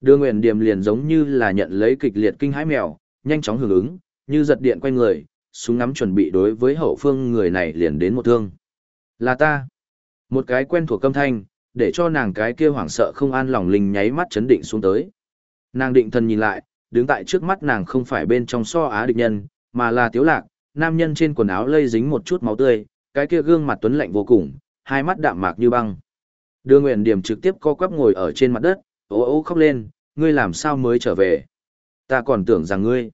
Đưa nguyện điểm liền giống như là nhận lấy kịch liệt kinh hãi mèo, nhanh chóng hưởng ứng, như giật điện quay người, súng ngắm chuẩn bị đối với hậu phương người này liền đến một thương. Là ta. Một cái quen thuộc âm thanh, để cho nàng cái kia hoảng sợ không an lòng linh nháy mắt chấn định xuống tới. Nàng định thần nhìn lại, đứng tại trước mắt nàng không phải bên trong so á địch nhân, mà là tiếu lạc, nam nhân trên quần áo lây dính một chút máu tươi, cái kia gương mặt tuấn lạnh vô cùng, hai mắt đạm mạc như băng. Đưa nguyện điểm trực tiếp co quắp ngồi ở trên mặt đất, ố ố khóc lên, ngươi làm sao mới trở về. Ta còn tưởng rằng ngươi.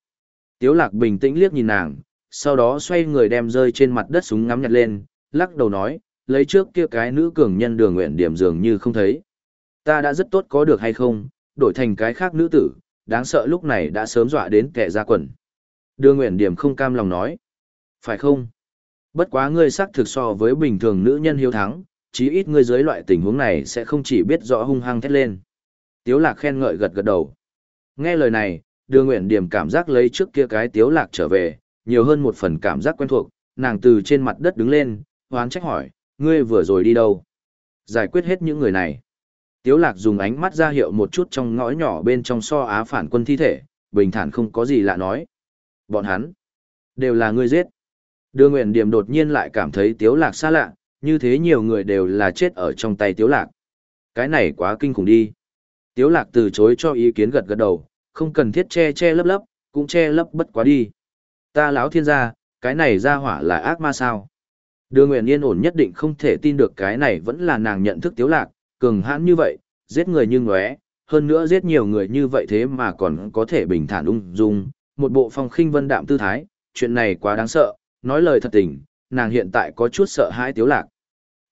Tiếu lạc bình tĩnh liếc nhìn nàng, sau đó xoay người đem rơi trên mặt đất súng ngắm nhặt lên, lắc đầu nói, lấy trước kia cái nữ cường nhân đường nguyện điểm dường như không thấy. Ta đã rất tốt có được hay không, đổi thành cái khác nữ tử, đáng sợ lúc này đã sớm dọa đến kẻ ra quần. Đường nguyện điểm không cam lòng nói. Phải không? Bất quá ngươi xác thực so với bình thường nữ nhân hiếu thắng, chí ít ngươi dưới loại tình huống này sẽ không chỉ biết rõ hung hăng thét lên. Tiếu lạc khen ngợi gật gật đầu. Nghe lời này, đưa nguyện điểm cảm giác lấy trước kia cái tiếu lạc trở về, nhiều hơn một phần cảm giác quen thuộc, nàng từ trên mặt đất đứng lên, hoán trách hỏi, ngươi vừa rồi đi đâu? Giải quyết hết những người này. Tiếu lạc dùng ánh mắt ra hiệu một chút trong ngõ nhỏ bên trong so á phản quân thi thể, bình thản không có gì lạ nói. Bọn hắn, đều là ngươi giết. Đưa nguyện điểm đột nhiên lại cảm thấy tiếu lạc xa lạ, như thế nhiều người đều là chết ở trong tay tiếu lạc. Cái này quá kinh khủng đi. Tiếu lạc từ chối cho ý kiến gật gật đầu, không cần thiết che che lấp lấp, cũng che lấp bất quá đi. Ta lão thiên gia, cái này ra hỏa là ác ma sao? Đưa nguyện yên ổn nhất định không thể tin được cái này vẫn là nàng nhận thức tiếu lạc, cường hãn như vậy, giết người như ngóe, hơn nữa giết nhiều người như vậy thế mà còn có thể bình thản ung dung, một bộ phong khinh vân đạm tư thái, chuyện này quá đáng sợ, nói lời thật tình, nàng hiện tại có chút sợ hãi tiếu lạc.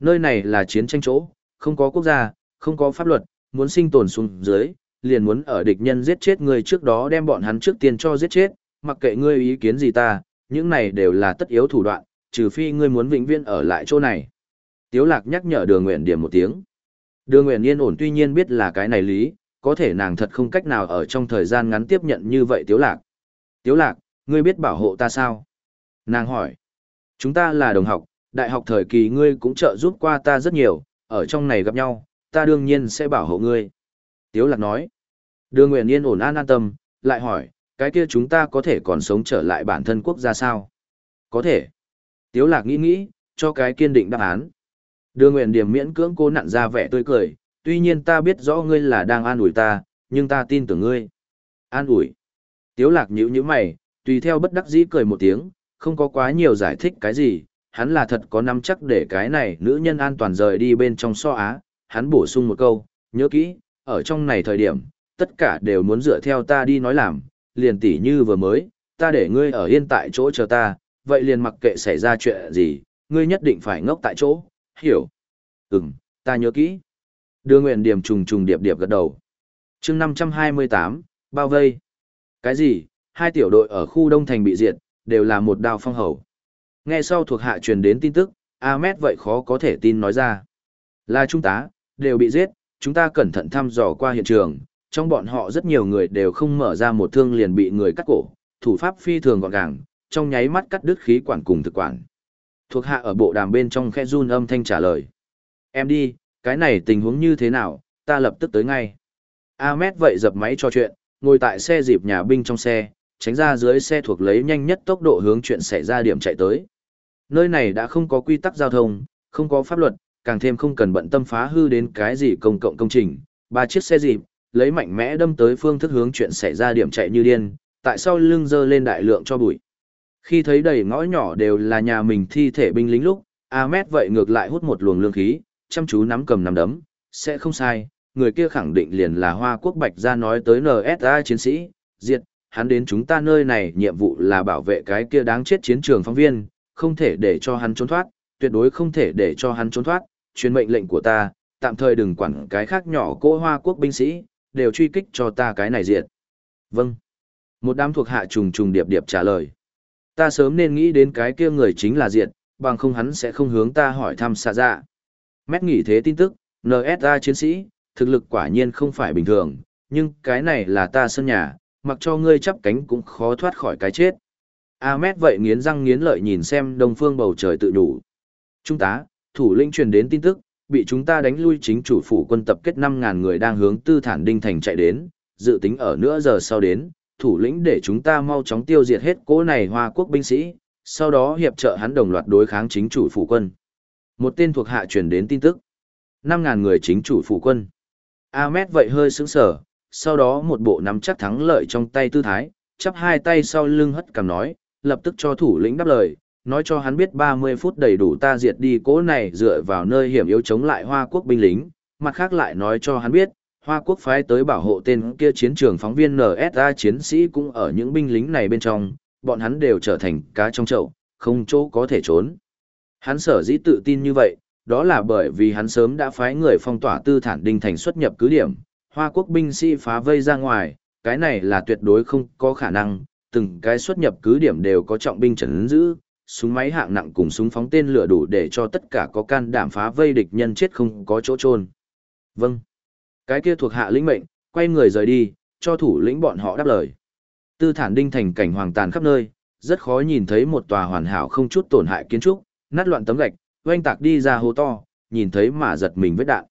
Nơi này là chiến tranh chỗ, không có quốc gia, không có pháp luật, muốn sinh tồn xuống dưới, liền muốn ở địch nhân giết chết người trước đó đem bọn hắn trước tiên cho giết chết, mặc kệ ngươi ý kiến gì ta, những này đều là tất yếu thủ đoạn, trừ phi ngươi muốn vĩnh viễn ở lại chỗ này. Tiếu lạc nhắc nhở đường nguyện điểm một tiếng. Đường nguyện yên ổn tuy nhiên biết là cái này lý, có thể nàng thật không cách nào ở trong thời gian ngắn tiếp nhận như vậy tiếu lạc. Tiếu lạc, ngươi biết bảo hộ ta sao? Nàng hỏi. Chúng ta là đồng học, đại học thời kỳ ngươi cũng trợ giúp qua ta rất nhiều, ở trong này gặp nhau, ta đương nhiên sẽ bảo hộ ngươi. Tiếu lạc nói. Đường Nguyễn yên ổn an an tâm, lại hỏi, cái kia chúng ta có thể còn sống trở lại bản thân quốc gia sao? Có thể. Tiếu lạc nghĩ nghĩ, cho cái kiên định đáp án. Đưa Nguyễn điểm miễn cưỡng cô nặn ra vẻ tươi cười, tuy nhiên ta biết rõ ngươi là đang an ủi ta, nhưng ta tin tưởng ngươi. An ủi. Tiếu lạc nhíu nhíu mày, tùy theo bất đắc dĩ cười một tiếng, không có quá nhiều giải thích cái gì, hắn là thật có nắm chắc để cái này nữ nhân an toàn rời đi bên trong so á, hắn bổ sung một câu, nhớ kỹ, ở trong này thời điểm, tất cả đều muốn dựa theo ta đi nói làm, liền tỉ như vừa mới, ta để ngươi ở yên tại chỗ chờ ta, vậy liền mặc kệ xảy ra chuyện gì, ngươi nhất định phải ngốc tại chỗ, hiểu. Ừm, ta nhớ kỹ. Đưa nguyện điểm trùng trùng điệp điệp gật đầu. chương 528, bao vây. Cái gì, hai tiểu đội ở khu Đông Thành bị diệt, đều là một đao phong hầu. Nghe sau thuộc hạ truyền đến tin tức, Ahmed vậy khó có thể tin nói ra. Là trung tá đều bị giết, chúng ta cẩn thận thăm dò qua hiện trường, trong bọn họ rất nhiều người đều không mở ra một thương liền bị người cắt cổ, thủ pháp phi thường gọn gàng, trong nháy mắt cắt đứt khí quản cùng thực quản. Thuộc hạ ở bộ đàm bên trong khe run âm thanh trả lời. Em đi, cái này tình huống như thế nào, ta lập tức tới ngay. Ahmed vậy dập máy cho chuyện, ngồi tại xe dịp nhà binh trong xe, tránh ra dưới xe thuộc lấy nhanh nhất tốc độ hướng chuyện xảy ra điểm chạy tới. Nơi này đã không có quy tắc giao thông, không có pháp luật, càng thêm không cần bận tâm phá hư đến cái gì công cộng công trình. Ba chiếc xe dịp, lấy mạnh mẽ đâm tới phương thức hướng chuyện xảy ra điểm chạy như điên, tại sao lưng dơ lên đại lượng cho bụi. Khi thấy đầy ngõ nhỏ đều là nhà mình thi thể binh lính lúc, Ahmed vậy ngược lại hút một luồng lương khí, chăm chú nắm cầm nắm đấm, sẽ không sai, người kia khẳng định liền là Hoa Quốc Bạch ra nói tới NSA chiến sĩ, diệt, hắn đến chúng ta nơi này nhiệm vụ là bảo vệ cái kia đáng chết chiến trường phóng viên, không thể để cho hắn trốn thoát, tuyệt đối không thể để cho hắn trốn thoát, truyền mệnh lệnh của ta, tạm thời đừng quản cái khác nhỏ cỗ Hoa Quốc binh sĩ, đều truy kích cho ta cái này diệt. Vâng. Một đám thuộc hạ trùng trùng điệp điệp trả lời. Ta sớm nên nghĩ đến cái kia người chính là diệt, bằng không hắn sẽ không hướng ta hỏi thăm xa dạ. Mét nghỉ thế tin tức, NSA chiến sĩ, thực lực quả nhiên không phải bình thường, nhưng cái này là ta sân nhà, mặc cho ngươi chắp cánh cũng khó thoát khỏi cái chết. Ahmed vậy nghiến răng nghiến lợi nhìn xem đông phương bầu trời tự đủ. Trung tá, thủ lĩnh truyền đến tin tức, bị chúng ta đánh lui chính chủ phủ quân tập kết 5.000 người đang hướng tư thản đinh thành chạy đến, dự tính ở nửa giờ sau đến, thủ lĩnh để chúng ta mau chóng tiêu diệt hết cỗ này hoa quốc binh sĩ, sau đó hiệp trợ hắn đồng loạt đối kháng chính chủ phủ quân. Một tên thuộc hạ truyền đến tin tức. 5.000 người chính chủ phủ quân. Ahmed vậy hơi sững sờ, sau đó một bộ nắm chắc thắng lợi trong tay tư thái, chắp hai tay sau lưng hất cằm nói, lập tức cho thủ lĩnh đáp lời, nói cho hắn biết 30 phút đầy đủ ta diệt đi cỗ này dựa vào nơi hiểm yếu chống lại Hoa quốc binh lính, mặt khác lại nói cho hắn biết, Hoa quốc phái tới bảo hộ tên kia chiến trường phóng viên NSA chiến sĩ cũng ở những binh lính này bên trong, bọn hắn đều trở thành cá trong chậu, không chỗ có thể trốn. Hắn sở dĩ tự tin như vậy, đó là bởi vì hắn sớm đã phái người phong tỏa tư thản đinh thành xuất nhập cứ điểm, Hoa quốc binh sĩ phá vây ra ngoài, cái này là tuyệt đối không có khả năng, từng cái xuất nhập cứ điểm đều có trọng binh trấn giữ, súng máy hạng nặng cùng súng phóng tên lửa đủ để cho tất cả có can đảm phá vây địch nhân chết không có chỗ trôn. Vâng. Cái kia thuộc hạ lĩnh mệnh, quay người rời đi, cho thủ lĩnh bọn họ đáp lời. Tư thản đinh thành cảnh hoàng tàn khắp nơi, rất khó nhìn thấy một tòa hoàn hảo không chút tổn hại kiến trúc, nát loạn tấm gạch, oanh tạc đi ra hố to, nhìn thấy mà giật mình vết đạn.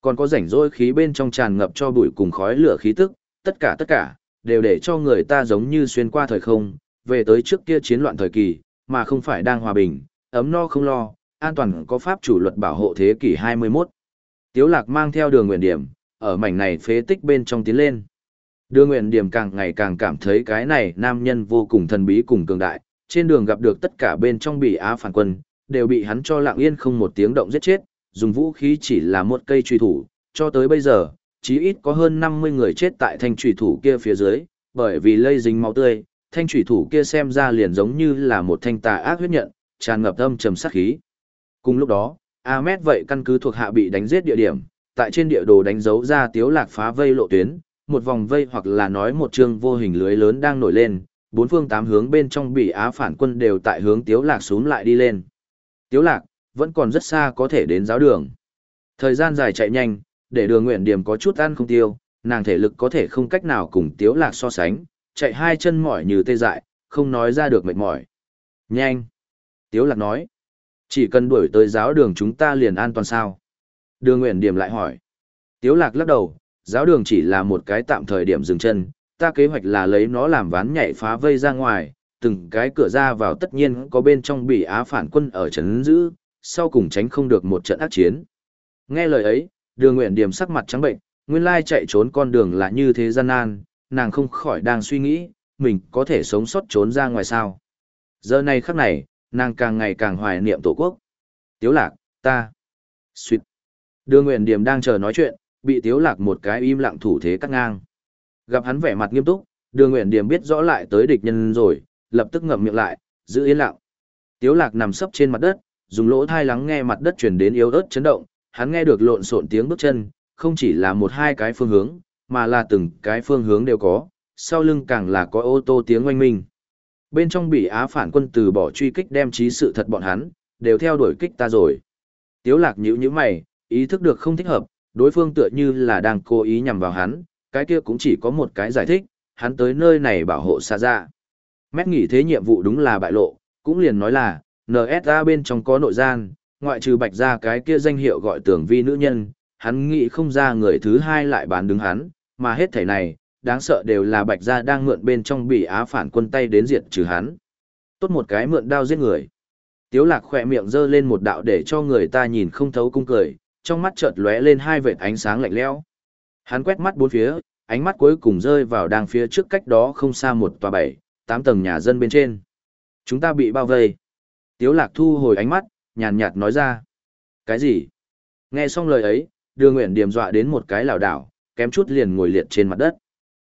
Còn có rảnh rỗi khí bên trong tràn ngập cho bụi cùng khói lửa khí tức, tất cả tất cả, đều để cho người ta giống như xuyên qua thời không, về tới trước kia chiến loạn thời kỳ, mà không phải đang hòa bình, ấm no không lo, an toàn có pháp chủ luật bảo hộ thế kỷ 21. Tiếu lạc mang theo đường nguyện điểm, ở mảnh này phế tích bên trong tiến lên. Đường nguyện điểm càng ngày càng cảm thấy cái này nam nhân vô cùng thần bí cùng cường đại, trên đường gặp được tất cả bên trong bị á phản quân, đều bị hắn cho lặng yên không một tiếng động giết chết, dùng vũ khí chỉ là một cây truy thủ, cho tới bây giờ, chí ít có hơn 50 người chết tại thanh truy thủ kia phía dưới, bởi vì lây dính máu tươi, thanh thủy thủ kia xem ra liền giống như là một thanh tà ác huyết nhận, tràn ngập âm trầm sát khí. Cùng lúc đó, Ahmed vậy căn cứ thuộc hạ bị đánh giết địa điểm, tại trên địa đồ đánh dấu ra tiếu lạc phá vây lộ tuyến, một vòng vây hoặc là nói một chương vô hình lưới lớn đang nổi lên, bốn phương tám hướng bên trong bị á phản quân đều tại hướng tiếu lạc xuống lại đi lên. Tiếu lạc, vẫn còn rất xa có thể đến giáo đường. Thời gian dài chạy nhanh, để đường nguyện điểm có chút ăn không tiêu, nàng thể lực có thể không cách nào cùng tiếu lạc so sánh, chạy hai chân mỏi như tê dại, không nói ra được mệt mỏi. Nhanh! Tiếu lạc nói, chỉ cần đuổi tới giáo đường chúng ta liền an toàn sao? Đường nguyện điểm lại hỏi. Tiếu lạc lắc đầu, giáo đường chỉ là một cái tạm thời điểm dừng chân, ta kế hoạch là lấy nó làm ván nhảy phá vây ra ngoài, từng cái cửa ra vào tất nhiên có bên trong bị á phản quân ở chấn giữ, sau cùng tránh không được một trận ác chiến. Nghe lời ấy, đường nguyện điểm sắc mặt trắng bệnh, nguyên lai chạy trốn con đường là như thế gian nan, nàng không khỏi đang suy nghĩ, mình có thể sống sót trốn ra ngoài sao. Giờ này khắc này, nàng càng ngày càng hoài niệm tổ quốc. Tiếu lạc, ta. Xuyệt. Đường nguyện điểm đang chờ nói chuyện, bị tiếu lạc một cái im lặng thủ thế cắt ngang. Gặp hắn vẻ mặt nghiêm túc, đường nguyện điểm biết rõ lại tới địch nhân rồi, lập tức ngậm miệng lại, giữ yên lặng. Tiếu lạc nằm sấp trên mặt đất, dùng lỗ tai lắng nghe mặt đất truyền đến yếu ớt chấn động, hắn nghe được lộn xộn tiếng bước chân, không chỉ là một hai cái phương hướng, mà là từng cái phương hướng đều có, sau lưng càng là có ô tô tiếng oanh minh. Bên trong bị á phản quân từ bỏ truy kích đem trí sự thật bọn hắn, đều theo đuổi kích ta rồi. Tiếu lạc nhíu nhíu mày, ý thức được không thích hợp, đối phương tựa như là đang cố ý nhằm vào hắn, cái kia cũng chỉ có một cái giải thích, hắn tới nơi này bảo hộ xa ra. Dạ. Mét nghỉ thế nhiệm vụ đúng là bại lộ, cũng liền nói là, NSA bên trong có nội gian, ngoại trừ bạch ra cái kia danh hiệu gọi tưởng vi nữ nhân, hắn nghĩ không ra người thứ hai lại bán đứng hắn, mà hết thể này, đáng sợ đều là bạch gia đang mượn bên trong bị á phản quân tay đến diệt trừ hắn. Tốt một cái mượn đao giết người. Tiếu lạc khỏe miệng dơ lên một đạo để cho người ta nhìn không thấu cung cười, trong mắt chợt lóe lên hai vệt ánh sáng lạnh lẽo. Hắn quét mắt bốn phía, ánh mắt cuối cùng rơi vào đang phía trước cách đó không xa một tòa bảy, tám tầng nhà dân bên trên. Chúng ta bị bao vây. Tiếu lạc thu hồi ánh mắt, nhàn nhạt nói ra. Cái gì? Nghe xong lời ấy, đưa nguyện điểm dọa đến một cái lảo đảo, kém chút liền ngồi liệt trên mặt đất.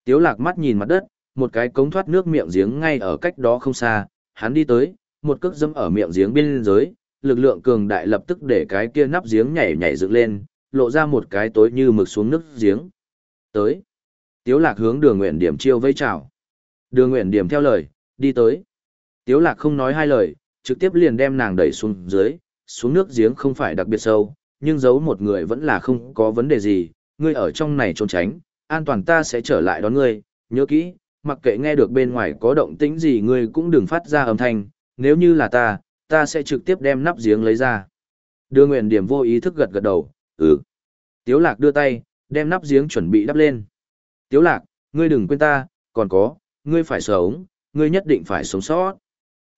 Tiếu lạc mắt nhìn mặt đất, một cái cống thoát nước miệng giếng ngay ở cách đó không xa, hắn đi tới, một cước dẫm ở miệng giếng bên dưới, lực lượng cường đại lập tức để cái kia nắp giếng nhảy nhảy dựng lên, lộ ra một cái tối như mực xuống nước giếng. Tới. Tiếu lạc hướng đường nguyện điểm chiêu vây chào. Đường nguyện điểm theo lời, đi tới. Tiếu lạc không nói hai lời, trực tiếp liền đem nàng đẩy xuống dưới, xuống nước giếng không phải đặc biệt sâu, nhưng giấu một người vẫn là không có vấn đề gì, ngươi ở trong này trốn tránh, an toàn ta sẽ trở lại đón ngươi, nhớ kỹ, mặc kệ nghe được bên ngoài có động tĩnh gì ngươi cũng đừng phát ra âm thanh, nếu như là ta, ta sẽ trực tiếp đem nắp giếng lấy ra. Đưa nguyện điểm vô ý thức gật gật đầu, ừ. Tiếu lạc đưa tay, đem nắp giếng chuẩn bị đắp lên. Tiếu lạc, ngươi đừng quên ta, còn có, ngươi phải sống, ngươi nhất định phải sống sót.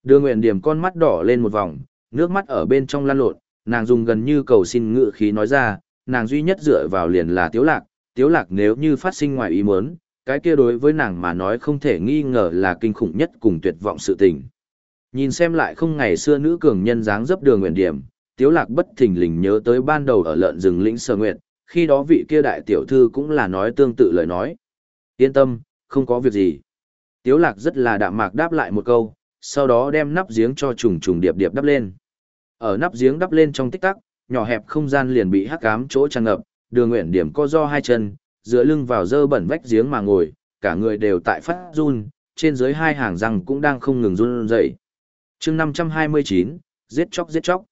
Đưa Nguyện Điểm con mắt đỏ lên một vòng, nước mắt ở bên trong lan lộn, nàng dùng gần như cầu xin ngự khí nói ra, nàng duy nhất dựa vào liền là Tiếu Lạc, Tiếu Lạc nếu như phát sinh ngoài ý muốn, cái kia đối với nàng mà nói không thể nghi ngờ là kinh khủng nhất cùng tuyệt vọng sự tình. Nhìn xem lại không ngày xưa nữ cường nhân dáng dấp đường nguyện điểm, Tiếu Lạc bất thình lình nhớ tới ban đầu ở lợn rừng lĩnh sơ nguyện, khi đó vị kia đại tiểu thư cũng là nói tương tự lời nói. Yên tâm, không có việc gì. Tiếu Lạc rất là đạm mạc đáp lại một câu, sau đó đem nắp giếng cho trùng trùng điệp điệp đắp lên. Ở nắp giếng đắp lên trong tích tắc, nhỏ hẹp không gian liền bị hắc cám chỗ tràn ngập, đường nguyện điểm co do hai chân, dựa lưng vào dơ bẩn vách giếng mà ngồi, cả người đều tại phát run, trên dưới hai hàng răng cũng đang không ngừng run rẩy. chương 529, giết chóc giết chóc.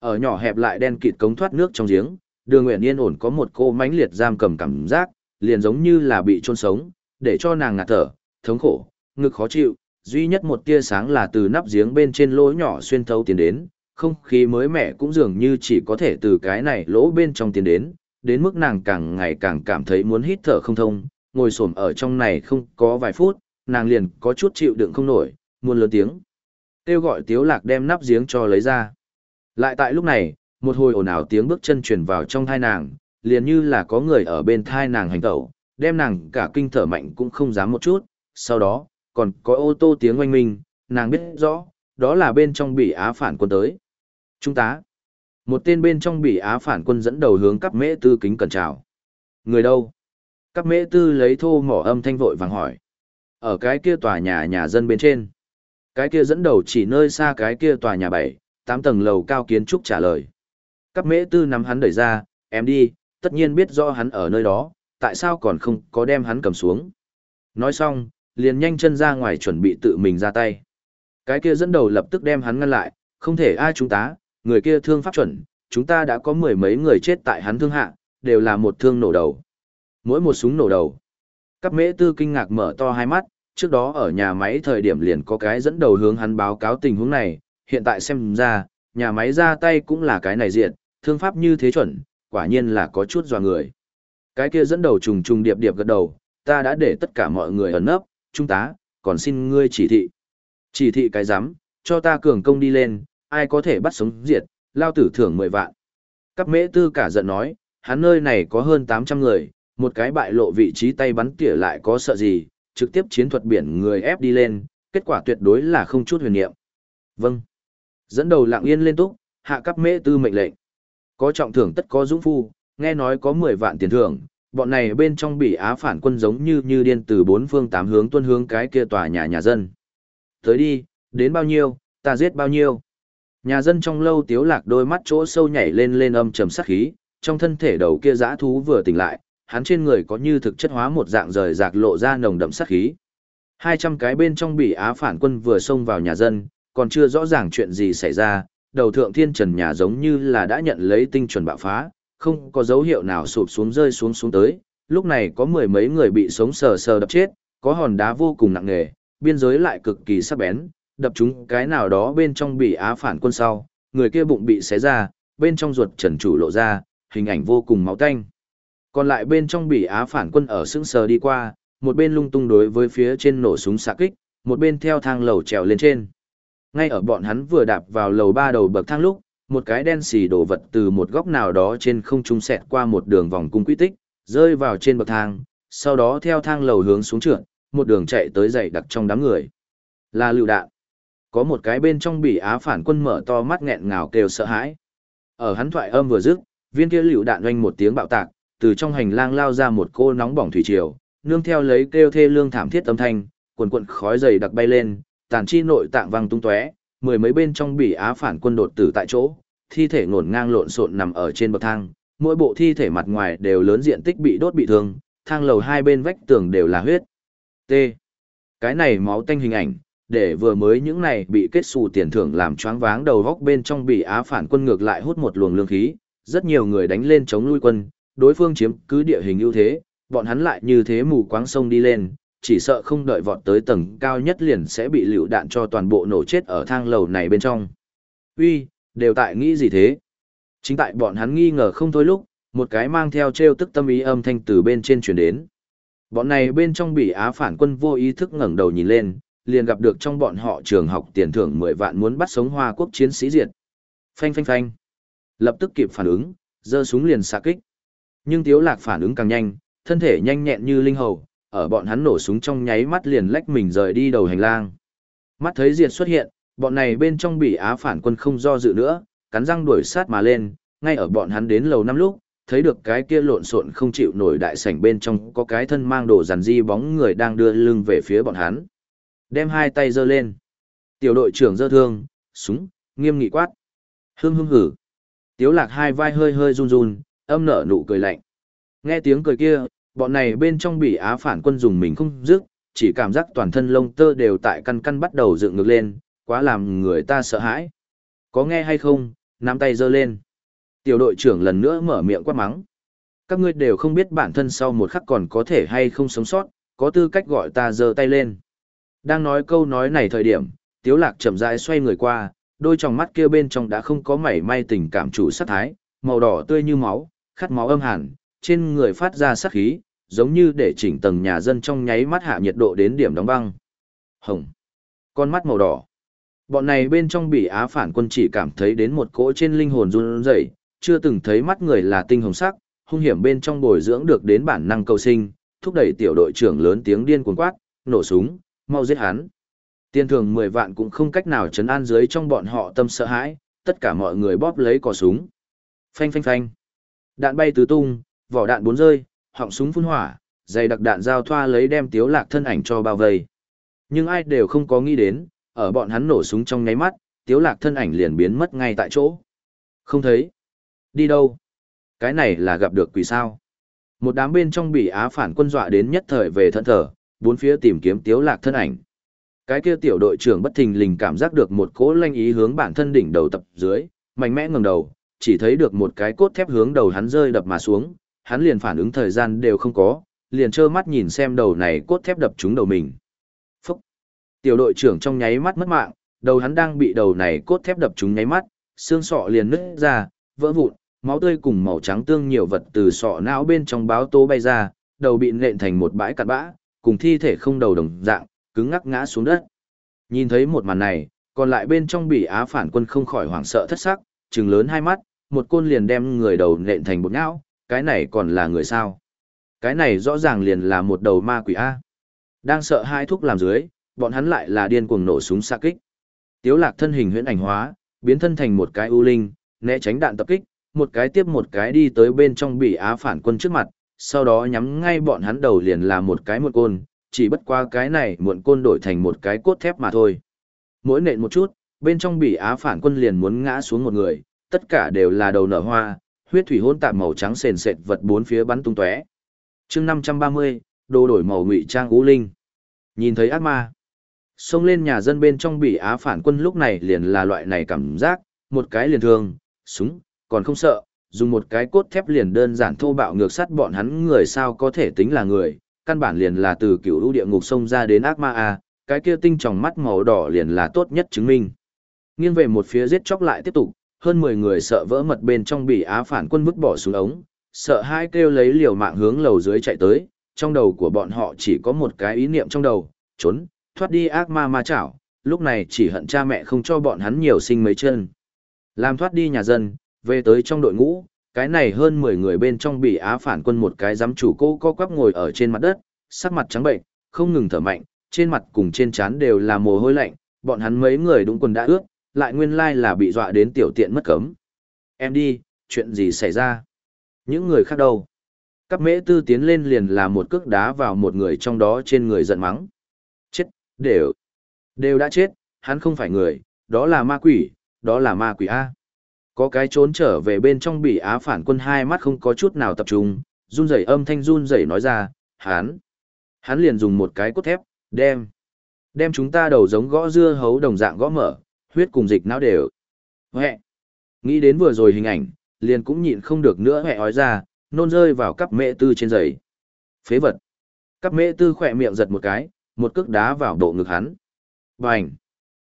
Ở nhỏ hẹp lại đen kịt cống thoát nước trong giếng, đường nguyện yên ổn có một cô mãnh liệt giam cầm cảm giác, liền giống như là bị chôn sống, để cho nàng ngạt thở, thống khổ, ngực khó chịu, duy nhất một tia sáng là từ nắp giếng bên trên lỗ nhỏ xuyên thấu tiến đến, không khí mới mẻ cũng dường như chỉ có thể từ cái này lỗ bên trong tiến đến, đến mức nàng càng ngày càng cảm thấy muốn hít thở không thông, ngồi xổm ở trong này không có vài phút, nàng liền có chút chịu đựng không nổi, muốn lớn tiếng. Kêu gọi Tiếu Lạc đem nắp giếng cho lấy ra. Lại tại lúc này, một hồi ồn ào tiếng bước chân truyền vào trong thai nàng, liền như là có người ở bên thai nàng hành tẩu, đem nàng cả kinh thở mạnh cũng không dám một chút, sau đó, còn có ô tô tiếng oanh minh, nàng biết rõ, đó là bên trong bị á phản quân tới. Trung tá. Một tên bên trong bị á phản quân dẫn đầu hướng cắp mễ tư kính cẩn chào. Người đâu? Cắp mễ tư lấy thô mỏ âm thanh vội vàng hỏi. Ở cái kia tòa nhà nhà dân bên trên. Cái kia dẫn đầu chỉ nơi xa cái kia tòa nhà bảy, tám tầng lầu cao kiến trúc trả lời. Cắp mễ tư nắm hắn đẩy ra, em đi, tất nhiên biết rõ hắn ở nơi đó, tại sao còn không có đem hắn cầm xuống. Nói xong, liền nhanh chân ra ngoài chuẩn bị tự mình ra tay. Cái kia dẫn đầu lập tức đem hắn ngăn lại, không thể ai chúng ta, người kia thương pháp chuẩn, chúng ta đã có mười mấy người chết tại hắn thương hạ, đều là một thương nổ đầu. Mỗi một súng nổ đầu. Các mễ tư kinh ngạc mở to hai mắt, trước đó ở nhà máy thời điểm liền có cái dẫn đầu hướng hắn báo cáo tình huống này, hiện tại xem ra, nhà máy ra tay cũng là cái này diện, thương pháp như thế chuẩn, quả nhiên là có chút dò người. Cái kia dẫn đầu trùng trùng điệp điệp gật đầu, ta đã để tất cả mọi người ẩn nấp, trung tá, còn xin ngươi chỉ thị. Chỉ thị cái giám, cho ta cường công đi lên, ai có thể bắt sống diệt, lao tử thưởng 10 vạn. Cắp mễ tư cả giận nói, hắn nơi này có hơn 800 người, một cái bại lộ vị trí tay bắn tỉa lại có sợ gì, trực tiếp chiến thuật biển người ép đi lên, kết quả tuyệt đối là không chút huyền niệm. Vâng. Dẫn đầu Lạng yên lên túc, hạ cấp mễ tư mệnh lệnh. Có trọng thưởng tất có dũng phu, nghe nói có 10 vạn tiền thưởng, bọn này bên trong bị á phản quân giống như như điên từ bốn phương tám hướng tuân hướng cái kia tòa nhà nhà dân. Tới đi, đến bao nhiêu, ta giết bao nhiêu. Nhà dân trong lâu tiếu lạc đôi mắt chỗ sâu nhảy lên lên âm trầm sát khí, trong thân thể đầu kia dã thú vừa tỉnh lại, hắn trên người có như thực chất hóa một dạng rời rạc lộ ra nồng đậm sát khí. 200 cái bên trong bị á phản quân vừa xông vào nhà dân, còn chưa rõ ràng chuyện gì xảy ra, đầu thượng thiên trần nhà giống như là đã nhận lấy tinh chuẩn bạo phá, không có dấu hiệu nào sụp xuống rơi xuống xuống tới, lúc này có mười mấy người bị sống sờ sờ đập chết, có hòn đá vô cùng nặng nề, biên giới lại cực kỳ sắc bén, đập chúng cái nào đó bên trong bị á phản quân sau, người kia bụng bị xé ra, bên trong ruột trần chủ lộ ra, hình ảnh vô cùng máu tanh. Còn lại bên trong bị á phản quân ở sững sờ đi qua, một bên lung tung đối với phía trên nổ súng xạ kích, một bên theo thang lầu trèo lên trên. Ngay ở bọn hắn vừa đạp vào lầu ba đầu bậc thang lúc, một cái đen xì đổ vật từ một góc nào đó trên không trung xẹt qua một đường vòng cung quy tích, rơi vào trên bậc thang, sau đó theo thang lầu hướng xuống trượt, một đường chạy tới dậy đặc trong đám người. Là lựu đạn. Có một cái bên trong bị á phản quân mở to mắt nghẹn ngào kêu sợ hãi. Ở hắn thoại âm vừa dứt, viên kia lựu đạn oanh một tiếng bạo tạc, từ trong hành lang lao ra một cô nóng bỏng thủy triều, nương theo lấy kêu thê lương thảm thiết âm thanh, quần quần khói dày đặc bay lên, tàn chi nội tạng văng tung tóe, mười mấy bên trong bị á phản quân đột tử tại chỗ, thi thể ngổn ngang lộn xộn nằm ở trên bậc thang, mỗi bộ thi thể mặt ngoài đều lớn diện tích bị đốt bị thương, thang lầu hai bên vách tường đều là huyết. T. Cái này máu tanh hình ảnh, để vừa mới những này bị kết xù tiền thưởng làm choáng váng đầu góc bên trong bị á phản quân ngược lại hút một luồng lương khí, rất nhiều người đánh lên chống lui quân, đối phương chiếm cứ địa hình ưu thế, bọn hắn lại như thế mù quáng sông đi lên, chỉ sợ không đợi vọt tới tầng cao nhất liền sẽ bị lựu đạn cho toàn bộ nổ chết ở thang lầu này bên trong. Uy, đều tại nghĩ gì thế? Chính tại bọn hắn nghi ngờ không thôi lúc, một cái mang theo treo tức tâm ý âm thanh từ bên trên truyền đến. Bọn này bên trong bị á phản quân vô ý thức ngẩng đầu nhìn lên, liền gặp được trong bọn họ trường học tiền thưởng 10 vạn muốn bắt sống Hoa quốc chiến sĩ diệt. Phanh phanh phanh. Lập tức kịp phản ứng, giơ súng liền xạ kích. Nhưng Tiếu Lạc phản ứng càng nhanh, thân thể nhanh nhẹn như linh hầu, ở bọn hắn nổ súng trong nháy mắt liền lách mình rời đi đầu hành lang. Mắt thấy diệt xuất hiện, bọn này bên trong bị á phản quân không do dự nữa, cắn răng đuổi sát mà lên, ngay ở bọn hắn đến lầu năm lúc, thấy được cái kia lộn xộn không chịu nổi đại sảnh bên trong có cái thân mang đồ giàn di bóng người đang đưa lưng về phía bọn hắn. Đem hai tay giơ lên. Tiểu đội trưởng giơ thương, súng, nghiêm nghị quát. Hưng hưng hử. Tiếu lạc hai vai hơi hơi run run, âm nở nụ cười lạnh. Nghe tiếng cười kia, bọn này bên trong bị á phản quân dùng mình không dứt, chỉ cảm giác toàn thân lông tơ đều tại căn căn bắt đầu dựng ngược lên, quá làm người ta sợ hãi. Có nghe hay không, nắm tay giơ lên. Tiểu đội trưởng lần nữa mở miệng quát mắng. Các ngươi đều không biết bản thân sau một khắc còn có thể hay không sống sót, có tư cách gọi ta giơ tay lên. Đang nói câu nói này thời điểm, Tiếu Lạc chậm rãi xoay người qua, đôi tròng mắt kia bên trong đã không có mảy may tình cảm chủ sát thái, màu đỏ tươi như máu, khát máu âm hàn, trên người phát ra sát khí, giống như để chỉnh tầng nhà dân trong nháy mắt hạ nhiệt độ đến điểm đóng băng. Hồng. Con mắt màu đỏ. Bọn này bên trong bị á phản quân chỉ cảm thấy đến một cỗ trên linh hồn run rẩy, chưa từng thấy mắt người là tinh hồng sắc, hung hiểm bên trong bồi dưỡng được đến bản năng cầu sinh, thúc đẩy tiểu đội trưởng lớn tiếng điên cuồng quát, nổ súng, mau giết hắn. Tiền thường 10 vạn cũng không cách nào chấn an dưới trong bọn họ tâm sợ hãi, tất cả mọi người bóp lấy cò súng. Phanh phanh phanh. Đạn bay tứ tung, vỏ đạn bốn rơi, họng súng phun hỏa, dày đặc đạn giao thoa lấy đem tiếu lạc thân ảnh cho bao vây. Nhưng ai đều không có nghĩ đến, ở bọn hắn nổ súng trong nháy mắt, tiếu lạc thân ảnh liền biến mất ngay tại chỗ. Không thấy. Đi đâu? Cái này là gặp được quỷ sao? Một đám bên trong bị á phản quân dọa đến nhất thời về thân thở, bốn phía tìm kiếm tiếu lạc thân ảnh. Cái kia tiểu đội trưởng bất thình lình cảm giác được một cỗ lanh ý hướng bản thân đỉnh đầu tập dưới, mạnh mẽ ngẩng đầu, chỉ thấy được một cái cốt thép hướng đầu hắn rơi đập mà xuống, hắn liền phản ứng thời gian đều không có, liền trơ mắt nhìn xem đầu này cốt thép đập trúng đầu mình. Phúc! Tiểu đội trưởng trong nháy mắt mất mạng, đầu hắn đang bị đầu này cốt thép đập trúng nháy mắt, xương sọ liền nứt ra, vỡ vụn, máu tươi cùng màu trắng tương nhiều vật từ sọ não bên trong báo tố bay ra, đầu bị nện thành một bãi cặn bã, cùng thi thể không đầu đồng dạng, cứng ngắc ngã xuống đất. Nhìn thấy một màn này, còn lại bên trong bị á phản quân không khỏi hoảng sợ thất sắc, trừng lớn hai mắt, một côn liền đem người đầu nện thành bột nhão, cái này còn là người sao? Cái này rõ ràng liền là một đầu ma quỷ A. Đang sợ hai thuốc làm dưới, bọn hắn lại là điên cuồng nổ súng xạ kích. Tiếu lạc thân hình huyễn ảnh hóa, biến thân thành một cái ưu linh, né tránh đạn tập kích, một cái tiếp một cái đi tới bên trong bị á phản quân trước mặt, sau đó nhắm ngay bọn hắn đầu liền là một cái muộn côn, chỉ bất qua cái này muộn côn đổi thành một cái cốt thép mà thôi. Mỗi nện một chút, bên trong bị á phản quân liền muốn ngã xuống một người, tất cả đều là đầu nở hoa, huyết thủy hỗn tạp màu trắng sền sệt vật bốn phía bắn tung tóe. Chương 530, đồ đổi màu ngụy trang ú linh. Nhìn thấy ác ma, xông lên nhà dân bên trong bị á phản quân lúc này liền là loại này cảm giác, một cái liền thường, súng, còn không sợ, dùng một cái cốt thép liền đơn giản thô bạo ngược sắt bọn hắn người sao có thể tính là người, căn bản liền là từ cựu lũ địa ngục sông ra đến ác ma a, cái kia tinh tròng mắt màu đỏ liền là tốt nhất chứng minh. Nghiêng về một phía giết chóc lại tiếp tục, hơn 10 người sợ vỡ mật bên trong bị á phản quân vứt bỏ xuống ống, sợ hai kêu lấy liều mạng hướng lầu dưới chạy tới, trong đầu của bọn họ chỉ có một cái ý niệm trong đầu, trốn, thoát đi ác ma ma chảo, lúc này chỉ hận cha mẹ không cho bọn hắn nhiều sinh mấy chân. Làm thoát đi nhà dân, về tới trong đội ngũ, cái này hơn 10 người bên trong bị á phản quân một cái giám chủ cô co quắp ngồi ở trên mặt đất, sắc mặt trắng bệnh, không ngừng thở mạnh, trên mặt cùng trên trán đều là mồ hôi lạnh, bọn hắn mấy người đúng quần đã ướt, lại nguyên lai là bị dọa đến tiểu tiện mất cấm. Em đi, chuyện gì xảy ra? Những người khác đâu? Các mễ tư tiến lên liền là một cước đá vào một người trong đó trên người giận mắng. Chết, đều, đều đã chết, hắn không phải người, đó là ma quỷ, đó là ma quỷ A. Có cái trốn trở về bên trong bị á phản quân hai mắt không có chút nào tập trung, run rẩy âm thanh run rẩy nói ra, hắn, hắn liền dùng một cái cốt thép, đem, đem chúng ta đầu giống gõ dưa hấu đồng dạng gõ mở, huyết cùng dịch não đều. Huệ, nghĩ đến vừa rồi hình ảnh, liền cũng nhịn không được nữa huệ ói ra, nôn rơi vào cắp mễ tư trên giày. Phế vật. Cắp mễ tư khỏe miệng giật một cái, một cước đá vào độ ngực hắn. Bành.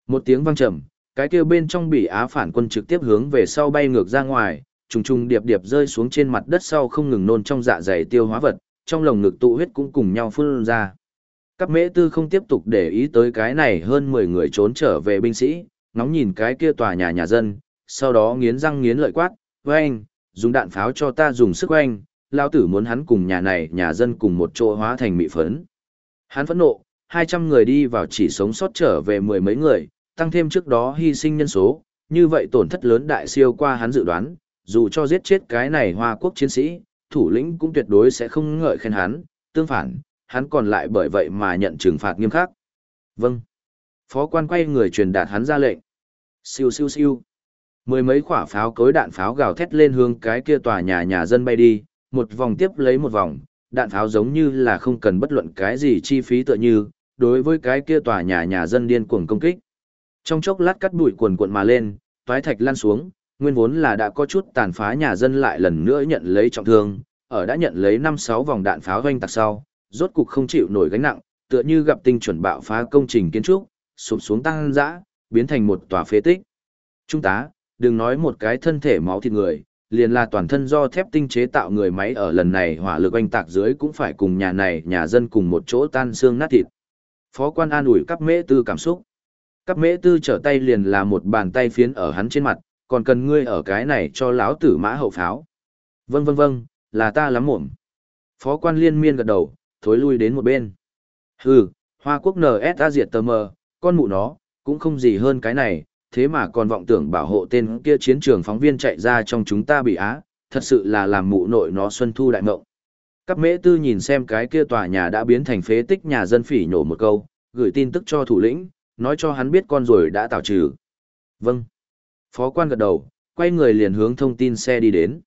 Một tiếng vang trầm, cái kia bên trong bị á phản quân trực tiếp hướng về sau bay ngược ra ngoài, trùng trùng điệp điệp rơi xuống trên mặt đất sau không ngừng nôn trong dạ dày tiêu hóa vật, trong lồng ngực tụ huyết cũng cùng nhau phun ra. Các mễ tư không tiếp tục để ý tới cái này hơn 10 người trốn trở về binh sĩ, ngóng nhìn cái kia tòa nhà nhà dân, sau đó nghiến răng nghiến lợi quát, anh, dùng đạn pháo cho ta dùng sức anh, lao tử muốn hắn cùng nhà này nhà dân cùng một chỗ hóa thành mị phấn. Hắn phẫn nộ, 200 người đi vào chỉ sống sót trở về mười mấy người, tăng thêm trước đó hy sinh nhân số, như vậy tổn thất lớn đại siêu qua hắn dự đoán, dù cho giết chết cái này hoa quốc chiến sĩ, thủ lĩnh cũng tuyệt đối sẽ không ngợi khen hắn, tương phản, hắn còn lại bởi vậy mà nhận trừng phạt nghiêm khắc. Vâng. Phó quan quay người truyền đạt hắn ra lệnh. Siêu siêu siêu. Mười mấy quả pháo cối đạn pháo gào thét lên hướng cái kia tòa nhà nhà dân bay đi, một vòng tiếp lấy một vòng, đạn pháo giống như là không cần bất luận cái gì chi phí tựa như, đối với cái kia tòa nhà nhà dân điên cuồng công kích. Trong chốc lát cắt bụi cuồn cuộn mà lên, toái thạch lăn xuống, nguyên vốn là đã có chút tàn phá nhà dân lại lần nữa nhận lấy trọng thương, ở đã nhận lấy 5-6 vòng đạn pháo doanh tạc sau, rốt cục không chịu nổi gánh nặng, tựa như gặp tinh chuẩn bạo phá công trình kiến trúc, sụp xuống tăng dã, biến thành một tòa phế tích. Trung tá, đừng nói một cái thân thể máu thịt người, liền là toàn thân do thép tinh chế tạo người máy ở lần này hỏa lực oanh tạc dưới cũng phải cùng nhà này nhà dân cùng một chỗ tan xương nát thịt. Phó quan an ủi các mễ tư cảm xúc. Các mễ tư trở tay liền là một bàn tay phiến ở hắn trên mặt, còn cần ngươi ở cái này cho lão tử mã hậu pháo. Vâng vâng vâng, là ta lắm muộn. Phó quan liên miên gật đầu, thối lui đến một bên. Hừ, Hoa Quốc NSA diệt tờ mờ, con mụ nó, cũng không gì hơn cái này, thế mà còn vọng tưởng bảo hộ tên kia chiến trường phóng viên chạy ra trong chúng ta bị á, thật sự là làm mụ nội nó xuân thu đại mộng. Các mễ tư nhìn xem cái kia tòa nhà đã biến thành phế tích nhà dân phỉ nhổ một câu, gửi tin tức cho thủ lĩnh, nói cho hắn biết con rồi đã tạo trừ. Vâng. Phó quan gật đầu, quay người liền hướng thông tin xe đi đến.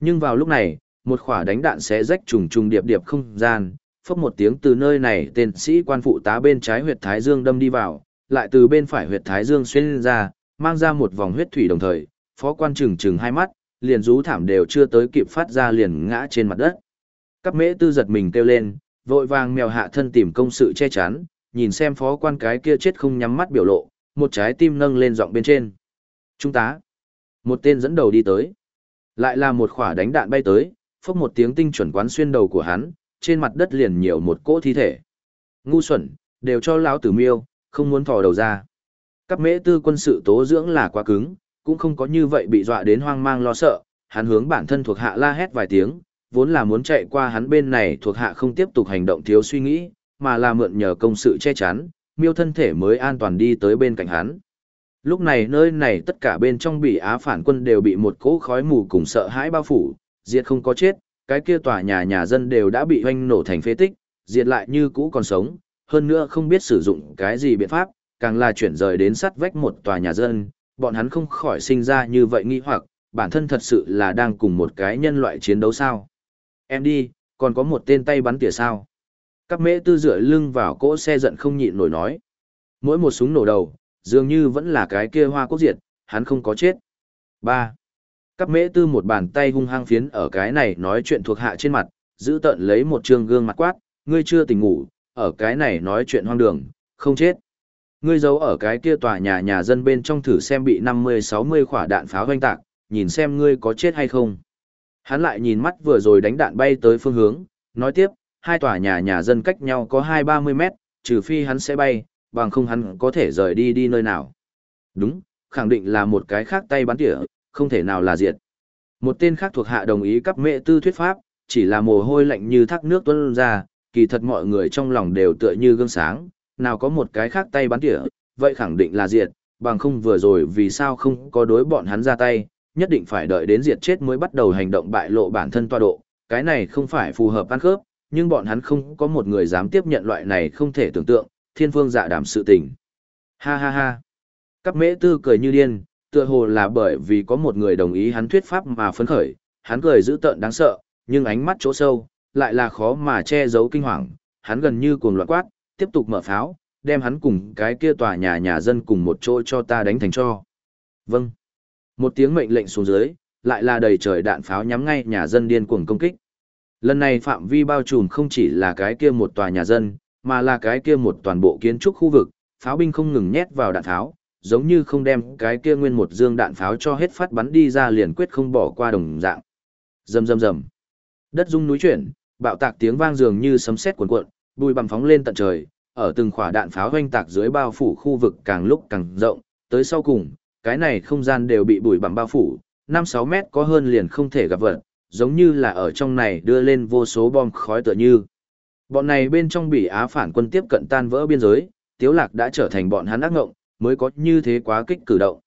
Nhưng vào lúc này, một khỏa đánh đạn sẽ rách trùng trùng điệp điệp không gian, phốc một tiếng từ nơi này tên sĩ quan phụ tá bên trái huyệt thái dương đâm đi vào, lại từ bên phải huyệt thái dương xuyên ra, mang ra một vòng huyết thủy đồng thời, phó quan trừng trừng hai mắt, liền rú thảm đều chưa tới kịp phát ra liền ngã trên mặt đất. Các mễ tư giật mình kêu lên, vội vàng mèo hạ thân tìm công sự che chắn, nhìn xem phó quan cái kia chết không nhắm mắt biểu lộ, một trái tim nâng lên giọng bên trên. Trung tá. Một tên dẫn đầu đi tới. Lại là một khỏa đánh đạn bay tới, phốc một tiếng tinh chuẩn quán xuyên đầu của hắn, trên mặt đất liền nhiều một cỗ thi thể. Ngu xuẩn, đều cho lão tử miêu, không muốn thò đầu ra. Các mễ tư quân sự tố dưỡng là quá cứng, cũng không có như vậy bị dọa đến hoang mang lo sợ, hắn hướng bản thân thuộc hạ la hét vài tiếng, vốn là muốn chạy qua hắn bên này thuộc hạ không tiếp tục hành động thiếu suy nghĩ, mà là mượn nhờ công sự che chắn, miêu thân thể mới an toàn đi tới bên cạnh hắn. Lúc này nơi này tất cả bên trong bị á phản quân đều bị một cỗ khói mù cùng sợ hãi bao phủ, diệt không có chết, cái kia tòa nhà nhà dân đều đã bị hoanh nổ thành phế tích, diệt lại như cũ còn sống, hơn nữa không biết sử dụng cái gì biện pháp, càng là chuyển rời đến sát vách một tòa nhà dân, bọn hắn không khỏi sinh ra như vậy nghi hoặc, bản thân thật sự là đang cùng một cái nhân loại chiến đấu sao. Em đi, còn có một tên tay bắn tỉa sao. Các mễ tư dựa lưng vào cỗ xe giận không nhịn nổi nói. Mỗi một súng nổ đầu, dường như vẫn là cái kia hoa quốc diệt, hắn không có chết. 3. Các mễ tư một bàn tay hung hăng phiến ở cái này nói chuyện thuộc hạ trên mặt, giữ tận lấy một trường gương mặt quát, ngươi chưa tỉnh ngủ, ở cái này nói chuyện hoang đường, không chết. Ngươi giấu ở cái kia tòa nhà nhà dân bên trong thử xem bị 50-60 quả đạn pháo hoanh tạc, nhìn xem ngươi có chết hay không. Hắn lại nhìn mắt vừa rồi đánh đạn bay tới phương hướng, nói tiếp, hai tòa nhà nhà dân cách nhau có 2-30 mét, trừ phi hắn sẽ bay, bằng không hắn có thể rời đi đi nơi nào. Đúng, khẳng định là một cái khác tay bắn tỉa, không thể nào là diệt. Một tên khác thuộc hạ đồng ý cấp mệ tư thuyết pháp, chỉ là mồ hôi lạnh như thác nước tuôn ra, kỳ thật mọi người trong lòng đều tựa như gương sáng, nào có một cái khác tay bắn tỉa, vậy khẳng định là diệt, bằng không vừa rồi vì sao không có đối bọn hắn ra tay, nhất định phải đợi đến diệt chết mới bắt đầu hành động bại lộ bản thân toa độ, cái này không phải phù hợp ăn khớp, nhưng bọn hắn không có một người dám tiếp nhận loại này không thể tưởng tượng, thiên phương dạ đảm sự tình. Ha ha ha. Các mễ tư cười như điên, tựa hồ là bởi vì có một người đồng ý hắn thuyết pháp mà phấn khởi, hắn cười dữ tợn đáng sợ, nhưng ánh mắt chỗ sâu, lại là khó mà che giấu kinh hoàng, hắn gần như cuồng loạn quát, tiếp tục mở pháo, đem hắn cùng cái kia tòa nhà nhà dân cùng một chỗ cho ta đánh thành cho. Vâng. Một tiếng mệnh lệnh xuống dưới, lại là đầy trời đạn pháo nhắm ngay nhà dân điên cuồng công kích. Lần này phạm vi bao trùm không chỉ là cái kia một tòa nhà dân, mà là cái kia một toàn bộ kiến trúc khu vực, pháo binh không ngừng nhét vào đạn tháo, giống như không đem cái kia nguyên một dương đạn pháo cho hết phát bắn đi ra liền quyết không bỏ qua đồng dạng. Rầm rầm rầm. Đất rung núi chuyển, bạo tạc tiếng vang dường như sấm sét cuồn cuộn, bụi bằng phóng lên tận trời, ở từng quả đạn pháo hoanh tạc dưới bao phủ khu vực càng lúc càng rộng, tới sau cùng, cái này không gian đều bị bụi bằng bao phủ, 5-6 mét có hơn liền không thể gặp vật, giống như là ở trong này đưa lên vô số bom khói tựa như. Bọn này bên trong bị Á phản quân tiếp cận tan vỡ biên giới, Tiếu Lạc đã trở thành bọn hắn ác ngộng, mới có như thế quá kích cử động.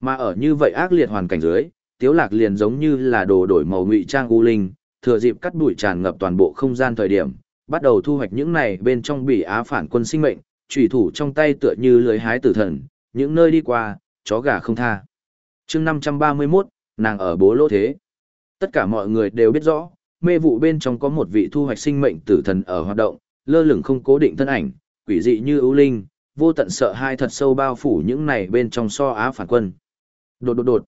Mà ở như vậy ác liệt hoàn cảnh dưới, Tiếu Lạc liền giống như là đồ đổi màu ngụy trang u linh, thừa dịp cắt bụi tràn ngập toàn bộ không gian thời điểm, bắt đầu thu hoạch những này bên trong bị Á phản quân sinh mệnh, chủy thủ trong tay tựa như lưới hái tử thần, những nơi đi qua, chó gà không tha. Chương 531, nàng ở bố lỗ thế. Tất cả mọi người đều biết rõ, mê vụ bên trong có một vị thu hoạch sinh mệnh tử thần ở hoạt động, lơ lửng không cố định thân ảnh, quỷ dị như ưu linh, vô tận sợ hai thật sâu bao phủ những này bên trong so á phản quân. Đột đột đột.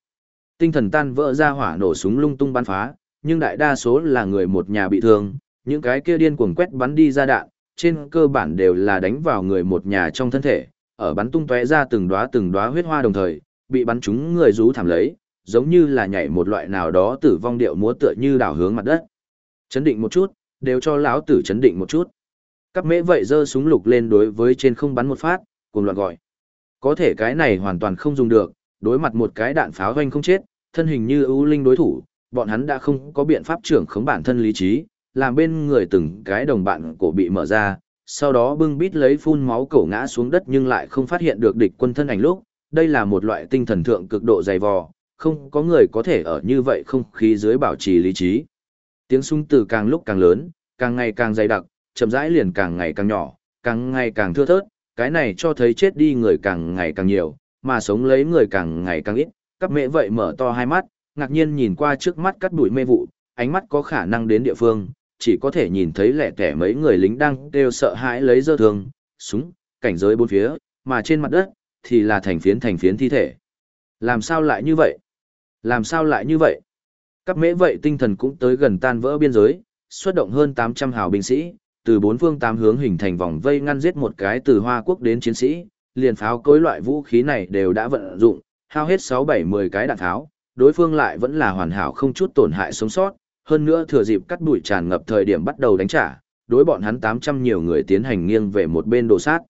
Tinh thần tan vỡ ra hỏa nổ súng lung tung bắn phá, nhưng đại đa số là người một nhà bị thương, những cái kia điên cuồng quét bắn đi ra đạn, trên cơ bản đều là đánh vào người một nhà trong thân thể, ở bắn tung tóe ra từng đóa từng đóa huyết hoa đồng thời, bị bắn trúng người rú thảm lấy, giống như là nhảy một loại nào đó tử vong điệu múa tựa như đảo hướng mặt đất. Chấn định một chút, đều cho lão tử chấn định một chút. Các mễ vậy giơ súng lục lên đối với trên không bắn một phát, cùng loạn gọi. Có thể cái này hoàn toàn không dùng được, đối mặt một cái đạn pháo hoanh không chết, thân hình như ưu linh đối thủ, bọn hắn đã không có biện pháp trưởng khống bản thân lý trí, làm bên người từng cái đồng bạn cổ bị mở ra, sau đó bưng bít lấy phun máu cổ ngã xuống đất nhưng lại không phát hiện được địch quân thân ảnh lúc, đây là một loại tinh thần thượng cực độ dày vò, không có người có thể ở như vậy không khí dưới bảo trì lý trí. Tiếng súng từ càng lúc càng lớn, càng ngày càng dày đặc, chậm rãi liền càng ngày càng nhỏ, càng ngày càng thưa thớt, cái này cho thấy chết đi người càng ngày càng nhiều, mà sống lấy người càng ngày càng ít. Các mẹ vậy mở to hai mắt, ngạc nhiên nhìn qua trước mắt cắt bụi mê vụ, ánh mắt có khả năng đến địa phương, chỉ có thể nhìn thấy lẻ tẻ mấy người lính đang đều sợ hãi lấy dơ thường. súng, cảnh giới bốn phía, mà trên mặt đất, thì là thành phiến thành phiến thi thể. Làm sao lại như vậy? Làm sao lại như vậy? Các mễ vậy tinh thần cũng tới gần tan vỡ biên giới, xuất động hơn 800 hào binh sĩ, từ bốn phương tám hướng hình thành vòng vây ngăn giết một cái từ Hoa Quốc đến chiến sĩ, liền pháo cối loại vũ khí này đều đã vận dụng, hao hết 6-7-10 cái đạn tháo, đối phương lại vẫn là hoàn hảo không chút tổn hại sống sót, hơn nữa thừa dịp cắt bụi tràn ngập thời điểm bắt đầu đánh trả, đối bọn hắn 800 nhiều người tiến hành nghiêng về một bên đồ sát.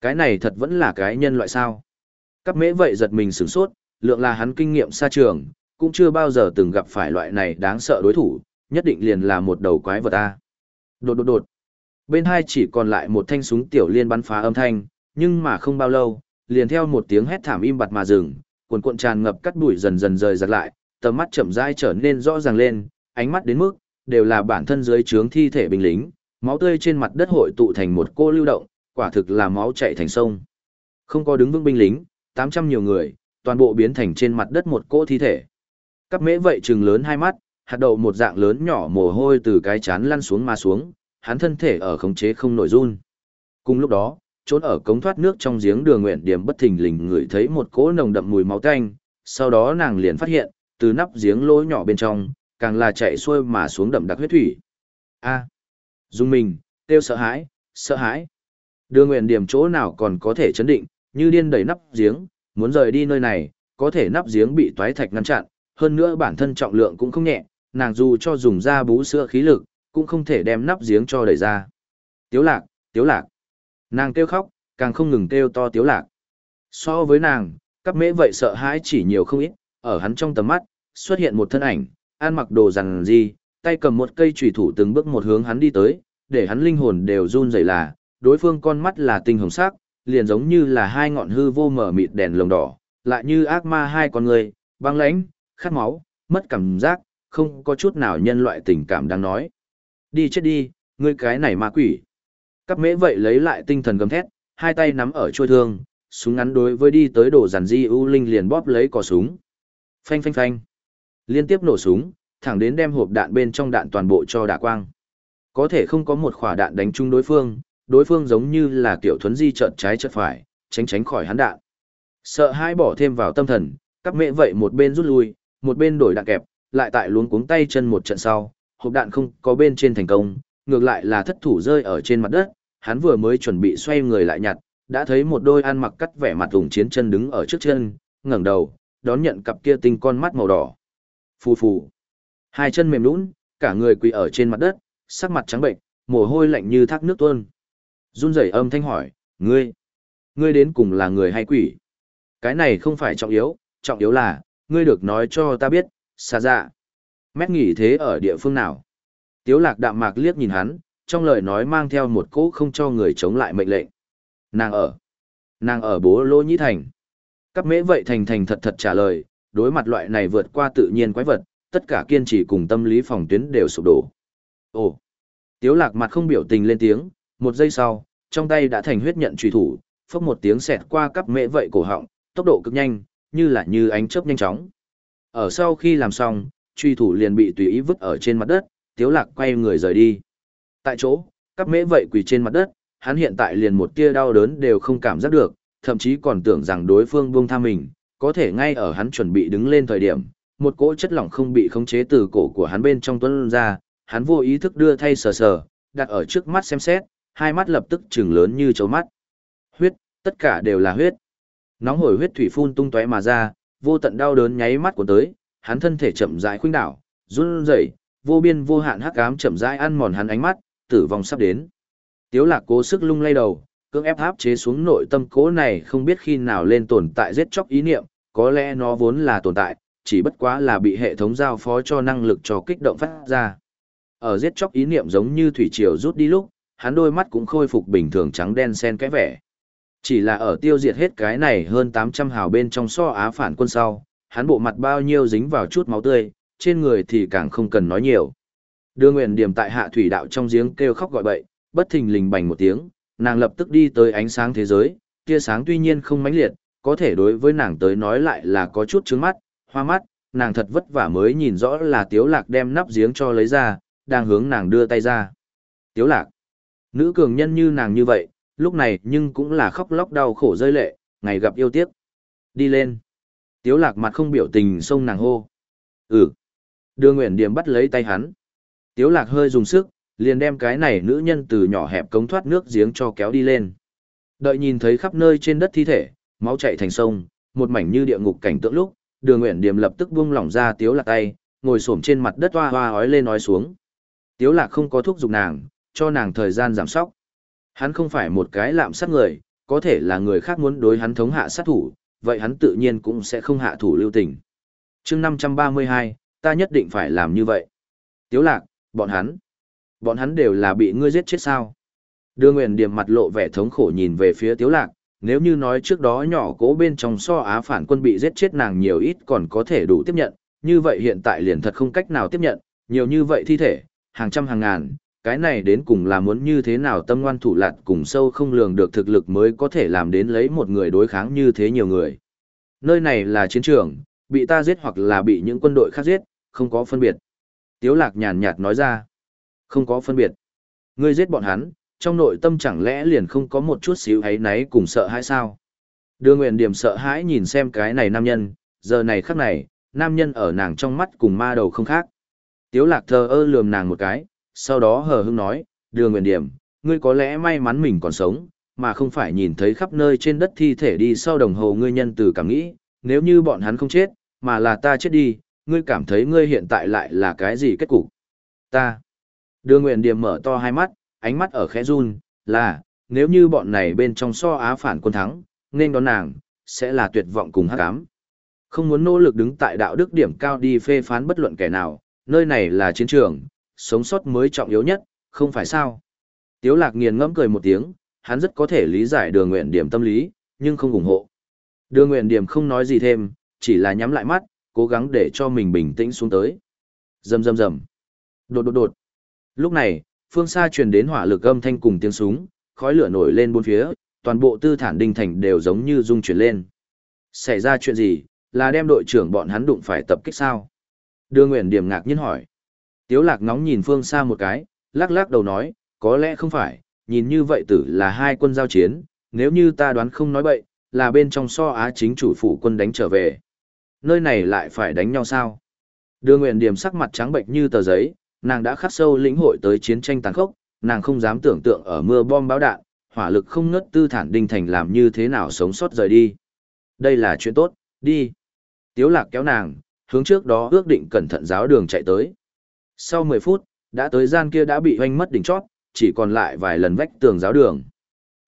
Cái này thật vẫn là cái nhân loại sao. Các mễ vậy giật mình sửng sốt, lượng là hắn kinh nghiệm xa trường, cũng chưa bao giờ từng gặp phải loại này đáng sợ đối thủ, nhất định liền là một đầu quái vật ta. Đột đột đột. Bên hai chỉ còn lại một thanh súng tiểu liên bắn phá âm thanh, nhưng mà không bao lâu, liền theo một tiếng hét thảm im bặt mà dừng, cuồn cuộn tràn ngập cắt bụi dần dần rời giật lại, tầm mắt chậm rãi trở nên rõ ràng lên, ánh mắt đến mức đều là bản thân dưới trướng thi thể binh lính, máu tươi trên mặt đất hội tụ thành một cô lưu động, quả thực là máu chảy thành sông. Không có đứng vững binh lính, 800 nhiều người, toàn bộ biến thành trên mặt đất một cỗ thi thể. Cắp mễ vậy trừng lớn hai mắt, hạt đậu một dạng lớn nhỏ mồ hôi từ cái chán lăn xuống mà xuống, hắn thân thể ở khống chế không nổi run. Cùng lúc đó, trốn ở cống thoát nước trong giếng đường nguyện điểm bất thình lình ngửi thấy một cỗ nồng đậm mùi máu tanh, sau đó nàng liền phát hiện, từ nắp giếng lỗ nhỏ bên trong, càng là chạy xuôi mà xuống đậm đặc huyết thủy. A. À, dung mình, tiêu sợ hãi, sợ hãi. Đường nguyện điểm chỗ nào còn có thể chấn định, như điên đẩy nắp giếng, muốn rời đi nơi này, có thể nắp giếng bị toái thạch ngăn chặn, hơn nữa bản thân trọng lượng cũng không nhẹ, nàng dù cho dùng ra bú sữa khí lực, cũng không thể đem nắp giếng cho đẩy ra. Tiếu lạc, tiếu lạc. Nàng kêu khóc, càng không ngừng kêu to tiếu lạc. So với nàng, các mễ vậy sợ hãi chỉ nhiều không ít, ở hắn trong tầm mắt, xuất hiện một thân ảnh, ăn mặc đồ rằng gì, tay cầm một cây trùy thủ từng bước một hướng hắn đi tới, để hắn linh hồn đều run rẩy là, đối phương con mắt là tinh hồng sắc, liền giống như là hai ngọn hư vô mở mịt đèn lồng đỏ, lại như ác ma hai con người, băng lãnh, khát máu, mất cảm giác, không có chút nào nhân loại tình cảm đang nói. Đi chết đi, ngươi cái này ma quỷ. Cắp mễ vậy lấy lại tinh thần gầm thét, hai tay nắm ở chuôi thương, súng ngắn đối với đi tới đổ giàn di u linh liền bóp lấy cò súng. Phanh phanh phanh. Liên tiếp nổ súng, thẳng đến đem hộp đạn bên trong đạn toàn bộ cho đả quang. Có thể không có một quả đạn đánh trúng đối phương, đối phương giống như là kiểu thuấn di trợn trái trợn phải, tránh tránh khỏi hắn đạn. Sợ hai bỏ thêm vào tâm thần, các mẹ vậy một bên rút lui, một bên đổi đạn kẹp, lại tại luống cuống tay chân một trận sau, hộp đạn không có bên trên thành công, ngược lại là thất thủ rơi ở trên mặt đất, hắn vừa mới chuẩn bị xoay người lại nhặt, đã thấy một đôi ăn mặc cắt vẻ mặt ủng chiến chân đứng ở trước chân, ngẩng đầu, đón nhận cặp kia tinh con mắt màu đỏ. Phù phù. Hai chân mềm nhũn, cả người quỳ ở trên mặt đất, sắc mặt trắng bệnh, mồ hôi lạnh như thác nước tuôn. Run rẩy âm thanh hỏi, ngươi, ngươi đến cùng là người hay quỷ? Cái này không phải trọng yếu, trọng yếu là, ngươi được nói cho ta biết, xa dạ. Mét nghỉ thế ở địa phương nào? Tiếu lạc đạm mạc liếc nhìn hắn, trong lời nói mang theo một cỗ không cho người chống lại mệnh lệnh. Nàng ở. Nàng ở bố lô nhĩ thành. Các mễ vậy thành thành thật thật trả lời, đối mặt loại này vượt qua tự nhiên quái vật, tất cả kiên trì cùng tâm lý phòng tuyến đều sụp đổ. Ồ! Tiếu lạc mặt không biểu tình lên tiếng, một giây sau, trong tay đã thành huyết nhận truy thủ, phốc một tiếng xẹt qua cắp mễ vậy cổ họng, tốc độ cực nhanh, như là như ánh chớp nhanh chóng. Ở sau khi làm xong, truy thủ liền bị tùy ý vứt ở trên mặt đất, tiếu lạc quay người rời đi. Tại chỗ, cắp mễ vậy quỳ trên mặt đất, hắn hiện tại liền một tia đau đớn đều không cảm giác được, thậm chí còn tưởng rằng đối phương buông tha mình, có thể ngay ở hắn chuẩn bị đứng lên thời điểm, một cỗ chất lỏng không bị khống chế từ cổ của hắn bên trong tuôn ra, hắn vô ý thức đưa thay sờ sờ, đặt ở trước mắt xem xét, hai mắt lập tức trừng lớn như chấu mắt. Huyết, tất cả đều là huyết. Nóng hổi huyết thủy phun tung tóe mà ra, vô tận đau đớn nháy mắt của tới, hắn thân thể chậm rãi khuynh đảo, run rẩy, vô biên vô hạn hắc ám chậm rãi ăn mòn hắn ánh mắt, tử vong sắp đến. Tiếu Lạc cố sức lung lay đầu, cưỡng ép áp chế xuống nội tâm cố này không biết khi nào lên tồn tại giết chóc ý niệm, có lẽ nó vốn là tồn tại, chỉ bất quá là bị hệ thống giao phó cho năng lực cho kích động phát ra. Ở giết chóc ý niệm giống như thủy triều rút đi lúc, hắn đôi mắt cũng khôi phục bình thường trắng đen xen cái vẻ. Chỉ là ở tiêu diệt hết cái này hơn 800 hào bên trong so á phản quân sau, hắn bộ mặt bao nhiêu dính vào chút máu tươi, trên người thì càng không cần nói nhiều. Đưa nguyện điểm tại hạ thủy đạo trong giếng kêu khóc gọi bậy, bất thình lình bành một tiếng, nàng lập tức đi tới ánh sáng thế giới, tia sáng tuy nhiên không mãnh liệt, có thể đối với nàng tới nói lại là có chút trướng mắt, hoa mắt, nàng thật vất vả mới nhìn rõ là Tiếu Lạc đem nắp giếng cho lấy ra, đang hướng nàng đưa tay ra. Tiếu Lạc, nữ cường nhân như nàng như vậy, lúc này nhưng cũng là khóc lóc đau khổ rơi lệ, ngày gặp yêu tiếc. Đi lên. Tiếu Lạc mặt không biểu tình xông nàng hô. Ừ. Đưa Nguyện Điềm bắt lấy tay hắn. Tiếu Lạc hơi dùng sức, liền đem cái này nữ nhân từ nhỏ hẹp cống thoát nước giếng cho kéo đi lên. Đợi nhìn thấy khắp nơi trên đất thi thể, máu chảy thành sông, một mảnh như địa ngục cảnh tượng lúc, Đường Uyển Điềm lập tức buông lỏng ra Tiếu Lạc tay, ngồi xổm trên mặt đất hoa hoa ói lên nói xuống. Tiếu Lạc không có thúc giục nàng, cho nàng thời gian giảm sóc. Hắn không phải một cái lạm sát người, có thể là người khác muốn đối hắn thống hạ sát thủ, vậy hắn tự nhiên cũng sẽ không hạ thủ lưu tình. Chương 532, ta nhất định phải làm như vậy. Tiếu Lạc, bọn hắn Bọn hắn đều là bị ngươi giết chết sao? Đưa Nguyện Điềm mặt lộ vẻ thống khổ nhìn về phía Tiếu Lạc, nếu như nói trước đó nhỏ cố bên trong so á phản quân bị giết chết nàng nhiều ít còn có thể đủ tiếp nhận, như vậy hiện tại liền thật không cách nào tiếp nhận, nhiều như vậy thi thể, hàng trăm hàng ngàn, cái này đến cùng là muốn như thế nào tâm ngoan thủ lạt cùng sâu không lường được thực lực mới có thể làm đến lấy một người đối kháng như thế nhiều người. Nơi này là chiến trường, bị ta giết hoặc là bị những quân đội khác giết, không có phân biệt. Tiếu lạc nhàn nhạt nói ra. Không có phân biệt. Ngươi giết bọn hắn, trong nội tâm chẳng lẽ liền không có một chút xíu ấy náy cùng sợ hãi sao? Đưa nguyện điểm sợ hãi nhìn xem cái này nam nhân, giờ này khắc này, nam nhân ở nàng trong mắt cùng ma đầu không khác. Tiếu lạc thờ ơ lườm nàng một cái, sau đó hờ hững nói, đường nguyện điểm, ngươi có lẽ may mắn mình còn sống, mà không phải nhìn thấy khắp nơi trên đất thi thể đi sau đồng hồ ngươi nhân từ cảm nghĩ, nếu như bọn hắn không chết, mà là ta chết đi, ngươi cảm thấy ngươi hiện tại lại là cái gì kết cục? Ta. Đưa nguyện điểm mở to hai mắt, ánh mắt ở khẽ run, là, nếu như bọn này bên trong so á phản quân thắng, nên đón nàng, sẽ là tuyệt vọng cùng hát cám. Không muốn nỗ lực đứng tại đạo đức điểm cao đi phê phán bất luận kẻ nào, nơi này là chiến trường, sống sót mới trọng yếu nhất, không phải sao. Tiếu lạc nghiền ngẫm cười một tiếng, hắn rất có thể lý giải đường nguyện điểm tâm lý, nhưng không ủng hộ. Đường nguyện điểm không nói gì thêm, chỉ là nhắm lại mắt, cố gắng để cho mình bình tĩnh xuống tới. Rầm rầm rầm. Đột đột đột. Lúc này, phương xa truyền đến hỏa lực âm thanh cùng tiếng súng, khói lửa nổi lên bốn phía, toàn bộ tư thản đinh thành đều giống như rung chuyển lên. Xảy ra chuyện gì, là đem đội trưởng bọn hắn đụng phải tập kích sao? Đưa Nguyện Điểm ngạc nhiên hỏi. Tiếu lạc nóng nhìn phương xa một cái, lắc lắc đầu nói, có lẽ không phải, nhìn như vậy tử là hai quân giao chiến, nếu như ta đoán không nói bậy, là bên trong so á chính chủ phủ quân đánh trở về. Nơi này lại phải đánh nhau sao? Đưa Nguyện Điểm sắc mặt trắng bệnh như tờ giấy, nàng đã khắc sâu lĩnh hội tới chiến tranh tàn khốc, nàng không dám tưởng tượng ở mưa bom báo đạn, hỏa lực không ngớt tư thản đinh thành làm như thế nào sống sót rời đi. Đây là chuyện tốt, đi. Tiếu lạc kéo nàng, hướng trước đó ước định cẩn thận giáo đường chạy tới. Sau 10 phút, đã tới gian kia đã bị hoanh mất đỉnh chót, chỉ còn lại vài lần vách tường giáo đường.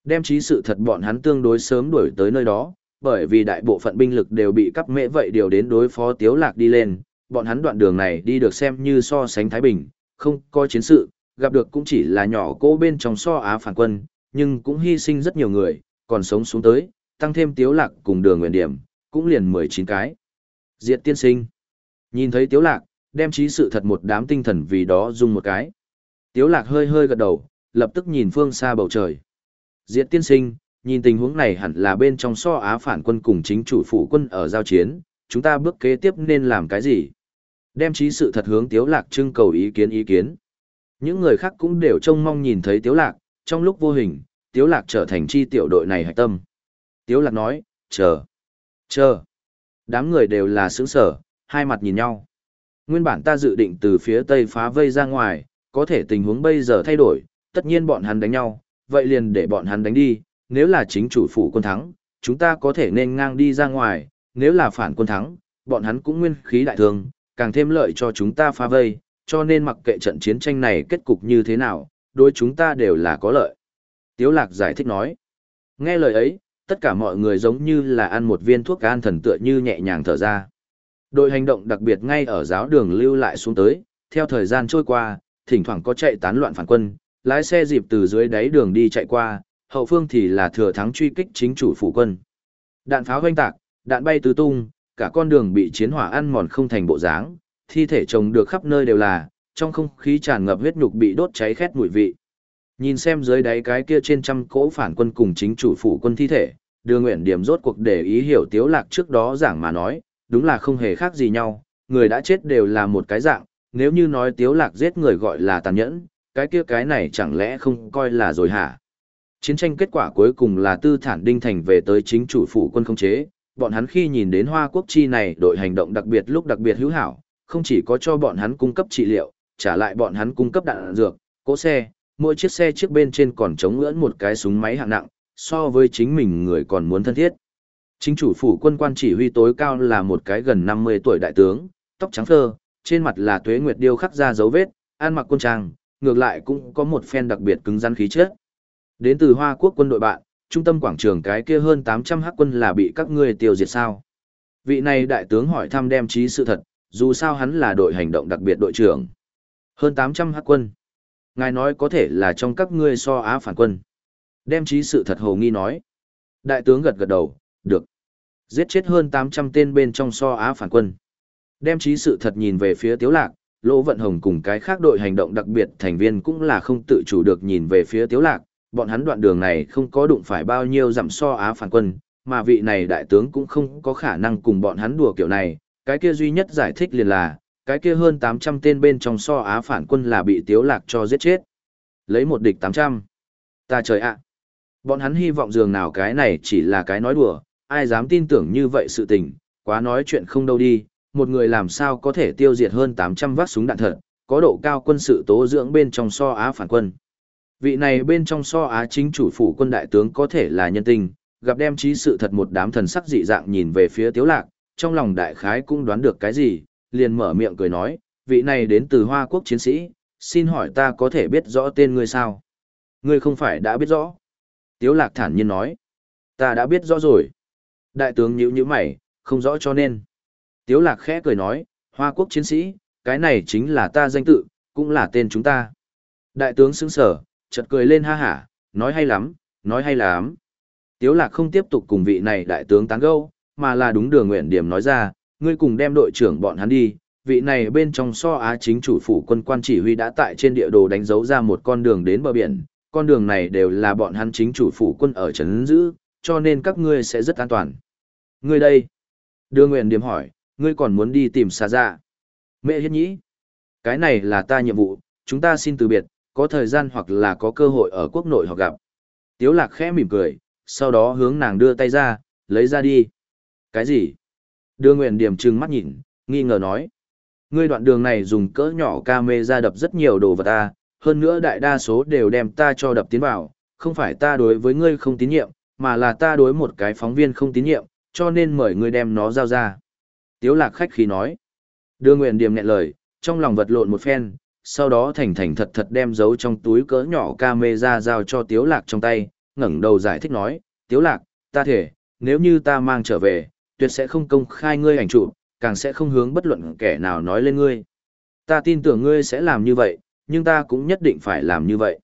Đem trí sự thật bọn hắn tương đối sớm đuổi tới nơi đó, bởi vì đại bộ phận binh lực đều bị cắp mễ vậy điều đến đối phó tiếu lạc đi lên, bọn hắn đoạn đường này đi được xem như so sánh Thái Bình, không có chiến sự, gặp được cũng chỉ là nhỏ cô bên trong so Á phản quân, nhưng cũng hy sinh rất nhiều người, còn sống xuống tới, tăng thêm tiếu lạc cùng đường nguyện điểm, cũng liền 19 cái. Diệt tiên sinh. Nhìn thấy tiếu lạc, đem trí sự thật một đám tinh thần vì đó dùng một cái. Tiếu lạc hơi hơi gật đầu, lập tức nhìn phương xa bầu trời. Diệt tiên sinh, nhìn tình huống này hẳn là bên trong so Á phản quân cùng chính chủ phủ quân ở giao chiến, chúng ta bước kế tiếp nên làm cái gì? Đem trí sự thật hướng Tiếu Lạc trưng cầu ý kiến ý kiến. Những người khác cũng đều trông mong nhìn thấy Tiếu Lạc, trong lúc vô hình, Tiếu Lạc trở thành chi tiểu đội này hạch tâm. Tiếu Lạc nói, chờ, chờ. Đám người đều là sướng sở, hai mặt nhìn nhau. Nguyên bản ta dự định từ phía tây phá vây ra ngoài, có thể tình huống bây giờ thay đổi, tất nhiên bọn hắn đánh nhau, vậy liền để bọn hắn đánh đi, nếu là chính chủ phủ quân thắng, chúng ta có thể nên ngang đi ra ngoài, nếu là phản quân thắng, bọn hắn cũng nguyên khí đại thương, càng thêm lợi cho chúng ta phá vây, cho nên mặc kệ trận chiến tranh này kết cục như thế nào, đối chúng ta đều là có lợi. Tiếu lạc giải thích nói. Nghe lời ấy, tất cả mọi người giống như là ăn một viên thuốc an thần tựa như nhẹ nhàng thở ra. Đội hành động đặc biệt ngay ở giáo đường lưu lại xuống tới, theo thời gian trôi qua, thỉnh thoảng có chạy tán loạn phản quân, lái xe dịp từ dưới đáy đường đi chạy qua, hậu phương thì là thừa thắng truy kích chính chủ phủ quân. Đạn pháo hoanh tạc, đạn bay tứ tung, cả con đường bị chiến hỏa ăn mòn không thành bộ dáng, thi thể chồng được khắp nơi đều là, trong không khí tràn ngập huyết nhục bị đốt cháy khét mùi vị. Nhìn xem dưới đáy cái kia trên trăm cỗ phản quân cùng chính chủ phủ quân thi thể, đưa nguyện điểm rốt cuộc để ý hiểu tiếu lạc trước đó giảng mà nói, đúng là không hề khác gì nhau, người đã chết đều là một cái dạng, nếu như nói tiếu lạc giết người gọi là tàn nhẫn, cái kia cái này chẳng lẽ không coi là rồi hả? Chiến tranh kết quả cuối cùng là tư thản đinh thành về tới chính chủ phủ quân không chế, bọn hắn khi nhìn đến Hoa Quốc chi này đội hành động đặc biệt lúc đặc biệt hữu hảo, không chỉ có cho bọn hắn cung cấp trị liệu, trả lại bọn hắn cung cấp đạn dược, cỗ xe, mỗi chiếc xe trước bên trên còn chống ngưỡng một cái súng máy hạng nặng, so với chính mình người còn muốn thân thiết. Chính chủ phủ quân quan chỉ huy tối cao là một cái gần 50 tuổi đại tướng, tóc trắng phơ, trên mặt là tuế nguyệt điêu khắc ra dấu vết, ăn mặc quân trang, ngược lại cũng có một phen đặc biệt cứng rắn khí chất. Đến từ Hoa Quốc quân đội bạn, trung tâm quảng trường cái kia hơn 800 hắc quân là bị các ngươi tiêu diệt sao? Vị này đại tướng hỏi thăm đem trí sự thật, dù sao hắn là đội hành động đặc biệt đội trưởng. Hơn 800 hắc quân. Ngài nói có thể là trong các ngươi so á phản quân. Đem trí sự thật hồ nghi nói. Đại tướng gật gật đầu, được. Giết chết hơn 800 tên bên trong so á phản quân. Đem trí sự thật nhìn về phía tiếu lạc, Lỗ Vận Hồng cùng cái khác đội hành động đặc biệt thành viên cũng là không tự chủ được nhìn về phía tiếu lạc, bọn hắn đoạn đường này không có đụng phải bao nhiêu dặm so Á phản quân, mà vị này đại tướng cũng không có khả năng cùng bọn hắn đùa kiểu này, cái kia duy nhất giải thích liền là, cái kia hơn 800 tên bên trong so Á phản quân là bị tiếu lạc cho giết chết. Lấy một địch 800. Ta trời ạ. Bọn hắn hy vọng dường nào cái này chỉ là cái nói đùa, ai dám tin tưởng như vậy sự tình, quá nói chuyện không đâu đi, một người làm sao có thể tiêu diệt hơn 800 vác súng đạn thật, có độ cao quân sự tố dưỡng bên trong so Á phản quân vị này bên trong so á chính chủ phủ quân đại tướng có thể là nhân tình, gặp đem trí sự thật một đám thần sắc dị dạng nhìn về phía tiếu lạc, trong lòng đại khái cũng đoán được cái gì, liền mở miệng cười nói, vị này đến từ Hoa Quốc chiến sĩ, xin hỏi ta có thể biết rõ tên ngươi sao? Ngươi không phải đã biết rõ. Tiếu lạc thản nhiên nói, ta đã biết rõ rồi. Đại tướng nhíu nhíu mày, không rõ cho nên. Tiếu lạc khẽ cười nói, Hoa Quốc chiến sĩ, cái này chính là ta danh tự, cũng là tên chúng ta. Đại tướng sững sờ, chợt cười lên ha hả, nói hay lắm, nói hay lắm. Tiếu lạc không tiếp tục cùng vị này đại tướng tán gẫu, mà là đúng đường nguyện điểm nói ra, ngươi cùng đem đội trưởng bọn hắn đi, vị này bên trong so á chính chủ phủ quân quan chỉ huy đã tại trên địa đồ đánh dấu ra một con đường đến bờ biển, con đường này đều là bọn hắn chính chủ phủ quân ở trấn giữ, cho nên các ngươi sẽ rất an toàn. Ngươi đây? đưa nguyện điểm hỏi, ngươi còn muốn đi tìm xa ra? Dạ? Mẹ hiết nhĩ? Cái này là ta nhiệm vụ, chúng ta xin từ biệt, có thời gian hoặc là có cơ hội ở quốc nội họ gặp. Tiếu lạc khẽ mỉm cười, sau đó hướng nàng đưa tay ra, lấy ra đi. Cái gì? Đưa nguyện điểm trừng mắt nhìn, nghi ngờ nói. Ngươi đoạn đường này dùng cỡ nhỏ camera đập rất nhiều đồ vật ta, hơn nữa đại đa số đều đem ta cho đập tiến vào, không phải ta đối với ngươi không tín nhiệm, mà là ta đối một cái phóng viên không tín nhiệm, cho nên mời ngươi đem nó giao ra. Tiếu lạc khách khí nói. Đưa nguyện điểm nhẹ lời, trong lòng vật lộn một phen, sau đó thành thành thật thật đem giấu trong túi cỡ nhỏ camera giao cho Tiếu Lạc trong tay, ngẩng đầu giải thích nói, Tiếu Lạc, ta thể, nếu như ta mang trở về, tuyệt sẽ không công khai ngươi ảnh chụp, càng sẽ không hướng bất luận kẻ nào nói lên ngươi. Ta tin tưởng ngươi sẽ làm như vậy, nhưng ta cũng nhất định phải làm như vậy.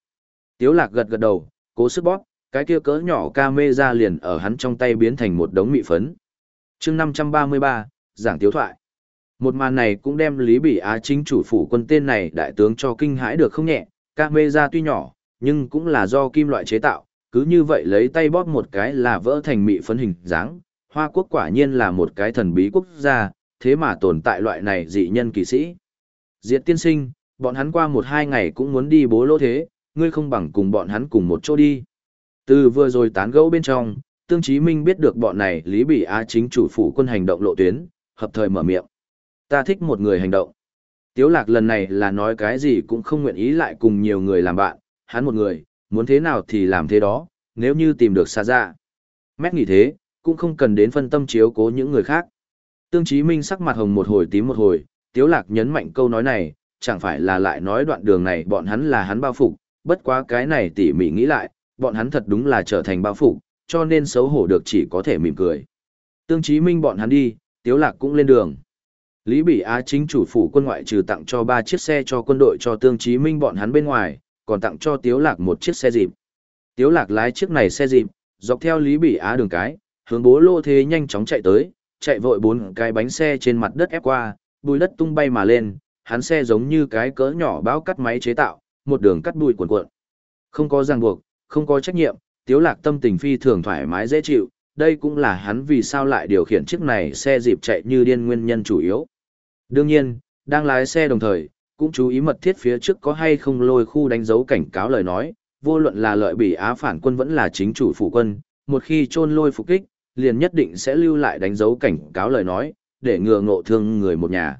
Tiếu Lạc gật gật đầu, cố sức bóp, cái kia cỡ nhỏ camera liền ở hắn trong tay biến thành một đống mị phấn. Chương 533, giảng tiếu thoại. Một màn này cũng đem Lý Bỉ Á chính chủ phủ quân tên này đại tướng cho kinh hãi được không nhẹ, camera tuy nhỏ, nhưng cũng là do kim loại chế tạo, cứ như vậy lấy tay bóp một cái là vỡ thành mị phấn hình dáng. Hoa quốc quả nhiên là một cái thần bí quốc gia, thế mà tồn tại loại này dị nhân kỳ sĩ. Diệt tiên sinh, bọn hắn qua một hai ngày cũng muốn đi bố lỗ thế, ngươi không bằng cùng bọn hắn cùng một chỗ đi. Từ vừa rồi tán gẫu bên trong, Tương Chí Minh biết được bọn này Lý Bỉ Á chính chủ phủ quân hành động lộ tuyến, hợp thời mở miệng. Ta thích một người hành động. Tiếu lạc lần này là nói cái gì cũng không nguyện ý lại cùng nhiều người làm bạn, hắn một người, muốn thế nào thì làm thế đó, nếu như tìm được xa ra. Mét nghĩ thế, cũng không cần đến phân tâm chiếu cố những người khác. Tương Chí Minh sắc mặt hồng một hồi tím một hồi, Tiếu lạc nhấn mạnh câu nói này, chẳng phải là lại nói đoạn đường này bọn hắn là hắn bao phục, bất quá cái này tỉ mỉ nghĩ lại, bọn hắn thật đúng là trở thành bao phục, cho nên xấu hổ được chỉ có thể mỉm cười. Tương Chí Minh bọn hắn đi, Tiếu Lạc cũng lên đường. Lý Bỉ Á chính chủ phủ quân ngoại trừ tặng cho 3 chiếc xe cho quân đội cho Tương Chí Minh bọn hắn bên ngoài, còn tặng cho Tiếu Lạc một chiếc xe dịp. Tiếu Lạc lái chiếc này xe dịp, dọc theo Lý Bỉ Á đường cái, hướng bố lô thế nhanh chóng chạy tới, chạy vội bốn cái bánh xe trên mặt đất ép qua, bùi đất tung bay mà lên, hắn xe giống như cái cỡ nhỏ báo cắt máy chế tạo, một đường cắt bụi cuộn cuộn. Không có ràng buộc, không có trách nhiệm, Tiếu Lạc tâm tình phi thường thoải mái dễ chịu, đây cũng là hắn vì sao lại điều khiển chiếc này xe dịp chạy như điên nguyên nhân chủ yếu. Đương nhiên, đang lái xe đồng thời, cũng chú ý mật thiết phía trước có hay không lôi khu đánh dấu cảnh cáo lời nói, vô luận là lợi bị Á phản quân vẫn là chính chủ phủ quân, một khi trôn lôi phục kích, liền nhất định sẽ lưu lại đánh dấu cảnh cáo lời nói, để ngừa ngộ thương người một nhà.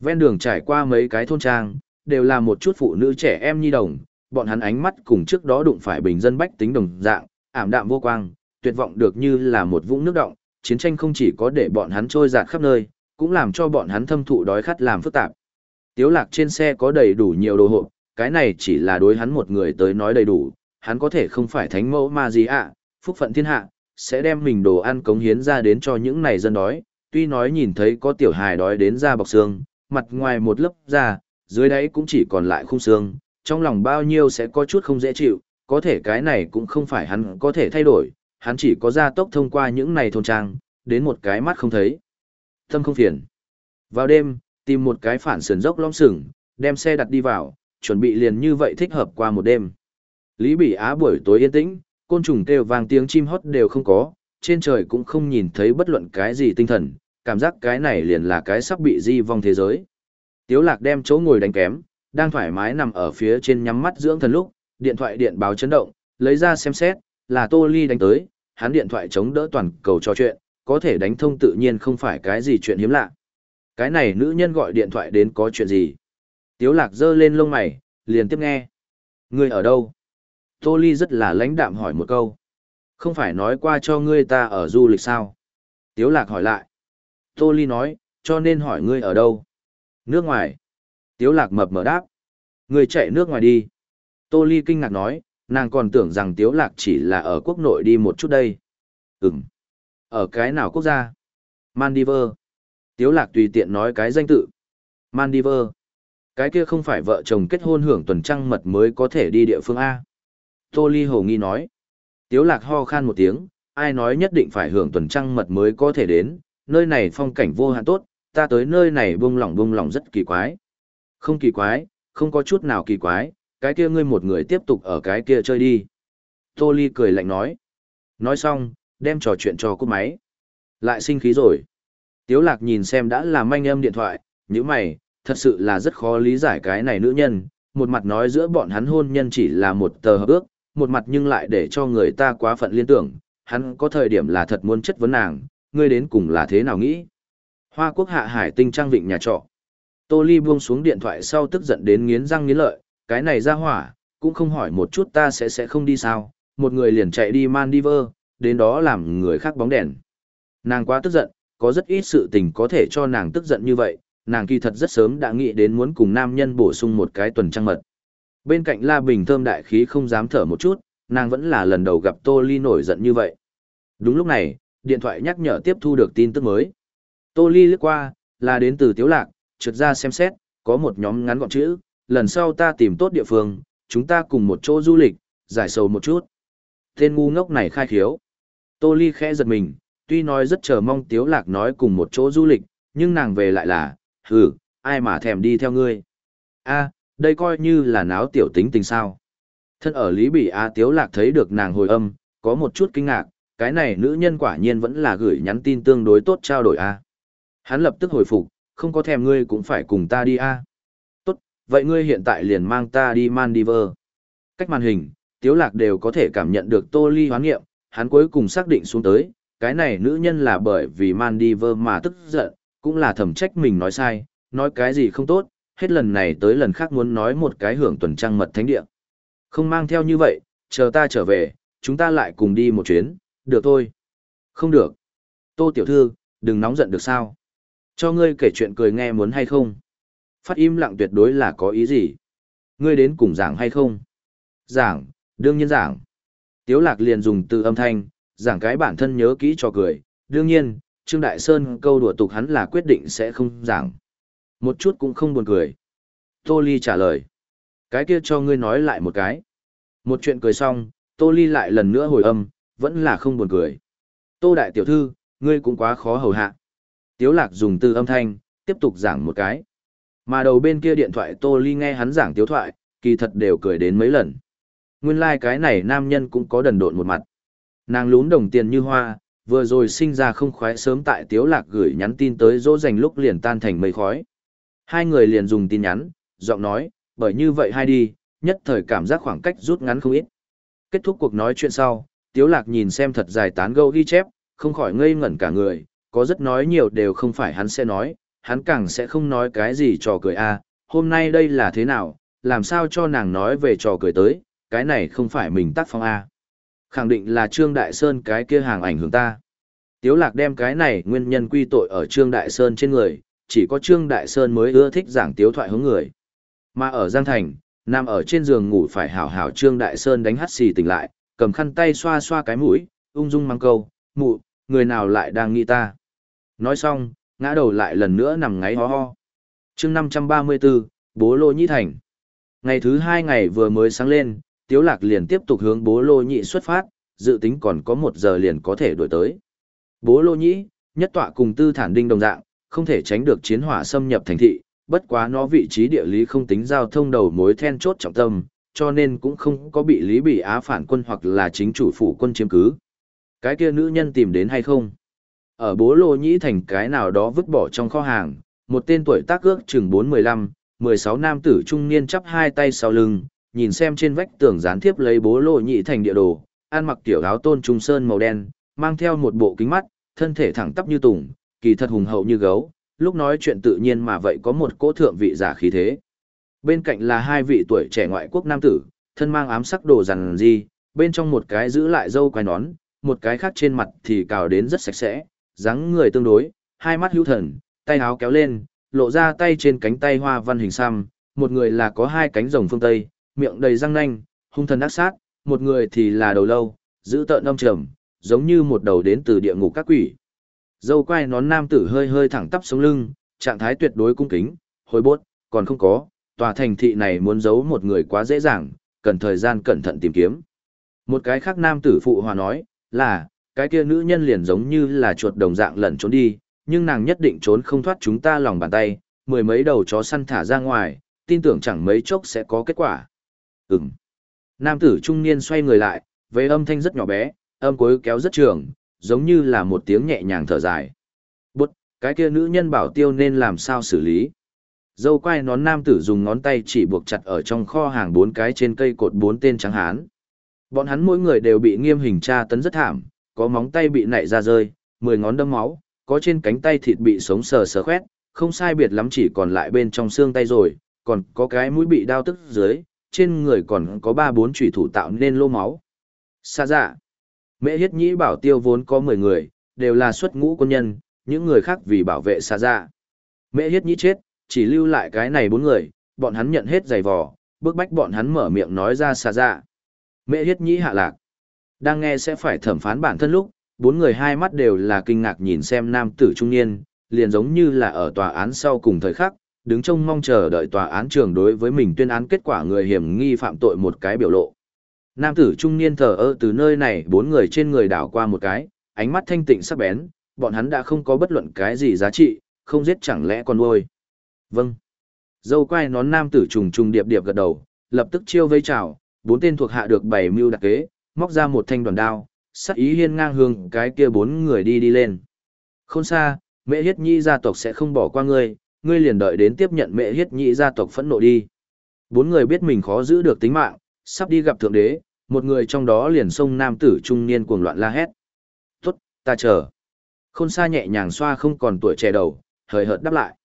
Ven đường trải qua mấy cái thôn trang, đều là một chút phụ nữ trẻ em nhi đồng, bọn hắn ánh mắt cùng trước đó đụng phải bình dân bách tính đồng dạng, ảm đạm vô quang, tuyệt vọng được như là một vũng nước động, chiến tranh không chỉ có để bọn hắn trôi dạt khắp nơi, cũng làm cho bọn hắn thâm thụ đói khát làm phức tạp. Tiếu lạc trên xe có đầy đủ nhiều đồ hộp, cái này chỉ là đối hắn một người tới nói đầy đủ, hắn có thể không phải thánh mẫu mà gì ạ, phúc phận thiên hạ, sẽ đem mình đồ ăn cống hiến ra đến cho những này dân đói, tuy nói nhìn thấy có tiểu hài đói đến ra bọc xương, mặt ngoài một lớp da, dưới đáy cũng chỉ còn lại khung xương, trong lòng bao nhiêu sẽ có chút không dễ chịu, có thể cái này cũng không phải hắn có thể thay đổi, hắn chỉ có ra tốc thông qua những này thôn trang, đến một cái mắt không thấy. Tâm không phiền. Vào đêm, tìm một cái phản sườn dốc long sừng, đem xe đặt đi vào, chuẩn bị liền như vậy thích hợp qua một đêm. Lý Bỉ Á buổi tối yên tĩnh, côn trùng kêu vang tiếng chim hót đều không có, trên trời cũng không nhìn thấy bất luận cái gì tinh thần, cảm giác cái này liền là cái sắp bị di vong thế giới. Tiếu lạc đem chỗ ngồi đánh kém, đang thoải mái nằm ở phía trên nhắm mắt dưỡng thần lúc, điện thoại điện báo chấn động, lấy ra xem xét, là Tô Ly đánh tới, hắn điện thoại chống đỡ toàn cầu trò chuyện, có thể đánh thông tự nhiên không phải cái gì chuyện hiếm lạ. Cái này nữ nhân gọi điện thoại đến có chuyện gì? Tiếu lạc giơ lên lông mày, liền tiếp nghe. Ngươi ở đâu? Tô Ly rất là lãnh đạm hỏi một câu. Không phải nói qua cho ngươi ta ở du lịch sao? Tiếu lạc hỏi lại. Tô Ly nói, cho nên hỏi ngươi ở đâu? Nước ngoài. Tiếu lạc mập mở đáp. người chạy nước ngoài đi. Tô Ly kinh ngạc nói, nàng còn tưởng rằng Tiếu lạc chỉ là ở quốc nội đi một chút đây. Ừm. Ở cái nào quốc gia? Maldives. Tiếu lạc tùy tiện nói cái danh tự. Maldives. Cái kia không phải vợ chồng kết hôn hưởng tuần trăng mật mới có thể đi địa phương A. Tô Ly hồ nghi nói. Tiếu lạc ho khan một tiếng, ai nói nhất định phải hưởng tuần trăng mật mới có thể đến, nơi này phong cảnh vô hạn tốt, ta tới nơi này buông lỏng buông lỏng rất kỳ quái. Không kỳ quái, không có chút nào kỳ quái, cái kia ngươi một người tiếp tục ở cái kia chơi đi. Tô Ly cười lạnh nói. Nói xong, đem trò chuyện cho cô máy. Lại sinh khí rồi. Tiếu lạc nhìn xem đã là manh âm điện thoại, như mày, thật sự là rất khó lý giải cái này nữ nhân, một mặt nói giữa bọn hắn hôn nhân chỉ là một tờ hợp ước, một mặt nhưng lại để cho người ta quá phận liên tưởng, hắn có thời điểm là thật muốn chất vấn nàng, ngươi đến cùng là thế nào nghĩ. Hoa quốc hạ hải tinh trang vịnh nhà trọ. Tô Ly buông xuống điện thoại sau tức giận đến nghiến răng nghiến lợi, cái này ra hỏa, cũng không hỏi một chút ta sẽ sẽ không đi sao, một người liền chạy đi Maldives, đến đó làm người khác bóng đèn. Nàng quá tức giận, có rất ít sự tình có thể cho nàng tức giận như vậy, nàng kỳ thật rất sớm đã nghĩ đến muốn cùng nam nhân bổ sung một cái tuần trăng mật. Bên cạnh La Bình thơm đại khí không dám thở một chút, nàng vẫn là lần đầu gặp Tô Ly nổi giận như vậy. Đúng lúc này, điện thoại nhắc nhở tiếp thu được tin tức mới. Tô Ly lướt qua, là đến từ Tiếu Lạc, trượt ra xem xét, có một nhóm ngắn gọn chữ, lần sau ta tìm tốt địa phương, chúng ta cùng một chỗ du lịch, giải sầu một chút. Tên ngu ngốc này khai khiếu. Tô Ly khẽ giật mình, tuy nói rất chờ mong Tiếu Lạc nói cùng một chỗ du lịch, nhưng nàng về lại là, hừ, ai mà thèm đi theo ngươi. a đây coi như là náo tiểu tính tình sao. Thân ở Lý Bỉ A Tiếu Lạc thấy được nàng hồi âm, có một chút kinh ngạc, cái này nữ nhân quả nhiên vẫn là gửi nhắn tin tương đối tốt trao đổi A. Hắn lập tức hồi phục, không có thèm ngươi cũng phải cùng ta đi A. Tốt, vậy ngươi hiện tại liền mang ta đi Maldives. Cách màn hình, Tiếu Lạc đều có thể cảm nhận được Tô Ly hoán nghiệm, hắn cuối cùng xác định xuống tới, cái này nữ nhân là bởi vì Maldives mà tức giận, cũng là thầm trách mình nói sai, nói cái gì không tốt, hết lần này tới lần khác muốn nói một cái hưởng tuần trăng mật thánh địa. Không mang theo như vậy, chờ ta trở về, chúng ta lại cùng đi một chuyến, được thôi. Không được. Tô tiểu thư, đừng nóng giận được sao. Cho ngươi kể chuyện cười nghe muốn hay không. Phát im lặng tuyệt đối là có ý gì. Ngươi đến cùng giảng hay không? Giảng, đương nhiên giảng. Tiếu lạc liền dùng từ âm thanh, giảng cái bản thân nhớ kỹ cho cười. Đương nhiên, Trương Đại Sơn câu đùa tục hắn là quyết định sẽ không giảng. Một chút cũng không buồn cười. Tô Ly trả lời. Cái kia cho ngươi nói lại một cái. Một chuyện cười xong, Tô Ly lại lần nữa hồi âm, vẫn là không buồn cười. Tô Đại Tiểu Thư, ngươi cũng quá khó hầu hạ. Tiếu Lạc dùng từ âm thanh, tiếp tục giảng một cái. Mà đầu bên kia điện thoại Tô Ly nghe hắn giảng tiếu thoại, kỳ thật đều cười đến mấy lần. Nguyên lai like cái này nam nhân cũng có đần độn một mặt. Nàng lún đồng tiền như hoa, vừa rồi sinh ra không khoái sớm tại Tiếu Lạc gửi nhắn tin tới dỗ dành lúc liền tan thành mây khói. Hai người liền dùng tin nhắn, giọng nói, bởi như vậy hai đi, nhất thời cảm giác khoảng cách rút ngắn không ít. Kết thúc cuộc nói chuyện sau, Tiếu Lạc nhìn xem thật dài tán gẫu ghi chép, không khỏi ngây ngẩn cả người, có rất nói nhiều đều không phải hắn sẽ nói, hắn càng sẽ không nói cái gì trò cười a. hôm nay đây là thế nào, làm sao cho nàng nói về trò cười tới, cái này không phải mình tác phong a. Khẳng định là Trương Đại Sơn cái kia hàng ảnh hưởng ta. Tiếu Lạc đem cái này nguyên nhân quy tội ở Trương Đại Sơn trên người, chỉ có Trương Đại Sơn mới ưa thích giảng tiếu thoại hướng người. Mà ở Giang Thành, nằm ở trên giường ngủ phải hảo hảo Trương Đại Sơn đánh hắt xì tỉnh lại, cầm khăn tay xoa xoa cái mũi, ung dung mang câu, mụ, người nào lại đang nghĩ ta. Nói xong, ngã đầu lại lần nữa nằm ngáy ho ho. chương 534, bố lô nhĩ thành. Ngày thứ hai ngày vừa mới sáng lên, Tiếu Lạc liền tiếp tục hướng bố lô nhị xuất phát, dự tính còn có một giờ liền có thể đuổi tới. Bố lô nhĩ, nhất tọa cùng tư thản đinh đồng dạng, không thể tránh được chiến hỏa xâm nhập thành thị, bất quá nó vị trí địa lý không tính giao thông đầu mối then chốt trọng tâm, cho nên cũng không có bị Lý Bỉ Á phản quân hoặc là chính chủ phủ quân chiếm cứ. Cái kia nữ nhân tìm đến hay không? Ở bố lô nhĩ thành cái nào đó vứt bỏ trong kho hàng, một tên tuổi tác ước chừng 4-15, 16 nam tử trung niên chắp hai tay sau lưng, nhìn xem trên vách tường dán thiếp lấy bố lô nhĩ thành địa đồ, ăn mặc tiểu áo tôn trung sơn màu đen, mang theo một bộ kính mắt, thân thể thẳng tắp như tùng, kỳ thật hùng hậu như gấu, lúc nói chuyện tự nhiên mà vậy có một cỗ thượng vị giả khí thế. Bên cạnh là hai vị tuổi trẻ ngoại quốc nam tử, thân mang ám sắc đồ rằn gì, bên trong một cái giữ lại dâu quai nón, một cái khác trên mặt thì cào đến rất sạch sẽ, dáng người tương đối, hai mắt hữu thần, tay áo kéo lên, lộ ra tay trên cánh tay hoa văn hình xăm, một người là có hai cánh rồng phương Tây, miệng đầy răng nanh, hung thần ác sát, một người thì là đầu lâu, giữ tợn âm trầm, giống như một đầu đến từ địa ngục các quỷ. Dâu quai nón nam tử hơi hơi thẳng tắp sống lưng, trạng thái tuyệt đối cung kính, hồi bốt, còn không có, tòa thành thị này muốn giấu một người quá dễ dàng, cần thời gian cẩn thận tìm kiếm. Một cái khác nam tử phụ hòa nói, là, cái kia nữ nhân liền giống như là chuột đồng dạng lẩn trốn đi, nhưng nàng nhất định trốn không thoát chúng ta lòng bàn tay, mười mấy đầu chó săn thả ra ngoài, tin tưởng chẳng mấy chốc sẽ có kết quả. Ừm. Nam tử trung niên xoay người lại, với âm thanh rất nhỏ bé, âm cuối kéo rất trường, giống như là một tiếng nhẹ nhàng thở dài. Bút, cái kia nữ nhân bảo tiêu nên làm sao xử lý. Dâu quai nón nam tử dùng ngón tay chỉ buộc chặt ở trong kho hàng bốn cái trên cây cột bốn tên trắng hán. Bọn hắn mỗi người đều bị nghiêm hình tra tấn rất thảm, có móng tay bị nảy ra rơi, mười ngón đâm máu, có trên cánh tay thịt bị sống sờ sờ khoét, không sai biệt lắm chỉ còn lại bên trong xương tay rồi, còn có cái mũi bị đau tức dưới, trên người còn có ba bốn chủy thủ tạo nên lô máu. Xa dạ. Mẹ hiết nhĩ bảo tiêu vốn có 10 người, đều là xuất ngũ quân nhân, những người khác vì bảo vệ xa dạ. Mẹ hiết nhĩ chết, chỉ lưu lại cái này bốn người, bọn hắn nhận hết giày vò, bước bách bọn hắn mở miệng nói ra xa dạ. Mẹ hiết nhĩ hạ lạc. Đang nghe sẽ phải thẩm phán bản thân lúc, bốn người hai mắt đều là kinh ngạc nhìn xem nam tử trung niên, liền giống như là ở tòa án sau cùng thời khắc, đứng trông mong chờ đợi tòa án trường đối với mình tuyên án kết quả người hiểm nghi phạm tội một cái biểu lộ. Nam tử trung niên thờ ơ từ nơi này bốn người trên người đảo qua một cái, ánh mắt thanh tịnh sắc bén, bọn hắn đã không có bất luận cái gì giá trị, không giết chẳng lẽ còn nuôi. Vâng. Dâu quay nón nam tử trùng trùng điệp điệp gật đầu, lập tức chiêu vây chào, bốn tên thuộc hạ được bảy mưu đặc kế, móc ra một thanh đoàn đao, sắc ý hiên ngang hương cái kia bốn người đi đi lên. Khôn xa, mẹ hiết nhi gia tộc sẽ không bỏ qua ngươi, ngươi liền đợi đến tiếp nhận mẹ hiết nhi gia tộc phẫn nộ đi. Bốn người biết mình khó giữ được tính mạng, sắp đi gặp thượng đế, một người trong đó liền xông nam tử trung niên cuồng loạn la hét. Tốt, ta chờ. Khôn xa nhẹ nhàng xoa không còn tuổi trẻ đầu, hời hợt đáp lại.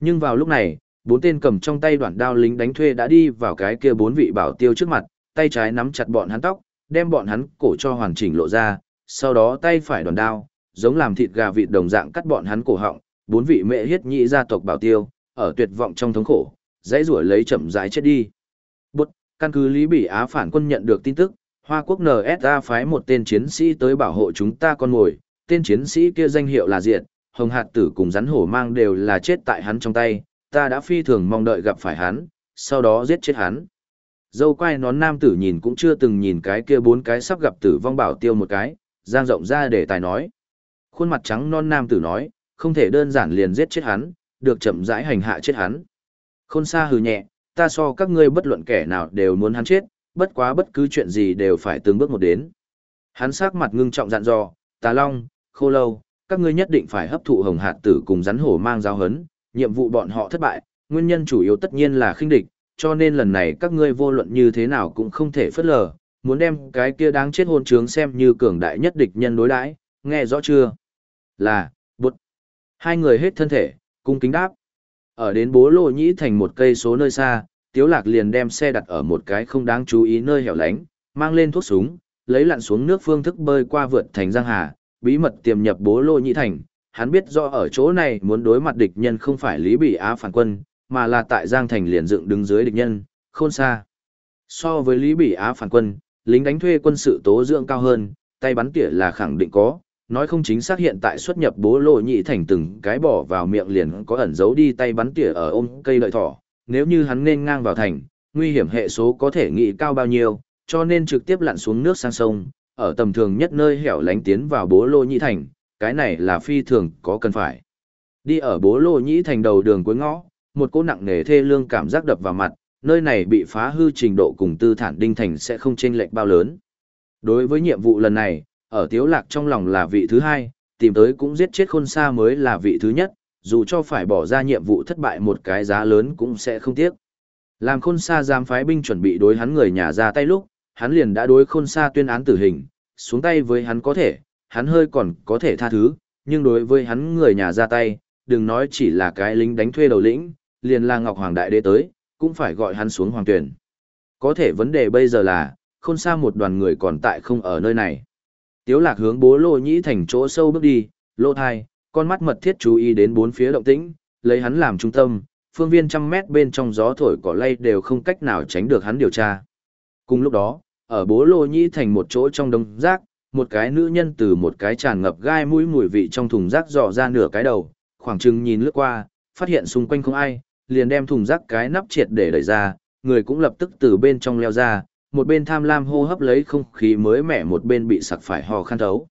Nhưng vào lúc này, bốn tên cầm trong tay đoạn đao lính đánh thuê đã đi vào cái kia bốn vị bảo tiêu trước mặt, tay trái nắm chặt bọn hắn tóc, đem bọn hắn cổ cho hoàn chỉnh lộ ra, sau đó tay phải đòn đao, giống làm thịt gà vịt đồng dạng cắt bọn hắn cổ họng, bốn vị mẹ hiết nhị gia tộc bảo tiêu, ở tuyệt vọng trong thống khổ, dãy rủa lấy chậm rãi chết đi. Bút, căn cứ Lý Bỉ Á phản quân nhận được tin tức, Hoa Quốc NSA phái một tên chiến sĩ tới bảo hộ chúng ta con ngồi, tên chiến sĩ kia danh hiệu là Diệt, Hồng Hạt Tử cùng rắn hổ mang đều là chết tại hắn trong tay, ta đã phi thường mong đợi gặp phải hắn, sau đó giết chết hắn. Dâu quai nón nam tử nhìn cũng chưa từng nhìn cái kia bốn cái sắp gặp tử vong bảo tiêu một cái, giang rộng ra để tài nói. Khuôn mặt trắng non nam tử nói, không thể đơn giản liền giết chết hắn, được chậm rãi hành hạ chết hắn. Khôn xa hừ nhẹ, ta so các ngươi bất luận kẻ nào đều muốn hắn chết, bất quá bất cứ chuyện gì đều phải từng bước một đến. Hắn sắc mặt ngưng trọng dặn dò, tà long, khô lâu, các ngươi nhất định phải hấp thụ hồng hạt tử cùng rắn hổ mang giao hấn, nhiệm vụ bọn họ thất bại, nguyên nhân chủ yếu tất nhiên là khinh địch, cho nên lần này các ngươi vô luận như thế nào cũng không thể phớt lờ, muốn đem cái kia đáng chết hôn trướng xem như cường đại nhất địch nhân đối đãi, nghe rõ chưa? Là, bụt. Hai người hết thân thể, cung kính đáp. Ở đến bố lộ nhĩ thành một cây số nơi xa, Tiếu Lạc liền đem xe đặt ở một cái không đáng chú ý nơi hẻo lánh, mang lên thuốc súng, lấy lặn xuống nước phương thức bơi qua vượt thành Giang Hà, bí mật tiềm nhập bố lộ nhĩ thành. Hắn biết rõ ở chỗ này muốn đối mặt địch nhân không phải Lý bỉ Á phản quân, mà là tại Giang Thành liền dựng đứng dưới địch nhân, khôn xa. So với Lý Bỉ Á phản quân, lính đánh thuê quân sự tố dưỡng cao hơn, tay bắn tỉa là khẳng định có, nói không chính xác hiện tại xuất nhập bố lộ nhị thành từng cái bỏ vào miệng liền có ẩn giấu đi tay bắn tỉa ở ôm cây lợi thỏ, nếu như hắn nên ngang vào thành, nguy hiểm hệ số có thể nghĩ cao bao nhiêu, cho nên trực tiếp lặn xuống nước sang sông, ở tầm thường nhất nơi hẻo lánh tiến vào bố lô nhị thành, cái này là phi thường có cần phải. Đi ở bố lô nhị thành đầu đường cuối ngõ, một cỗ nặng nề thê lương cảm giác đập vào mặt, nơi này bị phá hư trình độ cùng tư thản đinh thành sẽ không chênh lệch bao lớn. Đối với nhiệm vụ lần này, ở Tiếu Lạc trong lòng là vị thứ hai, tìm tới cũng giết chết khôn xa mới là vị thứ nhất, dù cho phải bỏ ra nhiệm vụ thất bại một cái giá lớn cũng sẽ không tiếc. Làm khôn xa giam phái binh chuẩn bị đối hắn người nhà ra tay lúc, hắn liền đã đối khôn xa tuyên án tử hình, xuống tay với hắn có thể, hắn hơi còn có thể tha thứ, nhưng đối với hắn người nhà ra tay, đừng nói chỉ là cái lính đánh thuê đầu lĩnh, liền là Ngọc Hoàng Đại Đế tới, cũng phải gọi hắn xuống hoàng tuyển. Có thể vấn đề bây giờ là, khôn xa một đoàn người còn tại không ở nơi này. Tiếu lạc hướng bố lô nhĩ thành chỗ sâu bước đi, lô thai, con mắt mật thiết chú ý đến bốn phía động tĩnh, lấy hắn làm trung tâm, phương viên trăm mét bên trong gió thổi cỏ lay đều không cách nào tránh được hắn điều tra. Cùng lúc đó, ở bố lô nhĩ thành một chỗ trong đông rác, một cái nữ nhân từ một cái tràn ngập gai mũi mùi vị trong thùng rác dò ra nửa cái đầu, khoảng chừng nhìn lướt qua, phát hiện xung quanh không ai, liền đem thùng rác cái nắp triệt để đẩy ra, người cũng lập tức từ bên trong leo ra, một bên tham lam hô hấp lấy không khí mới mẻ một bên bị sặc phải ho khan thấu.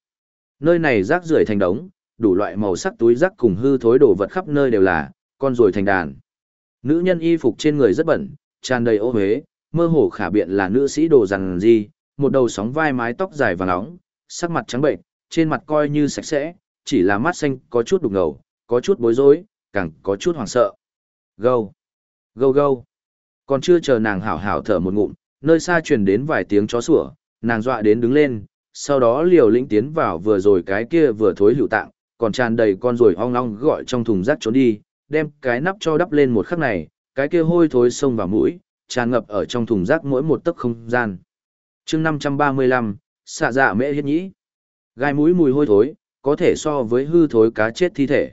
Nơi này rác rưởi thành đống, đủ loại màu sắc túi rác cùng hư thối đồ vật khắp nơi đều là, con rồi thành đàn. Nữ nhân y phục trên người rất bẩn, tràn đầy ô huế, mơ hồ khả biện là nữ sĩ đồ rằng gì, một đầu sóng vai mái tóc dài và nóng, sắc mặt trắng bệnh, trên mặt coi như sạch sẽ, chỉ là mắt xanh có chút đục ngầu, có chút bối rối, càng có chút hoảng sợ. Gâu! Gâu gâu! Còn chưa chờ nàng hảo hảo thở một ngụm, nơi xa truyền đến vài tiếng chó sủa, nàng dọa đến đứng lên, sau đó liều lĩnh tiến vào vừa rồi cái kia vừa thối hữu tạng, còn tràn đầy con rồi ong ong gọi trong thùng rác trốn đi, đem cái nắp cho đắp lên một khắc này, cái kia hôi thối xông vào mũi, tràn ngập ở trong thùng rác mỗi một tấc không gian. chương 535, xạ dạ mễ hiết nhĩ. Gai mũi mùi hôi thối, có thể so với hư thối cá chết thi thể.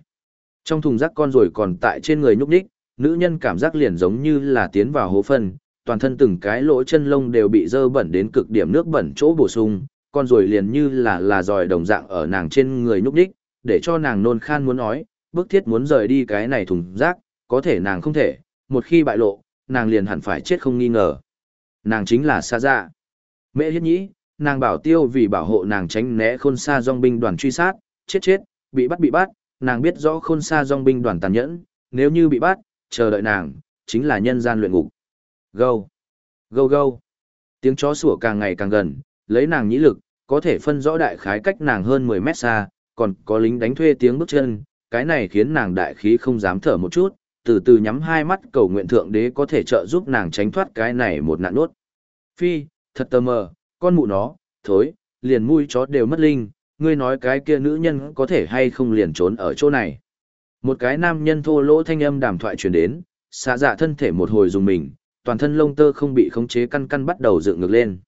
Trong thùng rác con rồi còn tại trên người nhúc nhích, nữ nhân cảm giác liền giống như là tiến vào hố phân, toàn thân từng cái lỗ chân lông đều bị dơ bẩn đến cực điểm nước bẩn chỗ bổ sung, con rồi liền như là là dòi đồng dạng ở nàng trên người nhúc nhích, để cho nàng nôn khan muốn nói, bức thiết muốn rời đi cái này thùng rác, có thể nàng không thể, một khi bại lộ, nàng liền hẳn phải chết không nghi ngờ. Nàng chính là Sa Dạ. Mẹ hiết nhĩ, nàng bảo tiêu vì bảo hộ nàng tránh né khôn xa dòng binh đoàn truy sát, chết chết, bị bắt bị bắt, nàng biết rõ khôn xa dòng binh đoàn tàn nhẫn, nếu như bị bắt, chờ đợi nàng, chính là nhân gian luyện ngục. Gâu, gâu gâu. Tiếng chó sủa càng ngày càng gần, lấy nàng nhĩ lực, có thể phân rõ đại khái cách nàng hơn 10 mét xa, còn có lính đánh thuê tiếng bước chân, cái này khiến nàng đại khí không dám thở một chút, từ từ nhắm hai mắt cầu nguyện thượng đế có thể trợ giúp nàng tránh thoát cái này một nạn nốt. Phi, thật tờ mờ, con mụ nó, thối, liền mui chó đều mất linh, ngươi nói cái kia nữ nhân có thể hay không liền trốn ở chỗ này. Một cái nam nhân thô lỗ thanh âm đàm thoại truyền đến, xạ dạ thân thể một hồi dùng mình, toàn thân lông tơ không bị khống chế căn căn bắt đầu dựng ngược lên.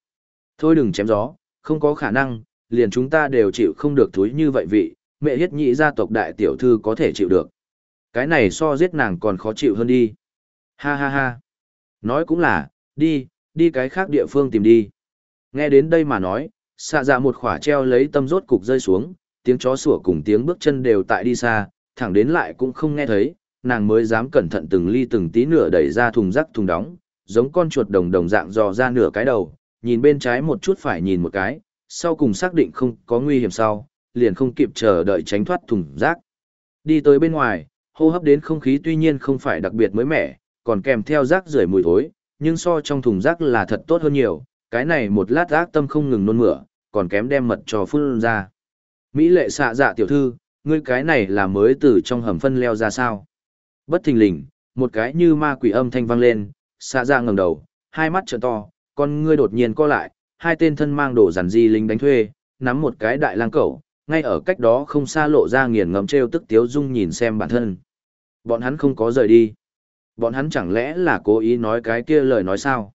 Thôi đừng chém gió, không có khả năng, liền chúng ta đều chịu không được thúi như vậy vị, mẹ hiết nhị gia tộc đại tiểu thư có thể chịu được. Cái này so giết nàng còn khó chịu hơn đi. Ha ha ha. Nói cũng là, đi, đi cái khác địa phương tìm đi. Nghe đến đây mà nói, xạ dạ một khỏa treo lấy tâm rốt cục rơi xuống, tiếng chó sủa cùng tiếng bước chân đều tại đi xa, thẳng đến lại cũng không nghe thấy, nàng mới dám cẩn thận từng ly từng tí nửa đẩy ra thùng rác thùng đóng, giống con chuột đồng đồng dạng dò ra nửa cái đầu, nhìn bên trái một chút phải nhìn một cái, sau cùng xác định không có nguy hiểm sau, liền không kịp chờ đợi tránh thoát thùng rác. Đi tới bên ngoài, hô hấp đến không khí tuy nhiên không phải đặc biệt mới mẻ, còn kèm theo rác rưởi mùi thối, nhưng so trong thùng rác là thật tốt hơn nhiều, cái này một lát rác tâm không ngừng nôn mửa, còn kém đem mật cho phun ra. Mỹ lệ xạ dạ tiểu thư, ngươi cái này là mới từ trong hầm phân leo ra sao? Bất thình lình, một cái như ma quỷ âm thanh vang lên, xạ ra ngẩng đầu, hai mắt trợn to, con ngươi đột nhiên co lại, hai tên thân mang đồ giản di lính đánh thuê, nắm một cái đại lang cẩu, ngay ở cách đó không xa lộ ra nghiền ngẫm trêu tức tiếu dung nhìn xem bản thân. Bọn hắn không có rời đi. Bọn hắn chẳng lẽ là cố ý nói cái kia lời nói sao?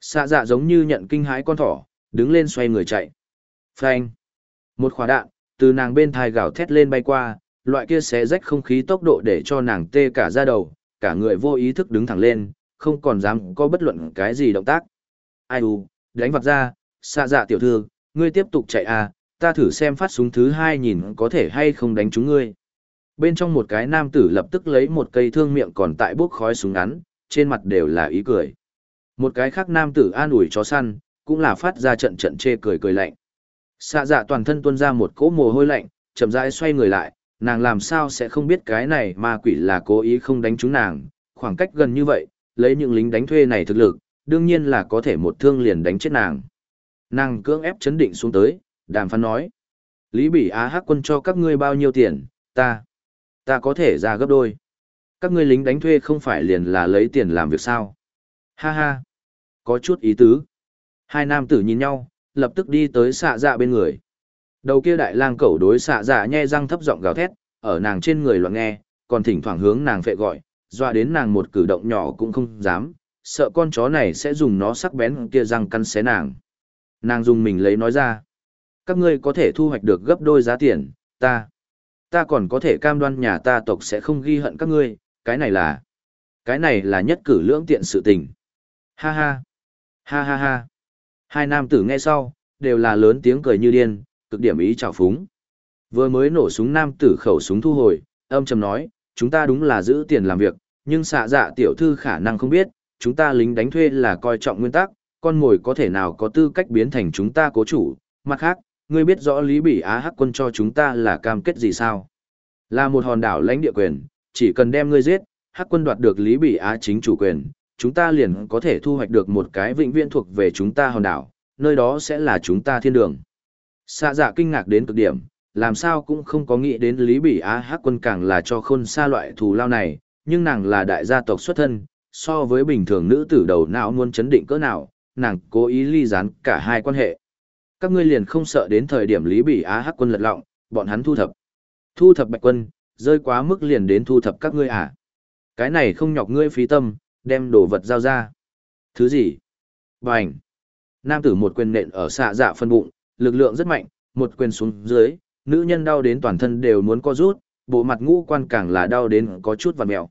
Xạ dạ giống như nhận kinh hãi con thỏ, đứng lên xoay người chạy. Phanh. Một khóa đạn, từ nàng bên thai gào thét lên bay qua, loại kia xé rách không khí tốc độ để cho nàng tê cả da đầu, cả người vô ý thức đứng thẳng lên, không còn dám có bất luận cái gì động tác. Ai u, đánh vặt ra, xa dạ tiểu thư, ngươi tiếp tục chạy à, ta thử xem phát súng thứ hai nhìn có thể hay không đánh chúng ngươi. Bên trong một cái nam tử lập tức lấy một cây thương miệng còn tại bốc khói súng ngắn, trên mặt đều là ý cười. Một cái khác nam tử an ủi chó săn, cũng là phát ra trận trận chê cười cười lạnh. Xạ dạ toàn thân tuôn ra một cỗ mồ hôi lạnh, chậm rãi xoay người lại, nàng làm sao sẽ không biết cái này ma quỷ là cố ý không đánh trúng nàng, khoảng cách gần như vậy, lấy những lính đánh thuê này thực lực, đương nhiên là có thể một thương liền đánh chết nàng. Nàng cưỡng ép chấn định xuống tới, đàm phán nói. Lý Bỉ Á Hắc quân cho các ngươi bao nhiêu tiền, ta, ta có thể ra gấp đôi. Các ngươi lính đánh thuê không phải liền là lấy tiền làm việc sao. Ha ha, có chút ý tứ. Hai nam tử nhìn nhau, lập tức đi tới xạ dạ bên người. Đầu kia đại lang cẩu đối xạ dạ nhe răng thấp giọng gào thét, ở nàng trên người loạn nghe, còn thỉnh thoảng hướng nàng phệ gọi, dọa đến nàng một cử động nhỏ cũng không dám, sợ con chó này sẽ dùng nó sắc bén kia răng căn xé nàng. Nàng dùng mình lấy nói ra. Các ngươi có thể thu hoạch được gấp đôi giá tiền, ta. Ta còn có thể cam đoan nhà ta tộc sẽ không ghi hận các ngươi, cái này là. Cái này là nhất cử lưỡng tiện sự tình. Ha ha. Ha ha ha. Hai nam tử nghe sau, đều là lớn tiếng cười như điên, cực điểm ý trào phúng. Vừa mới nổ súng nam tử khẩu súng thu hồi, âm trầm nói, chúng ta đúng là giữ tiền làm việc, nhưng xạ dạ tiểu thư khả năng không biết, chúng ta lính đánh thuê là coi trọng nguyên tắc, con mồi có thể nào có tư cách biến thành chúng ta cố chủ. Mặt khác, ngươi biết rõ Lý Bỉ Á Hắc quân cho chúng ta là cam kết gì sao? Là một hòn đảo lãnh địa quyền, chỉ cần đem ngươi giết, Hắc quân đoạt được Lý Bỉ Á chính chủ quyền, chúng ta liền có thể thu hoạch được một cái vĩnh viễn thuộc về chúng ta hòn đảo, nơi đó sẽ là chúng ta thiên đường. Xạ dạ kinh ngạc đến cực điểm, làm sao cũng không có nghĩ đến Lý Bỉ Á Hắc quân càng là cho khôn xa loại thù lao này, nhưng nàng là đại gia tộc xuất thân, so với bình thường nữ tử đầu não muốn chấn định cỡ nào, nàng cố ý ly gián cả hai quan hệ. Các ngươi liền không sợ đến thời điểm Lý Bỉ Á Hắc quân lật lọng, bọn hắn thu thập. Thu thập bạch quân, rơi quá mức liền đến thu thập các ngươi à. Cái này không nhọc ngươi phí tâm, đem đồ vật giao ra. Thứ gì? Bành! Nam tử một quyền nện ở xạ dạ phân bụng, lực lượng rất mạnh, một quyền xuống dưới, nữ nhân đau đến toàn thân đều muốn co rút, Bộ mặt ngũ quan càng là đau đến có chút vằn mẹo.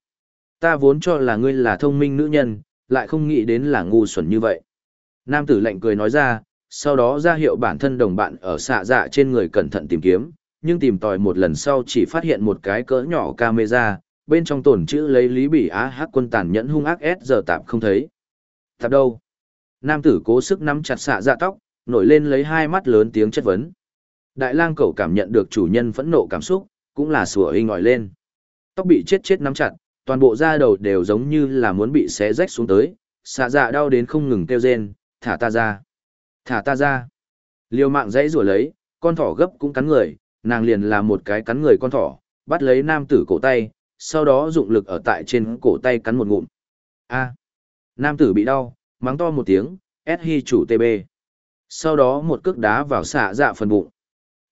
Ta vốn cho là ngươi là thông minh nữ nhân, lại không nghĩ đến là ngu xuẩn như vậy. Nam tử lạnh cười nói ra, sau đó ra hiệu bản thân đồng bạn ở xạ dạ trên người cẩn thận tìm kiếm, nhưng tìm tòi một lần sau chỉ phát hiện một cái cỡ nhỏ camera, bên trong tổn chữ lấy lý bỉ á hát quân tàn nhẫn hung ác S giờ tạm không thấy. Tạp đâu? Nam tử cố sức nắm chặt xạ dạ tóc, nổi lên lấy hai mắt lớn tiếng chất vấn. Đại lang cẩu cảm nhận được chủ nhân phẫn nộ cảm xúc, cũng là sủa hình ngòi lên. Tóc bị chết chết nắm chặt, toàn bộ da đầu đều giống như là muốn bị xé rách xuống tới, xạ dạ đau đến không ngừng kêu rên, thả ta ra, thả ta ra. Liều mạng dãy rủa lấy, con thỏ gấp cũng cắn người, nàng liền là một cái cắn người con thỏ, bắt lấy nam tử cổ tay, sau đó dụng lực ở tại trên cổ tay cắn một ngụm. A. Nam tử bị đau, mắng to một tiếng, S hi chủ TB. Sau đó một cước đá vào xạ dạ phần bụng.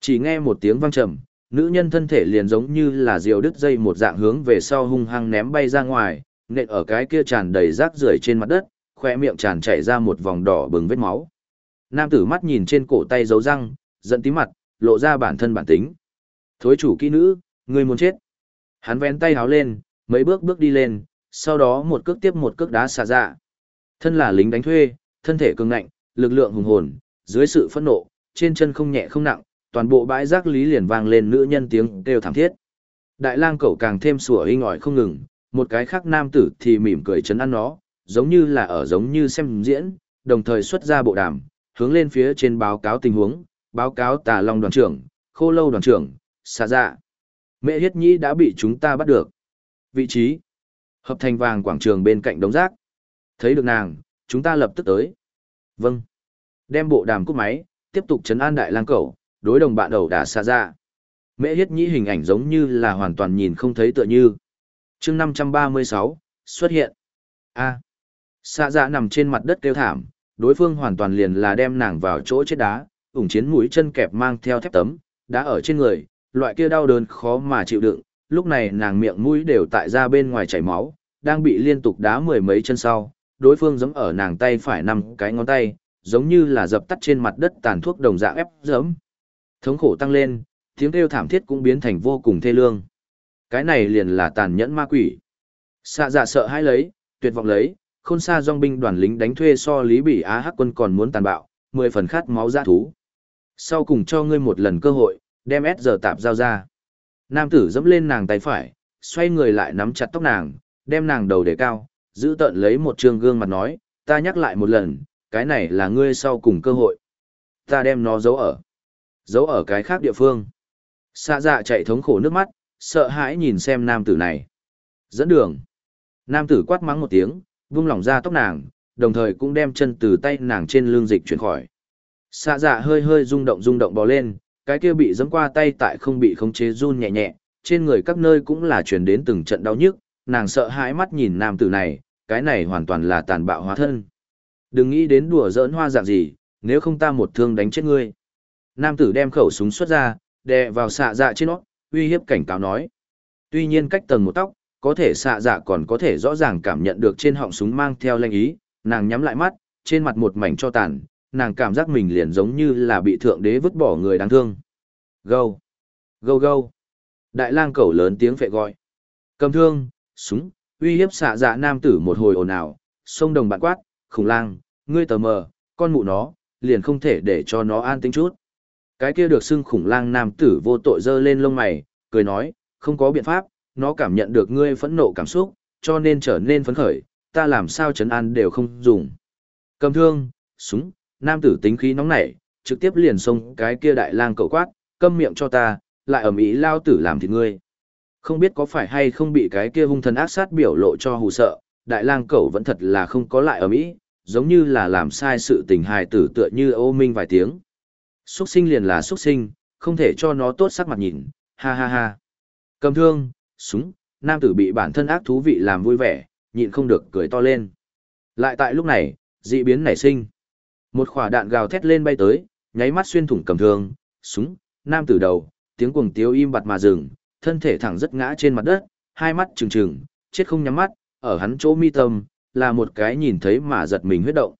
Chỉ nghe một tiếng vang trầm, nữ nhân thân thể liền giống như là diều đứt dây một dạng hướng về sau hung hăng ném bay ra ngoài, nện ở cái kia tràn đầy rác rưởi trên mặt đất, khoe miệng tràn chảy ra một vòng đỏ bừng vết máu. Nam tử mắt nhìn trên cổ tay dấu răng, giận tí mặt, lộ ra bản thân bản tính. Thối chủ kỹ nữ, người muốn chết. Hắn vén tay háo lên, mấy bước bước đi lên, sau đó một cước tiếp một cước đá xả dạ. Thân là lính đánh thuê, thân thể cường ngạnh, lực lượng hùng hồn, dưới sự phẫn nộ, trên chân không nhẹ không nặng, toàn bộ bãi rác lý liền vang lên nữ nhân tiếng kêu thảm thiết. Đại lang cẩu càng thêm sủa hinh ỏi không ngừng, một cái khác nam tử thì mỉm cười chấn an nó, giống như là ở giống như xem diễn, đồng thời xuất ra bộ đàm, hướng lên phía trên báo cáo tình huống, báo cáo tà long đoàn trưởng, khô lâu đoàn trưởng, xà dạ. Mẹ hiết nhĩ đã bị chúng ta bắt được. Vị trí. Hợp thành vàng quảng trường bên cạnh đống rác. Thấy được nàng, chúng ta lập tức tới. Vâng. Đem bộ đàm cúp máy, tiếp tục chấn an đại lang cẩu, đối đồng bạn đầu đã xa dạ. ra. Mẹ hiết nhĩ hình ảnh giống như là hoàn toàn nhìn không thấy tựa như. chương 536, xuất hiện. A. À. Xa dạ nằm trên mặt đất kêu thảm, đối phương hoàn toàn liền là đem nàng vào chỗ chết đá, ủng chiến mũi chân kẹp mang theo thép tấm, đá ở trên người, loại kia đau đớn khó mà chịu đựng, lúc này nàng miệng mũi đều tại ra bên ngoài chảy máu, đang bị liên tục đá mười mấy chân sau, đối phương giẫm ở nàng tay phải năm cái ngón tay, giống như là dập tắt trên mặt đất tàn thuốc đồng dạng ép giẫm. Thống khổ tăng lên, tiếng kêu thảm thiết cũng biến thành vô cùng thê lương. Cái này liền là tàn nhẫn ma quỷ. Xạ dạ sợ hãi lấy, tuyệt vọng lấy, khôn xa dòng binh đoàn lính đánh thuê so lý bỉ á hắc quân còn muốn tàn bạo, mười phần khát máu ra thú. Sau cùng cho ngươi một lần cơ hội, đem S giờ tạp giao ra. Nam tử dẫm lên nàng tay phải, xoay người lại nắm chặt tóc nàng, đem nàng đầu để cao, giữ tận lấy một trường gương mặt nói, ta nhắc lại một lần, cái này là ngươi sau cùng cơ hội. Ta đem nó giấu ở. Giấu ở cái khác địa phương. Xa dạ chạy thống khổ nước mắt, sợ hãi nhìn xem nam tử này. Dẫn đường. Nam tử quát mắng một tiếng, vung lỏng ra tóc nàng, đồng thời cũng đem chân từ tay nàng trên lưng dịch chuyển khỏi. Xa dạ hơi hơi rung động rung động bò lên, cái kia bị giẫm qua tay tại không bị khống chế run nhẹ nhẹ, trên người các nơi cũng là truyền đến từng trận đau nhức, nàng sợ hãi mắt nhìn nam tử này, cái này hoàn toàn là tàn bạo hóa thân. Đừng nghĩ đến đùa giỡn hoa dạng gì, nếu không ta một thương đánh chết ngươi. Nam tử đem khẩu súng xuất ra, đè vào xạ dạ trên nó, uy hiếp cảnh cáo nói. Tuy nhiên cách tầng một tóc, có thể xạ dạ còn có thể rõ ràng cảm nhận được trên họng súng mang theo lệnh ý, nàng nhắm lại mắt, trên mặt một mảnh cho tàn, nàng cảm giác mình liền giống như là bị thượng đế vứt bỏ người đáng thương. Gâu! Gâu gâu! Đại lang cẩu lớn tiếng phệ gọi. Cầm thương, súng, uy hiếp xạ dạ nam tử một hồi ồn ào, sông đồng bạn quát, khủng lang, ngươi tờ mờ, con mụ nó, liền không thể để cho nó an tính chút. Cái kia được xưng khủng lang nam tử vô tội dơ lên lông mày, cười nói, không có biện pháp, nó cảm nhận được ngươi phẫn nộ cảm xúc, cho nên trở nên phấn khởi, ta làm sao chấn an đều không dùng. Cầm thương, súng, nam tử tính khí nóng nảy, trực tiếp liền xông cái kia đại lang cầu quát, câm miệng cho ta, lại ầm ĩ lao tử làm thịt ngươi. Không biết có phải hay không bị cái kia hung thần ác sát biểu lộ cho hù sợ, đại lang cầu vẫn thật là không có lại ầm ĩ, giống như là làm sai sự tình hài tử tựa như ô minh vài tiếng. Xuất sinh liền là xuất sinh, không thể cho nó tốt sắc mặt nhìn, ha ha ha. Cầm thương, súng, nam tử bị bản thân ác thú vị làm vui vẻ, nhịn không được cười to lên. Lại tại lúc này, dị biến nảy sinh. Một quả đạn gào thét lên bay tới, nháy mắt xuyên thủng cầm thương, súng, nam tử đầu, tiếng cuồng tiếu im bặt mà dừng, thân thể thẳng rất ngã trên mặt đất, hai mắt trừng trừng, chết không nhắm mắt, ở hắn chỗ mi tâm, là một cái nhìn thấy mà giật mình huyết động.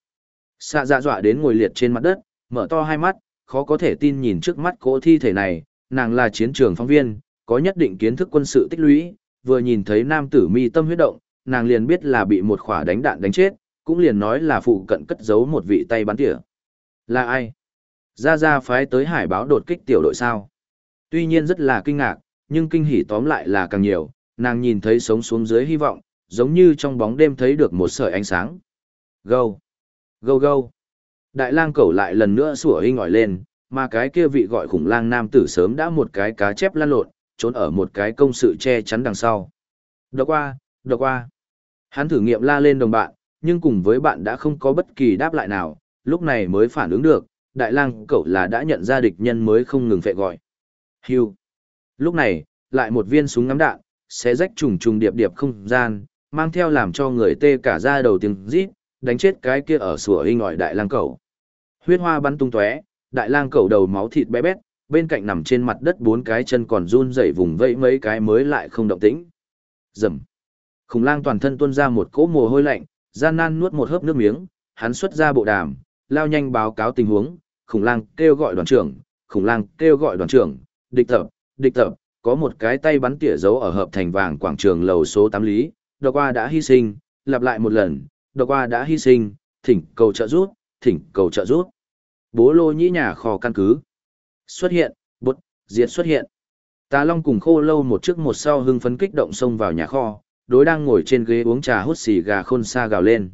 Xạ dạ dọa đến ngồi liệt trên mặt đất, mở to hai mắt, khó có thể tin nhìn trước mắt cỗ thi thể này, nàng là chiến trường phóng viên, có nhất định kiến thức quân sự tích lũy, vừa nhìn thấy nam tử mi tâm huyết động, nàng liền biết là bị một khỏa đánh đạn đánh chết, cũng liền nói là phụ cận cất giấu một vị tay bắn tỉa. Là ai? Ra ra phái tới hải báo đột kích tiểu đội sao? Tuy nhiên rất là kinh ngạc, nhưng kinh hỉ tóm lại là càng nhiều, nàng nhìn thấy sống xuống dưới hy vọng, giống như trong bóng đêm thấy được một sợi ánh sáng. Gâu! Gâu gâu! Đại lang cẩu lại lần nữa sủa hinh ngỏi lên, mà cái kia vị gọi khủng lang nam tử sớm đã một cái cá chép lăn lộn, trốn ở một cái công sự che chắn đằng sau. Đọc qua, đọc qua. Hắn thử nghiệm la lên đồng bạn, nhưng cùng với bạn đã không có bất kỳ đáp lại nào, lúc này mới phản ứng được, đại lang cậu là đã nhận ra địch nhân mới không ngừng phệ gọi. Hưu. Lúc này, lại một viên súng ngắm đạn, sẽ rách trùng trùng điệp điệp không gian, mang theo làm cho người tê cả da đầu tiếng rít, đánh chết cái kia ở sủa hình ngòi đại lang cẩu. Huyết hoa bắn tung tóe, đại lang cẩu đầu máu thịt bé bét, bên cạnh nằm trên mặt đất bốn cái chân còn run rẩy vùng vẫy mấy cái mới lại không động tĩnh. Rầm. Khủng lang toàn thân tuôn ra một cỗ mồ hôi lạnh, gian nan nuốt một hớp nước miếng, hắn xuất ra bộ đàm, lao nhanh báo cáo tình huống, khủng lang kêu gọi đoàn trưởng, khủng lang kêu gọi đoàn trưởng, địch tập, địch tập, có một cái tay bắn tỉa dấu ở hợp thành vàng quảng trường lầu số 8 lý, độc qua đã hy sinh, lặp lại một lần, độc qua đã hy sinh, thỉnh cầu trợ giúp, thỉnh cầu trợ giúp. Bố lô nhĩ nhà kho căn cứ. Xuất hiện, bút, diệt xuất hiện. Tà Long cùng khô lâu một trước một sau hưng phấn kích động xông vào nhà kho, đối đang ngồi trên ghế uống trà hút xì gà khôn xa gào lên.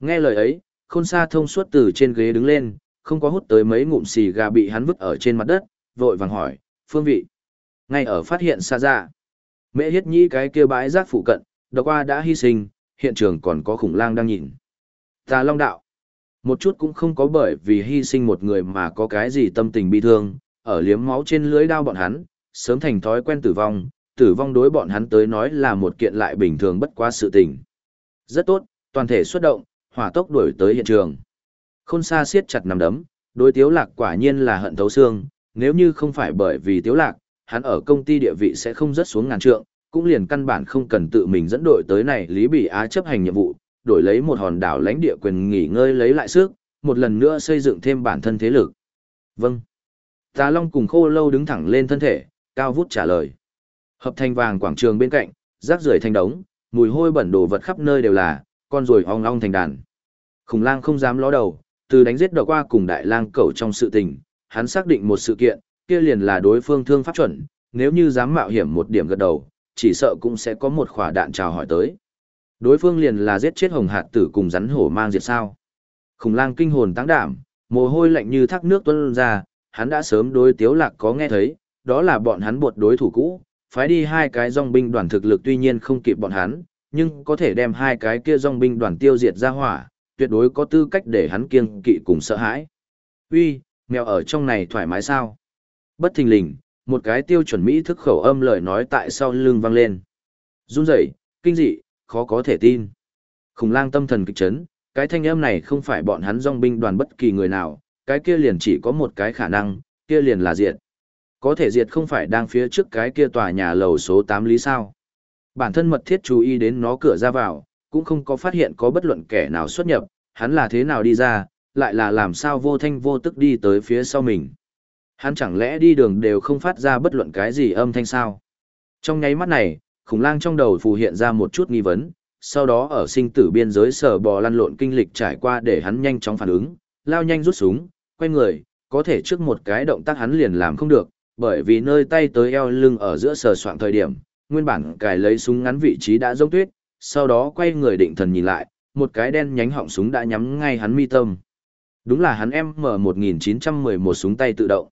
Nghe lời ấy, khôn xa thông suốt từ trên ghế đứng lên, không có hút tới mấy ngụm xì gà bị hắn vứt ở trên mặt đất, vội vàng hỏi, phương vị. Ngay ở phát hiện xa dạ. ra, mẹ hiết nhĩ cái kia bãi rác phụ cận, đọc qua đã hy sinh, hiện trường còn có khủng lang đang nhìn. Ta long đạo, một chút cũng không có bởi vì hy sinh một người mà có cái gì tâm tình bi thương, ở liếm máu trên lưới đao bọn hắn, sớm thành thói quen tử vong, tử vong đối bọn hắn tới nói là một kiện lại bình thường bất quá sự tình. Rất tốt, toàn thể xuất động, hỏa tốc đuổi tới hiện trường. Khôn xa siết chặt nằm đấm, đối tiếu lạc quả nhiên là hận thấu xương, nếu như không phải bởi vì tiếu lạc, hắn ở công ty địa vị sẽ không rớt xuống ngàn trượng, cũng liền căn bản không cần tự mình dẫn đội tới này Lý Bỉ Á chấp hành nhiệm vụ, đổi lấy một hòn đảo lãnh địa quyền nghỉ ngơi lấy lại sức, một lần nữa xây dựng thêm bản thân thế lực. Vâng. Tà Long cùng khô lâu đứng thẳng lên thân thể, cao vút trả lời. Hợp thành vàng quảng trường bên cạnh, rác rưởi thành đống, mùi hôi bẩn đồ vật khắp nơi đều là, con ruồi ong ong thành đàn. Khủng lang không dám ló đầu, từ đánh giết đỏ qua cùng đại lang cẩu trong sự tình, hắn xác định một sự kiện, kia liền là đối phương thương pháp chuẩn, nếu như dám mạo hiểm một điểm gật đầu, chỉ sợ cũng sẽ có một khỏa đạn chào hỏi tới. Đối phương liền là giết chết hồng hạt tử cùng rắn hổ mang diệt sao. Khủng lang kinh hồn tăng đảm, mồ hôi lạnh như thác nước tuôn ra, hắn đã sớm đối tiếu lạc có nghe thấy, đó là bọn hắn buộc đối thủ cũ, phái đi hai cái dòng binh đoàn thực lực tuy nhiên không kịp bọn hắn, nhưng có thể đem hai cái kia dòng binh đoàn tiêu diệt ra hỏa, tuyệt đối có tư cách để hắn kiêng kỵ cùng sợ hãi. Uy, mèo ở trong này thoải mái sao? Bất thình lình, một cái tiêu chuẩn Mỹ thức khẩu âm lời nói tại sau lưng vang lên. Run rẩy, kinh dị, khó có thể tin. Khủng lang tâm thần kịch chấn, cái thanh âm này không phải bọn hắn dòng binh đoàn bất kỳ người nào, cái kia liền chỉ có một cái khả năng, kia liền là diệt. Có thể diệt không phải đang phía trước cái kia tòa nhà lầu số 8 lý sao. Bản thân mật thiết chú ý đến nó cửa ra vào, cũng không có phát hiện có bất luận kẻ nào xuất nhập, hắn là thế nào đi ra, lại là làm sao vô thanh vô tức đi tới phía sau mình. Hắn chẳng lẽ đi đường đều không phát ra bất luận cái gì âm thanh sao? Trong nháy mắt này, khủng lang trong đầu phù hiện ra một chút nghi vấn, sau đó ở sinh tử biên giới sở bò lăn lộn kinh lịch trải qua để hắn nhanh chóng phản ứng, lao nhanh rút súng, quay người, có thể trước một cái động tác hắn liền làm không được, bởi vì nơi tay tới eo lưng ở giữa sờ soạn thời điểm, nguyên bản cài lấy súng ngắn vị trí đã rông tuyết, sau đó quay người định thần nhìn lại, một cái đen nhánh họng súng đã nhắm ngay hắn mi tâm. Đúng là hắn M1911 súng tay tự động.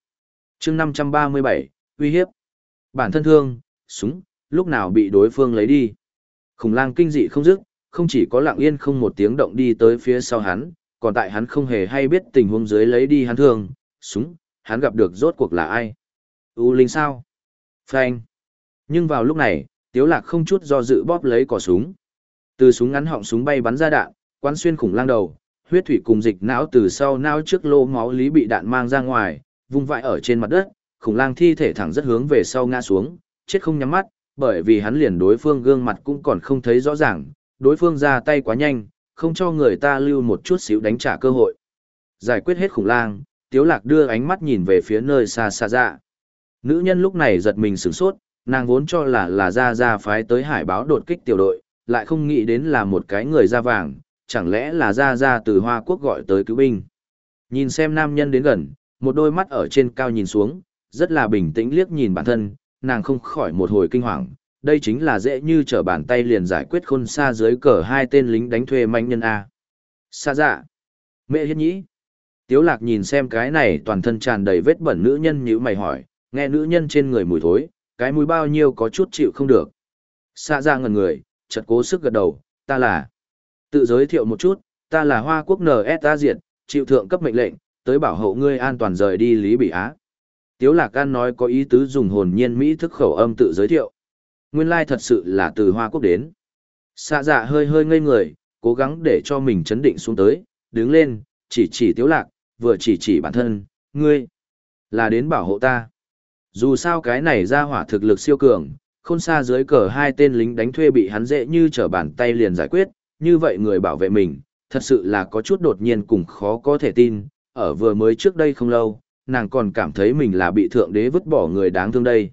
chương 537, uy hiếp. Bản thân thương, súng, lúc nào bị đối phương lấy đi. Khủng lang kinh dị không dứt, không chỉ có lặng yên không một tiếng động đi tới phía sau hắn, còn tại hắn không hề hay biết tình huống dưới lấy đi hắn thương, súng, hắn gặp được rốt cuộc là ai. U Linh sao? Phanh. Nhưng vào lúc này, Tiếu Lạc không chút do dự bóp lấy cò súng. Từ súng ngắn họng súng bay bắn ra đạn, quán xuyên khủng lang đầu, huyết thủy cùng dịch não từ sau não trước lô máu lý bị đạn mang ra ngoài, vung vãi ở trên mặt đất, khủng lang thi thể thẳng rất hướng về sau ngã xuống, chết không nhắm mắt, bởi vì hắn liền đối phương gương mặt cũng còn không thấy rõ ràng, đối phương ra tay quá nhanh, không cho người ta lưu một chút xíu đánh trả cơ hội. Giải quyết hết khủng lang, Tiếu Lạc đưa ánh mắt nhìn về phía nơi xa xa dạng. Nữ nhân lúc này giật mình sửng sốt, Nàng vốn cho là là ra ra phái tới hải báo đột kích tiểu đội, lại không nghĩ đến là một cái người da vàng, chẳng lẽ là ra ra từ Hoa Quốc gọi tới cứu binh. Nhìn xem nam nhân đến gần, một đôi mắt ở trên cao nhìn xuống, rất là bình tĩnh liếc nhìn bản thân, nàng không khỏi một hồi kinh hoàng, đây chính là dễ như trở bàn tay liền giải quyết khôn xa dưới cờ hai tên lính đánh thuê manh nhân A. Xa dạ. Mẹ hiết nhĩ. Tiếu lạc nhìn xem cái này toàn thân tràn đầy vết bẩn nữ nhân như mày hỏi, nghe nữ nhân trên người mùi thối, cái mùi bao nhiêu có chút chịu không được. Xa ra dạ ngần người, chợt cố sức gật đầu, ta là. Tự giới thiệu một chút, ta là Hoa Quốc NSA Diệt, chịu thượng cấp mệnh lệnh, tới bảo hộ ngươi an toàn rời đi Lý Bỉ Á. Tiếu Lạc An nói có ý tứ dùng hồn nhiên Mỹ thức khẩu âm tự giới thiệu. Nguyên lai thật sự là từ Hoa Quốc đến. Xạ dạ hơi hơi ngây người, cố gắng để cho mình chấn định xuống tới, đứng lên, chỉ chỉ Tiếu Lạc, vừa chỉ chỉ bản thân, ngươi, là đến bảo hộ ta. Dù sao cái này ra hỏa thực lực siêu cường, khôn xa dưới cờ hai tên lính đánh thuê bị hắn dễ như trở bàn tay liền giải quyết, như vậy người bảo vệ mình, thật sự là có chút đột nhiên cùng khó có thể tin, ở vừa mới trước đây không lâu, nàng còn cảm thấy mình là bị thượng đế vứt bỏ người đáng thương đây.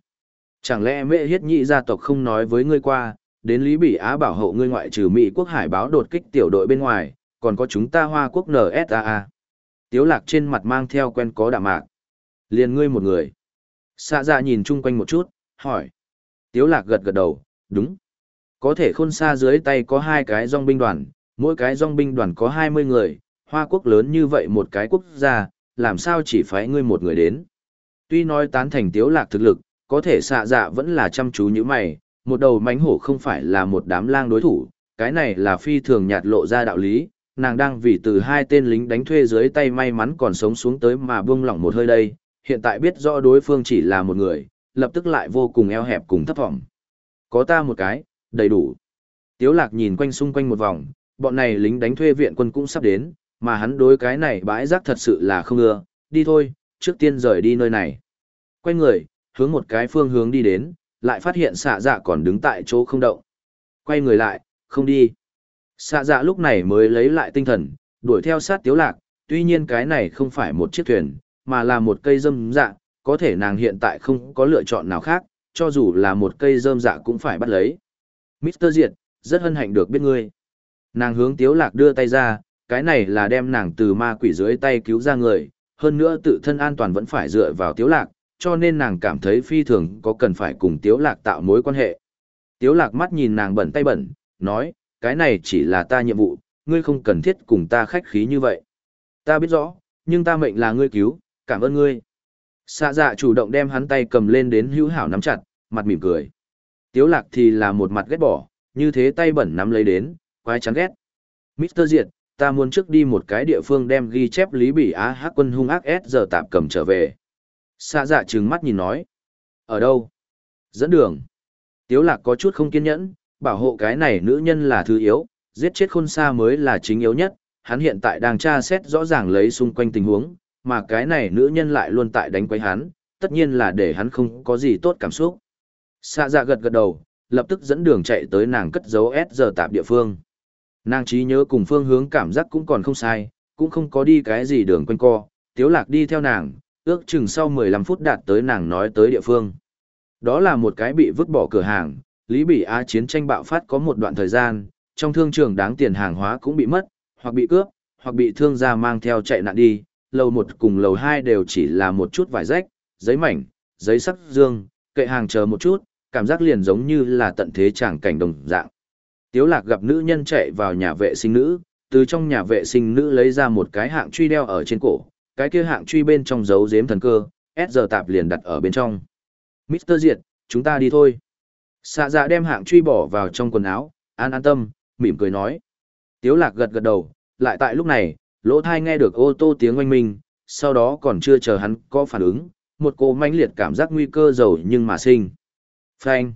Chẳng lẽ mẹ hiết nhị gia tộc không nói với ngươi qua, đến Lý Bỉ Á bảo hộ ngươi ngoại trừ Mỹ quốc hải báo đột kích tiểu đội bên ngoài, còn có chúng ta Hoa quốc NSAA. Tiếu lạc trên mặt mang theo quen có đạm mạc. Liền ngươi một người. Xạ dạ nhìn chung quanh một chút, hỏi. Tiếu lạc gật gật đầu, đúng. Có thể khôn xa dưới tay có hai cái dòng binh đoàn, mỗi cái dòng binh đoàn có 20 người, Hoa quốc lớn như vậy một cái quốc gia, làm sao chỉ phái ngươi một người đến. Tuy nói tán thành tiếu lạc thực lực, có thể xạ dạ vẫn là chăm chú như mày, một đầu mánh hổ không phải là một đám lang đối thủ, cái này là phi thường nhạt lộ ra đạo lý, nàng đang vì từ hai tên lính đánh thuê dưới tay may mắn còn sống xuống tới mà buông lỏng một hơi đây, hiện tại biết rõ đối phương chỉ là một người, lập tức lại vô cùng eo hẹp cùng thấp vọng. Có ta một cái, đầy đủ. Tiếu lạc nhìn quanh xung quanh một vòng, bọn này lính đánh thuê viện quân cũng sắp đến, mà hắn đối cái này bãi rác thật sự là không ưa, đi thôi, trước tiên rời đi nơi này. Quay người, hướng một cái phương hướng đi đến, lại phát hiện xạ dạ còn đứng tại chỗ không động. Quay người lại, không đi. Xạ dạ lúc này mới lấy lại tinh thần, đuổi theo sát tiếu lạc, tuy nhiên cái này không phải một chiếc thuyền, mà là một cây dâm dạ, có thể nàng hiện tại không có lựa chọn nào khác, cho dù là một cây dơm dạ cũng phải bắt lấy. Mr. Diệt, rất hân hạnh được biết ngươi. Nàng hướng tiếu lạc đưa tay ra, cái này là đem nàng từ ma quỷ dưới tay cứu ra người, hơn nữa tự thân an toàn vẫn phải dựa vào tiếu lạc, cho nên nàng cảm thấy phi thường có cần phải cùng tiếu lạc tạo mối quan hệ. Tiếu lạc mắt nhìn nàng bẩn tay bẩn, nói, cái này chỉ là ta nhiệm vụ, ngươi không cần thiết cùng ta khách khí như vậy. Ta biết rõ, nhưng ta mệnh là ngươi cứu, cảm ơn ngươi. Xạ dạ chủ động đem hắn tay cầm lên đến hữu hảo nắm chặt, mặt mỉm cười. Tiếu lạc thì là một mặt ghét bỏ, như thế tay bẩn nắm lấy đến, quái chán ghét. Mr. Diệt, ta muốn trước đi một cái địa phương đem ghi chép lý bỉ á hát quân hung ác S giờ tạm cầm trở về. Xạ dạ trừng mắt nhìn nói. Ở đâu? Dẫn đường. Tiếu lạc có chút không kiên nhẫn, bảo hộ cái này nữ nhân là thứ yếu, giết chết khôn xa mới là chính yếu nhất. Hắn hiện tại đang tra xét rõ ràng lấy xung quanh tình huống, mà cái này nữ nhân lại luôn tại đánh quấy hắn, tất nhiên là để hắn không có gì tốt cảm xúc. Xạ dạ gật gật đầu, lập tức dẫn đường chạy tới nàng cất giấu S giờ tạp địa phương. Nàng trí nhớ cùng phương hướng cảm giác cũng còn không sai, cũng không có đi cái gì đường quanh co, tiếu lạc đi theo nàng, ước chừng sau 15 phút đạt tới nàng nói tới địa phương. Đó là một cái bị vứt bỏ cửa hàng, Lý Bỉ Á chiến tranh bạo phát có một đoạn thời gian, trong thương trường đáng tiền hàng hóa cũng bị mất, hoặc bị cướp, hoặc bị thương gia mang theo chạy nạn đi, lầu một cùng lầu hai đều chỉ là một chút vải rách, giấy mảnh, giấy sắc dương, kệ hàng chờ một chút, cảm giác liền giống như là tận thế tràng cảnh đồng dạng. Tiếu lạc gặp nữ nhân chạy vào nhà vệ sinh nữ, từ trong nhà vệ sinh nữ lấy ra một cái hạng truy đeo ở trên cổ, cái kia hạng truy bên trong giấu giếm thần cơ, S giờ tạp liền đặt ở bên trong. Mr. Diệt, chúng ta đi thôi. Xạ dạ đem hạng truy bỏ vào trong quần áo, an an tâm, mỉm cười nói. Tiếu lạc gật gật đầu, lại tại lúc này, lỗ thai nghe được ô tô tiếng oanh minh, sau đó còn chưa chờ hắn có phản ứng, một cô manh liệt cảm giác nguy cơ giàu nhưng mà sinh. Phanh.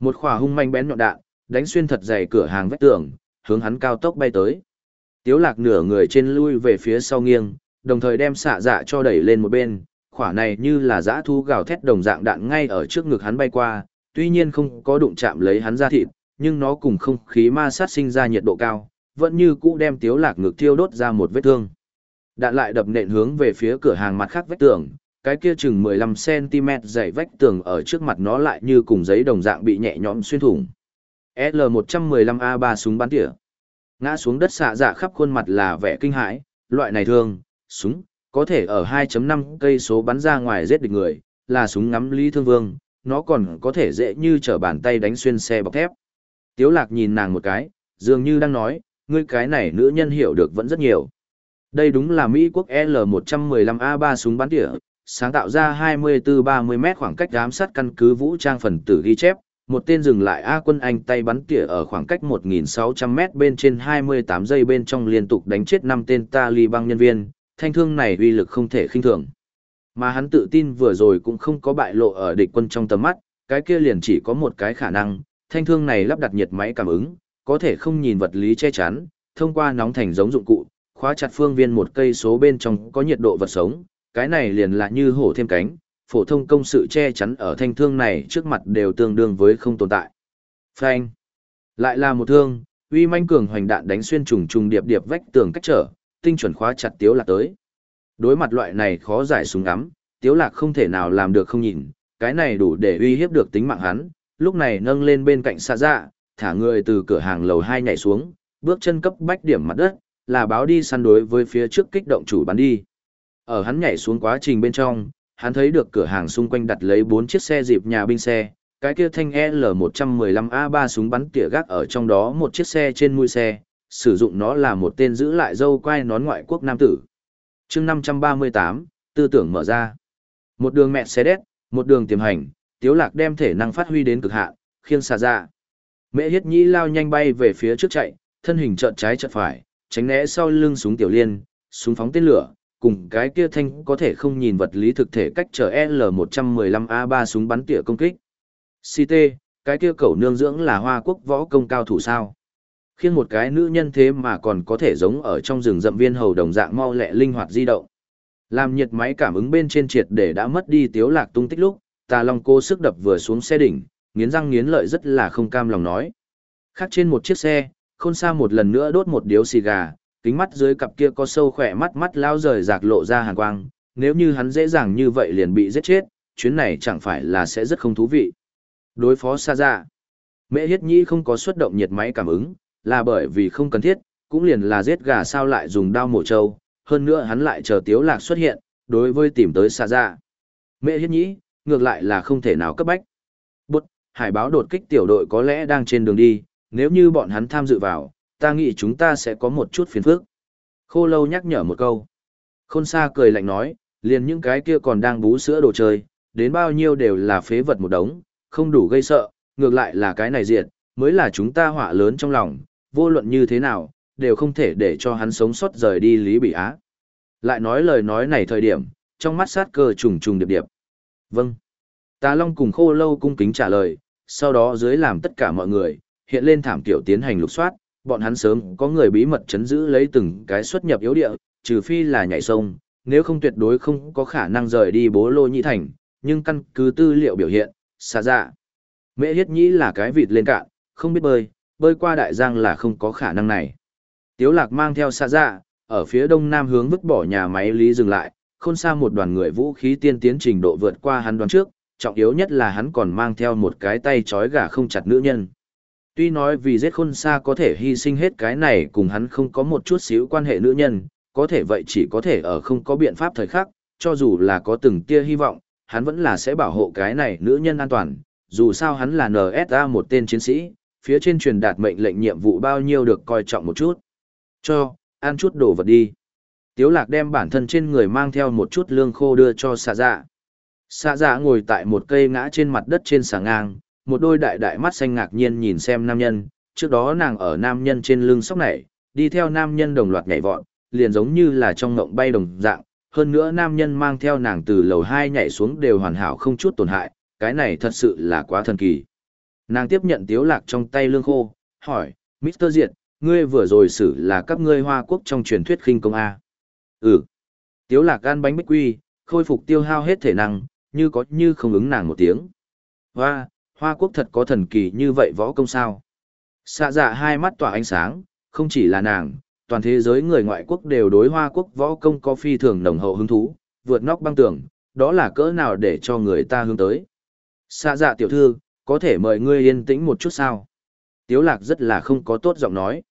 Một khỏa hung manh bén nhọn đạn, đánh xuyên thật dày cửa hàng vách tường, hướng hắn cao tốc bay tới. Tiếu lạc nửa người trên lui về phía sau nghiêng, đồng thời đem xạ dạ cho đẩy lên một bên, khỏa này như là dã thu gào thét đồng dạng đạn ngay ở trước ngực hắn bay qua, tuy nhiên không có đụng chạm lấy hắn ra thịt, nhưng nó cùng không khí ma sát sinh ra nhiệt độ cao, vẫn như cũ đem tiếu lạc ngực thiêu đốt ra một vết thương. Đạn lại đập nện hướng về phía cửa hàng mặt khác vách tường, cái kia chừng 15cm dày vách tường ở trước mặt nó lại như cùng giấy đồng dạng bị nhẹ nhõm xuyên thủng. L115A3 súng bắn tỉa. Ngã xuống đất xạ dạ khắp khuôn mặt là vẻ kinh hãi, loại này thương, súng, có thể ở 2.5 cây số bắn ra ngoài giết địch người, là súng ngắm Lý Thương Vương, nó còn có thể dễ như trở bàn tay đánh xuyên xe bọc thép. Tiếu lạc nhìn nàng một cái, dường như đang nói, ngươi cái này nữ nhân hiểu được vẫn rất nhiều. Đây đúng là Mỹ quốc L115A3 súng bắn tỉa, sáng tạo ra 24-30 mét khoảng cách giám sát căn cứ vũ trang phần tử ghi chép, một tên dừng lại A quân Anh tay bắn tỉa ở khoảng cách 1.600 mét bên trên 28 giây bên trong liên tục đánh chết 5 tên Taliban nhân viên, thanh thương này uy lực không thể khinh thường. Mà hắn tự tin vừa rồi cũng không có bại lộ ở địch quân trong tầm mắt, cái kia liền chỉ có một cái khả năng, thanh thương này lắp đặt nhiệt máy cảm ứng, có thể không nhìn vật lý che chắn, thông qua nóng thành giống dụng cụ, khóa chặt phương viên một cây số bên trong có nhiệt độ vật sống, cái này liền là như hổ thêm cánh, phổ thông công sự che chắn ở thanh thương này trước mặt đều tương đương với không tồn tại. Phanh. Lại là một thương, uy manh cường hoành đạn đánh xuyên trùng trùng điệp điệp vách tường cách trở, tinh chuẩn khóa chặt tiếu lạc tới. Đối mặt loại này khó giải súng ngắm, tiếu lạc không thể nào làm được không nhìn, cái này đủ để uy hiếp được tính mạng hắn, lúc này nâng lên bên cạnh xa dạ, thả người từ cửa hàng lầu 2 nhảy xuống, bước chân cấp bách điểm mặt đất, là báo đi săn đối với phía trước kích động chủ bắn đi. Ở hắn nhảy xuống quá trình bên trong, hắn thấy được cửa hàng xung quanh đặt lấy bốn chiếc xe dịp nhà binh xe, cái kia thanh L115A3 súng bắn tỉa gác ở trong đó một chiếc xe trên mũi xe, sử dụng nó là một tên giữ lại dâu quai nón ngoại quốc nam tử. chương 538, tư tưởng mở ra. Một đường mẹ xe đét, một đường tiềm hành, tiếu lạc đem thể năng phát huy đến cực hạn, khiêng xà ra. Mẹ hiết nhĩ lao nhanh bay về phía trước chạy, thân hình chợt trái chợt phải, tránh né sau lưng súng tiểu liên, súng phóng tên lửa, cùng cái kia thanh có thể không nhìn vật lý thực thể cách trở L115A3 súng bắn tỉa công kích. CT, cái kia cẩu nương dưỡng là hoa quốc võ công cao thủ sao. Khiến một cái nữ nhân thế mà còn có thể giống ở trong rừng rậm viên hầu đồng dạng mau lẹ linh hoạt di động. Làm nhiệt máy cảm ứng bên trên triệt để đã mất đi tiếu lạc tung tích lúc, tà long cô sức đập vừa xuống xe đỉnh, nghiến răng nghiến lợi rất là không cam lòng nói. Khác trên một chiếc xe, khôn xa một lần nữa đốt một điếu xì gà, kính mắt dưới cặp kia có sâu khỏe mắt mắt lao rời rạc lộ ra hàn quang, nếu như hắn dễ dàng như vậy liền bị giết chết, chuyến này chẳng phải là sẽ rất không thú vị. Đối phó xa ra, mẹ hiết nhĩ không có xuất động nhiệt máy cảm ứng, là bởi vì không cần thiết, cũng liền là giết gà sao lại dùng đao mổ trâu, hơn nữa hắn lại chờ tiếu lạc xuất hiện, đối với tìm tới xa ra. Mẹ hiết nhĩ, ngược lại là không thể nào cấp bách. Hải báo đột kích tiểu đội có lẽ đang trên đường đi, nếu như bọn hắn tham dự vào, ta nghĩ chúng ta sẽ có một chút phiền phức. Khô lâu nhắc nhở một câu. Khôn xa cười lạnh nói, liền những cái kia còn đang bú sữa đồ chơi, đến bao nhiêu đều là phế vật một đống, không đủ gây sợ, ngược lại là cái này diệt, mới là chúng ta họa lớn trong lòng, vô luận như thế nào, đều không thể để cho hắn sống sót rời đi Lý Bị Á. Lại nói lời nói này thời điểm, trong mắt sát cơ trùng trùng điệp điệp. Vâng. Tà Long cùng khô lâu cung kính trả lời, sau đó dưới làm tất cả mọi người, hiện lên thảm tiểu tiến hành lục soát, bọn hắn sớm có người bí mật chấn giữ lấy từng cái xuất nhập yếu địa, trừ phi là nhảy sông, nếu không tuyệt đối không có khả năng rời đi bố lô nhị thành, nhưng căn cứ tư liệu biểu hiện, xa dạ. Mễ hiết nhĩ là cái vịt lên cạn, không biết bơi, bơi qua đại giang là không có khả năng này. Tiếu lạc mang theo xa dạ, ở phía đông nam hướng vứt bỏ nhà máy lý dừng lại, khôn xa một đoàn người vũ khí tiên tiến trình độ vượt qua hắn đoán trước, trọng yếu nhất là hắn còn mang theo một cái tay trói gà không chặt nữ nhân. Tuy nói vì giết khôn xa có thể hy sinh hết cái này cùng hắn không có một chút xíu quan hệ nữ nhân, có thể vậy chỉ có thể ở không có biện pháp thời khắc, cho dù là có từng tia hy vọng, hắn vẫn là sẽ bảo hộ cái này nữ nhân an toàn, dù sao hắn là NSA một tên chiến sĩ, phía trên truyền đạt mệnh lệnh nhiệm vụ bao nhiêu được coi trọng một chút. Cho, ăn chút đồ vật đi. Tiếu lạc đem bản thân trên người mang theo một chút lương khô đưa cho xạ dạ. Xạ dạ ngồi tại một cây ngã trên mặt đất trên sàng ngang, một đôi đại đại mắt xanh ngạc nhiên nhìn xem nam nhân, trước đó nàng ở nam nhân trên lưng sóc này, đi theo nam nhân đồng loạt nhảy vọt, liền giống như là trong ngộng bay đồng dạng, hơn nữa nam nhân mang theo nàng từ lầu 2 nhảy xuống đều hoàn hảo không chút tổn hại, cái này thật sự là quá thần kỳ. Nàng tiếp nhận tiếu lạc trong tay lương khô, hỏi, Mr. Diệt, ngươi vừa rồi xử là các ngươi hoa quốc trong truyền thuyết khinh công A. Ừ. Tiếu lạc gan bánh bích quy, khôi phục tiêu hao hết thể năng, như có như không ứng nàng một tiếng. Hoa, Hoa quốc thật có thần kỳ như vậy võ công sao? Xạ dạ hai mắt tỏa ánh sáng, không chỉ là nàng, toàn thế giới người ngoại quốc đều đối Hoa quốc võ công có phi thường nồng hậu hứng thú, vượt nóc băng tường, đó là cỡ nào để cho người ta hướng tới. Xạ dạ tiểu thư, có thể mời ngươi yên tĩnh một chút sao? Tiếu lạc rất là không có tốt giọng nói.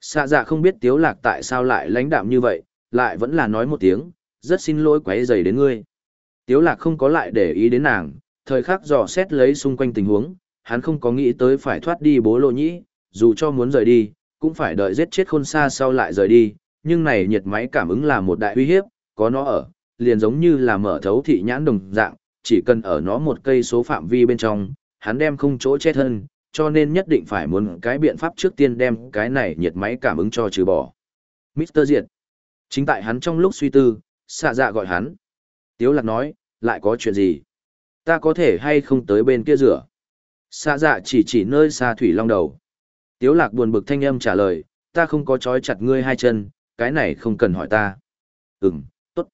Xạ dạ không biết tiếu lạc tại sao lại lãnh đạm như vậy, lại vẫn là nói một tiếng, rất xin lỗi quấy rầy đến ngươi. Tiếu lạc không có lại để ý đến nàng, thời khắc dò xét lấy xung quanh tình huống, hắn không có nghĩ tới phải thoát đi bố lộ nhĩ, dù cho muốn rời đi, cũng phải đợi giết chết khôn xa sau lại rời đi, nhưng này nhiệt máy cảm ứng là một đại uy hiếp, có nó ở, liền giống như là mở thấu thị nhãn đồng dạng, chỉ cần ở nó một cây số phạm vi bên trong, hắn đem không chỗ chết thân, cho nên nhất định phải muốn cái biện pháp trước tiên đem cái này nhiệt máy cảm ứng cho trừ bỏ. Mr. Diệt. Chính tại hắn trong lúc suy tư, xạ dạ gọi hắn. Tiếu lạc nói, lại có chuyện gì? Ta có thể hay không tới bên kia rửa? Xa dạ chỉ chỉ nơi xa thủy long đầu. Tiếu lạc buồn bực thanh âm trả lời, ta không có trói chặt ngươi hai chân, cái này không cần hỏi ta. Ừm, tốt.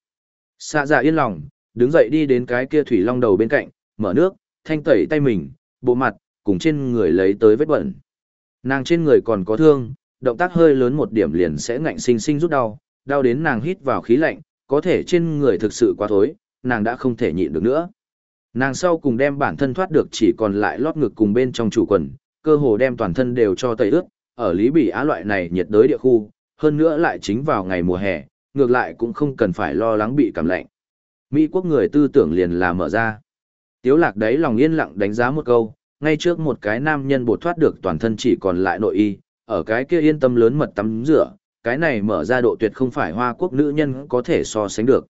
Xa dạ yên lòng, đứng dậy đi đến cái kia thủy long đầu bên cạnh, mở nước, thanh tẩy tay mình, bộ mặt, cùng trên người lấy tới vết bẩn. Nàng trên người còn có thương, động tác hơi lớn một điểm liền sẽ ngạnh sinh sinh rút đau, đau đến nàng hít vào khí lạnh, có thể trên người thực sự quá thối, nàng đã không thể nhịn được nữa. Nàng sau cùng đem bản thân thoát được chỉ còn lại lót ngực cùng bên trong chủ quần, cơ hồ đem toàn thân đều cho tẩy ướt, ở Lý Bỉ Á loại này nhiệt đới địa khu, hơn nữa lại chính vào ngày mùa hè, ngược lại cũng không cần phải lo lắng bị cảm lạnh. Mỹ quốc người tư tưởng liền là mở ra. Tiếu lạc đấy lòng yên lặng đánh giá một câu, ngay trước một cái nam nhân bột thoát được toàn thân chỉ còn lại nội y, ở cái kia yên tâm lớn mật tắm rửa, cái này mở ra độ tuyệt không phải hoa quốc nữ nhân có thể so sánh được.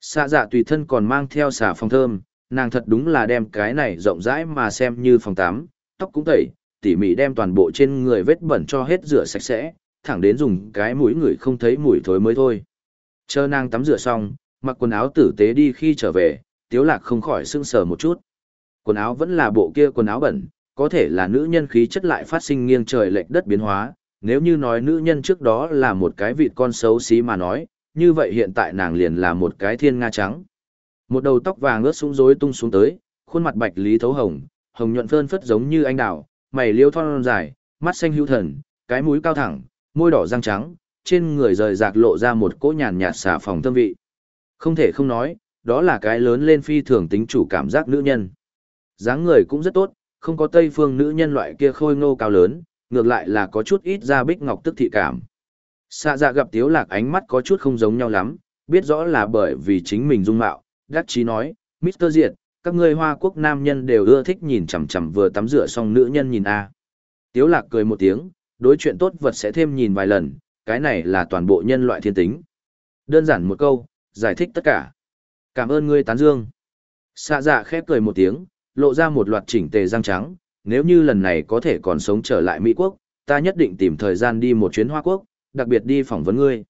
Xạ dạ tùy thân còn mang theo xà phòng thơm, nàng thật đúng là đem cái này rộng rãi mà xem như phòng tắm, tóc cũng tẩy, tỉ mỉ đem toàn bộ trên người vết bẩn cho hết rửa sạch sẽ, thẳng đến dùng cái mũi người không thấy mùi thối mới thôi. Chờ nàng tắm rửa xong, mặc quần áo tử tế đi khi trở về, tiếu lạc không khỏi sưng sờ một chút. Quần áo vẫn là bộ kia quần áo bẩn, có thể là nữ nhân khí chất lại phát sinh nghiêng trời lệch đất biến hóa, nếu như nói nữ nhân trước đó là một cái vịt con xấu xí mà nói, như vậy hiện tại nàng liền là một cái thiên nga trắng. Một đầu tóc vàng ướt súng rối tung xuống tới, khuôn mặt bạch lý thấu hồng, hồng nhuận phơn phất giống như anh đào, mày liêu thon dài, mắt xanh hữu thần, cái mũi cao thẳng, môi đỏ răng trắng, trên người rời rạc lộ ra một cỗ nhàn nhạt xả phòng tâm vị. Không thể không nói, đó là cái lớn lên phi thường tính chủ cảm giác nữ nhân. dáng người cũng rất tốt, không có tây phương nữ nhân loại kia khôi ngô cao lớn, ngược lại là có chút ít ra bích ngọc tức thị cảm. Xạ dạ gặp tiếu lạc ánh mắt có chút không giống nhau lắm, biết rõ là bởi vì chính mình dung mạo, đắc chí nói, Mr. Diệt, các ngươi hoa quốc nam nhân đều ưa thích nhìn chằm chằm vừa tắm rửa xong nữ nhân nhìn a. Tiếu lạc cười một tiếng, đối chuyện tốt vật sẽ thêm nhìn vài lần, cái này là toàn bộ nhân loại thiên tính. Đơn giản một câu, giải thích tất cả. Cảm ơn ngươi tán dương. Xạ dạ khép cười một tiếng, lộ ra một loạt chỉnh tề răng trắng, nếu như lần này có thể còn sống trở lại Mỹ Quốc, ta nhất định tìm thời gian đi một chuyến Hoa Quốc, đặc biệt đi phỏng vấn ngươi.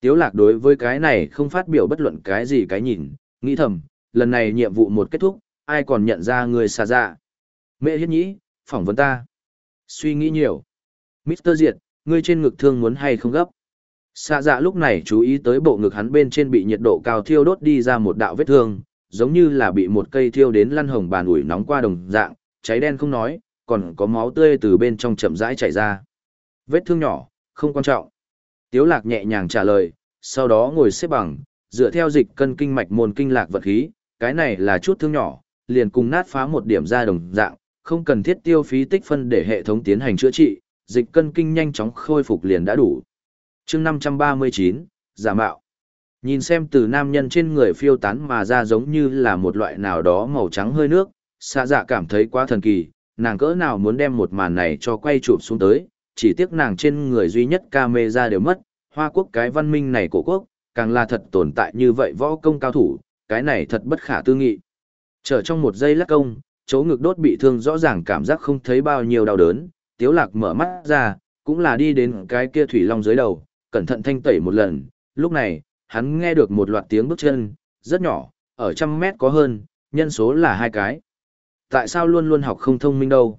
Tiếu lạc đối với cái này không phát biểu bất luận cái gì cái nhìn, nghĩ thầm, lần này nhiệm vụ một kết thúc, ai còn nhận ra người xa dạ. Mẹ hiết nhĩ, phỏng vấn ta. Suy nghĩ nhiều. Mr. Diệt, ngươi trên ngực thương muốn hay không gấp. Xa dạ lúc này chú ý tới bộ ngực hắn bên trên bị nhiệt độ cao thiêu đốt đi ra một đạo vết thương, giống như là bị một cây thiêu đến lăn hồng bàn ủi nóng qua đồng dạng, cháy đen không nói, còn có máu tươi từ bên trong chậm rãi chảy ra. Vết thương nhỏ, không quan trọng. Tiếu lạc nhẹ nhàng trả lời, sau đó ngồi xếp bằng, dựa theo dịch cân kinh mạch môn kinh lạc vật khí, cái này là chút thương nhỏ, liền cùng nát phá một điểm ra đồng dạng, không cần thiết tiêu phí tích phân để hệ thống tiến hành chữa trị, dịch cân kinh nhanh chóng khôi phục liền đã đủ. chương 539, giả mạo. Nhìn xem từ nam nhân trên người phiêu tán mà ra giống như là một loại nào đó màu trắng hơi nước, xạ dạ cảm thấy quá thần kỳ, nàng cỡ nào muốn đem một màn này cho quay chụp xuống tới, chỉ tiếc nàng trên người duy nhất ca mê ra đều mất, hoa quốc cái văn minh này của quốc, càng là thật tồn tại như vậy võ công cao thủ, cái này thật bất khả tư nghị. Trở trong một giây lắc công, chỗ ngực đốt bị thương rõ ràng cảm giác không thấy bao nhiêu đau đớn, tiếu lạc mở mắt ra, cũng là đi đến cái kia thủy long dưới đầu, cẩn thận thanh tẩy một lần, lúc này, hắn nghe được một loạt tiếng bước chân, rất nhỏ, ở trăm mét có hơn, nhân số là hai cái. Tại sao luôn luôn học không thông minh đâu?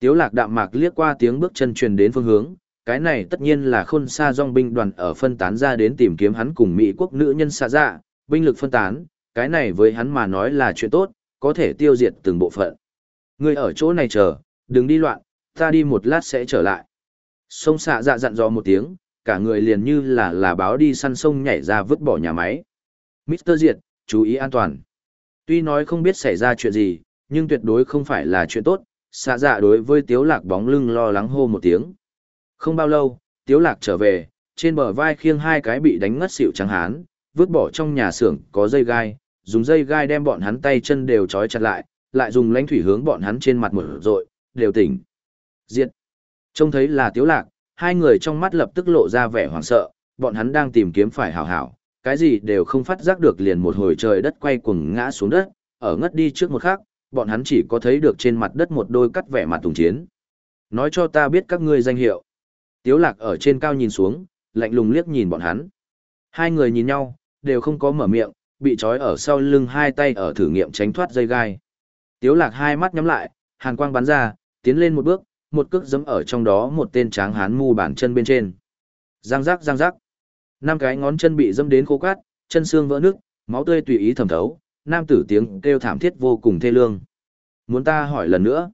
Tiếu lạc đạm mạc liếc qua tiếng bước chân truyền đến phương hướng, cái này tất nhiên là khôn xa dòng binh đoàn ở phân tán ra đến tìm kiếm hắn cùng Mỹ quốc nữ nhân xa dạ, binh lực phân tán, cái này với hắn mà nói là chuyện tốt, có thể tiêu diệt từng bộ phận. Người ở chỗ này chờ, đừng đi loạn, ta đi một lát sẽ trở lại. Sông xạ dạ dặn dò một tiếng, cả người liền như là là báo đi săn sông nhảy ra vứt bỏ nhà máy. Mr. Diệt, chú ý an toàn. Tuy nói không biết xảy ra chuyện gì, nhưng tuyệt đối không phải là chuyện tốt, xạ dạ đối với tiếu lạc bóng lưng lo lắng hô một tiếng. Không bao lâu, tiếu lạc trở về, trên bờ vai khiêng hai cái bị đánh ngất xỉu trắng hán, vứt bỏ trong nhà xưởng có dây gai, dùng dây gai đem bọn hắn tay chân đều trói chặt lại, lại dùng lãnh thủy hướng bọn hắn trên mặt một rội, đều tỉnh. Diệt. Trông thấy là tiếu lạc, hai người trong mắt lập tức lộ ra vẻ hoảng sợ, bọn hắn đang tìm kiếm phải hảo hảo, cái gì đều không phát giác được liền một hồi trời đất quay cuồng ngã xuống đất, ở ngất đi trước một khắc, bọn hắn chỉ có thấy được trên mặt đất một đôi cắt vẻ mặt tùng chiến. Nói cho ta biết các ngươi danh hiệu. Tiếu lạc ở trên cao nhìn xuống, lạnh lùng liếc nhìn bọn hắn. Hai người nhìn nhau, đều không có mở miệng, bị trói ở sau lưng hai tay ở thử nghiệm tránh thoát dây gai. Tiếu lạc hai mắt nhắm lại, hàn quang bắn ra, tiến lên một bước, một cước giẫm ở trong đó một tên tráng hán mu bàn chân bên trên. Giang giác giang giác. Năm cái ngón chân bị dẫm đến khô cát, chân xương vỡ nước, máu tươi tùy ý thẩm thấu, nam tử tiếng kêu thảm thiết vô cùng thê lương. Muốn ta hỏi lần nữa.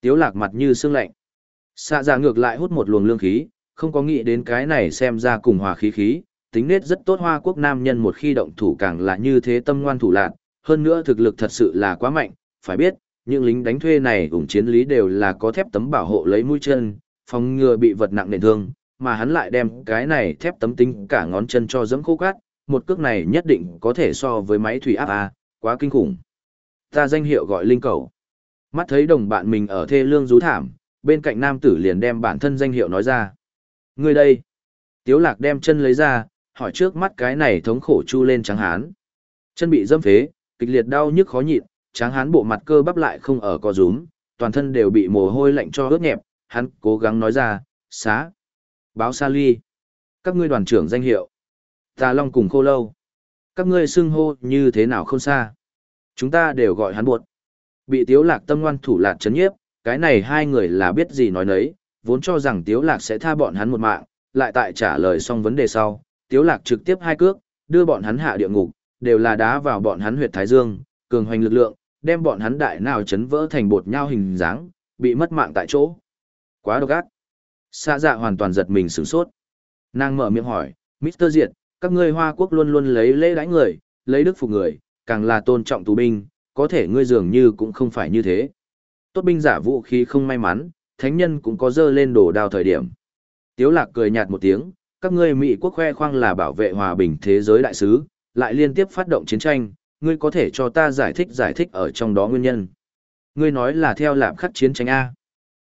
Tiếu lạc mặt như xương lạnh. Xạ giả ngược lại hút một luồng lương khí, không có nghĩ đến cái này xem ra cùng hòa khí khí, tính nết rất tốt hoa quốc nam nhân một khi động thủ càng là như thế tâm ngoan thủ lạc, hơn nữa thực lực thật sự là quá mạnh, phải biết, những lính đánh thuê này ủng chiến lý đều là có thép tấm bảo hộ lấy mũi chân, phòng ngừa bị vật nặng nền thương, mà hắn lại đem cái này thép tấm tính cả ngón chân cho dẫm khô cát, một cước này nhất định có thể so với máy thủy áp A, quá kinh khủng. Ta danh hiệu gọi linh cầu. Mắt thấy đồng bạn mình ở thê lương rú thảm, bên cạnh nam tử liền đem bản thân danh hiệu nói ra. Người đây. Tiếu lạc đem chân lấy ra, hỏi trước mắt cái này thống khổ chu lên trắng hán. Chân bị dâm phế, kịch liệt đau nhức khó nhịn, tráng hán bộ mặt cơ bắp lại không ở co rúm, toàn thân đều bị mồ hôi lạnh cho ướt nhẹp, hắn cố gắng nói ra, xá. Báo Sa Ly. Các ngươi đoàn trưởng danh hiệu. Tà Long cùng Khô Lâu. Các ngươi xưng hô như thế nào không xa. Chúng ta đều gọi hắn buộc. Bị Tiếu Lạc tâm ngoan thủ lạc chấn nhiếp, cái này hai người là biết gì nói nấy, vốn cho rằng Tiếu Lạc sẽ tha bọn hắn một mạng, lại tại trả lời xong vấn đề sau, Tiếu Lạc trực tiếp hai cước, đưa bọn hắn hạ địa ngục, đều là đá vào bọn hắn huyệt thái dương, cường hoành lực lượng, đem bọn hắn đại nào chấn vỡ thành bột nhau hình dáng, bị mất mạng tại chỗ. Quá độc ác. Xa dạ hoàn toàn giật mình sửng sốt. Nàng mở miệng hỏi, Mr. Diệt, các ngươi Hoa Quốc luôn luôn lấy lễ đãi người, lấy đức phục người, càng là tôn trọng tù binh, có thể ngươi dường như cũng không phải như thế. Tốt binh giả vũ khí không may mắn, thánh nhân cũng có dơ lên đổ đao thời điểm. Tiếu lạc cười nhạt một tiếng, các ngươi Mỹ quốc khoe khoang là bảo vệ hòa bình thế giới đại sứ, lại liên tiếp phát động chiến tranh, ngươi có thể cho ta giải thích giải thích ở trong đó nguyên nhân. Ngươi nói là theo lạm khắc chiến tranh A.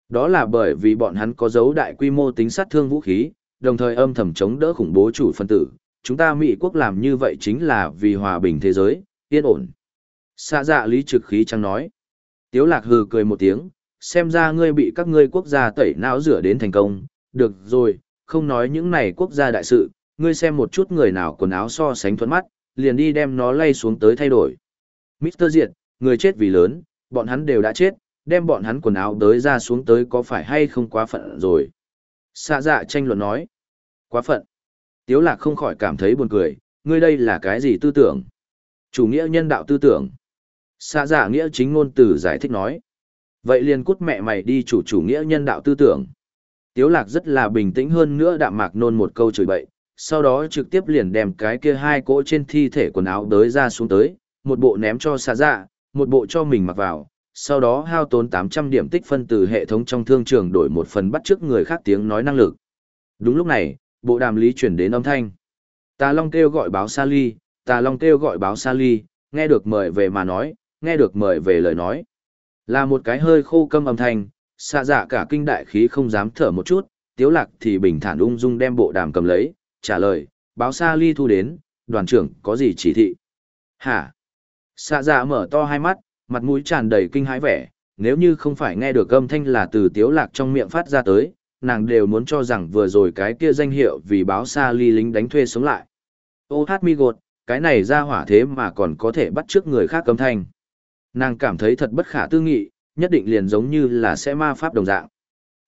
Đó là bởi vì bọn hắn có dấu đại quy mô tính sát thương vũ khí, đồng thời âm thầm chống đỡ khủng bố chủ phân tử. Chúng ta Mỹ quốc làm như vậy chính là vì hòa bình thế giới, yên ổn. Xa dạ lý trực khí chẳng nói. Tiếu lạc hừ cười một tiếng, xem ra ngươi bị các ngươi quốc gia tẩy não rửa đến thành công. Được rồi, không nói những này quốc gia đại sự, ngươi xem một chút người nào quần áo so sánh thuẫn mắt, liền đi đem nó lay xuống tới thay đổi. Mr. Diệt, người chết vì lớn, bọn hắn đều đã chết, đem bọn hắn quần áo đới ra xuống tới có phải hay không quá phận rồi. Xa dạ tranh luận nói. Quá phận. Tiếu lạc không khỏi cảm thấy buồn cười, ngươi đây là cái gì tư tưởng? Chủ nghĩa nhân đạo tư tưởng. Xạ dạ nghĩa chính ngôn từ giải thích nói. Vậy liền cút mẹ mày đi chủ chủ nghĩa nhân đạo tư tưởng. Tiếu lạc rất là bình tĩnh hơn nữa đạm mạc nôn một câu chửi bậy, sau đó trực tiếp liền đem cái kia hai cỗ trên thi thể quần áo đới ra xuống tới, một bộ ném cho xạ dạ, một bộ cho mình mặc vào, sau đó hao tốn 800 điểm tích phân từ hệ thống trong thương trường đổi một phần bắt trước người khác tiếng nói năng lực. Đúng lúc này, bộ đàm lý chuyển đến âm thanh. Tà Long kêu gọi báo Sa Ly, Tà Long kêu gọi báo Sa Ly, nghe được mời về mà nói, nghe được mời về lời nói. Là một cái hơi khô câm âm thanh, xạ dạ cả kinh đại khí không dám thở một chút, tiếu lạc thì bình thản ung dung đem bộ đàm cầm lấy, trả lời, báo Sa Ly thu đến, đoàn trưởng có gì chỉ thị? Hả? Xạ dạ mở to hai mắt, mặt mũi tràn đầy kinh hãi vẻ, nếu như không phải nghe được âm thanh là từ tiếu lạc trong miệng phát ra tới, nàng đều muốn cho rằng vừa rồi cái kia danh hiệu vì báo Sa Ly lính đánh thuê sống lại. Ô hát mi gột, cái này ra hỏa thế mà còn có thể bắt trước người khác cấm thanh. Nàng cảm thấy thật bất khả tư nghị, nhất định liền giống như là sẽ ma pháp đồng dạng.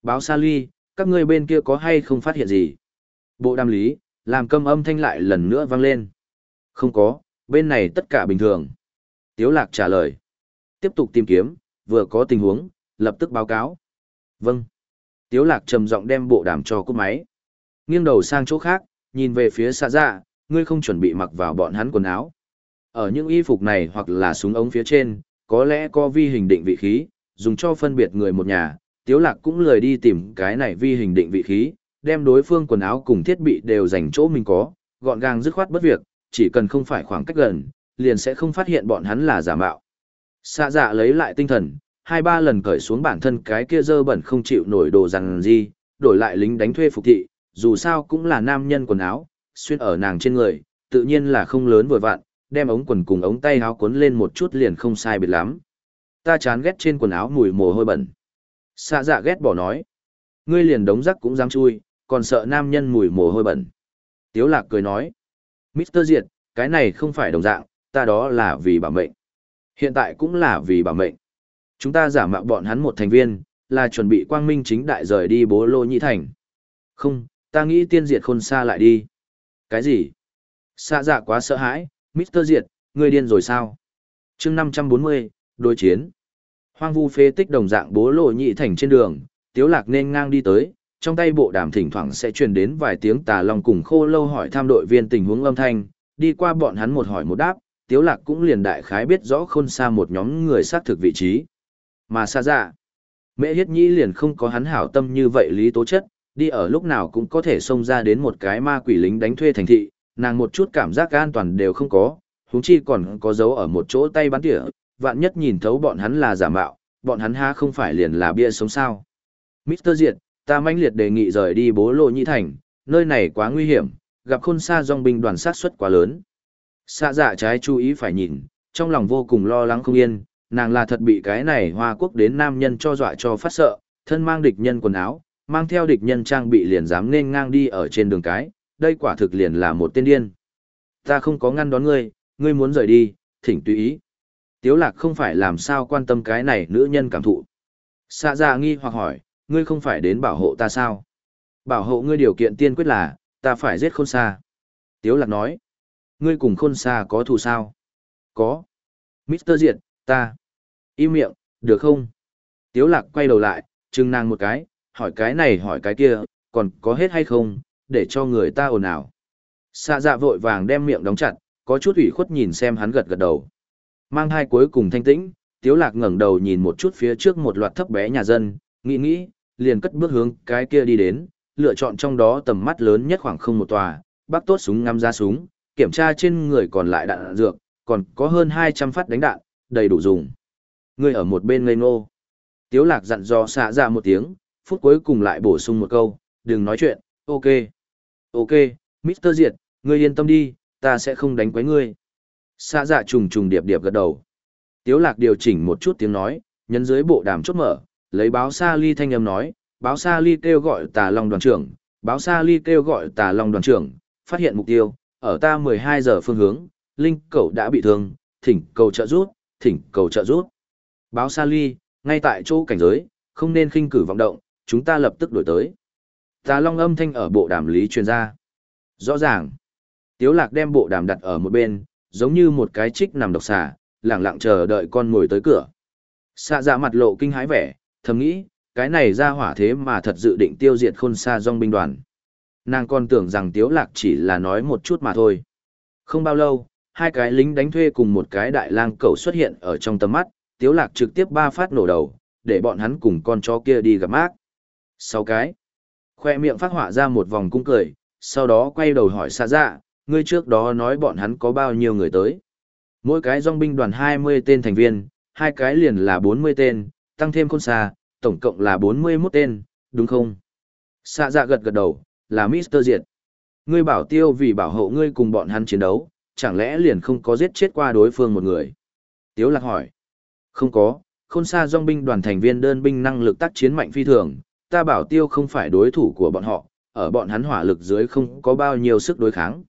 Báo Sa Ly, các ngươi bên kia có hay không phát hiện gì? Bộ đàm lý, làm câm âm thanh lại lần nữa vang lên. Không có, bên này tất cả bình thường. Tiếu lạc trả lời. Tiếp tục tìm kiếm, vừa có tình huống, lập tức báo cáo. Vâng. Tiếu lạc trầm giọng đem bộ đàm cho cúp máy. Nghiêng đầu sang chỗ khác, nhìn về phía xa dạ, ngươi không chuẩn bị mặc vào bọn hắn quần áo. Ở những y phục này hoặc là súng ống phía trên, có lẽ có vi hình định vị khí, dùng cho phân biệt người một nhà, Tiếu Lạc cũng lười đi tìm cái này vi hình định vị khí, đem đối phương quần áo cùng thiết bị đều dành chỗ mình có, gọn gàng dứt khoát bất việc, chỉ cần không phải khoảng cách gần, liền sẽ không phát hiện bọn hắn là giả mạo. Xạ dạ lấy lại tinh thần, hai ba lần cởi xuống bản thân cái kia dơ bẩn không chịu nổi đồ rằng gì, đổi lại lính đánh thuê phục thị, dù sao cũng là nam nhân quần áo, xuyên ở nàng trên người, tự nhiên là không lớn vừa vặn, đem ống quần cùng ống tay áo cuốn lên một chút liền không sai biệt lắm. Ta chán ghét trên quần áo mùi mồ hôi bẩn. Xạ dạ ghét bỏ nói. Ngươi liền đống rắc cũng dám chui, còn sợ nam nhân mùi mồ hôi bẩn. Tiếu lạc cười nói. Mr. Diệt, cái này không phải đồng dạng, ta đó là vì bảo mệnh. Hiện tại cũng là vì bảo mệnh. Chúng ta giả mạo bọn hắn một thành viên, là chuẩn bị quang minh chính đại rời đi bố lô nhị thành. Không, ta nghĩ tiên diệt khôn xa lại đi. Cái gì? Xạ dạ quá sợ hãi, Mr. Diệt, ngươi điên rồi sao? chương 540, đối chiến. Hoang vu phế tích đồng dạng bố lộ nhị thành trên đường, tiếu lạc nên ngang đi tới, trong tay bộ đàm thỉnh thoảng sẽ truyền đến vài tiếng tà lòng cùng khô lâu hỏi tham đội viên tình huống âm thanh, đi qua bọn hắn một hỏi một đáp, tiếu lạc cũng liền đại khái biết rõ khôn xa một nhóm người xác thực vị trí. Mà xa dạ, mẹ hiết nhĩ liền không có hắn hảo tâm như vậy lý tố chất, đi ở lúc nào cũng có thể xông ra đến một cái ma quỷ lính đánh thuê thành thị, nàng một chút cảm giác an toàn đều không có, huống chi còn có dấu ở một chỗ tay bắn tỉa, vạn nhất nhìn thấu bọn hắn là giả mạo, bọn hắn ha không phải liền là bia sống sao. Mr. Diệt, ta mãnh liệt đề nghị rời đi bố lộ nhị thành, nơi này quá nguy hiểm, gặp khôn xa dòng binh đoàn sát suất quá lớn. Xa dạ trái chú ý phải nhìn, trong lòng vô cùng lo lắng không yên, nàng là thật bị cái này hoa quốc đến nam nhân cho dọa cho phát sợ, thân mang địch nhân quần áo, mang theo địch nhân trang bị liền dám nên ngang đi ở trên đường cái, đây quả thực liền là một tên điên. Ta không có ngăn đón ngươi, ngươi muốn rời đi, thỉnh tùy ý. Tiếu lạc không phải làm sao quan tâm cái này nữ nhân cảm thụ. Xạ dạ nghi hoặc hỏi, ngươi không phải đến bảo hộ ta sao? Bảo hộ ngươi điều kiện tiên quyết là, ta phải giết khôn xa. Tiếu lạc nói, ngươi cùng khôn xa có thù sao? Có. Mr. Diệt, ta. Im miệng, được không? Tiếu lạc quay đầu lại, trừng nàng một cái, hỏi cái này hỏi cái kia, còn có hết hay không, để cho người ta ồn ào. Xạ dạ vội vàng đem miệng đóng chặt, có chút ủy khuất nhìn xem hắn gật gật đầu. Mang hai cuối cùng thanh tĩnh, Tiếu Lạc ngẩng đầu nhìn một chút phía trước một loạt thấp bé nhà dân, nghĩ nghĩ, liền cất bước hướng cái kia đi đến, lựa chọn trong đó tầm mắt lớn nhất khoảng không một tòa, bác tốt súng ngắm ra súng, kiểm tra trên người còn lại đạn dược, còn có hơn 200 phát đánh đạn, đầy đủ dùng. Người ở một bên ngây ngô. Tiếu Lạc dặn dò xạ dạ một tiếng, phút cuối cùng lại bổ sung một câu, đừng nói chuyện, ok. Ok, Mr. Diệt, ngươi yên tâm đi, ta sẽ không đánh quấy ngươi. Xa dạ trùng trùng điệp điệp gật đầu. Tiếu lạc điều chỉnh một chút tiếng nói, nhấn dưới bộ đàm chốt mở, lấy báo sa ly thanh âm nói, báo sa ly kêu gọi tà long đoàn trưởng, báo sa ly kêu gọi tà long đoàn trưởng, phát hiện mục tiêu, ở ta 12 giờ phương hướng, linh cầu đã bị thương, thỉnh cầu trợ giúp, thỉnh cầu trợ giúp. Báo sa ly, ngay tại chỗ cảnh giới, không nên khinh cử vọng động, chúng ta lập tức đổi tới. Tà long âm thanh ở bộ đàm lý truyền ra. Rõ ràng, Tiếu lạc đem bộ đàm đặt ở một bên, giống như một cái trích nằm độc xà, lặng lặng chờ đợi con ngồi tới cửa. Xạ dạ mặt lộ kinh hãi vẻ, thầm nghĩ, cái này ra hỏa thế mà thật dự định tiêu diệt khôn xa dòng binh đoàn. Nàng còn tưởng rằng tiếu lạc chỉ là nói một chút mà thôi. Không bao lâu, hai cái lính đánh thuê cùng một cái đại lang cẩu xuất hiện ở trong tầm mắt, tiếu lạc trực tiếp ba phát nổ đầu, để bọn hắn cùng con chó kia đi gặp mác. Sáu cái. Khoe miệng phát họa ra một vòng cung cười, sau đó quay đầu hỏi xa dạ, ngươi trước đó nói bọn hắn có bao nhiêu người tới. Mỗi cái dong binh đoàn 20 tên thành viên, hai cái liền là 40 tên, tăng thêm khôn xa, tổng cộng là 41 tên, đúng không? xa dạ gật gật đầu, là Mister Diệt. Ngươi bảo tiêu vì bảo hộ ngươi cùng bọn hắn chiến đấu, chẳng lẽ liền không có giết chết qua đối phương một người? Tiếu lạc hỏi. Không có, khôn xa dong binh đoàn thành viên đơn binh năng lực tác chiến mạnh phi thường, ta bảo tiêu không phải đối thủ của bọn họ, ở bọn hắn hỏa lực dưới không có bao nhiêu sức đối kháng.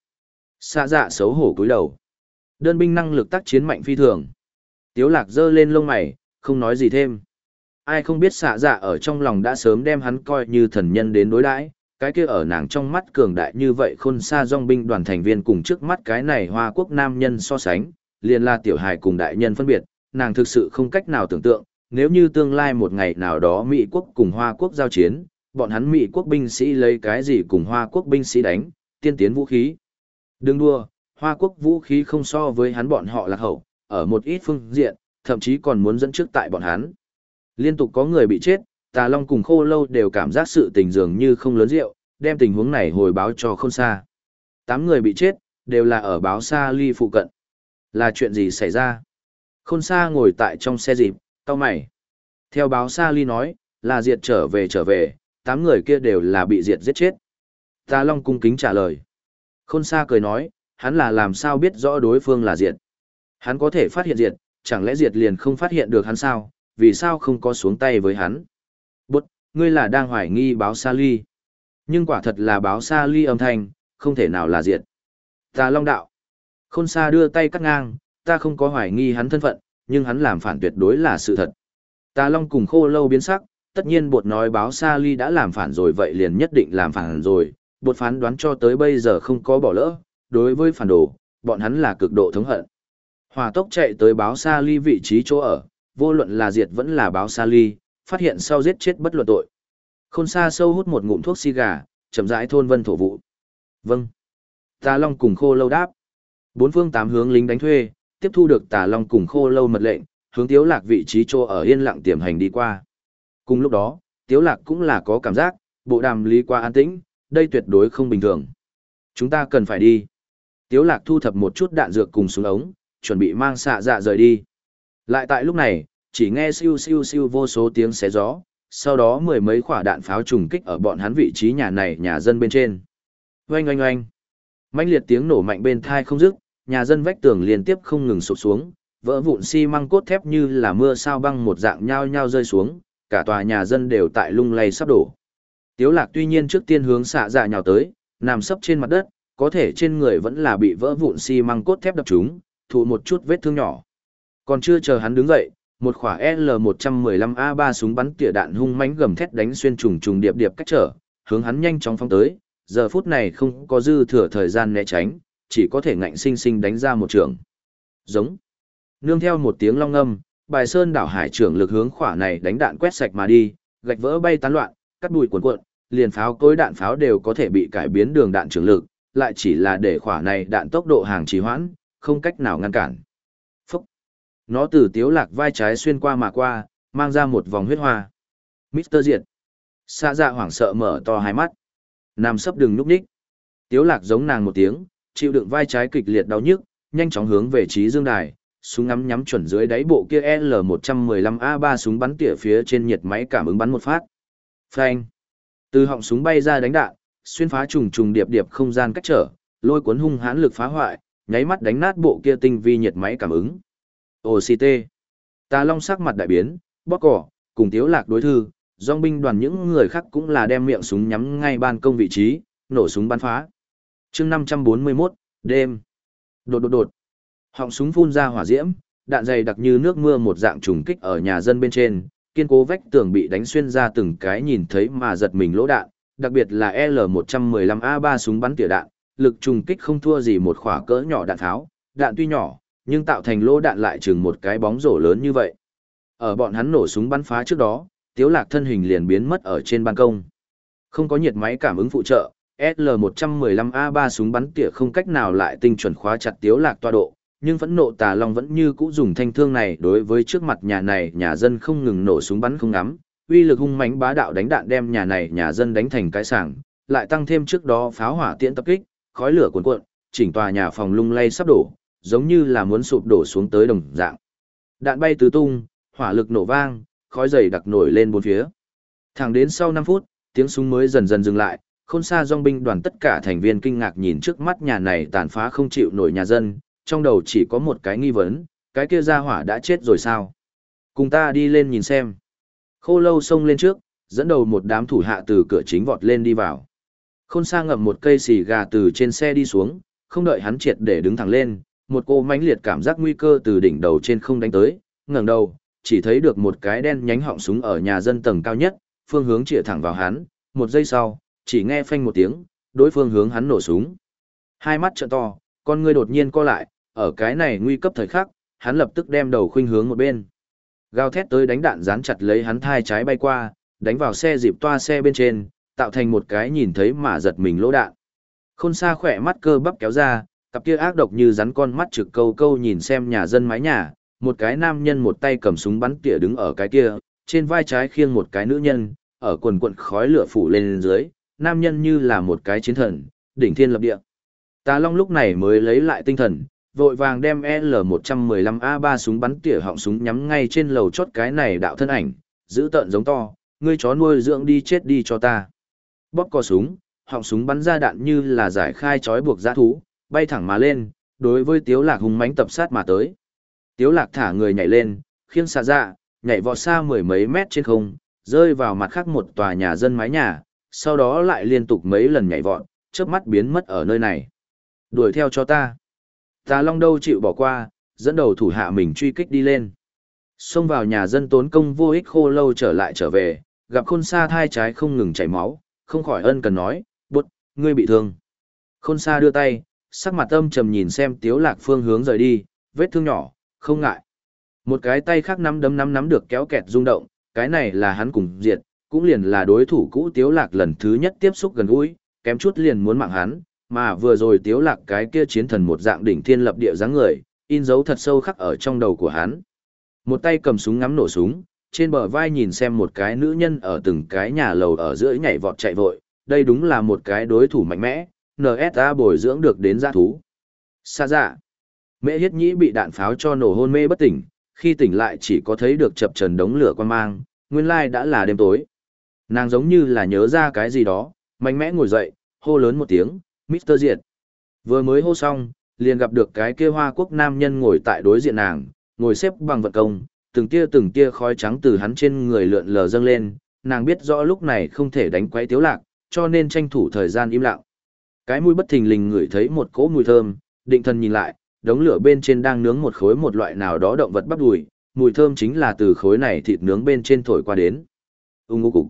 Xa dạ xấu hổ cúi đầu. Đơn binh năng lực tác chiến mạnh phi thường. Tiếu lạc giơ lên lông mày, không nói gì thêm. Ai không biết xạ dạ ở trong lòng đã sớm đem hắn coi như thần nhân đến đối đãi, cái kia ở nàng trong mắt cường đại như vậy khôn xa dòng binh đoàn thành viên cùng trước mắt cái này hoa quốc nam nhân so sánh, liền là tiểu hài cùng đại nhân phân biệt, nàng thực sự không cách nào tưởng tượng, nếu như tương lai một ngày nào đó Mỹ quốc cùng Hoa quốc giao chiến, bọn hắn Mỹ quốc binh sĩ lấy cái gì cùng Hoa quốc binh sĩ đánh, tiên tiến vũ khí. Đừng đua, Hoa quốc vũ khí không so với hắn bọn họ lạc hậu, ở một ít phương diện, thậm chí còn muốn dẫn trước tại bọn hắn. Liên tục có người bị chết, Tà Long cùng Khô Lâu đều cảm giác sự tình dường như không lớn rượu, đem tình huống này hồi báo cho Khôn Sa. Tám người bị chết, đều là ở báo xa Ly phụ cận. Là chuyện gì xảy ra? Khôn Sa ngồi tại trong xe dịp, Cao mày. Theo báo Sa Ly nói, là diệt trở về trở về, tám người kia đều là bị diệt giết chết. Ta Long cung kính trả lời. Khôn Sa cười nói, hắn là làm sao biết rõ đối phương là diệt. Hắn có thể phát hiện diệt, chẳng lẽ diệt liền không phát hiện được hắn sao, vì sao không có xuống tay với hắn. Bút, ngươi là đang hoài nghi báo Sa Ly. Nhưng quả thật là báo Sa Ly âm thanh, không thể nào là diệt. Ta Long đạo. Khôn Sa đưa tay cắt ngang, ta không có hoài nghi hắn thân phận, nhưng hắn làm phản tuyệt đối là sự thật. Tà Long cùng khô lâu biến sắc, tất nhiên bột nói báo Sa Ly đã làm phản rồi vậy liền nhất định làm phản rồi, bột phán đoán cho tới bây giờ không có bỏ lỡ, đối với phản đồ, bọn hắn là cực độ thống hận. Hòa tốc chạy tới báo Sa Ly vị trí chỗ ở, vô luận là diệt vẫn là báo Sa Ly, phát hiện sau giết chết bất luận tội. Khôn Sa sâu hút một ngụm thuốc xì gà, chậm rãi thôn vân thổ vụ. Vâng. Tà Long cùng khô lâu đáp. Bốn phương tám hướng lính đánh thuê, tiếp thu được Tà Long cùng khô lâu mật lệnh, hướng Tiếu Lạc vị trí chỗ ở yên lặng tiềm hành đi qua. Cùng lúc đó, Tiếu Lạc cũng là có cảm giác, bộ đàm lý qua an tĩnh, đây tuyệt đối không bình thường. Chúng ta cần phải đi. Tiếu Lạc thu thập một chút đạn dược cùng xuống ống, chuẩn bị mang xạ dạ rời đi. Lại tại lúc này, chỉ nghe siêu siêu siêu vô số tiếng xé gió, sau đó mười mấy quả đạn pháo trùng kích ở bọn hắn vị trí nhà này nhà dân bên trên. Oanh oanh oanh. mãnh liệt tiếng nổ mạnh bên thai không dứt, nhà dân vách tường liên tiếp không ngừng sụp xuống, vỡ vụn xi măng cốt thép như là mưa sao băng một dạng nhao nhao rơi xuống, cả tòa nhà dân đều tại lung lay sắp đổ. Tiếu lạc tuy nhiên trước tiên hướng xạ dạ nhào tới, nằm sấp trên mặt đất, có thể trên người vẫn là bị vỡ vụn xi măng cốt thép đập trúng, thụ một chút vết thương nhỏ. Còn chưa chờ hắn đứng dậy, một khỏa L115A3 súng bắn tỉa đạn hung mãnh gầm thét đánh xuyên trùng trùng điệp điệp cách trở, hướng hắn nhanh chóng phóng tới, giờ phút này không có dư thừa thời gian né tránh, chỉ có thể ngạnh sinh sinh đánh ra một trường. Giống. Nương theo một tiếng long âm, bài sơn đảo hải trưởng lực hướng khỏa này đánh đạn quét sạch mà đi, gạch vỡ bay tán loạn, cắt bụi cuộn cuộn, liền pháo cối đạn pháo đều có thể bị cải biến đường đạn trường lực, lại chỉ là để khỏa này đạn tốc độ hàng trì hoãn, không cách nào ngăn cản. Phúc! Nó từ tiếu lạc vai trái xuyên qua mà qua, mang ra một vòng huyết hoa. Mr. Diệt! Xa dạ hoảng sợ mở to hai mắt. Nam sấp đừng núp đích. Tiếu lạc giống nàng một tiếng, chịu đựng vai trái kịch liệt đau nhức, nhanh chóng hướng về trí dương đài, súng ngắm nhắm chuẩn dưới đáy bộ kia L115A3 súng bắn tỉa phía trên nhiệt máy cảm ứng bắn một phát. Phanh! Từ họng súng bay ra đánh đạn, xuyên phá trùng trùng điệp điệp không gian cách trở, lôi cuốn hung hãn lực phá hoại, nháy mắt đánh nát bộ kia tinh vi nhiệt máy cảm ứng. OCT. Tà Long sắc mặt đại biến, bóc cỏ, cùng Tiếu Lạc đối thư, dòng binh đoàn những người khác cũng là đem miệng súng nhắm ngay ban công vị trí, nổ súng bắn phá. Chương 541, đêm. Đột đột đột. Họng súng phun ra hỏa diễm, đạn dày đặc như nước mưa một dạng trùng kích ở nhà dân bên trên, kiên cố vách tường bị đánh xuyên ra từng cái nhìn thấy mà giật mình lỗ đạn, đặc biệt là L115A3 súng bắn tỉa đạn, lực trùng kích không thua gì một khỏa cỡ nhỏ đạn tháo, đạn tuy nhỏ, nhưng tạo thành lỗ đạn lại chừng một cái bóng rổ lớn như vậy. Ở bọn hắn nổ súng bắn phá trước đó, Tiếu Lạc thân hình liền biến mất ở trên ban công. Không có nhiệt máy cảm ứng phụ trợ, SL115A3 súng bắn tỉa không cách nào lại tinh chuẩn khóa chặt Tiếu Lạc tọa độ, nhưng phẫn nộ tà long vẫn như cũ dùng thanh thương này đối với trước mặt nhà này nhà dân không ngừng nổ súng bắn không ngắm, uy lực hung mãnh bá đạo đánh đạn đem nhà này nhà dân đánh thành cái sảng, lại tăng thêm trước đó pháo hỏa tiễn tập kích, khói lửa cuồn cuộn, chỉnh tòa nhà phòng lung lay sắp đổ, giống như là muốn sụp đổ xuống tới đồng dạng. Đạn bay tứ tung, hỏa lực nổ vang, khói dày đặc nổi lên bốn phía. Thẳng đến sau 5 phút, tiếng súng mới dần dần dừng lại, khôn xa dòng binh đoàn tất cả thành viên kinh ngạc nhìn trước mắt nhà này tàn phá không chịu nổi nhà dân, trong đầu chỉ có một cái nghi vấn, cái kia ra hỏa đã chết rồi sao? Cùng ta đi lên nhìn xem. Khô lâu xông lên trước, dẫn đầu một đám thủ hạ từ cửa chính vọt lên đi vào. Khôn xa ngậm một cây xì gà từ trên xe đi xuống, không đợi hắn triệt để đứng thẳng lên, một cô mãnh liệt cảm giác nguy cơ từ đỉnh đầu trên không đánh tới, ngẩng đầu, chỉ thấy được một cái đen nhánh họng súng ở nhà dân tầng cao nhất, phương hướng chĩa thẳng vào hắn, một giây sau, chỉ nghe phanh một tiếng, đối phương hướng hắn nổ súng. Hai mắt trợn to, con ngươi đột nhiên co lại, ở cái này nguy cấp thời khắc, hắn lập tức đem đầu khuynh hướng một bên. Gào thét tới đánh đạn dán chặt lấy hắn thai trái bay qua, đánh vào xe dịp toa xe bên trên, tạo thành một cái nhìn thấy mà giật mình lỗ đạn. Khôn xa khỏe mắt cơ bắp kéo ra, Cặp kia ác độc như rắn con mắt trực câu câu nhìn xem nhà dân mái nhà, một cái nam nhân một tay cầm súng bắn tỉa đứng ở cái kia, trên vai trái khiêng một cái nữ nhân, ở quần quận khói lửa phủ lên dưới, nam nhân như là một cái chiến thần, đỉnh thiên lập địa. Tà Long lúc này mới lấy lại tinh thần, vội vàng đem L115A3 súng bắn tỉa họng súng nhắm ngay trên lầu chốt cái này đạo thân ảnh, giữ tợn giống to, ngươi chó nuôi dưỡng đi chết đi cho ta. Bóp co súng, họng súng bắn ra đạn như là giải khai trói buộc giã thú, bay thẳng mà lên, đối với Tiếu Lạc hung mãnh tập sát mà tới. Tiếu Lạc thả người nhảy lên, khiêng xạ dạ, nhảy vọt xa mười mấy mét trên không, rơi vào mặt khác một tòa nhà dân mái nhà, sau đó lại liên tục mấy lần nhảy vọt, chớp mắt biến mất ở nơi này. Đuổi theo cho ta. Tà Long đâu chịu bỏ qua, dẫn đầu thủ hạ mình truy kích đi lên. Xông vào nhà dân tốn công vô ích khô lâu trở lại trở về, gặp khôn sa thai trái không ngừng chảy máu, không khỏi ân cần nói, bụt, ngươi bị thương. Khôn sa đưa tay, sắc mặt âm trầm nhìn xem tiếu lạc phương hướng rời đi, vết thương nhỏ, không ngại. Một cái tay khác nắm đấm nắm nắm được kéo kẹt rung động, cái này là hắn cùng diệt, cũng liền là đối thủ cũ tiếu lạc lần thứ nhất tiếp xúc gần gũi, kém chút liền muốn mạng hắn, mà vừa rồi tiếu lạc cái kia chiến thần một dạng đỉnh thiên lập địa dáng người, in dấu thật sâu khắc ở trong đầu của hắn. Một tay cầm súng ngắm nổ súng, trên bờ vai nhìn xem một cái nữ nhân ở từng cái nhà lầu ở giữa nhảy vọt chạy vội, đây đúng là một cái đối thủ mạnh mẽ, NSA bồi dưỡng được đến gia thú. Xa dạ. Mẹ hiết nhĩ bị đạn pháo cho nổ hôn mê bất tỉnh, khi tỉnh lại chỉ có thấy được chập trần đống lửa quan mang, nguyên lai đã là đêm tối. Nàng giống như là nhớ ra cái gì đó, mạnh mẽ ngồi dậy, hô lớn một tiếng, Mr. Diệt. Vừa mới hô xong, liền gặp được cái kia hoa quốc nam nhân ngồi tại đối diện nàng, ngồi xếp bằng vật công, từng tia từng tia khói trắng từ hắn trên người lượn lờ dâng lên, nàng biết rõ lúc này không thể đánh quấy tiếu lạc, cho nên tranh thủ thời gian im lặng. Cái mũi bất thình lình ngửi thấy một cỗ mùi thơm, định thần nhìn lại, đống lửa bên trên đang nướng một khối một loại nào đó động vật bắp đùi, mùi thơm chính là từ khối này thịt nướng bên trên thổi qua đến. Ung ngô cục.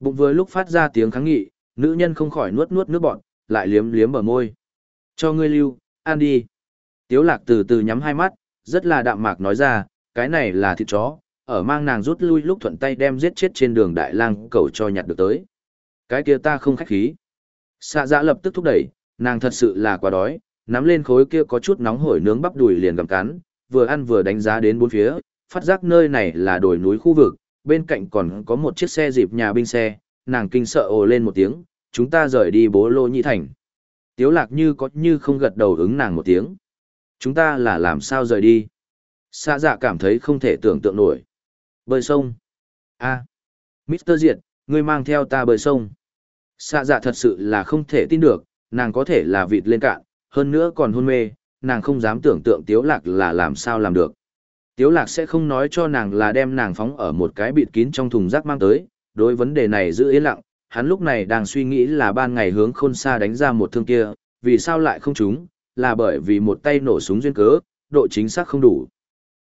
Bụng vừa lúc phát ra tiếng kháng nghị, nữ nhân không khỏi nuốt nuốt nước bọt, lại liếm liếm bờ môi. Cho ngươi lưu, ăn đi. Tiếu lạc từ từ nhắm hai mắt, rất là đạm mạc nói ra, cái này là thịt chó, ở mang nàng rút lui lúc thuận tay đem giết chết trên đường đại lang cầu cho nhặt được tới. Cái kia ta không khách khí. Xạ dạ lập tức thúc đẩy, nàng thật sự là quá đói, nắm lên khối kia có chút nóng hổi nướng bắp đùi liền gặm cắn, vừa ăn vừa đánh giá đến bốn phía, phát giác nơi này là đồi núi khu vực, bên cạnh còn có một chiếc xe dịp nhà binh xe, nàng kinh sợ ồ lên một tiếng, chúng ta rời đi bố lô nhị thành. Tiếu lạc như có như không gật đầu ứng nàng một tiếng. Chúng ta là làm sao rời đi? Xa dạ cảm thấy không thể tưởng tượng nổi. Bơi sông. a à. Mr. Diệt, ngươi mang theo ta bơi sông. Xa dạ thật sự là không thể tin được, nàng có thể là vịt lên cạn, hơn nữa còn hôn mê, nàng không dám tưởng tượng tiếu lạc là làm sao làm được. Tiếu lạc sẽ không nói cho nàng là đem nàng phóng ở một cái bịt kín trong thùng rác mang tới, đối vấn đề này giữ yên lặng, hắn lúc này đang suy nghĩ là ban ngày hướng khôn xa đánh ra một thương kia, vì sao lại không trúng, là bởi vì một tay nổ súng duyên cớ, độ chính xác không đủ.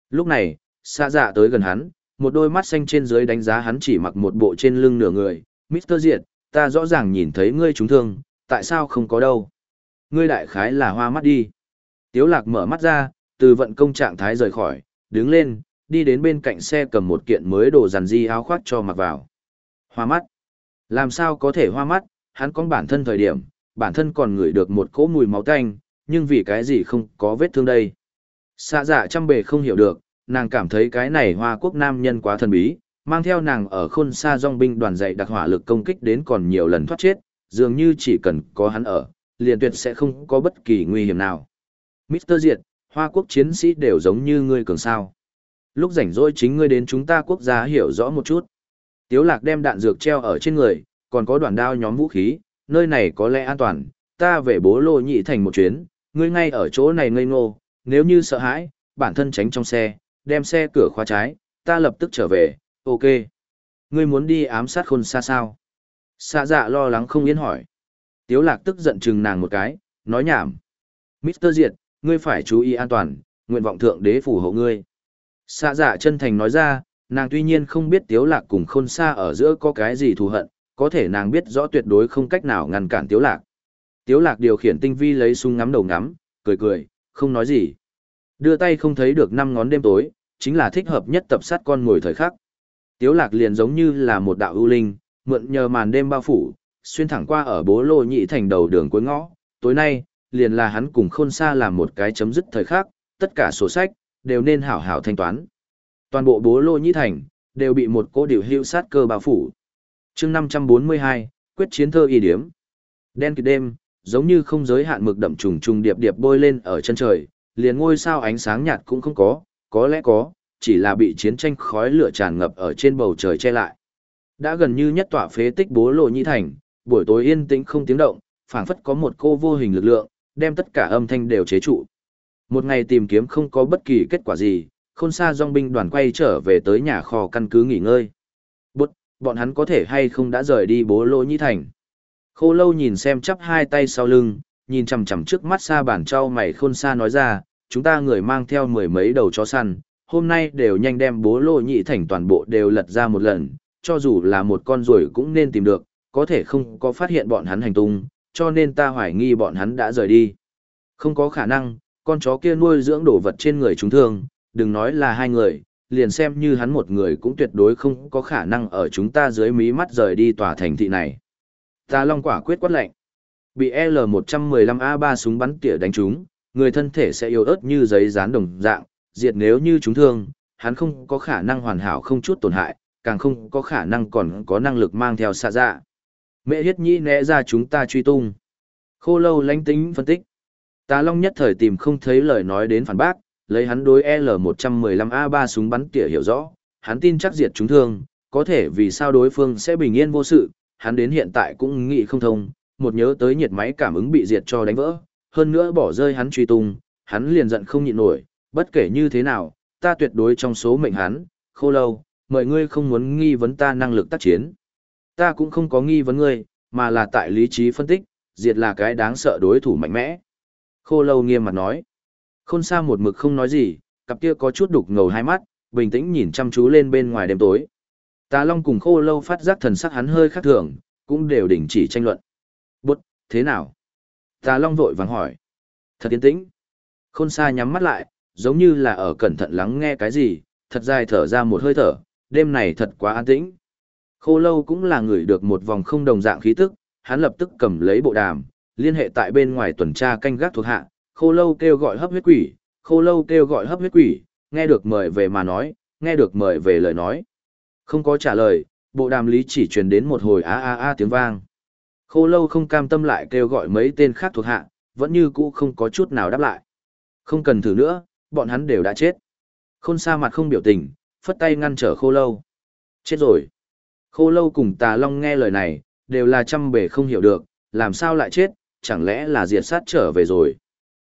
Lúc này, xa dạ tới gần hắn, một đôi mắt xanh trên dưới đánh giá hắn chỉ mặc một bộ trên lưng nửa người, Mr. Diệt, ta rõ ràng nhìn thấy ngươi trúng thương, tại sao không có đâu. Ngươi đại khái là hoa mắt đi. Tiếu lạc mở mắt ra, từ vận công trạng thái rời khỏi, đứng lên, đi đến bên cạnh xe cầm một kiện mới đồ dàn di áo khoác cho mặc vào. Hoa mắt. Làm sao có thể hoa mắt, hắn có bản thân thời điểm, bản thân còn ngửi được một cỗ mùi máu tanh, nhưng vì cái gì không có vết thương đây. Xạ dạ trăm bề không hiểu được, nàng cảm thấy cái này hoa quốc nam nhân quá thần bí, mang theo nàng ở khôn xa dòng binh đoàn dạy đặc hỏa lực công kích đến còn nhiều lần thoát chết, dường như chỉ cần có hắn ở, liền tuyệt sẽ không có bất kỳ nguy hiểm nào. Mr. Diệt, hoa quốc chiến sĩ đều giống như ngươi cường sao. Lúc rảnh rỗi chính ngươi đến chúng ta quốc gia hiểu rõ một chút. Tiếu lạc đem đạn dược treo ở trên người, còn có đoạn đao nhóm vũ khí, nơi này có lẽ an toàn, ta về bố lô nhị thành một chuyến, ngươi ngay ở chỗ này ngây ngô, nếu như sợ hãi, bản thân tránh trong xe, đem xe cửa khóa trái, ta lập tức trở về, ok. Ngươi muốn đi ám sát khôn xa sao? Xa dạ lo lắng không yên hỏi. Tiếu lạc tức giận chừng nàng một cái, nói nhảm. Mr. Diệt, ngươi phải chú ý an toàn, nguyện vọng thượng đế phù hộ ngươi. Xạ dạ chân thành nói ra, nàng tuy nhiên không biết tiếu lạc cùng khôn xa ở giữa có cái gì thù hận, có thể nàng biết rõ tuyệt đối không cách nào ngăn cản tiếu lạc. Tiếu lạc điều khiển tinh vi lấy súng ngắm đầu ngắm, cười cười, không nói gì. Đưa tay không thấy được năm ngón đêm tối, chính là thích hợp nhất tập sát con ngồi thời khắc. Tiếu lạc liền giống như là một đạo ưu linh, mượn nhờ màn đêm bao phủ, xuyên thẳng qua ở bố lô nhị thành đầu đường cuối ngõ. Tối nay, liền là hắn cùng khôn xa làm một cái chấm dứt thời khắc, tất cả sổ sách, đều nên hảo hảo thanh toán. Toàn bộ bố lô nhĩ thành, đều bị một cô điều hưu sát cơ bao phủ. chương 542, quyết chiến thơ y điếm. Đen kịt đêm, giống như không giới hạn mực đậm trùng trùng điệp điệp bôi lên ở chân trời, liền ngôi sao ánh sáng nhạt cũng không có, có lẽ có, chỉ là bị chiến tranh khói lửa tràn ngập ở trên bầu trời che lại. Đã gần như nhất tỏa phế tích bố lộ nhĩ thành, buổi tối yên tĩnh không tiếng động, phảng phất có một cô vô hình lực lượng, đem tất cả âm thanh đều chế trụ. Một ngày tìm kiếm không có bất kỳ kết quả gì, khôn xa dòng binh đoàn quay trở về tới nhà kho căn cứ nghỉ ngơi. Bút, bọn hắn có thể hay không đã rời đi bố lô nhĩ thành. Khô lâu nhìn xem chắp hai tay sau lưng, nhìn chằm chằm trước mắt xa bản trao mày khôn xa nói ra, chúng ta người mang theo mười mấy đầu chó săn, hôm nay đều nhanh đem bố lô nhị thành toàn bộ đều lật ra một lần, cho dù là một con ruồi cũng nên tìm được, có thể không có phát hiện bọn hắn hành tung, cho nên ta hoài nghi bọn hắn đã rời đi. Không có khả năng, con chó kia nuôi dưỡng đồ vật trên người chúng thương, đừng nói là hai người, liền xem như hắn một người cũng tuyệt đối không có khả năng ở chúng ta dưới mí mắt rời đi tòa thành thị này. Ta long quả quyết quát lệnh. Bị L115A3 súng bắn tỉa đánh trúng, người thân thể sẽ yếu ớt như giấy dán đồng dạng, diệt nếu như chúng thương, hắn không có khả năng hoàn hảo không chút tổn hại, càng không có khả năng còn có năng lực mang theo xạ dạ. Mẹ hiết nhĩ né ra chúng ta truy tung. Khô lâu lánh tính phân tích. Tà Long nhất thời tìm không thấy lời nói đến phản bác, lấy hắn đối L115A3 súng bắn tỉa hiểu rõ, hắn tin chắc diệt chúng thương, có thể vì sao đối phương sẽ bình yên vô sự, hắn đến hiện tại cũng nghĩ không thông, một nhớ tới nhiệt máy cảm ứng bị diệt cho đánh vỡ, hơn nữa bỏ rơi hắn truy tung, hắn liền giận không nhịn nổi, bất kể như thế nào, ta tuyệt đối trong số mệnh hắn, khô lâu, mời ngươi không muốn nghi vấn ta năng lực tác chiến. Ta cũng không có nghi vấn ngươi, mà là tại lý trí phân tích, diệt là cái đáng sợ đối thủ mạnh mẽ. Khô lâu nghiêm mặt nói. Khôn xa một mực không nói gì, cặp kia có chút đục ngầu hai mắt, bình tĩnh nhìn chăm chú lên bên ngoài đêm tối. Tà Long cùng khô lâu phát giác thần sắc hắn hơi khác thường, cũng đều đình chỉ tranh luận. Bút, thế nào? Tà Long vội vàng hỏi. Thật yên tĩnh. Khôn xa nhắm mắt lại, giống như là ở cẩn thận lắng nghe cái gì, thật dài thở ra một hơi thở, đêm này thật quá an tĩnh. Khô lâu cũng là người được một vòng không đồng dạng khí tức, hắn lập tức cầm lấy bộ đàm, liên hệ tại bên ngoài tuần tra canh gác thuộc hạ, khô lâu kêu gọi hấp huyết quỷ, khô lâu kêu gọi hấp huyết quỷ, nghe được mời về mà nói, nghe được mời về lời nói. Không có trả lời, bộ đàm lý chỉ truyền đến một hồi a a a tiếng vang. Khô lâu không cam tâm lại kêu gọi mấy tên khác thuộc hạ, vẫn như cũ không có chút nào đáp lại. Không cần thử nữa, bọn hắn đều đã chết. Khôn sa mặt không biểu tình, phất tay ngăn trở khô lâu. Chết rồi. Khô lâu cùng tà long nghe lời này, đều là trăm bề không hiểu được, làm sao lại chết, chẳng lẽ là diệt sát trở về rồi.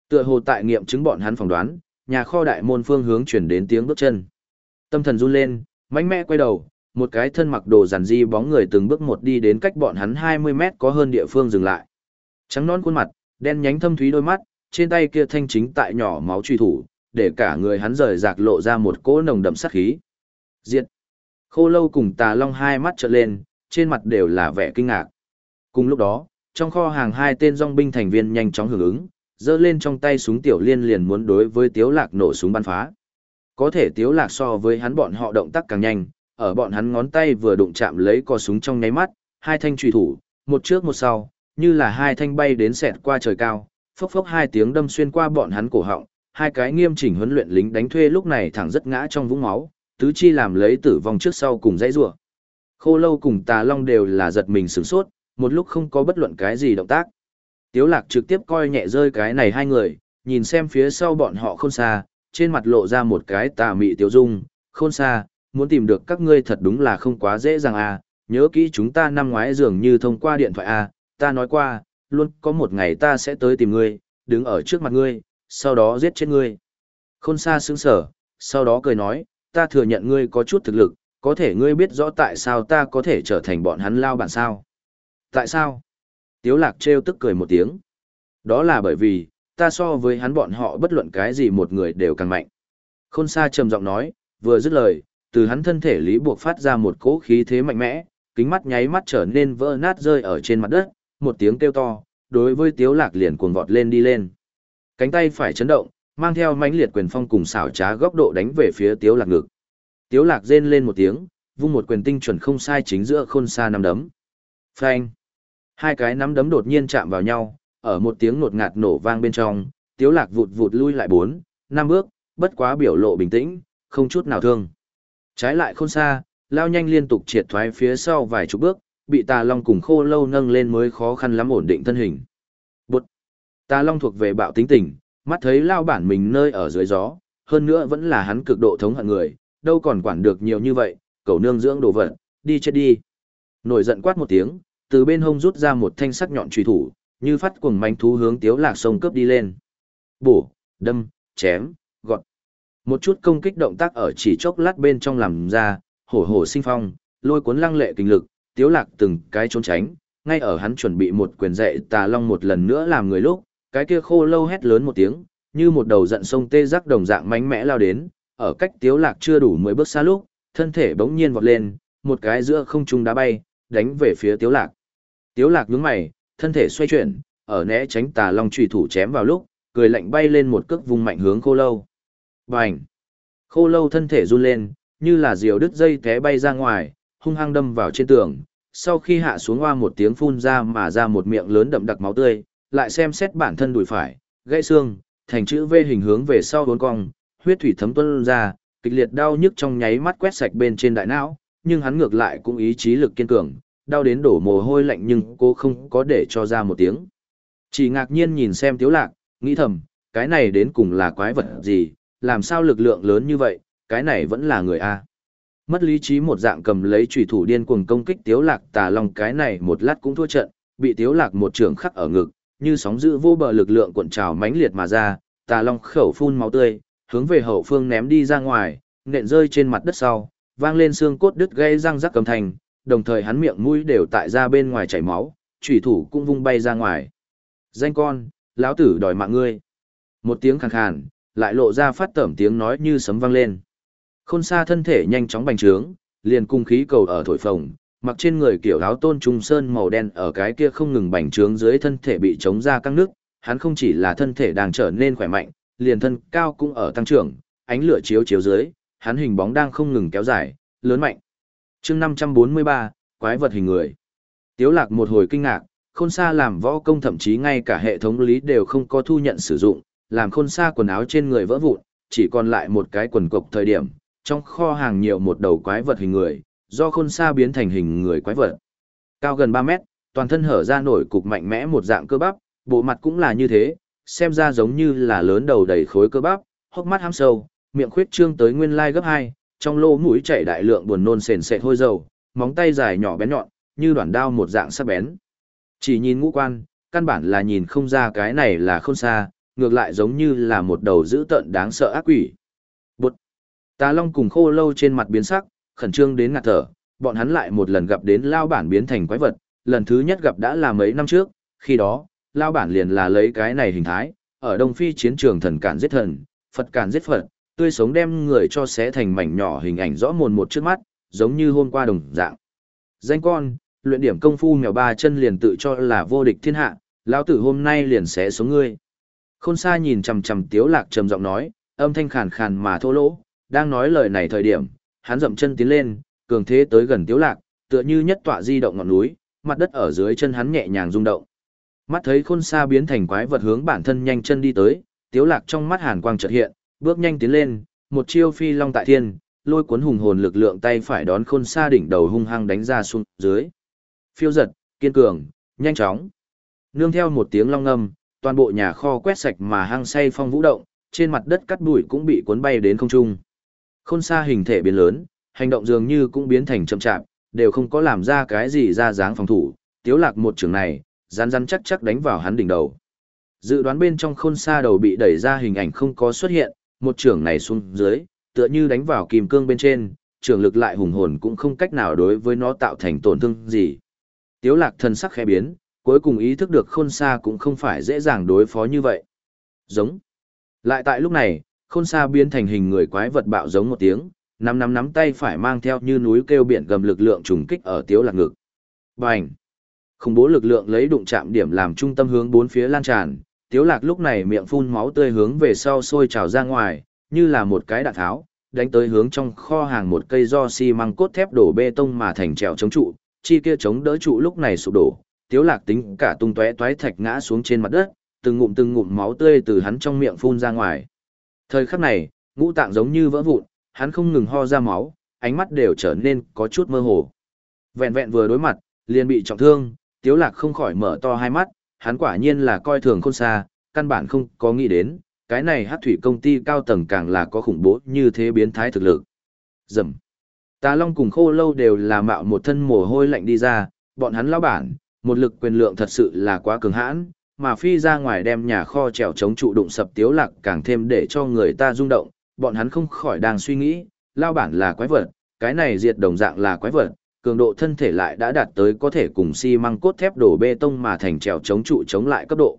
Tựa hồ tại nghiệm chứng bọn hắn phỏng đoán, nhà kho đại môn phương hướng chuyển đến tiếng bước chân. Tâm thần run lên, mạnh mẽ quay đầu, một cái thân mặc đồ giản di bóng người từng bước một đi đến cách bọn hắn 20 mét có hơn địa phương dừng lại. Trắng non khuôn mặt, đen nhánh thâm thúy đôi mắt, trên tay kia thanh chính tại nhỏ máu truy thủ, để cả người hắn rời rạc lộ ra một cỗ nồng đậm sát khí. Diệt. Khô lâu cùng tà long hai mắt trợn lên, trên mặt đều là vẻ kinh ngạc. Cùng lúc đó, trong kho hàng hai tên dòng binh thành viên nhanh chóng hưởng ứng, giơ lên trong tay súng tiểu liên liền muốn đối với tiếu lạc nổ súng bắn phá. Có thể tiếu lạc so với hắn bọn họ động tác càng nhanh, ở bọn hắn ngón tay vừa đụng chạm lấy cò súng trong nháy mắt, hai thanh trùy thủ, một trước một sau, như là hai thanh bay đến sẹt qua trời cao, phốc phốc hai tiếng đâm xuyên qua bọn hắn cổ họng, hai cái nghiêm chỉnh huấn luyện lính đánh thuê lúc này thẳng rất ngã trong vũng máu, tứ chi làm lấy tử vong trước sau cùng dãy rủa. Khô Lâu cùng Tà Long đều là giật mình sửng sốt, một lúc không có bất luận cái gì động tác. Tiếu Lạc trực tiếp coi nhẹ rơi cái này hai người, nhìn xem phía sau bọn họ không xa, trên mặt lộ ra một cái tà mị tiểu dung, khôn xa, muốn tìm được các ngươi thật đúng là không quá dễ dàng à, nhớ kỹ chúng ta năm ngoái dường như thông qua điện thoại à, ta nói qua, luôn có một ngày ta sẽ tới tìm ngươi, đứng ở trước mặt ngươi, sau đó giết chết ngươi. Khôn xa sững sở, sau đó cười nói, ta thừa nhận ngươi có chút thực lực, có thể ngươi biết rõ tại sao ta có thể trở thành bọn hắn lao bản sao. Tại sao? Tiếu lạc treo tức cười một tiếng. Đó là bởi vì, ta so với hắn bọn họ bất luận cái gì một người đều càng mạnh. Khôn sa trầm giọng nói, vừa dứt lời, từ hắn thân thể lý buộc phát ra một cỗ khí thế mạnh mẽ, kính mắt nháy mắt trở nên vỡ nát rơi ở trên mặt đất, một tiếng kêu to, đối với tiếu lạc liền cuồng vọt lên đi lên. Cánh tay phải chấn động, mang theo mãnh liệt quyền phong cùng xảo trá góc độ đánh về phía tiếu lạc ngực. Tiếu lạc rên lên một tiếng, vung một quyền tinh chuẩn không sai chính giữa khôn xa nắm đấm. Phanh! Hai cái nắm đấm đột nhiên chạm vào nhau, ở một tiếng nột ngạt nổ vang bên trong, tiếu lạc vụt vụt lui lại bốn, năm bước, bất quá biểu lộ bình tĩnh, không chút nào thương. Trái lại khôn xa, lao nhanh liên tục triệt thoái phía sau vài chục bước, bị tà long cùng khô lâu nâng lên mới khó khăn lắm ổn định thân hình. Bụt! Tà long thuộc về bạo tính tình, mắt thấy lao bản mình nơi ở dưới gió, hơn nữa vẫn là hắn cực độ thống hận người, đâu còn quản được nhiều như vậy, cầu nương dưỡng đồ vật, đi chết đi. Nổi giận quát một tiếng, từ bên hông rút ra một thanh sắc nhọn truy thủ, như phát cuồng manh thú hướng tiếu lạc sông cướp đi lên. Bổ, đâm, chém, gọt. Một chút công kích động tác ở chỉ chốc lát bên trong làm ra, hổ hổ sinh phong, lôi cuốn lăng lệ kinh lực, tiếu lạc từng cái trốn tránh, ngay ở hắn chuẩn bị một quyền dạy tà long một lần nữa làm người lúc, cái kia khô lâu hét lớn một tiếng, như một đầu giận sông tê giác đồng dạng mánh mẽ lao đến, ở cách tiếu lạc chưa đủ 10 bước xa lúc, thân thể bỗng nhiên vọt lên, một cái giữa không trung đá bay, đánh về phía tiếu lạc. Tiếu lạc nhướng mày, thân thể xoay chuyển, ở né tránh tà long trùy thủ chém vào lúc, cười lạnh bay lên một cước vùng mạnh hướng khô lâu. Bành! Khô lâu thân thể run lên, như là diều đứt dây té bay ra ngoài, hung hăng đâm vào trên tường. Sau khi hạ xuống hoa một tiếng phun ra mà ra một miệng lớn đậm đặc máu tươi, lại xem xét bản thân đùi phải, gãy xương, thành chữ V hình hướng về sau bốn cong, huyết thủy thấm tuôn ra, kịch liệt đau nhức trong nháy mắt quét sạch bên trên đại não, nhưng hắn ngược lại cũng ý chí lực kiên cường, đau đến đổ mồ hôi lạnh nhưng cô không có để cho ra một tiếng. Chỉ ngạc nhiên nhìn xem tiếu lạc, nghĩ thầm, cái này đến cùng là quái vật gì, làm sao lực lượng lớn như vậy, cái này vẫn là người A. Mất lý trí một dạng cầm lấy chủy thủ điên cuồng công kích tiếu lạc tà lòng cái này một lát cũng thua trận, bị tiếu lạc một trường khắc ở ngực, như sóng dữ vô bờ lực lượng cuộn trào mãnh liệt mà ra, tà long khẩu phun máu tươi, hướng về hậu phương ném đi ra ngoài, nện rơi trên mặt đất sau, vang lên xương cốt đứt gãy răng rắc cầm thành, đồng thời hắn miệng mũi đều tại ra bên ngoài chảy máu, chủy thủ cũng vung bay ra ngoài. Danh con, lão tử đòi mạng ngươi. Một tiếng khàn khàn, lại lộ ra phát tẩm tiếng nói như sấm vang lên. Khôn xa thân thể nhanh chóng bành trướng, liền cung khí cầu ở thổi phồng, mặc trên người kiểu áo tôn trung sơn màu đen ở cái kia không ngừng bành trướng dưới thân thể bị chống ra căng nước, hắn không chỉ là thân thể đang trở nên khỏe mạnh, liền thân cao cũng ở tăng trưởng, ánh lửa chiếu chiếu dưới, hắn hình bóng đang không ngừng kéo dài, lớn mạnh. chương 543, quái vật hình người. Tiếu lạc một hồi kinh ngạc, khôn xa làm võ công thậm chí ngay cả hệ thống lý đều không có thu nhận sử dụng, làm khôn xa quần áo trên người vỡ vụn, chỉ còn lại một cái quần cộc thời điểm, trong kho hàng nhiều một đầu quái vật hình người, do khôn xa biến thành hình người quái vật. Cao gần 3 mét, toàn thân hở ra nổi cục mạnh mẽ một dạng cơ bắp, bộ mặt cũng là như thế, xem ra giống như là lớn đầu đầy khối cơ bắp, hốc mắt hăm sâu, miệng khuyết trương tới nguyên lai gấp 2, trong lỗ mũi chảy đại lượng buồn nôn sền sệt hôi dầu, móng tay dài nhỏ bén nhọn, như đoạn đao một dạng sắc bén. Chỉ nhìn ngũ quan, căn bản là nhìn không ra cái này là khôn xa, ngược lại giống như là một đầu dữ tợn đáng sợ ác quỷ. Bụt! Tà Long cùng khô lâu trên mặt biến sắc, khẩn trương đến ngạt thở, bọn hắn lại một lần gặp đến lao bản biến thành quái vật, lần thứ nhất gặp đã là mấy năm trước, khi đó, lao bản liền là lấy cái này hình thái, ở Đông Phi chiến trường thần cản giết thần, Phật cản giết Phật, tươi sống đem người cho xé thành mảnh nhỏ hình ảnh rõ mồn một trước mắt, giống như hôm qua đồng dạng. Danh con, luyện điểm công phu mèo ba chân liền tự cho là vô địch thiên hạ, lão tử hôm nay liền xé xuống ngươi. Khôn xa nhìn chằm chằm Tiếu Lạc trầm giọng nói, âm thanh khàn khàn mà thô lỗ, đang nói lời này thời điểm, hắn dậm chân tiến lên, cường thế tới gần Tiếu Lạc, tựa như nhất tọa di động ngọn núi, mặt đất ở dưới chân hắn nhẹ nhàng rung động. Mắt thấy khôn xa biến thành quái vật hướng bản thân nhanh chân đi tới, Tiếu Lạc trong mắt hàn quang chợt hiện, bước nhanh tiến lên, một chiêu phi long tại thiên, lôi cuốn hùng hồn lực lượng tay phải đón khôn xa đỉnh đầu hung hăng đánh ra xuống dưới. Phiêu giật, kiên cường, nhanh chóng. Nương theo một tiếng long ngâm, toàn bộ nhà kho quét sạch mà hăng say phong vũ động, trên mặt đất cắt bụi cũng bị cuốn bay đến không trung. Khôn xa hình thể biến lớn, hành động dường như cũng biến thành chậm chạp, đều không có làm ra cái gì ra dáng phòng thủ, tiếu lạc một trường này, rắn rắn chắc chắc đánh vào hắn đỉnh đầu. Dự đoán bên trong khôn xa đầu bị đẩy ra hình ảnh không có xuất hiện, một trường này xuống dưới, tựa như đánh vào kim cương bên trên, trường lực lại hùng hồn cũng không cách nào đối với nó tạo thành tổn thương gì. Tiếu lạc thân sắc khẽ biến, cuối cùng ý thức được khôn xa cũng không phải dễ dàng đối phó như vậy. Giống. Lại tại lúc này, khôn xa biến thành hình người quái vật bạo giống một tiếng, nắm nắm nắm tay phải mang theo như núi kêu biển gầm lực lượng trùng kích ở tiếu lạc ngực. Bành. Khủng bố lực lượng lấy đụng chạm điểm làm trung tâm hướng bốn phía lan tràn, tiếu lạc lúc này miệng phun máu tươi hướng về sau sôi trào ra ngoài, như là một cái đạn tháo, đánh tới hướng trong kho hàng một cây do xi măng cốt thép đổ bê tông mà thành trèo chống trụ, chi kia chống đỡ trụ lúc này sụp đổ, tiếu lạc tính cả tung tóe toái thạch ngã xuống trên mặt đất, từng ngụm từng ngụm máu tươi từ hắn trong miệng phun ra ngoài. Thời khắc này, ngũ tạng giống như vỡ vụn, hắn không ngừng ho ra máu, ánh mắt đều trở nên có chút mơ hồ. Vẹn vẹn vừa đối mặt, liền bị trọng thương, tiếu lạc không khỏi mở to hai mắt, hắn quả nhiên là coi thường khôn xa, căn bản không có nghĩ đến, cái này hát thủy công ty cao tầng càng là có khủng bố như thế biến thái thực lực. Dầm. Tà Long cùng khô lâu đều là mạo một thân mồ hôi lạnh đi ra, bọn hắn lão bản, một lực quyền lượng thật sự là quá cường hãn, mà phi ra ngoài đem nhà kho trèo chống trụ đụng sập tiếu lạc càng thêm để cho người ta rung động, bọn hắn không khỏi đang suy nghĩ, lao bản là quái vật, cái này diệt đồng dạng là quái vật, cường độ thân thể lại đã đạt tới có thể cùng xi măng cốt thép đổ bê tông mà thành trèo chống trụ chống lại cấp độ.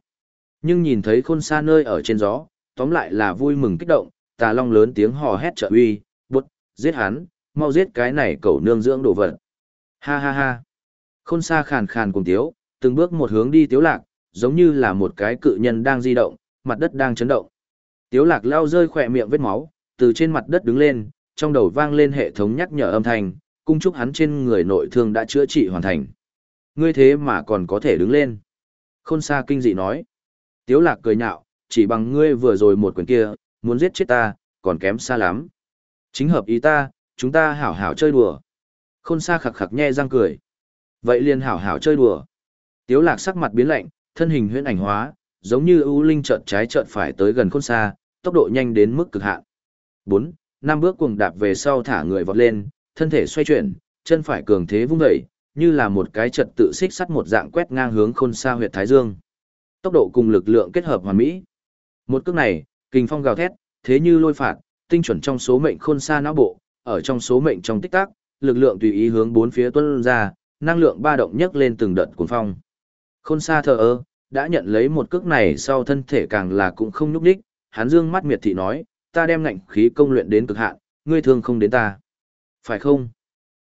Nhưng nhìn thấy khôn xa nơi ở trên gió, tóm lại là vui mừng kích động, tà long lớn tiếng hò hét trợ uy, bút, giết hắn, mau giết cái này cẩu nương dưỡng đồ vật. Ha ha ha. Khôn xa khàn khàn cùng tiếu, từng bước một hướng đi tiếu lạc, giống như là một cái cự nhân đang di động, mặt đất đang chấn động. Tiếu lạc lao rơi khỏe miệng vết máu, từ trên mặt đất đứng lên, trong đầu vang lên hệ thống nhắc nhở âm thanh, cung chúc hắn trên người nội thương đã chữa trị hoàn thành. Ngươi thế mà còn có thể đứng lên. Khôn xa kinh dị nói. Tiếu lạc cười nhạo, chỉ bằng ngươi vừa rồi một quyền kia, muốn giết chết ta, còn kém xa lắm. Chính hợp ý ta, chúng ta hảo hảo chơi đùa. Khôn xa khặc khặc nhe răng cười. Vậy liền hảo hảo chơi đùa. Tiếu lạc sắc mặt biến lạnh, thân hình huyễn ảnh hóa, giống như ưu linh chợt trái chợt phải tới gần khôn xa, tốc độ nhanh đến mức cực hạn. 4. Năm bước cuồng đạp về sau thả người vọt lên, thân thể xoay chuyển, chân phải cường thế vung dậy, như là một cái trật tự xích sắt một dạng quét ngang hướng khôn xa huyệt thái dương. Tốc độ cùng lực lượng kết hợp hoàn mỹ. Một cước này, kình phong gào thét, thế như lôi phạt, tinh chuẩn trong số mệnh khôn xa não bộ, ở trong số mệnh trong tích tắc, lực lượng tùy ý hướng bốn phía tuôn ra, năng lượng ba động nhấc lên từng đợt cuồng phong. Khôn xa thờ ơ, đã nhận lấy một cước này sau thân thể càng là cũng không nhúc đích, hắn dương mắt miệt thị nói, ta đem ngạnh khí công luyện đến cực hạn, ngươi thương không đến ta. Phải không?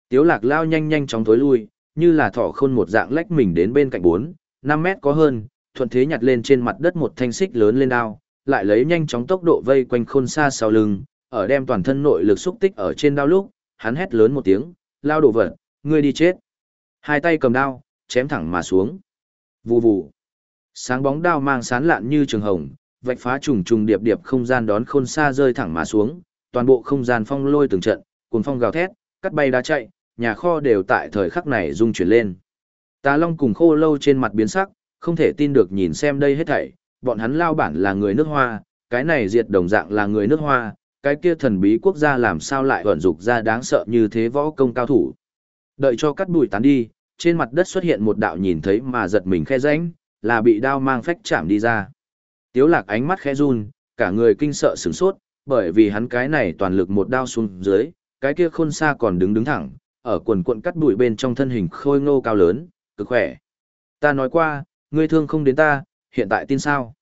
Tiếu lạc lao nhanh nhanh chóng tối lui, như là thỏ khôn một dạng lách mình đến bên cạnh 4, 5 mét có hơn, thuận thế nhặt lên trên mặt đất một thanh xích lớn lên đao, lại lấy nhanh chóng tốc độ vây quanh khôn xa sau lưng, ở đem toàn thân nội lực xúc tích ở trên đao lúc, hắn hét lớn một tiếng, lao đổ vật, ngươi đi chết. Hai tay cầm đao, chém thẳng mà xuống. Vù vù. Sáng bóng đao mang sán lạn như trường hồng, vạch phá trùng trùng điệp điệp không gian đón khôn xa rơi thẳng mà xuống, toàn bộ không gian phong lôi từng trận, cuốn phong gào thét, cắt bay đá chạy, nhà kho đều tại thời khắc này rung chuyển lên. Tà Long cùng khô lâu trên mặt biến sắc, không thể tin được nhìn xem đây hết thảy, bọn hắn lao bản là người nước hoa, cái này diệt đồng dạng là người nước hoa, cái kia thần bí quốc gia làm sao lại vận dục ra đáng sợ như thế võ công cao thủ. Đợi cho cắt bụi tán đi, trên mặt đất xuất hiện một đạo nhìn thấy mà giật mình khe rãnh, là bị đao mang phách chạm đi ra. Tiếu lạc ánh mắt khẽ run, cả người kinh sợ sửng sốt, bởi vì hắn cái này toàn lực một đao xuống dưới, cái kia khôn xa còn đứng đứng thẳng, ở quần cuộn cắt bụi bên trong thân hình khôi ngô cao lớn, cực khỏe. Ta nói qua, ngươi thương không đến ta, hiện tại tin sao?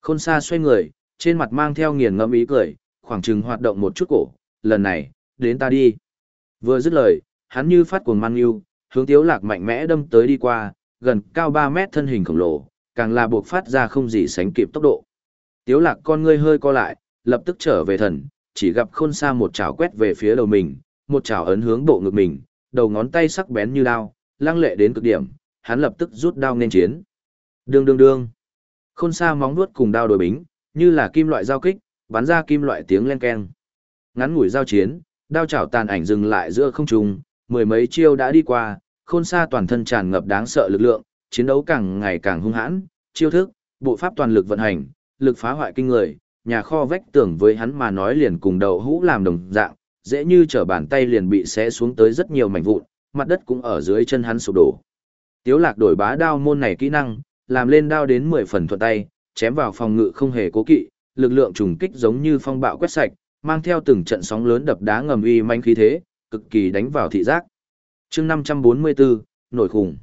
Khôn xa xoay người, trên mặt mang theo nghiền ngẫm ý cười, khoảng chừng hoạt động một chút cổ, lần này, đến ta đi. Vừa dứt lời, hắn như phát cuồng mang yêu, hướng tiếu lạc mạnh mẽ đâm tới đi qua, gần cao 3 mét thân hình khổng lồ, càng là buộc phát ra không gì sánh kịp tốc độ. Tiếu lạc con ngươi hơi co lại, lập tức trở về thần, chỉ gặp khôn xa một chảo quét về phía đầu mình, một chảo ấn hướng bộ ngực mình, đầu ngón tay sắc bén như đao, lăng lệ đến cực điểm, hắn lập tức rút đao nên chiến. Đương đương đương. Khôn xa móng vuốt cùng đao đối bính, như là kim loại giao kích, bắn ra kim loại tiếng len keng. Ngắn ngủi giao chiến, đao chảo tàn ảnh dừng lại giữa không trung, mười mấy chiêu đã đi qua, khôn xa toàn thân tràn ngập đáng sợ lực lượng, chiến đấu càng ngày càng hung hãn, chiêu thức, bộ pháp toàn lực vận hành, lực phá hoại kinh người, nhà kho vách tường với hắn mà nói liền cùng đầu hũ làm đồng dạng, dễ như trở bàn tay liền bị xé xuống tới rất nhiều mảnh vụn, mặt đất cũng ở dưới chân hắn sụp đổ. Tiếu lạc đổi bá đao môn này kỹ năng, làm lên đao đến 10 phần thuận tay, chém vào phòng ngự không hề cố kỵ, lực lượng trùng kích giống như phong bạo quét sạch, mang theo từng trận sóng lớn đập đá ngầm uy manh khí thế, cực kỳ đánh vào thị giác. Chương 544, nổi khủng.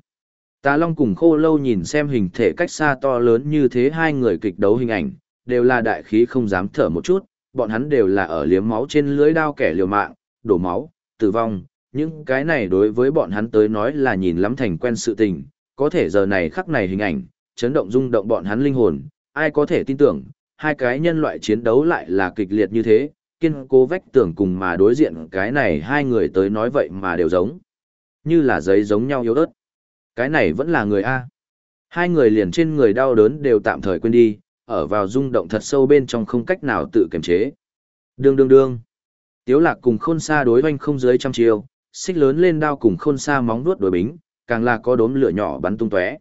Tà Long cùng Khô Lâu nhìn xem hình thể cách xa to lớn như thế hai người kịch đấu hình ảnh, đều là đại khí không dám thở một chút, bọn hắn đều là ở liếm máu trên lưới đao kẻ liều mạng, đổ máu, tử vong, những cái này đối với bọn hắn tới nói là nhìn lắm thành quen sự tình, có thể giờ này khắc này hình ảnh, chấn động rung động bọn hắn linh hồn, ai có thể tin tưởng, hai cái nhân loại chiến đấu lại là kịch liệt như thế, kiên cố vách tưởng cùng mà đối diện cái này hai người tới nói vậy mà đều giống, như là giấy giống nhau yếu ớt. Cái này vẫn là người A. Hai người liền trên người đau đớn đều tạm thời quên đi, ở vào rung động thật sâu bên trong không cách nào tự kiềm chế. Đương đương đương. Tiếu lạc cùng khôn xa đối hoanh không dưới trăm chiều, xích lớn lên đao cùng khôn xa móng vuốt đối bính, càng là có đốm lửa nhỏ bắn tung tóe.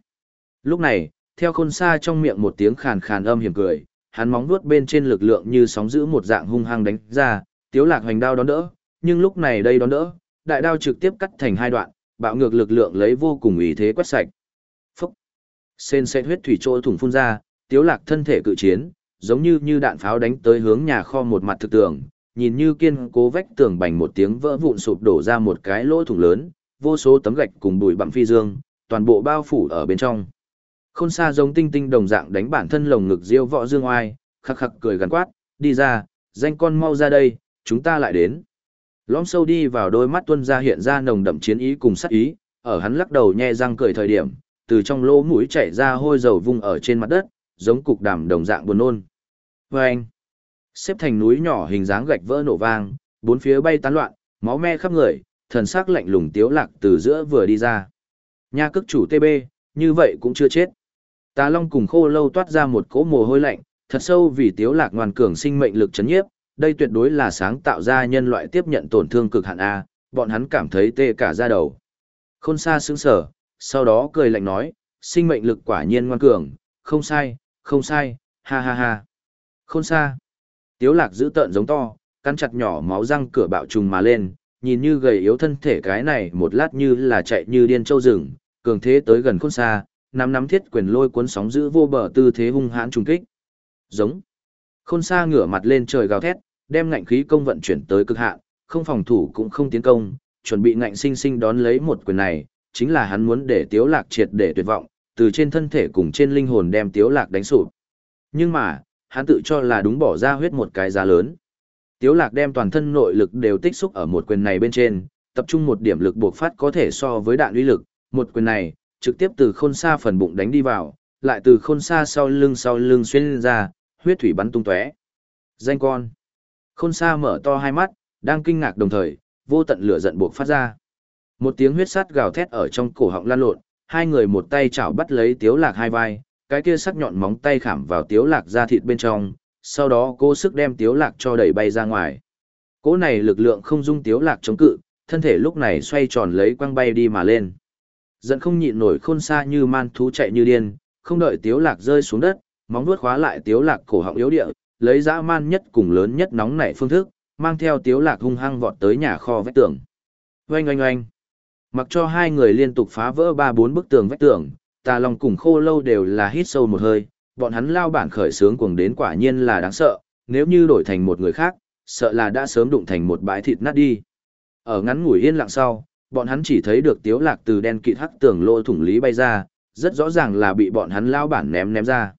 Lúc này, theo khôn xa trong miệng một tiếng khàn khàn âm hiểm cười, hắn móng vuốt bên trên lực lượng như sóng giữ một dạng hung hăng đánh ra, tiếu lạc hoành đao đón đỡ, nhưng lúc này đây đón đỡ, đại đao trực tiếp cắt thành hai đoạn, bạo ngược lực lượng lấy vô cùng ý thế quét sạch. Phúc! Xên xe huyết thủy trôi thủng phun ra, tiếu lạc thân thể cự chiến, giống như như đạn pháo đánh tới hướng nhà kho một mặt thực tường, nhìn như kiên cố vách tường bành một tiếng vỡ vụn sụp đổ ra một cái lỗ thủng lớn, vô số tấm gạch cùng bụi bặm phi dương, toàn bộ bao phủ ở bên trong. Khôn xa giống tinh tinh đồng dạng đánh bản thân lồng ngực diêu võ dương oai, khắc khắc cười gắn quát, đi ra, danh con mau ra đây, chúng ta lại đến. Lõm sâu đi vào đôi mắt tuân ra hiện ra nồng đậm chiến ý cùng sát ý, ở hắn lắc đầu nhe răng cười thời điểm, từ trong lỗ mũi chảy ra hôi dầu vung ở trên mặt đất, giống cục đàm đồng dạng buồn nôn. Và anh, xếp thành núi nhỏ hình dáng gạch vỡ nổ vang, bốn phía bay tán loạn, máu me khắp người, thần sắc lạnh lùng tiếu lạc từ giữa vừa đi ra. Nha cức chủ TB, như vậy cũng chưa chết. Tà Long cùng khô lâu toát ra một cỗ mồ hôi lạnh, thật sâu vì tiếu lạc ngoan cường sinh mệnh lực chấn nhiếp, đây tuyệt đối là sáng tạo ra nhân loại tiếp nhận tổn thương cực hạn A, bọn hắn cảm thấy tê cả da đầu. Khôn xa sững sở, sau đó cười lạnh nói, sinh mệnh lực quả nhiên ngoan cường, không sai, không sai, ha ha ha. Khôn xa. Tiếu lạc giữ tợn giống to, cắn chặt nhỏ máu răng cửa bạo trùng mà lên, nhìn như gầy yếu thân thể cái này một lát như là chạy như điên châu rừng, cường thế tới gần khôn xa, nắm nắm thiết quyền lôi cuốn sóng giữ vô bờ tư thế hung hãn trùng kích. Giống. Khôn xa ngửa mặt lên trời gào thét, đem ngạnh khí công vận chuyển tới cực hạn, không phòng thủ cũng không tiến công, chuẩn bị ngạnh sinh sinh đón lấy một quyền này, chính là hắn muốn để Tiếu Lạc triệt để tuyệt vọng, từ trên thân thể cùng trên linh hồn đem Tiếu Lạc đánh sụp. Nhưng mà, hắn tự cho là đúng bỏ ra huyết một cái giá lớn. Tiếu Lạc đem toàn thân nội lực đều tích xúc ở một quyền này bên trên, tập trung một điểm lực buộc phát có thể so với đạn uy lực, một quyền này, trực tiếp từ khôn xa phần bụng đánh đi vào, lại từ khôn xa sau lưng sau lưng xuyên ra, huyết thủy bắn tung tóe. Danh con. Khôn Sa mở to hai mắt, đang kinh ngạc đồng thời, vô tận lửa giận buộc phát ra. Một tiếng huyết sắt gào thét ở trong cổ họng lan lộn, hai người một tay chảo bắt lấy tiếu lạc hai vai, cái kia sắc nhọn móng tay khảm vào tiếu lạc da thịt bên trong, sau đó cố sức đem tiếu lạc cho đẩy bay ra ngoài. Cố này lực lượng không dung tiếu lạc chống cự, thân thể lúc này xoay tròn lấy quăng bay đi mà lên. Giận không nhịn nổi khôn Sa như man thú chạy như điên, không đợi tiếu lạc rơi xuống đất, móng vuốt khóa lại tiếu lạc cổ họng yếu địa, lấy dã man nhất cùng lớn nhất nóng nảy phương thức, mang theo tiếu lạc hung hăng vọt tới nhà kho vách tường. Oanh oanh oanh. Mặc cho hai người liên tục phá vỡ ba bốn bức tường vách tường, tà lòng cùng khô lâu đều là hít sâu một hơi, bọn hắn lao bản khởi sướng cuồng đến quả nhiên là đáng sợ, nếu như đổi thành một người khác, sợ là đã sớm đụng thành một bãi thịt nát đi. Ở ngắn ngủi yên lặng sau, bọn hắn chỉ thấy được tiếu lạc từ đen kịt hắc tường lỗ thủng lý bay ra, rất rõ ràng là bị bọn hắn lao bản ném ném ra.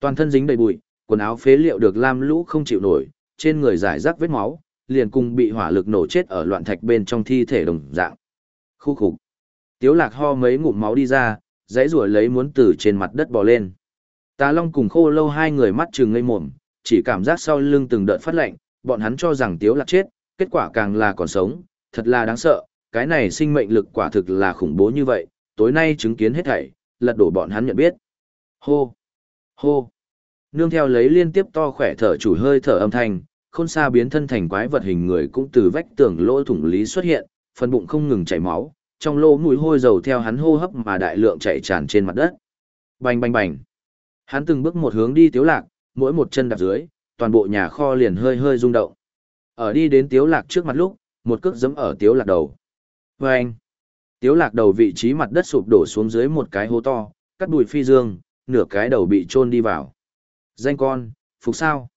Toàn thân dính đầy bụi, quần áo phế liệu được lam lũ không chịu nổi, trên người giải rác vết máu, liền cùng bị hỏa lực nổ chết ở loạn thạch bên trong thi thể đồng dạng. Khu khục. Tiếu lạc ho mấy ngụm máu đi ra, dãy rủa lấy muốn từ trên mặt đất bò lên. Tà Long cùng khô lâu hai người mắt trừng ngây mồm, chỉ cảm giác sau lưng từng đợt phát lạnh, bọn hắn cho rằng Tiếu lạc chết, kết quả càng là còn sống, thật là đáng sợ, cái này sinh mệnh lực quả thực là khủng bố như vậy, tối nay chứng kiến hết thảy, lật đổ bọn hắn nhận biết. Hô! Hô! Nương theo lấy liên tiếp to khỏe thở chủ hơi thở âm thanh, khôn xa biến thân thành quái vật hình người cũng từ vách tường lỗ thủng lý xuất hiện, phần bụng không ngừng chảy máu, trong lỗ mũi hôi dầu theo hắn hô hấp mà đại lượng chảy tràn trên mặt đất. Bành bành bành. Hắn từng bước một hướng đi tiếu lạc, mỗi một chân đạp dưới, toàn bộ nhà kho liền hơi hơi rung động. Ở đi đến tiếu lạc trước mặt lúc, một cước giẫm ở tiếu lạc đầu. Vâng! Tiếu lạc đầu vị trí mặt đất sụp đổ xuống dưới một cái hố to, cắt đùi phi dương, nửa cái đầu bị chôn đi vào. Danh con, phục sao?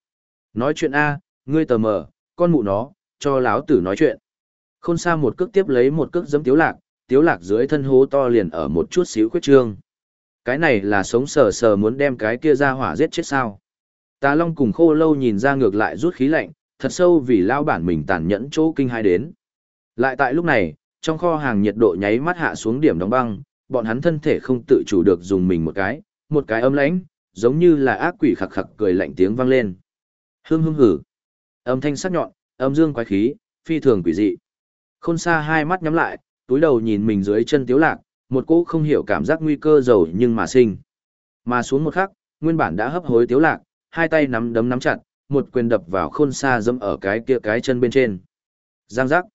Nói chuyện A, ngươi tờ mờ, con mụ nó, cho láo tử nói chuyện. Khôn xa một cước tiếp lấy một cước giấm tiếu lạc, tiếu lạc dưới thân hố to liền ở một chút xíu khuyết trương. Cái này là sống sờ sờ muốn đem cái kia ra hỏa giết chết sao. Tà Long cùng khô lâu nhìn ra ngược lại rút khí lạnh, thật sâu vì lao bản mình tàn nhẫn chỗ kinh hai đến. Lại tại lúc này, trong kho hàng nhiệt độ nháy mắt hạ xuống điểm đóng băng, bọn hắn thân thể không tự chủ được dùng mình một cái, một cái ấm lãnh, giống như là ác quỷ khặc khặc cười lạnh tiếng vang lên. Hương hương hử. Âm thanh sắc nhọn, âm dương quái khí, phi thường quỷ dị. Khôn xa hai mắt nhắm lại, túi đầu nhìn mình dưới chân tiếu lạc, một cỗ không hiểu cảm giác nguy cơ giàu nhưng mà sinh. Mà xuống một khắc, nguyên bản đã hấp hối tiếu lạc, hai tay nắm đấm nắm chặt, một quyền đập vào khôn xa dẫm ở cái kia cái chân bên trên. Giang giác.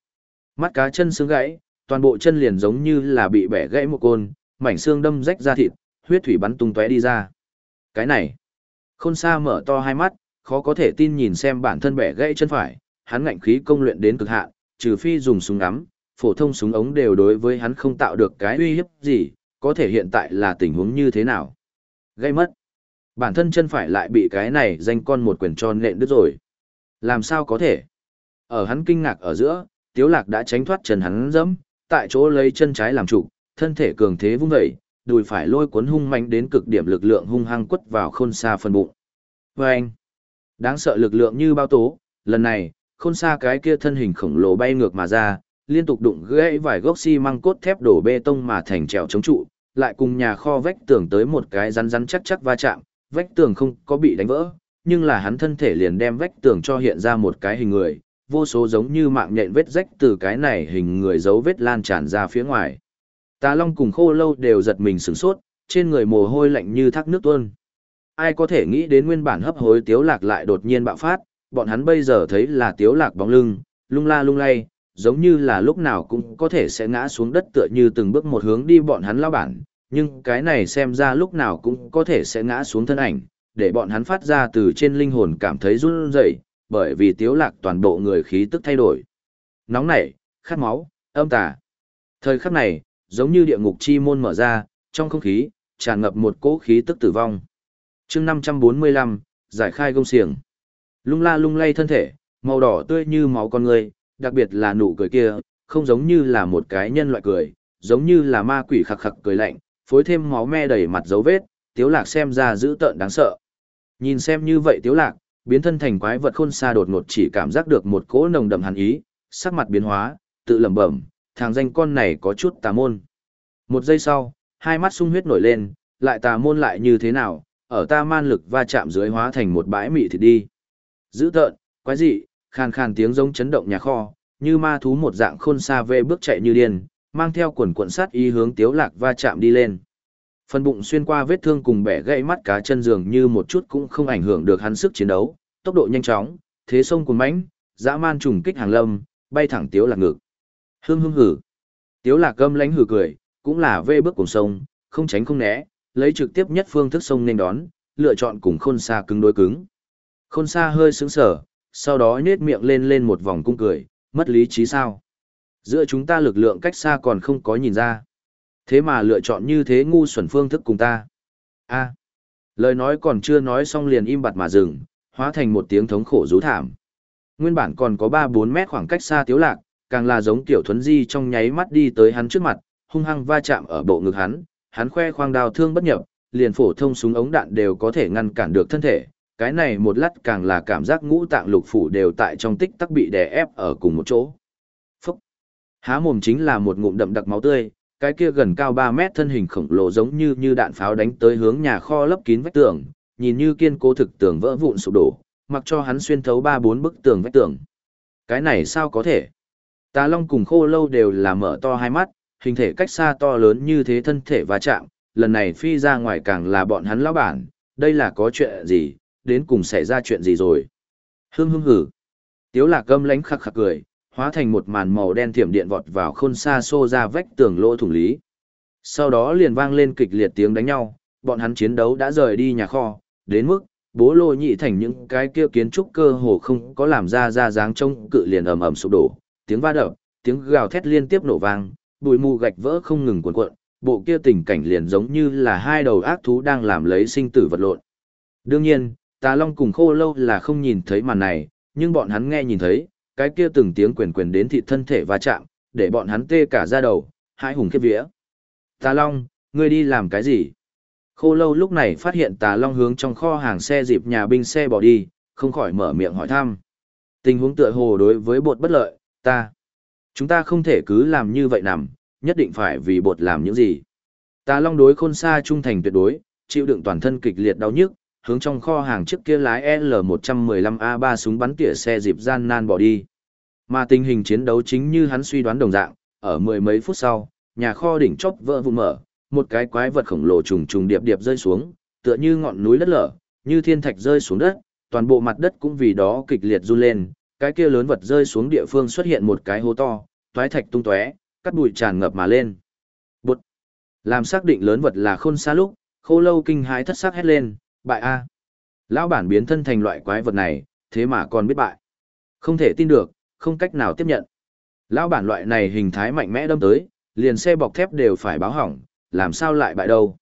Mắt cá chân sướng gãy, toàn bộ chân liền giống như là bị bẻ gãy một côn, mảnh xương đâm rách ra thịt, huyết thủy bắn tung tóe đi ra. Cái này. Khôn xa mở to hai mắt, khó có thể tin nhìn xem bản thân bẻ gãy chân phải, hắn ngạnh khí công luyện đến cực hạn, trừ phi dùng súng ngắm, phổ thông súng ống đều đối với hắn không tạo được cái uy hiếp gì, có thể hiện tại là tình huống như thế nào. Gây mất. Bản thân chân phải lại bị cái này danh con một quyền tròn nện đứt rồi. Làm sao có thể? Ở hắn kinh ngạc ở giữa, Tiếu Lạc đã tránh thoát chân hắn dẫm, tại chỗ lấy chân trái làm trụ, thân thể cường thế vung dậy, đùi phải lôi cuốn hung mạnh đến cực điểm lực lượng hung hăng quất vào khôn xa phần bụng. Vâng! Đáng sợ lực lượng như bao tố, lần này, khôn xa cái kia thân hình khổng lồ bay ngược mà ra, liên tục đụng gãy vài gốc xi măng cốt thép đổ bê tông mà thành trèo chống trụ, lại cùng nhà kho vách tường tới một cái rắn rắn chắc chắc va chạm, vách tường không có bị đánh vỡ, nhưng là hắn thân thể liền đem vách tường cho hiện ra một cái hình người, vô số giống như mạng nhện vết rách từ cái này hình người dấu vết lan tràn ra phía ngoài. Tà Long cùng Khô Lâu đều giật mình sửng sốt, trên người mồ hôi lạnh như thác nước tuôn. Ai có thể nghĩ đến nguyên bản hấp hối Tiếu Lạc lại đột nhiên bạo phát, bọn hắn bây giờ thấy là Tiếu Lạc bóng lưng, lung la lung lay, giống như là lúc nào cũng có thể sẽ ngã xuống đất tựa như từng bước một hướng đi bọn hắn lao bản, nhưng cái này xem ra lúc nào cũng có thể sẽ ngã xuống thân ảnh, để bọn hắn phát ra từ trên linh hồn cảm thấy run rẩy, bởi vì tiếu lạc toàn bộ người khí tức thay đổi. Nóng nảy, khát máu, âm tà. Thời khắc này, giống như địa ngục chi môn mở ra, trong không khí, tràn ngập một cỗ khí tức tử vong. chương 545, giải khai gông xiềng. Lung la lung lay thân thể, màu đỏ tươi như máu con người, đặc biệt là nụ cười kia, không giống như là một cái nhân loại cười, giống như là ma quỷ khặc khặc cười lạnh, phối thêm máu me đầy mặt dấu vết, tiếu lạc xem ra dữ tợn đáng sợ. Nhìn xem như vậy tiếu lạc, biến thân thành quái vật khôn xa đột ngột chỉ cảm giác được một cỗ nồng đậm hàn ý, sắc mặt biến hóa, tự lẩm bẩm, thằng danh con này có chút tà môn. Một giây sau, hai mắt sung huyết nổi lên, lại tà môn lại như thế nào, ở ta man lực va chạm dưới hóa thành một bãi mị thịt đi. Dữ tợn, quái dị, khàn khàn tiếng giống chấn động nhà kho, như ma thú một dạng khôn xa về bước chạy như điên, mang theo quần cuộn sát ý hướng tiếu lạc va chạm đi lên. Phần bụng xuyên qua vết thương cùng bẻ gãy mắt cá chân giường như một chút cũng không ảnh hưởng được hắn sức chiến đấu, tốc độ nhanh chóng, thế sông cuồn mãnh, dã man trùng kích hàng lâm, bay thẳng tiếu lạc ngực. Hương hương hử. Tiếu lạc gâm lánh hử cười, cũng là vê bước cùng sông, không tránh không né, lấy trực tiếp nhất phương thức sông nên đón, lựa chọn cùng khôn xa cứng đối cứng. Khôn xa hơi sững sờ, sau đó nhếch miệng lên lên một vòng cung cười, mất lý trí sao. Giữa chúng ta lực lượng cách xa còn không có nhìn ra. Thế mà lựa chọn như thế ngu xuẩn phương thức cùng ta. a lời nói còn chưa nói xong liền im bặt mà dừng, hóa thành một tiếng thống khổ rú thảm. Nguyên bản còn có 3-4 mét khoảng cách xa tiếu lạc, càng là giống tiểu thuấn di trong nháy mắt đi tới hắn trước mặt, hung hăng va chạm ở bộ ngực hắn, hắn khoe khoang đào thương bất nhập, liền phổ thông súng ống đạn đều có thể ngăn cản được thân thể. Cái này một lát càng là cảm giác ngũ tạng lục phủ đều tại trong tích tắc bị đè ép ở cùng một chỗ. Phúc! Há mồm chính là một ngụm đậm đặc máu tươi, cái kia gần cao 3 mét thân hình khổng lồ giống như như đạn pháo đánh tới hướng nhà kho lấp kín vách tường, nhìn như kiên cố thực tường vỡ vụn sụp đổ, mặc cho hắn xuyên thấu ba bốn bức tường vách tường. Cái này sao có thể? Tà Long cùng Khô Lâu đều là mở to hai mắt, hình thể cách xa to lớn như thế thân thể va chạm, lần này phi ra ngoài càng là bọn hắn lão bản, đây là có chuyện gì, đến cùng xảy ra chuyện gì rồi. Hưng hưng hử. Tiếu lạc gâm lánh khắc khắc cười, hóa thành một màn màu đen thiểm điện vọt vào khôn xa xô ra vách tường lỗ thủng lý. Sau đó liền vang lên kịch liệt tiếng đánh nhau, bọn hắn chiến đấu đã rời đi nhà kho, đến mức, bố lô nhị thành những cái kia kiến trúc cơ hồ không có làm ra ra dáng trông cự liền ầm ầm sụp đổ, tiếng va đập, tiếng gào thét liên tiếp nổ vang, bụi mù gạch vỡ không ngừng cuộn cuộn, bộ kia tình cảnh liền giống như là hai đầu ác thú đang làm lấy sinh tử vật lộn. Đương nhiên, Tà Long cùng Khô Lâu là không nhìn thấy màn này, nhưng bọn hắn nghe nhìn thấy, cái kia từng tiếng quyền quyền đến thị thân thể va chạm, để bọn hắn tê cả da đầu, hai hùng khiếp vía. Tà Long, ngươi đi làm cái gì? Khô lâu lúc này phát hiện tà long hướng trong kho hàng xe dịp nhà binh xe bỏ đi, không khỏi mở miệng hỏi thăm. Tình huống tựa hồ đối với bột bất lợi, ta. Chúng ta không thể cứ làm như vậy nằm, nhất định phải vì bột làm những gì. Ta long đối khôn xa trung thành tuyệt đối, chịu đựng toàn thân kịch liệt đau nhức, hướng trong kho hàng trước kia lái L115A3 súng bắn tỉa xe dịp gian nan bỏ đi. Mà tình hình chiến đấu chính như hắn suy đoán đồng dạng, ở mười mấy phút sau, nhà kho đỉnh chóp vỡ vụn mở, một cái quái vật khổng lồ trùng trùng điệp điệp rơi xuống, tựa như ngọn núi đất lở, như thiên thạch rơi xuống đất, toàn bộ mặt đất cũng vì đó kịch liệt run lên, cái kia lớn vật rơi xuống địa phương xuất hiện một cái hố to, toái thạch tung tóe, cắt bụi tràn ngập mà lên. Bụt. Làm xác định lớn vật là khôn xa lúc, khô lâu kinh hãi thất sắc hét lên, bại a. Lão bản biến thân thành loại quái vật này, thế mà còn biết bại. Không thể tin được, không cách nào tiếp nhận. Lão bản loại này hình thái mạnh mẽ đâm tới, liền xe bọc thép đều phải báo hỏng, làm sao lại bại đâu.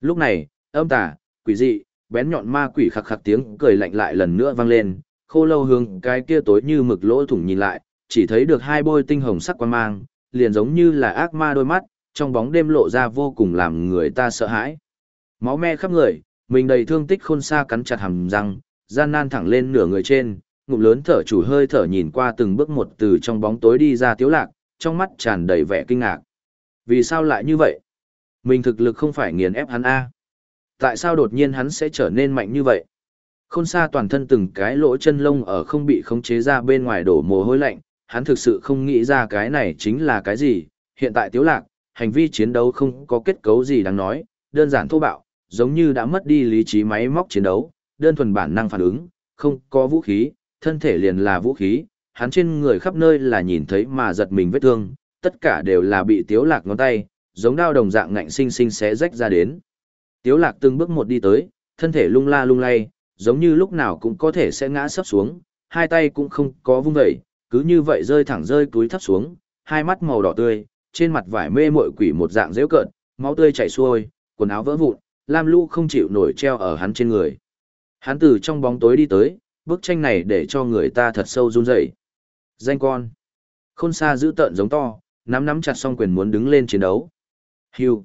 Lúc này, âm tà, quỷ dị, bén nhọn ma quỷ khặc khặc tiếng cười lạnh lại lần nữa vang lên, khô lâu hướng cái kia tối như mực lỗ thủng nhìn lại, chỉ thấy được hai bôi tinh hồng sắc quan mang, liền giống như là ác ma đôi mắt, trong bóng đêm lộ ra vô cùng làm người ta sợ hãi. Máu me khắp người, mình đầy thương tích khôn xa cắn chặt hàm răng, gian nan thẳng lên nửa người trên, ngụm lớn thở chủ hơi thở nhìn qua từng bước một từ trong bóng tối đi ra tiếu lạc, trong mắt tràn đầy vẻ kinh ngạc. Vì sao lại như vậy? Mình thực lực không phải nghiền ép hắn A. Tại sao đột nhiên hắn sẽ trở nên mạnh như vậy? Khôn xa toàn thân từng cái lỗ chân lông ở không bị khống chế ra bên ngoài đổ mồ hôi lạnh, hắn thực sự không nghĩ ra cái này chính là cái gì. Hiện tại tiếu lạc, hành vi chiến đấu không có kết cấu gì đáng nói, đơn giản thô bạo, giống như đã mất đi lý trí máy móc chiến đấu, đơn thuần bản năng phản ứng, không có vũ khí, thân thể liền là vũ khí, hắn trên người khắp nơi là nhìn thấy mà giật mình vết thương, tất cả đều là bị tiếu lạc ngón tay, giống đao đồng dạng ngạnh sinh sinh xé rách ra đến. Tiếu lạc từng bước một đi tới, thân thể lung la lung lay, giống như lúc nào cũng có thể sẽ ngã sấp xuống, hai tay cũng không có vung vẩy, cứ như vậy rơi thẳng rơi túi thấp xuống, hai mắt màu đỏ tươi, trên mặt vải mê mội quỷ một dạng dễ cợt, máu tươi chảy xuôi, quần áo vỡ vụn, lam lũ không chịu nổi treo ở hắn trên người. Hắn từ trong bóng tối đi tới, bức tranh này để cho người ta thật sâu run rẩy. Danh con. Khôn xa giữ tợn giống to, nắm nắm chặt song quyền muốn đứng lên chiến đấu. Hưu.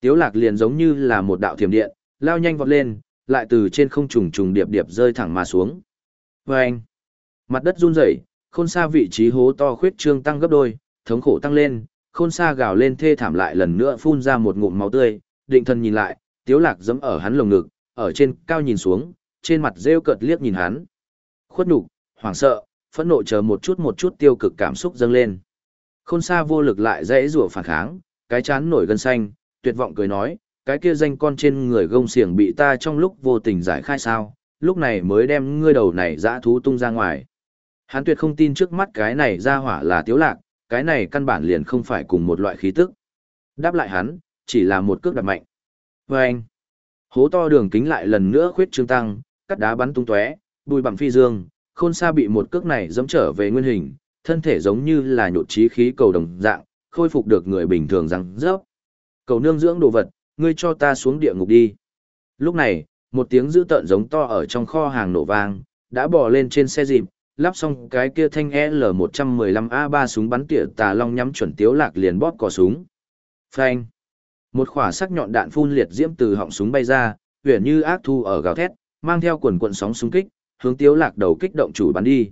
Tiếu lạc liền giống như là một đạo thiểm điện, lao nhanh vọt lên, lại từ trên không trùng trùng điệp điệp rơi thẳng mà xuống. Vâng! Mặt đất run rẩy, khôn xa vị trí hố to khuyết trương tăng gấp đôi, thống khổ tăng lên, khôn xa gào lên thê thảm lại lần nữa phun ra một ngụm máu tươi, định thần nhìn lại, tiếu lạc giẫm ở hắn lồng ngực, ở trên cao nhìn xuống, trên mặt rêu cợt liếc nhìn hắn. Khuất nhục, hoảng sợ, phẫn nộ chờ một chút một chút tiêu cực cảm xúc dâng lên. Khôn xa vô lực lại dãy rủa phản kháng, cái chán nổi gân xanh, tuyệt vọng cười nói, cái kia danh con trên người gông xiềng bị ta trong lúc vô tình giải khai sao, lúc này mới đem ngươi đầu này dã thú tung ra ngoài. Hắn tuyệt không tin trước mắt cái này ra hỏa là tiếu lạc, cái này căn bản liền không phải cùng một loại khí tức. Đáp lại hắn, chỉ là một cước đạp mạnh. Và anh, hố to đường kính lại lần nữa khuyết trương tăng, cắt đá bắn tung tóe, bùi bằng phi dương, khôn xa bị một cước này dẫm trở về nguyên hình, thân thể giống như là nhột trí khí cầu đồng dạng, khôi phục được người bình thường răng rớp. Cầu nương dưỡng đồ vật, ngươi cho ta xuống địa ngục đi. Lúc này, một tiếng dữ tợn giống to ở trong kho hàng nổ vang, đã bò lên trên xe dịp, lắp xong cái kia thanh L115A3 súng bắn tỉa tà long nhắm chuẩn tiếu lạc liền bóp cò súng. Phanh! Một khỏa sắc nhọn đạn phun liệt diễm từ họng súng bay ra, huyền như ác thu ở gào thét, mang theo quần cuộn sóng súng kích, hướng tiếu lạc đầu kích động chủ bắn đi.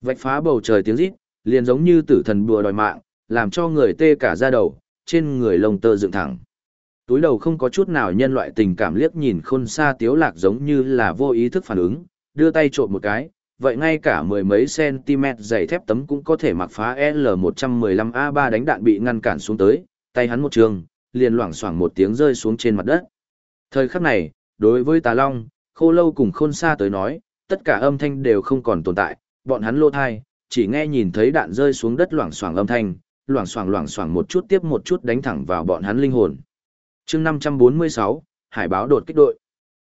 Vạch phá bầu trời tiếng rít, liền giống như tử thần bùa đòi mạng, làm cho người tê cả da đầu, trên người lông tơ dựng thẳng. Túi đầu không có chút nào nhân loại tình cảm liếc nhìn khôn xa tiếu lạc giống như là vô ý thức phản ứng, đưa tay trộn một cái, vậy ngay cả mười mấy cm dày thép tấm cũng có thể mặc phá L115A3 đánh đạn bị ngăn cản xuống tới, tay hắn một trường, liền loảng xoảng một tiếng rơi xuống trên mặt đất. Thời khắc này, đối với Tà Long, Khô Lâu cùng Khôn Sa tới nói, tất cả âm thanh đều không còn tồn tại, bọn hắn lô thai, chỉ nghe nhìn thấy đạn rơi xuống đất loảng xoảng âm thanh, loảng xoảng loảng xoảng một chút tiếp một chút đánh thẳng vào bọn hắn linh hồn. Chương 546, Hải báo đột kích đội.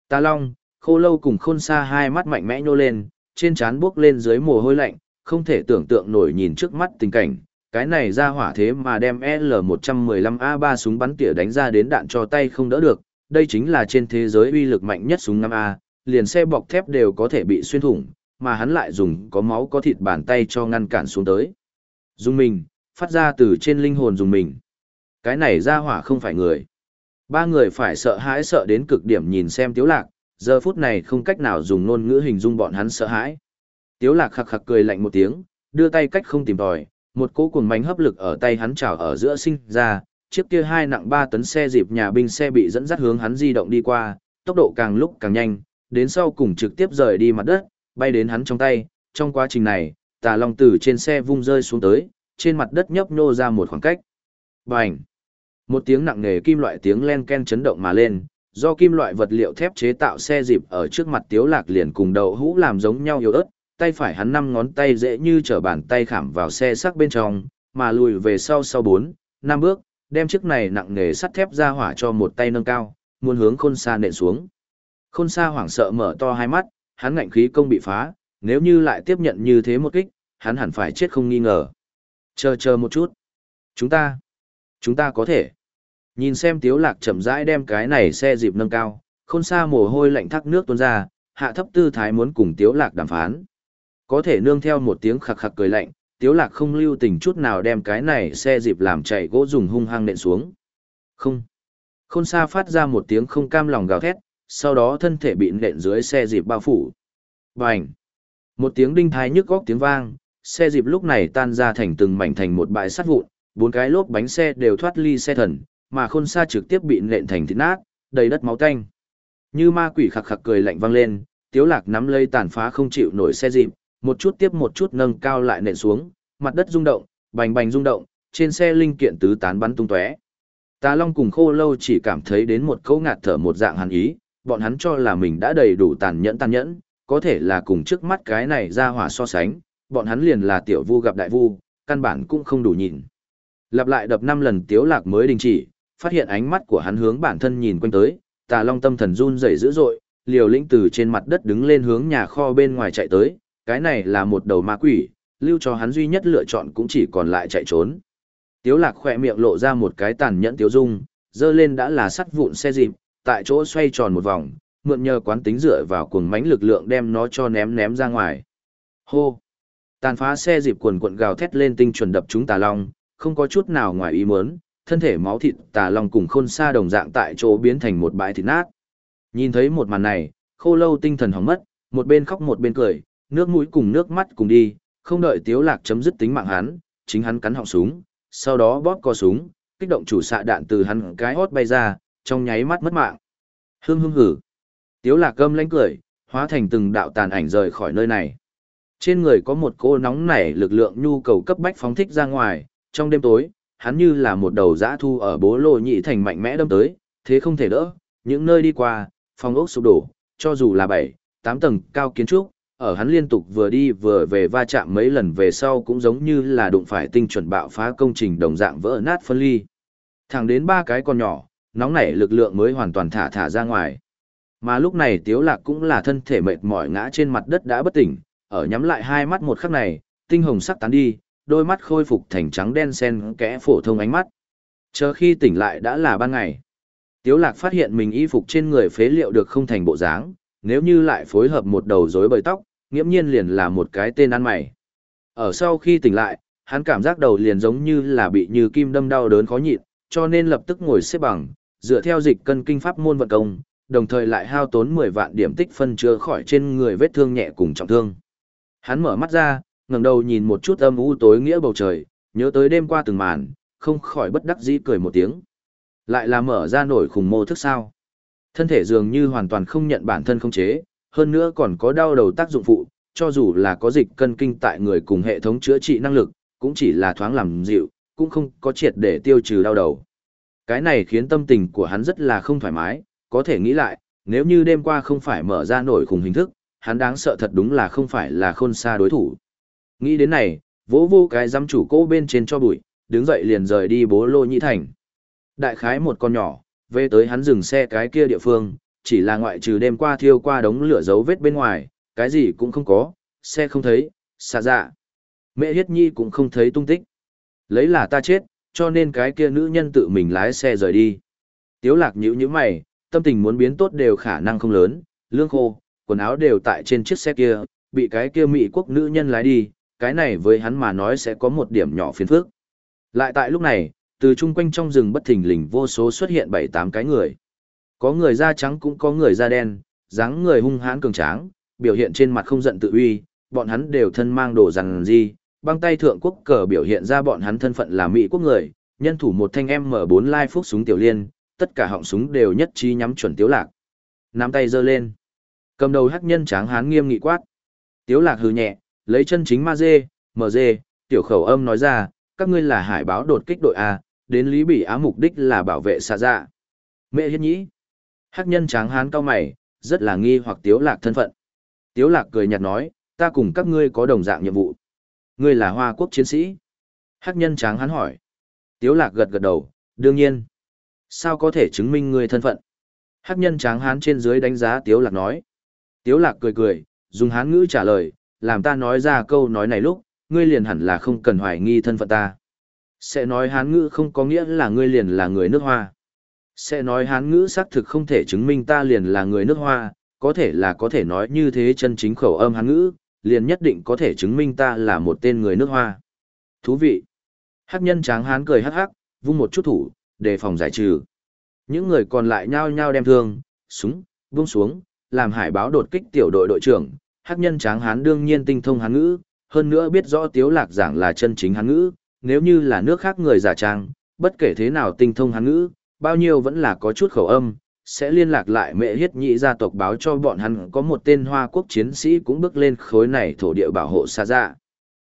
Tà Long, Khô Lâu cùng Khôn xa hai mắt mạnh mẽ nhô lên, trên trán bước lên dưới mồ hôi lạnh, không thể tưởng tượng nổi nhìn trước mắt tình cảnh, cái này ra hỏa thế mà đem L115A3 súng bắn tỉa đánh ra đến đạn cho tay không đỡ được, đây chính là trên thế giới uy lực mạnh nhất súng 5A, liền xe bọc thép đều có thể bị xuyên thủng, mà hắn lại dùng có máu có thịt bàn tay cho ngăn cản xuống tới. Dùng mình, phát ra từ trên linh hồn dùng mình. Cái này ra hỏa không phải người. Ba người phải sợ hãi sợ đến cực điểm nhìn xem tiếu lạc, giờ phút này không cách nào dùng ngôn ngữ hình dung bọn hắn sợ hãi. Tiếu lạc khặc khặc cười lạnh một tiếng, đưa tay cách không tìm tòi, một cỗ cuồng mánh hấp lực ở tay hắn trào ở giữa sinh ra, chiếc kia hai nặng ba tấn xe dịp nhà binh xe bị dẫn dắt hướng hắn di động đi qua, tốc độ càng lúc càng nhanh, đến sau cùng trực tiếp rời đi mặt đất, bay đến hắn trong tay, trong quá trình này, tà long từ trên xe vung rơi xuống tới, trên mặt đất nhấp nhô ra một khoảng cách. Bành! Một tiếng nặng nề kim loại tiếng len ken chấn động mà lên, do kim loại vật liệu thép chế tạo xe dịp ở trước mặt Tiếu Lạc liền cùng đầu hũ làm giống nhau yếu ớt, tay phải hắn năm ngón tay dễ như trở bàn tay khảm vào xe sắc bên trong, mà lùi về sau sau bốn, năm bước, đem chiếc này nặng nề sắt thép ra hỏa cho một tay nâng cao, muốn hướng khôn xa nện xuống. Khôn xa hoảng sợ mở to hai mắt, hắn ngạnh khí công bị phá, nếu như lại tiếp nhận như thế một kích, hắn hẳn phải chết không nghi ngờ. Chờ chờ một chút. Chúng ta, chúng ta có thể. Nhìn xem tiếu lạc chậm rãi đem cái này xe dịp nâng cao, khôn xa mồ hôi lạnh thác nước tuôn ra, hạ thấp tư thái muốn cùng tiếu lạc đàm phán. Có thể nương theo một tiếng khặc khặc cười lạnh, tiếu lạc không lưu tình chút nào đem cái này xe dịp làm chạy gỗ dùng hung hăng nện xuống. Không. Khôn xa phát ra một tiếng không cam lòng gào thét, sau đó thân thể bị nện dưới xe dịp bao phủ. Bành! Một tiếng đinh thái nhức góc tiếng vang, xe dịp lúc này tan ra thành từng mảnh thành một bãi sắt vụn, bốn cái lốp bánh xe đều thoát ly xe thần, mà khôn xa trực tiếp bị nện thành thịt nát, đầy đất máu tanh. Như ma quỷ khặc khặc cười lạnh vang lên, tiếu lạc nắm lấy tàn phá không chịu nổi xe dịp, một chút tiếp một chút nâng cao lại nện xuống, mặt đất rung động, bành bành rung động, trên xe linh kiện tứ tán bắn tung tóe. Tà Long cùng Khô Lâu chỉ cảm thấy đến một câu ngạt thở một dạng hàn ý, bọn hắn cho là mình đã đầy đủ tàn nhẫn tàn nhẫn, có thể là cùng trước mắt cái này ra hỏa so sánh, bọn hắn liền là tiểu vu gặp đại vu, căn bản cũng không đủ nhìn. Lặp lại đập năm lần tiếu lạc mới đình chỉ, phát hiện ánh mắt của hắn hướng bản thân nhìn quanh tới, tà long tâm thần run rẩy dữ dội, liều lĩnh từ trên mặt đất đứng lên hướng nhà kho bên ngoài chạy tới, cái này là một đầu ma quỷ, lưu cho hắn duy nhất lựa chọn cũng chỉ còn lại chạy trốn. Tiếu lạc khẽ miệng lộ ra một cái tàn nhẫn tiếu dung, dơ lên đã là sắt vụn xe dịp, tại chỗ xoay tròn một vòng, mượn nhờ quán tính dựa vào cuồng mãnh lực lượng đem nó cho ném ném ra ngoài. Hô! Tàn phá xe dịp quần cuộn gào thét lên tinh chuẩn đập chúng tà long, không có chút nào ngoài ý muốn, thân thể máu thịt tà long cùng khôn xa đồng dạng tại chỗ biến thành một bãi thịt nát. Nhìn thấy một màn này, khô lâu tinh thần hỏng mất, một bên khóc một bên cười, nước mũi cùng nước mắt cùng đi, không đợi tiếu lạc chấm dứt tính mạng hắn, chính hắn cắn họng súng, sau đó bóp co súng, kích động chủ xạ đạn từ hắn cái hót bay ra, trong nháy mắt mất mạng. Hương hương hử. Tiếu lạc cơm lánh cười, hóa thành từng đạo tàn ảnh rời khỏi nơi này. Trên người có một cô nóng nảy lực lượng nhu cầu cấp bách phóng thích ra ngoài, trong đêm tối, hắn như là một đầu dã thu ở bố lô nhị thành mạnh mẽ đâm tới, thế không thể đỡ, những nơi đi qua, phòng ốc sụp đổ, cho dù là bảy, tám tầng cao kiến trúc, ở hắn liên tục vừa đi vừa về va chạm mấy lần về sau cũng giống như là đụng phải tinh chuẩn bạo phá công trình đồng dạng vỡ nát phân ly. Thẳng đến ba cái con nhỏ, nóng nảy lực lượng mới hoàn toàn thả thả ra ngoài. Mà lúc này Tiếu Lạc cũng là thân thể mệt mỏi ngã trên mặt đất đã bất tỉnh, ở nhắm lại hai mắt một khắc này, tinh hồng sắc tán đi, đôi mắt khôi phục thành trắng đen xen kẽ phổ thông ánh mắt. Chờ khi tỉnh lại đã là ban ngày. Tiếu Lạc phát hiện mình y phục trên người phế liệu được không thành bộ dáng, nếu như lại phối hợp một đầu rối bời tóc, nghiễm nhiên liền là một cái tên ăn mày. Ở sau khi tỉnh lại, hắn cảm giác đầu liền giống như là bị như kim đâm đau đớn khó nhịn, cho nên lập tức ngồi xếp bằng, dựa theo dịch cân kinh pháp môn vận công, đồng thời lại hao tốn 10 vạn điểm tích phân chữa khỏi trên người vết thương nhẹ cùng trọng thương. Hắn mở mắt ra, ngẩng đầu nhìn một chút âm u tối nghĩa bầu trời, nhớ tới đêm qua từng màn, không khỏi bất đắc dĩ cười một tiếng. Lại là mở ra nổi khủng mô thức sao. Thân thể dường như hoàn toàn không nhận bản thân không chế, hơn nữa còn có đau đầu tác dụng phụ, cho dù là có dịch cân kinh tại người cùng hệ thống chữa trị năng lực, cũng chỉ là thoáng làm dịu, cũng không có triệt để tiêu trừ đau đầu. Cái này khiến tâm tình của hắn rất là không thoải mái, có thể nghĩ lại, nếu như đêm qua không phải mở ra nổi khủng hình thức, hắn đáng sợ thật đúng là không phải là khôn xa đối thủ. Nghĩ đến này, vỗ vô cái giám chủ cô bên trên cho bụi, đứng dậy liền rời đi bố lô nhĩ thành. Đại khái một con nhỏ, về tới hắn dừng xe cái kia địa phương, chỉ là ngoại trừ đêm qua thiêu qua đống lửa dấu vết bên ngoài, cái gì cũng không có, xe không thấy, xa dạ. Mẹ Hiết Nhi cũng không thấy tung tích. Lấy là ta chết, cho nên cái kia nữ nhân tự mình lái xe rời đi. Tiếu lạc nhữ như mày, tâm tình muốn biến tốt đều khả năng không lớn, lương khô, quần áo đều tại trên chiếc xe kia, bị cái kia mỹ quốc nữ nhân lái đi, cái này với hắn mà nói sẽ có một điểm nhỏ phiền phức. Lại tại lúc này, từ chung quanh trong rừng bất thình lình vô số xuất hiện bảy tám cái người. Có người da trắng cũng có người da đen, dáng người hung hãn cường tráng, biểu hiện trên mặt không giận tự uy, bọn hắn đều thân mang đồ rằng gì, băng tay thượng quốc cờ biểu hiện ra bọn hắn thân phận là Mỹ quốc người, nhân thủ một thanh M4 lai phúc súng tiểu liên, tất cả họng súng đều nhất trí nhắm chuẩn tiếu lạc. Nắm tay giơ lên. Cầm đầu hắc nhân tráng hán nghiêm nghị quát. Tiếu lạc hừ nhẹ, lấy chân chính ma dê, mờ dê, tiểu khẩu âm nói ra, các ngươi là hải báo đột kích đội A, đến Lý Bỉ Á mục đích là bảo vệ xạ dạ. Mẹ hiết nhĩ. Hắc nhân tráng hán cao mày, rất là nghi hoặc tiếu lạc thân phận. Tiếu lạc cười nhạt nói, ta cùng các ngươi có đồng dạng nhiệm vụ. Ngươi là hoa quốc chiến sĩ. Hắc nhân tráng hán hỏi. Tiếu lạc gật gật đầu, đương nhiên. Sao có thể chứng minh ngươi thân phận? Hắc nhân tráng hán trên dưới đánh giá tiếu lạc nói. Tiếu lạc cười cười, dùng hán ngữ trả lời, làm ta nói ra câu nói này lúc, ngươi liền hẳn là không cần hoài nghi thân phận ta. Sẽ nói hán ngữ không có nghĩa là ngươi liền là người nước hoa. Sẽ nói hán ngữ xác thực không thể chứng minh ta liền là người nước hoa, có thể là có thể nói như thế chân chính khẩu âm hán ngữ, liền nhất định có thể chứng minh ta là một tên người nước hoa. Thú vị. Hắc nhân tráng hán cười hắc hắc, vung một chút thủ, đề phòng giải trừ. Những người còn lại nhao nhao đem thương, súng, vung xuống, làm hải báo đột kích tiểu đội đội trưởng. Hắc nhân tráng hán đương nhiên tinh thông hán ngữ, hơn nữa biết rõ tiếu lạc giảng là chân chính hán ngữ, nếu như là nước khác người giả trang, bất kể thế nào tinh thông hán ngữ, bao nhiêu vẫn là có chút khẩu âm, sẽ liên lạc lại mẹ hiết nhị gia tộc báo cho bọn hắn có một tên hoa quốc chiến sĩ cũng bước lên khối này thổ địa bảo hộ xa ra.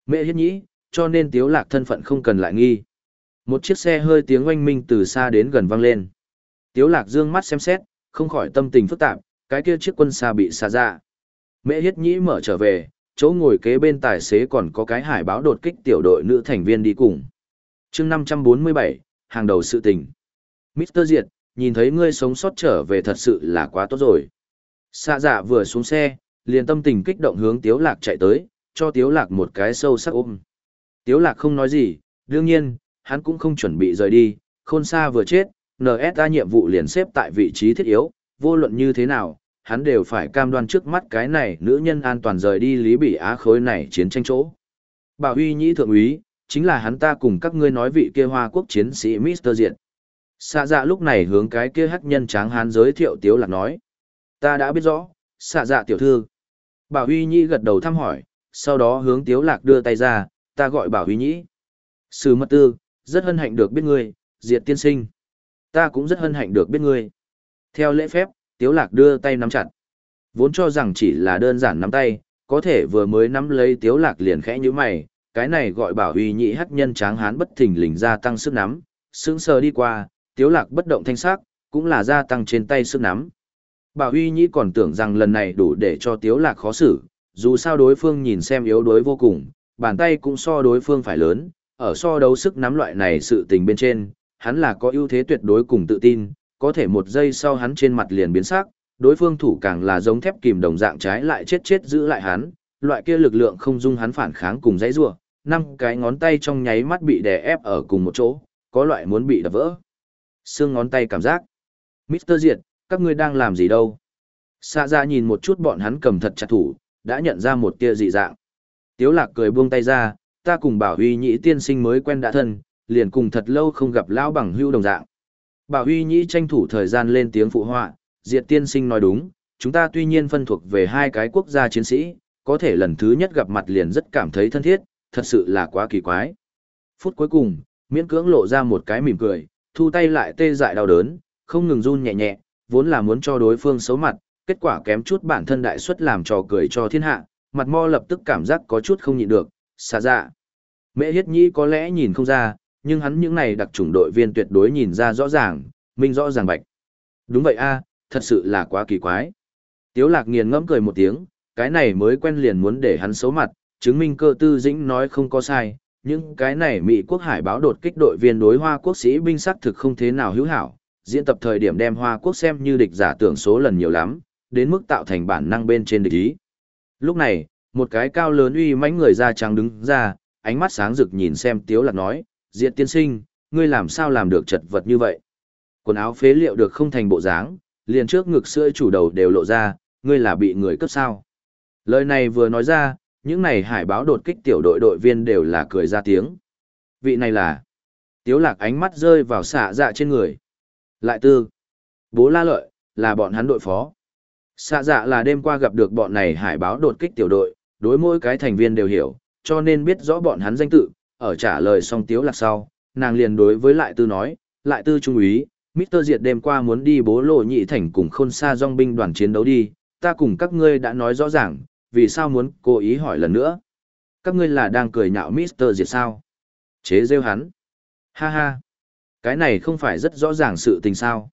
Mẹ hiết nhị, cho nên tiếu lạc thân phận không cần lại nghi. Một chiếc xe hơi tiếng oanh minh từ xa đến gần vang lên. Tiếu lạc dương mắt xem xét, không khỏi tâm tình phức tạp, cái kia chiếc quân xa bị xa ra. Mẹ hiết nhĩ mở trở về, chỗ ngồi kế bên tài xế còn có cái hải báo đột kích tiểu đội nữ thành viên đi cùng. chương 547, hàng đầu sự tình. Mr. Diệt, nhìn thấy ngươi sống sót trở về thật sự là quá tốt rồi. Xạ dạ vừa xuống xe, liền tâm tình kích động hướng Tiếu Lạc chạy tới, cho Tiếu Lạc một cái sâu sắc ôm. Tiếu Lạc không nói gì, đương nhiên, hắn cũng không chuẩn bị rời đi, khôn xa vừa chết, NSA nhiệm vụ liền xếp tại vị trí thiết yếu, vô luận như thế nào, hắn đều phải cam đoan trước mắt cái này nữ nhân an toàn rời đi Lý Bỉ Á khối này chiến tranh chỗ. Bảo huy nhĩ thượng úy, chính là hắn ta cùng các ngươi nói vị kia hoa quốc chiến sĩ Mr. Diện. Xạ dạ lúc này hướng cái kia hắc nhân tráng hán giới thiệu tiếu lạc nói. Ta đã biết rõ, xạ dạ tiểu thư. Bảo huy nhĩ gật đầu thăm hỏi, sau đó hướng tiếu lạc đưa tay ra, ta gọi bảo huy nhĩ. Sư mật tư, rất hân hạnh được biết ngươi, diệt tiên sinh. Ta cũng rất hân hạnh được biết ngươi. Theo lễ phép, tiếu lạc đưa tay nắm chặt. Vốn cho rằng chỉ là đơn giản nắm tay, có thể vừa mới nắm lấy tiếu lạc liền khẽ như mày, cái này gọi bảo Uy nhĩ hắc nhân tráng hán bất thình lình gia tăng sức nắm, sững sờ đi qua, tiếu lạc bất động thanh sắc, cũng là gia tăng trên tay sức nắm. Bảo Uy nhĩ còn tưởng rằng lần này đủ để cho tiếu lạc khó xử, dù sao đối phương nhìn xem yếu đuối vô cùng, bàn tay cũng so đối phương phải lớn, ở so đấu sức nắm loại này sự tình bên trên, hắn là có ưu thế tuyệt đối cùng tự tin, có thể một giây sau hắn trên mặt liền biến sắc, đối phương thủ càng là giống thép kìm đồng dạng trái lại chết chết giữ lại hắn, loại kia lực lượng không dung hắn phản kháng cùng dãy rủa, năm cái ngón tay trong nháy mắt bị đè ép ở cùng một chỗ, có loại muốn bị đập vỡ. Xương ngón tay cảm giác. Mr. Diệt, các ngươi đang làm gì đâu? Xa ra nhìn một chút bọn hắn cầm thật chặt thủ, đã nhận ra một tia dị dạng. Tiếu lạc cười buông tay ra, ta cùng bảo huy nhĩ tiên sinh mới quen đã thân, liền cùng thật lâu không gặp lão bằng hưu đồng dạng. Bảo huy nhĩ tranh thủ thời gian lên tiếng phụ họa, diệt tiên sinh nói đúng, chúng ta tuy nhiên phân thuộc về hai cái quốc gia chiến sĩ, có thể lần thứ nhất gặp mặt liền rất cảm thấy thân thiết, thật sự là quá kỳ quái. Phút cuối cùng, miễn cưỡng lộ ra một cái mỉm cười, thu tay lại tê dại đau đớn, không ngừng run nhẹ nhẹ, vốn là muốn cho đối phương xấu mặt, kết quả kém chút bản thân đại suất làm trò cười cho thiên hạ, mặt mo lập tức cảm giác có chút không nhịn được, xa dạ. Mẹ hiết nhĩ có lẽ nhìn không ra, nhưng hắn những này đặc chủng đội viên tuyệt đối nhìn ra rõ ràng, minh rõ ràng bạch. Đúng vậy a, thật sự là quá kỳ quái. Tiếu lạc nghiền ngẫm cười một tiếng, cái này mới quen liền muốn để hắn xấu mặt, chứng minh cơ tư dĩnh nói không có sai, nhưng cái này Mỹ quốc hải báo đột kích đội viên đối hoa quốc sĩ binh sắc thực không thế nào hữu hảo, diễn tập thời điểm đem hoa quốc xem như địch giả tưởng số lần nhiều lắm, đến mức tạo thành bản năng bên trên địch ý. Lúc này, một cái cao lớn uy mãnh người da trắng đứng ra, ánh mắt sáng rực nhìn xem Tiếu Lạc nói, Diệt tiên sinh, ngươi làm sao làm được chật vật như vậy? Quần áo phế liệu được không thành bộ dáng, liền trước ngực sữa chủ đầu đều lộ ra, ngươi là bị người cướp sao? Lời này vừa nói ra, những này hải báo đột kích tiểu đội đội viên đều là cười ra tiếng. Vị này là... Tiếu lạc ánh mắt rơi vào xạ dạ trên người. Lại tư. Bố la lợi, là bọn hắn đội phó. Xạ dạ là đêm qua gặp được bọn này hải báo đột kích tiểu đội, đối mỗi cái thành viên đều hiểu, cho nên biết rõ bọn hắn danh tự, ở trả lời xong tiếu lạc sau, nàng liền đối với lại tư nói, lại tư trung úy, Mr. Diệt đêm qua muốn đi bố lộ nhị thành cùng khôn xa dòng binh đoàn chiến đấu đi, ta cùng các ngươi đã nói rõ ràng, vì sao muốn cố ý hỏi lần nữa. Các ngươi là đang cười nhạo Mr. Diệt sao? Chế rêu hắn. Ha ha. Cái này không phải rất rõ ràng sự tình sao.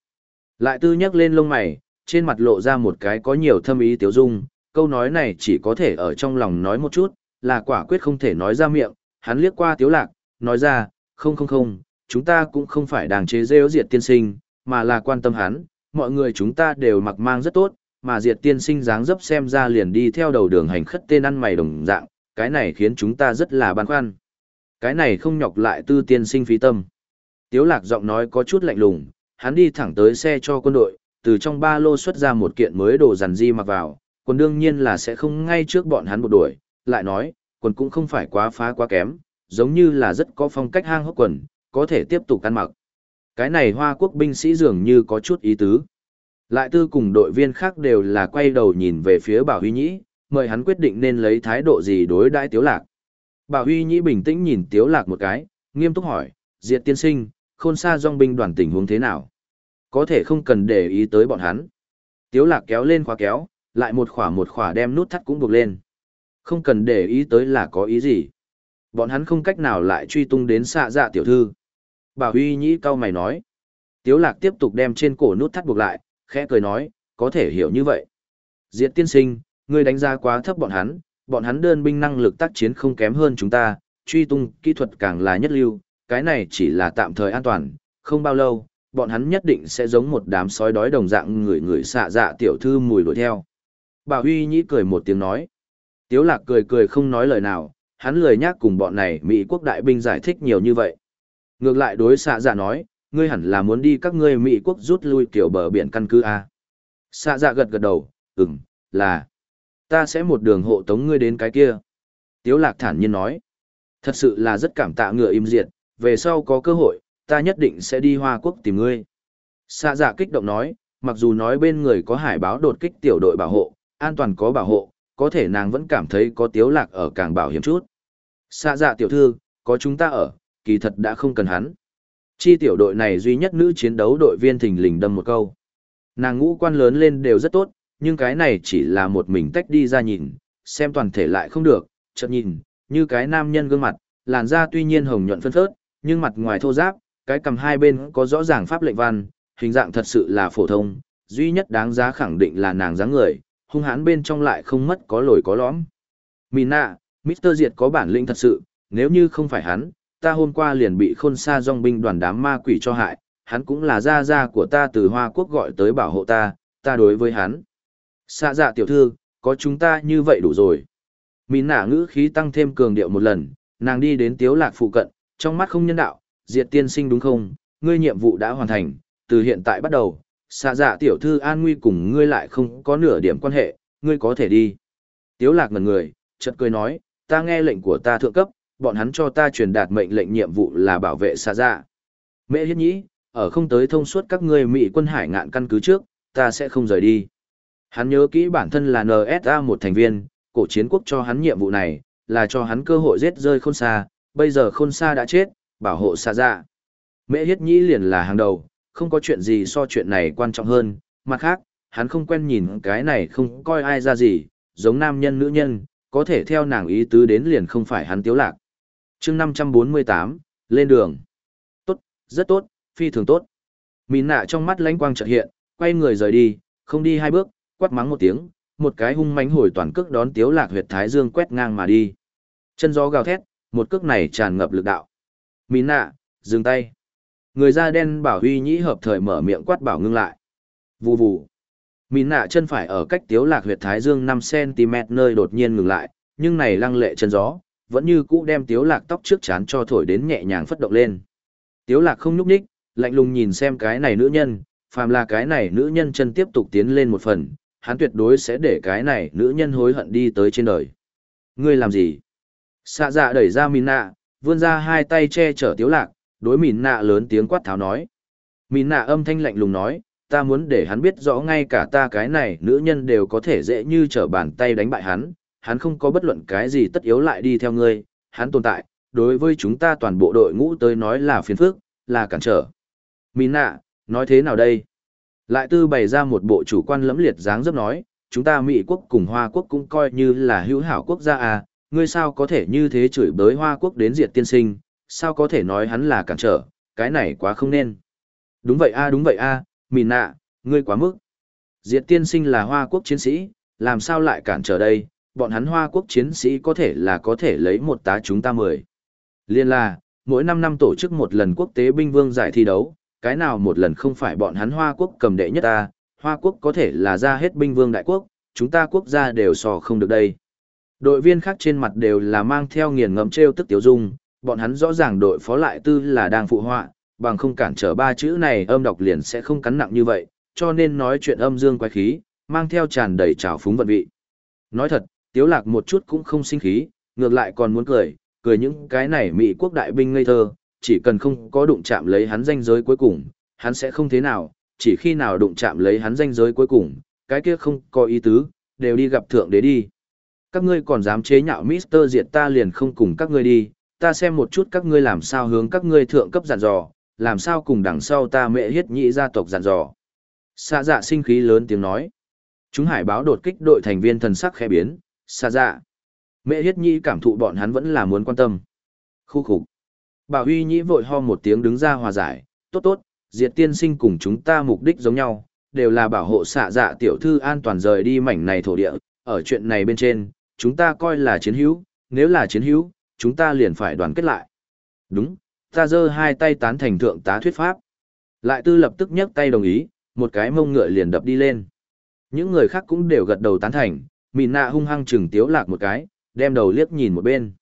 Lại tư nhắc lên lông mày, trên mặt lộ ra một cái có nhiều thâm ý tiếu dung, câu nói này chỉ có thể ở trong lòng nói một chút, là quả quyết không thể nói ra miệng, hắn liếc qua tiếu lạc, nói ra, không không không, chúng ta cũng không phải đang chế rêu diệt tiên sinh, mà là quan tâm hắn, mọi người chúng ta đều mặc mang rất tốt, mà diệt tiên sinh dáng dấp xem ra liền đi theo đầu đường hành khất tên ăn mày đồng dạng, cái này khiến chúng ta rất là băn khoăn. Cái này không nhọc lại tư tiên sinh phí tâm. Tiếu lạc giọng nói có chút lạnh lùng, hắn đi thẳng tới xe cho quân đội, từ trong ba lô xuất ra một kiện mới đồ dàn di mặc vào, quân đương nhiên là sẽ không ngay trước bọn hắn một đuổi, lại nói, quần cũng không phải quá phá quá kém, giống như là rất có phong cách hang hốc quần, có thể tiếp tục ăn mặc. Cái này Hoa Quốc binh sĩ dường như có chút ý tứ. Lại tư cùng đội viên khác đều là quay đầu nhìn về phía Bảo Huy Nhĩ, mời hắn quyết định nên lấy thái độ gì đối đãi Tiếu Lạc. Bảo Huy Nhĩ bình tĩnh nhìn Tiếu Lạc một cái, nghiêm túc hỏi, Diệt tiên sinh, khôn xa dòng binh đoàn tình huống thế nào? Có thể không cần để ý tới bọn hắn. Tiếu Lạc kéo lên khóa kéo, lại một khỏa một khỏa đem nút thắt cũng buộc lên. Không cần để ý tới là có ý gì. Bọn hắn không cách nào lại truy tung đến xạ dạ tiểu thư. Bảo Huy Nhĩ cao mày nói. Tiếu lạc tiếp tục đem trên cổ nút thắt buộc lại, khẽ cười nói, có thể hiểu như vậy. Diệt tiên sinh, ngươi đánh giá quá thấp bọn hắn, bọn hắn đơn binh năng lực tác chiến không kém hơn chúng ta, truy tung kỹ thuật càng là nhất lưu, cái này chỉ là tạm thời an toàn, không bao lâu, bọn hắn nhất định sẽ giống một đám sói đói đồng dạng người người xạ dạ tiểu thư mùi đuổi theo. bà Huy Nhĩ cười một tiếng nói. Tiếu lạc cười cười không nói lời nào, hắn lười nhác cùng bọn này Mỹ quốc đại binh giải thích nhiều như vậy. Ngược lại đối xạ dạ nói, ngươi hẳn là muốn đi các ngươi Mỹ quốc rút lui kiểu bờ biển căn cứ A. Xạ dạ gật gật đầu, ừm, là. Ta sẽ một đường hộ tống ngươi đến cái kia. Tiếu lạc thản nhiên nói. Thật sự là rất cảm tạ ngựa im diệt, về sau có cơ hội, ta nhất định sẽ đi Hoa Quốc tìm ngươi. Xạ dạ kích động nói, mặc dù nói bên người có hải báo đột kích tiểu đội bảo hộ, an toàn có bảo hộ, có thể nàng vẫn cảm thấy có tiếu lạc ở càng bảo hiểm chút. Xạ dạ tiểu thư, có chúng ta ở, kỳ thật đã không cần hắn. Chi tiểu đội này duy nhất nữ chiến đấu đội viên thình lình đâm một câu. Nàng ngũ quan lớn lên đều rất tốt, nhưng cái này chỉ là một mình tách đi ra nhìn, xem toàn thể lại không được, chợt nhìn, như cái nam nhân gương mặt, làn da tuy nhiên hồng nhuận phân phớt, nhưng mặt ngoài thô ráp, cái cầm hai bên có rõ ràng pháp lệnh văn, hình dạng thật sự là phổ thông, duy nhất đáng giá khẳng định là nàng dáng người, hung hãn bên trong lại không mất có lồi có lõm. Mina, Mr. Diệt có bản lĩnh thật sự, nếu như không phải hắn, ta hôm qua liền bị khôn xa dòng binh đoàn đám ma quỷ cho hại, hắn cũng là gia gia của ta từ Hoa Quốc gọi tới bảo hộ ta, ta đối với hắn. xa dạ tiểu thư, có chúng ta như vậy đủ rồi. mina ngữ khí tăng thêm cường điệu một lần, nàng đi đến tiếu lạc phụ cận, trong mắt không nhân đạo, diệt tiên sinh đúng không, ngươi nhiệm vụ đã hoàn thành, từ hiện tại bắt đầu, xạ dạ tiểu thư an nguy cùng ngươi lại không có nửa điểm quan hệ, ngươi có thể đi. Tiếu lạc ngần người, chợt cười nói, ta nghe lệnh của ta thượng cấp, bọn hắn cho ta truyền đạt mệnh lệnh nhiệm vụ là bảo vệ xạ dạ. Mẹ hiết nhĩ, ở không tới thông suốt các ngươi Mỹ quân hải ngạn căn cứ trước, ta sẽ không rời đi. Hắn nhớ kỹ bản thân là NSA một thành viên, cổ chiến quốc cho hắn nhiệm vụ này, là cho hắn cơ hội giết rơi khôn xa, bây giờ khôn xa đã chết, bảo hộ xạ dạ. Mẹ hiết nhĩ liền là hàng đầu, không có chuyện gì so chuyện này quan trọng hơn, mặt khác, hắn không quen nhìn cái này không coi ai ra gì, giống nam nhân nữ nhân, có thể theo nàng ý tứ đến liền không phải hắn tiếu lạc. chương 548, lên đường. Tốt, rất tốt, phi thường tốt. Mìn nạ trong mắt lánh quang chợt hiện, quay người rời đi, không đi hai bước, quát mắng một tiếng, một cái hung mãnh hồi toàn cước đón tiếu lạc huyệt thái dương quét ngang mà đi. Chân gió gào thét, một cước này tràn ngập lực đạo. Mìn nạ, dừng tay. Người da đen bảo huy nhĩ hợp thời mở miệng quát bảo ngưng lại. Vù vù. Mìn nạ chân phải ở cách tiếu lạc huyệt thái dương năm cm nơi đột nhiên ngừng lại, nhưng này lăng lệ chân gió, vẫn như cũ đem tiếu lạc tóc trước chán cho thổi đến nhẹ nhàng phất động lên. Tiếu lạc không nhúc nhích, lạnh lùng nhìn xem cái này nữ nhân, phàm là cái này nữ nhân chân tiếp tục tiến lên một phần, hắn tuyệt đối sẽ để cái này nữ nhân hối hận đi tới trên đời. Ngươi làm gì? Xạ dạ đẩy ra mìn nạ, vươn ra hai tay che chở tiếu lạc, đối mìn nạ lớn tiếng quát tháo nói. Mìn nạ âm thanh lạnh lùng nói, ta muốn để hắn biết rõ ngay cả ta cái này nữ nhân đều có thể dễ như trở bàn tay đánh bại hắn, hắn không có bất luận cái gì tất yếu lại đi theo ngươi, hắn tồn tại, đối với chúng ta toàn bộ đội ngũ tới nói là phiền phức, là cản trở. Mìn nạ, nói thế nào đây? Lại tư bày ra một bộ chủ quan lẫm liệt dáng dấp nói, chúng ta Mỹ quốc cùng Hoa quốc cũng coi như là hữu hảo quốc gia à, ngươi sao có thể như thế chửi bới Hoa quốc đến diệt tiên sinh, sao có thể nói hắn là cản trở, cái này quá không nên. Đúng vậy a đúng vậy a, à, mìn nạ, ngươi quá mức. Diệt tiên sinh là hoa quốc chiến sĩ, làm sao lại cản trở đây, bọn hắn hoa quốc chiến sĩ có thể là có thể lấy một tá chúng ta mười. Liên là, mỗi năm năm tổ chức một lần quốc tế binh vương giải thi đấu, cái nào một lần không phải bọn hắn hoa quốc cầm đệ nhất ta, hoa quốc có thể là ra hết binh vương đại quốc, chúng ta quốc gia đều sò không được đây. Đội viên khác trên mặt đều là mang theo nghiền ngẫm treo tức tiểu dung, bọn hắn rõ ràng đội phó lại tư là đang phụ họa, bằng không cản trở ba chữ này âm đọc liền sẽ không cắn nặng như vậy, cho nên nói chuyện âm dương quái khí, mang theo tràn đầy trào phúng vận vị. Nói thật, tiếu lạc một chút cũng không sinh khí, ngược lại còn muốn cười, cười những cái này Mỹ quốc đại binh ngây thơ, chỉ cần không có đụng chạm lấy hắn danh giới cuối cùng, hắn sẽ không thế nào, chỉ khi nào đụng chạm lấy hắn danh giới cuối cùng, cái kia không có ý tứ, đều đi gặp thượng đế đi. Các ngươi còn dám chế nhạo Mister Diệt ta liền không cùng các ngươi đi, ta xem một chút các ngươi làm sao hướng các ngươi thượng cấp dặn dò, làm sao cùng đằng sau ta mẹ hiết nhị gia tộc dặn dò. Xa dạ sinh khí lớn tiếng nói. Chúng hải báo đột kích đội thành viên thần sắc khẽ biến, xa dạ. Mẹ hiết nhị cảm thụ bọn hắn vẫn là muốn quan tâm. Khu khục. Bảo huy nhĩ vội ho một tiếng đứng ra hòa giải, tốt tốt, diệt tiên sinh cùng chúng ta mục đích giống nhau, đều là bảo hộ xạ dạ tiểu thư an toàn rời đi mảnh này thổ địa, ở chuyện này bên trên, chúng ta coi là chiến hữu, nếu là chiến hữu, chúng ta liền phải đoàn kết lại. Đúng, ta giơ hai tay tán thành thượng tá thuyết pháp. Lại tư lập tức nhấc tay đồng ý, một cái mông ngựa liền đập đi lên. Những người khác cũng đều gật đầu tán thành, mìn nạ hung hăng chừng tiếu lạc một cái, đem đầu liếc nhìn một bên.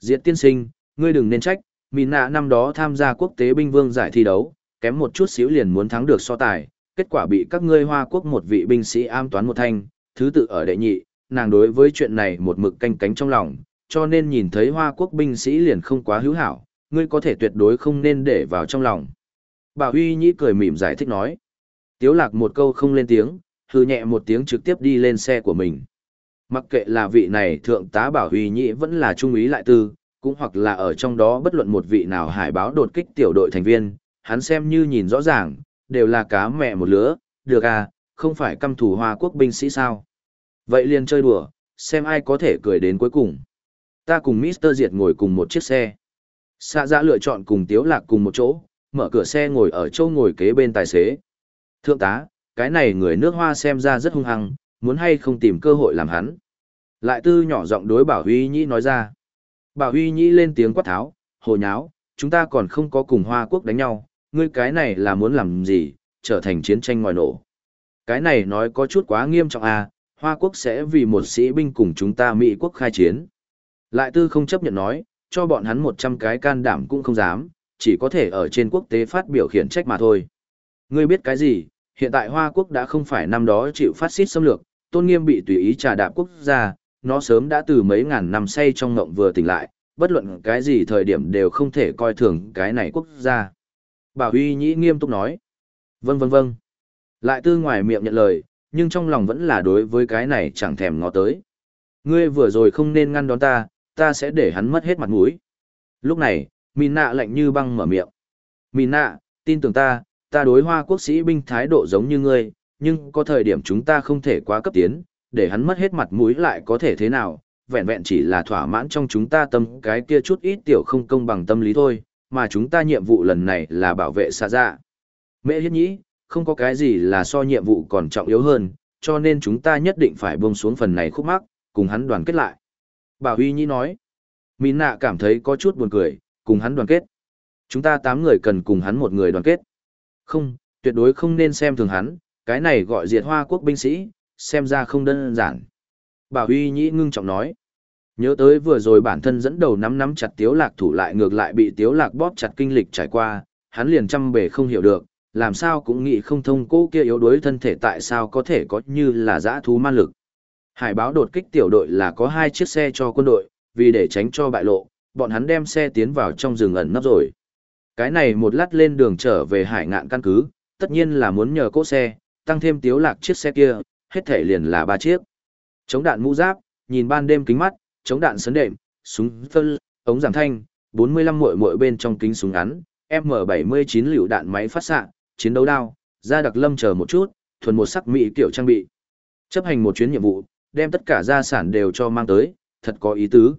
Diệt tiên sinh, ngươi đừng nên trách, mìn nạ năm đó tham gia quốc tế binh vương giải thi đấu, kém một chút xíu liền muốn thắng được so tài, kết quả bị các ngươi hoa quốc một vị binh sĩ am toán một thanh, thứ tự ở đệ nhị, nàng đối với chuyện này một mực canh cánh trong lòng, cho nên nhìn thấy hoa quốc binh sĩ liền không quá hữu hảo, ngươi có thể tuyệt đối không nên để vào trong lòng. Bảo Huy Nhĩ cười mỉm giải thích nói. Tiếu lạc một câu không lên tiếng, hư nhẹ một tiếng trực tiếp đi lên xe của mình. Mặc kệ là vị này thượng tá Bảo Huy Nhĩ vẫn là trung úy lại tư, cũng hoặc là ở trong đó bất luận một vị nào hải báo đột kích tiểu đội thành viên, hắn xem như nhìn rõ ràng, đều là cá mẹ một lứa, được à, không phải căm thủ hoa quốc binh sĩ sao. Vậy liền chơi đùa, xem ai có thể cười đến cuối cùng. Ta cùng Mr. Diệt ngồi cùng một chiếc xe. Xạ dạ lựa chọn cùng Tiếu Lạc cùng một chỗ, mở cửa xe ngồi ở chỗ ngồi kế bên tài xế. Thượng tá, cái này người nước hoa xem ra rất hung hăng, muốn hay không tìm cơ hội làm hắn. Lại tư nhỏ giọng đối Bảo Huy Nhĩ nói ra. Bảo Huy Nhĩ lên tiếng quát tháo, hồ nháo, chúng ta còn không có cùng Hoa Quốc đánh nhau, ngươi cái này là muốn làm gì, trở thành chiến tranh ngoài nổ. Cái này nói có chút quá nghiêm trọng à, Hoa Quốc sẽ vì một sĩ binh cùng chúng ta Mỹ Quốc khai chiến. Lại tư không chấp nhận nói, cho bọn hắn 100 cái can đảm cũng không dám, chỉ có thể ở trên quốc tế phát biểu khiển trách mà thôi. Ngươi biết cái gì, hiện tại Hoa Quốc đã không phải năm đó chịu phát xít xâm lược, tôn nghiêm bị tùy ý trà đạp quốc gia, nó sớm đã từ mấy ngàn năm say trong ngộng vừa tỉnh lại, bất luận cái gì thời điểm đều không thể coi thường cái này quốc gia. Bảo Huy Nhĩ nghiêm túc nói. Vâng vâng vâng. Lại tư ngoài miệng nhận lời, nhưng trong lòng vẫn là đối với cái này chẳng thèm ngó tới. Ngươi vừa rồi không nên ngăn đón ta, ta sẽ để hắn mất hết mặt mũi. Lúc này, Mìn nạ lạnh như băng mở miệng. Mìn nạ, tin tưởng ta, ta đối hoa quốc sĩ binh thái độ giống như ngươi, nhưng có thời điểm chúng ta không thể quá cấp tiến, để hắn mất hết mặt mũi lại có thể thế nào, vẹn vẹn chỉ là thỏa mãn trong chúng ta tâm cái kia chút ít tiểu không công bằng tâm lý thôi, mà chúng ta nhiệm vụ lần này là bảo vệ xa dạ. Mẹ hiết nhĩ, không có cái gì là so nhiệm vụ còn trọng yếu hơn, cho nên chúng ta nhất định phải buông xuống phần này khúc mắc, cùng hắn đoàn kết lại. Bảo Huy Nhĩ nói, Mín nạ cảm thấy có chút buồn cười, cùng hắn đoàn kết. Chúng ta tám người cần cùng hắn một người đoàn kết. Không, tuyệt đối không nên xem thường hắn, cái này gọi diệt hoa quốc binh sĩ, xem ra không đơn giản. Bảo Huy Nhĩ ngưng trọng nói. Nhớ tới vừa rồi bản thân dẫn đầu nắm nắm chặt tiếu lạc thủ lại ngược lại bị tiếu lạc bóp chặt kinh lịch trải qua, hắn liền chăm bề không hiểu được, làm sao cũng nghĩ không thông cô kia yếu đuối thân thể tại sao có thể có như là dã thú man lực. Hải báo đột kích tiểu đội là có hai chiếc xe cho quân đội, vì để tránh cho bại lộ, bọn hắn đem xe tiến vào trong rừng ẩn nấp rồi. Cái này một lát lên đường trở về hải ngạn căn cứ, tất nhiên là muốn nhờ cỗ xe, tăng thêm tiếu lạc chiếc xe kia, hết thể liền là ba chiếc. Chống đạn mũ giáp, nhìn ban đêm kính mắt, chống đạn sấn đệm, súng phân, ống giảm thanh, 45 muội muội bên trong kính súng ngắn, M79 liều đạn máy phát xạ, chiến đấu đao, ra đặc lâm chờ một chút, thuần một sắc mỹ tiểu trang bị. Chấp hành một chuyến nhiệm vụ, đem tất cả gia sản đều cho mang tới, thật có ý tứ.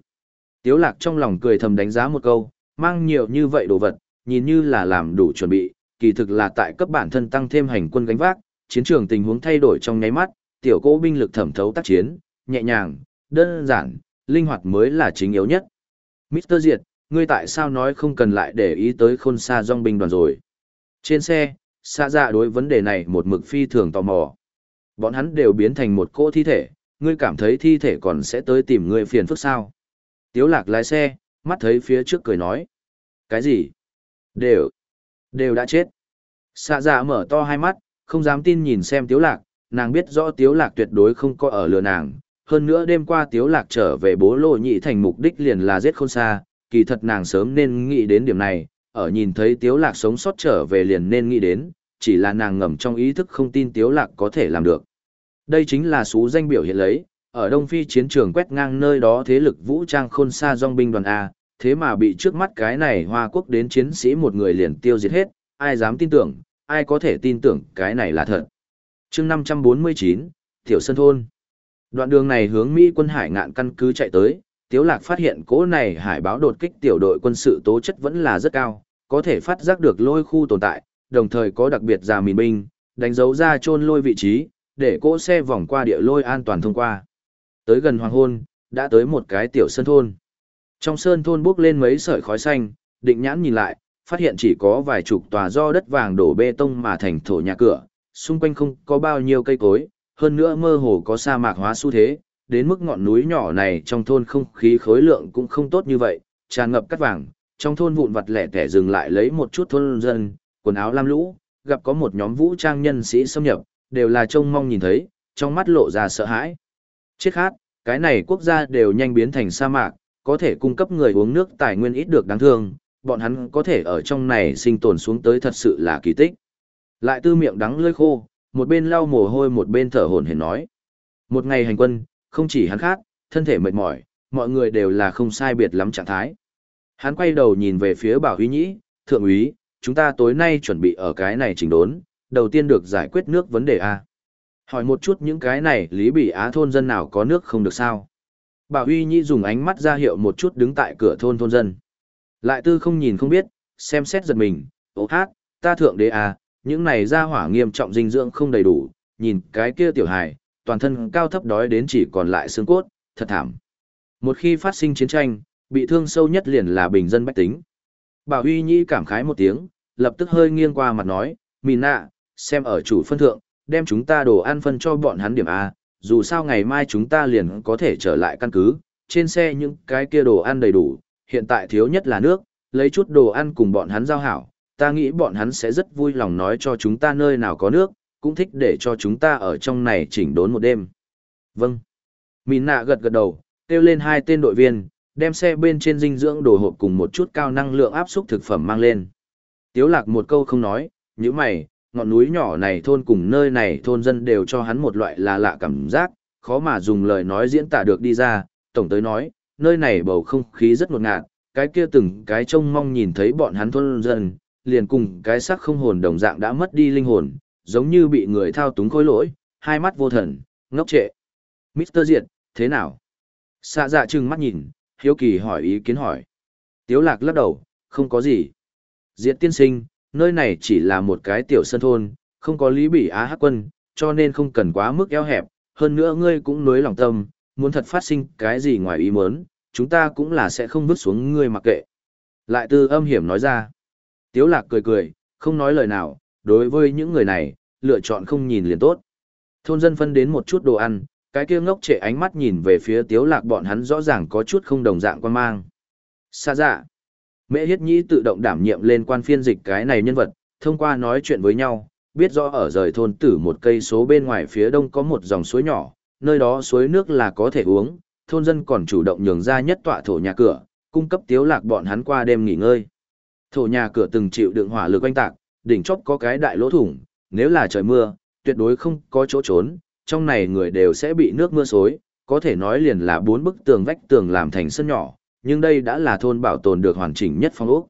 Tiếu lạc trong lòng cười thầm đánh giá một câu, mang nhiều như vậy đồ vật, nhìn như là làm đủ chuẩn bị, kỳ thực là tại cấp bản thân tăng thêm hành quân gánh vác, chiến trường tình huống thay đổi trong nháy mắt, tiểu cỗ binh lực thẩm thấu tác chiến, nhẹ nhàng, đơn giản, linh hoạt mới là chính yếu nhất. Mr. Diệt, ngươi tại sao nói không cần lại để ý tới khôn xa dòng binh đoàn rồi? Trên xe, xa dạ đối vấn đề này một mực phi thường tò mò. Bọn hắn đều biến thành một cỗ thi thể, ngươi cảm thấy thi thể còn sẽ tới tìm ngươi phiền phức sao? Tiếu lạc lái xe, mắt thấy phía trước cười nói. Cái gì? Đều, đều đã chết. Xạ dạ mở to hai mắt, không dám tin nhìn xem tiếu lạc, nàng biết rõ tiếu lạc tuyệt đối không có ở lừa nàng. Hơn nữa đêm qua tiếu lạc trở về bố lộ nhị thành mục đích liền là giết khôn xa, kỳ thật nàng sớm nên nghĩ đến điểm này, ở nhìn thấy tiếu lạc sống sót trở về liền nên nghĩ đến, chỉ là nàng ngầm trong ý thức không tin tiếu lạc có thể làm được. Đây chính là số danh biểu hiện lấy, ở Đông Phi chiến trường quét ngang nơi đó thế lực vũ trang khôn xa dòng binh đoàn A, thế mà bị trước mắt cái này Hoa Quốc đến chiến sĩ một người liền tiêu diệt hết, ai dám tin tưởng, ai có thể tin tưởng cái này là thật. chương 549, Tiểu Sơn Thôn. Đoạn đường này hướng Mỹ quân hải ngạn căn cứ chạy tới, Tiếu Lạc phát hiện cố này hải báo đột kích tiểu đội quân sự tố chất vẫn là rất cao, có thể phát giác được lôi khu tồn tại, đồng thời có đặc biệt già mìn binh, đánh dấu ra chôn lôi vị trí, để cỗ xe vòng qua địa lôi an toàn thông qua. Tới gần hoàng hôn, đã tới một cái tiểu sơn thôn. Trong sơn thôn bốc lên mấy sợi khói xanh, định nhãn nhìn lại, phát hiện chỉ có vài chục tòa do đất vàng đổ bê tông mà thành thổ nhà cửa, xung quanh không có bao nhiêu cây cối, hơn nữa mơ hồ có sa mạc hóa xu thế, đến mức ngọn núi nhỏ này trong thôn không khí khối lượng cũng không tốt như vậy, tràn ngập cắt vàng, trong thôn vụn vặt lẻ tẻ dừng lại lấy một chút thôn dân, quần áo lam lũ, gặp có một nhóm vũ trang nhân sĩ xâm nhập, đều là trông mong nhìn thấy, trong mắt lộ ra sợ hãi. Chết khát, cái này quốc gia đều nhanh biến thành sa mạc, có thể cung cấp người uống nước tài nguyên ít được đáng thương, bọn hắn có thể ở trong này sinh tồn xuống tới thật sự là kỳ tích. Lại tư miệng đắng lưỡi khô, một bên lau mồ hôi một bên thở hổn hển nói. Một ngày hành quân, không chỉ hắn khát, thân thể mệt mỏi, mọi người đều là không sai biệt lắm trạng thái. Hắn quay đầu nhìn về phía bảo huy nhĩ, thượng úy, chúng ta tối nay chuẩn bị ở cái này chỉnh đốn, đầu tiên được giải quyết nước vấn đề A. Hỏi một chút những cái này Lý Bỉ Á thôn dân nào có nước không được sao? Bảo Huy Nhi dùng ánh mắt ra hiệu một chút đứng tại cửa thôn thôn dân. Lại tư không nhìn không biết, xem xét giật mình, ố hát, ta thượng đế à, những này ra hỏa nghiêm trọng dinh dưỡng không đầy đủ, nhìn cái kia tiểu hài, toàn thân cao thấp đói đến chỉ còn lại xương cốt, thật thảm. Một khi phát sinh chiến tranh, bị thương sâu nhất liền là bình dân bách tính. Bảo Huy Nhi cảm khái một tiếng, lập tức hơi nghiêng qua mặt nói, Mìn nạ, xem ở chủ phân thượng, đem chúng ta đồ ăn phân cho bọn hắn điểm A, dù sao ngày mai chúng ta liền có thể trở lại căn cứ, trên xe những cái kia đồ ăn đầy đủ, hiện tại thiếu nhất là nước, lấy chút đồ ăn cùng bọn hắn giao hảo, ta nghĩ bọn hắn sẽ rất vui lòng nói cho chúng ta nơi nào có nước, cũng thích để cho chúng ta ở trong này chỉnh đốn một đêm. Vâng. Mìn nạ gật gật đầu, kêu lên hai tên đội viên, đem xe bên trên dinh dưỡng đồ hộp cùng một chút cao năng lượng áp suất thực phẩm mang lên. Tiếu lạc một câu không nói, như mày, ngọn núi nhỏ này thôn cùng nơi này thôn dân đều cho hắn một loại là lạ cảm giác, khó mà dùng lời nói diễn tả được đi ra, tổng tới nói, nơi này bầu không khí rất ngột ngạt, cái kia từng cái trông mong nhìn thấy bọn hắn thôn dân, liền cùng cái sắc không hồn đồng dạng đã mất đi linh hồn, giống như bị người thao túng khối lỗi, hai mắt vô thần, ngốc trệ. Mr. Diệt, thế nào? Xạ dạ trừng mắt nhìn, hiếu kỳ hỏi ý kiến hỏi. Tiếu lạc lắc đầu, không có gì. Diệt tiên sinh, nơi này chỉ là một cái tiểu sân thôn, không có lý bỉ á hắc quân, cho nên không cần quá mức eo hẹp, hơn nữa ngươi cũng nối lòng tâm, muốn thật phát sinh cái gì ngoài ý muốn, chúng ta cũng là sẽ không vứt xuống ngươi mặc kệ. Lại tư âm hiểm nói ra. Tiếu lạc cười cười, không nói lời nào, đối với những người này, lựa chọn không nhìn liền tốt. Thôn dân phân đến một chút đồ ăn, cái kia ngốc trệ ánh mắt nhìn về phía tiếu lạc bọn hắn rõ ràng có chút không đồng dạng quan mang. Xa dạ. Mễ Hiết Nhĩ tự động đảm nhiệm lên quan phiên dịch cái này nhân vật, thông qua nói chuyện với nhau, biết rõ ở rời thôn tử một cây số bên ngoài phía đông có một dòng suối nhỏ, nơi đó suối nước là có thể uống, thôn dân còn chủ động nhường ra nhất tọa thổ nhà cửa, cung cấp tiếu lạc bọn hắn qua đêm nghỉ ngơi. Thổ nhà cửa từng chịu đựng hỏa lực oanh tạc, đỉnh chóp có cái đại lỗ thủng, nếu là trời mưa, tuyệt đối không có chỗ trốn, trong này người đều sẽ bị nước mưa xối, có thể nói liền là bốn bức tường vách tường làm thành sân nhỏ, nhưng đây đã là thôn bảo tồn được hoàn chỉnh nhất phong ốc.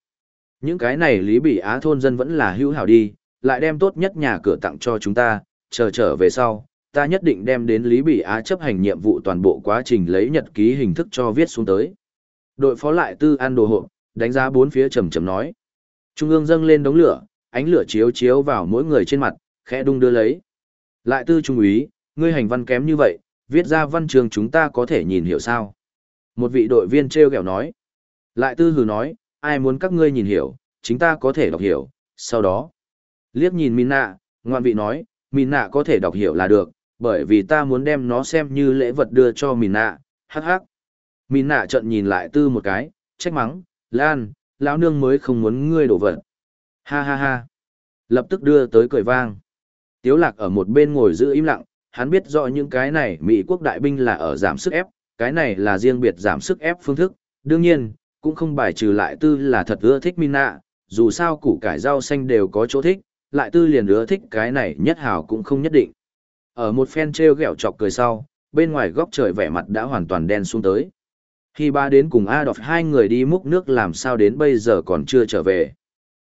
Những cái này Lý Bỉ Á thôn dân vẫn là hữu hảo đi, lại đem tốt nhất nhà cửa tặng cho chúng ta, chờ trở về sau, ta nhất định đem đến Lý Bỉ Á chấp hành nhiệm vụ toàn bộ quá trình lấy nhật ký hình thức cho viết xuống tới. Đội phó lại tư ăn đồ hộ, đánh giá bốn phía trầm trầm nói. Trung ương dâng lên đống lửa, ánh lửa chiếu chiếu vào mỗi người trên mặt, khẽ đung đưa lấy. Lại tư trung úy, ngươi hành văn kém như vậy, viết ra văn trường chúng ta có thể nhìn hiểu sao? Một vị đội viên treo kẹo nói. Lại tư hừ nói, ai muốn các ngươi nhìn hiểu, chính ta có thể đọc hiểu, sau đó. Liếc nhìn Mina, ngoan vị nói, Mina có thể đọc hiểu là được, bởi vì ta muốn đem nó xem như lễ vật đưa cho Mina, hắc hắc. nạ trận nhìn lại tư một cái, trách mắng, Lan, lão nương mới không muốn ngươi đổ vật. Ha ha ha. Lập tức đưa tới cười vang. Tiếu lạc ở một bên ngồi giữ im lặng, hắn biết rõ những cái này Mỹ quốc đại binh là ở giảm sức ép, cái này là riêng biệt giảm sức ép phương thức. Đương nhiên, cũng không bài trừ lại tư là thật ưa thích Mina, dù sao củ cải rau xanh đều có chỗ thích, lại tư liền ưa thích cái này nhất hào cũng không nhất định. Ở một phen treo gẹo chọc cười sau, bên ngoài góc trời vẻ mặt đã hoàn toàn đen xuống tới. Khi ba đến cùng Adolf hai người đi múc nước làm sao đến bây giờ còn chưa trở về.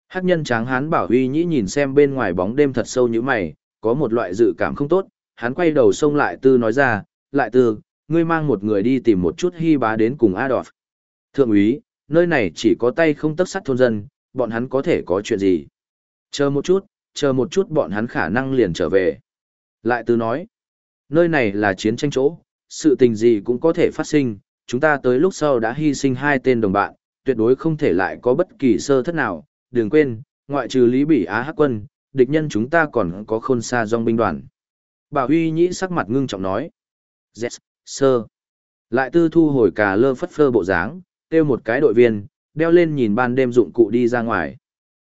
Hắc nhân tráng hán bảo huy nhĩ nhìn xem bên ngoài bóng đêm thật sâu như mày, có một loại dự cảm không tốt, hắn quay đầu xông lại tư nói ra, lại tư, ngươi mang một người đi tìm một chút hy bá đến cùng Adolf. Thượng úy, nơi này chỉ có tay không tấc sắt thôn dân, bọn hắn có thể có chuyện gì. Chờ một chút, chờ một chút bọn hắn khả năng liền trở về. Lại từ nói, nơi này là chiến tranh chỗ, sự tình gì cũng có thể phát sinh, chúng ta tới lúc sau đã hy sinh hai tên đồng bạn, tuyệt đối không thể lại có bất kỳ sơ thất nào, đừng quên, ngoại trừ Lý Bỉ Á Hắc quân, địch nhân chúng ta còn có khôn xa dòng binh đoàn. Bảo Huy Nhĩ sắc mặt ngưng trọng nói. Yes, sơ. Lại tư thu hồi cả lơ phất phơ bộ dáng, kêu một cái đội viên, đeo lên nhìn ban đêm dụng cụ đi ra ngoài.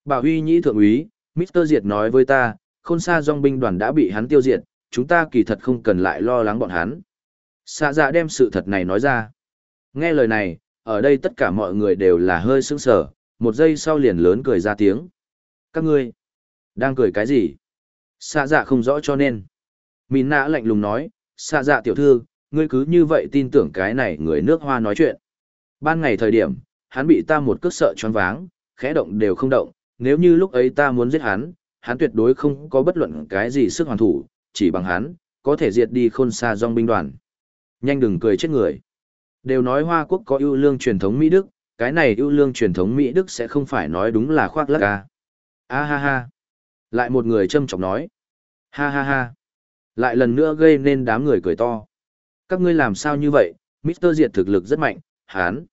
Bảo Huy Nhĩ thượng úy, Mr. Diệt nói với ta, khôn xa dòng binh đoàn đã bị hắn tiêu diệt, chúng ta kỳ thật không cần lại lo lắng bọn hắn. Xạ dạ đem sự thật này nói ra. Nghe lời này, ở đây tất cả mọi người đều là hơi sững sờ, một giây sau liền lớn cười ra tiếng. Các ngươi, đang cười cái gì? Xạ dạ không rõ cho nên. Mìn nã lạnh lùng nói, xạ dạ tiểu thư, ngươi cứ như vậy tin tưởng cái này người nước hoa nói chuyện. Ban ngày thời điểm, hắn bị ta một cước sợ choáng váng, khẽ động đều không động, nếu như lúc ấy ta muốn giết hắn, hắn tuyệt đối không có bất luận cái gì sức hoàn thủ, chỉ bằng hắn, có thể diệt đi khôn xa dòng binh đoàn. Nhanh đừng cười chết người. Đều nói Hoa Quốc có ưu lương truyền thống Mỹ Đức, cái này ưu lương truyền thống Mỹ Đức sẽ không phải nói đúng là khoác lác à. A ha ha. Lại một người châm trọng nói. Ha ha ha. Lại lần nữa gây nên đám người cười to. Các ngươi làm sao như vậy, Mr. Diệt thực lực rất mạnh, hắn.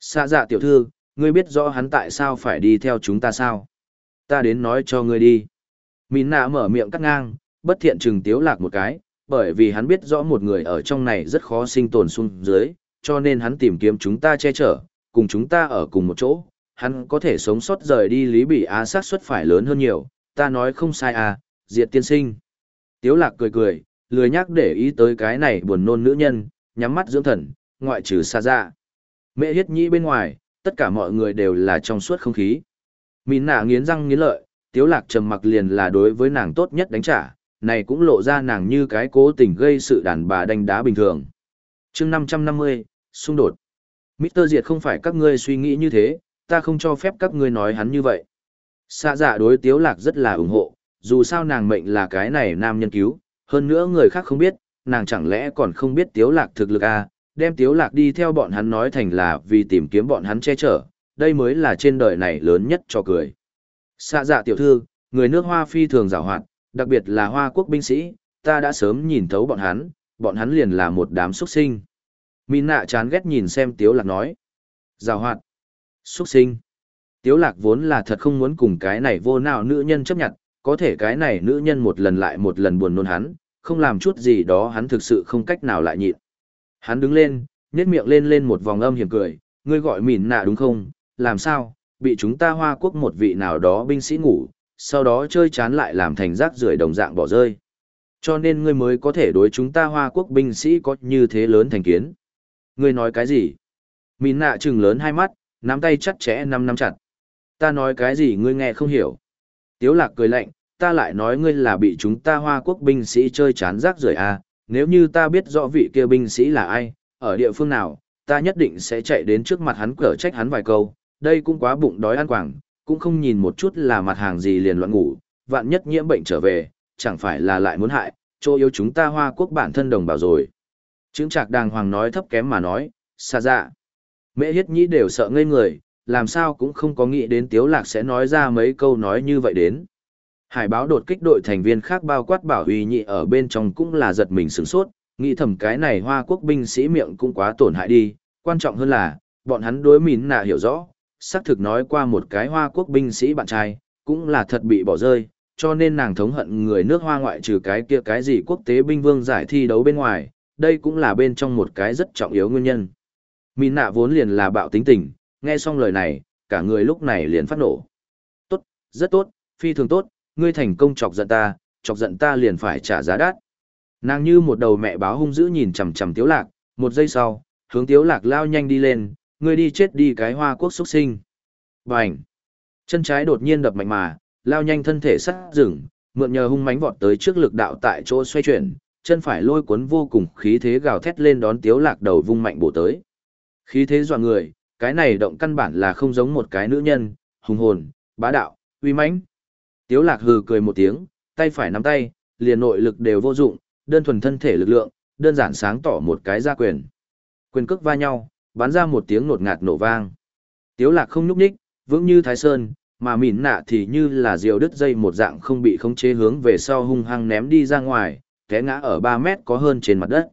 Xa dạ tiểu thư, ngươi biết rõ hắn tại sao phải đi theo chúng ta sao? Ta đến nói cho ngươi đi. Mín nạ mở miệng cắt ngang, bất thiện chừng tiếu lạc một cái, bởi vì hắn biết rõ một người ở trong này rất khó sinh tồn xuống dưới, cho nên hắn tìm kiếm chúng ta che chở, cùng chúng ta ở cùng một chỗ, hắn có thể sống sót rời đi Lý Bị Á sát suất phải lớn hơn nhiều, ta nói không sai à, diệt tiên sinh. Tiếu lạc cười cười, lười nhắc để ý tới cái này buồn nôn nữ nhân, nhắm mắt dưỡng thần, ngoại trừ xa ra. Mẹ hiết nhĩ bên ngoài, tất cả mọi người đều là trong suốt không khí. Mìn nạ nghiến răng nghiến lợi, tiếu lạc trầm mặc liền là đối với nàng tốt nhất đánh trả, này cũng lộ ra nàng như cái cố tình gây sự đàn bà đánh đá bình thường. chương 550, xung đột. Mr. Diệt không phải các ngươi suy nghĩ như thế, ta không cho phép các ngươi nói hắn như vậy. Xa dạ đối tiếu lạc rất là ủng hộ, dù sao nàng mệnh là cái này nam nhân cứu, hơn nữa người khác không biết, nàng chẳng lẽ còn không biết tiếu lạc thực lực à, đem tiếu lạc đi theo bọn hắn nói thành là vì tìm kiếm bọn hắn che chở, đây mới là trên đời này lớn nhất cho cười. Xạ dạ tiểu thư, người nước hoa phi thường rào hoạt, đặc biệt là hoa quốc binh sĩ, ta đã sớm nhìn thấu bọn hắn, bọn hắn liền là một đám xuất sinh. Minh nạ chán ghét nhìn xem tiếu lạc nói. Rào hoạt. Xuất sinh. Tiếu lạc vốn là thật không muốn cùng cái này vô nào nữ nhân chấp nhận, có thể cái này nữ nhân một lần lại một lần buồn nôn hắn, không làm chút gì đó hắn thực sự không cách nào lại nhịn. Hắn đứng lên, nhếch miệng lên lên một vòng âm hiểm cười, ngươi gọi mỉn nạ đúng không, làm sao, bị chúng ta hoa quốc một vị nào đó binh sĩ ngủ, sau đó chơi chán lại làm thành rác rưởi đồng dạng bỏ rơi. Cho nên ngươi mới có thể đối chúng ta hoa quốc binh sĩ có như thế lớn thành kiến. Ngươi nói cái gì? Mỉn nạ trừng lớn hai mắt, nắm tay chặt chẽ năm năm chặt. Ta nói cái gì ngươi nghe không hiểu. Tiếu lạc cười lạnh, ta lại nói ngươi là bị chúng ta hoa quốc binh sĩ chơi chán rác rưởi à, nếu như ta biết rõ vị kia binh sĩ là ai, ở địa phương nào, ta nhất định sẽ chạy đến trước mặt hắn cở trách hắn vài câu, đây cũng quá bụng đói ăn quảng, cũng không nhìn một chút là mặt hàng gì liền loạn ngủ, vạn nhất nhiễm bệnh trở về, chẳng phải là lại muốn hại, chỗ yếu chúng ta hoa quốc bản thân đồng bào rồi. Chứng trạc đàng hoàng nói thấp kém mà nói, xa dạ. Mẹ hiết nhĩ đều sợ ngây người, làm sao cũng không có nghĩ đến Tiếu Lạc sẽ nói ra mấy câu nói như vậy đến. Hải báo đột kích đội thành viên khác bao quát bảo huy nhị ở bên trong cũng là giật mình sửng sốt, nghĩ thầm cái này hoa quốc binh sĩ miệng cũng quá tổn hại đi, quan trọng hơn là, bọn hắn đối mín nạ hiểu rõ, xác thực nói qua một cái hoa quốc binh sĩ bạn trai, cũng là thật bị bỏ rơi, cho nên nàng thống hận người nước hoa ngoại trừ cái kia cái gì quốc tế binh vương giải thi đấu bên ngoài, đây cũng là bên trong một cái rất trọng yếu nguyên nhân. Mín nạ vốn liền là bạo tính tình, nghe xong lời này, cả người lúc này liền phát nổ. Tốt, rất tốt, phi thường tốt, ngươi thành công chọc giận ta, chọc giận ta liền phải trả giá đắt. Nàng như một đầu mẹ báo hung dữ nhìn chằm chằm Tiếu Lạc, một giây sau, hướng Tiếu Lạc lao nhanh đi lên, ngươi đi chết đi cái hoa quốc xuất sinh. Bành! Chân trái đột nhiên đập mạnh mà, lao nhanh thân thể sắt rừng, mượn nhờ hung mãnh vọt tới trước lực đạo tại chỗ xoay chuyển, chân phải lôi cuốn vô cùng khí thế gào thét lên đón Tiếu Lạc đầu vung mạnh bổ tới. Khí thế dọa người, cái này động căn bản là không giống một cái nữ nhân, hùng hồn, bá đạo, uy mãnh. Tiếu lạc hừ cười một tiếng, tay phải nắm tay, liền nội lực đều vô dụng, đơn thuần thân thể lực lượng, đơn giản sáng tỏ một cái ra quyền. Quyền cước va nhau, bắn ra một tiếng nột ngạt nổ vang. Tiếu lạc không nhúc nhích, vững như thái sơn, mà mỉn nạ thì như là diều đứt dây một dạng không bị khống chế hướng về sau hung hăng ném đi ra ngoài, té ngã ở 3 mét có hơn trên mặt đất.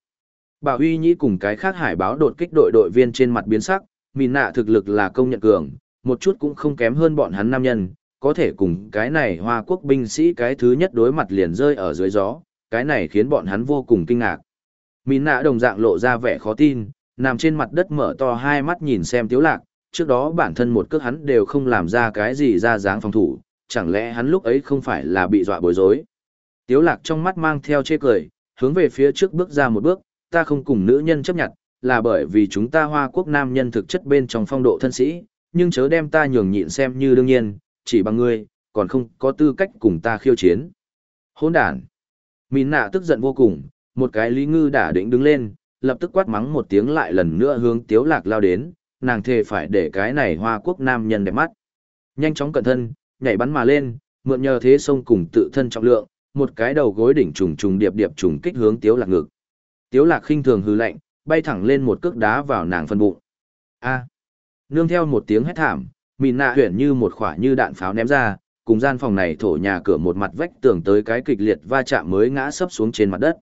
Bà Huy Nhĩ cùng cái khác hải báo đột kích đội đội viên trên mặt biến sắc, mỉn nạ thực lực là công nhận cường, một chút cũng không kém hơn bọn hắn nam nhân, có thể cùng cái này hoa quốc binh sĩ cái thứ nhất đối mặt liền rơi ở dưới gió, cái này khiến bọn hắn vô cùng kinh ngạc. Mín nạ đồng dạng lộ ra vẻ khó tin, nằm trên mặt đất mở to hai mắt nhìn xem tiếu lạc, trước đó bản thân một cước hắn đều không làm ra cái gì ra dáng phòng thủ, chẳng lẽ hắn lúc ấy không phải là bị dọa bối rối. Tiếu lạc trong mắt mang theo chê cười, hướng về phía trước bước ra một bước, ta không cùng nữ nhân chấp nhận, là bởi vì chúng ta hoa quốc nam nhân thực chất bên trong phong độ thân sĩ, nhưng chớ đem ta nhường nhịn xem như đương nhiên, chỉ bằng ngươi, còn không có tư cách cùng ta khiêu chiến. Hỗn đàn, Mìn nạ tức giận vô cùng, một cái lý ngư đã định đứng lên, lập tức quát mắng một tiếng lại lần nữa hướng tiếu lạc lao đến, nàng thề phải để cái này hoa quốc nam nhân đẹp mắt. Nhanh chóng cẩn thân, nhảy bắn mà lên, mượn nhờ thế sông cùng tự thân trọng lượng, một cái đầu gối đỉnh trùng trùng điệp điệp trùng kích hướng tiếu lạc ngực. Tiếu lạc khinh thường hừ lạnh, bay thẳng lên một cước đá vào nàng phân bụng. A. Nương theo một tiếng hét thảm, mìn nạ huyển như một khỏa như đạn pháo ném ra, cùng gian phòng này thổ nhà cửa một mặt vách tường tới cái kịch liệt va chạm mới ngã sấp xuống trên mặt đất.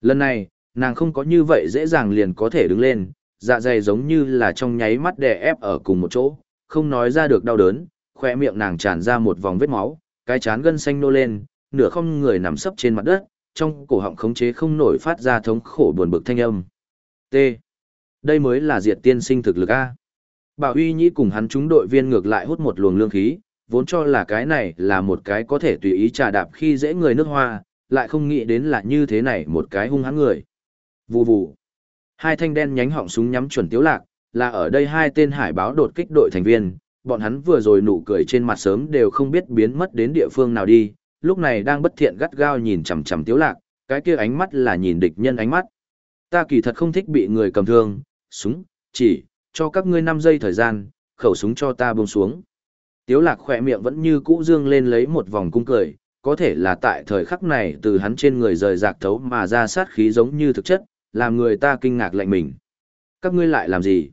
Lần này, nàng không có như vậy dễ dàng liền có thể đứng lên, dạ dày giống như là trong nháy mắt đè ép ở cùng một chỗ, không nói ra được đau đớn, khoe miệng nàng tràn ra một vòng vết máu, cái chán gân xanh nô lên, nửa không người nằm sấp trên mặt đất, trong cổ họng khống chế không nổi phát ra thống khổ buồn bực thanh âm. T. Đây mới là diệt tiên sinh thực lực A. Bảo Uy Nhĩ cùng hắn chúng đội viên ngược lại hút một luồng lương khí, vốn cho là cái này là một cái có thể tùy ý trà đạp khi dễ người nước hoa, lại không nghĩ đến là như thế này một cái hung hãn người. Vù vù. Hai thanh đen nhánh họng súng nhắm chuẩn tiếu lạc, là ở đây hai tên hải báo đột kích đội thành viên, bọn hắn vừa rồi nụ cười trên mặt sớm đều không biết biến mất đến địa phương nào đi, lúc này đang bất thiện gắt gao nhìn chằm chằm tiếu lạc, cái kia ánh mắt là nhìn địch nhân ánh mắt. Ta kỳ thật không thích bị người cầm thương, súng, chỉ, cho các ngươi 5 giây thời gian, khẩu súng cho ta buông xuống. Tiếu lạc khỏe miệng vẫn như cũ dương lên lấy một vòng cung cười, có thể là tại thời khắc này từ hắn trên người rời rạc thấu mà ra sát khí giống như thực chất, làm người ta kinh ngạc lạnh mình. Các ngươi lại làm gì?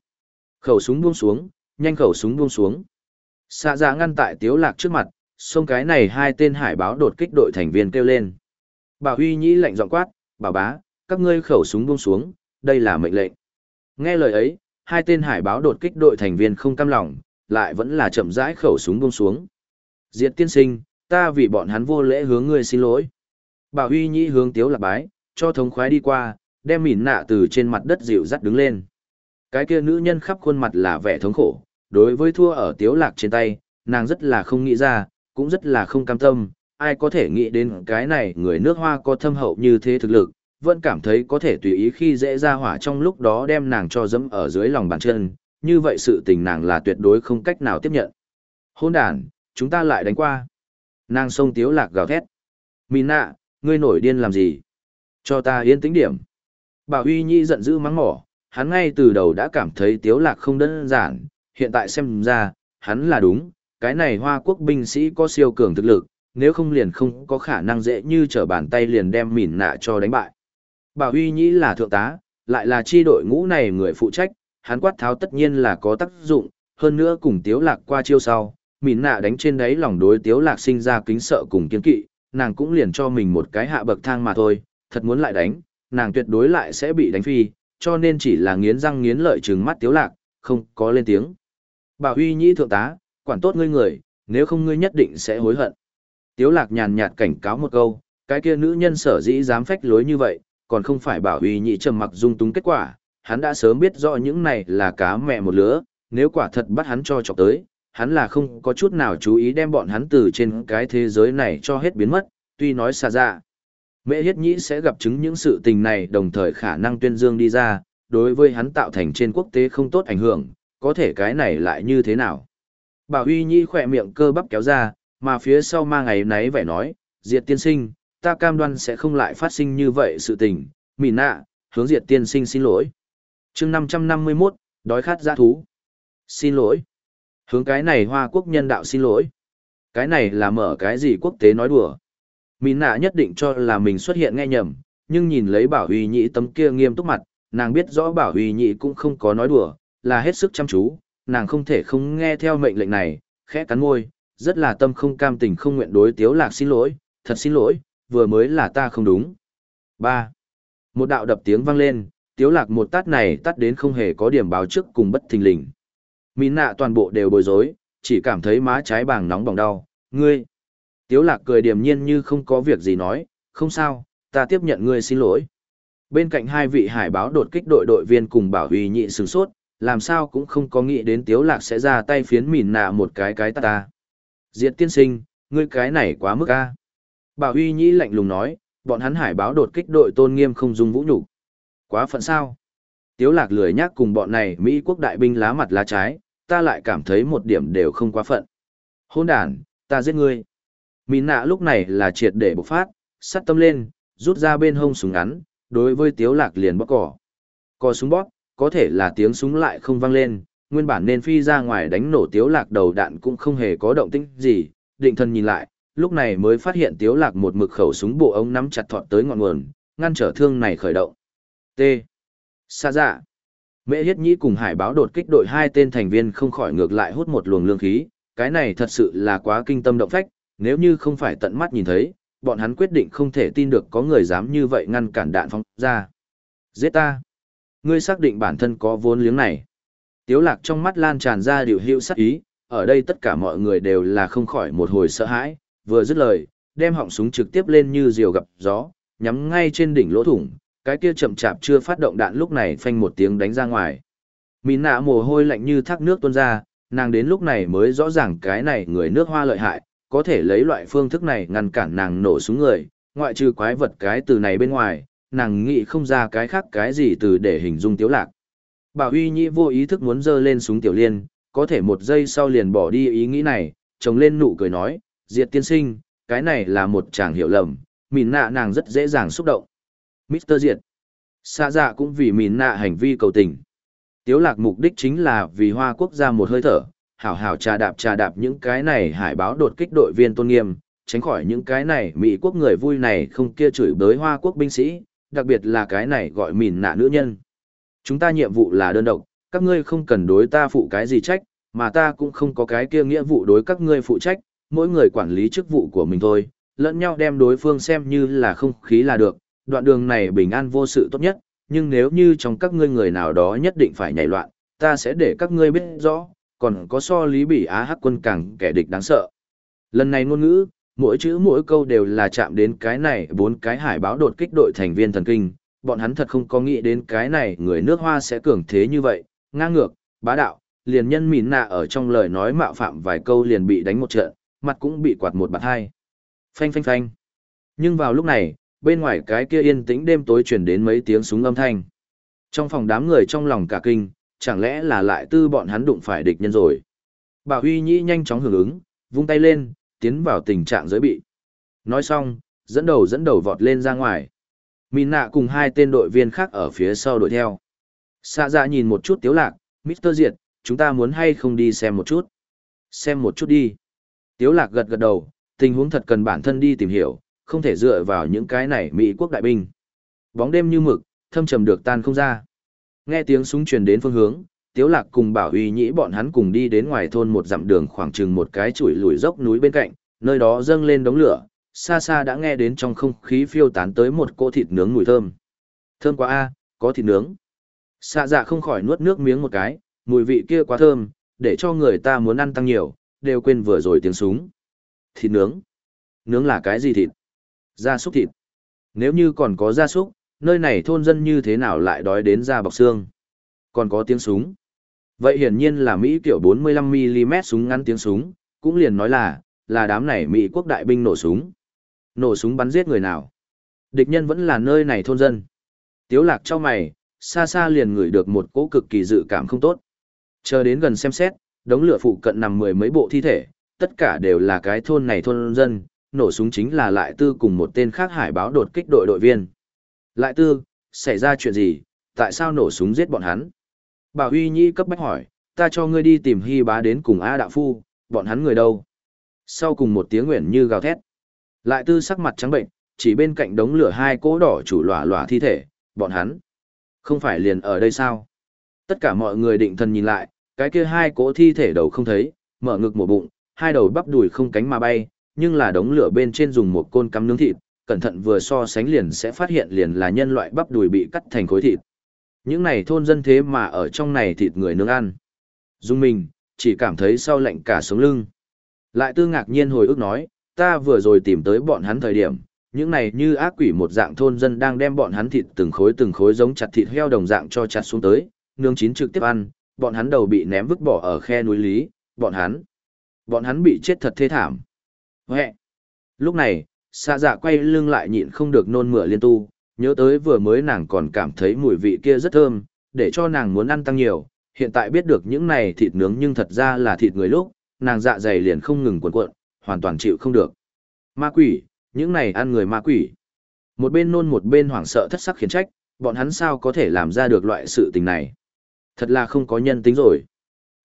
Khẩu súng buông xuống, nhanh khẩu súng buông xuống. Xạ dạ ngăn tại tiếu lạc trước mặt, xông cái này hai tên hải báo đột kích đội thành viên kêu lên. Bà Huy Nhĩ lạnh giọng quát, bà bá, các ngươi khẩu súng buông xuống, đây là mệnh lệnh. Nghe lời ấy, hai tên hải báo đột kích đội thành viên không cam lòng, lại vẫn là chậm rãi khẩu súng buông xuống. Diệt tiên sinh, ta vì bọn hắn vô lễ hướng ngươi xin lỗi. bảo Huy Nhĩ hướng Tiếu Lạc bái, cho thống khoái đi qua, đem mỉn nạ từ trên mặt đất dịu dắt đứng lên. Cái kia nữ nhân khắp khuôn mặt là vẻ thống khổ, đối với thua ở Tiếu Lạc trên tay, nàng rất là không nghĩ ra, cũng rất là không cam tâm, ai có thể nghĩ đến cái này người nước hoa có thâm hậu như thế thực lực, vẫn cảm thấy có thể tùy ý khi dễ ra hỏa trong lúc đó đem nàng cho dẫm ở dưới lòng bàn chân, như vậy sự tình nàng là tuyệt đối không cách nào tiếp nhận. Hôn đàn, chúng ta lại đánh qua. Nàng sông tiếu lạc gào thét. Mina, ngươi nổi điên làm gì? Cho ta yên tĩnh điểm. Bảo Huy Nhi giận dữ mắng mỏ, hắn ngay từ đầu đã cảm thấy tiếu lạc không đơn giản, hiện tại xem ra, hắn là đúng, cái này hoa quốc binh sĩ có siêu cường thực lực, nếu không liền không có khả năng dễ như trở bàn tay liền đem mỉn nạ cho đánh bại. Bảo Huy Nhĩ là thượng tá, lại là chi đội ngũ này người phụ trách, hắn quát tháo tất nhiên là có tác dụng, hơn nữa cùng tiếu lạc qua chiêu sau, mìn nạ đánh trên đáy lòng đối tiếu lạc sinh ra kính sợ cùng kiên kỵ, nàng cũng liền cho mình một cái hạ bậc thang mà thôi, thật muốn lại đánh, nàng tuyệt đối lại sẽ bị đánh phi, cho nên chỉ là nghiến răng nghiến lợi trừng mắt tiếu lạc, không có lên tiếng. Bảo huy nhĩ thượng tá, quản tốt ngươi người, nếu không ngươi nhất định sẽ hối hận. Tiếu lạc nhàn nhạt cảnh cáo một câu, cái kia nữ nhân sở dĩ dám phách lối như vậy, còn không phải bảo uy nhị trầm mặc dung túng kết quả, hắn đã sớm biết rõ những này là cá mẹ một lứa, nếu quả thật bắt hắn cho chọc tới, hắn là không có chút nào chú ý đem bọn hắn từ trên cái thế giới này cho hết biến mất, tuy nói xa ra. Mẹ hiết nhĩ sẽ gặp chứng những sự tình này đồng thời khả năng tuyên dương đi ra, đối với hắn tạo thành trên quốc tế không tốt ảnh hưởng, có thể cái này lại như thế nào. Bảo Huy Nhi khỏe miệng cơ bắp kéo ra, mà phía sau ma ngày nấy vẻ nói, diệt tiên sinh, ta cam đoan sẽ không lại phát sinh như vậy sự tình, mỉ nạ, hướng diệt tiên sinh xin lỗi. chương 551, đói khát giã thú. Xin lỗi. Hướng cái này hoa quốc nhân đạo xin lỗi. Cái này là mở cái gì quốc tế nói đùa. Mỉ nạ nhất định cho là mình xuất hiện nghe nhầm, nhưng nhìn lấy bảo huy nhị tấm kia nghiêm túc mặt, nàng biết rõ bảo huy nhị cũng không có nói đùa, là hết sức chăm chú, nàng không thể không nghe theo mệnh lệnh này, khẽ cắn môi, rất là tâm không cam tình không nguyện đối tiếu lạc xin lỗi, thật xin lỗi, vừa mới là ta không đúng. 3. Một đạo đập tiếng vang lên, tiếu lạc một tát này tát đến không hề có điểm báo trước cùng bất thình lình. Mín nạ toàn bộ đều bối rối, chỉ cảm thấy má trái bàng nóng bỏng đau, ngươi. Tiếu lạc cười điềm nhiên như không có việc gì nói, không sao, ta tiếp nhận ngươi xin lỗi. Bên cạnh hai vị hải báo đột kích đội đội viên cùng bảo huy nhị sừng sốt, làm sao cũng không có nghĩ đến tiếu lạc sẽ ra tay phiến mìn nạ một cái cái ta ta. Diệt tiên sinh, ngươi cái này quá mức a. Bảo huy nhĩ lạnh lùng nói, bọn hắn hải báo đột kích đội tôn nghiêm không dung vũ nhục Quá phận sao? Tiếu lạc lười nhắc cùng bọn này Mỹ quốc đại binh lá mặt lá trái, ta lại cảm thấy một điểm đều không quá phận. Hôn đàn, ta giết ngươi. Mị nạ lúc này là triệt để bộc phát, sắt tâm lên, rút ra bên hông súng ngắn, đối với tiếu lạc liền bóc cỏ. Cò súng bóp, có thể là tiếng súng lại không vang lên, nguyên bản nên phi ra ngoài đánh nổ tiếu lạc đầu đạn cũng không hề có động tĩnh gì, định thần nhìn lại, lúc này mới phát hiện tiếu lạc một mực khẩu súng bộ ống nắm chặt thọt tới ngọn nguồn, ngăn trở thương này khởi động. T. Sa dạ. Mễ Hiết Nhĩ cùng Hải báo đột kích đội hai tên thành viên không khỏi ngược lại hút một luồng lương khí, cái này thật sự là quá kinh tâm động phách, nếu như không phải tận mắt nhìn thấy, bọn hắn quyết định không thể tin được có người dám như vậy ngăn cản đạn phóng ra. Giết ta! Ngươi xác định bản thân có vốn liếng này. Tiếu lạc trong mắt lan tràn ra điều hiệu sắc ý, ở đây tất cả mọi người đều là không khỏi một hồi sợ hãi, vừa dứt lời, đem họng súng trực tiếp lên như diều gặp gió, nhắm ngay trên đỉnh lỗ thủng, cái kia chậm chạp chưa phát động đạn lúc này phanh một tiếng đánh ra ngoài. Mín nạ mồ hôi lạnh như thác nước tuôn ra, nàng đến lúc này mới rõ ràng cái này người nước hoa lợi hại, có thể lấy loại phương thức này ngăn cản nàng nổ súng người, ngoại trừ quái vật cái từ này bên ngoài, nàng nghĩ không ra cái khác cái gì từ để hình dung tiếu lạc. Bảo Huy Nhĩ vô ý thức muốn giơ lên súng tiểu liên, có thể một giây sau liền bỏ đi ý nghĩ này, chồng lên nụ cười nói, diệt tiên sinh, cái này là một chàng hiểu lầm, mìn nạ nàng rất dễ dàng xúc động. Mr. Diệt, xa dạ cũng vì mìn nạ hành vi cầu tình. Tiếu lạc mục đích chính là vì hoa quốc gia một hơi thở, hảo hảo trà đạp trà đạp những cái này hải báo đột kích đội viên tôn nghiêm, tránh khỏi những cái này Mỹ quốc người vui này không kia chửi bới hoa quốc binh sĩ, đặc biệt là cái này gọi mìn nạ nữ nhân. Chúng ta nhiệm vụ là đơn độc, các ngươi không cần đối ta phụ cái gì trách, mà ta cũng không có cái kia nghĩa vụ đối các ngươi phụ trách, mỗi người quản lý chức vụ của mình thôi, lẫn nhau đem đối phương xem như là không khí là được, đoạn đường này bình an vô sự tốt nhất, nhưng nếu như trong các ngươi người nào đó nhất định phải nhảy loạn, ta sẽ để các ngươi biết rõ, còn có so lý bỉ á hắc quân càng kẻ địch đáng sợ. Lần này ngôn ngữ, mỗi chữ mỗi câu đều là chạm đến cái này bốn cái hải báo đột kích đội thành viên thần kinh, bọn hắn thật không có nghĩ đến cái này người nước hoa sẽ cường thế như vậy, ngang ngược, bá đạo, liền nhân mỉn nạ ở trong lời nói mạo phạm vài câu liền bị đánh một trận, mặt cũng bị quạt một bạt hai. Phanh phanh phanh. Nhưng vào lúc này, bên ngoài cái kia yên tĩnh đêm tối truyền đến mấy tiếng súng âm thanh. Trong phòng đám người trong lòng cả kinh, chẳng lẽ là lại tư bọn hắn đụng phải địch nhân rồi. Bảo Huy Nhĩ nhanh chóng hưởng ứng, vung tay lên, tiến vào tình trạng giới bị. Nói xong, dẫn đầu dẫn đầu vọt lên ra ngoài. Mìn nạ cùng hai tên đội viên khác ở phía sau đuổi theo. Xa ra dạ nhìn một chút tiếu lạc, Mr. Diệt, chúng ta muốn hay không đi xem một chút. Xem một chút đi. Tiếu lạc gật gật đầu, tình huống thật cần bản thân đi tìm hiểu, không thể dựa vào những cái này Mỹ quốc đại binh. Bóng đêm như mực, thâm trầm được tan không ra. Nghe tiếng súng truyền đến phương hướng, Tiếu Lạc cùng Bảo Uy Nhĩ bọn hắn cùng đi đến ngoài thôn một dặm đường khoảng chừng một cái chuỗi lùi dốc núi bên cạnh, nơi đó dâng lên đống lửa, xa xa đã nghe đến trong không khí phiêu tán tới một cỗ thịt nướng mùi thơm. Thơm quá a, có thịt nướng. Xa dạ không khỏi nuốt nước miếng một cái, mùi vị kia quá thơm, để cho người ta muốn ăn tăng nhiều, đều quên vừa rồi tiếng súng. Thịt nướng. Nướng là cái gì thịt? Gia súc thịt. Nếu như còn có gia súc, nơi này thôn dân như thế nào lại đói đến da bọc xương? Còn có tiếng súng. Vậy hiển nhiên là Mỹ kiểu 45mm súng ngắn tiếng súng, cũng liền nói là, là đám này Mỹ quốc đại binh nổ súng. Nổ súng bắn giết người nào? Địch nhân vẫn là nơi này thôn dân. Tiếu lạc cho mày, xa xa liền ngửi được một cỗ cực kỳ dự cảm không tốt. Chờ đến gần xem xét, đống lửa phụ cận nằm mười mấy bộ thi thể, tất cả đều là cái thôn này thôn dân, nổ súng chính là lại tư cùng một tên khác hải báo đột kích đội đội viên. Lại tư, xảy ra chuyện gì, tại sao nổ súng giết bọn hắn? Bảo Huy Nhi cấp bách hỏi, ta cho ngươi đi tìm Hy bá đến cùng A Đạo Phu, bọn hắn người đâu? Sau cùng một tiếng nguyện như gào thét. Lại tư sắc mặt trắng bệnh, chỉ bên cạnh đống lửa hai cỗ đỏ chủ lỏa lỏa thi thể, bọn hắn. Không phải liền ở đây sao? Tất cả mọi người định thần nhìn lại, cái kia hai cỗ thi thể đầu không thấy, mở ngực một bụng, hai đầu bắp đùi không cánh mà bay, nhưng là đống lửa bên trên dùng một côn cắm nướng thịt, cẩn thận vừa so sánh liền sẽ phát hiện liền là nhân loại bắp đùi bị cắt thành khối thịt. Những này thôn dân thế mà ở trong này thịt người nướng ăn. Dung mình, chỉ cảm thấy sau lạnh cả sống lưng. Lại tư ngạc nhiên hồi ức nói, ta vừa rồi tìm tới bọn hắn thời điểm, những này như ác quỷ một dạng thôn dân đang đem bọn hắn thịt từng khối từng khối giống chặt thịt heo đồng dạng cho chặt xuống tới, nướng chín trực tiếp ăn, bọn hắn đầu bị ném vứt bỏ ở khe núi lý, bọn hắn, bọn hắn bị chết thật thê thảm. Huệ! Lúc này, xa dạ quay lưng lại nhịn không được nôn mửa liên tu, nhớ tới vừa mới nàng còn cảm thấy mùi vị kia rất thơm, để cho nàng muốn ăn tăng nhiều, hiện tại biết được những này thịt nướng nhưng thật ra là thịt người lúc, nàng dạ dày liền không ngừng cuộn cuộn, hoàn toàn chịu không được. Ma quỷ, những này ăn người ma quỷ. Một bên nôn một bên hoảng sợ thất sắc khiển trách, bọn hắn sao có thể làm ra được loại sự tình này. Thật là không có nhân tính rồi.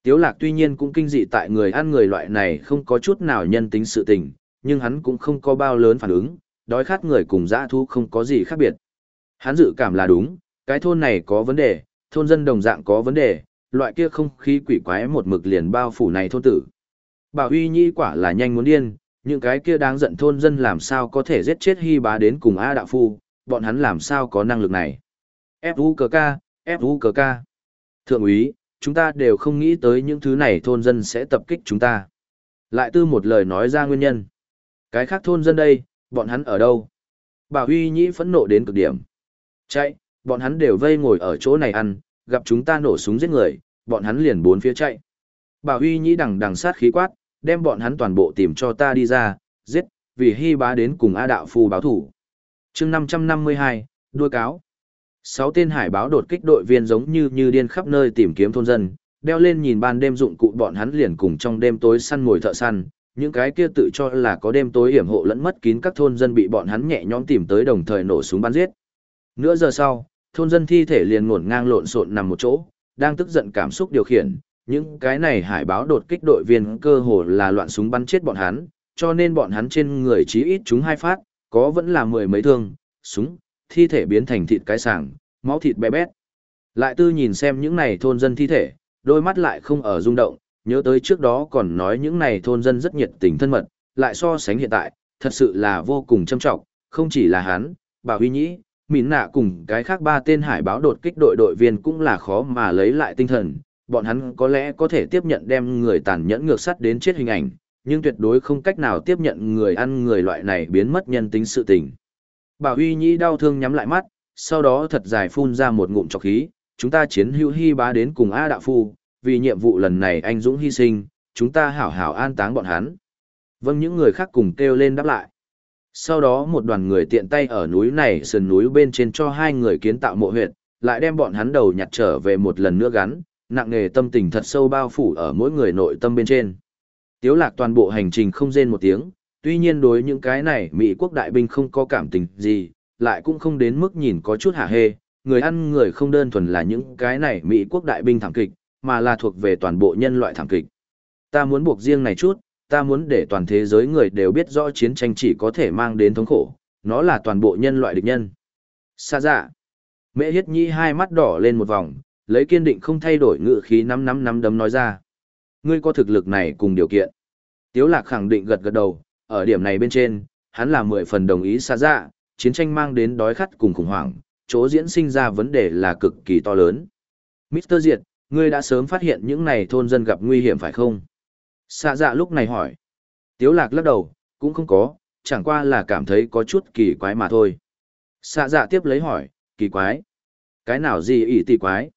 Tiếu lạc tuy nhiên cũng kinh dị tại người ăn người loại này không có chút nào nhân tính sự tình, nhưng hắn cũng không có bao lớn phản ứng, đói khát người cùng dã thú không có gì khác biệt. Hắn dự cảm là đúng, cái thôn này có vấn đề, thôn dân đồng dạng có vấn đề, loại kia không khí quỷ quái một mực liền bao phủ này thôn tử. Bảo Huy Nhi quả là nhanh muốn điên, những cái kia đáng giận thôn dân làm sao có thể giết chết Hy bá đến cùng A Đạo Phu, bọn hắn làm sao có năng lực này. F.U.K.K. F.U.K.K. Thượng úy, chúng ta đều không nghĩ tới những thứ này thôn dân sẽ tập kích chúng ta. Lại tư một lời nói ra nguyên nhân. Cái khác thôn dân đây, bọn hắn ở đâu? Bà Huy Nhĩ phẫn nộ đến cực điểm. Chạy, bọn hắn đều vây ngồi ở chỗ này ăn, gặp chúng ta nổ súng giết người, bọn hắn liền bốn phía chạy. Bà Huy Nhĩ đằng đằng sát khí quát, đem bọn hắn toàn bộ tìm cho ta đi ra, giết, vì hy bá đến cùng A Đạo Phu báo thủ. chương 552, đuôi cáo. Sáu tên hải báo đột kích đội viên giống như như điên khắp nơi tìm kiếm thôn dân, đeo lên nhìn ban đêm dụng cụ bọn hắn liền cùng trong đêm tối săn mồi thợ săn, những cái kia tự cho là có đêm tối hiểm hộ lẫn mất kín các thôn dân bị bọn hắn nhẹ nhõm tìm tới đồng thời nổ súng bắn giết. Nửa giờ sau, thôn dân thi thể liền ngổn ngang lộn xộn nằm một chỗ, đang tức giận cảm xúc điều khiển, những cái này hải báo đột kích đội viên cơ hồ là loạn súng bắn chết bọn hắn, cho nên bọn hắn trên người chí ít chúng hai phát, có vẫn là mười mấy thương, súng, thi thể biến thành thịt cái sảng, máu thịt bé bét. Lại tư nhìn xem những này thôn dân thi thể, đôi mắt lại không ở rung động, nhớ tới trước đó còn nói những này thôn dân rất nhiệt tình thân mật, lại so sánh hiện tại, thật sự là vô cùng châm trọng, không chỉ là hắn, bà Huy Nhĩ, Mịn Nạ cùng cái khác ba tên hải báo đột kích đội đội viên cũng là khó mà lấy lại tinh thần, bọn hắn có lẽ có thể tiếp nhận đem người tàn nhẫn ngược sắt đến chết hình ảnh, nhưng tuyệt đối không cách nào tiếp nhận người ăn người loại này biến mất nhân tính sự tình. Bảo Huy Nhĩ đau thương nhắm lại mắt, sau đó thật dài phun ra một ngụm trọc khí, chúng ta chiến hữu hy bá đến cùng A Đạo Phu, vì nhiệm vụ lần này anh Dũng hy sinh, chúng ta hảo hảo an táng bọn hắn. Vâng những người khác cùng kêu lên đáp lại. Sau đó một đoàn người tiện tay ở núi này sườn núi bên trên cho hai người kiến tạo mộ huyệt, lại đem bọn hắn đầu nhặt trở về một lần nữa gắn, nặng nghề tâm tình thật sâu bao phủ ở mỗi người nội tâm bên trên. Tiếu lạc toàn bộ hành trình không rên một tiếng, tuy nhiên đối những cái này Mỹ quốc đại binh không có cảm tình gì, lại cũng không đến mức nhìn có chút hả hê, người ăn người không đơn thuần là những cái này Mỹ quốc đại binh thảm kịch, mà là thuộc về toàn bộ nhân loại thảm kịch. Ta muốn buộc riêng này chút, ta muốn để toàn thế giới người đều biết rõ chiến tranh chỉ có thể mang đến thống khổ, nó là toàn bộ nhân loại địch nhân. Xa dạ. Mẹ hiết nhi hai mắt đỏ lên một vòng, lấy kiên định không thay đổi ngự khí nắm nắm nắm đấm nói ra. Ngươi có thực lực này cùng điều kiện. Tiếu lạc khẳng định gật gật đầu, ở điểm này bên trên, hắn là mười phần đồng ý xa dạ, chiến tranh mang đến đói khát cùng khủng hoảng, chỗ diễn sinh ra vấn đề là cực kỳ to lớn. Mr. Diệt, ngươi đã sớm phát hiện những này thôn dân gặp nguy hiểm phải không? Xa dạ lúc này hỏi. Tiếu lạc lắc đầu, cũng không có, chẳng qua là cảm thấy có chút kỳ quái mà thôi. Xa dạ tiếp lấy hỏi, kỳ quái? Cái nào gì ỷ tỷ quái?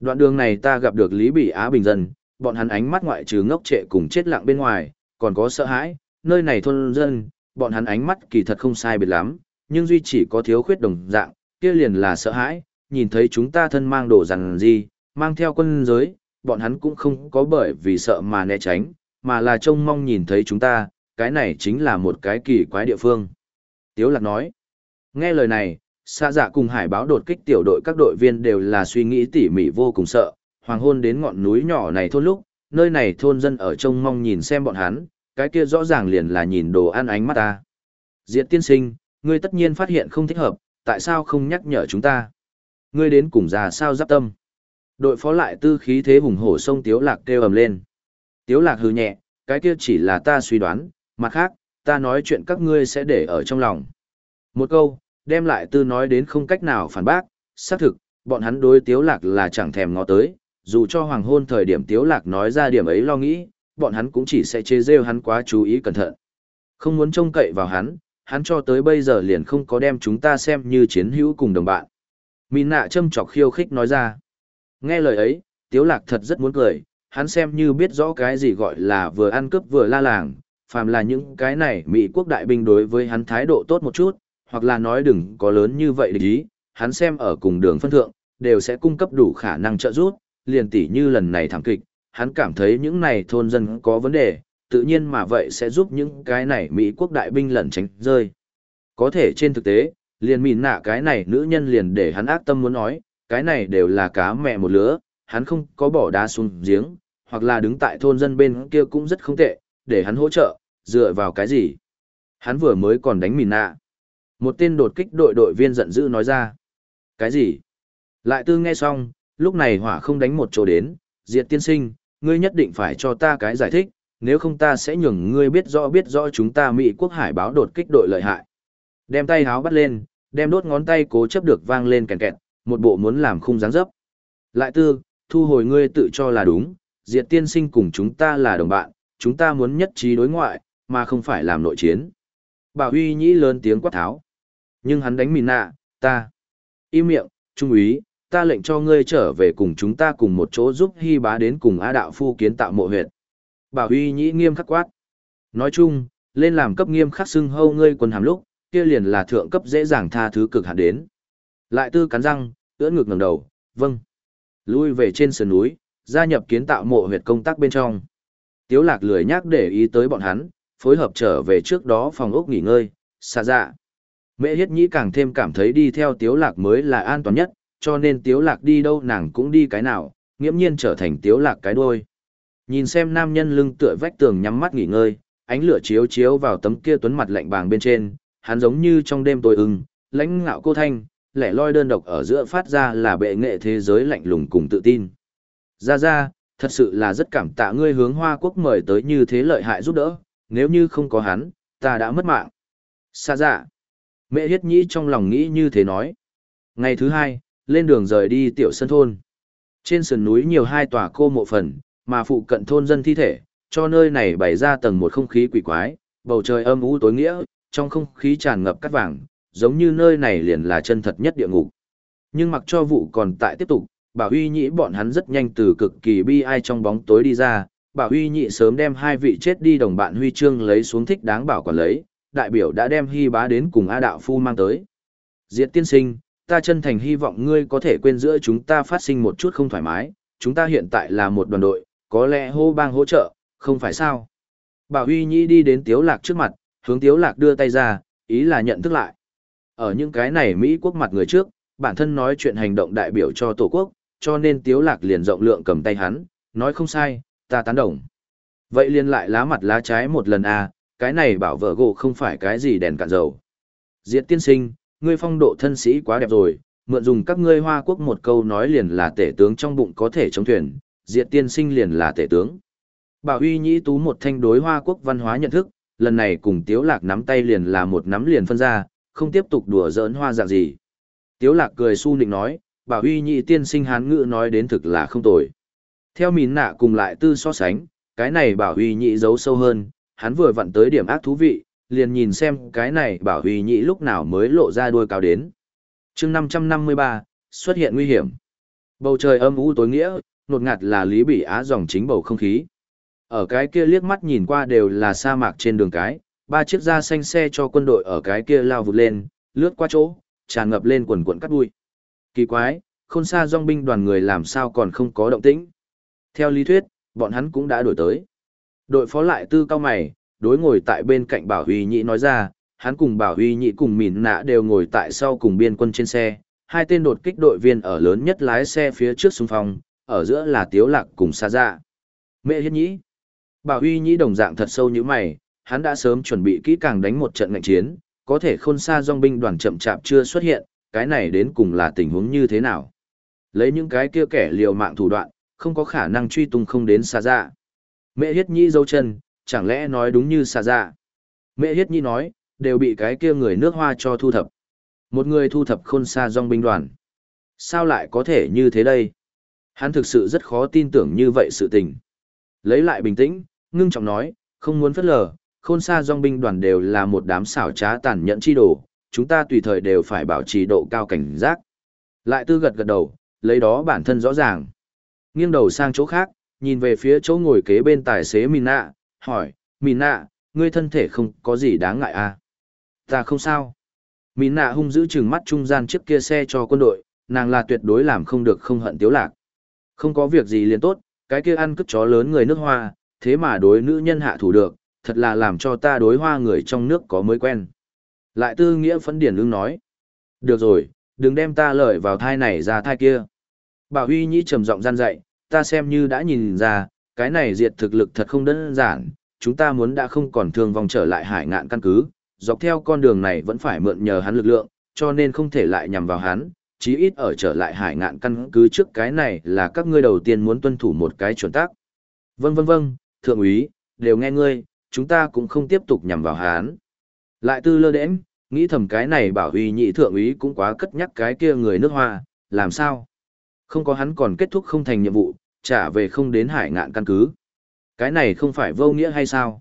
Đoạn đường này ta gặp được Lý Bỉ Á Bình dân, bọn hắn ánh mắt ngoại trừ ngốc trệ cùng chết lặng bên ngoài, còn có sợ hãi, nơi này thôn dân, bọn hắn ánh mắt kỳ thật không sai biệt lắm, nhưng duy chỉ có thiếu khuyết đồng dạng, kia liền là sợ hãi, nhìn thấy chúng ta thân mang đồ rằng gì, mang theo quân giới, bọn hắn cũng không có bởi vì sợ mà né tránh, mà là trông mong nhìn thấy chúng ta, cái này chính là một cái kỳ quái địa phương. Tiếu lạc nói, nghe lời này, xa dạ cùng hải báo đột kích tiểu đội các đội viên đều là suy nghĩ tỉ mỉ vô cùng sợ, hoàng hôn đến ngọn núi nhỏ này thôn lúc, nơi này thôn dân ở trông mong nhìn xem bọn hắn, cái kia rõ ràng liền là nhìn đồ ăn ánh mắt ta. Diệt tiên sinh, ngươi tất nhiên phát hiện không thích hợp, tại sao không nhắc nhở chúng ta? Ngươi đến cùng già sao giáp tâm? Đội phó lại tư khí thế hùng hổ sông Tiếu Lạc kêu ầm lên. Tiếu Lạc hừ nhẹ, cái kia chỉ là ta suy đoán, mặt khác, ta nói chuyện các ngươi sẽ để ở trong lòng. Một câu, đem lại tư nói đến không cách nào phản bác, xác thực, bọn hắn đối Tiếu Lạc là chẳng thèm ngó tới, dù cho hoàng hôn thời điểm Tiếu Lạc nói ra điểm ấy lo nghĩ, bọn hắn cũng chỉ sẽ chế rêu hắn quá chú ý cẩn thận. Không muốn trông cậy vào hắn, hắn cho tới bây giờ liền không có đem chúng ta xem như chiến hữu cùng đồng bạn. Mìn nạ châm chọc khiêu khích nói ra. Nghe lời ấy, Tiếu Lạc thật rất muốn cười, hắn xem như biết rõ cái gì gọi là vừa ăn cướp vừa la làng, phàm là những cái này Mỹ quốc đại binh đối với hắn thái độ tốt một chút, hoặc là nói đừng có lớn như vậy để ý, hắn xem ở cùng đường phân thượng, đều sẽ cung cấp đủ khả năng trợ giúp, liền tỉ như lần này thảm kịch, hắn cảm thấy những này thôn dân có vấn đề, tự nhiên mà vậy sẽ giúp những cái này Mỹ quốc đại binh lẩn tránh rơi. Có thể trên thực tế, liền mìn nạ cái này nữ nhân liền để hắn ác tâm muốn nói, cái này đều là cá mẹ một lứa, hắn không có bỏ đá xuống giếng, hoặc là đứng tại thôn dân bên kia cũng rất không tệ, để hắn hỗ trợ, dựa vào cái gì. Hắn vừa mới còn đánh mìn nạ. Một tên đột kích đội đội viên giận dữ nói ra. Cái gì? Lại tư nghe xong, lúc này hỏa không đánh một chỗ đến, diệt tiên sinh, ngươi nhất định phải cho ta cái giải thích, nếu không ta sẽ nhường ngươi biết rõ biết rõ chúng ta Mỹ quốc hải báo đột kích đội lợi hại. Đem tay háo bắt lên, đem đốt ngón tay cố chấp được vang lên kèn kẹt, một bộ muốn làm khung dáng dấp. Lại tư, thu hồi ngươi tự cho là đúng, diệt tiên sinh cùng chúng ta là đồng bạn, chúng ta muốn nhất trí đối ngoại, mà không phải làm nội chiến. Bảo huy nhĩ lớn tiếng quát tháo. Nhưng hắn đánh mìn nạ, ta. Im miệng, trung úy, ta lệnh cho ngươi trở về cùng chúng ta cùng một chỗ giúp hy bá đến cùng A đạo phu kiến tạo mộ huyệt. Bảo huy nhĩ nghiêm khắc quát. Nói chung, lên làm cấp nghiêm khắc xưng hâu ngươi quần hàm lúc, kia liền là thượng cấp dễ dàng tha thứ cực hạn đến. Lại tư cắn răng, ưỡn ngực ngẩng đầu, vâng. Lui về trên sườn núi, gia nhập kiến tạo mộ huyệt công tác bên trong. Tiếu lạc lười nhác để ý tới bọn hắn, phối hợp trở về trước đó phòng ốc nghỉ ngơi, xa dạ. Mẹ hiết nhĩ càng thêm cảm thấy đi theo tiếu lạc mới là an toàn nhất, cho nên tiếu lạc đi đâu nàng cũng đi cái nào, nghiễm nhiên trở thành tiếu lạc cái đuôi. Nhìn xem nam nhân lưng tựa vách tường nhắm mắt nghỉ ngơi, ánh lửa chiếu chiếu vào tấm kia tuấn mặt lạnh bàng bên trên, hắn giống như trong đêm tối ưng, lãnh ngạo cô thanh, lẻ loi đơn độc ở giữa phát ra là bệ nghệ thế giới lạnh lùng cùng tự tin. Ra ra, thật sự là rất cảm tạ ngươi hướng Hoa Quốc mời tới như thế lợi hại giúp đỡ, nếu như không có hắn, ta đã mất mạng. Xa dạ. Mẹ hiết nhĩ trong lòng nghĩ như thế nói. Ngày thứ hai, lên đường rời đi tiểu sân thôn. Trên sườn núi nhiều hai tòa cô mộ phần, mà phụ cận thôn dân thi thể, cho nơi này bày ra tầng một không khí quỷ quái, bầu trời âm u tối nghĩa, trong không khí tràn ngập cát vàng, giống như nơi này liền là chân thật nhất địa ngục. Nhưng mặc cho vụ còn tại tiếp tục, Bảo Huy Nhĩ bọn hắn rất nhanh từ cực kỳ bi ai trong bóng tối đi ra, Bảo Huy Nhĩ sớm đem hai vị chết đi đồng bạn huy chương lấy xuống thích đáng bảo quản lấy, đại biểu đã đem Hy Bá đến cùng A Đạo Phu mang tới. Diệt tiên sinh, ta chân thành hy vọng ngươi có thể quên giữa chúng ta phát sinh một chút không thoải mái, chúng ta hiện tại là một đoàn đội, có lẽ hô bang hỗ trợ, không phải sao. Bảo Huy Nhĩ đi đến Tiếu Lạc trước mặt, hướng Tiếu Lạc đưa tay ra, ý là nhận thức lại. Ở những cái này Mỹ quốc mặt người trước, bản thân nói chuyện hành động đại biểu cho Tổ quốc, cho nên Tiếu Lạc liền rộng lượng cầm tay hắn, nói không sai, ta tán đồng. Vậy liền lại lá mặt lá trái một lần à, cái này bảo vợ gỗ không phải cái gì đèn cạn dầu. Diệt tiên sinh, ngươi phong độ thân sĩ quá đẹp rồi, mượn dùng các ngươi hoa quốc một câu nói liền là tể tướng trong bụng có thể chống thuyền, diệt tiên sinh liền là tể tướng. Bảo Huy Nhĩ tú một thanh đối hoa quốc văn hóa nhận thức, lần này cùng Tiếu Lạc nắm tay liền là một nắm liền phân ra, không tiếp tục đùa giỡn hoa dạng gì. Tiếu Lạc cười su nịnh nói, Bảo Huy Nhĩ tiên sinh hán ngữ nói đến thực là không tồi. Theo mìn nạ cùng lại tư so sánh, cái này Bảo Huy Nhĩ giấu sâu hơn, hắn vừa vặn tới điểm ác thú vị, liền nhìn xem cái này Bảo Huy Nhĩ lúc nào mới lộ ra đuôi cao đến. Chương 553, xuất hiện nguy hiểm. Bầu trời âm u tối nghĩa, nột ngạt là Lý bị Á dòng chính bầu không khí. Ở cái kia liếc mắt nhìn qua đều là sa mạc trên đường cái, ba chiếc da xanh xe cho quân đội ở cái kia lao vụt lên, lướt qua chỗ, tràn ngập lên quần quần cắt bụi. Kỳ quái, khôn xa dòng binh đoàn người làm sao còn không có động tĩnh. Theo lý thuyết, bọn hắn cũng đã đổi tới. Đội phó lại tư cao mày, đối ngồi tại bên cạnh Bảo Huy Nhị nói ra, hắn cùng Bảo Huy Nhị cùng mìn nạ đều ngồi tại sau cùng biên quân trên xe, hai tên đột kích đội viên ở lớn nhất lái xe phía trước xung phong, ở giữa là Tiếu Lạc cùng Sa Dạ. Mẹ hiết nhĩ. Bảo Huy Nhĩ đồng dạng thật sâu như mày, hắn đã sớm chuẩn bị kỹ càng đánh một trận ngạnh chiến, có thể khôn xa dòng binh đoàn chậm chạp chưa xuất hiện, cái này đến cùng là tình huống như thế nào. Lấy những cái kia kẻ liều mạng thủ đoạn, không có khả năng truy tung không đến xa dạ. Mẹ hiết nhĩ dâu chân, chẳng lẽ nói đúng như xa dạ. Mẹ hiết Nhi nói, đều bị cái kia người nước hoa cho thu thập. Một người thu thập khôn xa dòng binh đoàn. Sao lại có thể như thế đây? Hắn thực sự rất khó tin tưởng như vậy sự tình. Lấy lại bình tĩnh, ngưng trọng nói, không muốn phất lờ, khôn xa dòng binh đoàn đều là một đám xảo trá tàn nhẫn chi đồ, chúng ta tùy thời đều phải bảo trì độ cao cảnh giác. Lại tư gật gật đầu, lấy đó bản thân rõ ràng. Nghiêng đầu sang chỗ khác, nhìn về phía chỗ ngồi kế bên tài xế Mina, hỏi, Mina, ngươi thân thể không có gì đáng ngại à? Ta không sao. Mina hung giữ chừng mắt trung gian trước kia xe cho quân đội, nàng là tuyệt đối làm không được không hận tiếu lạc. Không có việc gì liền tốt, cái kia ăn cướp chó lớn người nước hoa, thế mà đối nữ nhân hạ thủ được, thật là làm cho ta đối hoa người trong nước có mới quen. Lại tư nghĩa phấn điển lương nói. Được rồi, đừng đem ta lợi vào thai này ra thai kia. Bảo Huy Nhĩ trầm giọng gian dạy, ta xem như đã nhìn ra, cái này diệt thực lực thật không đơn giản, chúng ta muốn đã không còn thương vong trở lại hải ngạn căn cứ, dọc theo con đường này vẫn phải mượn nhờ hắn lực lượng, cho nên không thể lại nhằm vào hắn, chí ít ở trở lại hải ngạn căn cứ trước cái này là các ngươi đầu tiên muốn tuân thủ một cái chuẩn tắc. Vâng vâng vâng, thượng úy, đều nghe ngươi, chúng ta cũng không tiếp tục nhằm vào hắn. Lại tư lơ đễnh, nghĩ thầm cái này bảo huy nhị thượng úy cũng quá cất nhắc cái kia người nước hoa, làm sao? Không có hắn còn kết thúc không thành nhiệm vụ, trả về không đến hải ngạn căn cứ. Cái này không phải vô nghĩa hay sao?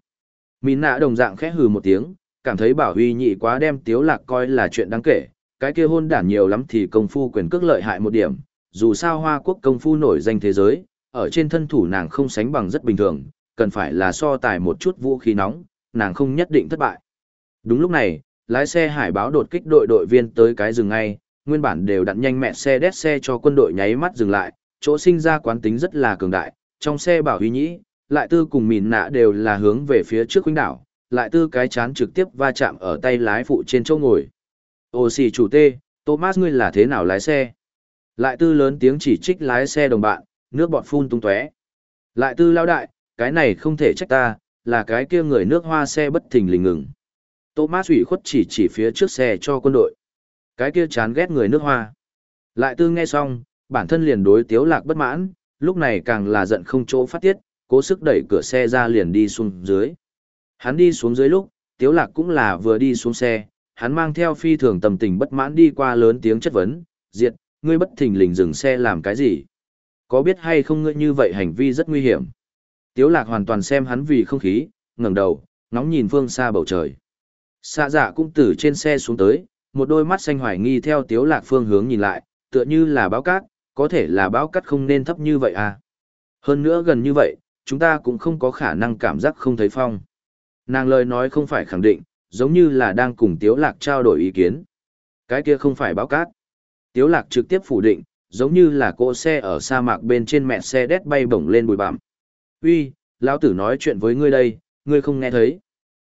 Mín nạ đồng dạng khẽ hừ một tiếng, cảm thấy bảo huy nhị quá đem tiếu lạc coi là chuyện đáng kể, cái kia hôn đản nhiều lắm thì công phu quyền cước lợi hại một điểm, dù sao Hoa Quốc công phu nổi danh thế giới, ở trên thân thủ nàng không sánh bằng rất bình thường, cần phải là so tài một chút vũ khí nóng, nàng không nhất định thất bại. Đúng lúc này, lái xe hải báo đột kích đội đội viên tới cái rừng ngay, nguyên bản đều đặn nhanh mẹ xe đét xe cho quân đội nháy mắt dừng lại, chỗ sinh ra quán tính rất là cường đại, trong xe bảo huy nhĩ, lại tư cùng mìn nạ đều là hướng về phía trước huynh đảo, lại tư cái chán trực tiếp va chạm ở tay lái phụ trên chỗ ngồi. Ồ xì chủ tê, Thomas ngươi là thế nào lái xe? Lại tư lớn tiếng chỉ trích lái xe đồng bạn, nước bọt phun tung tóe. Lại tư lao đại, cái này không thể trách ta, là cái kia người nước hoa xe bất thình lình ngừng. Thomas ủy khuất chỉ chỉ phía trước xe cho quân đội. Cái kia chán ghét người nước hoa. Lại tư nghe xong, bản thân liền đối tiếu lạc bất mãn, lúc này càng là giận không chỗ phát tiết, cố sức đẩy cửa xe ra liền đi xuống dưới. Hắn đi xuống dưới lúc, tiếu lạc cũng là vừa đi xuống xe, hắn mang theo phi thường tầm tình bất mãn đi qua lớn tiếng chất vấn, diệt, ngươi bất thình lình dừng xe làm cái gì? Có biết hay không ngươi như vậy hành vi rất nguy hiểm? Tiếu lạc hoàn toàn xem hắn vì không khí, ngẩng đầu, ngóng nhìn phương xa bầu trời. Xa dạ cũng từ trên xe xuống tới, một đôi mắt xanh hoài nghi theo tiếu lạc phương hướng nhìn lại, tựa như là báo cát, có thể là báo cát không nên thấp như vậy à. Hơn nữa gần như vậy, chúng ta cũng không có khả năng cảm giác không thấy phong. Nàng lời nói không phải khẳng định, giống như là đang cùng Tiếu Lạc trao đổi ý kiến. Cái kia không phải báo cát. Tiếu Lạc trực tiếp phủ định, giống như là cỗ xe ở sa mạc bên trên mẹ xe đét bay bổng lên bụi bặm. Uy, lão tử nói chuyện với ngươi đây, ngươi không nghe thấy.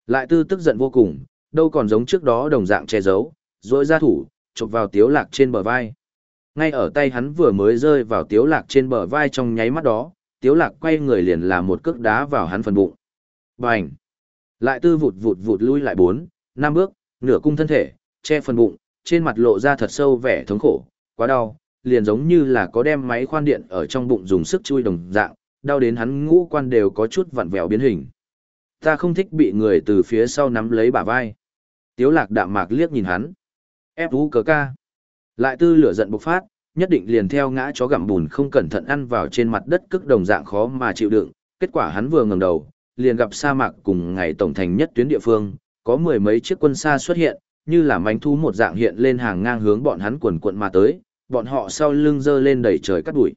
Lại tư tức giận vô cùng, đâu còn giống trước đó đồng dạng che giấu, rỗi ra thủ, chụp vào Tiếu Lạc trên bờ vai. Ngay ở tay hắn vừa mới rơi vào Tiếu Lạc trên bờ vai trong nháy mắt đó, Tiếu Lạc quay người liền làm một cước đá vào hắn phần bụng. Bành! Lại tư vụt vụt vụt lui lại bốn, năm bước, nửa cung thân thể, che phần bụng, trên mặt lộ ra thật sâu vẻ thống khổ, quá đau, liền giống như là có đem máy khoan điện ở trong bụng dùng sức chui đồng dạng, đau đến hắn ngũ quan đều có chút vặn vẹo biến hình. Ta không thích bị người từ phía sau nắm lấy bả vai. Tiếu lạc đạm mạc liếc nhìn hắn. Ép vũ cờ ca. Lại tư lửa giận bộc phát, nhất định liền theo ngã chó gặm bùn không cẩn thận ăn vào trên mặt đất cức đồng dạng khó mà chịu đựng. Kết quả hắn vừa ngẩng đầu, liền gặp sa mạc cùng ngày tổng thành nhất tuyến địa phương, có mười mấy chiếc quân xa xuất hiện, như là mánh thú một dạng hiện lên hàng ngang hướng bọn hắn quần quận mà tới, bọn họ sau lưng dơ lên đầy trời cắt đuổi.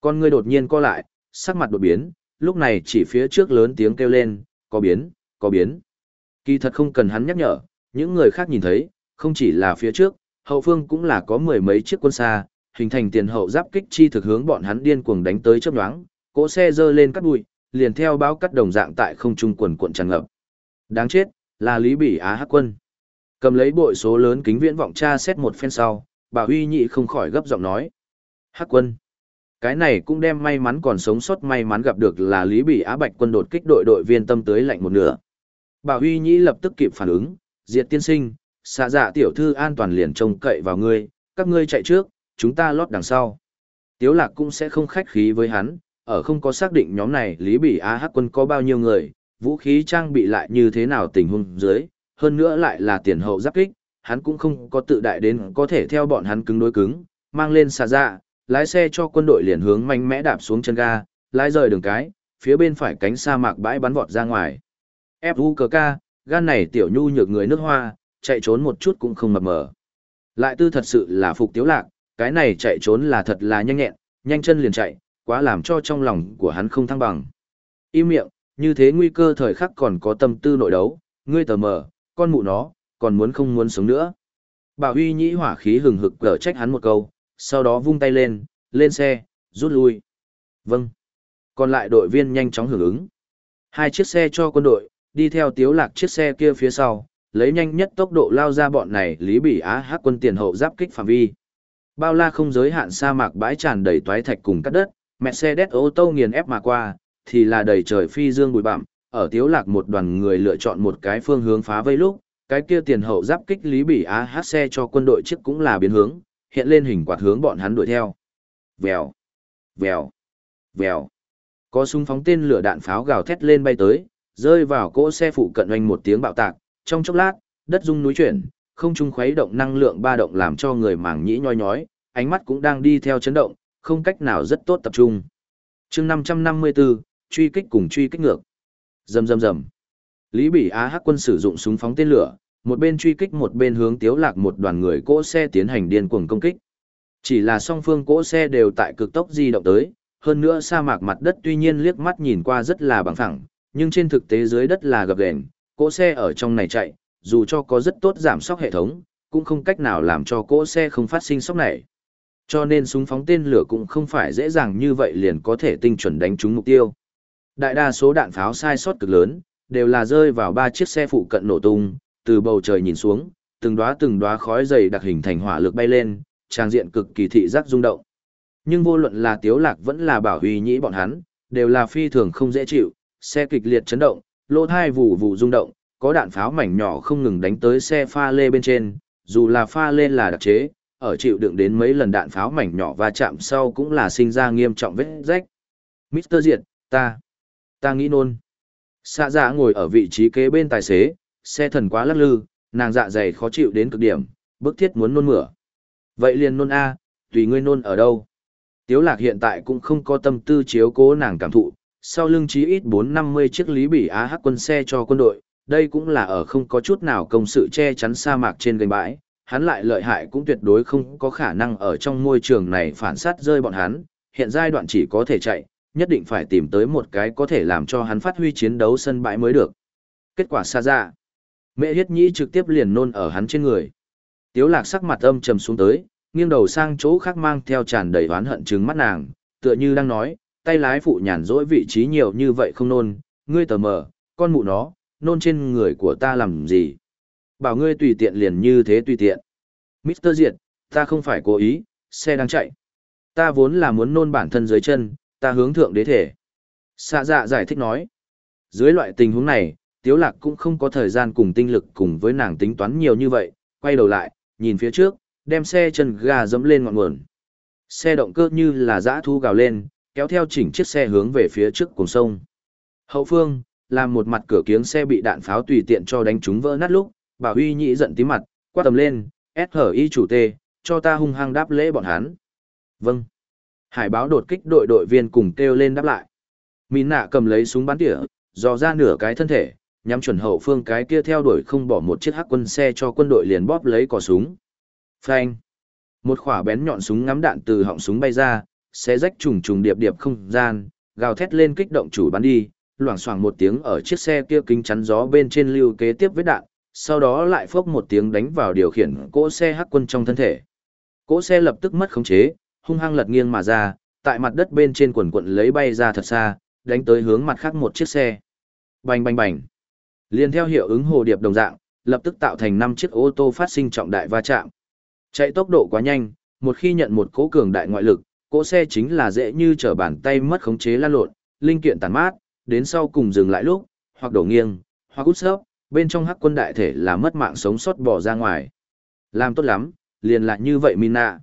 Con người đột nhiên co lại, sắc mặt đột biến, lúc này chỉ phía trước lớn tiếng kêu lên, có biến, có biến. Kỳ thật không cần hắn nhắc nhở, những người khác nhìn thấy, không chỉ là phía trước, hậu phương cũng là có mười mấy chiếc quân xa, hình thành tiền hậu giáp kích chi thực hướng bọn hắn điên cuồng đánh tới chớp nhoáng, cỗ xe dơ lên cắt bụi, liền theo báo cắt đồng dạng tại không trung quần cuộn tràn ngập. Đáng chết, là Lý Bỉ Á Hắc quân. Cầm lấy bội số lớn kính viễn vọng tra xét một phen sau, bà Huy Nhị không khỏi gấp giọng nói. Hắc quân. Cái này cũng đem may mắn còn sống sót may mắn gặp được là Lý Bỉ Á Bạch quân đột kích đội đội viên tâm tới lạnh một nửa. Bà Huy Nhĩ lập tức kịp phản ứng, diệt tiên sinh, xạ dạ tiểu thư an toàn liền trông cậy vào ngươi, các ngươi chạy trước, chúng ta lót đằng sau. Tiếu lạc cũng sẽ không khách khí với hắn, ở không có xác định nhóm này Lý Bỉ Á Hắc quân có bao nhiêu người, vũ khí trang bị lại như thế nào tình huống dưới, hơn nữa lại là tiền hậu giáp kích, hắn cũng không có tự đại đến có thể theo bọn hắn cứng đối cứng, mang lên xạ dạ, lái xe cho quân đội liền hướng mạnh mẽ đạp xuống chân ga, lái rời đường cái, phía bên phải cánh sa mạc bãi bắn vọt ra ngoài. FUKK, gan này tiểu nhu nhược người nước hoa, chạy trốn một chút cũng không mập mờ. Lại tư thật sự là phục tiếu lạc, cái này chạy trốn là thật là nhanh nhẹn, nhanh chân liền chạy, quá làm cho trong lòng của hắn không thăng bằng. Im miệng, như thế nguy cơ thời khắc còn có tâm tư nội đấu, ngươi tờ mờ, con mụ nó, còn muốn không muốn sống nữa. Bà Huy nhĩ hỏa khí hừng hực cở trách hắn một câu, sau đó vung tay lên, lên xe, rút lui. Vâng. Còn lại đội viên nhanh chóng hưởng ứng. Hai chiếc xe cho quân đội, đi theo tiếu lạc chiếc xe kia phía sau, lấy nhanh nhất tốc độ lao ra bọn này Lý Bỉ Á hát quân tiền hậu giáp kích phạm vi. Bao la không giới hạn sa mạc bãi tràn đầy toái thạch cùng cắt đất, mẹ xe đét ô tô nghiền ép mà qua, thì là đầy trời phi dương bụi bặm, ở tiếu lạc một đoàn người lựa chọn một cái phương hướng phá vây lúc, cái kia tiền hậu giáp kích Lý Bỉ Á hát xe cho quân đội trước cũng là biến hướng, hiện lên hình quạt hướng bọn hắn đuổi theo. Vèo, vèo, vèo. Có súng phóng tên lửa đạn pháo gào thét lên bay tới, rơi vào cỗ xe phụ cận oanh một tiếng bạo tạc, trong chốc lát, đất rung núi chuyển, không trung khuấy động năng lượng ba động làm cho người màng nhĩ nhoi nhói, ánh mắt cũng đang đi theo chấn động, không cách nào rất tốt tập trung. chương 554, truy kích cùng truy kích ngược. Rầm rầm rầm. Lý Bỉ Á Hắc quân sử dụng súng phóng tên lửa, một bên truy kích một bên hướng tiếu lạc một đoàn người cỗ xe tiến hành điên cuồng công kích. Chỉ là song phương cỗ xe đều tại cực tốc di động tới, hơn nữa sa mạc mặt đất tuy nhiên liếc mắt nhìn qua rất là bằng phẳng, nhưng trên thực tế dưới đất là gập ghềnh, cỗ xe ở trong này chạy, dù cho có rất tốt giảm sóc hệ thống, cũng không cách nào làm cho cỗ xe không phát sinh sóc này. Cho nên súng phóng tên lửa cũng không phải dễ dàng như vậy liền có thể tinh chuẩn đánh trúng mục tiêu. Đại đa số đạn pháo sai sót cực lớn, đều là rơi vào ba chiếc xe phụ cận nổ tung, từ bầu trời nhìn xuống, từng đóa từng đóa khói dày đặc hình thành hỏa lực bay lên, trang diện cực kỳ thị giác rung động. Nhưng vô luận là Tiếu Lạc vẫn là Bảo Huy Nhĩ bọn hắn, đều là phi thường không dễ chịu, xe kịch liệt chấn động, lỗ thai vụ vụ rung động, có đạn pháo mảnh nhỏ không ngừng đánh tới xe pha lê bên trên, dù là pha lê là đặc chế, ở chịu đựng đến mấy lần đạn pháo mảnh nhỏ va chạm sau cũng là sinh ra nghiêm trọng vết rách. Mr. Diệt, ta, ta nghĩ nôn. Xạ dạ ngồi ở vị trí kế bên tài xế, xe thần quá lắc lư, nàng dạ dày khó chịu đến cực điểm, bức thiết muốn nôn mửa. Vậy liền nôn A, tùy ngươi nôn ở đâu. Tiếu lạc hiện tại cũng không có tâm tư chiếu cố nàng cảm thụ, sau lưng chí ít 450 chiếc lý bỉ á hắc quân xe cho quân đội, đây cũng là ở không có chút nào công sự che chắn sa mạc trên gành bãi, hắn lại lợi hại cũng tuyệt đối không có khả năng ở trong môi trường này phản sát rơi bọn hắn, hiện giai đoạn chỉ có thể chạy, nhất định phải tìm tới một cái có thể làm cho hắn phát huy chiến đấu sân bãi mới được. Kết quả xa ra, mẹ hiết nhĩ trực tiếp liền nôn ở hắn trên người. Tiếu lạc sắc mặt âm trầm xuống tới, nghiêng đầu sang chỗ khác mang theo tràn đầy oán hận trừng mắt nàng, tựa như đang nói, tay lái phụ nhàn rỗi vị trí nhiều như vậy không nôn, ngươi tờ mờ, con mụ nó, nôn trên người của ta làm gì? Bảo ngươi tùy tiện liền như thế tùy tiện. Mr. Diệt, ta không phải cố ý, xe đang chạy. Ta vốn là muốn nôn bản thân dưới chân, ta hướng thượng đế thể. Xạ dạ giải thích nói. Dưới loại tình huống này, Tiếu Lạc cũng không có thời gian cùng tinh lực cùng với nàng tính toán nhiều như vậy, quay đầu lại, nhìn phía trước, đem xe chân ga dẫm lên ngọn nguồn. Xe động cơ như là dã thu gào lên, kéo theo chỉnh chiếc xe hướng về phía trước cùng sông. Hậu phương, làm một mặt cửa kiếng xe bị đạn pháo tùy tiện cho đánh trúng vỡ nát lúc, bà Huy Nhĩ giận tí mặt, quát tầm lên, SHI chủ tê, cho ta hung hăng đáp lễ bọn hắn. Vâng. Hải báo đột kích đội đội viên cùng kêu lên đáp lại. Mìn nạ cầm lấy súng bắn tỉa, dò ra nửa cái thân thể, nhắm chuẩn hậu phương cái kia theo đuổi không bỏ một chiếc hắc quân xe cho quân đội liền bóp lấy cò súng. Phanh. Một khỏa bén nhọn súng ngắm đạn từ họng súng bay ra, xé rách trùng trùng điệp điệp không gian, gào thét lên kích động chủ bắn đi, loảng xoảng một tiếng ở chiếc xe kia kính chắn gió bên trên lưu kế tiếp vết đạn, sau đó lại phốc một tiếng đánh vào điều khiển cỗ xe hắc quân trong thân thể. Cỗ xe lập tức mất khống chế, hung hăng lật nghiêng mà ra, tại mặt đất bên trên quần quận lấy bay ra thật xa, đánh tới hướng mặt khác một chiếc xe. Bành bành bành. Liên theo hiệu ứng hồ điệp đồng dạng, lập tức tạo thành năm chiếc ô tô phát sinh trọng đại va chạm. Chạy tốc độ quá nhanh, một khi nhận một cỗ cường đại ngoại lực, cỗ xe chính là dễ như trở bàn tay mất khống chế lan lộn, linh kiện tàn mát, đến sau cùng dừng lại lúc, hoặc đổ nghiêng, hoặc út sấp, bên trong hắc quân đại thể là mất mạng sống sót bỏ ra ngoài. Làm tốt lắm, liền lại như vậy Mina.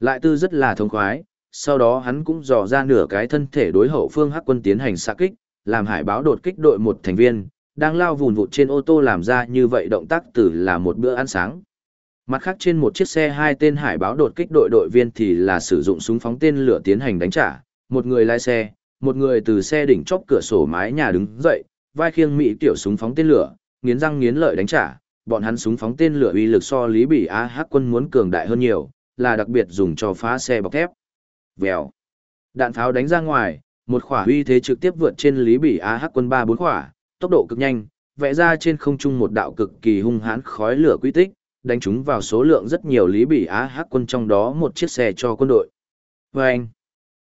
Lại tư rất là thông khoái, sau đó hắn cũng dò ra nửa cái thân thể đối hậu phương hắc quân tiến hành xạ kích, làm hải báo đột kích đội một thành viên, đang lao vùn vụt trên ô tô làm ra như vậy động tác từ là một bữa ăn sáng. Mặt khác trên một chiếc xe hai tên hải báo đột kích đội đội viên thì là sử dụng súng phóng tên lửa tiến hành đánh trả, một người lái xe, một người từ xe đỉnh chóp cửa sổ mái nhà đứng dậy, vai khiêng mỹ tiểu súng phóng tên lửa, nghiến răng nghiến lợi đánh trả, bọn hắn súng phóng tên lửa uy lực so Lý Bỉ A Hắc quân muốn cường đại hơn nhiều, là đặc biệt dùng cho phá xe bọc thép. Vèo. Đạn pháo đánh ra ngoài, một khỏa uy thế trực tiếp vượt trên Lý Bỉ A Hắc quân ba bốn khỏa, tốc độ cực nhanh, vẽ ra trên không trung một đạo cực kỳ hung hãn khói lửa quy tích, đánh chúng vào số lượng rất nhiều Lý Bỉ Á Hắc quân trong đó một chiếc xe cho quân đội. Và anh,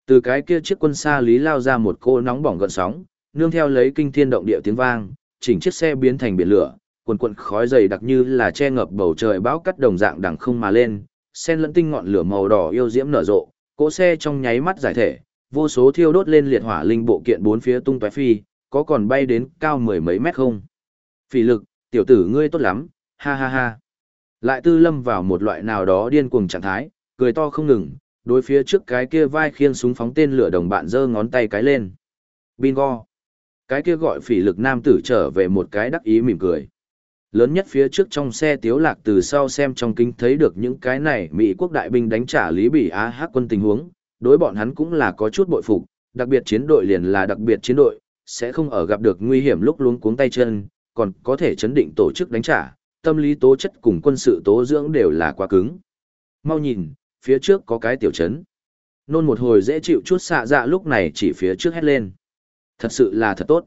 từ cái kia chiếc quân xa Lý lao ra một cô nóng bỏng gần sóng, nương theo lấy kinh thiên động địa tiếng vang, chỉnh chiếc xe biến thành biển lửa, quần quần khói dày đặc như là che ngập bầu trời bão cắt đồng dạng đằng không mà lên, sen lẫn tinh ngọn lửa màu đỏ yêu diễm nở rộ, cỗ xe trong nháy mắt giải thể, vô số thiêu đốt lên liệt hỏa linh bộ kiện bốn phía tung tóe phi, có còn bay đến cao mười mấy mét không? Phỉ lực, tiểu tử ngươi tốt lắm, ha ha ha. Lại tư lâm vào một loại nào đó điên cuồng trạng thái, cười to không ngừng, đối phía trước cái kia vai khiên súng phóng tên lửa đồng bạn giơ ngón tay cái lên. Bingo. Cái kia gọi phỉ lực nam tử trở về một cái đắc ý mỉm cười. Lớn nhất phía trước trong xe tiếu lạc từ sau xem trong kính thấy được những cái này Mỹ quốc đại binh đánh trả Lý Bỉ Á Hắc quân tình huống, đối bọn hắn cũng là có chút bội phục, đặc biệt chiến đội liền là đặc biệt chiến đội, sẽ không ở gặp được nguy hiểm lúc luống cuống tay chân, còn có thể chấn định tổ chức đánh trả, tâm lý tố chất cùng quân sự tố dưỡng đều là quá cứng. Mau nhìn, phía trước có cái tiểu trấn. Nôn một hồi dễ chịu chút xạ dạ lúc này chỉ phía trước hét lên. Thật sự là thật tốt.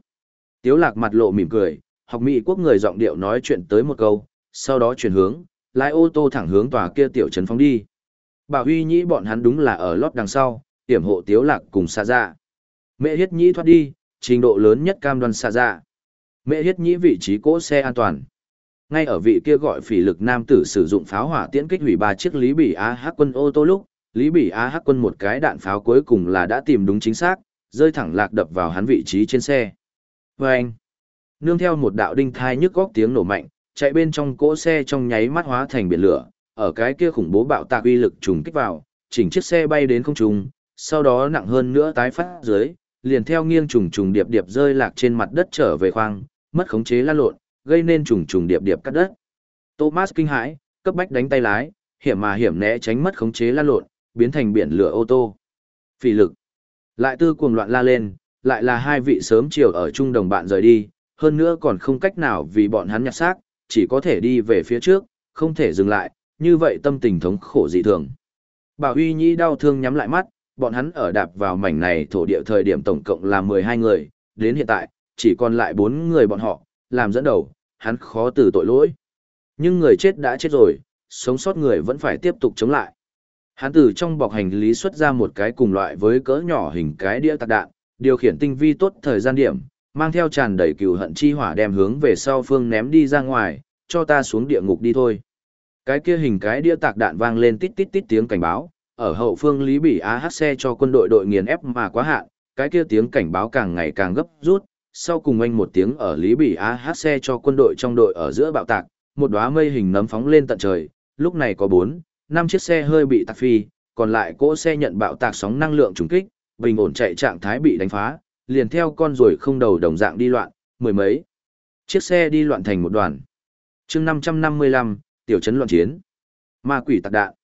Tiếu lạc mặt lộ mỉm cười, học Mỹ quốc người giọng điệu nói chuyện tới một câu, sau đó chuyển hướng, lái ô tô thẳng hướng tòa kia tiểu trấn phóng đi. Bảo huy nhĩ bọn hắn đúng là ở lót đằng sau, tiểm hộ tiếu lạc cùng xạ dạ. Mẹ hiết nhĩ thoát đi, trình độ lớn nhất cam đoan xạ dạ. Mẹ hiết nhĩ vị trí cỗ xe an toàn. Ngay ở vị kia gọi phỉ lực nam tử sử dụng pháo hỏa tiễn kích hủy ba chiếc Lý Bỉ Á Hắc quân ô tô lúc, Lý Bỉ Á Hắc quân một cái đạn pháo cuối cùng là đã tìm đúng chính xác, rơi thẳng lạc đập vào hắn vị trí trên xe. Và anh, nương theo một đạo đinh thai nhức góc tiếng nổ mạnh, chạy bên trong cỗ xe trong nháy mắt hóa thành biển lửa, ở cái kia khủng bố bạo tạc uy lực trùng kích vào, chỉnh chiếc xe bay đến không trung, sau đó nặng hơn nữa tái phát dưới, liền theo nghiêng trùng trùng điệp điệp rơi lạc trên mặt đất trở về khoang, mất khống chế lan lộn, gây nên trùng trùng điệp điệp cắt đất. Thomas kinh hãi, cấp bách đánh tay lái, hiểm mà hiểm né tránh mất khống chế lan lộn, biến thành biển lửa ô tô. Phỉ lực. Lại tư cuồng loạn la lên, lại là hai vị sớm chiều ở chung đồng bạn rời đi, hơn nữa còn không cách nào vì bọn hắn nhặt xác, chỉ có thể đi về phía trước, không thể dừng lại, như vậy tâm tình thống khổ dị thường. Bảo Huy Nhĩ đau thương nhắm lại mắt, bọn hắn ở đạp vào mảnh này thổ địa thời điểm tổng cộng là 12 người, đến hiện tại, chỉ còn lại 4 người bọn họ, làm dẫn đầu, hắn khó từ tội lỗi. Nhưng người chết đã chết rồi, sống sót người vẫn phải tiếp tục chống lại. Hắn từ trong bọc hành lý xuất ra một cái cùng loại với cỡ nhỏ hình cái đĩa tạc đạn, điều khiển tinh vi tốt thời gian điểm, mang theo tràn đầy cừu hận chi hỏa đem hướng về sau phương ném đi ra ngoài, cho ta xuống địa ngục đi thôi. Cái kia hình cái đĩa tạc đạn vang lên tít tít tít tiếng cảnh báo, ở hậu phương Lý Bỉ AH xe cho quân đội đội nghiền ép mà quá hạn, cái kia tiếng cảnh báo càng ngày càng gấp rút, sau cùng anh một tiếng ở Lý Bỉ hát xe cho quân đội trong đội ở giữa bạo tạc, một đóa mây hình nấm phóng lên tận trời, lúc này có bốn, năm chiếc xe hơi bị tạc phi, còn lại cỗ xe nhận bạo tạc sóng năng lượng trùng kích, bình ổn chạy trạng thái bị đánh phá, liền theo con rồi không đầu đồng dạng đi loạn, mười mấy. Chiếc xe đi loạn thành một đoàn. chương 555, tiểu trấn loạn chiến. Ma quỷ tạc đạn.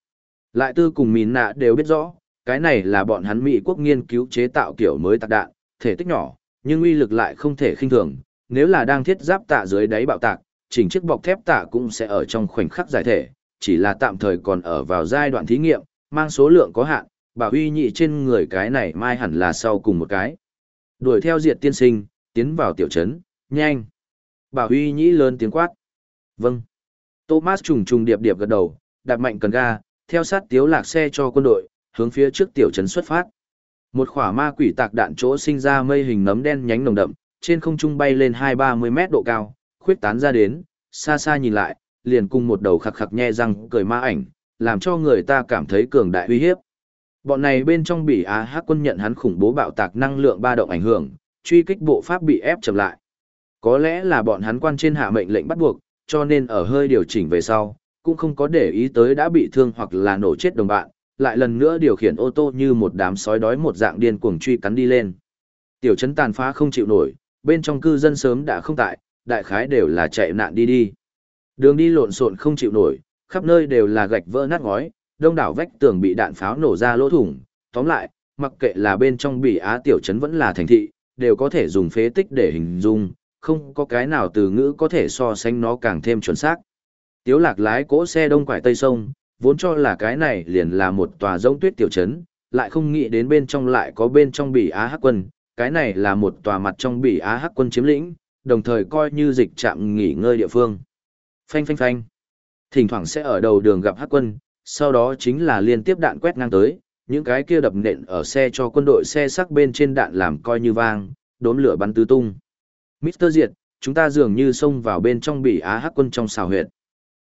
Lại tư cùng mìn nạ đều biết rõ, cái này là bọn hắn Mỹ quốc nghiên cứu chế tạo kiểu mới tạc đạn, thể tích nhỏ, nhưng uy lực lại không thể khinh thường. Nếu là đang thiết giáp tạ dưới đáy bạo tạc, chỉnh chiếc bọc thép tạ cũng sẽ ở trong khoảnh khắc giải thể, chỉ là tạm thời còn ở vào giai đoạn thí nghiệm, mang số lượng có hạn, bảo uy nhị trên người cái này mai hẳn là sau cùng một cái. Đuổi theo diệt tiên sinh, tiến vào tiểu trấn, nhanh. Bảo uy nhĩ lớn tiếng quát. Vâng. Thomas trùng trùng điệp điệp gật đầu, đạp mạnh cần ga, theo sát tiếu lạc xe cho quân đội, hướng phía trước tiểu trấn xuất phát. Một khỏa ma quỷ tạc đạn chỗ sinh ra mây hình nấm đen nhánh nồng đậm, trên không trung bay lên hai ba mươi mét độ cao, khuyết tán ra đến, xa xa nhìn lại, liền cùng một đầu khặc khặc nhe răng cười ma ảnh, làm cho người ta cảm thấy cường đại uy hiếp. Bọn này bên trong bị Á Hắc quân nhận hắn khủng bố bạo tạc năng lượng ba động ảnh hưởng, truy kích bộ pháp bị ép chậm lại. Có lẽ là bọn hắn quan trên hạ mệnh lệnh bắt buộc, cho nên ở hơi điều chỉnh về sau, cũng không có để ý tới đã bị thương hoặc là nổ chết đồng bạn, lại lần nữa điều khiển ô tô như một đám sói đói một dạng điên cuồng truy cắn đi lên. Tiểu trấn tàn phá không chịu nổi, bên trong cư dân sớm đã không tại, đại khái đều là chạy nạn đi đi. Đường đi lộn xộn không chịu nổi, khắp nơi đều là gạch vỡ nát ngói, đông đảo vách tường bị đạn pháo nổ ra lỗ thủng, tóm lại, mặc kệ là bên trong bị á tiểu trấn vẫn là thành thị, đều có thể dùng phế tích để hình dung, không có cái nào từ ngữ có thể so sánh nó càng thêm chuẩn xác. Tiếu lạc lái cỗ xe đông quải tây sông, vốn cho là cái này liền là một tòa rông tuyết tiểu trấn, lại không nghĩ đến bên trong lại có bên trong bị Á Hắc quân, cái này là một tòa mặt trong bị Á Hắc quân chiếm lĩnh, đồng thời coi như dịch trạm nghỉ ngơi địa phương. Phanh phanh phanh. Thỉnh thoảng sẽ ở đầu đường gặp Hắc quân, sau đó chính là liên tiếp đạn quét ngang tới, những cái kia đập nện ở xe cho quân đội xe sắc bên trên đạn làm coi như vang, đốm lửa bắn tứ tung. Mister Diệt, chúng ta dường như xông vào bên trong bị Á Hắc quân trong xào huyệt.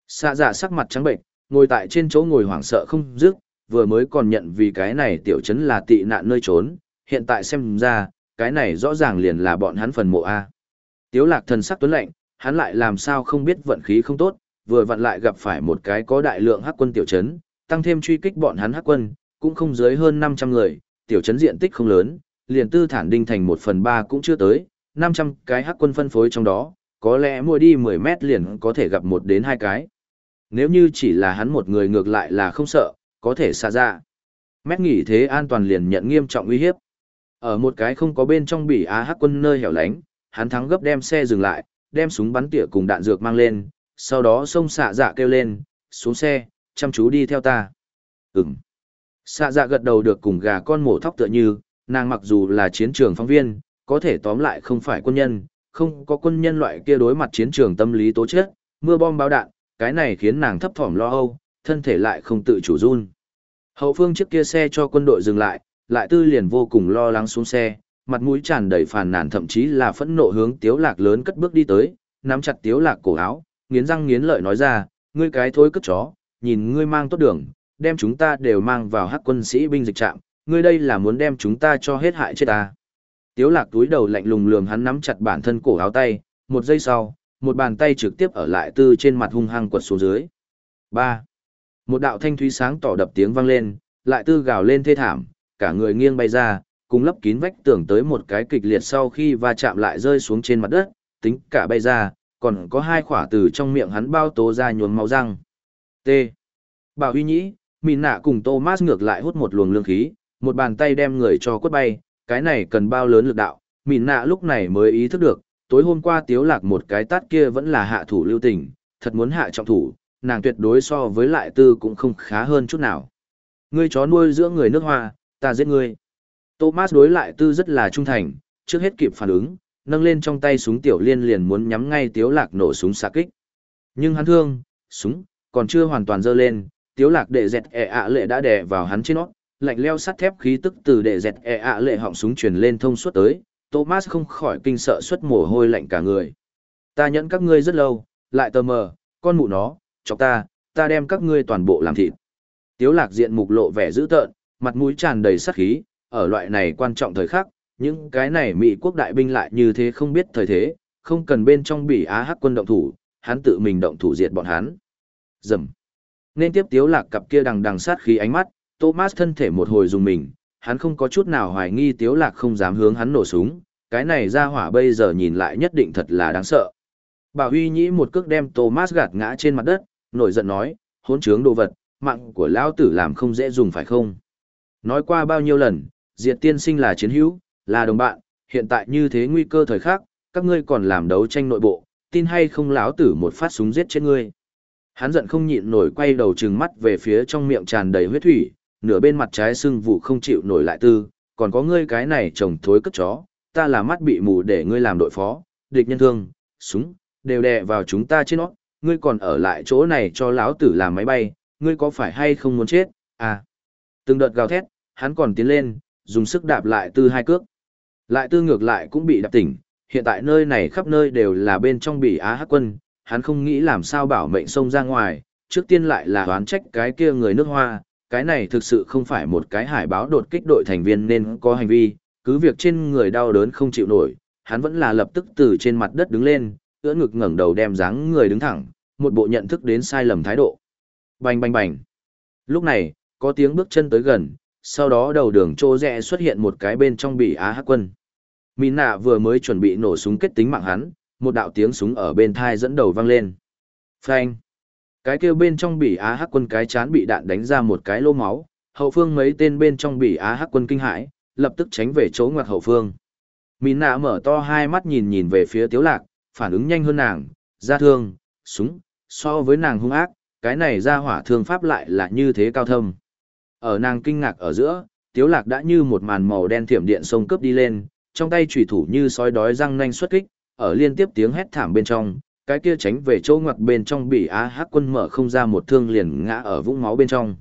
Xạ dạ sắc mặt trắng bệnh, ngồi tại trên chỗ ngồi hoảng sợ không dứt, vừa mới còn nhận vì cái này tiểu trấn là tị nạn nơi trốn, hiện tại xem ra, cái này rõ ràng liền là bọn hắn phần mộ A. Tiếu lạc thần sắc tuấn lạnh, hắn lại làm sao không biết vận khí không tốt, vừa vặn lại gặp phải một cái có đại lượng hắc quân tiểu trấn, tăng thêm truy kích bọn hắn hắc quân, cũng không dưới hơn 500 người, tiểu trấn diện tích không lớn, liền tư thản đinh thành 1 phần 3 cũng chưa tới, 500 cái hắc quân phân phối trong đó, có lẽ mua đi 10 mét liền có thể gặp một đến hai cái. Nếu như chỉ là hắn một người ngược lại là không sợ, có thể xa ra. Mét nghỉ thế an toàn liền nhận nghiêm trọng uy hiếp. Ở một cái không có bên trong bỉ Á hắc quân nơi hẻo lánh, hắn thắng gấp đem xe dừng lại, đem súng bắn tỉa cùng đạn dược mang lên, sau đó xông xạ dạ kêu lên, xuống xe, chăm chú đi theo ta. Ừm. Xạ dạ gật đầu được cùng gà con mổ thóc tựa như, nàng mặc dù là chiến trường phóng viên, có thể tóm lại không phải quân nhân, không có quân nhân loại kia đối mặt chiến trường tâm lý tố chết, mưa bom báo đạn, cái này khiến nàng thấp thỏm lo âu, thân thể lại không tự chủ run. Hậu phương trước kia xe cho quân đội dừng lại, lại tư liền vô cùng lo lắng xuống xe, mặt mũi tràn đầy phàn nàn thậm chí là phẫn nộ hướng tiếu lạc lớn cất bước đi tới, nắm chặt tiếu lạc cổ áo, nghiến răng nghiến lợi nói ra, ngươi cái thối cất chó, nhìn ngươi mang tốt đường, đem chúng ta đều mang vào hắc quân sĩ binh dịch trạm, ngươi đây là muốn đem chúng ta cho hết hại chết ta. Tiếu lạc túi đầu lạnh lùng lườm hắn nắm chặt bản thân cổ áo tay, một giây sau, một bàn tay trực tiếp ở lại tư trên mặt hung hăng quật xuống dưới. 3. Một đạo thanh thúy sáng tỏ đập tiếng vang lên, lại tư gào lên thê thảm, cả người nghiêng bay ra, cùng lấp kín vách tường tới một cái kịch liệt sau khi va chạm lại rơi xuống trên mặt đất, tính cả bay ra, còn có hai khỏa từ trong miệng hắn bao tố ra nhuốm máu răng. T. Bảo Huy Nhĩ, Mìn Nạ cùng Thomas ngược lại hút một luồng lương khí, một bàn tay đem người cho quất bay, cái này cần bao lớn lực đạo, Mìn Nạ lúc này mới ý thức được, tối hôm qua tiếu lạc một cái tát kia vẫn là hạ thủ lưu tình, thật muốn hạ trọng thủ, nàng tuyệt đối so với lại tư cũng không khá hơn chút nào. Ngươi chó nuôi giữa người nước hoa, ta giết ngươi. Thomas đối lại tư rất là trung thành, trước hết kịp phản ứng, nâng lên trong tay súng tiểu liên liền muốn nhắm ngay tiếu lạc nổ súng xạ kích. Nhưng hắn thương, súng, còn chưa hoàn toàn dơ lên, tiếu lạc đệ dẹt ẹ e ạ lệ đã đè vào hắn trên nó, lạnh leo sắt thép khí tức từ đệ dẹt ẹ e ạ lệ họng súng truyền lên thông suốt tới, Thomas không khỏi kinh sợ xuất mồ hôi lạnh cả người. Ta nhẫn các ngươi rất lâu, lại tờ mờ, con mụ nó, chọc ta, ta đem các ngươi toàn bộ làm thịt. Tiếu lạc diện mục lộ vẻ dữ tợn, mặt mũi tràn đầy sát khí, ở loại này quan trọng thời khắc, những cái này Mỹ quốc đại binh lại như thế không biết thời thế, không cần bên trong bỉ Á Hắc quân động thủ, hắn tự mình động thủ diệt bọn hắn. Dầm. Nên tiếp tiếu lạc cặp kia đằng đằng sát khí ánh mắt, Thomas thân thể một hồi dùng mình, hắn không có chút nào hoài nghi tiếu lạc không dám hướng hắn nổ súng, cái này ra hỏa bây giờ nhìn lại nhất định thật là đáng sợ. Bảo Huy nhĩ một cước đem Thomas gạt ngã trên mặt đất, nổi giận nói, hỗn trướng đồ vật, mạng của lão tử làm không dễ dùng phải không? Nói qua bao nhiêu lần, diệt tiên sinh là chiến hữu, là đồng bạn, hiện tại như thế nguy cơ thời khắc, các ngươi còn làm đấu tranh nội bộ, tin hay không lão tử một phát súng giết chết ngươi. Hắn giận không nhịn nổi quay đầu trừng mắt về phía trong miệng tràn đầy huyết thủy, nửa bên mặt trái sưng vụ không chịu nổi lại tư, còn có ngươi cái này trồng thối cất chó, ta là mắt bị mù để ngươi làm đội phó, địch nhân thương, súng, đều đè vào chúng ta trên nó, ngươi còn ở lại chỗ này cho lão tử làm máy bay, ngươi có phải hay không muốn chết, à. Từng đợt gào thét, hắn còn tiến lên, dùng sức đạp lại tư hai cước. Lại tư ngược lại cũng bị đạp tỉnh, hiện tại nơi này khắp nơi đều là bên trong bị á hắc quân, hắn không nghĩ làm sao bảo mệnh sông ra ngoài, trước tiên lại là đoán trách cái kia người nước hoa, cái này thực sự không phải một cái hải báo đột kích đội thành viên nên có hành vi, cứ việc trên người đau đớn không chịu nổi, hắn vẫn là lập tức từ trên mặt đất đứng lên, ưỡn ngực ngẩng đầu đem dáng người đứng thẳng, một bộ nhận thức đến sai lầm thái độ. Bành bành bành. Lúc này, có tiếng bước chân tới gần, sau đó đầu đường trô rẽ xuất hiện một cái bên trong bị á hắc quân. Mỹ nạ vừa mới chuẩn bị nổ súng kết tính mạng hắn, một đạo tiếng súng ở bên thai dẫn đầu vang lên. Phanh. Cái kêu bên trong bị á hắc quân cái chán bị đạn đánh ra một cái lô máu, hậu phương mấy tên bên trong bị á hắc quân kinh hãi, lập tức tránh về chỗ ngoặt hậu phương. Mỹ nạ mở to hai mắt nhìn nhìn về phía tiếu lạc, phản ứng nhanh hơn nàng, ra thương, súng, so với nàng hung ác, cái này ra hỏa thương pháp lại là như thế cao thâm. Ở nàng kinh ngạc ở giữa, tiếu lạc đã như một màn màu đen thiểm điện sông cướp đi lên, trong tay chủy thủ như sói đói răng nanh xuất kích, ở liên tiếp tiếng hét thảm bên trong, cái kia tránh về chỗ ngoặt bên trong bị á hắc quân mở không ra một thương liền ngã ở vũng máu bên trong.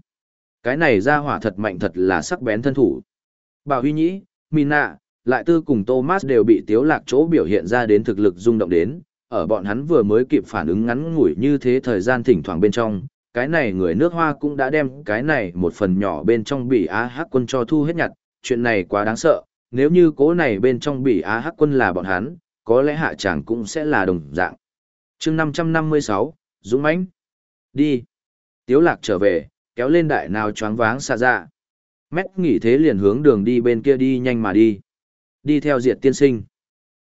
Cái này ra hỏa thật mạnh thật là sắc bén thân thủ. Bảo Huy Nhĩ, Mina, lại tư cùng Thomas đều bị tiếu lạc chỗ biểu hiện ra đến thực lực rung động đến, ở bọn hắn vừa mới kịp phản ứng ngắn ngủi như thế thời gian thỉnh thoảng bên trong, cái này người nước hoa cũng đã đem cái này một phần nhỏ bên trong bị á hắc quân cho thu hết nhặt, chuyện này quá đáng sợ, nếu như cố này bên trong bị á hắc quân là bọn hắn, có lẽ hạ chàng cũng sẽ là đồng dạng chương 556, Dũng mãnh Đi. Tiếu lạc trở về, kéo lên đại nào choáng váng xa dạ Mét nghỉ thế liền hướng đường đi bên kia đi nhanh mà đi. Đi theo diệt tiên sinh.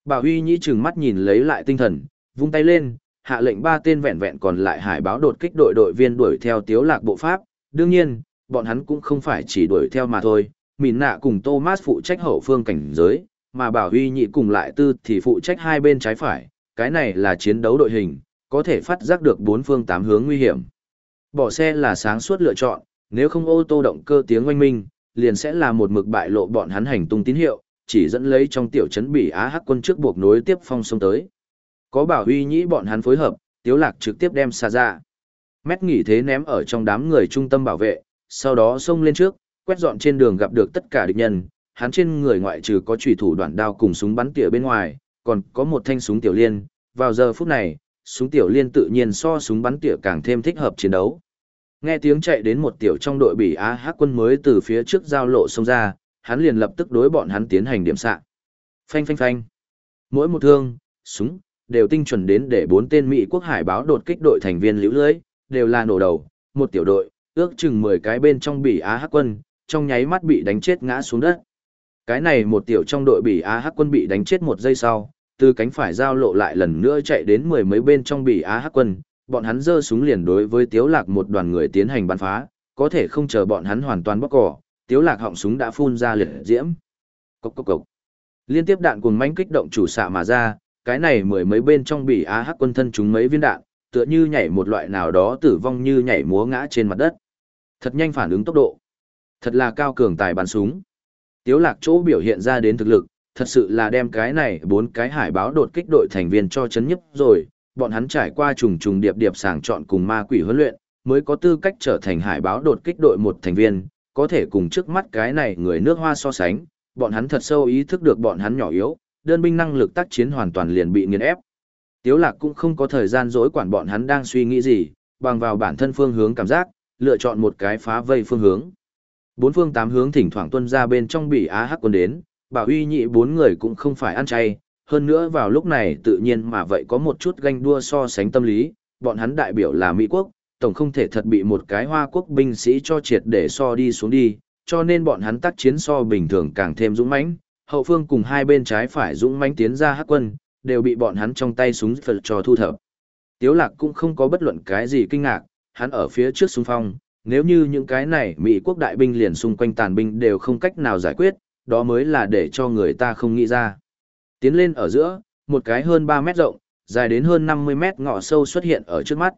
Bảo Huy Nhĩ chừng mắt nhìn lấy lại tinh thần, vung tay lên, hạ lệnh ba tên vẹn vẹn còn lại hải báo đột kích đội đội viên đuổi theo tiếu lạc bộ pháp. Đương nhiên, bọn hắn cũng không phải chỉ đuổi theo mà thôi. Mìn nạ cùng Thomas phụ trách hậu phương cảnh giới, mà Bảo Huy Nhĩ cùng lại tư thì phụ trách hai bên trái phải. Cái này là chiến đấu đội hình, có thể phát giác được bốn phương tám hướng nguy hiểm. Bỏ xe là sáng suốt lựa chọn, nếu không ô tô động cơ tiếng oanh minh, liền sẽ là một mực bại lộ bọn hắn hành tung tín hiệu, chỉ dẫn lấy trong tiểu trấn bị Á Hắc quân trước buộc nối tiếp phong sông tới. Có bảo huy nhĩ bọn hắn phối hợp, Tiếu Lạc trực tiếp đem xa ra. Mét nghỉ thế ném ở trong đám người trung tâm bảo vệ, sau đó xông lên trước, quét dọn trên đường gặp được tất cả địch nhân, hắn trên người ngoại trừ có chủy thủ đoạn đao cùng súng bắn tỉa bên ngoài, còn có một thanh súng tiểu liên, vào giờ phút này, súng tiểu liên tự nhiên so súng bắn tỉa càng thêm thích hợp chiến đấu. Nghe tiếng chạy đến một tiểu trong đội bị Á Hắc quân mới từ phía trước giao lộ xông ra, hắn liền lập tức đối bọn hắn tiến hành điểm xạ. Phanh phanh phanh. Mỗi một thương, súng, đều tinh chuẩn đến để bốn tên Mỹ quốc hải báo đột kích đội thành viên liễu lưới, đều là nổ đầu, một tiểu đội, ước chừng 10 cái bên trong bị Á Hắc quân, trong nháy mắt bị đánh chết ngã xuống đất. Cái này một tiểu trong đội bị Á Hắc quân bị đánh chết một giây sau, từ cánh phải giao lộ lại lần nữa chạy đến mười mấy bên trong bị Á Hắc quân, bọn hắn giơ súng liền đối với Tiếu Lạc một đoàn người tiến hành bắn phá, có thể không chờ bọn hắn hoàn toàn bóc cỏ, Tiếu Lạc họng súng đã phun ra liệt diễm. Cốc cốc cốc. Liên tiếp đạn cuồng mãnh kích động chủ xạ mà ra, cái này mười mấy bên trong bị Á Hắc quân thân chúng mấy viên đạn, tựa như nhảy một loại nào đó tử vong như nhảy múa ngã trên mặt đất. Thật nhanh phản ứng tốc độ. Thật là cao cường tài bắn súng. Tiếu Lạc chỗ biểu hiện ra đến thực lực, thật sự là đem cái này bốn cái hải báo đột kích đội thành viên cho chấn nhấp rồi, bọn hắn trải qua trùng trùng điệp điệp sàng chọn cùng ma quỷ huấn luyện, mới có tư cách trở thành hải báo đột kích đội một thành viên, có thể cùng trước mắt cái này người nước hoa so sánh, bọn hắn thật sâu ý thức được bọn hắn nhỏ yếu, đơn binh năng lực tác chiến hoàn toàn liền bị nghiền ép. Tiếu lạc cũng không có thời gian dối quản bọn hắn đang suy nghĩ gì, bằng vào bản thân phương hướng cảm giác, lựa chọn một cái phá vây phương hướng. Bốn phương tám hướng thỉnh thoảng tuân ra bên trong bị á hắc quân đến, bảo uy nhị bốn người cũng không phải ăn chay, hơn nữa vào lúc này tự nhiên mà vậy có một chút ganh đua so sánh tâm lý, bọn hắn đại biểu là Mỹ quốc, tổng không thể thật bị một cái hoa quốc binh sĩ cho triệt để so đi xuống đi, cho nên bọn hắn tác chiến so bình thường càng thêm dũng mãnh, hậu phương cùng hai bên trái phải dũng mãnh tiến ra hắc quân, đều bị bọn hắn trong tay súng phật cho thu thập. Tiếu lạc cũng không có bất luận cái gì kinh ngạc, hắn ở phía trước xung phong, nếu như những cái này Mỹ quốc đại binh liền xung quanh tàn binh đều không cách nào giải quyết, đó mới là để cho người ta không nghĩ ra. Tiến lên ở giữa, một cái hơn 3 mét rộng, dài đến hơn 50 mét ngõ sâu xuất hiện ở trước mắt.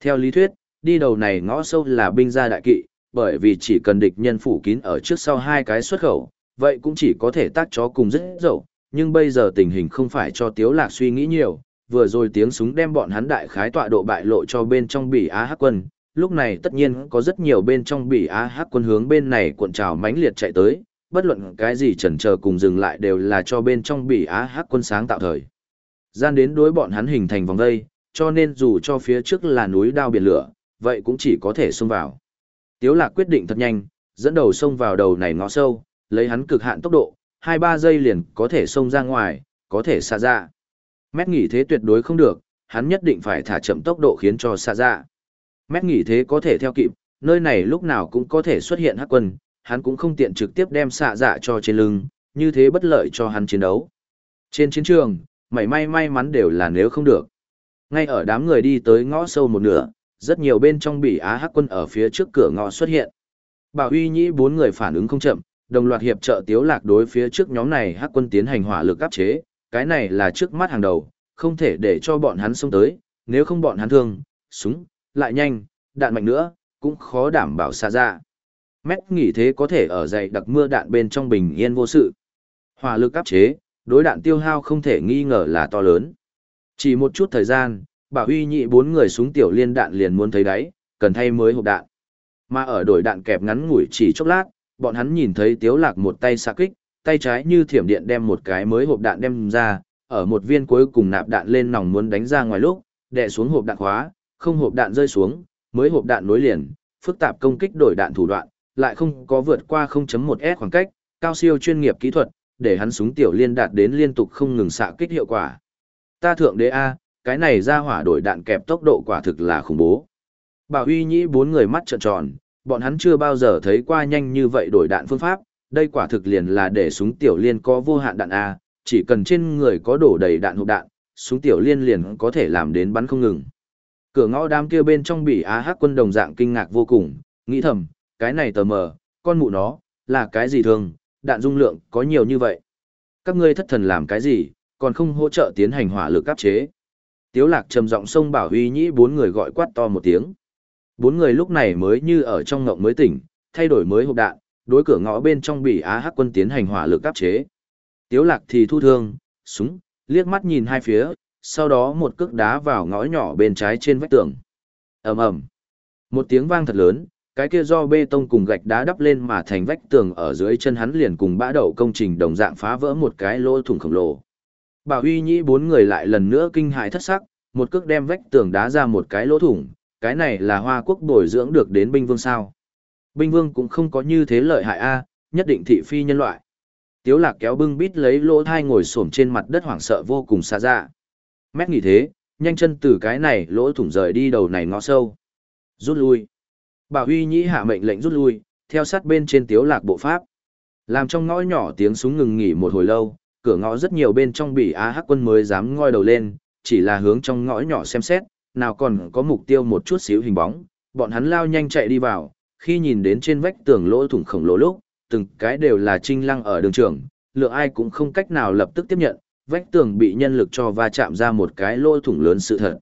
Theo lý thuyết, đi đầu này ngõ sâu là binh gia đại kỵ, bởi vì chỉ cần địch nhân phủ kín ở trước sau hai cái xuất khẩu, vậy cũng chỉ có thể tác chó cùng rất dậu, nhưng bây giờ tình hình không phải cho Tiếu Lạc suy nghĩ nhiều, vừa rồi tiếng súng đem bọn hắn đại khái tọa độ bại lộ cho bên trong bỉ Á Hắc quân, lúc này tất nhiên có rất nhiều bên trong bỉ Á Hắc quân hướng bên này cuộn trào mãnh liệt chạy tới, bất luận cái gì chần chờ cùng dừng lại đều là cho bên trong bỉ Á Hắc quân sáng tạo thời. Gian đến đối bọn hắn hình thành vòng đây, cho nên dù cho phía trước là núi đao biển lửa, vậy cũng chỉ có thể xông vào. Tiếu lạc quyết định thật nhanh, dẫn đầu xông vào đầu này ngõ sâu, lấy hắn cực hạn tốc độ, 2-3 giây liền có thể xông ra ngoài, có thể xa ra. Dạ. Mét nghỉ thế tuyệt đối không được, hắn nhất định phải thả chậm tốc độ khiến cho xa ra. Dạ. Mét nghỉ thế có thể theo kịp, nơi này lúc nào cũng có thể xuất hiện hắc quân, hắn cũng không tiện trực tiếp đem xạ dạ cho trên lưng, như thế bất lợi cho hắn chiến đấu. Trên chiến trường, mảy may may mắn đều là nếu không được. Ngay ở đám người đi tới ngõ sâu một nửa, rất nhiều bên trong bị Á Hắc quân ở phía trước cửa ngõ xuất hiện. Bảo Uy Nhĩ bốn người phản ứng không chậm, đồng loạt hiệp trợ Tiếu Lạc đối phía trước nhóm này Hắc quân tiến hành hỏa lực áp chế, cái này là trước mắt hàng đầu, không thể để cho bọn hắn xông tới, nếu không bọn hắn thương, súng, lại nhanh, đạn mạnh nữa, cũng khó đảm bảo xa ra. Dạ. Mét nghỉ thế có thể ở dày đặc mưa đạn bên trong bình yên vô sự. Hỏa lực áp chế, đối đạn tiêu hao không thể nghi ngờ là to lớn. Chỉ một chút thời gian, bảo huy nhị bốn người súng tiểu liên đạn liền muốn thấy đáy, cần thay mới hộp đạn. Mà ở đổi đạn kẹp ngắn ngủi chỉ chốc lát, bọn hắn nhìn thấy tiếu lạc một tay xạ kích, tay trái như thiểm điện đem một cái mới hộp đạn đem ra, ở một viên cuối cùng nạp đạn lên nòng muốn đánh ra ngoài lúc, đè xuống hộp đạn khóa, không hộp đạn rơi xuống, mới hộp đạn nối liền, phức tạp công kích đổi đạn thủ đoạn, lại không có vượt qua 0.1s khoảng cách, cao siêu chuyên nghiệp kỹ thuật, để hắn súng tiểu liên đạt đến liên tục không ngừng xạ kích hiệu quả. Ta thượng đế A, cái này ra hỏa đổi đạn kẹp tốc độ quả thực là khủng bố. Bảo Huy Nhĩ bốn người mắt trợn tròn, bọn hắn chưa bao giờ thấy qua nhanh như vậy đổi đạn phương pháp, đây quả thực liền là để súng tiểu liên có vô hạn đạn A, chỉ cần trên người có đổ đầy đạn hộp đạn, súng tiểu liên liền có thể làm đến bắn không ngừng. Cửa ngõ đám kia bên trong bị Á Hắc quân đồng dạng kinh ngạc vô cùng, nghĩ thầm, cái này tờ mờ, con mụ nó, là cái gì thường, đạn dung lượng có nhiều như vậy. Các ngươi thất thần làm cái gì, còn không hỗ trợ tiến hành hỏa lực áp chế. Tiếu lạc trầm giọng sông bảo huy nhĩ bốn người gọi quát to một tiếng. Bốn người lúc này mới như ở trong ngộng mới tỉnh, thay đổi mới hộp đạn, đối cửa ngõ bên trong bị Á Hắc quân tiến hành hỏa lực áp chế. Tiếu lạc thì thu thương, súng, liếc mắt nhìn hai phía, sau đó một cước đá vào ngõ nhỏ bên trái trên vách tường. ầm ầm, một tiếng vang thật lớn, cái kia do bê tông cùng gạch đá đắp lên mà thành vách tường ở dưới chân hắn liền cùng bã đậu công trình đồng dạng phá vỡ một cái lỗ thủng khổng lồ. Bảo Huy Nhĩ bốn người lại lần nữa kinh hãi thất sắc, một cước đem vách tường đá ra một cái lỗ thủng, cái này là Hoa Quốc bồi dưỡng được đến binh vương sao? Binh vương cũng không có như thế lợi hại a, nhất định thị phi nhân loại. Tiếu Lạc kéo bưng bít lấy lỗ thai ngồi xổm trên mặt đất hoảng sợ vô cùng xa ra. Mét nghỉ thế, nhanh chân từ cái này lỗ thủng rời đi đầu này ngõ sâu. Rút lui. Bảo Huy Nhĩ hạ mệnh lệnh rút lui, theo sát bên trên Tiếu Lạc bộ pháp. Làm trong ngõ nhỏ tiếng súng ngừng nghỉ một hồi lâu, cửa ngõ rất nhiều bên trong bị Á Hắc quân mới dám ngoi đầu lên, chỉ là hướng trong ngõ nhỏ xem xét, nào còn có mục tiêu một chút xíu hình bóng, bọn hắn lao nhanh chạy đi vào, khi nhìn đến trên vách tường lỗ thủng khổng lồ lúc, từng cái đều là trinh lăng ở đường trường, lượng ai cũng không cách nào lập tức tiếp nhận, vách tường bị nhân lực cho va chạm ra một cái lỗ thủng lớn sự thật.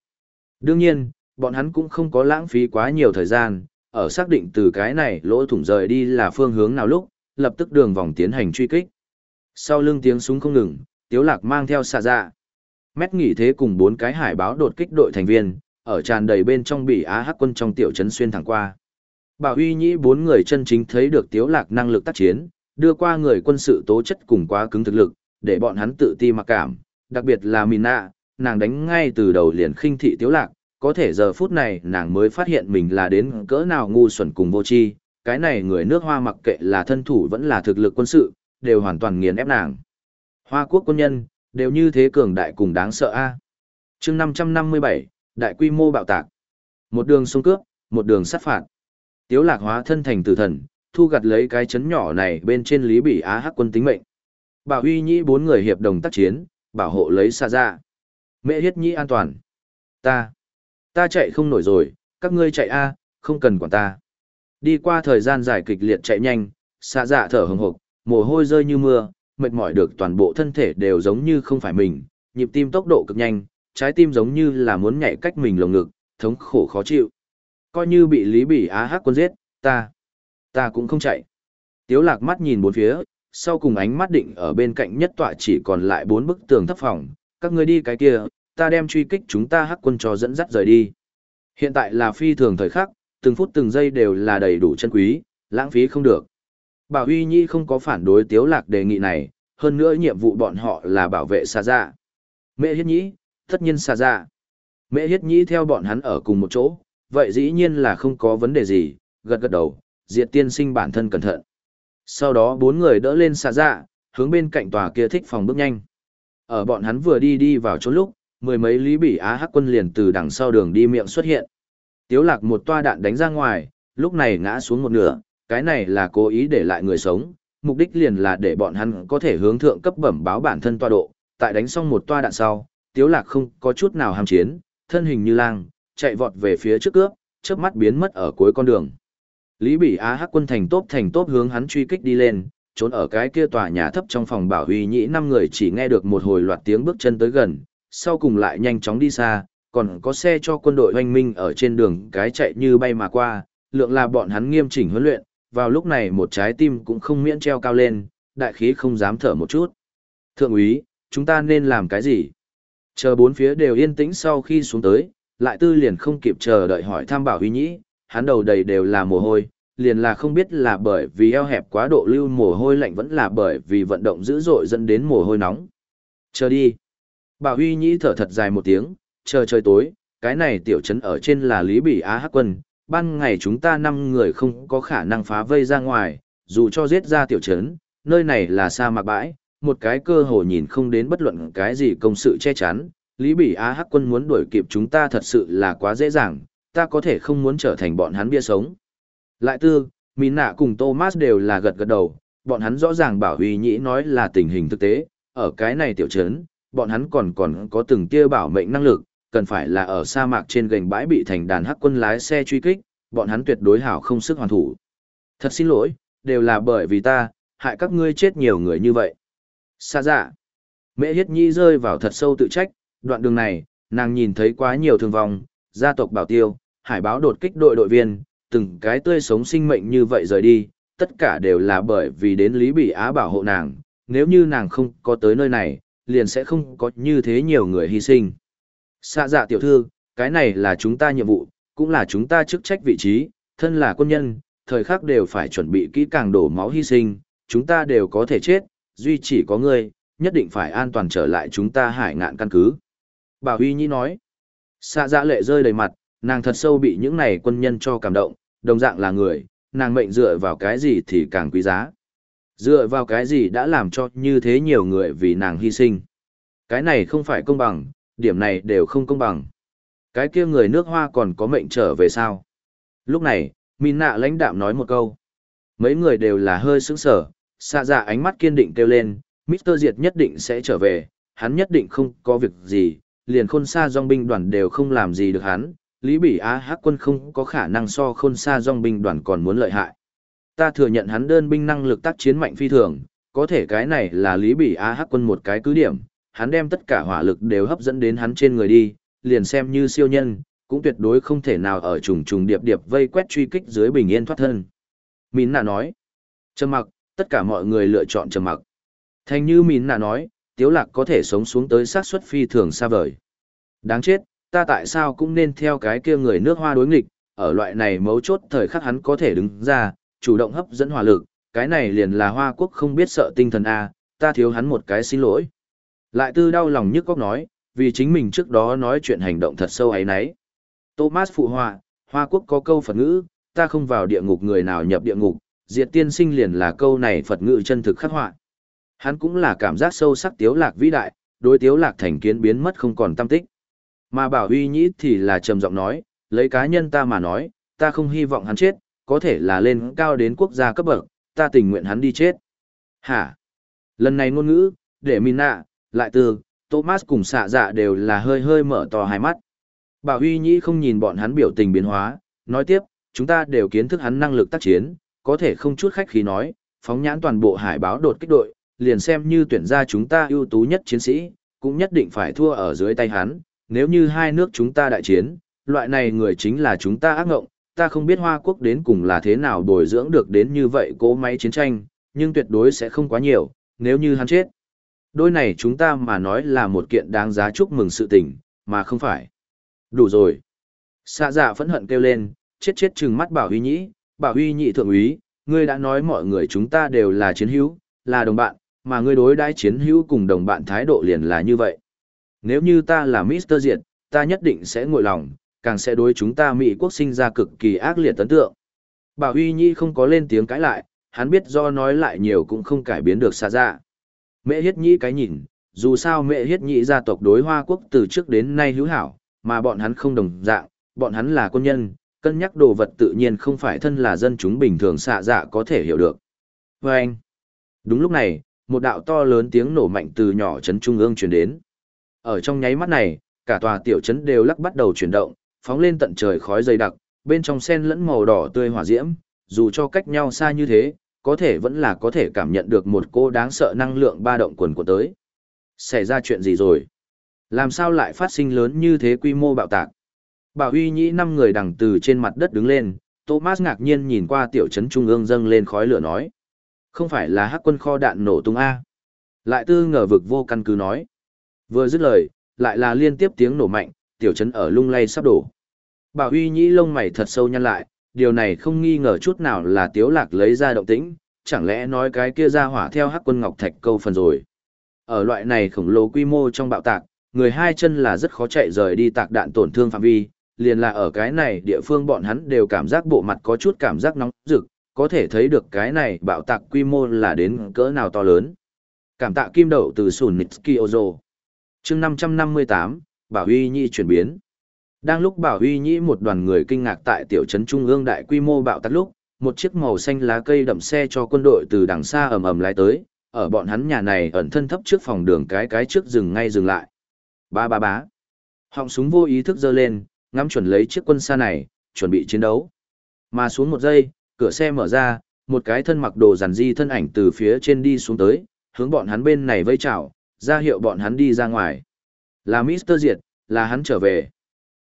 Đương nhiên, bọn hắn cũng không có lãng phí quá nhiều thời gian, ở xác định từ cái này lỗ thủng rời đi là phương hướng nào lúc, lập tức đường vòng tiến hành truy kích. Sau lưng tiếng súng không ngừng, Tiếu Lạc mang theo xạ dạ. Mét nghỉ thế cùng bốn cái hải báo đột kích đội thành viên, ở tràn đầy bên trong bị Á Hắc quân trong tiểu trấn xuyên thẳng qua. Bảo Huy Nhĩ bốn người chân chính thấy được Tiếu Lạc năng lực tác chiến, đưa qua người quân sự tố chất cùng quá cứng thực lực, để bọn hắn tự ti mặc cảm, đặc biệt là Mina, nàng đánh ngay từ đầu liền khinh thị Tiếu Lạc, có thể giờ phút này nàng mới phát hiện mình là đến cỡ nào ngu xuẩn cùng vô tri, cái này người nước hoa mặc kệ là thân thủ vẫn là thực lực quân sự, đều hoàn toàn nghiền ép nàng. Hoa quốc quân nhân, đều như thế cường đại cùng đáng sợ a. À. Chương 557, đại quy mô bạo tạc. Một đường sông cướp, một đường sát phạt. Tiếu lạc hóa thân thành tử thần, thu gặt lấy cái chấn nhỏ này bên trên Lý Bỉ Á Hắc quân tính mệnh. Bảo Huy Nhĩ bốn người hiệp đồng tác chiến, bảo hộ lấy xa ra. Mẹ Hiết Nhĩ an toàn. Ta, ta chạy không nổi rồi, các ngươi chạy a, không cần quản ta. Đi qua thời gian dài kịch liệt chạy nhanh, xa dạ thở hừng hực, mồ hôi rơi như mưa, mệt mỏi được toàn bộ thân thể đều giống như không phải mình, nhịp tim tốc độ cực nhanh, trái tim giống như là muốn nhảy cách mình lồng ngực, thống khổ khó chịu. Coi như bị Lý Bỉ Á Hắc quân giết, ta, ta cũng không chạy. Tiếu lạc mắt nhìn bốn phía, sau cùng ánh mắt định ở bên cạnh nhất tọa chỉ còn lại bốn bức tường thấp phòng, các ngươi đi cái kia, ta đem truy kích chúng ta hắc quân cho dẫn dắt rời đi. Hiện tại là phi thường thời khắc, từng phút từng giây đều là đầy đủ chân quý, lãng phí không được. Bảo Huy Nhi không có phản đối Tiếu Lạc đề nghị này, hơn nữa nhiệm vụ bọn họ là bảo vệ xa dạ. Mẹ Hiết Nhĩ, tất nhiên xa dạ. Mẹ Hiết Nhĩ theo bọn hắn ở cùng một chỗ, vậy dĩ nhiên là không có vấn đề gì, gật gật đầu, diệt tiên sinh bản thân cẩn thận. Sau đó bốn người đỡ lên xa dạ, hướng bên cạnh tòa kia thích phòng bước nhanh. Ở bọn hắn vừa đi đi vào chỗ lúc, mười mấy lý bỉ á hắc quân liền từ đằng sau đường đi miệng xuất hiện. Tiếu lạc một toa đạn đánh ra ngoài, lúc này ngã xuống một nửa, cái này là cố ý để lại người sống, mục đích liền là để bọn hắn có thể hướng thượng cấp bẩm báo bản thân toa độ, tại đánh xong một toa đạn sau, Tiếu Lạc không có chút nào ham chiến, thân hình như lang, chạy vọt về phía trước cướp, chớp mắt biến mất ở cuối con đường. Lý Bỉ Á Hắc quân thành tốt thành tốt hướng hắn truy kích đi lên, trốn ở cái kia tòa nhà thấp trong phòng bảo huy nhĩ năm người chỉ nghe được một hồi loạt tiếng bước chân tới gần, sau cùng lại nhanh chóng đi xa, còn có xe cho quân đội hoanh minh ở trên đường cái chạy như bay mà qua, lượng là bọn hắn nghiêm chỉnh huấn luyện, vào lúc này một trái tim cũng không miễn treo cao lên, đại khí không dám thở một chút. Thượng úy, chúng ta nên làm cái gì? Chờ bốn phía đều yên tĩnh sau khi xuống tới, lại tư liền không kịp chờ đợi hỏi tham bảo huy nhĩ, hắn đầu đầy đều là mồ hôi, liền là không biết là bởi vì eo hẹp quá độ lưu mồ hôi lạnh vẫn là bởi vì vận động dữ dội dẫn đến mồ hôi nóng. Chờ đi. Bảo huy nhĩ thở thật dài một tiếng, chờ trời tối, cái này tiểu trấn ở trên là Lý Bỉ Á Hắc Quân, ban ngày chúng ta năm người không có khả năng phá vây ra ngoài, dù cho giết ra tiểu trấn, nơi này là sa mạc bãi, một cái cơ hồ nhìn không đến bất luận cái gì công sự che chắn, Lý Bỉ Á Hắc quân muốn đuổi kịp chúng ta thật sự là quá dễ dàng, ta có thể không muốn trở thành bọn hắn bia sống. Lại tư, Mín Nạ cùng Thomas đều là gật gật đầu, bọn hắn rõ ràng bảo huy nhĩ nói là tình hình thực tế, ở cái này tiểu trấn, bọn hắn còn còn có từng tia bảo mệnh năng lực, cần phải là ở sa mạc trên gành bãi bị thành đàn hắc quân lái xe truy kích, bọn hắn tuyệt đối hảo không sức hoàn thủ. Thật xin lỗi, đều là bởi vì ta, hại các ngươi chết nhiều người như vậy. Xa dạ. Mẹ Hiết Nhi rơi vào thật sâu tự trách, đoạn đường này, nàng nhìn thấy quá nhiều thương vong, gia tộc bảo tiêu, hải báo đột kích đội đội viên, từng cái tươi sống sinh mệnh như vậy rời đi, tất cả đều là bởi vì đến Lý Bỉ Á bảo hộ nàng, nếu như nàng không có tới nơi này, liền sẽ không có như thế nhiều người hy sinh. Xạ dạ tiểu thư, cái này là chúng ta nhiệm vụ, cũng là chúng ta chức trách vị trí, thân là quân nhân, thời khắc đều phải chuẩn bị kỹ càng đổ máu hy sinh, chúng ta đều có thể chết, duy chỉ có ngươi, nhất định phải an toàn trở lại chúng ta hải ngạn căn cứ. Bà Huy Nhi nói, xạ dạ lệ rơi đầy mặt, nàng thật sâu bị những này quân nhân cho cảm động, đồng dạng là người, nàng mệnh dựa vào cái gì thì càng quý giá. Dựa vào cái gì đã làm cho như thế nhiều người vì nàng hy sinh. Cái này không phải công bằng, điểm này đều không công bằng. Cái kia người nước hoa còn có mệnh trở về sao? Lúc này, Minh nạ lãnh đạm nói một câu. Mấy người đều là hơi sững sở, xa dạ ánh mắt kiên định kêu lên, Mr. Diệt nhất định sẽ trở về, hắn nhất định không có việc gì, liền khôn xa dòng binh đoàn đều không làm gì được hắn, Lý Bỉ Á Hắc quân không có khả năng so khôn xa dòng binh đoàn còn muốn lợi hại. Ta thừa nhận hắn đơn binh năng lực tác chiến mạnh phi thường, có thể cái này là Lý Bỉ Á Hắc quân một cái cứ điểm, hắn đem tất cả hỏa lực đều hấp dẫn đến hắn trên người đi, liền xem như siêu nhân, cũng tuyệt đối không thể nào ở trùng trùng điệp điệp vây quét truy kích dưới bình yên thoát thân. Mín nạ nói, trầm mặc, tất cả mọi người lựa chọn trầm mặc. Thành như Mín nạ nói, tiếu lạc có thể sống xuống tới sát suất phi thường xa vời. Đáng chết, ta tại sao cũng nên theo cái kia người nước hoa đối nghịch, ở loại này mấu chốt thời khắc hắn có thể đứng ra, chủ động hấp dẫn hỏa lực, cái này liền là hoa quốc không biết sợ tinh thần A, ta thiếu hắn một cái xin lỗi. Lại tư đau lòng nhức góc nói, vì chính mình trước đó nói chuyện hành động thật sâu ấy nấy. Thomas phụ họa, Hoa Quốc có câu Phật ngữ, ta không vào địa ngục người nào nhập địa ngục, diệt tiên sinh liền là câu này Phật ngữ chân thực khắc họa. Hắn cũng là cảm giác sâu sắc tiếu lạc vĩ đại, đối tiếu lạc thành kiến biến mất không còn tâm tích. Mà bảo uy nhĩ thì là trầm giọng nói, lấy cá nhân ta mà nói, ta không hy vọng hắn chết, có thể là lên cao đến quốc gia cấp bậc, ta tình nguyện hắn đi chết. Hả? Lần này ngôn ngữ, để Mina, lại từ, Thomas cùng xạ dạ đều là hơi hơi mở to hai mắt. Bảo Huy Nhĩ không nhìn bọn hắn biểu tình biến hóa, nói tiếp, chúng ta đều kiến thức hắn năng lực tác chiến, có thể không chút khách khí nói, phóng nhãn toàn bộ hải báo đột kích đội, liền xem như tuyển ra chúng ta ưu tú nhất chiến sĩ, cũng nhất định phải thua ở dưới tay hắn, nếu như hai nước chúng ta đại chiến, loại này người chính là chúng ta ác ngộng, ta không biết Hoa Quốc đến cùng là thế nào bồi dưỡng được đến như vậy cố máy chiến tranh, nhưng tuyệt đối sẽ không quá nhiều, nếu như hắn chết. Đôi này chúng ta mà nói là một kiện đáng giá chúc mừng sự tình, mà không phải. Đủ rồi. Xạ dạ phẫn hận kêu lên, chết chết trừng mắt bảo huy nhĩ, bảo huy nhị thượng úy, ngươi đã nói mọi người chúng ta đều là chiến hữu, là đồng bạn, mà ngươi đối đãi chiến hữu cùng đồng bạn thái độ liền là như vậy. Nếu như ta là Mr. Diệt, ta nhất định sẽ ngồi lòng, càng sẽ đối chúng ta Mỹ quốc sinh ra cực kỳ ác liệt tấn tượng. Bảo Huy Nhi không có lên tiếng cãi lại, hắn biết do nói lại nhiều cũng không cải biến được xa ra. Mẹ hiết nhĩ cái nhìn, dù sao mẹ hiết nhĩ gia tộc đối Hoa Quốc từ trước đến nay hữu hảo, mà bọn hắn không đồng dạng, bọn hắn là quân nhân, cân nhắc đồ vật tự nhiên không phải thân là dân chúng bình thường xạ dạ có thể hiểu được. Và anh, đúng lúc này, một đạo to lớn tiếng nổ mạnh từ nhỏ trấn trung ương truyền đến. Ở trong nháy mắt này, cả tòa tiểu trấn đều lắc bắt đầu chuyển động, phóng lên tận trời khói dày đặc, bên trong sen lẫn màu đỏ tươi hỏa diễm, dù cho cách nhau xa như thế, có thể vẫn là có thể cảm nhận được một cô đáng sợ năng lượng ba động quần của tới. Xảy ra chuyện gì rồi? Làm sao lại phát sinh lớn như thế quy mô bạo tạc? Bảo Huy Nhĩ năm người đằng từ trên mặt đất đứng lên, Thomas ngạc nhiên nhìn qua tiểu trấn trung ương dâng lên khói lửa nói. Không phải là hắc quân kho đạn nổ tung A. Lại tư ngờ vực vô căn cứ nói. Vừa dứt lời, lại là liên tiếp tiếng nổ mạnh, tiểu trấn ở lung lay sắp đổ. Bà Huy Nhĩ lông mày thật sâu nhăn lại, điều này không nghi ngờ chút nào là Tiếu Lạc lấy ra động tĩnh, chẳng lẽ nói cái kia ra hỏa theo hắc quân ngọc thạch câu phần rồi. Ở loại này khổng lồ quy mô trong bạo tạc, người hai chân là rất khó chạy rời đi tạc đạn tổn thương phạm vi, liền là ở cái này địa phương bọn hắn đều cảm giác bộ mặt có chút cảm giác nóng rực, có thể thấy được cái này bạo tạc quy mô là đến cỡ nào to lớn. Cảm tạ kim đậu từ Sùn Nitski Ozo. chương 558, Bảo Huy Nhi chuyển biến. Đang lúc Bảo Huy Nhĩ một đoàn người kinh ngạc tại tiểu trấn Trung ương đại quy mô bạo tạc lúc, một chiếc màu xanh lá cây đậm xe cho quân đội từ đằng xa ầm ầm lái tới, ở bọn hắn nhà này ẩn thân thấp trước phòng đường cái cái trước dừng ngay dừng lại. Ba ba bá. Họng súng vô ý thức giơ lên, ngắm chuẩn lấy chiếc quân xa này, chuẩn bị chiến đấu. Mà xuống một giây, cửa xe mở ra, một cái thân mặc đồ giản di thân ảnh từ phía trên đi xuống tới, hướng bọn hắn bên này vây chào, ra hiệu bọn hắn đi ra ngoài. Là Mr. Diệt, là hắn trở về.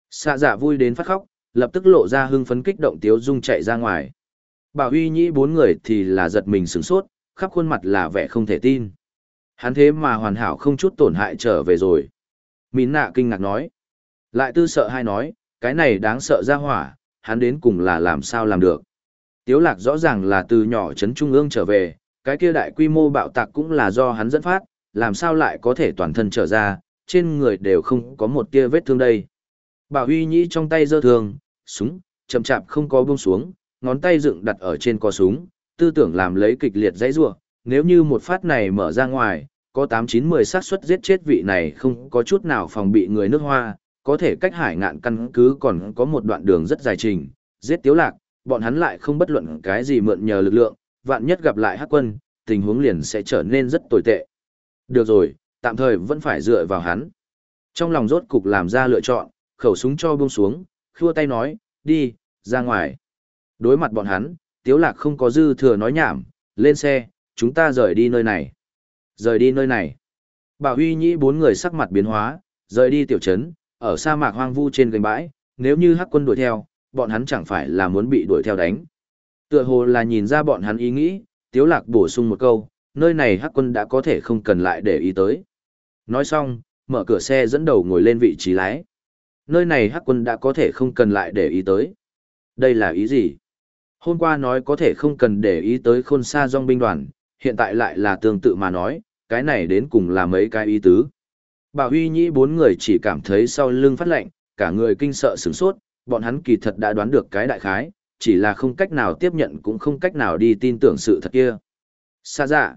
Xạ dạ vui đến phát khóc, lập tức lộ ra hưng phấn kích động tiếu dung chạy ra ngoài. Bảo huy nhĩ bốn người thì là giật mình sửng sốt, khắp khuôn mặt là vẻ không thể tin. Hắn thế mà hoàn hảo không chút tổn hại trở về rồi. Mín nạ kinh ngạc nói. Lại tư sợ hay nói, cái này đáng sợ ra hỏa, hắn đến cùng là làm sao làm được. Tiếu lạc rõ ràng là từ nhỏ chấn trung ương trở về, cái kia đại quy mô bạo tạc cũng là do hắn dẫn phát, làm sao lại có thể toàn thân trở ra, trên người đều không có một tia vết thương đây. Bảo Huy Nhĩ trong tay giơ thường, súng, chậm chạp không có buông xuống, ngón tay dựng đặt ở trên cò súng, tư tưởng làm lấy kịch liệt dãy rủa, nếu như một phát này mở ra ngoài, có 8-9-10 xác suất giết chết vị này không có chút nào phòng bị người nước hoa, có thể cách hải ngạn căn cứ còn có một đoạn đường rất dài trình, giết tiếu lạc, bọn hắn lại không bất luận cái gì mượn nhờ lực lượng, vạn nhất gặp lại hắc quân, tình huống liền sẽ trở nên rất tồi tệ. Được rồi, tạm thời vẫn phải dựa vào hắn. Trong lòng rốt cục làm ra lựa chọn, khẩu súng cho buông xuống, khua tay nói, đi, ra ngoài. Đối mặt bọn hắn, Tiếu Lạc không có dư thừa nói nhảm, lên xe, chúng ta rời đi nơi này. Rời đi nơi này. Bảo Huy Nhĩ bốn người sắc mặt biến hóa, rời đi tiểu trấn, ở sa mạc hoang vu trên gành bãi, nếu như hắc quân đuổi theo, bọn hắn chẳng phải là muốn bị đuổi theo đánh. Tựa hồ là nhìn ra bọn hắn ý nghĩ, Tiếu Lạc bổ sung một câu, nơi này hắc quân đã có thể không cần lại để ý tới. Nói xong, mở cửa xe dẫn đầu ngồi lên vị trí lái nơi này hắc quân đã có thể không cần lại để ý tới. Đây là ý gì? Hôm qua nói có thể không cần để ý tới khôn xa dòng binh đoàn, hiện tại lại là tương tự mà nói, cái này đến cùng là mấy cái ý tứ. Bảo Huy Nhĩ bốn người chỉ cảm thấy sau lưng phát lạnh, cả người kinh sợ sửng sốt, bọn hắn kỳ thật đã đoán được cái đại khái, chỉ là không cách nào tiếp nhận cũng không cách nào đi tin tưởng sự thật kia. Xa dạ.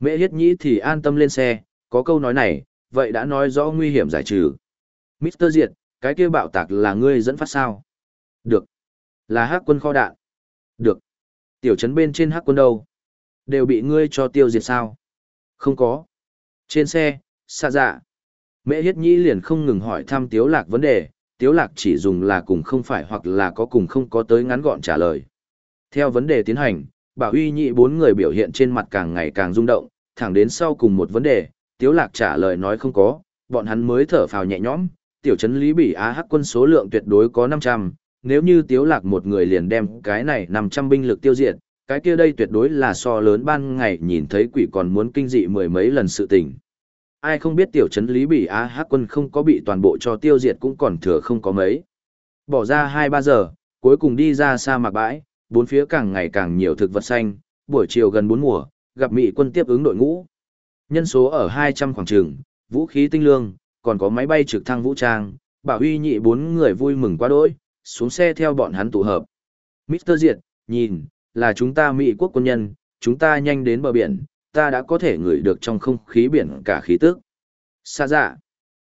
Mẹ Hiết Nhĩ thì an tâm lên xe, có câu nói này, vậy đã nói rõ nguy hiểm giải trừ. Mr. Diệt, cái kia bạo tạc là ngươi dẫn phát sao? Được. Là hắc quân kho đạn. Được. Tiểu trấn bên trên hắc quân đâu? Đều bị ngươi cho tiêu diệt sao? Không có. Trên xe, xa dạ. Mẹ hiết nhĩ liền không ngừng hỏi thăm tiếu lạc vấn đề, tiếu lạc chỉ dùng là cùng không phải hoặc là có cùng không có tới ngắn gọn trả lời. Theo vấn đề tiến hành, bảo huy nhị bốn người biểu hiện trên mặt càng ngày càng rung động, thẳng đến sau cùng một vấn đề, tiếu lạc trả lời nói không có, bọn hắn mới thở phào nhẹ nhõm, tiểu trấn Lý Bỉ Á Hắc quân số lượng tuyệt đối có 500, nếu như tiếu lạc một người liền đem cái này 500 binh lực tiêu diệt, cái kia đây tuyệt đối là so lớn ban ngày nhìn thấy quỷ còn muốn kinh dị mười mấy lần sự tình. Ai không biết tiểu trấn Lý Bỉ Á Hắc quân không có bị toàn bộ cho tiêu diệt cũng còn thừa không có mấy. Bỏ ra 2-3 giờ, cuối cùng đi ra sa mạc bãi, bốn phía càng ngày càng nhiều thực vật xanh, buổi chiều gần 4 mùa, gặp Mỹ quân tiếp ứng đội ngũ. Nhân số ở 200 khoảng trường, vũ khí tinh lương, còn có máy bay trực thăng vũ trang, bảo huy nhị bốn người vui mừng quá đỗi, xuống xe theo bọn hắn tụ hợp. Mr. Diệt, nhìn, là chúng ta Mỹ quốc quân nhân, chúng ta nhanh đến bờ biển, ta đã có thể ngửi được trong không khí biển cả khí tức. Xa dạ.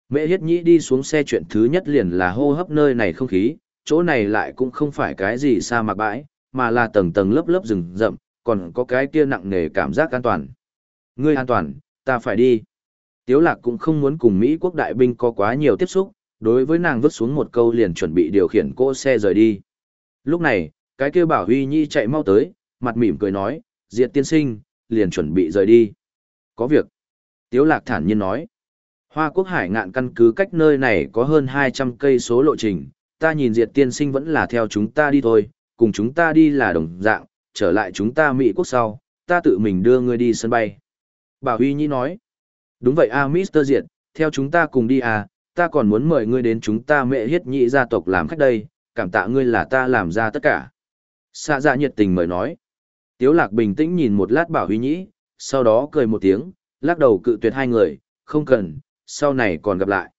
Mẹ hiết nhĩ đi xuống xe chuyện thứ nhất liền là hô hấp nơi này không khí, chỗ này lại cũng không phải cái gì xa mạc bãi, mà là tầng tầng lớp lớp rừng rậm, còn có cái kia nặng nề cảm giác an toàn. Ngươi an toàn, ta phải đi. Tiếu lạc cũng không muốn cùng Mỹ quốc đại binh có quá nhiều tiếp xúc, đối với nàng vứt xuống một câu liền chuẩn bị điều khiển cô xe rời đi. Lúc này, cái kia bảo huy nhi chạy mau tới, mặt mỉm cười nói, diệt tiên sinh, liền chuẩn bị rời đi. Có việc. Tiếu lạc thản nhiên nói. Hoa quốc hải ngạn căn cứ cách nơi này có hơn 200 cây số lộ trình, ta nhìn diệt tiên sinh vẫn là theo chúng ta đi thôi, cùng chúng ta đi là đồng dạng, trở lại chúng ta Mỹ quốc sau, ta tự mình đưa ngươi đi sân bay. Bảo Huy Nhi nói, đúng vậy a à, Mr. Diệt, theo chúng ta cùng đi à, ta còn muốn mời ngươi đến chúng ta mẹ hiết nhị gia tộc làm khách đây, cảm tạ ngươi là ta làm ra tất cả. Xạ dạ nhiệt tình mời nói. Tiếu lạc bình tĩnh nhìn một lát Bảo Huy Nhĩ, sau đó cười một tiếng, lắc đầu cự tuyệt hai người, không cần, sau này còn gặp lại.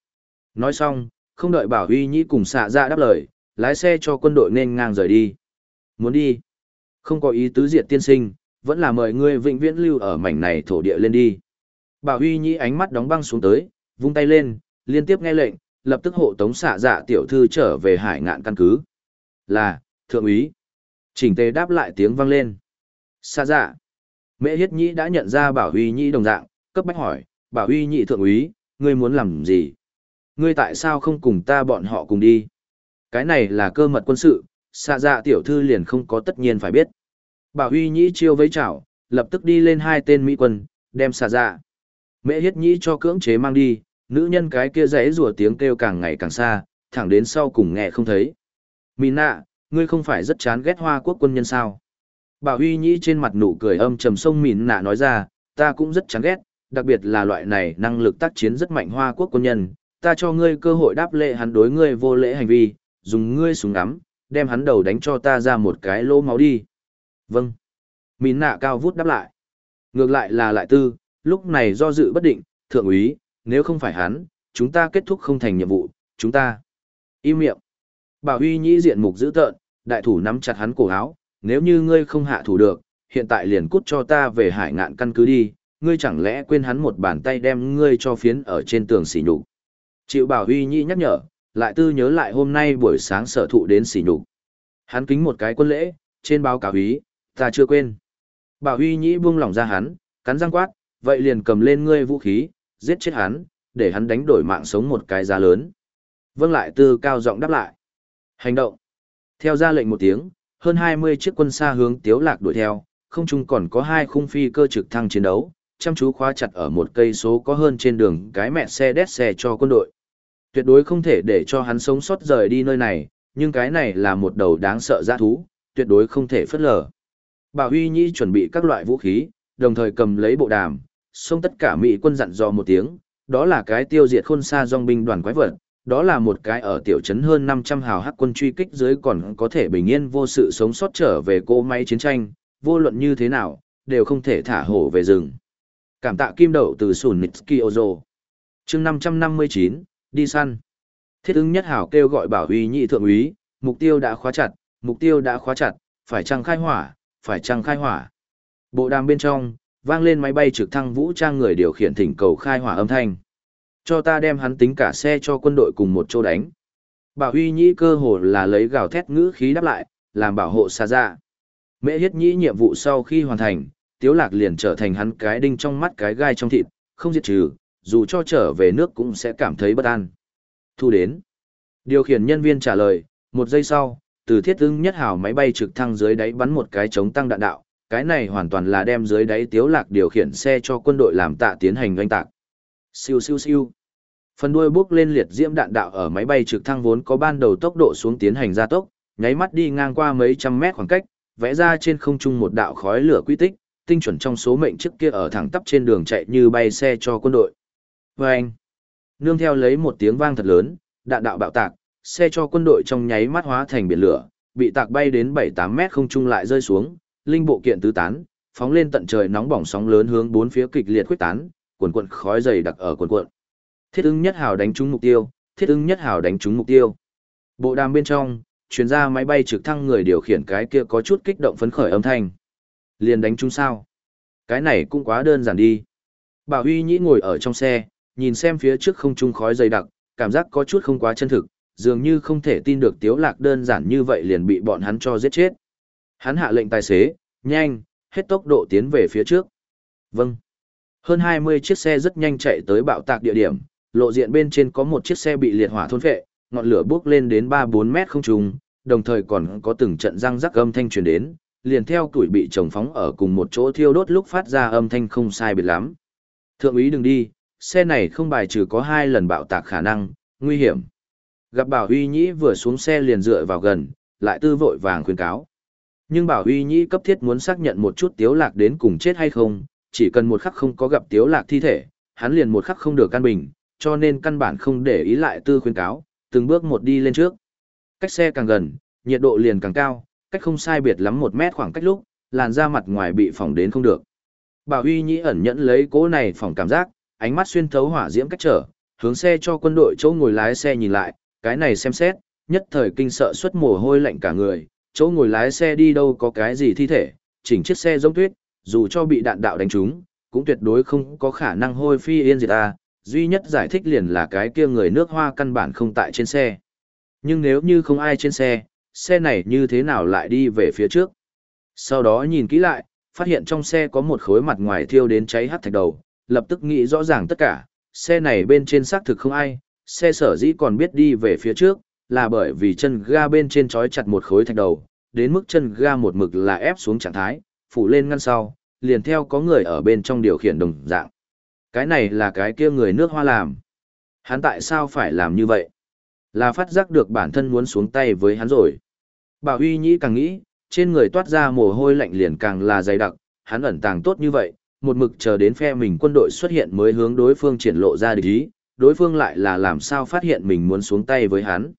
Nói xong, không đợi Bảo Huy Nhĩ cùng xạ dạ đáp lời, lái xe cho quân đội nên ngang rời đi. Muốn đi? Không có ý tứ diệt tiên sinh, vẫn là mời ngươi vĩnh viễn lưu ở mảnh này thổ địa lên đi. Bảo Huy Nhĩ ánh mắt đóng băng xuống tới, vung tay lên, liên tiếp nghe lệnh, lập tức hộ tống xạ dạ tiểu thư trở về hải ngạn căn cứ. Là, thượng úy. Chỉnh tề đáp lại tiếng vang lên. Xạ dạ. Mẹ Hiết Nhĩ đã nhận ra Bảo Huy Nhĩ đồng dạng, cấp bách hỏi, Bảo Huy Nhĩ thượng úy, ngươi muốn làm gì? Ngươi tại sao không cùng ta bọn họ cùng đi? Cái này là cơ mật quân sự, xạ dạ tiểu thư liền không có tất nhiên phải biết. Bảo Huy Nhĩ chiêu với chảo, lập tức đi lên hai tên Mỹ quân, đem xả dạ. Mẹ hiết nhĩ cho cưỡng chế mang đi, nữ nhân cái kia rẽ rủa tiếng kêu càng ngày càng xa, thẳng đến sau cùng nghe không thấy. Mì nạ, ngươi không phải rất chán ghét hoa quốc quân nhân sao? Bảo Huy Nhĩ trên mặt nụ cười âm trầm sông mìn nạ nói ra, ta cũng rất chán ghét, đặc biệt là loại này năng lực tác chiến rất mạnh hoa quốc quân nhân, ta cho ngươi cơ hội đáp lệ hắn đối ngươi vô lễ hành vi, dùng ngươi súng ngắm, đem hắn đầu đánh cho ta ra một cái lỗ máu đi. Vâng. Mìn nạ cao vút đáp lại. Ngược lại là lại tư, lúc này do dự bất định, thượng úy, nếu không phải hắn, chúng ta kết thúc không thành nhiệm vụ, chúng ta. Im miệng. Bảo huy nhĩ diện mục dữ tợn, đại thủ nắm chặt hắn cổ áo, nếu như ngươi không hạ thủ được, hiện tại liền cút cho ta về hải ngạn căn cứ đi, ngươi chẳng lẽ quên hắn một bàn tay đem ngươi cho phiến ở trên tường xỉ nhục. Chịu bảo huy nhĩ nhắc nhở, lại tư nhớ lại hôm nay buổi sáng sở thụ đến xỉ nhục. Hắn kính một cái quân lễ, trên báo cáo húy, ta chưa quên. Bảo huy nhĩ buông lỏng ra hắn, cắn răng quát, vậy liền cầm lên ngươi vũ khí, giết chết hắn, để hắn đánh đổi mạng sống một cái giá lớn. Vâng lại tư cao giọng đáp lại. Hành động. Theo ra lệnh một tiếng, hơn 20 chiếc quân xa hướng tiếu lạc đuổi theo, không chung còn có hai khung phi cơ trực thăng chiến đấu, chăm chú khóa chặt ở một cây số có hơn trên đường cái mẹ xe đét xe cho quân đội. Tuyệt đối không thể để cho hắn sống sót rời đi nơi này, nhưng cái này là một đầu đáng sợ giã thú, tuyệt đối không thể phất lờ. Bảo Huy Nhi chuẩn bị các loại vũ khí, đồng thời cầm lấy bộ đàm, xông tất cả Mỹ quân dặn dò một tiếng, đó là cái tiêu diệt khôn xa dòng binh đoàn quái vật, đó là một cái ở tiểu trấn hơn 500 hào hắc quân truy kích dưới còn có thể bình yên vô sự sống sót trở về cỗ máy chiến tranh, vô luận như thế nào, đều không thể thả hổ về rừng. Cảm tạ kim đậu từ Sùn Nitski Ozo. chương 559, đi săn. Thiết ứng nhất hảo kêu gọi bảo uy nhị thượng úy, mục tiêu đã khóa chặt, mục tiêu đã khóa chặt, phải chăng khai hỏa, phải chăng khai hỏa. Bộ đàm bên trong, vang lên máy bay trực thăng vũ trang người điều khiển thỉnh cầu khai hỏa âm thanh. Cho ta đem hắn tính cả xe cho quân đội cùng một chỗ đánh. Bảo huy nhĩ cơ hồ là lấy gào thét ngữ khí đáp lại, làm bảo hộ xa ra dạ. Mễ hiết nhĩ nhiệm vụ sau khi hoàn thành, tiếu lạc liền trở thành hắn cái đinh trong mắt cái gai trong thịt, không diệt trừ, dù cho trở về nước cũng sẽ cảm thấy bất an. Thu đến. Điều khiển nhân viên trả lời, một giây sau, từ thiết ưng nhất hào máy bay trực thăng dưới đáy bắn một cái chống tăng đạn đạo, cái này hoàn toàn là đem dưới đáy tiếu lạc điều khiển xe cho quân đội làm tạ tiến hành oanh tạc. Siêu siêu siêu. Phần đuôi bước lên liệt diễm đạn đạo ở máy bay trực thăng vốn có ban đầu tốc độ xuống tiến hành gia tốc, nháy mắt đi ngang qua mấy trăm mét khoảng cách, vẽ ra trên không trung một đạo khói lửa quy tích, tinh chuẩn trong số mệnh trước kia ở thẳng tắp trên đường chạy như bay xe cho quân đội. Và anh, nương theo lấy một tiếng vang thật lớn, đạn đạo bạo tạc, xe cho quân đội trong nháy mắt hóa thành biển lửa, bị tạc bay đến 7-8 mét không trung lại rơi xuống, linh bộ kiện tứ tán, phóng lên tận trời nóng bỏng sóng lớn hướng bốn phía kịch liệt khuếch tán, cuồn cuộn khói dày đặc ở cuồn cuộn. Thiết ưng nhất hào đánh trúng mục tiêu, thiết ưng nhất hào đánh trúng mục tiêu. Bộ đàm bên trong, chuyên gia máy bay trực thăng người điều khiển cái kia có chút kích động phấn khởi âm thanh. Liền đánh trúng sao? Cái này cũng quá đơn giản đi. Bảo Huy Nhĩ ngồi ở trong xe, nhìn xem phía trước không trung khói dày đặc, cảm giác có chút không quá chân thực, dường như không thể tin được Tiếu Lạc đơn giản như vậy liền bị bọn hắn cho giết chết. Hắn hạ lệnh tài xế, nhanh, hết tốc độ tiến về phía trước. Vâng. Hơn 20 chiếc xe rất nhanh chạy tới bạo tạc địa điểm, lộ diện bên trên có một chiếc xe bị liệt hỏa thôn phệ, ngọn lửa bốc lên đến 3-4 mét không trung, đồng thời còn có từng trận răng rắc âm thanh truyền đến, liền theo tuổi bị chồng phóng ở cùng một chỗ thiêu đốt lúc phát ra âm thanh không sai biệt lắm. Thượng úy đừng đi, xe này không bài trừ có hai lần bạo tạc khả năng, nguy hiểm. Gặp Bảo Huy Nhĩ vừa xuống xe liền dựa vào gần, lại tư vội vàng khuyên cáo. Nhưng Bảo Huy Nhĩ cấp thiết muốn xác nhận một chút Tiếu Lạc đến cùng chết hay không, chỉ cần một khắc không có gặp Tiếu Lạc thi thể, hắn liền một khắc không được căn bình, cho nên căn bản không để ý lại tư khuyên cáo, từng bước một đi lên trước. Cách xe càng gần, nhiệt độ liền càng cao, cách không sai biệt lắm một mét khoảng cách lúc, làn da mặt ngoài bị phỏng đến không được. Bảo Huy Nhĩ ẩn nhẫn lấy cố này phỏng cảm giác, ánh mắt xuyên thấu hỏa diễm cách trở, hướng xe cho quân đội chỗ ngồi lái xe nhìn lại, cái này xem xét, nhất thời kinh sợ xuất mồ hôi lạnh cả người, chỗ ngồi lái xe đi đâu có cái gì thi thể, chỉnh chiếc xe giống tuyết, dù cho bị đạn đạo đánh trúng, cũng tuyệt đối không có khả năng hôi phi yên diệt ta, duy nhất giải thích liền là cái kia người nước hoa căn bản không tại trên xe. Nhưng nếu như không ai trên xe, xe này như thế nào lại đi về phía trước? Sau đó nhìn kỹ lại, phát hiện trong xe có một khối mặt ngoài thiêu đến cháy hắt thạch đầu, lập tức nghĩ rõ ràng tất cả, xe này bên trên xác thực không ai, xe sở dĩ còn biết đi về phía trước, là bởi vì chân ga bên trên trói chặt một khối thạch đầu, đến mức chân ga một mực là ép xuống trạng thái, phủ lên ngăn sau, liền theo có người ở bên trong điều khiển đồng dạng. Cái này là cái kia người nước hoa làm. Hắn tại sao phải làm như vậy? Là phát giác được bản thân muốn xuống tay với hắn rồi. Bảo Huy Nhĩ càng nghĩ, trên người toát ra mồ hôi lạnh liền càng là dày đặc, hắn ẩn tàng tốt như vậy, một mực chờ đến phe mình quân đội xuất hiện mới hướng đối phương triển lộ ra địch ý, đối phương lại là làm sao phát hiện mình muốn xuống tay với hắn.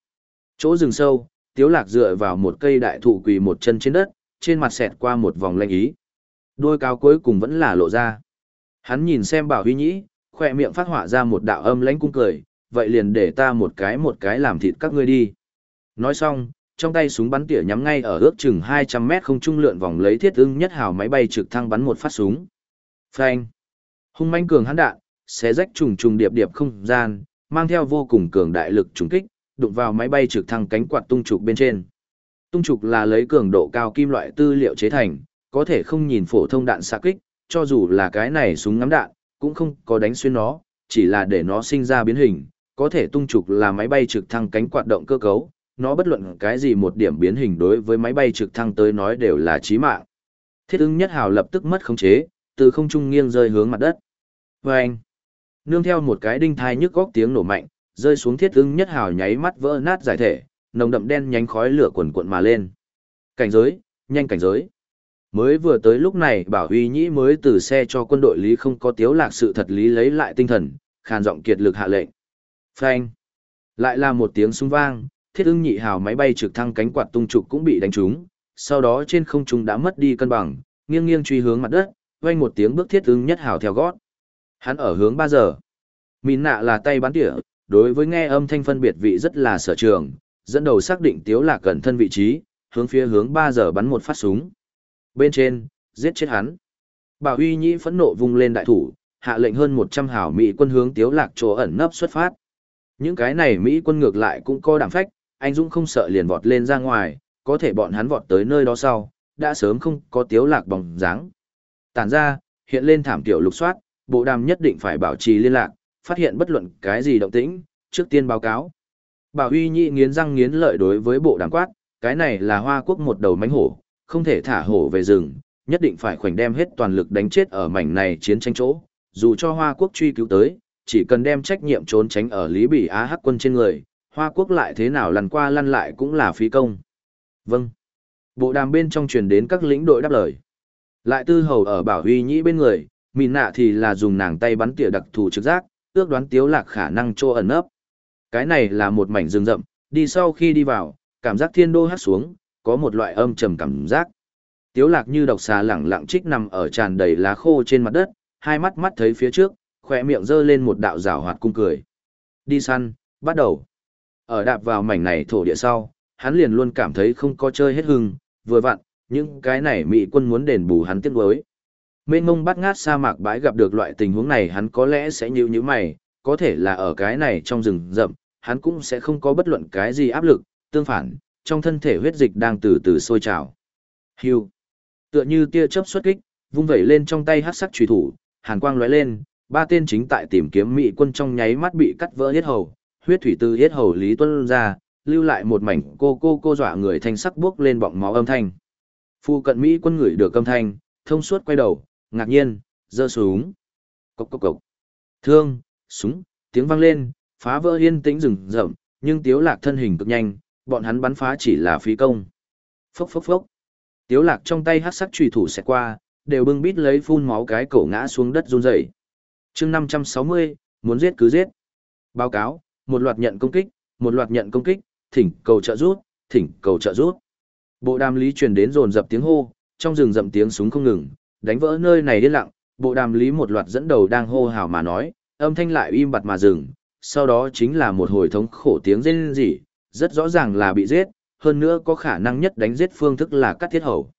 Chỗ rừng sâu, Tiếu Lạc dựa vào một cây đại thụ quỳ một chân trên đất, trên mặt xẹt qua một vòng lanh ý. Đôi cao cuối cùng vẫn là lộ ra. Hắn nhìn xem Bảo Huy Nhĩ, khỏe miệng phát hỏa ra một đạo âm lãnh cung cười, vậy liền để ta một cái một cái làm thịt các ngươi đi. Nói xong, trong tay súng bắn tỉa nhắm ngay ở ước chừng 200 mét không trung lượn vòng lấy thiết ưng nhất hào máy bay trực thăng bắn một phát súng. Phanh! Hung manh cường hắn đạn, xé rách trùng trùng điệp điệp không gian, mang theo vô cùng cường đại lực trùng kích, đụng vào máy bay trực thăng cánh quạt tung trục bên trên. Tung trục là lấy cường độ cao kim loại tư liệu chế thành, có thể không nhìn phổ thông đạn xạ kích, cho dù là cái này súng ngắm đạn, cũng không có đánh xuyên nó, chỉ là để nó sinh ra biến hình, có thể tung trục là máy bay trực thăng cánh quạt động cơ cấu, nó bất luận cái gì một điểm biến hình đối với máy bay trực thăng tới nói đều là chí mạng. Thiết ứng nhất hào lập tức mất khống chế, từ không trung nghiêng rơi hướng mặt đất. Vâng! Nương theo một cái đinh thai nhức góc tiếng nổ mạnh, rơi xuống thiết ứng nhất hào nháy mắt vỡ nát giải thể, nồng đậm đen nhánh khói lửa cuồn cuộn mà lên. Cảnh giới, nhanh cảnh giới. Mới vừa tới lúc này Bảo Huy Nhĩ mới từ xe cho quân đội lý không có tiếu lạc sự thật lý lấy lại tinh thần, khàn giọng kiệt lực hạ lệnh. Phanh! Lại là một tiếng súng vang, thiết ưng nhị hào máy bay trực thăng cánh quạt tung trục cũng bị đánh trúng, sau đó trên không trung đã mất đi cân bằng, nghiêng nghiêng truy hướng mặt đất, vang một tiếng bước thiết ưng nhất hào theo gót. Hắn ở hướng 3 giờ. Mìn nạ là tay bắn tỉa, đối với nghe âm thanh phân biệt vị rất là sở trường, dẫn đầu xác định tiếu lạc cẩn thân vị trí, hướng phía hướng 3 giờ bắn một phát súng. Bên trên, giết chết hắn. Bảo Huy Nhĩ phẫn nộ vung lên đại thủ, hạ lệnh hơn 100 hảo Mỹ quân hướng tiếu lạc chỗ ẩn nấp xuất phát. Những cái này Mỹ quân ngược lại cũng có đảm phách, anh Dũng không sợ liền vọt lên ra ngoài, có thể bọn hắn vọt tới nơi đó sau, đã sớm không có tiếu lạc bóng dáng. Tản ra, hiện lên thảm tiểu lục soát, bộ đàm nhất định phải bảo trì liên lạc, phát hiện bất luận cái gì động tĩnh, trước tiên báo cáo. Bảo Huy Nhị nghiến răng nghiến lợi đối với bộ đàm quát, cái này là Hoa Quốc một đầu mánh hổ, không thể thả hổ về rừng, nhất định phải khoảnh đem hết toàn lực đánh chết ở mảnh này chiến tranh chỗ, dù cho Hoa Quốc truy cứu tới, chỉ cần đem trách nhiệm trốn tránh ở Lý Bỉ Á Hắc quân trên người, Hoa Quốc lại thế nào lăn qua lăn lại cũng là phí công. Vâng. Bộ đàm bên trong truyền đến các lĩnh đội đáp lời. Lại tư hầu ở Bảo Huy Nhĩ bên người, mỹ nạ thì là dùng nàng tay bắn tỉa đặc thù trực giác, ước đoán tiếu lạc khả năng trô ẩn ấp. Cái này là một mảnh rừng rậm, đi sau khi đi vào, cảm giác thiên đô hát xuống, có một loại âm trầm cảm giác. Tiếu lạc như độc xà lẳng lặng trích nằm ở tràn đầy lá khô trên mặt đất, hai mắt mắt thấy phía trước, khoe miệng dơ lên một đạo rào hoạt cung cười. Đi săn, bắt đầu. Ở đạp vào mảnh này thổ địa sau, hắn liền luôn cảm thấy không có chơi hết hưng, vừa vặn, những cái này mỹ quân muốn đền bù hắn tiếc nuối mê mông bắt ngát sa mạc bãi gặp được loại tình huống này hắn có lẽ sẽ nhíu nhíu mày, có thể là ở cái này trong rừng rậm, hắn cũng sẽ không có bất luận cái gì áp lực, tương phản, trong thân thể huyết dịch đang từ từ sôi trào. Hưu. Tựa như tia chớp xuất kích, vung vẩy lên trong tay hắc sắc chùy thủ, hàn quang lóe lên, ba tên chính tại tìm kiếm mỹ quân trong nháy mắt bị cắt vỡ hết hầu, huyết thủy từ hết hầu lý tuân ra, lưu lại một mảnh cô cô cô dọa người thanh sắc bước lên bọng máu âm thanh. Phu cận mỹ quân người được âm thanh, thông suốt quay đầu, ngạc nhiên, giơ súng. Cốc cốc cốc. Thương, súng, tiếng vang lên, phá vỡ yên tĩnh rừng rậm, nhưng tiếu lạc thân hình cực nhanh, bọn hắn bắn phá chỉ là phí công. Phốc phốc phốc. Tiếu lạc trong tay hắc sắc truy thủ xẹt qua, đều bưng bít lấy phun máu cái cổ ngã xuống đất run rẩy. Chương 560, muốn giết cứ giết. Báo cáo, một loạt nhận công kích, một loạt nhận công kích, thỉnh cầu trợ rút, thỉnh cầu trợ rút. Bộ đàm lý truyền đến rồn dập tiếng hô, trong rừng rậm tiếng súng không ngừng, đánh vỡ nơi này điên lặng, bộ đàm lý một loạt dẫn đầu đang hô hào mà nói, âm thanh lại im bặt mà dừng, sau đó chính là một hồi thống khổ tiếng rên rỉ, rất rõ ràng là bị giết, hơn nữa có khả năng nhất đánh giết phương thức là cắt thiết hầu.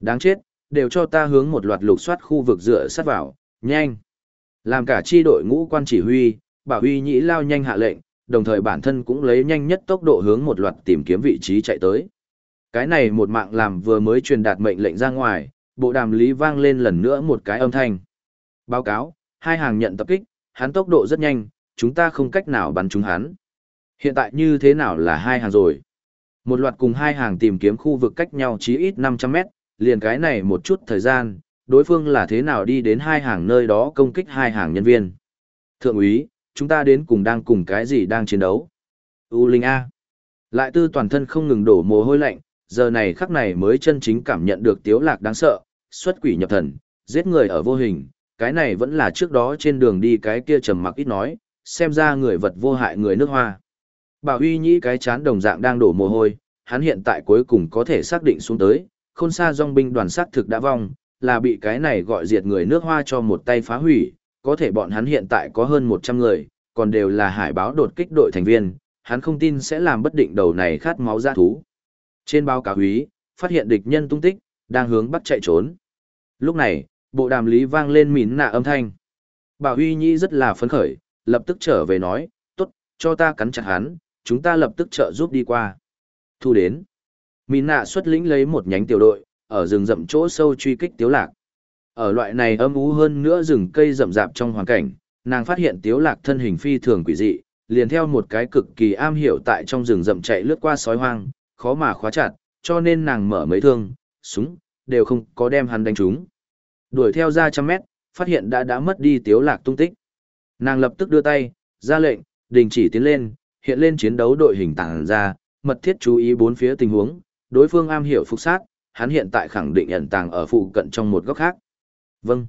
Đáng chết, đều cho ta hướng một loạt lục soát khu vực dựa sát vào, nhanh. Làm cả chi đội ngũ quan chỉ huy, bảo huy nhĩ lao nhanh hạ lệnh, đồng thời bản thân cũng lấy nhanh nhất tốc độ hướng một loạt tìm kiếm vị trí chạy tới. Cái này một mạng làm vừa mới truyền đạt mệnh lệnh ra ngoài, bộ đàm lý vang lên lần nữa một cái âm thanh. Báo cáo, hai hàng nhận tập kích, hắn tốc độ rất nhanh, chúng ta không cách nào bắn chúng hắn. Hiện tại như thế nào là hai hàng rồi? Một loạt cùng hai hàng tìm kiếm khu vực cách nhau chí ít 500 mét, liền cái này một chút thời gian, đối phương là thế nào đi đến hai hàng nơi đó công kích hai hàng nhân viên. Thượng úy, chúng ta đến cùng đang cùng cái gì đang chiến đấu? U Linh A. Lại tư toàn thân không ngừng đổ mồ hôi lạnh, giờ này khắc này mới chân chính cảm nhận được tiếu lạc đáng sợ, xuất quỷ nhập thần, giết người ở vô hình, cái này vẫn là trước đó trên đường đi cái kia trầm mặc ít nói, xem ra người vật vô hại người nước hoa. Bảo Huy Nhĩ cái chán đồng dạng đang đổ mồ hôi, hắn hiện tại cuối cùng có thể xác định xuống tới, khôn xa dòng binh đoàn sát thực đã vong, là bị cái này gọi diệt người nước hoa cho một tay phá hủy, có thể bọn hắn hiện tại có hơn 100 người, còn đều là hải báo đột kích đội thành viên, hắn không tin sẽ làm bất định đầu này khát máu ra thú. Trên báo cáo húy, phát hiện địch nhân tung tích, đang hướng bắt chạy trốn. Lúc này, bộ đàm lý vang lên mỉn nạ âm thanh. Bảo Huy Nhi rất là phấn khởi, lập tức trở về nói, tốt, cho ta cắn chặt hắn, chúng ta lập tức trợ giúp đi qua. Thu đến. Mỉn nạ xuất lĩnh lấy một nhánh tiểu đội, ở rừng rậm chỗ sâu truy kích tiếu lạc. Ở loại này âm ú hơn nữa rừng cây rậm rạp trong hoàn cảnh, nàng phát hiện tiếu lạc thân hình phi thường quỷ dị, liền theo một cái cực kỳ am hiểu tại trong rừng rậm chạy lướt qua sói hoang, khó mà khóa chặt, cho nên nàng mở mấy thương, súng, đều không có đem hắn đánh trúng. Đuổi theo ra trăm mét, phát hiện đã đã mất đi tiếu lạc tung tích. Nàng lập tức đưa tay, ra lệnh, đình chỉ tiến lên, hiện lên chiến đấu đội hình tàng ra, mật thiết chú ý bốn phía tình huống, đối phương am hiểu phục sát, hắn hiện tại khẳng định ẩn tàng ở phụ cận trong một góc khác. Vâng.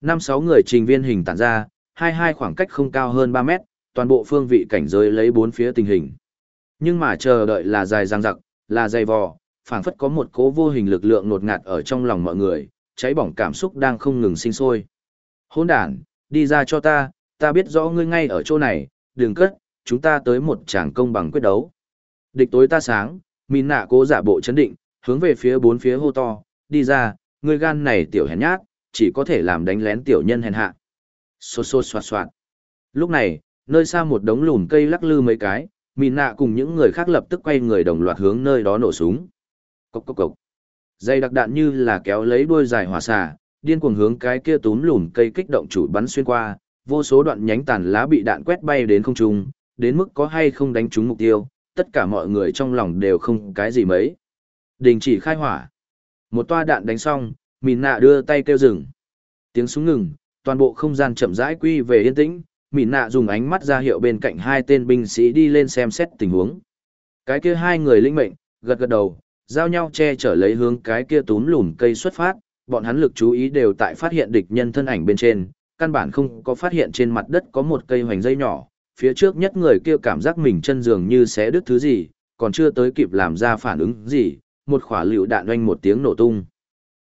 Năm sáu người trình viên hình tản ra, hai hai khoảng cách không cao hơn 3 mét, toàn bộ phương vị cảnh giới lấy bốn phía tình hình. Nhưng mà chờ đợi là dài dằng dặc, là dày vò, phảng phất có một cố vô hình lực lượng nột ngạt ở trong lòng mọi người, cháy bỏng cảm xúc đang không ngừng sinh sôi. Hôn đàn, đi ra cho ta, ta biết rõ ngươi ngay ở chỗ này, đừng cất, chúng ta tới một tràng công bằng quyết đấu. Địch tối ta sáng, mìn nạ cố giả bộ chấn định, hướng về phía bốn phía hô to, đi ra, ngươi gan này tiểu hèn nhát, chỉ có thể làm đánh lén tiểu nhân hèn hạ. Xô xô xoạt xoạt. Lúc này, nơi xa một đống lùn cây lắc lư mấy cái, mìn nạ cùng những người khác lập tức quay người đồng loạt hướng nơi đó nổ súng. Cốc cốc cốc. Dây đặc đạn như là kéo lấy đuôi dài hỏa xà, điên cuồng hướng cái kia túm lùm cây kích động chủ bắn xuyên qua, vô số đoạn nhánh tàn lá bị đạn quét bay đến không trung, đến mức có hay không đánh trúng mục tiêu, tất cả mọi người trong lòng đều không cái gì mấy. Đình chỉ khai hỏa. Một toa đạn đánh xong, mìn nạ đưa tay kêu dừng. Tiếng súng ngừng, toàn bộ không gian chậm rãi quy về yên tĩnh, mìn nạ dùng ánh mắt ra hiệu bên cạnh hai tên binh sĩ đi lên xem xét tình huống. Cái kia hai người linh mệnh, gật gật đầu, giao nhau che chở lấy hướng cái kia túm lùm cây xuất phát, bọn hắn lực chú ý đều tại phát hiện địch nhân thân ảnh bên trên, căn bản không có phát hiện trên mặt đất có một cây hoành dây nhỏ, phía trước nhất người kia cảm giác mình chân dường như xé đứt thứ gì, còn chưa tới kịp làm ra phản ứng gì, một khỏa lựu đạn oanh một tiếng nổ tung.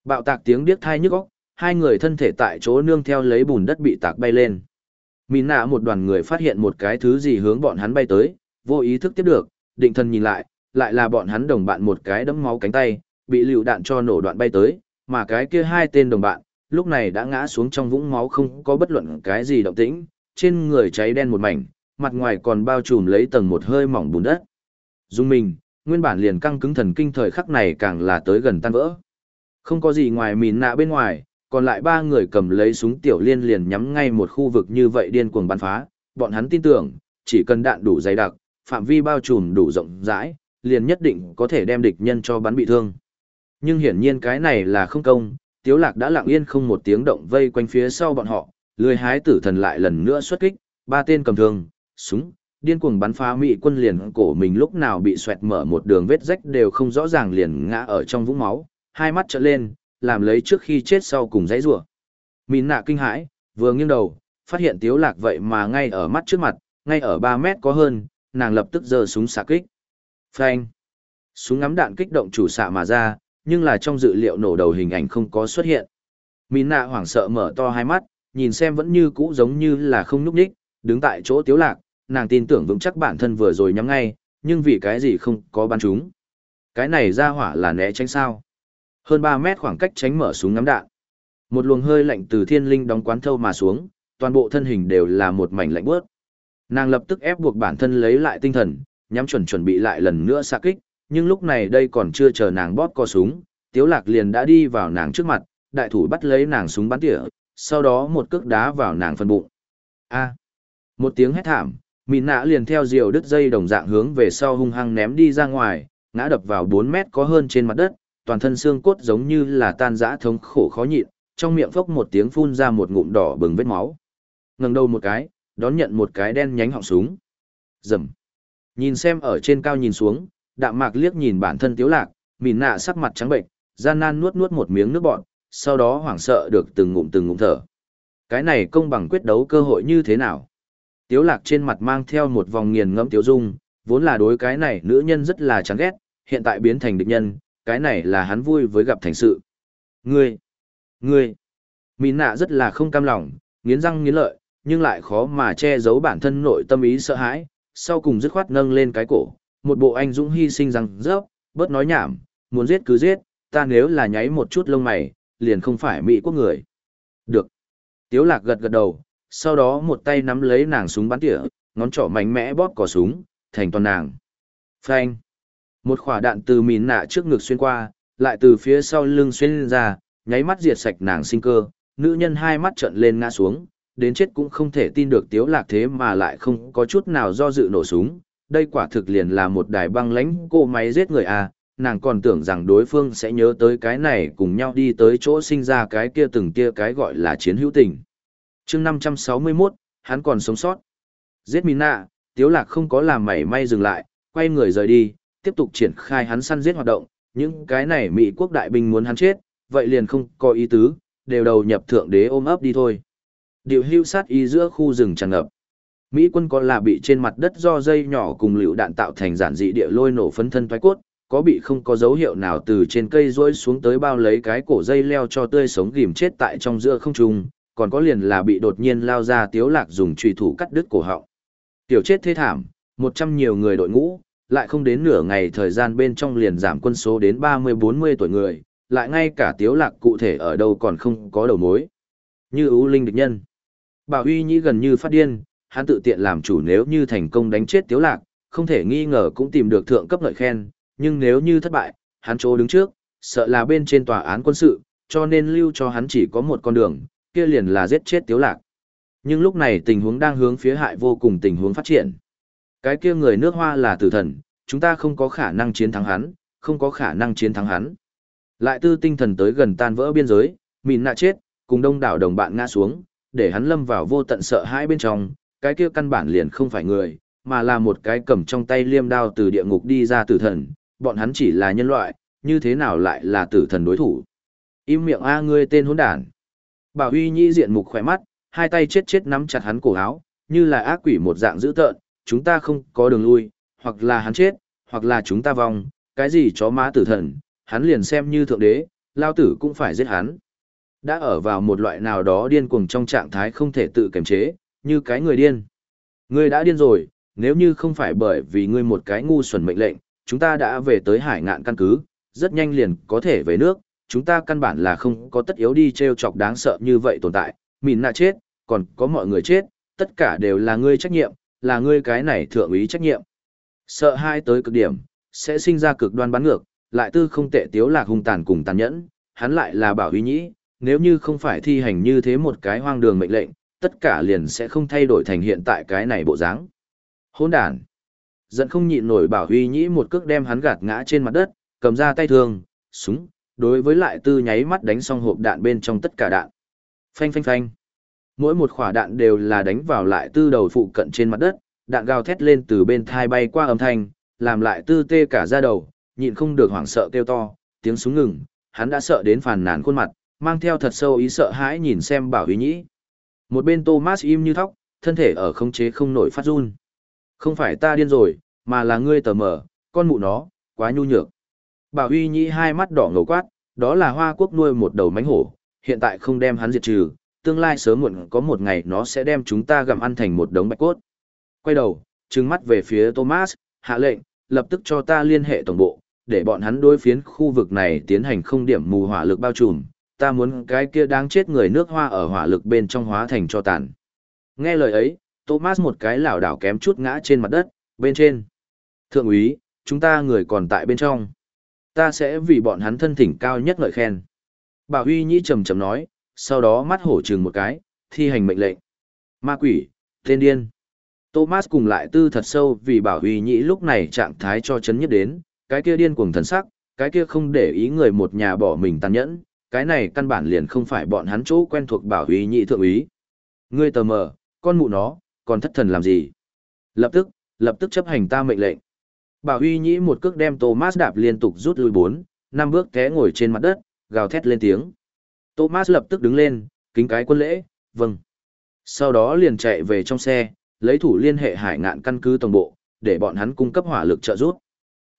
Bạo tạc tiếng điếc thai nhức óc, hai người thân thể tại chỗ nương theo lấy bùn đất bị tạc bay lên. Mìn nạ một đoàn người phát hiện một cái thứ gì hướng bọn hắn bay tới, vô ý thức tiếp được, định thần nhìn lại, lại là bọn hắn đồng bạn một cái đấm máu cánh tay, bị lựu đạn cho nổ đoạn bay tới, mà cái kia hai tên đồng bạn, lúc này đã ngã xuống trong vũng máu không có bất luận cái gì động tĩnh, trên người cháy đen một mảnh, mặt ngoài còn bao trùm lấy tầng một hơi mỏng bùn đất. Dung mình, nguyên bản liền căng cứng thần kinh thời khắc này càng là tới gần tan vỡ. Không có gì ngoài mìn nạ bên ngoài, còn lại ba người cầm lấy súng tiểu liên liền nhắm ngay một khu vực như vậy điên cuồng bắn phá, bọn hắn tin tưởng, chỉ cần đạn đủ dày đặc, phạm vi bao trùm đủ rộng rãi, liền nhất định có thể đem địch nhân cho bắn bị thương. Nhưng hiển nhiên cái này là không công, Tiếu Lạc đã lặng yên không một tiếng động vây quanh phía sau bọn họ, lười hái tử thần lại lần nữa xuất kích, ba tên cầm thương, súng, điên cuồng bắn phá mỹ quân liền cổ mình lúc nào bị xoẹt mở một đường vết rách đều không rõ ràng liền ngã ở trong vũng máu, hai mắt trợn lên, làm lấy trước khi chết sau cùng dãy rủa. Mìn nạ kinh hãi, vừa nghiêng đầu, phát hiện Tiếu Lạc vậy mà ngay ở mắt trước mặt, ngay ở 3 mét có hơn, nàng lập tức giơ súng xạ kích. Phanh. Súng ngắm đạn kích động chủ xạ mà ra, nhưng là trong dự liệu nổ đầu hình ảnh không có xuất hiện. Mìn nạ hoảng sợ mở to hai mắt, nhìn xem vẫn như cũ giống như là không núp đích, đứng tại chỗ tiếu lạc, nàng tin tưởng vững chắc bản thân vừa rồi nhắm ngay, nhưng vì cái gì không có bắn chúng. Cái này ra hỏa là né tránh sao. Hơn 3 mét khoảng cách tránh mở súng ngắm đạn. Một luồng hơi lạnh từ thiên linh đóng quán thâu mà xuống, toàn bộ thân hình đều là một mảnh lạnh bước. Nàng lập tức ép buộc bản thân lấy lại tinh thần, nhắm chuẩn chuẩn bị lại lần nữa xạ kích, nhưng lúc này đây còn chưa chờ nàng bóp co súng, Tiếu Lạc liền đã đi vào nàng trước mặt, đại thủ bắt lấy nàng súng bắn tỉa, sau đó một cước đá vào nàng phần bụng. A. Một tiếng hét thảm, mìn nã liền theo diều đứt dây đồng dạng hướng về sau hung hăng ném đi ra ngoài, ngã đập vào 4 mét có hơn trên mặt đất, toàn thân xương cốt giống như là tan rã thống khổ khó nhịn, trong miệng phốc một tiếng phun ra một ngụm đỏ bừng vết máu. Ngẩng đầu một cái, đón nhận một cái đen nhánh họng súng. Rầm. Nhìn xem ở trên cao nhìn xuống, đạm mạc liếc nhìn bản thân tiếu lạc, mìn nạ sắc mặt trắng bệnh, gian nan nuốt nuốt một miếng nước bọt, sau đó hoảng sợ được từng ngụm từng ngụm thở. Cái này công bằng quyết đấu cơ hội như thế nào? Tiếu lạc trên mặt mang theo một vòng nghiền ngẫm tiếu dung, vốn là đối cái này nữ nhân rất là chán ghét, hiện tại biến thành địch nhân, cái này là hắn vui với gặp thành sự. Ngươi! Ngươi! Mìn nạ rất là không cam lòng, nghiến răng nghiến lợi, nhưng lại khó mà che giấu bản thân nội tâm ý sợ hãi, sau cùng dứt khoát nâng lên cái cổ, một bộ anh dũng hy sinh rằng rớp, bớt nói nhảm, muốn giết cứ giết, ta nếu là nháy một chút lông mày, liền không phải Mỹ quốc người. Được. Tiếu lạc gật gật đầu, sau đó một tay nắm lấy nàng súng bắn tỉa, ngón trỏ mạnh mẽ bóp cò súng, thành toàn nàng. Phanh. Một quả đạn từ mìn nạ trước ngực xuyên qua, lại từ phía sau lưng xuyên ra, nháy mắt diệt sạch nàng sinh cơ, nữ nhân hai mắt trợn lên ngã xuống, đến chết cũng không thể tin được tiếu lạc thế mà lại không có chút nào do dự nổ súng, đây quả thực liền là một đài băng lãnh cô máy giết người à, nàng còn tưởng rằng đối phương sẽ nhớ tới cái này cùng nhau đi tới chỗ sinh ra cái kia từng kia cái gọi là chiến hữu tình. chương 561, hắn còn sống sót. Giết Mina, Tiếu Lạc không có làm mảy may dừng lại, quay người rời đi, tiếp tục triển khai hắn săn giết hoạt động, những cái này Mỹ quốc đại binh muốn hắn chết, vậy liền không có ý tứ, đều đầu nhập thượng đế ôm ấp đi thôi. Điều hưu sát y giữa khu rừng tràn ngập. Mỹ quân có là bị trên mặt đất do dây nhỏ cùng lựu đạn tạo thành giản dị địa lôi nổ phấn thân thoái cốt, có bị không có dấu hiệu nào từ trên cây rối xuống tới bao lấy cái cổ dây leo cho tươi sống ghim chết tại trong giữa không trung, còn có liền là bị đột nhiên lao ra tiếu lạc dùng trùy thủ cắt đứt cổ họng. Tiểu chết thế thảm, một trăm nhiều người đội ngũ, lại không đến nửa ngày thời gian bên trong liền giảm quân số đến ba mươi bốn mươi tuổi người, lại ngay cả tiếu lạc cụ thể ở đâu còn không có đầu mối. Như ưu linh địch nhân. Bảo Uy Nhĩ gần như phát điên, hắn tự tiện làm chủ nếu như thành công đánh chết Tiếu Lạc, không thể nghi ngờ cũng tìm được thượng cấp lợi khen, nhưng nếu như thất bại, hắn chỗ đứng trước, sợ là bên trên tòa án quân sự, cho nên lưu cho hắn chỉ có một con đường, kia liền là giết chết Tiếu Lạc. Nhưng lúc này tình huống đang hướng phía hại vô cùng tình huống phát triển. Cái kia người nước hoa là tử thần, chúng ta không có khả năng chiến thắng hắn, không có khả năng chiến thắng hắn. Lại tư tinh thần tới gần tan vỡ biên giới, mìn nạ chết, cùng đông đảo đồng bạn ngã xuống, để hắn lâm vào vô tận sợ hãi bên trong, cái kia căn bản liền không phải người, mà là một cái cầm trong tay liêm đao từ địa ngục đi ra tử thần, bọn hắn chỉ là nhân loại, như thế nào lại là tử thần đối thủ. Im miệng a ngươi tên hỗn đản. Bảo Huy Nhi diện mục khỏe mắt, hai tay chết chết nắm chặt hắn cổ áo, như là ác quỷ một dạng dữ tợn, chúng ta không có đường lui, hoặc là hắn chết, hoặc là chúng ta vong, cái gì chó má tử thần, hắn liền xem như thượng đế, lao tử cũng phải giết hắn. Đã ở vào một loại nào đó điên cuồng trong trạng thái không thể tự kiềm chế, như cái người điên. Ngươi đã điên rồi, nếu như không phải bởi vì ngươi một cái ngu xuẩn mệnh lệnh, chúng ta đã về tới hải ngạn căn cứ, rất nhanh liền có thể về nước, chúng ta căn bản là không có tất yếu đi treo chọc đáng sợ như vậy tồn tại, mìn nạ chết, còn có mọi người chết, tất cả đều là ngươi trách nhiệm, là ngươi cái này thượng úy trách nhiệm. Sợ hai tới cực điểm, sẽ sinh ra cực đoan bắn ngược, lại tư không tệ tiếu lạc hung tàn cùng tàn nhẫn, hắn lại là bảo uy nhĩ, nếu như không phải thi hành như thế một cái hoang đường mệnh lệnh, tất cả liền sẽ không thay đổi thành hiện tại cái này bộ dáng. Hỗn đàn Giận không nhịn nổi bảo huy nhĩ một cước đem hắn gạt ngã trên mặt đất, cầm ra tay thương, súng, đối với lại tư nháy mắt đánh xong hộp đạn bên trong tất cả đạn. Phanh phanh phanh. Mỗi một quả đạn đều là đánh vào lại tư đầu phụ cận trên mặt đất, đạn gào thét lên từ bên thai bay qua âm thanh, làm lại tư tê cả da đầu, nhịn không được hoảng sợ kêu to, tiếng súng ngừng, hắn đã sợ đến phàn nàn khuôn mặt, mang theo thật sâu ý sợ hãi nhìn xem bảo huy nhĩ. Một bên Thomas im như thóc, thân thể ở không chế không nổi phát run. Không phải ta điên rồi, mà là ngươi tờ mờ, con mụ nó, quá nhu nhược. Bảo huy nhĩ hai mắt đỏ ngầu quát, đó là hoa quốc nuôi một đầu mánh hổ, hiện tại không đem hắn diệt trừ, tương lai sớm muộn có một ngày nó sẽ đem chúng ta gặm ăn thành một đống bạch cốt. Quay đầu, trừng mắt về phía Thomas, hạ lệnh, lập tức cho ta liên hệ tổng bộ, để bọn hắn đối phiến khu vực này tiến hành không điểm mù hỏa lực bao trùm, ta muốn cái kia đáng chết người nước hoa ở hỏa lực bên trong hóa thành cho tàn. Nghe lời ấy, Thomas một cái lảo đảo kém chút ngã trên mặt đất, bên trên. Thượng úy, chúng ta người còn tại bên trong. Ta sẽ vì bọn hắn thân thỉnh cao nhất ngợi khen. Bà Huy Nhĩ trầm trầm nói, sau đó mắt hổ chừng một cái, thi hành mệnh lệnh. Ma quỷ, tên điên. Thomas cùng lại tư thật sâu vì bảo Huy Nhĩ lúc này trạng thái cho chấn nhất đến, cái kia điên cuồng thần sắc, cái kia không để ý người một nhà bỏ mình tàn nhẫn, cái này căn bản liền không phải bọn hắn chỗ quen thuộc bảo Huy Nhĩ thượng úy. Ngươi tờ mờ, con mụ nó, còn thất thần làm gì? Lập tức, lập tức chấp hành ta mệnh lệnh. Bảo Huy Nhĩ một cước đem Thomas đạp liên tục rút lui bốn, năm bước té ngồi trên mặt đất, gào thét lên tiếng. Thomas lập tức đứng lên, kính cái quân lễ, vâng. Sau đó liền chạy về trong xe, lấy thủ liên hệ hải ngạn căn cứ tổng bộ, để bọn hắn cung cấp hỏa lực trợ giúp.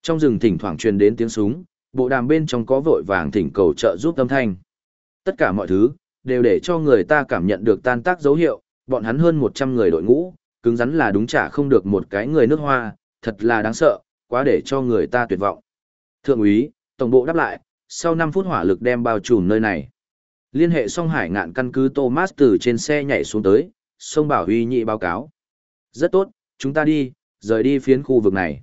Trong rừng thỉnh thoảng truyền đến tiếng súng, bộ đàm bên trong có vội vàng thỉnh cầu trợ giúp âm thanh. Tất cả mọi thứ, đều để cho người ta cảm nhận được tan tác dấu hiệu, bọn hắn hơn 100 người đội ngũ, cứng rắn là đúng trả không được một cái người nước hoa, thật là đáng sợ, quá để cho người ta tuyệt vọng. Thượng úy, tổng bộ đáp lại, sau 5 phút hỏa lực đem bao trùm nơi này. Liên hệ song hải ngạn căn cứ Thomas từ trên xe nhảy xuống tới, sông Bảo Huy Nhị báo cáo. Rất tốt, chúng ta đi, rời đi phiến khu vực này.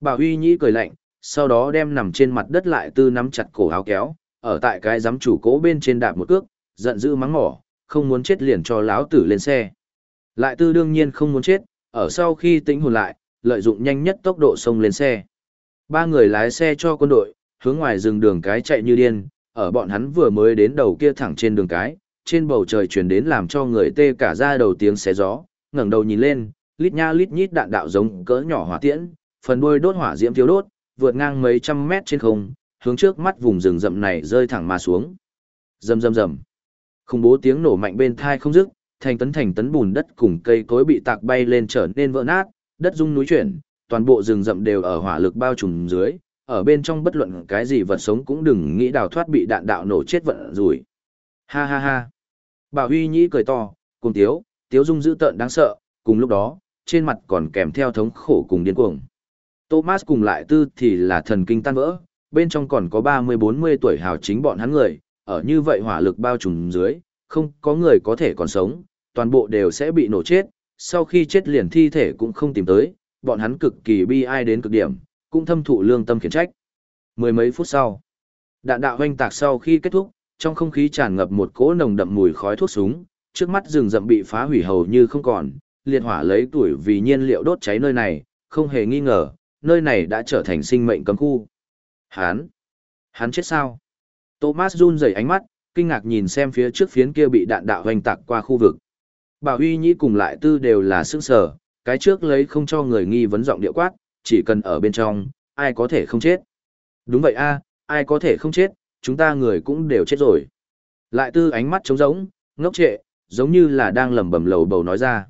Bảo Huy Nhị cười lạnh, sau đó đem nằm trên mặt đất lại tư nắm chặt cổ áo kéo, ở tại cái giám chủ cố bên trên đạp một cước, giận dữ mắng mỏ, không muốn chết liền cho lão tử lên xe. Lại tư đương nhiên không muốn chết, ở sau khi tĩnh hồn lại, lợi dụng nhanh nhất tốc độ xông lên xe. Ba người lái xe cho quân đội, hướng ngoài rừng đường cái chạy như điên, ở bọn hắn vừa mới đến đầu kia thẳng trên đường cái, trên bầu trời truyền đến làm cho người tê cả da đầu tiếng xé gió, ngẩng đầu nhìn lên, lít nha lít nhít đạn đạo giống cỡ nhỏ hỏa tiễn, phần đuôi đốt hỏa diễm thiếu đốt, vượt ngang mấy trăm mét trên không, hướng trước mắt vùng rừng rậm này rơi thẳng mà xuống. Rầm rầm rầm. Khủng bố tiếng nổ mạnh bên thai không dứt, thành tấn thành tấn bùn đất cùng cây cối bị tạc bay lên trở nên vỡ nát, đất rung núi chuyển, toàn bộ rừng rậm đều ở hỏa lực bao trùm dưới, ở bên trong bất luận cái gì vật sống cũng đừng nghĩ đào thoát bị đạn đạo nổ chết vận rủi. Ha ha ha. Bảo Huy Nhĩ cười to, cùng tiếu, tiếu dung dữ tợn đáng sợ, cùng lúc đó, trên mặt còn kèm theo thống khổ cùng điên cuồng. Thomas cùng lại tư thì là thần kinh tan vỡ, bên trong còn có 30-40 tuổi hào chính bọn hắn người, ở như vậy hỏa lực bao trùm dưới, không có người có thể còn sống, toàn bộ đều sẽ bị nổ chết, sau khi chết liền thi thể cũng không tìm tới, bọn hắn cực kỳ bi ai đến cực điểm, cũng thâm thụ lương tâm khiển trách. Mười mấy phút sau, đạn đạo hoanh tạc sau khi kết thúc, trong không khí tràn ngập một cỗ nồng đậm mùi khói thuốc súng, trước mắt rừng rậm bị phá hủy hầu như không còn, liệt hỏa lấy tuổi vì nhiên liệu đốt cháy nơi này, không hề nghi ngờ, nơi này đã trở thành sinh mệnh cấm khu. Hán! Hắn chết sao? Thomas run rẩy ánh mắt, kinh ngạc nhìn xem phía trước phiến kia bị đạn đạo hoành tạc qua khu vực. Bảo Huy Nhĩ cùng lại tư đều là sức sở, cái trước lấy không cho người nghi vấn giọng địa quát, chỉ cần ở bên trong, ai có thể không chết. Đúng vậy a, ai có thể không chết, chúng ta người cũng đều chết rồi. Lại tư ánh mắt trống rỗng, ngốc trệ, giống như là đang lẩm bẩm lầu bầu nói ra.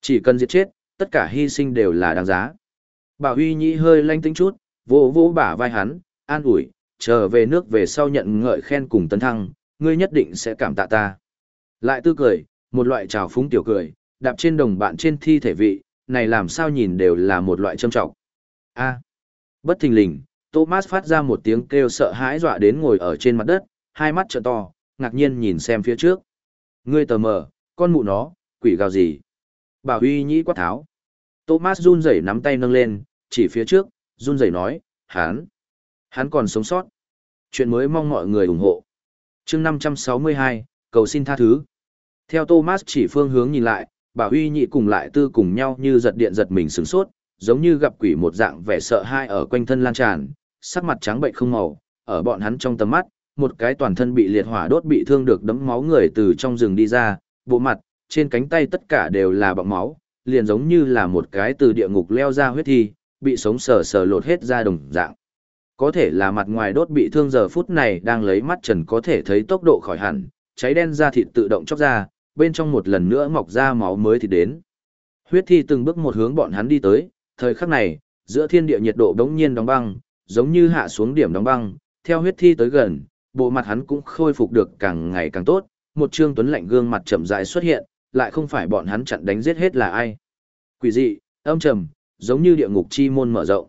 Chỉ cần diệt chết, tất cả hy sinh đều là đáng giá. Bảo Huy Nhĩ hơi lanh tính chút, vỗ vỗ bả vai hắn, an ủi, trở về nước về sau nhận ngợi khen cùng tấn thăng, ngươi nhất định sẽ cảm tạ ta. Lại tư cười, một loại trào phúng tiểu cười, đạp trên đồng bạn trên thi thể vị, này làm sao nhìn đều là một loại châm trọng. A. Bất thình lình, Thomas phát ra một tiếng kêu sợ hãi dọa đến ngồi ở trên mặt đất, hai mắt trợn to, ngạc nhiên nhìn xem phía trước. Ngươi tờ mờ, con mụ nó, quỷ gào gì? Bà Huy nhĩ quát tháo. Thomas run rẩy nắm tay nâng lên, chỉ phía trước, run rẩy nói, hắn, hắn còn sống sót. Chuyện mới mong mọi người ủng hộ. chương 562, cầu xin tha thứ. Theo Thomas chỉ phương hướng nhìn lại, bà Huy nhị cùng lại tư cùng nhau như giật điện giật mình sửng sốt, giống như gặp quỷ một dạng vẻ sợ hai ở quanh thân lan tràn, sắc mặt trắng bệnh không màu, ở bọn hắn trong tầm mắt, một cái toàn thân bị liệt hỏa đốt bị thương được đấm máu người từ trong rừng đi ra, bộ mặt, trên cánh tay tất cả đều là bọng máu, liền giống như là một cái từ địa ngục leo ra huyết thi, bị sống sờ sờ lột hết ra đồng dạng. Có thể là mặt ngoài đốt bị thương giờ phút này đang lấy mắt trần có thể thấy tốc độ khỏi hẳn, cháy đen da thịt tự động chóc ra, bên trong một lần nữa mọc ra máu mới thì đến. Huyết thi từng bước một hướng bọn hắn đi tới, thời khắc này, giữa thiên địa nhiệt độ đống nhiên đóng băng, giống như hạ xuống điểm đóng băng, theo huyết thi tới gần, bộ mặt hắn cũng khôi phục được càng ngày càng tốt, một trương tuấn lạnh gương mặt chậm rãi xuất hiện, lại không phải bọn hắn chặn đánh giết hết là ai. Quỷ dị, âm trầm, giống như địa ngục chi môn mở rộng.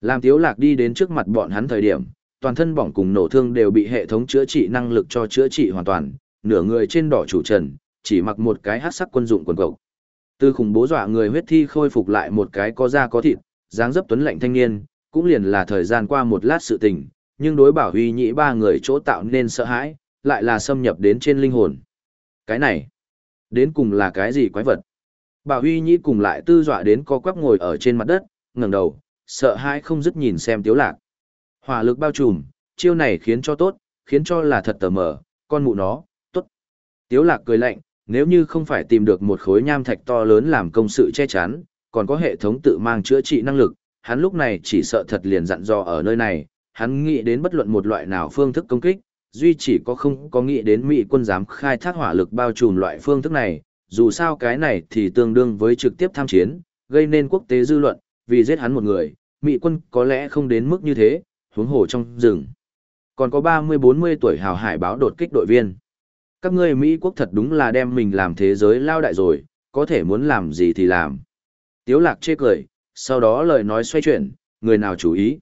Làm Tiếu Lạc đi đến trước mặt bọn hắn thời điểm, toàn thân bỏng cùng nổ thương đều bị hệ thống chữa trị năng lực cho chữa trị hoàn toàn, nửa người trên đỏ chủ trần, chỉ mặc một cái hắc sắc quân dụng quần cộc. Từ khủng bố dọa người huyết thi khôi phục lại một cái có da có thịt, dáng dấp tuấn lạnh thanh niên, cũng liền là thời gian qua một lát sự tình, nhưng đối bảo huy nhĩ ba người chỗ tạo nên sợ hãi, lại là xâm nhập đến trên linh hồn. Cái này, đến cùng là cái gì quái vật? Bảo huy nhĩ cùng lại tư dọa đến co quắp ngồi ở trên mặt đất, ngẩng đầu, sợ hãi không dứt nhìn xem tiếu lạc. Hỏa lực bao trùm, chiêu này khiến cho tốt, khiến cho là thật tờ mờ, con mụ nó, tốt. Tiếu lạc cười lạnh, nếu như không phải tìm được một khối nham thạch to lớn làm công sự che chắn, còn có hệ thống tự mang chữa trị năng lực, hắn lúc này chỉ sợ thật liền dặn dò ở nơi này, hắn nghĩ đến bất luận một loại nào phương thức công kích, duy chỉ có không có nghĩ đến Mỹ quân dám khai thác hỏa lực bao trùm loại phương thức này, dù sao cái này thì tương đương với trực tiếp tham chiến, gây nên quốc tế dư luận, vì giết hắn một người, Mỹ quân có lẽ không đến mức như thế, huống hồ trong rừng. Còn có 30-40 tuổi hào hải báo đột kích đội viên. Các ngươi Mỹ quốc thật đúng là đem mình làm thế giới lao đại rồi, có thể muốn làm gì thì làm. Tiếu lạc chê cười, sau đó lời nói xoay chuyển, người nào chú ý.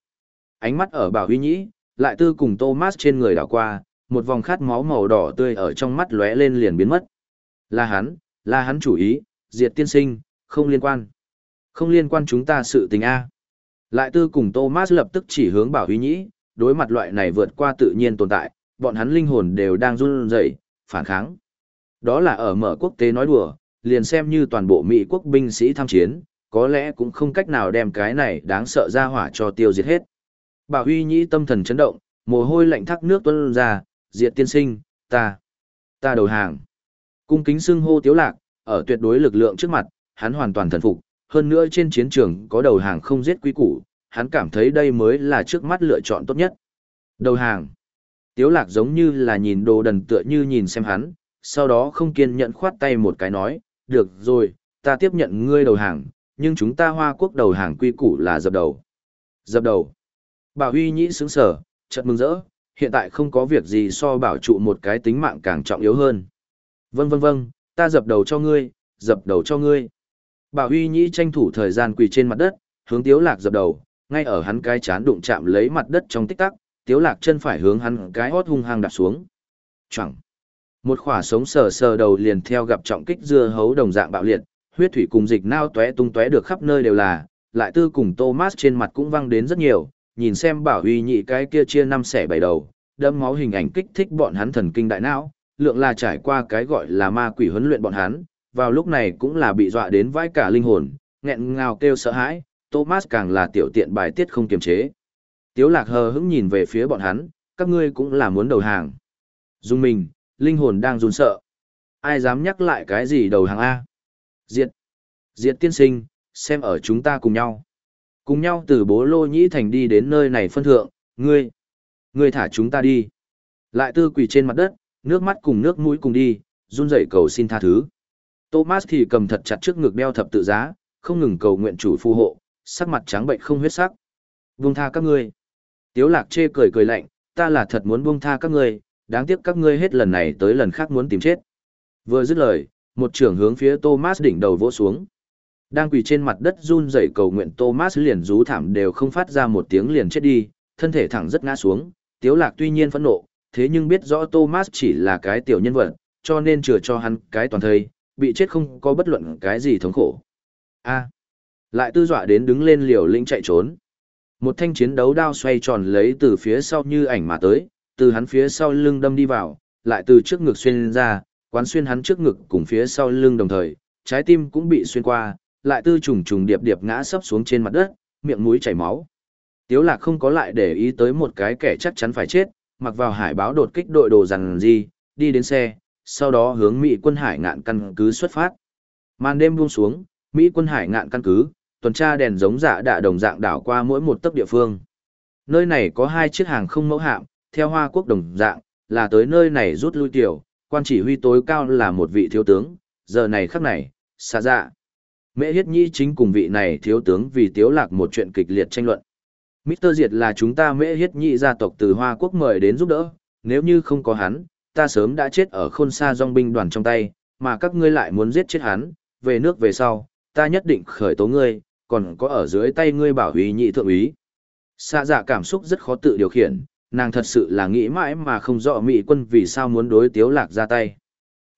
Ánh mắt ở bảo huy nhĩ, lại tư cùng Thomas trên người đảo qua, một vòng khát máu màu đỏ tươi ở trong mắt lóe lên liền biến mất. Là hắn, là hắn chủ ý, diệt tiên sinh, không liên quan. Không liên quan chúng ta sự tình A. Lại tư cùng Thomas lập tức chỉ hướng bảo huy nhĩ, đối mặt loại này vượt qua tự nhiên tồn tại, bọn hắn linh hồn đều đang run rẩy, phản kháng. Đó là ở mở quốc tế nói đùa, liền xem như toàn bộ Mỹ quốc binh sĩ tham chiến, có lẽ cũng không cách nào đem cái này đáng sợ ra hỏa cho tiêu diệt hết. Bảo Huy Nhĩ tâm thần chấn động, mồ hôi lạnh thác nước tuôn ra, diệt tiên sinh, ta, ta đầu hàng. Cung kính xưng hô tiếu lạc, ở tuyệt đối lực lượng trước mặt, hắn hoàn toàn thần phục, hơn nữa trên chiến trường có đầu hàng không giết quý củ, hắn cảm thấy đây mới là trước mắt lựa chọn tốt nhất. Đầu hàng. Tiếu lạc giống như là nhìn đồ đần tựa như nhìn xem hắn, sau đó không kiên nhẫn khoát tay một cái nói, được rồi, ta tiếp nhận ngươi đầu hàng, nhưng chúng ta hoa quốc đầu hàng quy củ là dập đầu. Dập đầu. Bảo huy nhĩ sướng sở, chợt mừng rỡ, hiện tại không có việc gì so bảo trụ một cái tính mạng càng trọng yếu hơn. Vâng vâng vâng, ta dập đầu cho ngươi, dập đầu cho ngươi. Bảo huy nhĩ tranh thủ thời gian quỳ trên mặt đất, hướng tiếu lạc dập đầu, ngay ở hắn cái chán đụng chạm lấy mặt đất trong tích tắc, tiếu lạc chân phải hướng hắn cái hót hung hăng đạp xuống. Chẳng. Một khỏa sống sờ sờ đầu liền theo gặp trọng kích dưa hấu đồng dạng bạo liệt, huyết thủy cùng dịch nao tóe tung tóe được khắp nơi đều là, lại tư cùng Thomas trên mặt cũng văng đến rất nhiều, nhìn xem bảo huy nhị cái kia chia năm xẻ bảy đầu, đâm máu hình ảnh kích thích bọn hắn thần kinh đại não, lượng là trải qua cái gọi là ma quỷ huấn luyện bọn hắn, vào lúc này cũng là bị dọa đến vãi cả linh hồn, nghẹn ngào kêu sợ hãi, Thomas càng là tiểu tiện bài tiết không kiềm chế. Tiếu lạc hờ hững nhìn về phía bọn hắn, các ngươi cũng là muốn đầu hàng. Dung mình, linh hồn đang run sợ. Ai dám nhắc lại cái gì đầu hàng A? Diệt. Diệt tiên sinh, xem ở chúng ta cùng nhau. Cùng nhau từ bố lô nhĩ thành đi đến nơi này phân thượng, ngươi. Ngươi thả chúng ta đi. Lại tư quỳ trên mặt đất, nước mắt cùng nước mũi cùng đi, run rẩy cầu xin tha thứ. Thomas thì cầm thật chặt trước ngực đeo thập tự giá, không ngừng cầu nguyện chủ phù hộ, sắc mặt trắng bệnh không huyết sắc. Buông tha các ngươi. Tiếu lạc chê cười cười lạnh, ta là thật muốn buông tha các ngươi, đáng tiếc các ngươi hết lần này tới lần khác muốn tìm chết. Vừa dứt lời, một trưởng hướng phía Thomas đỉnh đầu vỗ xuống. Đang quỳ trên mặt đất run rẩy cầu nguyện Thomas liền rú thảm đều không phát ra một tiếng liền chết đi, thân thể thẳng rất ngã xuống, Tiếu Lạc tuy nhiên phẫn nộ, thế nhưng biết rõ Thomas chỉ là cái tiểu nhân vật, cho nên chừa cho hắn cái toàn thây, bị chết không có bất luận cái gì thống khổ. A. lại tư dọa đến đứng lên liều lĩnh chạy trốn. Một thanh chiến đấu đao xoay tròn lấy từ phía sau như ảnh mà tới, từ hắn phía sau lưng đâm đi vào, lại từ trước ngực xuyên ra, quán xuyên hắn trước ngực cùng phía sau lưng đồng thời, trái tim cũng bị xuyên qua, lại tư trùng trùng điệp điệp ngã sấp xuống trên mặt đất, miệng mũi chảy máu. Tiếu lạc không có lại để ý tới một cái kẻ chắc chắn phải chết, mặc vào hải báo đột kích đội đồ rằng gì, đi đến xe, sau đó hướng Mỹ quân hải ngạn căn cứ xuất phát. Màn đêm buông xuống, Mỹ quân hải ngạn căn cứ, tuần tra đèn giống dạ đạ đồng dạng đảo qua mỗi một tấc địa phương. Nơi này có hai chiếc hàng không mẫu hạm, theo Hoa Quốc đồng dạng, là tới nơi này rút lui tiểu, quan chỉ huy tối cao là một vị thiếu tướng, giờ này khắc này, xa dạ. Mễ Hiết Nhi chính cùng vị này thiếu tướng vì tiếu lạc một chuyện kịch liệt tranh luận. Mr. Diệt là chúng ta Mễ Hiết Nhi gia tộc từ Hoa Quốc mời đến giúp đỡ, nếu như không có hắn, ta sớm đã chết ở khôn xa dòng binh đoàn trong tay, mà các ngươi lại muốn giết chết hắn, về nước về sau, ta nhất định khởi tố ngươi, còn có ở dưới tay ngươi bảo úy nhị thượng úy. Xa dạ cảm xúc rất khó tự điều khiển, nàng thật sự là nghĩ mãi mà không rõ mỹ quân vì sao muốn đối tiếu lạc ra tay.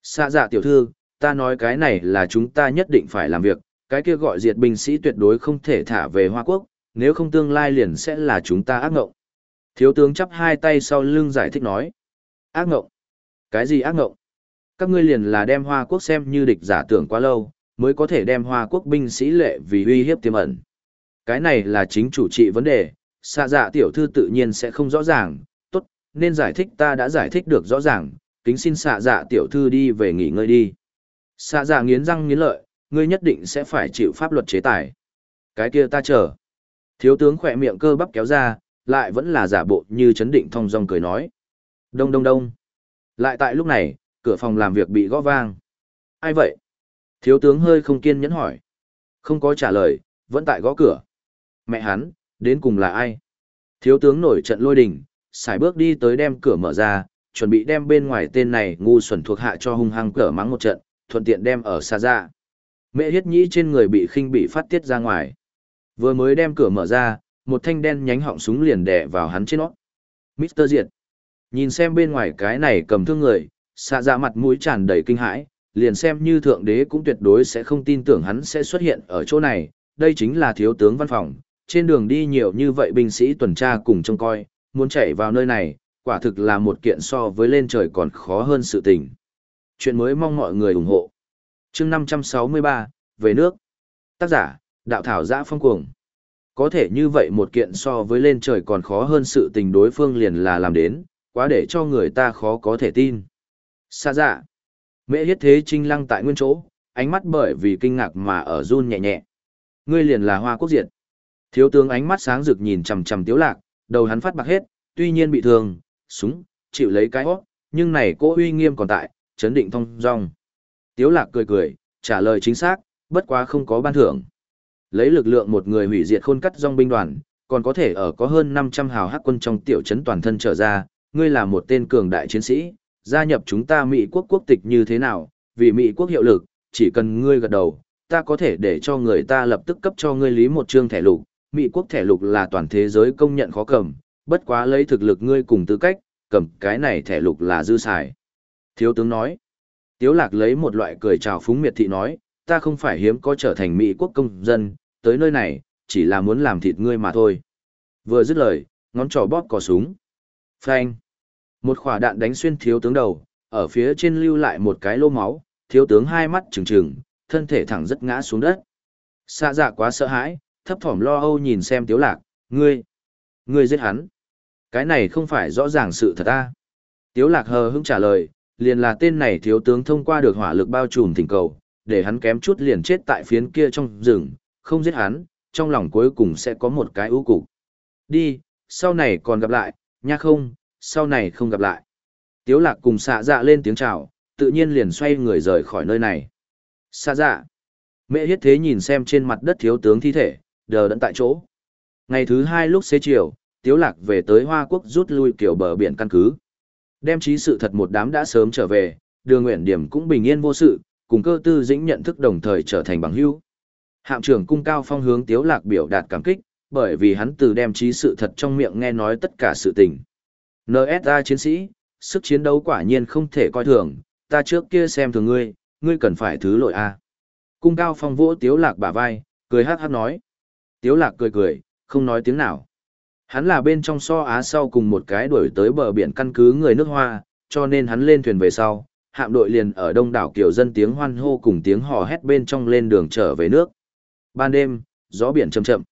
Xa dạ tiểu thư, ta nói cái này là chúng ta nhất định phải làm việc, cái kia gọi diệt binh sĩ tuyệt đối không thể thả về Hoa Quốc, nếu không tương lai liền sẽ là chúng ta ác ngộng. Thiếu tướng chắp hai tay sau lưng giải thích nói. Ác ngộng? Cái gì ác ngộng? Các ngươi liền là đem Hoa Quốc xem như địch giả tưởng quá lâu, mới có thể đem Hoa Quốc binh sĩ lệ vì uy hiếp tiềm ẩn. Cái này là chính chủ trị vấn đề, xạ dạ tiểu thư tự nhiên sẽ không rõ ràng, tốt, nên giải thích ta đã giải thích được rõ ràng, kính xin xạ dạ tiểu thư đi về nghỉ ngơi đi. Xạ dạ nghiến răng nghiến lợi, ngươi nhất định sẽ phải chịu pháp luật chế tài. Cái kia ta chờ. Thiếu tướng khỏe miệng cơ bắp kéo ra, lại vẫn là giả bộ như chấn định thong dong cười nói. Đông đông đông. Lại tại lúc này, cửa phòng làm việc bị gõ vang. Ai vậy? Thiếu tướng hơi không kiên nhẫn hỏi. Không có trả lời, vẫn tại gõ cửa. Mẹ hắn, đến cùng là ai? Thiếu tướng nổi trận lôi đình, xài bước đi tới đem cửa mở ra, chuẩn bị đem bên ngoài tên này ngu xuẩn thuộc hạ cho hung hăng cửa mắng một trận, thuận tiện đem ở xa ra. Mẹ hiết nhĩ trên người bị khinh bị phát tiết ra ngoài. Vừa mới đem cửa mở ra, một thanh đen nhánh họng súng liền đè vào hắn trên nó. Mr. Diệt. Nhìn xem bên ngoài cái này cầm thương người, xạ ra mặt mũi tràn đầy kinh hãi, liền xem như thượng đế cũng tuyệt đối sẽ không tin tưởng hắn sẽ xuất hiện ở chỗ này, đây chính là thiếu tướng văn phòng, trên đường đi nhiều như vậy binh sĩ tuần tra cùng trông coi, muốn chạy vào nơi này, quả thực là một kiện so với lên trời còn khó hơn sự tình. Chuyện mới mong mọi người ủng hộ. chương 563, về nước. Tác giả, đạo thảo giã phong cuồng. Có thể như vậy một kiện so với lên trời còn khó hơn sự tình đối phương liền là làm đến, quá để cho người ta khó có thể tin. Xa dạ. Mẹ hiết thế trinh lăng tại nguyên chỗ, ánh mắt bởi vì kinh ngạc mà ở run nhẹ nhẹ. Ngươi liền là hoa quốc diệt. Thiếu tướng ánh mắt sáng rực nhìn chằm chằm tiếu lạc, đầu hắn phát bạc hết, tuy nhiên bị thương, súng, chịu lấy cái hót, nhưng này cô uy nghiêm còn tại, chấn định thông dong. Tiếu lạc cười cười, trả lời chính xác, bất quá không có ban thưởng. Lấy lực lượng một người hủy diệt khôn cắt dòng binh đoàn, còn có thể ở có hơn 500 hào hắc quân trong tiểu trấn toàn thân trở ra, ngươi là một tên cường đại chiến sĩ, gia nhập chúng ta Mỹ quốc quốc tịch như thế nào, vì Mỹ quốc hiệu lực, chỉ cần ngươi gật đầu, ta có thể để cho người ta lập tức cấp cho ngươi lý một trương thẻ lục, Mỹ quốc thẻ lục là toàn thế giới công nhận khó cầm, bất quá lấy thực lực ngươi cùng tư cách, cầm cái này thẻ lục là dư xài. Thiếu tướng nói, Tiếu lạc lấy một loại cười chào phúng miệt thị nói, ta không phải hiếm có trở thành Mỹ quốc công dân, tới nơi này, chỉ là muốn làm thịt ngươi mà thôi. Vừa dứt lời, ngón trỏ bóp cò súng. Phanh. Một quả đạn đánh xuyên thiếu tướng đầu, ở phía trên lưu lại một cái lô máu, thiếu tướng hai mắt trừng trừng, thân thể thẳng rất ngã xuống đất. Xạ dạ quá sợ hãi, thấp thỏm lo âu nhìn xem tiếu lạc, ngươi, ngươi giết hắn. Cái này không phải rõ ràng sự thật ta. Tiếu lạc hờ hững trả lời, liền là tên này thiếu tướng thông qua được hỏa lực bao trùm thỉnh cầu, để hắn kém chút liền chết tại phiến kia trong rừng, không giết hắn, trong lòng cuối cùng sẽ có một cái ưu cục. Đi, sau này còn gặp lại, nha không, sau này không gặp lại. Tiếu lạc cùng xạ dạ lên tiếng chào, tự nhiên liền xoay người rời khỏi nơi này. Xạ dạ. Mẹ hiết thế nhìn xem trên mặt đất thiếu tướng thi thể, đờ đẫn tại chỗ. Ngày thứ hai lúc xế chiều, Tiếu lạc về tới Hoa Quốc rút lui kiểu bờ biển căn cứ. Đem trí sự thật một đám đã sớm trở về, đường nguyện điểm cũng bình yên vô sự, cùng cơ tư dĩnh nhận thức đồng thời trở thành bằng hữu. Hạm trưởng cung cao phong hướng Tiếu lạc biểu đạt cảm kích, bởi vì hắn từ đem trí sự thật trong miệng nghe nói tất cả sự tình. NSA chiến sĩ, sức chiến đấu quả nhiên không thể coi thường, ta trước kia xem thường ngươi, ngươi cần phải thứ lỗi a. Cung cao phong vỗ tiếu lạc bả vai, cười hát hát nói. Tiếu lạc cười cười, không nói tiếng nào. Hắn là bên trong so á sau cùng một cái đuổi tới bờ biển căn cứ người nước hoa, cho nên hắn lên thuyền về sau, hạm đội liền ở đông đảo kiểu dân tiếng hoan hô cùng tiếng hò hét bên trong lên đường trở về nước. Ban đêm, gió biển chậm chậm.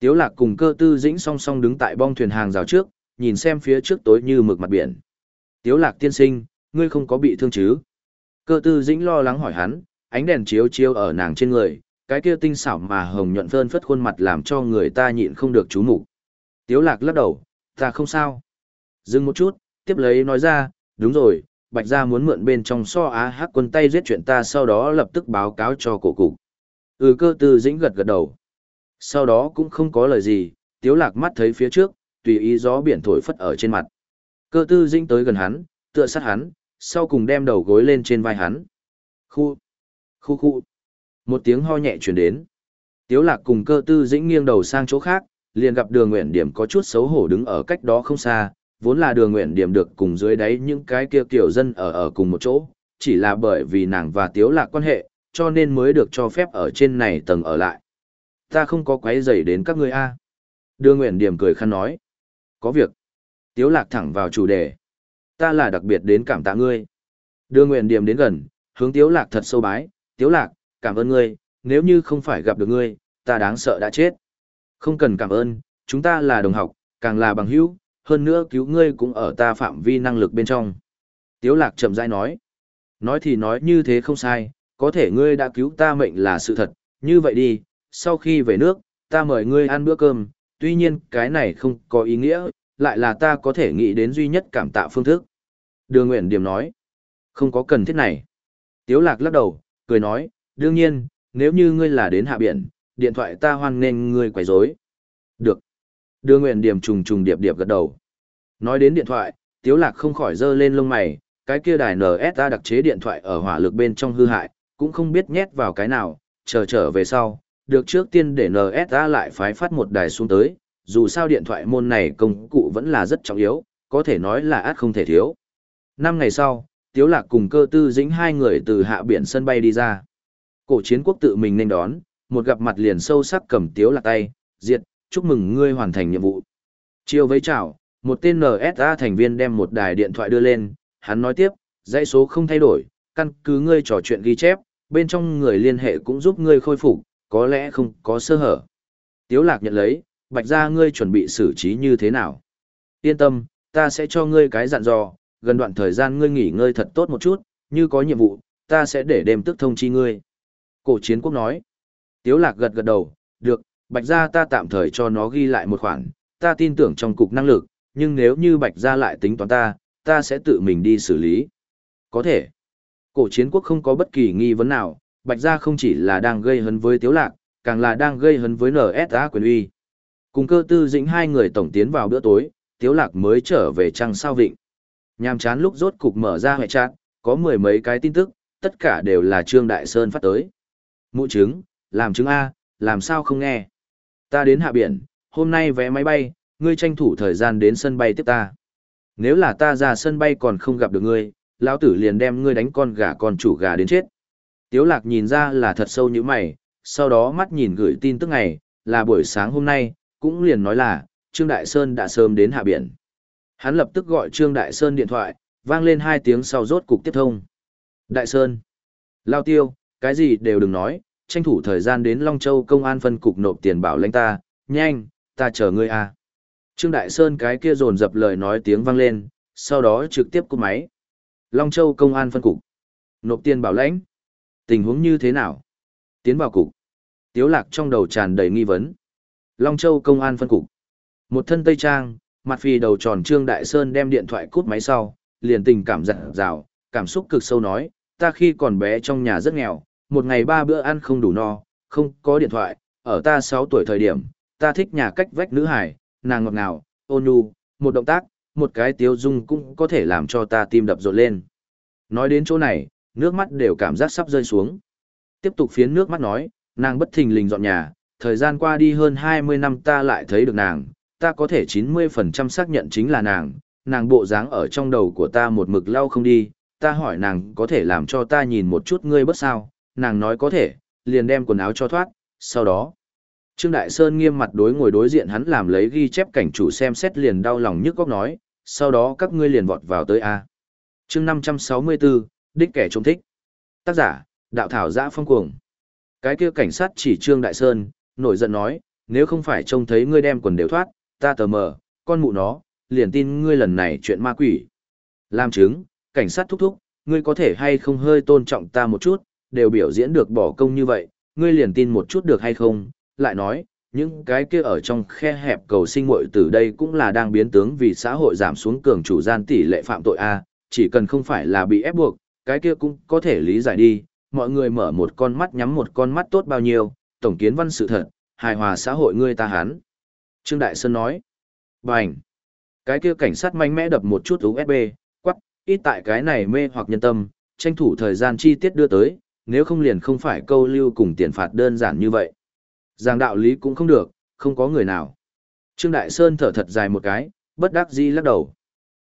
Tiếu lạc cùng cơ tư dĩnh song song đứng tại bong thuyền hàng rào trước, nhìn xem phía trước tối như mực mặt biển. Tiếu lạc tiên sinh, ngươi không có bị thương chứ? Cơ tư dĩnh lo lắng hỏi hắn, ánh đèn chiếu chiếu ở nàng trên người, cái kia tinh xảo mà hồng nhuận phơn phất khuôn mặt làm cho người ta nhịn không được chú mục. Tiếu lạc lắc đầu, ta không sao. Dừng một chút, tiếp lấy nói ra, đúng rồi, bạch gia muốn mượn bên trong so á hắc quân tay giết chuyện ta sau đó lập tức báo cáo cho cổ cục. Ừ cơ tư dĩnh gật gật đầu. Sau đó cũng không có lời gì, tiếu lạc mắt thấy phía trước, tùy ý gió biển thổi phất ở trên mặt. Cơ tư dĩnh tới gần hắn, tựa sát hắn, sau cùng đem đầu gối lên trên vai hắn. Khu, khu khu. Một tiếng ho nhẹ truyền đến. Tiếu lạc cùng cơ tư dĩnh nghiêng đầu sang chỗ khác, liền gặp đường nguyện điểm có chút xấu hổ đứng ở cách đó không xa, vốn là đường nguyện điểm được cùng dưới đáy những cái kia kiểu dân ở ở cùng một chỗ, chỉ là bởi vì nàng và tiếu lạc quan hệ, cho nên mới được cho phép ở trên này tầng ở lại. Ta không có quấy rầy đến các ngươi a. Đường nguyện điểm cười khăn nói. Có việc. Tiếu lạc thẳng vào chủ đề. Ta là đặc biệt đến cảm tạ ngươi. đưa nguyện điểm đến gần, hướng tiếu lạc thật sâu bái. Tiếu lạc, cảm ơn ngươi, nếu như không phải gặp được ngươi, ta đáng sợ đã chết. Không cần cảm ơn, chúng ta là đồng học, càng là bằng hữu, hơn nữa cứu ngươi cũng ở ta phạm vi năng lực bên trong. Tiếu lạc chậm rãi nói. Nói thì nói như thế không sai, có thể ngươi đã cứu ta mệnh là sự thật, như vậy đi, sau khi về nước, ta mời ngươi ăn bữa cơm, tuy nhiên cái này không có ý nghĩa, lại là ta có thể nghĩ đến duy nhất cảm tạ phương thức. Đường Nguyện Điểm nói, không có cần thiết này. Tiếu lạc lắc đầu, cười nói, đương nhiên, nếu như ngươi là đến hạ biển, điện thoại ta hoan nên ngươi quấy rối. Được. Đưa nguyện điểm trùng trùng điệp điệp gật đầu. Nói đến điện thoại, Tiếu Lạc không khỏi dơ lên lông mày, cái kia đài NSA đặc chế điện thoại ở hỏa lực bên trong hư hại, cũng không biết nhét vào cái nào, chờ trở về sau, được trước tiên để NSA lại phái phát một đài xuống tới, dù sao điện thoại môn này công cụ vẫn là rất trọng yếu, có thể nói là át không thể thiếu. Năm ngày sau, Tiếu Lạc cùng cơ tư dĩnh hai người từ hạ biển sân bay đi ra. Cổ chiến quốc tự mình nên đón, một gặp mặt liền sâu sắc cầm tiếu lạc tay, diệt, chúc mừng ngươi hoàn thành nhiệm vụ. Chiều với chào, một tên NSA thành viên đem một đài điện thoại đưa lên, hắn nói tiếp, dãy số không thay đổi, căn cứ ngươi trò chuyện ghi chép, bên trong người liên hệ cũng giúp ngươi khôi phục, có lẽ không có sơ hở. Tiếu lạc nhận lấy, bạch gia ngươi chuẩn bị xử trí như thế nào. Yên tâm, ta sẽ cho ngươi cái dặn dò, gần đoạn thời gian ngươi nghỉ ngơi thật tốt một chút, như có nhiệm vụ, ta sẽ để đêm tức thông chi ngươi. Cổ chiến quốc nói, Tiếu lạc gật gật đầu, được, bạch gia ta tạm thời cho nó ghi lại một khoản, ta tin tưởng trong cục năng lực, nhưng nếu như bạch gia lại tính toán ta, ta sẽ tự mình đi xử lý. Có thể. Cổ chiến quốc không có bất kỳ nghi vấn nào, bạch gia không chỉ là đang gây hấn với tiếu lạc, càng là đang gây hấn với NSA quyền uy. Cùng cơ tư dĩnh hai người tổng tiến vào bữa tối, tiếu lạc mới trở về trăng sao vịnh. Nhàm chán lúc rốt cục mở ra hệ trạng, có mười mấy cái tin tức, tất cả đều là Trương Đại Sơn phát tới. Mụ chứng, làm chứng A, làm sao không nghe. Ta đến hạ biển, hôm nay vé máy bay, ngươi tranh thủ thời gian đến sân bay tiếp ta. Nếu là ta ra sân bay còn không gặp được ngươi, lão tử liền đem ngươi đánh con gà con chủ gà đến chết. Tiếu lạc nhìn ra là thật sâu như mày, sau đó mắt nhìn gửi tin tức ngày, là buổi sáng hôm nay, cũng liền nói là, Trương Đại Sơn đã sớm đến hạ biển. Hắn lập tức gọi Trương Đại Sơn điện thoại, vang lên hai tiếng sau rốt cục tiếp thông. Đại Sơn, Lao Tiêu, cái gì đều đừng nói, tranh thủ thời gian đến Long Châu công an phân cục nộp tiền bảo lãnh ta, nhanh, ta chờ ngươi à. Trương Đại Sơn cái kia rồn dập lời nói tiếng vang lên, sau đó trực tiếp cúp máy. Long Châu công an phân cục. Nộp tiền bảo lãnh. Tình huống như thế nào? Tiến vào cục. Tiếu lạc trong đầu tràn đầy nghi vấn. Long Châu công an phân cục. Một thân tây trang, mặt phì đầu tròn Trương Đại Sơn đem điện thoại cút máy sau, liền tình cảm giận rào, cảm xúc cực sâu nói, ta khi còn bé trong nhà rất nghèo, một ngày ba bữa ăn không đủ no, không có điện thoại, ở ta 6 tuổi thời điểm, ta thích nhà cách vách nữ hải, nàng ngọt ngào, ôn nhu, một động tác, một cái tiếu dung cũng có thể làm cho ta tim đập rộn lên. Nói đến chỗ này, nước mắt đều cảm giác sắp rơi xuống. Tiếp tục phiến nước mắt nói, nàng bất thình lình dọn nhà, thời gian qua đi hơn 20 năm ta lại thấy được nàng, ta có thể 90% xác nhận chính là nàng, nàng bộ dáng ở trong đầu của ta một mực lau không đi, ta hỏi nàng có thể làm cho ta nhìn một chút ngươi bất sao, nàng nói có thể, liền đem quần áo cho thoát, sau đó. Trương Đại Sơn nghiêm mặt đối ngồi đối diện hắn làm lấy ghi chép cảnh chủ xem xét liền đau lòng nhức góc nói, sau đó các ngươi liền vọt vào tới A. chương 564, đích kẻ trông thích. Tác giả, đạo thảo giã phong cuồng. Cái kia cảnh sát chỉ Trương Đại Sơn, nổi giận nói, nếu không phải trông thấy ngươi đem quần đều thoát, ta tờ mờ, con mụ nó, liền tin ngươi lần này chuyện ma quỷ. Làm chứng, cảnh sát thúc thúc, ngươi có thể hay không hơi tôn trọng ta một chút, đều biểu diễn được bỏ công như vậy, ngươi liền tin một chút được hay không, lại nói, những cái kia ở trong khe hẹp cầu sinh muội từ đây cũng là đang biến tướng vì xã hội giảm xuống cường chủ gian tỷ lệ phạm tội A, chỉ cần không phải là bị ép buộc, cái kia cũng có thể lý giải đi, mọi người mở một con mắt nhắm một con mắt tốt bao nhiêu, tổng kiến văn sự thật, hài hòa xã hội ngươi ta hán. Trương Đại Sơn nói, bành, cái kia cảnh sát mạnh mẽ đập một chút USB, quắc, ít tại cái này mê hoặc nhân tâm, tranh thủ thời gian chi tiết đưa tới, nếu không liền không phải câu lưu cùng tiền phạt đơn giản như vậy. Giang đạo lý cũng không được, không có người nào. Trương Đại Sơn thở thật dài một cái, bất đắc dĩ lắc đầu.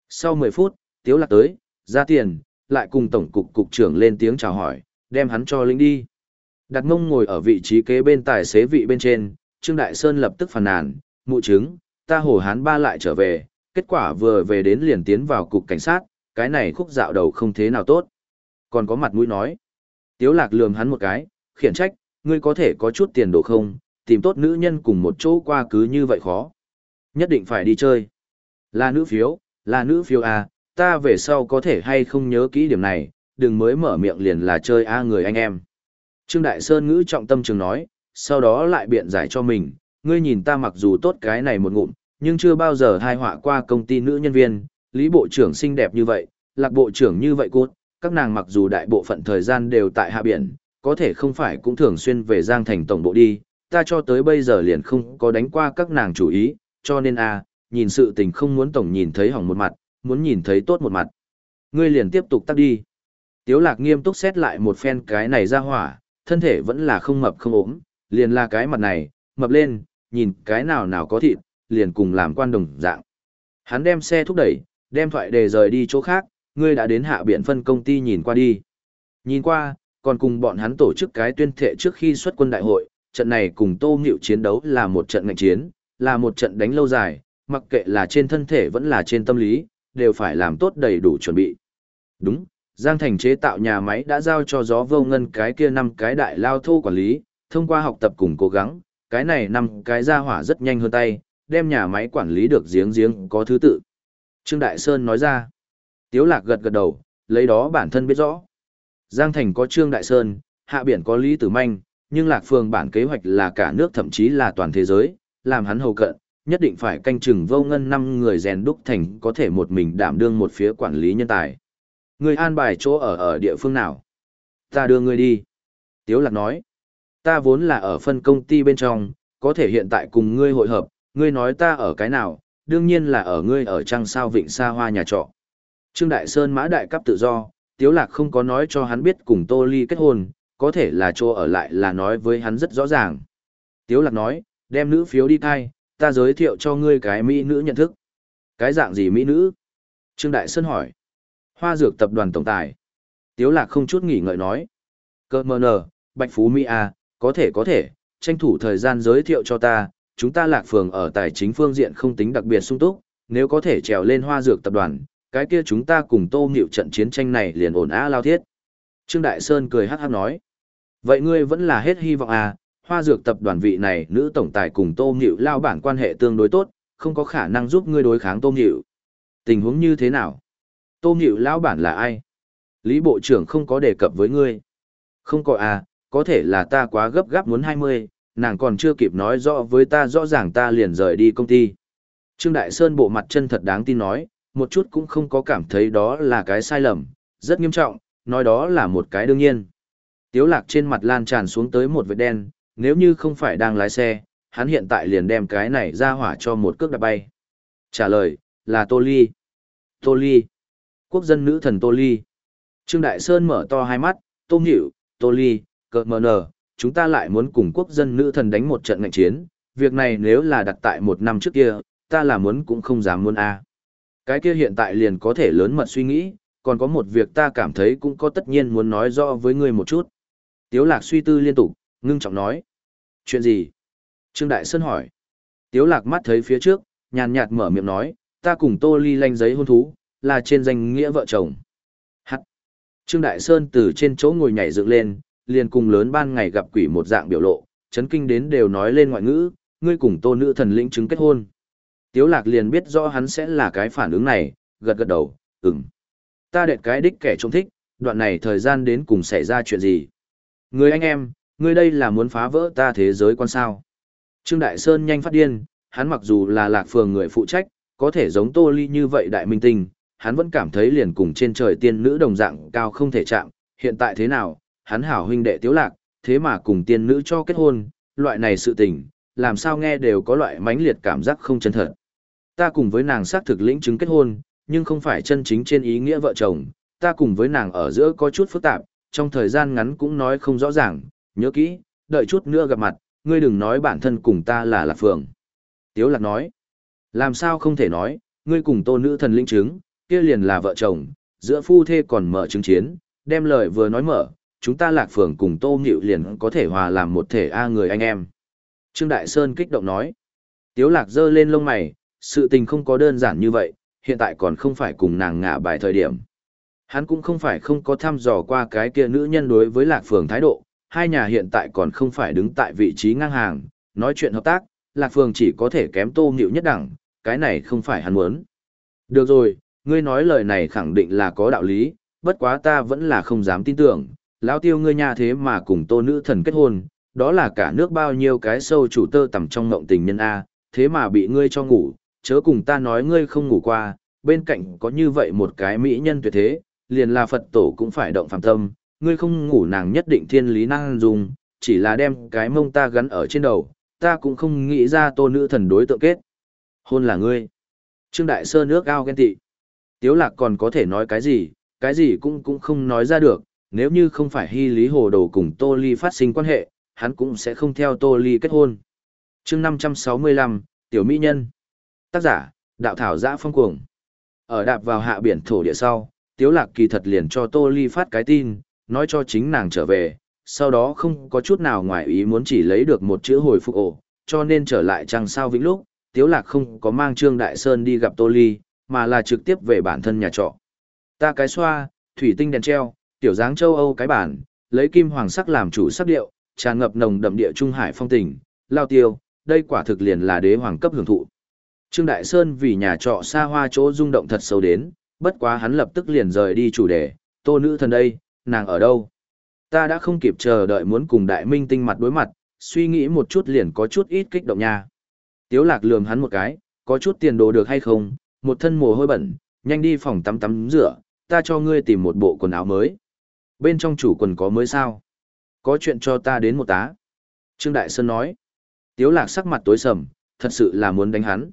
Sau 10 phút, Tiếu Lạc tới, ra tiền, lại cùng Tổng cục cục trưởng lên tiếng chào hỏi, đem hắn cho lính đi. Đặt mông ngồi ở vị trí kế bên tài xế vị bên trên, Trương Đại Sơn lập tức phàn nàn, mụ chứng, ta hồ hán ba lại trở về, kết quả vừa về đến liền tiến vào cục cảnh sát, cái này khúc dạo đầu không thế nào tốt. Còn có mặt mũi nói. Tiếu lạc lườm hắn một cái, khiển trách, ngươi có thể có chút tiền đồ không, tìm tốt nữ nhân cùng một chỗ qua cứ như vậy khó. Nhất định phải đi chơi. Là nữ phiếu, là nữ phiếu à, ta về sau có thể hay không nhớ kỹ điểm này, đừng mới mở miệng liền là chơi a người anh em. Trương Đại Sơn ngữ trọng tâm trường nói, sau đó lại biện giải cho mình, ngươi nhìn ta mặc dù tốt cái này một ngụm, nhưng chưa bao giờ thai họa qua công ty nữ nhân viên, lý bộ trưởng xinh đẹp như vậy, lạc bộ trưởng như vậy cốt, các nàng mặc dù đại bộ phận thời gian đều tại hạ biển, có thể không phải cũng thường xuyên về Giang Thành tổng bộ đi, ta cho tới bây giờ liền không có đánh qua các nàng chủ ý, cho nên a, nhìn sự tình không muốn tổng nhìn thấy hỏng một mặt, muốn nhìn thấy tốt một mặt. Ngươi liền tiếp tục tắt đi. Tiếu lạc nghiêm túc xét lại một phen cái này ra hỏa, thân thể vẫn là không mập không ốm, liền là cái mặt này, mập lên, nhìn cái nào nào có thịt, liền cùng làm quan đồng dạng. Hắn đem xe thúc đẩy, đem thoại đề rời đi chỗ khác, ngươi đã đến hạ biển phân công ty nhìn qua đi. Nhìn qua, còn cùng bọn hắn tổ chức cái tuyên thệ trước khi xuất quân đại hội, trận này cùng Tô Ngự chiến đấu là một trận ngạnh chiến, là một trận đánh lâu dài, mặc kệ là trên thân thể vẫn là trên tâm lý, đều phải làm tốt đầy đủ chuẩn bị. Đúng, Giang Thành chế tạo nhà máy đã giao cho gió vô ngân cái kia năm cái đại lao thô quản lý, thông qua học tập cùng cố gắng, cái này năm cái ra hỏa rất nhanh hơn tay, đem nhà máy quản lý được giếng giếng có thứ tự. Trương Đại Sơn nói ra, Tiếu Lạc gật gật đầu, lấy đó bản thân biết rõ. Giang Thành có Trương Đại Sơn, hạ biển có Lý Tử Manh, nhưng Lạc Phương bản kế hoạch là cả nước thậm chí là toàn thế giới, làm hắn hầu cận, nhất định phải canh chừng vô ngân năm người rèn đúc thành có thể một mình đảm đương một phía quản lý nhân tài. Người an bài chỗ ở ở địa phương nào? Ta đưa ngươi đi. Tiếu Lạc nói, ta vốn là ở phân công ty bên trong, có thể hiện tại cùng ngươi hội hợp, ngươi nói ta ở cái nào, đương nhiên là ở ngươi ở trăng sao vịnh xa hoa nhà trọ. Trương Đại Sơn mã đại cấp tự do, Tiếu Lạc không có nói cho hắn biết cùng Tô Ly kết hôn, có thể là chỗ ở lại là nói với hắn rất rõ ràng. Tiếu Lạc nói, đem nữ phiếu đi thay ta giới thiệu cho ngươi cái mỹ nữ nhận thức. Cái dạng gì mỹ nữ? Trương Đại Sơn hỏi. Hoa dược tập đoàn tổng tài. Tiếu Lạc không chút nghỉ ngợi nói. Cơ mờ nờ, Bạch Phú Mỹ A, có thể có thể, tranh thủ thời gian giới thiệu cho ta, chúng ta lạc phường ở tài chính phương diện không tính đặc biệt sung túc, nếu có thể trèo lên hoa dược tập đoàn, cái kia chúng ta cùng tô nghịu trận chiến tranh này liền ổn á lao thiết. Trương Đại Sơn cười hát hát nói, vậy ngươi vẫn là hết hy vọng à, hoa dược tập đoàn vị này nữ tổng tài cùng tô nghịu lao bản quan hệ tương đối tốt, không có khả năng giúp ngươi đối kháng tô nghịu. Tình huống như thế nào? Tô nghịu lao bản là ai? Lý Bộ trưởng không có đề cập với ngươi. Không có à, có thể là ta quá gấp gáp muốn 20, nàng còn chưa kịp nói rõ với ta rõ ràng ta liền rời đi công ty. Trương Đại Sơn bộ mặt chân thật đáng tin nói, một chút cũng không có cảm thấy đó là cái sai lầm, rất nghiêm trọng, nói đó là một cái đương nhiên. Tiếu lạc trên mặt lan tràn xuống tới một vệt đen, nếu như không phải đang lái xe, hắn hiện tại liền đem cái này ra hỏa cho một cước đạp bay. Trả lời, là Tô Ly. Tô Ly. Quốc dân nữ thần Tô Ly. Trương Đại Sơn mở to hai mắt, Tô hiểu, Tô Ly, cợt mờ nở, chúng ta lại muốn cùng quốc dân nữ thần đánh một trận ngạnh chiến, việc này nếu là đặt tại một năm trước kia, ta là muốn cũng không dám muốn a. À. Cái kia hiện tại liền có thể lớn mật suy nghĩ, còn có một việc ta cảm thấy cũng có tất nhiên muốn nói rõ với ngươi một chút. Tiếu lạc suy tư liên tục, ngưng trọng nói. Chuyện gì? Trương Đại Sơn hỏi. Tiếu lạc mắt thấy phía trước, nhàn nhạt mở miệng nói, ta cùng Tô Ly lanh giấy hôn thú, là trên danh nghĩa vợ chồng. Hắc. Trương Đại Sơn từ trên chỗ ngồi nhảy dựng lên, liền cùng lớn ban ngày gặp quỷ một dạng biểu lộ, chấn kinh đến đều nói lên ngoại ngữ, ngươi cùng Tô nữ thần lĩnh chứng kết hôn. Tiếu lạc liền biết rõ hắn sẽ là cái phản ứng này, gật gật đầu, ừm. Ta đệt cái đích kẻ trông thích, đoạn này thời gian đến cùng xảy ra chuyện gì? Người anh em, ngươi đây là muốn phá vỡ ta thế giới quan sao? Trương Đại Sơn nhanh phát điên, hắn mặc dù là lạc phường người phụ trách, có thể giống Tô Ly như vậy đại minh tinh, hắn vẫn cảm thấy liền cùng trên trời tiên nữ đồng dạng cao không thể chạm, hiện tại thế nào, hắn hảo huynh đệ tiếu lạc, thế mà cùng tiên nữ cho kết hôn, loại này sự tình, làm sao nghe đều có loại mãnh liệt cảm giác không chân thật. Ta cùng với nàng xác thực lĩnh chứng kết hôn, nhưng không phải chân chính trên ý nghĩa vợ chồng, ta cùng với nàng ở giữa có chút phức tạp, trong thời gian ngắn cũng nói không rõ ràng, nhớ kỹ, đợi chút nữa gặp mặt, ngươi đừng nói bản thân cùng ta là Lạc Phượng. Tiếu Lạc nói, làm sao không thể nói, ngươi cùng tô nữ thần linh chứng, kia liền là vợ chồng, giữa phu thê còn mở chứng chiến, đem lời vừa nói mở, chúng ta Lạc Phượng cùng tô nhịu liền có thể hòa làm một thể A người anh em. Trương Đại Sơn kích động nói, Tiếu Lạc giơ lên lông mày, sự tình không có đơn giản như vậy, hiện tại còn không phải cùng nàng ngả bài thời điểm. Hắn cũng không phải không có thăm dò qua cái kia nữ nhân đối với Lạc Phường thái độ, hai nhà hiện tại còn không phải đứng tại vị trí ngang hàng, nói chuyện hợp tác, Lạc Phường chỉ có thể kém tô nhịu nhất đẳng, cái này không phải hắn muốn. Được rồi, ngươi nói lời này khẳng định là có đạo lý, bất quá ta vẫn là không dám tin tưởng, lão tiêu ngươi nhà thế mà cùng tô nữ thần kết hôn, đó là cả nước bao nhiêu cái sâu chủ tơ tầm trong ngộng tình nhân A, thế mà bị ngươi cho ngủ, chớ cùng ta nói ngươi không ngủ qua, bên cạnh có như vậy một cái mỹ nhân tuyệt thế, liền là Phật tổ cũng phải động phạm tâm, ngươi không ngủ nàng nhất định thiên lý năng dùng, chỉ là đem cái mông ta gắn ở trên đầu, ta cũng không nghĩ ra tô nữ thần đối tượng kết. Hôn là ngươi. Trương Đại sơ nước ao ghen tị. Tiếu lạc còn có thể nói cái gì, cái gì cũng cũng không nói ra được, nếu như không phải hy lý hồ đồ cùng Tô Ly phát sinh quan hệ, hắn cũng sẽ không theo Tô Ly kết hôn. chương 565, Tiểu Mỹ Nhân. Tác giả, Đạo Thảo Giã Phong Cuồng. Ở đạp vào hạ biển thổ địa sau, Tiếu Lạc kỳ thật liền cho Tô Ly phát cái tin, nói cho chính nàng trở về, sau đó không có chút nào ngoài ý muốn chỉ lấy được một chữ hồi phục ổ, cho nên trở lại chẳng sao vĩnh lúc, Tiếu Lạc không có mang Trương Đại Sơn đi gặp Tô Ly, mà là trực tiếp về bản thân nhà trọ. Ta cái xoa, thủy tinh đèn treo, tiểu dáng châu Âu cái bản, lấy kim hoàng sắc làm chủ sắc điệu, tràn ngập nồng đậm địa trung hải phong tình, lao tiêu, đây quả thực liền là đế hoàng cấp hưởng thụ. Trương Đại Sơn vì nhà trọ xa hoa chỗ rung động thật sâu đến, bất quá hắn lập tức liền rời đi chủ đề, tô nữ thần đây, nàng ở đâu? Ta đã không kịp chờ đợi muốn cùng đại minh tinh mặt đối mặt, suy nghĩ một chút liền có chút ít kích động nha. Tiếu lạc lườm hắn một cái, có chút tiền đồ được hay không, một thân mồ hôi bẩn, nhanh đi phòng tắm tắm rửa, ta cho ngươi tìm một bộ quần áo mới. Bên trong chủ quần có mới sao? Có chuyện cho ta đến một tá. Trương Đại Sơn nói. Tiếu lạc sắc mặt tối sầm, thật sự là muốn đánh hắn.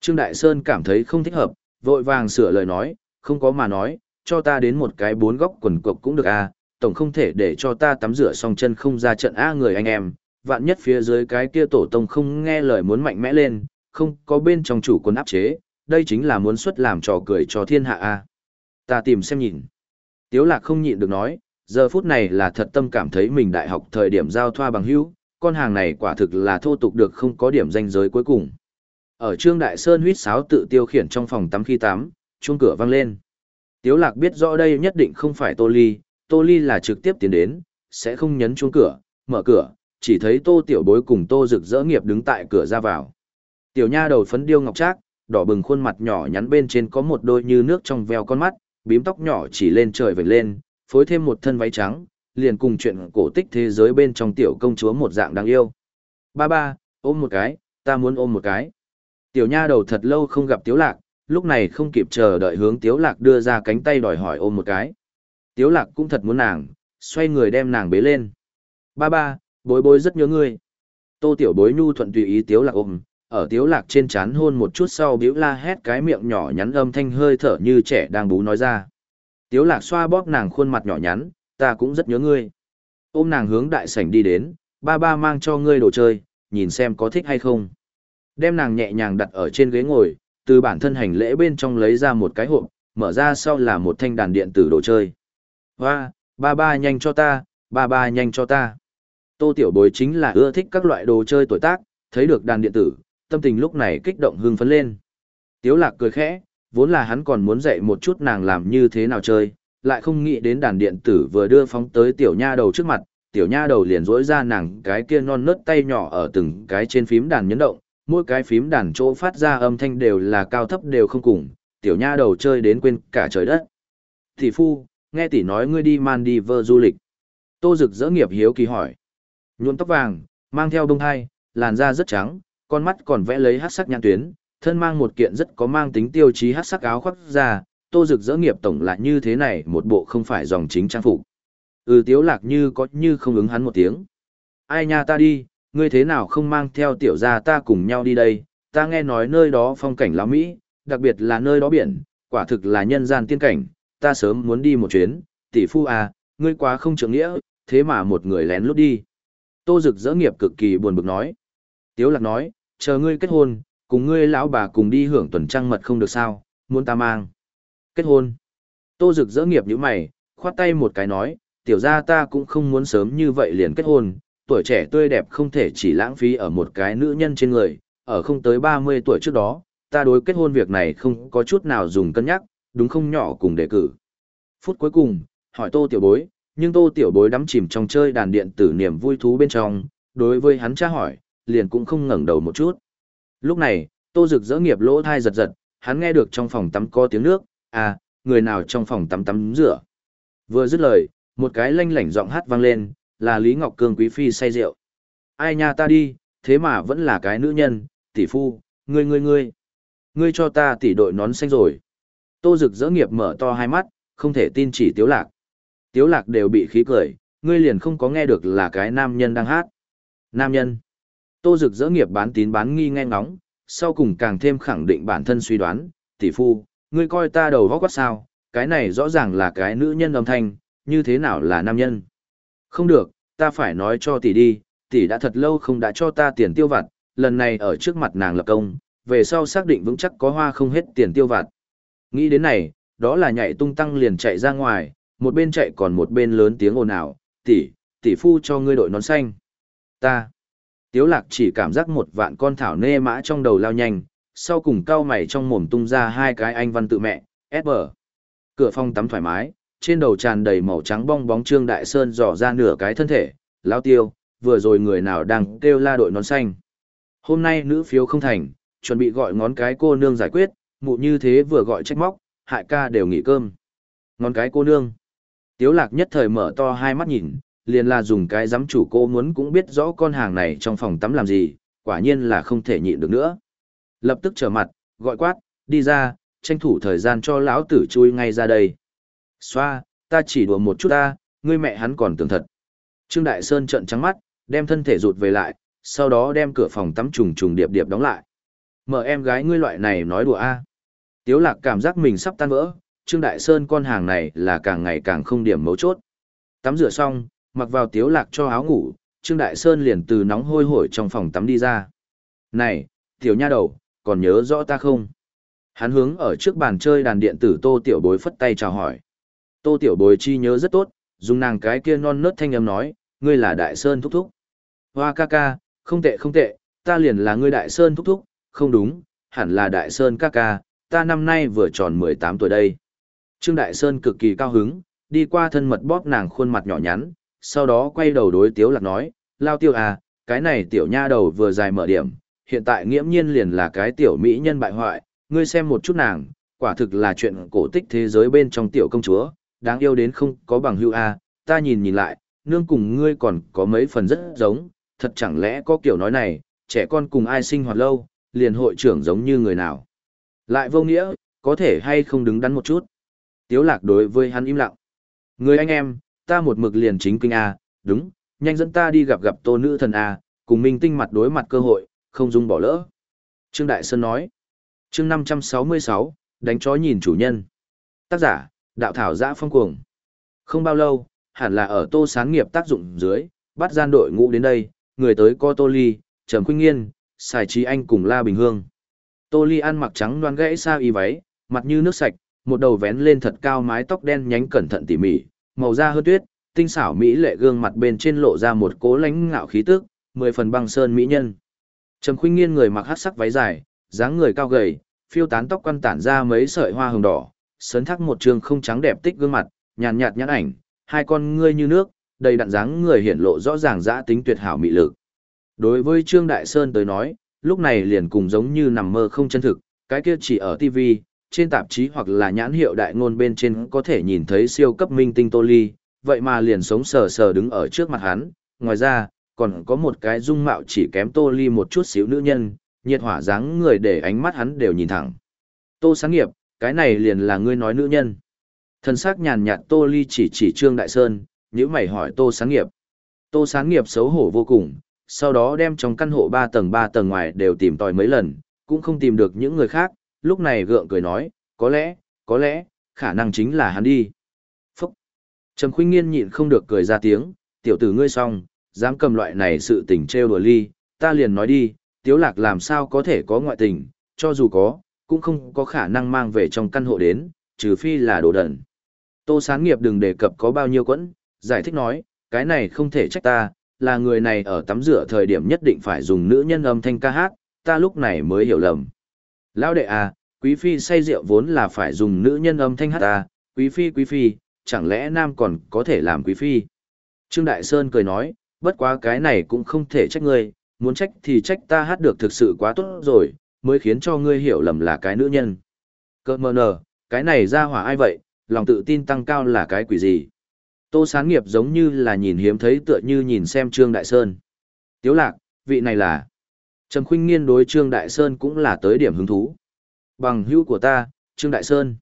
Trương Đại Sơn cảm thấy không thích hợp, vội vàng sửa lời nói, không có mà nói, cho ta đến một cái bốn góc quần cộc cũng được à, tổng không thể để cho ta tắm rửa xong chân không ra trận A người anh em, vạn nhất phía dưới cái kia tổ tông không nghe lời muốn mạnh mẽ lên, không có bên trong chủ quân áp chế, đây chính là muốn xuất làm trò cười cho thiên hạ A. Ta tìm xem nhìn. Tiếu lạc không nhịn được nói, giờ phút này là thật tâm cảm thấy mình đại học thời điểm giao thoa bằng hữu, con hàng này quả thực là thô tục được không có điểm danh giới cuối cùng. Ở Trương Đại Sơn huýt sáo tự tiêu khiển trong phòng tắm khi tắm, chuông cửa vang lên. Tiếu lạc biết rõ đây nhất định không phải Tô Ly, Tô Ly là trực tiếp tiến đến, sẽ không nhấn chuông cửa, mở cửa, chỉ thấy Tô Tiểu Bối cùng Tô Dực dỡ nghiệp đứng tại cửa ra vào. Tiểu nha đầu phấn điêu ngọc trác, đỏ bừng khuôn mặt nhỏ nhắn bên trên có một đôi như nước trong veo con mắt, bím tóc nhỏ chỉ lên trời vểnh lên, phối thêm một thân váy trắng, liền cùng chuyện cổ tích thế giới bên trong tiểu công chúa một dạng đáng yêu. Ba ba, ôm một cái, ta muốn ôm một cái. Tiểu nha đầu thật lâu không gặp Tiếu Lạc, lúc này không kịp chờ đợi hướng Tiếu Lạc đưa ra cánh tay đòi hỏi ôm một cái. Tiếu Lạc cũng thật muốn nàng, xoay người đem nàng bế lên. Ba ba, bối bối rất nhớ ngươi. Tô Tiểu bối nhu thuận tùy ý Tiếu Lạc ôm, ở Tiếu Lạc trên chán hôn một chút sau biểu la hét cái miệng nhỏ nhắn âm thanh hơi thở như trẻ đang bú nói ra. Tiếu Lạc xoa bóp nàng khuôn mặt nhỏ nhắn, ta cũng rất nhớ ngươi. Ôm nàng hướng đại sảnh đi đến, ba ba mang cho ngươi đồ chơi, nhìn xem có thích hay không. Đem nàng nhẹ nhàng đặt ở trên ghế ngồi, từ bản thân hành lễ bên trong lấy ra một cái hộp, mở ra sau là một thanh đàn điện tử đồ chơi. Hoa, ba ba nhanh cho ta, ba ba nhanh cho ta. Tô tiểu bối chính là ưa thích các loại đồ chơi tuổi tác, thấy được đàn điện tử, tâm tình lúc này kích động hưng phấn lên. Tiếu lạc cười khẽ, vốn là hắn còn muốn dạy một chút nàng làm như thế nào chơi, lại không nghĩ đến đàn điện tử vừa đưa phóng tới tiểu nha đầu trước mặt, tiểu nha đầu liền rỗi ra nàng cái kia non nớt tay nhỏ ở từng cái trên phím đàn nhấn động, mỗi cái phím đàn chỗ phát ra âm thanh đều là cao thấp đều không cùng, tiểu nha đầu chơi đến quên cả trời đất. Tỷ phu, nghe tỷ nói ngươi đi man đi vơ du lịch. Tô rực rỡ nghiệp hiếu kỳ hỏi. Nhuộm tóc vàng, mang theo bông hai, làn da rất trắng, con mắt còn vẽ lấy hát sắc nhãn tuyến, thân mang một kiện rất có mang tính tiêu chí hát sắc áo khoác ra, tô rực rỡ nghiệp tổng lại như thế này một bộ không phải dòng chính trang phục. Ừ tiếu lạc như có như không ứng hắn một tiếng. Ai nha ta đi, ngươi thế nào không mang theo tiểu gia ta cùng nhau đi đây, ta nghe nói nơi đó phong cảnh lắm Mỹ, đặc biệt là nơi đó biển, quả thực là nhân gian tiên cảnh, ta sớm muốn đi một chuyến, tỷ phu à, ngươi quá không trưởng nghĩa, thế mà một người lén lút đi. Tô Dực dỡ nghiệp cực kỳ buồn bực nói. Tiếu lạc nói, chờ ngươi kết hôn, cùng ngươi lão bà cùng đi hưởng tuần trăng mật không được sao, muốn ta mang. Kết hôn. Tô Dực dỡ nghiệp như mày, khoát tay một cái nói, tiểu gia ta cũng không muốn sớm như vậy liền kết hôn, tuổi trẻ tươi đẹp không thể chỉ lãng phí ở một cái nữ nhân trên người, ở không tới 30 tuổi trước đó, ta đối kết hôn việc này không có chút nào dùng cân nhắc, đúng không nhỏ cùng đề cử. Phút cuối cùng, hỏi tô tiểu bối, nhưng tô tiểu bối đắm chìm trong chơi đàn điện tử niềm vui thú bên trong, đối với hắn tra hỏi, liền cũng không ngẩng đầu một chút. Lúc này, tô rực rỡ nghiệp lỗ thai giật giật, hắn nghe được trong phòng tắm có tiếng nước, à, người nào trong phòng tắm tắm rửa. Vừa dứt lời, một cái lanh lảnh giọng hát vang lên, là Lý Ngọc Cương quý phi say rượu. Ai nha ta đi, thế mà vẫn là cái nữ nhân, tỷ phu, ngươi ngươi ngươi. Ngươi cho ta tỷ đội nón xanh rồi. Tô Dực dỡ nghiệp mở to hai mắt, không thể tin chỉ Tiếu Lạc. Tiếu Lạc đều bị khí cười, ngươi liền không có nghe được là cái nam nhân đang hát. Nam nhân. Tô Dực dỡ nghiệp bán tín bán nghi nghe ngóng, sau cùng càng thêm khẳng định bản thân suy đoán, tỷ phu, ngươi coi ta đầu góc quát sao, cái này rõ ràng là cái nữ nhân âm thanh, như thế nào là nam nhân. Không được, ta phải nói cho tỷ đi, tỷ đã thật lâu không đã cho ta tiền tiêu vặt, lần này ở trước mặt nàng lập công, về sau xác định vững chắc có hoa không hết tiền tiêu vặt. Nghĩ đến này, đó là nhảy tung tăng liền chạy ra ngoài, một bên chạy còn một bên lớn tiếng ồn ào, tỷ, tỷ phu cho ngươi đội nón xanh. Ta. Tiếu lạc chỉ cảm giác một vạn con thảo nê mã trong đầu lao nhanh, sau cùng cao mày trong mồm tung ra hai cái anh văn tự mẹ, S bờ. Cửa phòng tắm thoải mái, trên đầu tràn đầy màu trắng bong bóng trương đại sơn dò ra nửa cái thân thể, lao tiêu, vừa rồi người nào đang kêu la đội nón xanh. Hôm nay nữ phiếu không thành, chuẩn bị gọi ngón cái cô nương giải quyết, mụ như thế vừa gọi trách móc, hại ca đều nghỉ cơm. Ngón cái cô nương. Tiếu lạc nhất thời mở to hai mắt nhìn, liền là dùng cái giám chủ cô muốn cũng biết rõ con hàng này trong phòng tắm làm gì, quả nhiên là không thể nhịn được nữa. Lập tức trở mặt, gọi quát, đi ra, tranh thủ thời gian cho lão tử chui ngay ra đây. Xoa, ta chỉ đùa một chút ta, ngươi mẹ hắn còn tưởng thật. Trương Đại Sơn trợn trắng mắt, đem thân thể rụt về lại, sau đó đem cửa phòng tắm trùng trùng điệp điệp đóng lại. Mở em gái ngươi loại này nói đùa a. Tiếu lạc cảm giác mình sắp tan vỡ, Trương Đại Sơn con hàng này là càng ngày càng không điểm mấu chốt. Tắm rửa xong, mặc vào tiếu lạc cho áo ngủ, Trương Đại Sơn liền từ nóng hôi hổi trong phòng tắm đi ra. Này, tiểu nha đầu, còn nhớ rõ ta không? Hắn hướng ở trước bàn chơi đàn điện tử tô tiểu bối phất tay chào hỏi. Tô tiểu bối chi nhớ rất tốt, dùng nàng cái kia non nớt thanh âm nói, ngươi là đại sơn thúc thúc. Hoa ca ca, không tệ không tệ, ta liền là ngươi Đại Sơn thúc thúc, không đúng, hẳn là Đại Sơn ca ca, ta năm nay vừa tròn 18 tuổi đây. Trương Đại Sơn cực kỳ cao hứng, đi qua thân mật bóp nàng khuôn mặt nhỏ nhắn, sau đó quay đầu đối Tiếu Lạc nói, Lao Tiêu à, cái này tiểu nha đầu vừa dài mở điểm, hiện tại nghiễm nhiên liền là cái tiểu mỹ nhân bại hoại, ngươi xem một chút nàng, quả thực là chuyện cổ tích thế giới bên trong tiểu công chúa, đáng yêu đến không có bằng hữu a, ta nhìn nhìn lại, nương cùng ngươi còn có mấy phần rất giống, thật chẳng lẽ có kiểu nói này, trẻ con cùng ai sinh hoạt lâu, liền hội trưởng giống như người nào. Lại vô nghĩa, có thể hay không đứng đắn một chút. Tiếu lạc đối với hắn im lặng. Người anh em, ta một mực liền chính kinh A, đúng, nhanh dẫn ta đi gặp gặp tô nữ thần A, cùng minh tinh mặt đối mặt cơ hội, không dung bỏ lỡ. Trương Đại Sơn nói. Chương 566, đánh chó nhìn chủ nhân. Tác giả, đạo thảo giã phong cuồng. Không bao lâu, hẳn là ở tô sáng nghiệp tác dụng dưới, bắt gian đội ngũ đến đây, người tới co Tô Ly, Trầm Khuynh Nghiên, xài Trí Anh cùng La Bình Hương. Tô Ly ăn mặc trắng đoan gãy sao y váy, mặt như nước sạch, một đầu vén lên thật cao mái tóc đen nhánh cẩn thận tỉ mỉ, màu da hơn tuyết, tinh xảo mỹ lệ gương mặt bên trên lộ ra một cố lãnh ngạo khí tức, mười phần băng sơn mỹ nhân. Trầm Khuynh Nghiên người mặc hắc sắc váy dài, dáng người cao gầy, phiêu tán tóc quăn tản ra mấy sợi hoa hồng đỏ, sấn thắc một trường không trắng đẹp tích gương mặt, nhàn nhạt nhãn ảnh, hai con ngươi như nước, đầy đặn dáng người hiển lộ rõ ràng dã tính tuyệt hảo mị lực. Đối với Trương Đại Sơn tới nói, lúc này liền cùng giống như nằm mơ không chân thực, cái kia chỉ ở TV, trên tạp chí hoặc là nhãn hiệu đại ngôn bên trên có thể nhìn thấy siêu cấp minh tinh Tô Ly, vậy mà liền sống sờ sờ đứng ở trước mặt hắn, ngoài ra, còn có một cái dung mạo chỉ kém Tô Ly một chút xíu nữ nhân, nhiệt hỏa dáng người để ánh mắt hắn đều nhìn thẳng. Tô sáng nghiệp, cái này liền là ngươi nói nữ nhân. Thần sắc nhàn nhạt Tô Ly chỉ chỉ Trương Đại Sơn, nếu mày hỏi Tô sáng nghiệp. Tô sáng nghiệp xấu hổ vô cùng, sau đó đem trong căn hộ 3 tầng 3 tầng ngoài đều tìm tòi mấy lần, cũng không tìm được những người khác, lúc này gượng cười nói, có lẽ, có lẽ, khả năng chính là hắn đi. Phúc! Trầm khuynh nghiên nhịn không được cười ra tiếng, tiểu tử ngươi xong, dám cầm loại này sự tình trêu đùa ly, ta liền nói đi, tiếu lạc làm sao có thể có ngoại tình, cho dù có, cũng không có khả năng mang về trong căn hộ đến, trừ phi là đồ đẩn. Tô sáng nghiệp đừng đề cập có bao nhiêu quẫn, giải thích nói, cái này không thể trách ta, là người này ở tắm rửa thời điểm nhất định phải dùng nữ nhân âm thanh ca hát, ta lúc này mới hiểu lầm. Lão đệ à, quý phi say rượu vốn là phải dùng nữ nhân âm thanh hát ta, quý phi quý phi, chẳng lẽ nam còn có thể làm quý phi. Trương Đại Sơn cười nói, bất quá cái này cũng không thể trách ngươi, muốn trách thì trách ta hát được thực sự quá tốt rồi, mới khiến cho ngươi hiểu lầm là cái nữ nhân. Cơ mờ nờ, cái này ra hỏa ai vậy, lòng tự tin tăng cao là cái quỷ gì. Tô sáng nghiệp giống như là nhìn hiếm thấy tựa như nhìn xem Trương Đại Sơn. Tiếu lạc, vị này là... Trầm khuynh nghiên đối Trương Đại Sơn cũng là tới điểm hứng thú. Bằng hữu của ta, Trương Đại Sơn.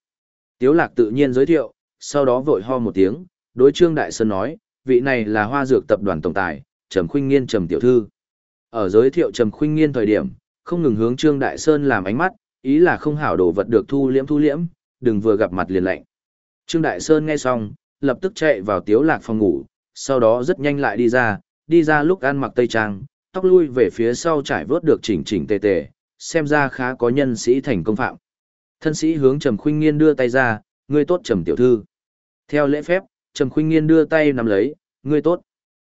Tiếu lạc tự nhiên giới thiệu, sau đó vội ho một tiếng, đối Trương Đại Sơn nói, vị này là hoa dược tập đoàn tổng tài, Trầm khuynh nghiên Trầm tiểu thư. Ở giới thiệu Trầm khuynh nghiên thời điểm, không ngừng hướng Trương Đại Sơn làm ánh mắt, ý là không hảo đồ vật được thu liễm thu liễm, đừng vừa gặp mặt liền lạnh. Trương Đại Sơn nghe xong, lập tức chạy vào tiếu lạc phòng ngủ, sau đó rất nhanh lại đi ra, đi ra lúc ăn mặc tây trang, tóc lui về phía sau trải vớt được chỉnh chỉnh tề tề, xem ra khá có nhân sĩ thành công phạm. Thân sĩ hướng Trầm Khuynh Nghiên đưa tay ra, ngươi tốt Trầm tiểu thư. Theo lễ phép, Trầm Khuynh Nghiên đưa tay nắm lấy, ngươi tốt.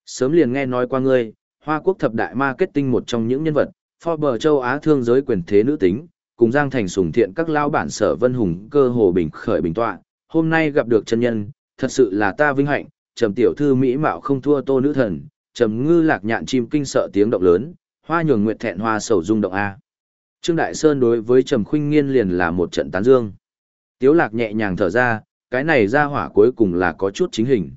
Sớm liền nghe nói qua ngươi, Hoa Quốc thập đại marketing một trong những nhân vật, Forbes châu Á thương giới quyền thế nữ tính, cùng Giang Thành sùng thiện các lao bản sở Vân Hùng cơ hồ bình khởi bình tọa, hôm nay gặp được chân nhân, thật sự là ta vinh hạnh, trầm tiểu thư mỹ mạo không thua tô nữ thần, trầm ngư lạc nhạn chim kinh sợ tiếng động lớn, hoa nhường nguyệt thẹn hoa sầu rung động a. Trương Đại Sơn đối với Trầm Khuynh Nghiên liền là một trận tán dương. Tiếu Lạc nhẹ nhàng thở ra, cái này ra hỏa cuối cùng là có chút chính hình.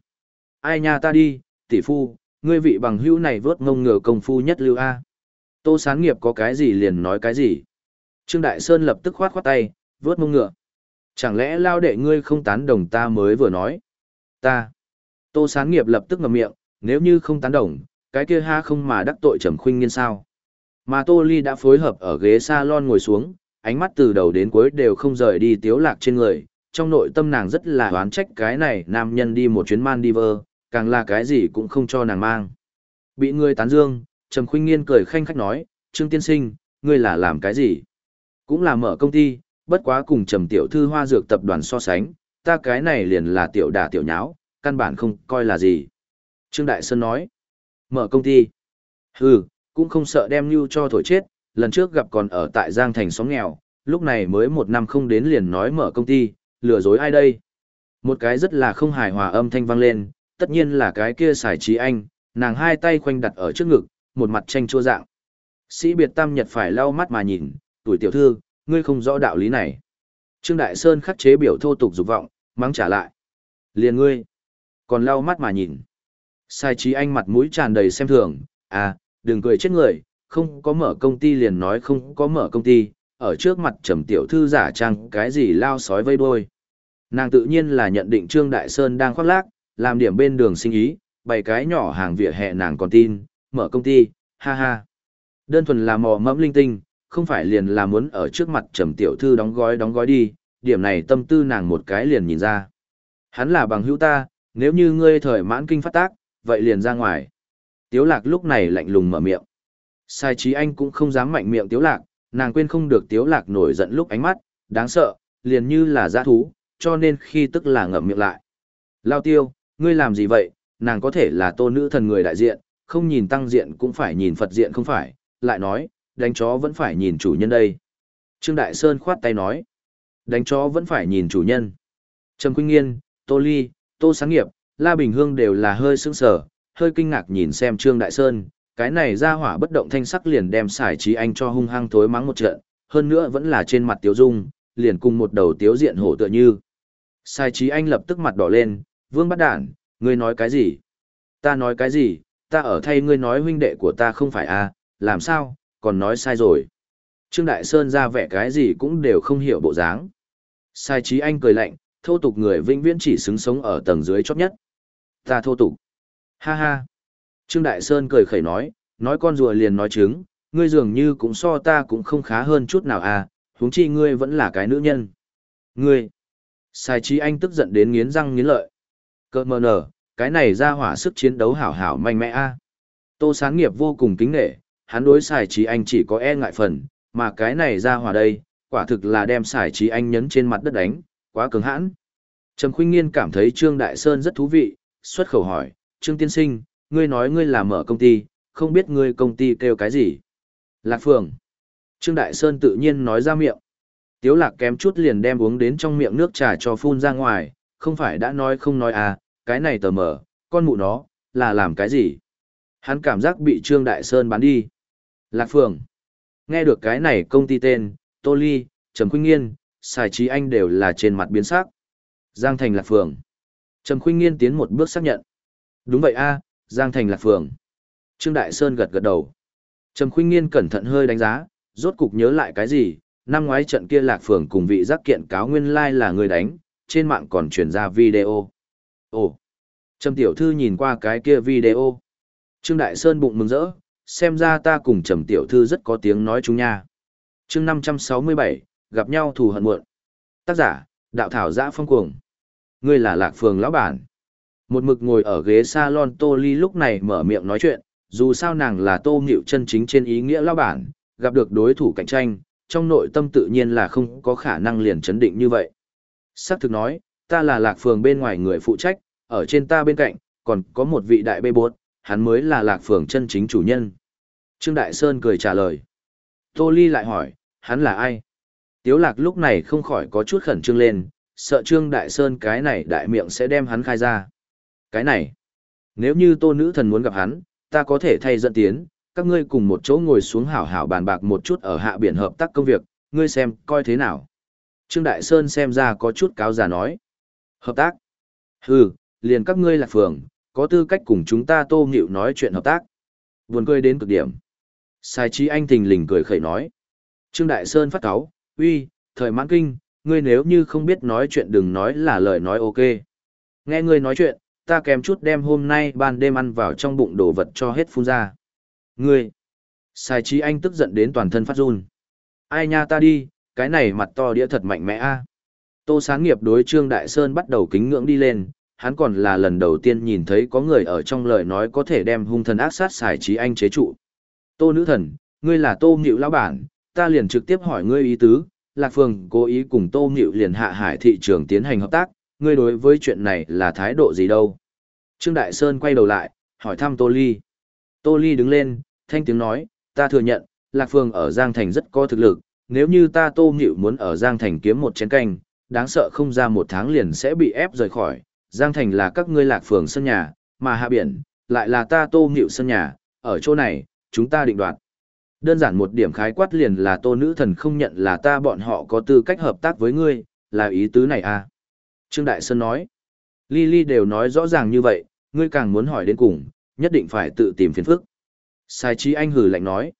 Ai nha ta đi, tỷ phu, ngươi vị bằng hữu này vớt ngông ngờ công phu nhất lưu a. Tô Sáng Nghiệp có cái gì liền nói cái gì. Trương Đại Sơn lập tức khoát khoát tay, vớt mông ngựa. Chẳng lẽ lao đệ ngươi không tán đồng ta mới vừa nói. Ta. Tô Sán Nghiệp lập tức ngậm miệng, nếu như không tán đồng, cái kia ha không mà đắc tội Trầm Khuynh Nghiên sao? Mà Tô Ly đã phối hợp ở ghế salon ngồi xuống, ánh mắt từ đầu đến cuối đều không rời đi Tiếu Lạc trên người, trong nội tâm nàng rất là oán trách cái này nam nhân đi một chuyến man đi vơ, càng là cái gì cũng không cho nàng mang. Bị người tán dương, Trầm Khuynh Nghiên cười khanh khách nói, Trương Tiên Sinh, ngươi là làm cái gì? Cũng là mở công ty, bất quá cùng Trầm Tiểu Thư Hoa Dược tập đoàn so sánh, ta cái này liền là tiểu đà tiểu nháo, căn bản không coi là gì. Trương Đại Sơn nói, mở công ty. Hừ, cũng không sợ đem Nưu cho thổi chết, lần trước gặp còn ở tại Giang Thành xóm nghèo, lúc này mới một năm không đến liền nói mở công ty, lừa dối ai đây? Một cái rất là không hài hòa âm thanh vang lên, tất nhiên là cái kia xài trí anh, nàng hai tay khoanh đặt ở trước ngực, một mặt tranh chua dạng. Sĩ biệt tam nhật phải lau mắt mà nhìn, tuổi tiểu thư, ngươi không rõ đạo lý này. Trương Đại Sơn khắc chế biểu thô tục dục vọng, mắng trả lại. Liền ngươi, còn lau mắt mà nhìn. Sai trí anh mặt mũi tràn đầy xem thường, à, đừng cười chết người, không có mở công ty liền nói không có mở công ty, ở trước mặt trầm tiểu thư giả trang cái gì lao sói vây đuôi. Nàng tự nhiên là nhận định Trương Đại Sơn đang khoác lác, làm điểm bên đường sinh ý, bày cái nhỏ hàng vỉa hè nàng còn tin, mở công ty, ha ha. Đơn thuần là mò mẫm linh tinh, không phải liền là muốn ở trước mặt trầm tiểu thư đóng gói đóng gói đi, điểm này tâm tư nàng một cái liền nhìn ra. Hắn là bằng hữu ta, nếu như ngươi thời mãn kinh phát tác, vậy liền ra ngoài. Tiếu lạc lúc này lạnh lùng mở miệng. Sai trí anh cũng không dám mạnh miệng tiếu lạc, nàng quên không được tiếu lạc nổi giận lúc ánh mắt, đáng sợ, liền như là giã thú, cho nên khi tức là ngậm miệng lại. Lao tiêu, ngươi làm gì vậy, nàng có thể là tô nữ thần người đại diện, không nhìn tăng diện cũng phải nhìn Phật diện không phải, lại nói, đánh chó vẫn phải nhìn chủ nhân đây. Trương Đại Sơn khoát tay nói, đánh chó vẫn phải nhìn chủ nhân. Trầm Quynh Nghiên, Tô Ly, Tô Sáng Nghiệp, La Bình Hương đều là hơi sững sờ, hơi kinh ngạc nhìn xem Trương Đại Sơn, cái này ra hỏa bất động thanh sắc liền đem xài trí anh cho hung hăng thối mắng một trận, hơn nữa vẫn là trên mặt tiếu dung, liền cùng một đầu tiếu diện hổ tựa như. Sai trí anh lập tức mặt đỏ lên, vương bắt đản, ngươi nói cái gì? Ta nói cái gì? Ta ở thay ngươi nói huynh đệ của ta không phải à, làm sao, còn nói sai rồi. Trương Đại Sơn ra vẻ cái gì cũng đều không hiểu bộ dáng. Sai trí anh cười lạnh, thô tục người vĩnh viễn chỉ xứng sống ở tầng dưới chót nhất. Ta thô tục. Ha ha. Trương Đại Sơn cười khẩy nói, nói con rùa liền nói trứng, ngươi dường như cũng so ta cũng không khá hơn chút nào à, huống chi ngươi vẫn là cái nữ nhân. Ngươi. Sai trí anh tức giận đến nghiến răng nghiến lợi. Cơ mờ nở, cái này ra hỏa sức chiến đấu hảo hảo mạnh mẽ a. À. Tô sáng nghiệp vô cùng kính nghệ, hắn đối xài trí anh chỉ có e ngại phần, mà cái này ra hỏa đây, quả thực là đem xài trí anh nhấn trên mặt đất đánh, quá cứng hãn. Trầm Khuynh Nghiên cảm thấy Trương Đại Sơn rất thú vị, xuất khẩu hỏi, Trương Tiên Sinh, ngươi nói ngươi là mở công ty, không biết ngươi công ty kêu cái gì? Lạc Phường. Trương Đại Sơn tự nhiên nói ra miệng. Tiếu lạc kém chút liền đem uống đến trong miệng nước trà cho phun ra ngoài, không phải đã nói không nói à, cái này tờ mờ, con mụ nó, là làm cái gì? Hắn cảm giác bị Trương Đại Sơn bán đi. Lạc Phường. Nghe được cái này công ty tên, Tô Ly, Trầm Khuynh Nghiên, Sài Trí Anh đều là trên mặt biến sắc. Giang Thành Lạc Phường. Trầm Khuynh Nghiên tiến một bước xác nhận. Đúng vậy a, Giang Thành Lạc Phường. Trương Đại Sơn gật gật đầu. Trầm Khuynh Nghiên cẩn thận hơi đánh giá, rốt cục nhớ lại cái gì, năm ngoái trận kia Lạc Phường cùng vị giác kiện cáo nguyên lai like là người đánh, trên mạng còn truyền ra video. Ồ! Trầm Tiểu Thư nhìn qua cái kia video. Trương Đại Sơn bụng mừng rỡ, xem ra ta cùng Trầm Tiểu Thư rất có tiếng nói chung nha. chương 567, gặp nhau thù hận muộn. Tác giả, Đạo Thảo Giã Phong Cuồng. Ngươi là Lạc Phường lão bản. Một mực ngồi ở ghế salon Tô Ly lúc này mở miệng nói chuyện, dù sao nàng là Tô Nghịu chân chính trên ý nghĩa lão bản, gặp được đối thủ cạnh tranh, trong nội tâm tự nhiên là không có khả năng liền chấn định như vậy. Sắc thực nói, ta là lạc phường bên ngoài người phụ trách, ở trên ta bên cạnh, còn có một vị đại bê bốt, hắn mới là lạc phường chân chính chủ nhân. Trương Đại Sơn cười trả lời. Tô Ly lại hỏi, hắn là ai? Tiếu lạc lúc này không khỏi có chút khẩn trương lên, sợ Trương Đại Sơn cái này đại miệng sẽ đem hắn khai ra. Cái này, nếu như tô nữ thần muốn gặp hắn, ta có thể thay dẫn tiến, các ngươi cùng một chỗ ngồi xuống hảo hảo bàn bạc một chút ở hạ biển hợp tác công việc, ngươi xem, coi thế nào. Trương Đại Sơn xem ra có chút cáo già nói. Hợp tác? Hừ, liền các ngươi là phường, có tư cách cùng chúng ta tô nghịu nói chuyện hợp tác. Buồn cười đến cực điểm. Sai trí anh thình lình cười khẩy nói. Trương Đại Sơn phát cáo, uy, thời mãn kinh, ngươi nếu như không biết nói chuyện đừng nói là lời nói ok. Nghe ngươi nói chuyện, ta kèm chút đem hôm nay ban đêm ăn vào trong bụng đồ vật cho hết phun ra. Ngươi! Sai trí anh tức giận đến toàn thân phát run. Ai nha ta đi, cái này mặt to đĩa thật mạnh mẽ a. Tô sáng nghiệp đối Trương Đại Sơn bắt đầu kính ngưỡng đi lên, hắn còn là lần đầu tiên nhìn thấy có người ở trong lời nói có thể đem hung thần ác sát xài trí anh chế trụ. Tô nữ thần, ngươi là tô nghịu lão bản, ta liền trực tiếp hỏi ngươi ý tứ, Lạc Phương cố ý cùng tô nghịu liền hạ hải thị trường tiến hành hợp tác, ngươi đối với chuyện này là thái độ gì đâu? Trương Đại Sơn quay đầu lại, hỏi thăm Tô Ly. Tô Ly đứng lên, thanh tiếng nói, ta thừa nhận, Lạc Phương ở Giang Thành rất có thực lực, nếu như ta tô nghịu muốn ở Giang Thành kiếm một chén canh, đáng sợ không ra một tháng liền sẽ bị ép rời khỏi, Giang Thành là các ngươi Lạc phường sân nhà, mà hạ biển, lại là ta tô nghịu sân nhà, ở chỗ này, chúng ta định đoạt. Đơn giản một điểm khái quát liền là tô nữ thần không nhận là ta bọn họ có tư cách hợp tác với ngươi, là ý tứ này à. Trương Đại Sơn nói, Lily đều nói rõ ràng như vậy, ngươi càng muốn hỏi đến cùng, nhất định phải tự tìm phiền phức. Sai trí anh hử lạnh nói.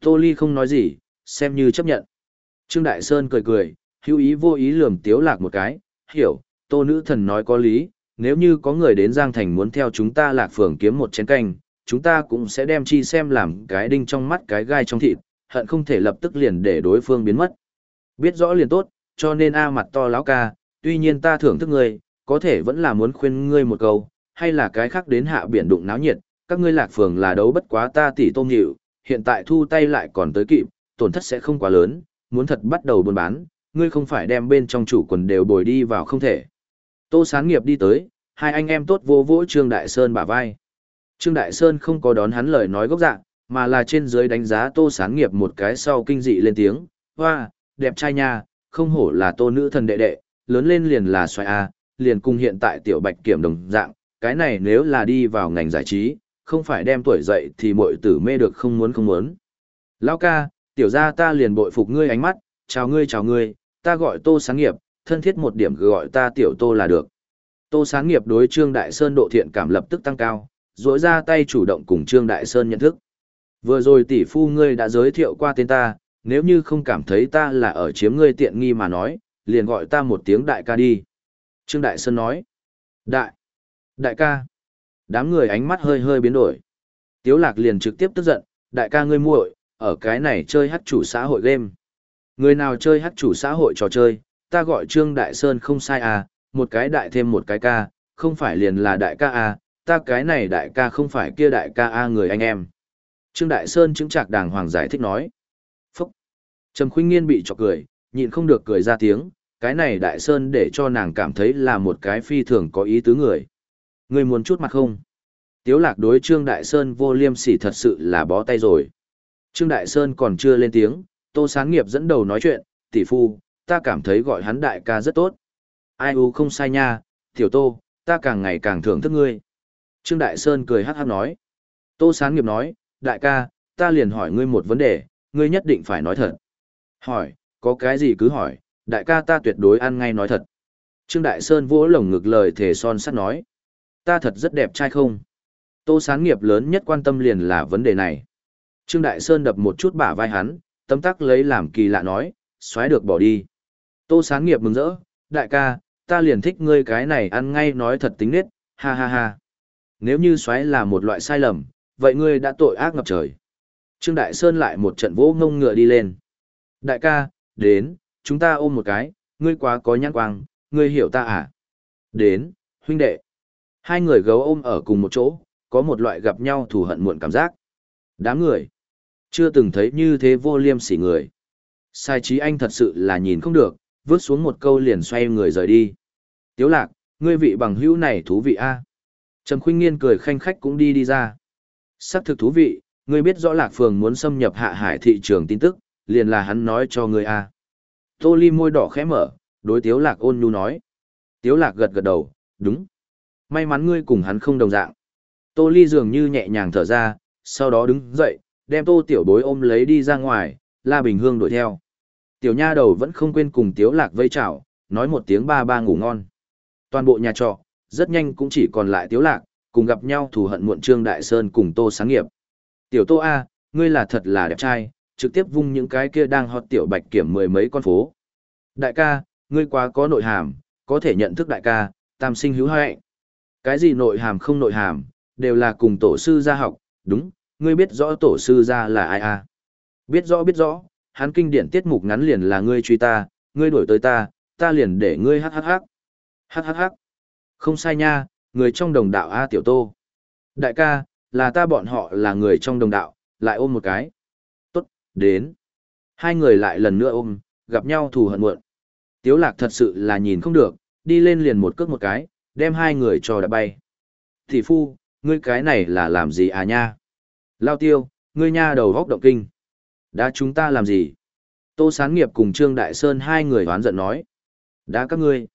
Tô Ly không nói gì, xem như chấp nhận. Trương Đại Sơn cười cười, hữu ý vô ý lườm tiếu lạc một cái, hiểu, tô nữ thần nói có lý, nếu như có người đến Giang Thành muốn theo chúng ta lạc phường kiếm một chén canh, chúng ta cũng sẽ đem chi xem làm cái đinh trong mắt cái gai trong thịt, hận không thể lập tức liền để đối phương biến mất. Biết rõ liền tốt, cho nên A mặt to láo ca, tuy nhiên ta thưởng thức ngươi, có thể vẫn là muốn khuyên ngươi một câu, hay là cái khác đến hạ biển đụng náo nhiệt, các ngươi lạc phường là đấu bất quá ta tỷ tôm nhịu, hiện tại thu tay lại còn tới kịp, tổn thất sẽ không quá lớn, muốn thật bắt đầu buôn bán, ngươi không phải đem bên trong chủ quần đều bồi đi vào không thể. Tô sáng nghiệp đi tới, hai anh em tốt vô vỗ Trương Đại Sơn bả vai. Trương Đại Sơn không có đón hắn lời nói gốc dạng, mà là trên dưới đánh giá Tô sáng nghiệp một cái sau kinh dị lên tiếng, hoa, đẹp trai nha, không hổ là tô nữ thần đệ đệ, lớn lên liền là xoay A, liền cùng hiện tại tiểu bạch kiểm đồng dạng, cái này nếu là đi vào ngành giải trí, không phải đem tuổi dậy thì mọi tử mê được không muốn không muốn. Lao ca, tiểu gia ta liền bội phục ngươi ánh mắt, chào ngươi chào ngươi, ta gọi tô sáng nghiệp, thân thiết một điểm gọi ta tiểu tô là được. Tô sáng nghiệp đối Trương Đại Sơn độ thiện cảm lập tức tăng cao, rỗi ra tay chủ động cùng Trương Đại Sơn nhận thức. Vừa rồi tỷ phu ngươi đã giới thiệu qua tên ta, nếu như không cảm thấy ta là ở chiếm ngươi tiện nghi mà nói, liền gọi ta một tiếng đại ca đi. Trương Đại Sơn nói. Đại. Đại ca. Đám người ánh mắt hơi hơi biến đổi. Tiếu lạc liền trực tiếp tức giận, đại ca ngươi muội, ở cái này chơi hát chủ xã hội game. Người nào chơi hát chủ xã hội trò chơi, ta gọi Trương Đại Sơn không sai à, một cái đại thêm một cái ca, không phải liền là đại ca à, ta cái này đại ca không phải kia đại ca a người anh em. Trương Đại Sơn chứng trạc đàng hoàng giải thích nói. Phúc! Trầm khuynh nghiên bị chọc cười, nhịn không được cười ra tiếng, cái này Đại Sơn để cho nàng cảm thấy là một cái phi thường có ý tứ người. Người muốn chút mặt không? Tiếu lạc đối Trương Đại Sơn vô liêm sỉ thật sự là bó tay rồi. Trương Đại Sơn còn chưa lên tiếng, Tô Sáng Nghiệp dẫn đầu nói chuyện, tỷ phu, ta cảm thấy gọi hắn đại ca rất tốt. Ai u không sai nha, tiểu Tô, ta càng ngày càng thưởng thức ngươi. Trương Đại Sơn cười hát hát nói. Tô Sáng Nghiệp nói, đại ca, ta liền hỏi ngươi một vấn đề, ngươi nhất định phải nói thật. Hỏi, có cái gì cứ hỏi, đại ca ta tuyệt đối ăn ngay nói thật. Trương Đại Sơn vỗ lồng ngực lời thể son sắt nói. Ta thật rất đẹp trai không? Tô sáng nghiệp lớn nhất quan tâm liền là vấn đề này. Trương Đại Sơn đập một chút bả vai hắn, tấm tắc lấy làm kỳ lạ nói, xoáy được bỏ đi. Tô sáng nghiệp mừng rỡ, đại ca, ta liền thích ngươi cái này ăn ngay nói thật tính nết, ha ha ha. Nếu như xoáy là một loại sai lầm, vậy ngươi đã tội ác ngập trời. Trương Đại Sơn lại một trận vỗ ngông ngựa đi lên. Đại ca, đến, chúng ta ôm một cái, ngươi quá có nhãn quang, ngươi hiểu ta à? Đến, huynh đệ. Hai người gấu ôm ở cùng một chỗ, có một loại gặp nhau thù hận muộn cảm giác. Đám người, chưa từng thấy như thế vô liêm sỉ người. Sai trí anh thật sự là nhìn không được, vứt xuống một câu liền xoay người rời đi. Tiếu lạc, ngươi vị bằng hữu này thú vị a. Trầm khuynh nghiên cười khanh khách cũng đi đi ra. Sắc thực thú vị, ngươi biết rõ lạc phường muốn xâm nhập hạ hải thị trường tin tức, liền là hắn nói cho ngươi a. Tô ly môi đỏ khẽ mở, đối tiếu lạc ôn nhu nói. Tiếu lạc gật gật đầu, đúng. May mắn ngươi cùng hắn không đồng dạng. Tô ly dường như nhẹ nhàng thở ra, sau đó đứng dậy, đem tô tiểu bối ôm lấy đi ra ngoài, la bình hương đuổi theo. Tiểu nha đầu vẫn không quên cùng tiếu lạc vây chào, nói một tiếng ba ba ngủ ngon. Toàn bộ nhà trọ, rất nhanh cũng chỉ còn lại tiếu lạc, cùng gặp nhau thù hận muộn trương đại sơn cùng tô sáng nghiệp. Tiểu tô A, ngươi là thật là đẹp trai, trực tiếp vung những cái kia đang hot tiểu bạch kiểm mười mấy con phố. Đại ca, ngươi quá có nội hàm, có thể nhận thức đại ca, tam sinh hữu hạnh. Cái gì nội hàm không nội hàm, đều là cùng tổ sư gia học, đúng, ngươi biết rõ tổ sư gia là ai à? Biết rõ biết rõ, hắn kinh điển tiết mục ngắn liền là ngươi truy ta, ngươi đuổi tới ta, ta liền để ngươi hát hát hát. Hát hát hát. Không sai nha, người trong đồng đạo A Tiểu Tô. Đại ca, là ta bọn họ là người trong đồng đạo, lại ôm một cái. Tốt, đến. Hai người lại lần nữa ôm, gặp nhau thù hận muộn. Tiếu lạc thật sự là nhìn không được, đi lên liền một cước một cái, đem hai người cho đã bay. Thị phu, ngươi cái này là làm gì à nha? Lao tiêu, ngươi nha đầu góc động kinh. Đã chúng ta làm gì? Tô Sán Nghiệp cùng Trương Đại Sơn hai người hoán giận nói. Đã các ngươi.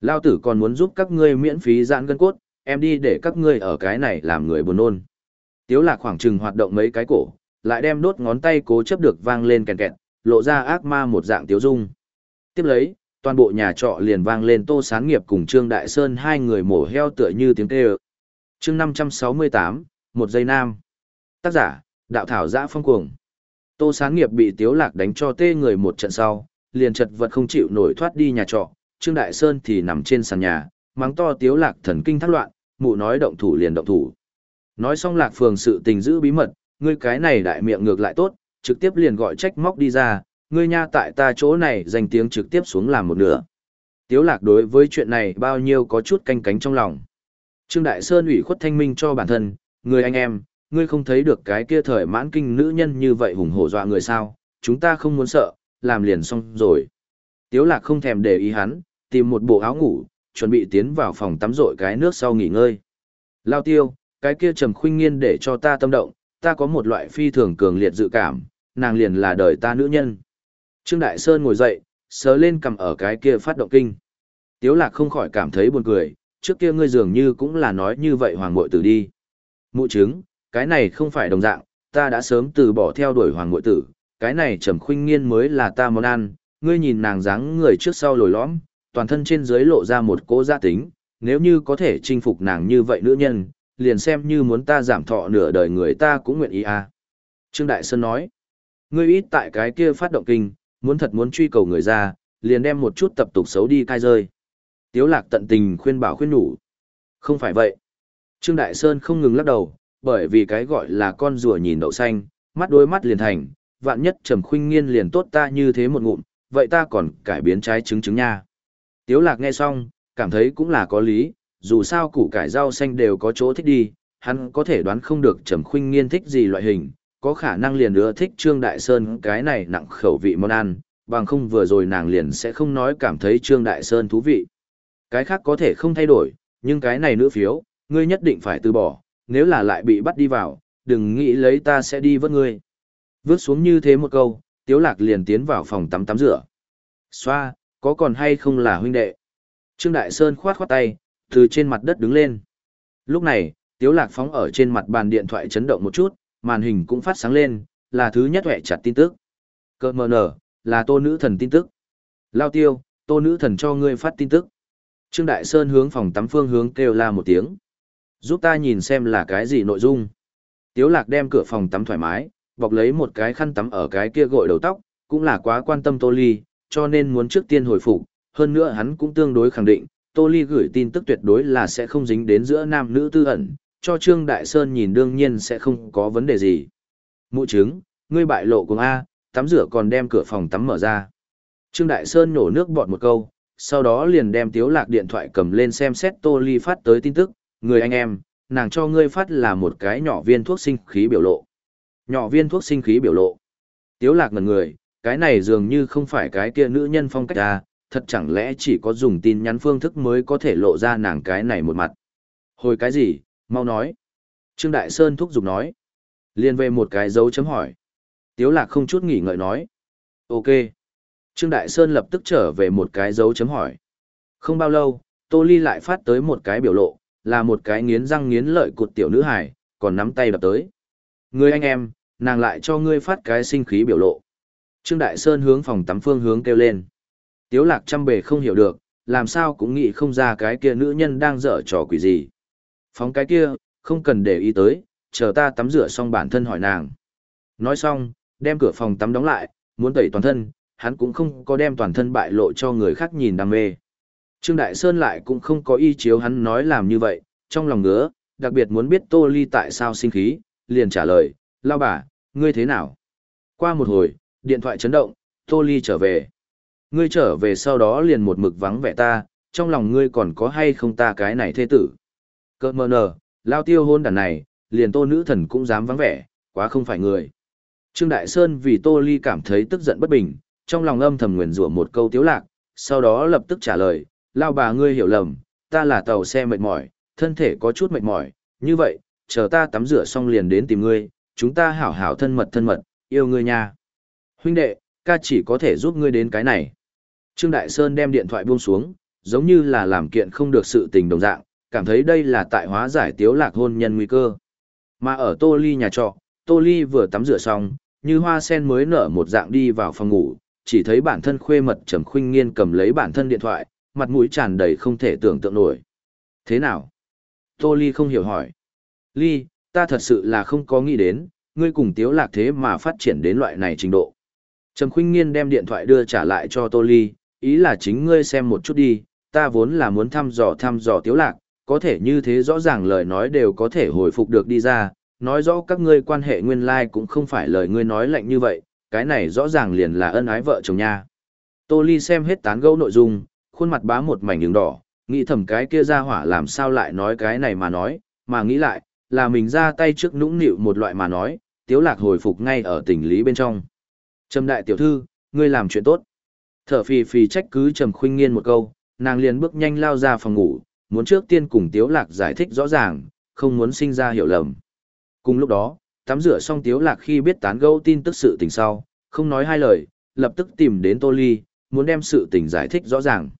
Lao tử còn muốn giúp các ngươi miễn phí giãn gân cốt, em đi để các ngươi ở cái này làm người buồn nôn. Tiếu lạc khoảng chừng hoạt động mấy cái cổ, lại đem đốt ngón tay cố chấp được vang lên kèn kẹt, lộ ra ác ma một dạng tiếu dung. Tiếp lấy, toàn bộ nhà trọ liền vang lên Tô Sán Nghiệp cùng Trương Đại Sơn hai người mổ heo tựa như tiếng kêu. Chương 568, một giây nam. Tác giả, đạo thảo giã phong cuồng. Tô Sán Nghiệp bị Tiếu Lạc đánh cho tê người một trận sau, liền chật vật không chịu nổi thoát đi nhà trọ, Trương Đại Sơn thì nằm trên sàn nhà, mắng to Tiếu Lạc thần kinh thác loạn, mụ nói động thủ liền động thủ. Nói xong Lạc Phường sự tình giữ bí mật, ngươi cái này đại miệng ngược lại tốt, trực tiếp liền gọi trách móc đi ra, ngươi nha tại ta chỗ này danh tiếng trực tiếp xuống làm một nửa. Tiếu lạc đối với chuyện này bao nhiêu có chút canh cánh trong lòng. Trương Đại Sơn ủy khuất thanh minh cho bản thân, người anh em, ngươi không thấy được cái kia thời mãn kinh nữ nhân như vậy hùng hổ dọa người sao, chúng ta không muốn sợ, làm liền xong rồi. Tiếu lạc không thèm để ý hắn, tìm một bộ áo ngủ, chuẩn bị tiến vào phòng tắm rội cái nước sau nghỉ ngơi. Lao tiêu, cái kia trầm khuynh nghiên để cho ta tâm động, ta có một loại phi thường cường liệt dự cảm, nàng liền là đời ta nữ nhân. Trương Đại Sơn ngồi dậy, sờ lên cầm ở cái kia phát động kinh. Tiếu lạc không khỏi cảm thấy buồn cười, trước kia ngươi dường như cũng là nói như vậy hoàng mội tử đi. Mụ chứng, cái này không phải đồng dạng, ta đã sớm từ bỏ theo đuổi hoàng muội tử, cái này trầm khuynh nghiên mới là ta món ăn, ngươi nhìn nàng dáng người trước sau lồi lõm, toàn thân trên dưới lộ ra một cỗ gia tính, nếu như có thể chinh phục nàng như vậy nữ nhân, liền xem như muốn ta giảm thọ nửa đời người ta cũng nguyện ý à. Trương Đại Sơn nói, ngươi ít tại cái kia phát động kinh, muốn thật muốn truy cầu người ra, liền đem một chút tập tục xấu đi cai rơi. Tiếu lạc tận tình khuyên bảo khuyên nhủ. Không phải vậy. Trương Đại Sơn không ngừng lắc đầu, bởi vì cái gọi là con rùa nhìn đậu xanh, mắt đôi mắt liền thành, vạn nhất trầm khuynh nghiên liền tốt ta như thế một ngụm, vậy ta còn cải biến trái trứng trứng nha. Tiếu lạc nghe xong, cảm thấy cũng là có lý, dù sao củ cải rau xanh đều có chỗ thích đi, hắn có thể đoán không được trầm khuynh nghiên thích gì loại hình, có khả năng liền ưa thích Trương Đại Sơn cái này nặng khẩu vị món ăn, bằng không vừa rồi nàng liền sẽ không nói cảm thấy Trương Đại Sơn thú vị. Cái khác có thể không thay đổi, nhưng cái này nữ phiếu, ngươi nhất định phải từ bỏ, nếu là lại bị bắt đi vào, đừng nghĩ lấy ta sẽ đi vớt ngươi. Vớt xuống như thế một câu, Tiếu Lạc liền tiến vào phòng tắm tắm rửa. Xoa, có còn hay không là huynh đệ? Trương Đại Sơn khoát khoát tay, từ trên mặt đất đứng lên. Lúc này, Tiếu Lạc phóng ở trên mặt bàn điện thoại chấn động một chút, màn hình cũng phát sáng lên, là thứ nhất hệ chặt tin tức. Cơ mờ nở, là tô nữ thần tin tức. Lao tiêu, tô nữ thần cho ngươi phát tin tức. Trương Đại Sơn hướng phòng tắm phương hướng kêu la một tiếng. Giúp ta nhìn xem là cái gì nội dung. Tiếu lạc đem cửa phòng tắm thoải mái, bọc lấy một cái khăn tắm ở cái kia gội đầu tóc, cũng là quá quan tâm Tô Ly, cho nên muốn trước tiên hồi phục. Hơn nữa hắn cũng tương đối khẳng định, Tô Ly gửi tin tức tuyệt đối là sẽ không dính đến giữa nam nữ tư ẩn, cho Trương Đại Sơn nhìn đương nhiên sẽ không có vấn đề gì. Mụ chứng, ngươi bại lộ cùng A, tắm rửa còn đem cửa phòng tắm mở ra. Trương Đại Sơn nổ nước bọt một câu, sau đó liền đem tiếu lạc điện thoại cầm lên xem xét Tô Ly phát tới tin tức, người anh em, nàng cho ngươi phát là một cái nhỏ viên thuốc sinh khí biểu lộ. Nhỏ viên thuốc sinh khí biểu lộ. Tiếu lạc ngần người, cái này dường như không phải cái kia nữ nhân phong cách à, thật chẳng lẽ chỉ có dùng tin nhắn phương thức mới có thể lộ ra nàng cái này một mặt. Hồi cái gì, mau nói. Trương Đại Sơn thúc giục nói. Liên về một cái dấu chấm hỏi. Tiếu lạc không chút nghỉ ngợi nói. Ok. Trương Đại Sơn lập tức trở về một cái dấu chấm hỏi. Không bao lâu, Tô Ly lại phát tới một cái biểu lộ, là một cái nghiến răng nghiến lợi cột tiểu nữ hải, còn nắm tay đập tới. Người anh em, nàng lại cho ngươi phát cái sinh khí biểu lộ. Trương Đại Sơn hướng phòng tắm phương hướng kêu lên. Tiếu lạc trăm bề không hiểu được, làm sao cũng nghĩ không ra cái kia nữ nhân đang dở trò quỷ gì. Phóng cái kia, không cần để ý tới, chờ ta tắm rửa xong bản thân hỏi nàng. Nói xong, đem cửa phòng tắm đóng lại, muốn tẩy toàn thân, hắn cũng không có đem toàn thân bại lộ cho người khác nhìn đam mê. Trương Đại Sơn lại cũng không có y chiếu hắn nói làm như vậy, trong lòng ngứa, đặc biệt muốn biết Tô Ly tại sao sinh khí, liền trả lời, lao bà, ngươi thế nào? Qua một hồi, điện thoại chấn động, Tô Ly trở về. Ngươi trở về sau đó liền một mực vắng vẻ ta, trong lòng ngươi còn có hay không ta cái này thê tử. Cơ mờ nờ, lao tiêu hôn đàn này, liền tô nữ thần cũng dám vắng vẻ, quá không phải người. Trương Đại Sơn vì tô ly cảm thấy tức giận bất bình, trong lòng âm thầm nguyền rủa một câu tiếu lạc, sau đó lập tức trả lời, lao bà ngươi hiểu lầm, ta là tàu xe mệt mỏi, thân thể có chút mệt mỏi, như vậy, chờ ta tắm rửa xong liền đến tìm ngươi, chúng ta hảo hảo thân mật thân mật, yêu ngươi nha. Huynh đệ, ca chỉ có thể giúp ngươi đến cái này. Trương Đại Sơn đem điện thoại buông xuống, giống như là làm kiện không được sự tình đồng dạng, cảm thấy đây là tại hóa giải tiếu lạc hôn nhân nguy cơ. Mà ở Tô Ly nhà trọ, Tô Ly vừa tắm rửa xong, như hoa sen mới nở một dạng đi vào phòng ngủ, chỉ thấy bản thân khuê mật Trầm Khuynh Nghiên cầm lấy bản thân điện thoại, mặt mũi tràn đầy không thể tưởng tượng nổi. Thế nào? Tô Ly không hiểu hỏi. Ly, ta thật sự là không có nghĩ đến, ngươi cùng tiếu lạc thế mà phát triển đến loại này trình độ. Trầm Khuynh Nghiên đem điện thoại đưa trả lại cho Tô Ly, ý là chính ngươi xem một chút đi, ta vốn là muốn thăm dò thăm dò tiếu lạc, có thể như thế rõ ràng lời nói đều có thể hồi phục được đi ra, nói rõ các ngươi quan hệ nguyên lai like cũng không phải lời ngươi nói lạnh như vậy, cái này rõ ràng liền là ân ái vợ chồng nha. Tô Ly xem hết tán gẫu nội dung, khuôn mặt bá một mảnh đường đỏ, nghĩ thầm cái kia ra hỏa làm sao lại nói cái này mà nói, mà nghĩ lại, là mình ra tay trước nũng nịu một loại mà nói, tiếu lạc hồi phục ngay ở tình lý bên trong. Trầm đại tiểu thư, ngươi làm chuyện tốt. Thở phì phì trách cứ Trầm khuyên nghiên một câu, nàng liền bước nhanh lao ra phòng ngủ, muốn trước tiên cùng tiếu lạc giải thích rõ ràng, không muốn sinh ra hiểu lầm. Cùng lúc đó, tắm rửa xong tiếu lạc khi biết tán gẫu tin tức sự tình sau, không nói hai lời, lập tức tìm đến Tô Ly, muốn đem sự tình giải thích rõ ràng.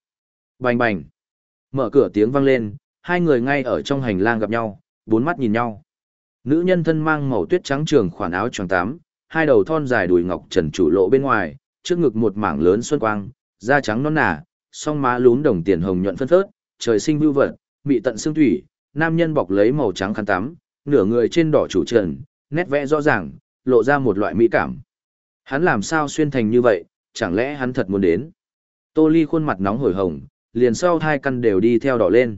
Bành bành. Mở cửa tiếng vang lên, hai người ngay ở trong hành lang gặp nhau, bốn mắt nhìn nhau. Nữ nhân thân mang màu tuyết trắng trường khoản áo choàng tám, hai đầu thon dài đùi ngọc trần chủ lộ bên ngoài, trước ngực một mảng lớn xuân quang, da trắng non nả, song má lún đồng tiền hồng nhuận phân phớt, trời sinh vưu vật, mị tận xương thủy, nam nhân bọc lấy màu trắng khăn tắm, nửa người trên đỏ chủ trần, nét vẽ rõ ràng, lộ ra một loại mỹ cảm. Hắn làm sao xuyên thành như vậy, chẳng lẽ hắn thật muốn đến? Tô Ly khuôn mặt nóng hổi hồng, liền sau hai căn đều đi theo đỏ lên.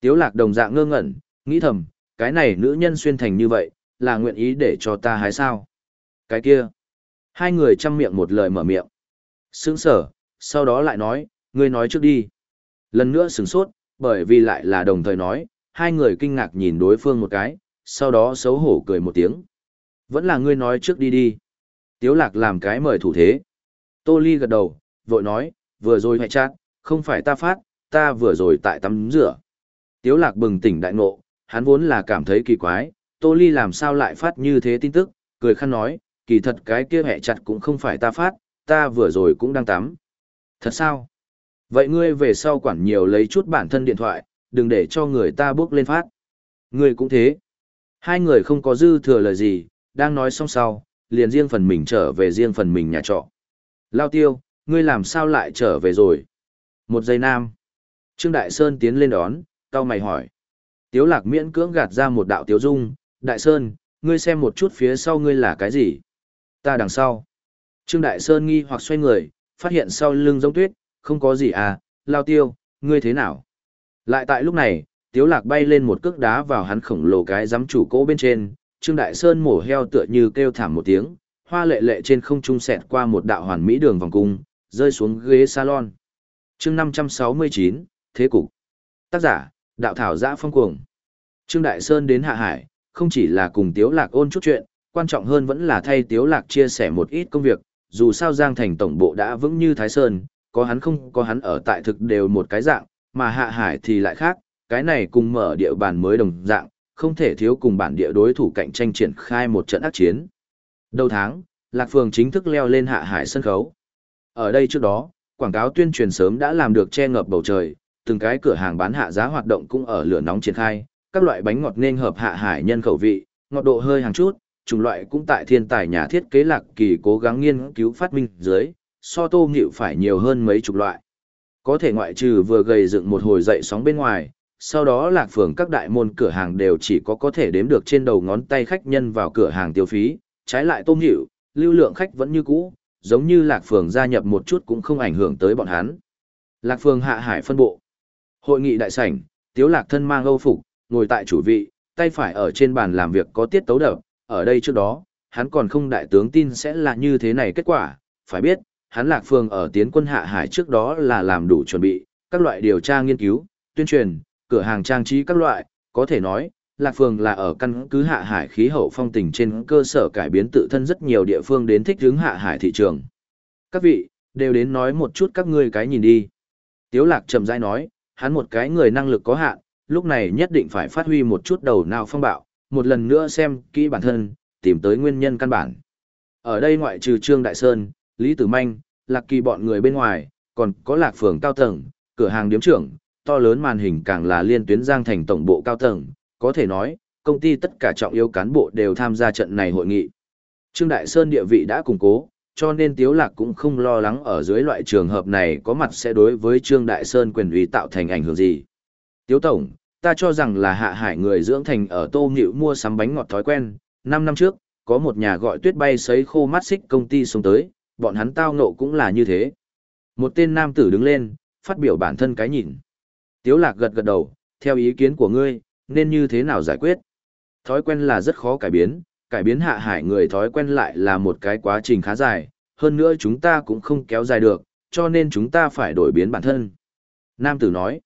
Tiếu lạc đồng dạng ngơ ngẩn, nghĩ thầm, cái này nữ nhân xuyên thành như vậy, là nguyện ý để cho ta hái sao? Cái kia. Hai người chăm miệng một lời mở miệng. Sướng sở, sau đó lại nói, ngươi nói trước đi. Lần nữa sướng sốt, bởi vì lại là đồng thời nói, hai người kinh ngạc nhìn đối phương một cái, sau đó xấu hổ cười một tiếng. Vẫn là ngươi nói trước đi đi. Tiếu lạc làm cái mời thủ thế. Tô Ly gật đầu, vội nói, vừa rồi hãy chát, không phải ta phát, ta vừa rồi tại tắm rửa. Tiếu lạc bừng tỉnh đại ngộ, hắn vốn là cảm thấy kỳ quái, Tô Ly làm sao lại phát như thế tin tức, cười khăn nói, kỳ thật cái kia hẹ chặt cũng không phải ta phát, ta vừa rồi cũng đang tắm. Thật sao? Vậy ngươi về sau quản nhiều lấy chút bản thân điện thoại, đừng để cho người ta bước lên phát. Ngươi cũng thế. Hai người không có dư thừa lời gì, đang nói xong sau, liền riêng phần mình trở về riêng phần mình nhà trọ. Lao tiêu, ngươi làm sao lại trở về rồi? Một giây nam. Trương Đại Sơn tiến lên đón, cao mày hỏi. Tiếu lạc miễn cưỡng gạt ra một đạo tiếu dung. Đại Sơn, ngươi xem một chút phía sau ngươi là cái gì? Ta đằng sau. Trương Đại Sơn nghi hoặc xoay người, phát hiện sau lưng giống tuyết, không có gì à, lao tiêu, ngươi thế nào? Lại tại lúc này, Tiếu Lạc bay lên một cước đá vào hắn khổng lồ cái giám chủ cỗ bên trên, Trương Đại Sơn mổ heo tựa như kêu thảm một tiếng, hoa lệ lệ trên không trung xẹt qua một đạo hoàn mỹ đường vòng cung, rơi xuống ghế salon. Chương 569, Thế cục. Tác giả, Đạo Thảo Giã Phong Cuồng. Trương Đại Sơn đến Hạ Hải, không chỉ là cùng Tiếu Lạc ôn chút chuyện, quan trọng hơn vẫn là thay Tiếu Lạc chia sẻ một ít công việc, dù sao Giang Thành Tổng Bộ đã vững như Thái Sơn, có hắn không có hắn ở tại thực đều một cái dạng, mà Hạ Hải thì lại khác, cái này cùng mở địa bàn mới đồng dạng, không thể thiếu cùng bản địa đối thủ cạnh tranh triển khai một trận ác chiến. Đầu tháng, Lạc Phường chính thức leo lên Hạ Hải sân khấu. Ở đây trước đó, quảng cáo tuyên truyền sớm đã làm được che ngập bầu trời, từng cái cửa hàng bán hạ giá hoạt động cũng ở lửa nóng triển khai, các loại bánh ngọt nên hợp Hạ Hải nhân khẩu vị, ngọt độ hơi hàng chút, chủng loại cũng tại thiên tài nhà thiết kế Lạc Kỳ cố gắng nghiên cứu phát minh dưới, so tô nghịu phải nhiều hơn mấy chục loại. Có thể ngoại trừ vừa gầy dựng một hồi dậy sóng bên ngoài, sau đó lạc phường các đại môn cửa hàng đều chỉ có có thể đếm được trên đầu ngón tay khách nhân vào cửa hàng tiêu phí, trái lại tôm hiệu, lưu lượng khách vẫn như cũ, giống như lạc phường gia nhập một chút cũng không ảnh hưởng tới bọn hắn. Lạc phường hạ hải phân bộ. Hội nghị đại sảnh, tiếu lạc thân mang âu phục, ngồi tại chủ vị, tay phải ở trên bàn làm việc có tiết tấu đập, ở đây trước đó, hắn còn không đại tướng tin sẽ là như thế này kết quả, phải biết, hắn lạc phường ở tiến quân hạ hải trước đó là làm đủ chuẩn bị, các loại điều tra nghiên cứu, tuyên truyền, cửa hàng trang trí các loại, có thể nói, Lạc Phường là ở căn cứ hạ hải khí hậu phong tình trên cơ sở cải biến tự thân rất nhiều địa phương đến thích hướng hạ hải thị trường. Các vị, đều đến nói một chút các ngươi cái nhìn đi. Tiếu Lạc chậm rãi nói, hắn một cái người năng lực có hạn, lúc này nhất định phải phát huy một chút đầu nào phong bạo, một lần nữa xem kỹ bản thân, tìm tới nguyên nhân căn bản. Ở đây ngoại trừ Trương Đại Sơn, Lý Tử Manh, Lạc Kỳ bọn người bên ngoài, còn có Lạc Phường cao tầng, cửa hàng điếm trưởng, to lớn màn hình càng là liên tuyến giang thành tổng bộ cao tầng, có thể nói, công ty tất cả trọng yếu cán bộ đều tham gia trận này hội nghị. Trương Đại Sơn địa vị đã củng cố, cho nên Tiếu Lạc cũng không lo lắng ở dưới loại trường hợp này có mặt sẽ đối với Trương Đại Sơn quyền uy tạo thành ảnh hưởng gì. Tiếu Tổng, ta cho rằng là hạ hải người dưỡng thành ở Tô Nghịu mua sắm bánh ngọt thói quen, 5 năm trước, có một nhà gọi tuyết bay sấy khô mắt xích công ty xuống tới, bọn hắn tao nộ cũng là như thế. Một tên nam tử đứng lên, phát biểu bản thân cái nhìn. Tiếu lạc gật gật đầu, theo ý kiến của ngươi, nên như thế nào giải quyết? Thói quen là rất khó cải biến, cải biến hạ hải người thói quen lại là một cái quá trình khá dài, hơn nữa chúng ta cũng không kéo dài được, cho nên chúng ta phải đổi biến bản thân. Nam tử nói,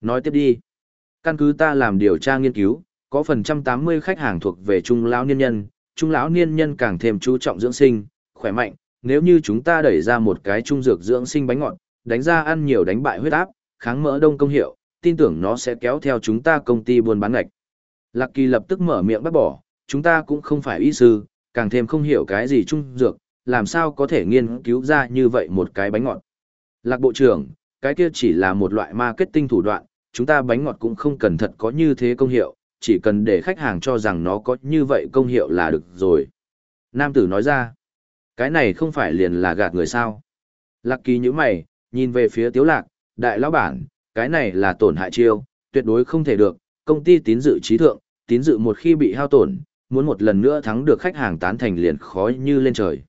nói tiếp đi. Căn cứ ta làm điều tra nghiên cứu, có phần trăm tám mươi khách hàng thuộc về trung lão niên nhân, trung lão niên nhân càng thêm chú trọng dưỡng sinh, khỏe mạnh, nếu như chúng ta đẩy ra một cái trung dược dưỡng sinh bánh ngọt, đánh ra ăn nhiều đánh bại huyết áp, kháng mỡ đông công hiệu, tin tưởng nó sẽ kéo theo chúng ta công ty buôn bán ngạch. Lạc Kỳ lập tức mở miệng bắt bỏ, chúng ta cũng không phải y sư, càng thêm không hiểu cái gì trung dược, làm sao có thể nghiên cứu ra như vậy một cái bánh ngọt. Lạc Bộ trưởng, cái kia chỉ là một loại marketing thủ đoạn, chúng ta bánh ngọt cũng không cần thật có như thế công hiệu, chỉ cần để khách hàng cho rằng nó có như vậy công hiệu là được rồi. Nam tử nói ra, cái này không phải liền là gạt người sao. Lạc Kỳ như mày, nhìn về phía Tiếu Lạc, đại lão bản, cái này là tổn hại chiêu, tuyệt đối không thể được, công ty tín dự trí thượng, tín dự một khi bị hao tổn, muốn một lần nữa thắng được khách hàng tán thành liền khó như lên trời.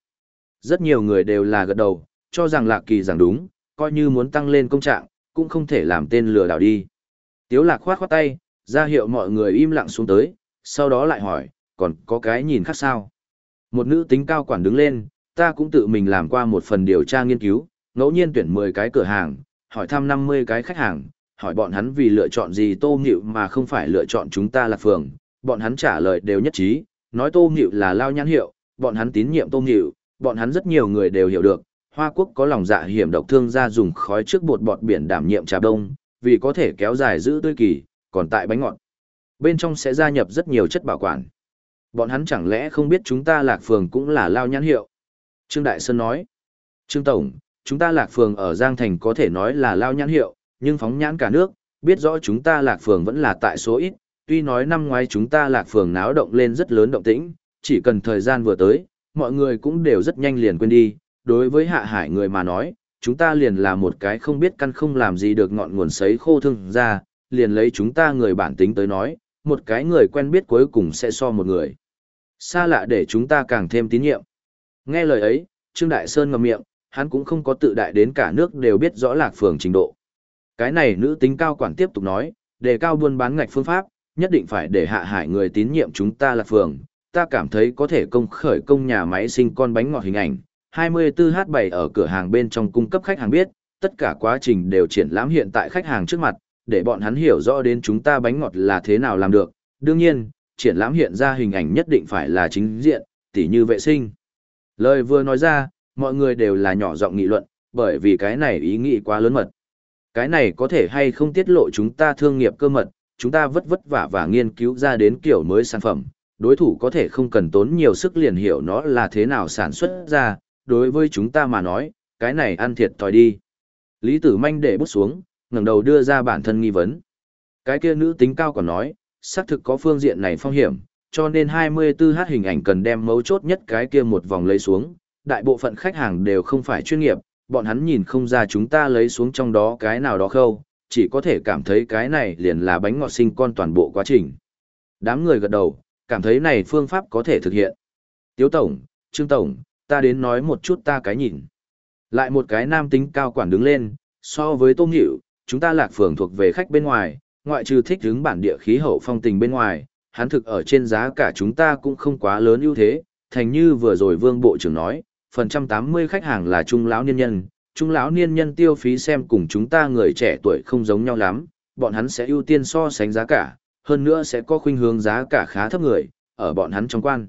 Rất nhiều người đều là gật đầu, cho rằng Lạc Kỳ giảng đúng, coi như muốn tăng lên công trạng, cũng không thể làm tên lừa đảo đi. Tiếu Lạc khoát khoát tay, ra hiệu mọi người im lặng xuống tới, sau đó lại hỏi, còn có cái nhìn khác sao? Một nữ tính cao quản đứng lên, ta cũng tự mình làm qua một phần điều tra nghiên cứu, ngẫu nhiên tuyển 10 cái cửa hàng, hỏi thăm 50 cái khách hàng, hỏi bọn hắn vì lựa chọn gì tô nghịu mà không phải lựa chọn chúng ta là phường, bọn hắn trả lời đều nhất trí, nói tô nghịu là lao nhãn hiệu, bọn hắn tín nhiệm tô nghịu, bọn hắn rất nhiều người đều hiểu được, Hoa Quốc có lòng dạ hiểm độc thương gia dùng khói trước bột bọt biển đảm nhiệm trà đông, vì có thể kéo dài giữ tươi kỳ, còn tại bánh ngọt. Bên trong sẽ gia nhập rất nhiều chất bảo quản. Bọn hắn chẳng lẽ không biết chúng ta lạc phường cũng là lao nhãn hiệu? Trương Đại Sơn nói. Trương Tổng, chúng ta lạc phường ở Giang Thành có thể nói là lao nhãn hiệu, nhưng phóng nhãn cả nước, biết rõ chúng ta lạc phường vẫn là tại số ít, tuy nói năm ngoái chúng ta lạc phường náo động lên rất lớn động tĩnh, chỉ cần thời gian vừa tới, mọi người cũng đều rất nhanh liền quên đi, đối với hạ hải người mà nói, chúng ta liền là một cái không biết căn không làm gì được ngọn nguồn sấy khô thương ra, liền lấy chúng ta người bản tính tới nói, một cái người quen biết cuối cùng sẽ so một người. Xa lạ để chúng ta càng thêm tín nhiệm. Nghe lời ấy, Trương Đại Sơn ngậm miệng, hắn cũng không có tự đại đến cả nước đều biết rõ lạc phường trình độ. Cái này nữ tính cao quản tiếp tục nói, đề cao buôn bán ngạch phương pháp, nhất định phải để hạ hải người tín nhiệm chúng ta lạc phường. Ta cảm thấy có thể công khởi công nhà máy sinh con bánh ngọt hình ảnh, 24H7 ở cửa hàng bên trong cung cấp khách hàng biết, tất cả quá trình đều triển lãm hiện tại khách hàng trước mặt, để bọn hắn hiểu rõ đến chúng ta bánh ngọt là thế nào làm được. Đương nhiên, triển lãm hiện ra hình ảnh nhất định phải là chính diện, tỉ như vệ sinh. Lời vừa nói ra, mọi người đều là nhỏ giọng nghị luận, bởi vì cái này ý nghĩ quá lớn mật. Cái này có thể hay không tiết lộ chúng ta thương nghiệp cơ mật, chúng ta vất vất vả và nghiên cứu ra đến kiểu mới sản phẩm, đối thủ có thể không cần tốn nhiều sức liền hiểu nó là thế nào sản xuất ra, đối với chúng ta mà nói, cái này ăn thiệt thòi đi. Lý Tử Manh để bút xuống, ngẩng đầu đưa ra bản thân nghi vấn. Cái kia nữ tính cao còn nói, xác thực có phương diện này phong hiểm, cho nên 24h hình ảnh cần đem mấu chốt nhất cái kia một vòng lấy xuống. Đại bộ phận khách hàng đều không phải chuyên nghiệp, bọn hắn nhìn không ra chúng ta lấy xuống trong đó cái nào đó khâu, chỉ có thể cảm thấy cái này liền là bánh ngọt sinh con toàn bộ quá trình. Đám người gật đầu, cảm thấy này phương pháp có thể thực hiện. Tiếu Tổng, Trương Tổng, ta đến nói một chút ta cái nhìn. Lại một cái nam tính cao quản đứng lên, so với tôm hiệu, chúng ta lạc phường thuộc về khách bên ngoài, ngoại trừ thích hướng bản địa khí hậu phong tình bên ngoài, hắn thực ở trên giá cả chúng ta cũng không quá lớn ưu thế, thành như vừa rồi Vương Bộ trưởng nói, phần trăm tám mươi khách hàng là trung lão niên nhân, trung lão niên nhân tiêu phí xem cùng chúng ta người trẻ tuổi không giống nhau lắm, bọn hắn sẽ ưu tiên so sánh giá cả, hơn nữa sẽ có khuynh hướng giá cả khá thấp người, ở bọn hắn trong quan.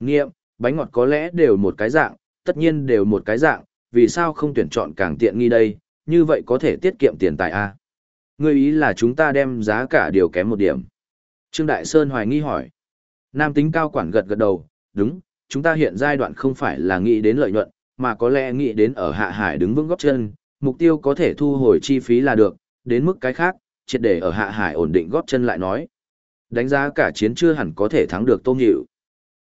Nghiệm, bánh ngọt có lẽ đều một cái dạng, tất nhiên đều một cái dạng, vì sao không tuyển chọn càng tiện nghi đây, như vậy có thể tiết kiệm tiền tài A. Ngươi ý là chúng ta đem giá cả điều kém một điểm. Trương Đại Sơn hoài nghi hỏi. Nam tính cao quản gật gật đầu, đúng, chúng ta hiện giai đoạn không phải là nghĩ đến lợi nhuận, mà có lẽ nghĩ đến ở hạ hải đứng vững góp chân, mục tiêu có thể thu hồi chi phí là được, đến mức cái khác, triệt để ở hạ hải ổn định góp chân lại nói. Đánh giá cả chiến chưa hẳn có thể thắng được Tô Nhịu.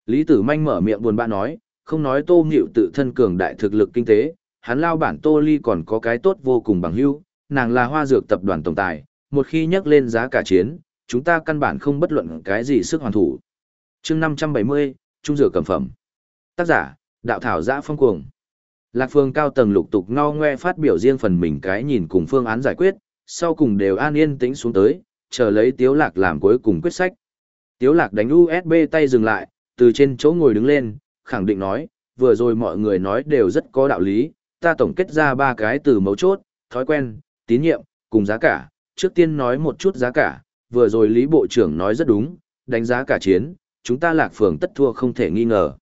Lý Tử Manh mở miệng buồn bã nói, không nói Tô Nhịu tự thân cường đại thực lực kinh tế, hắn lao bản Tô Ly còn có cái tốt vô cùng bằng hữu, nàng là hoa dược tập đoàn tổng tài, một khi nhắc lên giá cả chiến, chúng ta căn bản không bất luận cái gì sức hoàn thủ. chương 570, Trung dược cầm phẩm. Tác giả, Đạo Thảo Giã Phong Cuồng. Lạc Phương cao tầng lục tục ngao ngoe phát biểu riêng phần mình cái nhìn cùng phương án giải quyết, sau cùng đều an yên tĩnh xuống tới, chờ lấy Tiếu Lạc làm cuối cùng quyết sách. Tiếu Lạc đánh USB tay dừng lại, từ trên chỗ ngồi đứng lên, khẳng định nói, vừa rồi mọi người nói đều rất có đạo lý, ta tổng kết ra ba cái từ mấu chốt, thói quen, tín nhiệm, cùng giá cả. Trước tiên nói một chút giá cả, vừa rồi Lý Bộ trưởng nói rất đúng, đánh giá cả chiến, chúng ta lạc phường tất thua không thể nghi ngờ.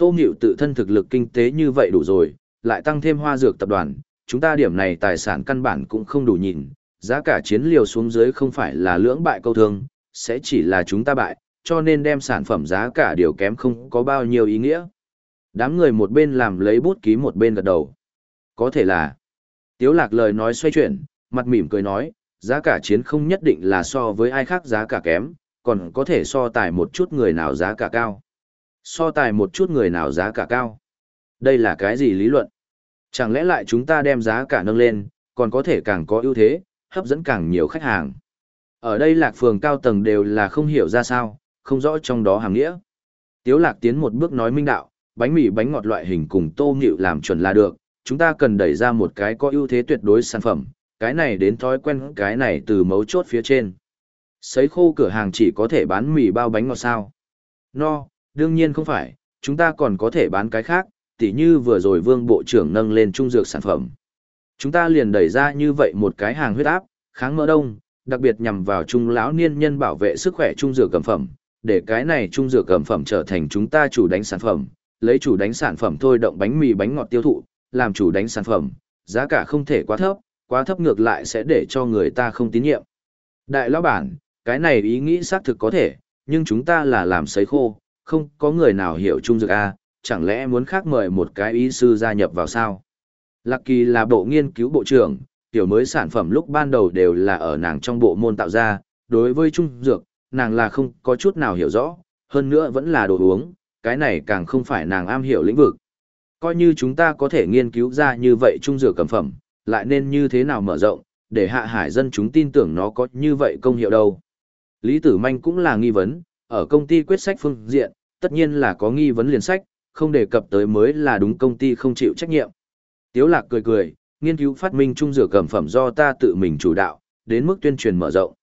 Tô Nghịu tự thân thực lực kinh tế như vậy đủ rồi, lại tăng thêm hoa dược tập đoàn, chúng ta điểm này tài sản căn bản cũng không đủ nhìn, giá cả chiến liều xuống dưới không phải là lưỡng bại câu thương, sẽ chỉ là chúng ta bại, cho nên đem sản phẩm giá cả điều kém không có bao nhiêu ý nghĩa. Đám người một bên làm lấy bút ký một bên gật đầu. Có thể là, Tiếu lạc lời nói xoay chuyển, mặt mỉm cười nói, giá cả chiến không nhất định là so với ai khác giá cả kém, còn có thể so tài một chút người nào giá cả cao. So tài một chút người nào giá cả cao. Đây là cái gì lý luận? Chẳng lẽ lại chúng ta đem giá cả nâng lên, còn có thể càng có ưu thế, hấp dẫn càng nhiều khách hàng. Ở đây lạc phường cao tầng đều là không hiểu ra sao, không rõ trong đó hàng nghĩa. Tiếu lạc tiến một bước nói minh đạo, bánh mì bánh ngọt loại hình cùng tô nghịu làm chuẩn là được, chúng ta cần đẩy ra một cái có ưu thế tuyệt đối sản phẩm, cái này đến thói quen cái này từ mấu chốt phía trên. Sấy khô cửa hàng chỉ có thể bán mì bao bánh ngọt sao? No, đương nhiên không phải, chúng ta còn có thể bán cái khác, tỉ như vừa rồi vương bộ trưởng nâng lên trung dược sản phẩm. Chúng ta liền đẩy ra như vậy một cái hàng huyết áp, kháng mỡ đông, đặc biệt nhằm vào trung lão niên nhân bảo vệ sức khỏe trung dược cầm phẩm, để cái này trung dược cầm phẩm trở thành chúng ta chủ đánh sản phẩm, lấy chủ đánh sản phẩm thôi động bánh mì bánh ngọt tiêu thụ, làm chủ đánh sản phẩm, giá cả không thể quá thấp, quá thấp ngược lại sẽ để cho người ta không tín nhiệm. Đại lão bản, cái này ý nghĩ xác thực có thể, nhưng chúng ta là làm sấy khô, không có người nào hiểu trung dược A, chẳng lẽ muốn khác mời một cái ý sư gia nhập vào sao? Lạc Kỳ là bộ nghiên cứu bộ trưởng, tiểu mới sản phẩm lúc ban đầu đều là ở nàng trong bộ môn tạo ra, đối với trung dược, nàng là không có chút nào hiểu rõ, hơn nữa vẫn là đồ uống, cái này càng không phải nàng am hiểu lĩnh vực. Coi như chúng ta có thể nghiên cứu ra như vậy trung dược cầm phẩm, lại nên như thế nào mở rộng, để hạ hải dân chúng tin tưởng nó có như vậy công hiệu đâu. Lý Tử Manh cũng là nghi vấn, ở công ty quyết sách phương diện, tất nhiên là có nghi vấn liền sách, không đề cập tới mới là đúng công ty không chịu trách nhiệm. Tiếu lạc cười cười, nghiên cứu phát minh trung dược cẩm phẩm do ta tự mình chủ đạo, đến mức tuyên truyền mở rộng.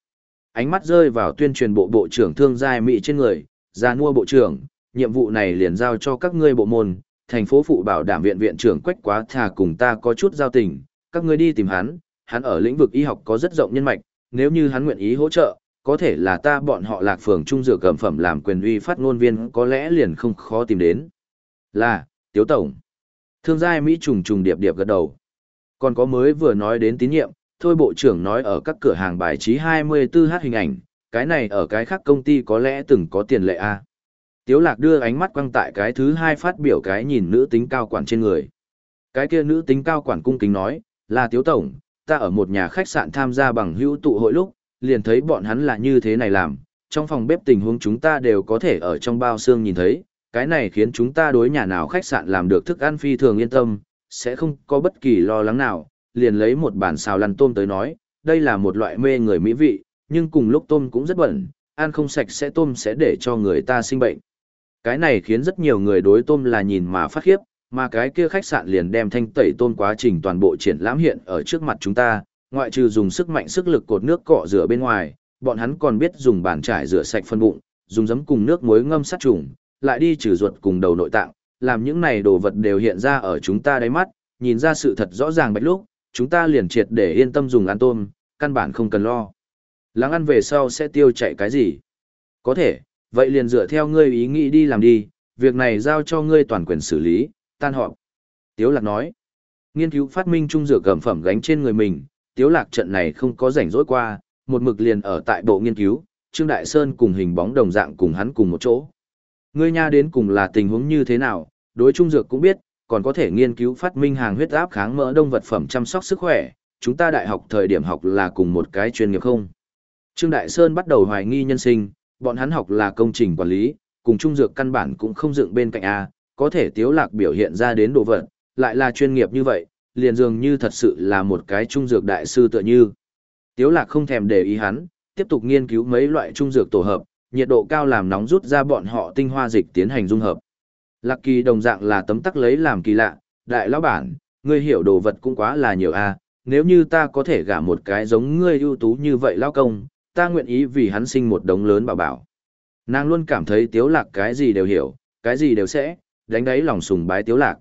Ánh mắt rơi vào tuyên truyền bộ bộ trưởng thương giai mỹ trên người, ra mua bộ trưởng, nhiệm vụ này liền giao cho các ngươi bộ môn, thành phố phụ bảo đảm viện viện trưởng quách quá thà cùng ta có chút giao tình, các ngươi đi tìm hắn, hắn ở lĩnh vực y học có rất rộng nhân mạch, nếu như hắn nguyện ý hỗ trợ, có thể là ta bọn họ lạc phường trung dược cầm phẩm làm quyền uy phát ngôn viên có lẽ liền không khó tìm đến. Là, Tiếu Tổng. Thương giai Mỹ trùng trùng điệp điệp gật đầu. Còn có mới vừa nói đến tín nhiệm, thôi bộ trưởng nói ở các cửa hàng bài trí 24h hình ảnh, cái này ở cái khác công ty có lẽ từng có tiền lệ a. Tiếu lạc đưa ánh mắt quăng tại cái thứ hai phát biểu cái nhìn nữ tính cao quản trên người. Cái kia nữ tính cao quản cung kính nói, là Tiếu Tổng, ta ở một nhà khách sạn tham gia bằng hữu tụ hội lúc, liền thấy bọn hắn là như thế này làm, trong phòng bếp tình huống chúng ta đều có thể ở trong bao xương nhìn thấy, cái này khiến chúng ta đối nhà nào khách sạn làm được thức ăn phi thường yên tâm, sẽ không có bất kỳ lo lắng nào, liền lấy một bản xào lăn tôm tới nói, đây là một loại mê người mỹ vị, nhưng cùng lúc tôm cũng rất bẩn, ăn không sạch sẽ tôm sẽ để cho người ta sinh bệnh. Cái này khiến rất nhiều người đối tôm là nhìn mà phát khiếp, mà cái kia khách sạn liền đem thanh tẩy tôm quá trình toàn bộ triển lãm hiện ở trước mặt chúng ta, ngoại trừ dùng sức mạnh sức lực cột nước cọ rửa bên ngoài, bọn hắn còn biết dùng bàn trải rửa sạch phân bụng, dùng giấm cùng nước muối ngâm sát trùng, lại đi trừ ruột cùng đầu nội tạng, làm những này đồ vật đều hiện ra ở chúng ta đáy mắt, nhìn ra sự thật rõ ràng bạch lúc, chúng ta liền triệt để yên tâm dùng ăn tôm, căn bản không cần lo. Lắng ăn về sau sẽ tiêu chạy cái gì? Có thể, vậy liền dựa theo ngươi ý nghĩ đi làm đi, việc này giao cho ngươi toàn quyền xử lý, tan họp. Tiếu lạc nói, nghiên cứu phát minh trung dược cẩm phẩm gánh trên người mình, tiếu lạc trận này không có rảnh rỗi qua, một mực liền ở tại bộ nghiên cứu, Trương Đại Sơn cùng hình bóng đồng dạng cùng hắn cùng một chỗ. Ngươi nha đến cùng là tình huống như thế nào, đối trung dược cũng biết, còn có thể nghiên cứu phát minh hàng huyết áp kháng mỡ đông vật phẩm chăm sóc sức khỏe, chúng ta đại học thời điểm học là cùng một cái chuyên nghiệp không? Trương Đại Sơn bắt đầu hoài nghi nhân sinh, bọn hắn học là công trình quản lý, cùng trung dược căn bản cũng không dựng bên cạnh A, có thể tiếu lạc biểu hiện ra đến đồ vật, lại là chuyên nghiệp như vậy, liền dường như thật sự là một cái trung dược đại sư tựa như. Tiếu lạc không thèm để ý hắn, tiếp tục nghiên cứu mấy loại trung dược tổ hợp, nhiệt độ cao làm nóng rút ra bọn họ tinh hoa dịch tiến hành dung hợp. Lạc kỳ đồng dạng là tấm tắc lấy làm kỳ lạ, đại lão bản, ngươi hiểu đồ vật cũng quá là nhiều a. nếu như ta có thể gả một cái giống ngươi ưu tú như vậy lão công, ta nguyện ý vì hắn sinh một đống lớn bảo bảo. Nàng luôn cảm thấy tiếu lạc cái gì đều hiểu, cái gì đều sẽ, đánh đáy lòng sùng bái tiếu lạc.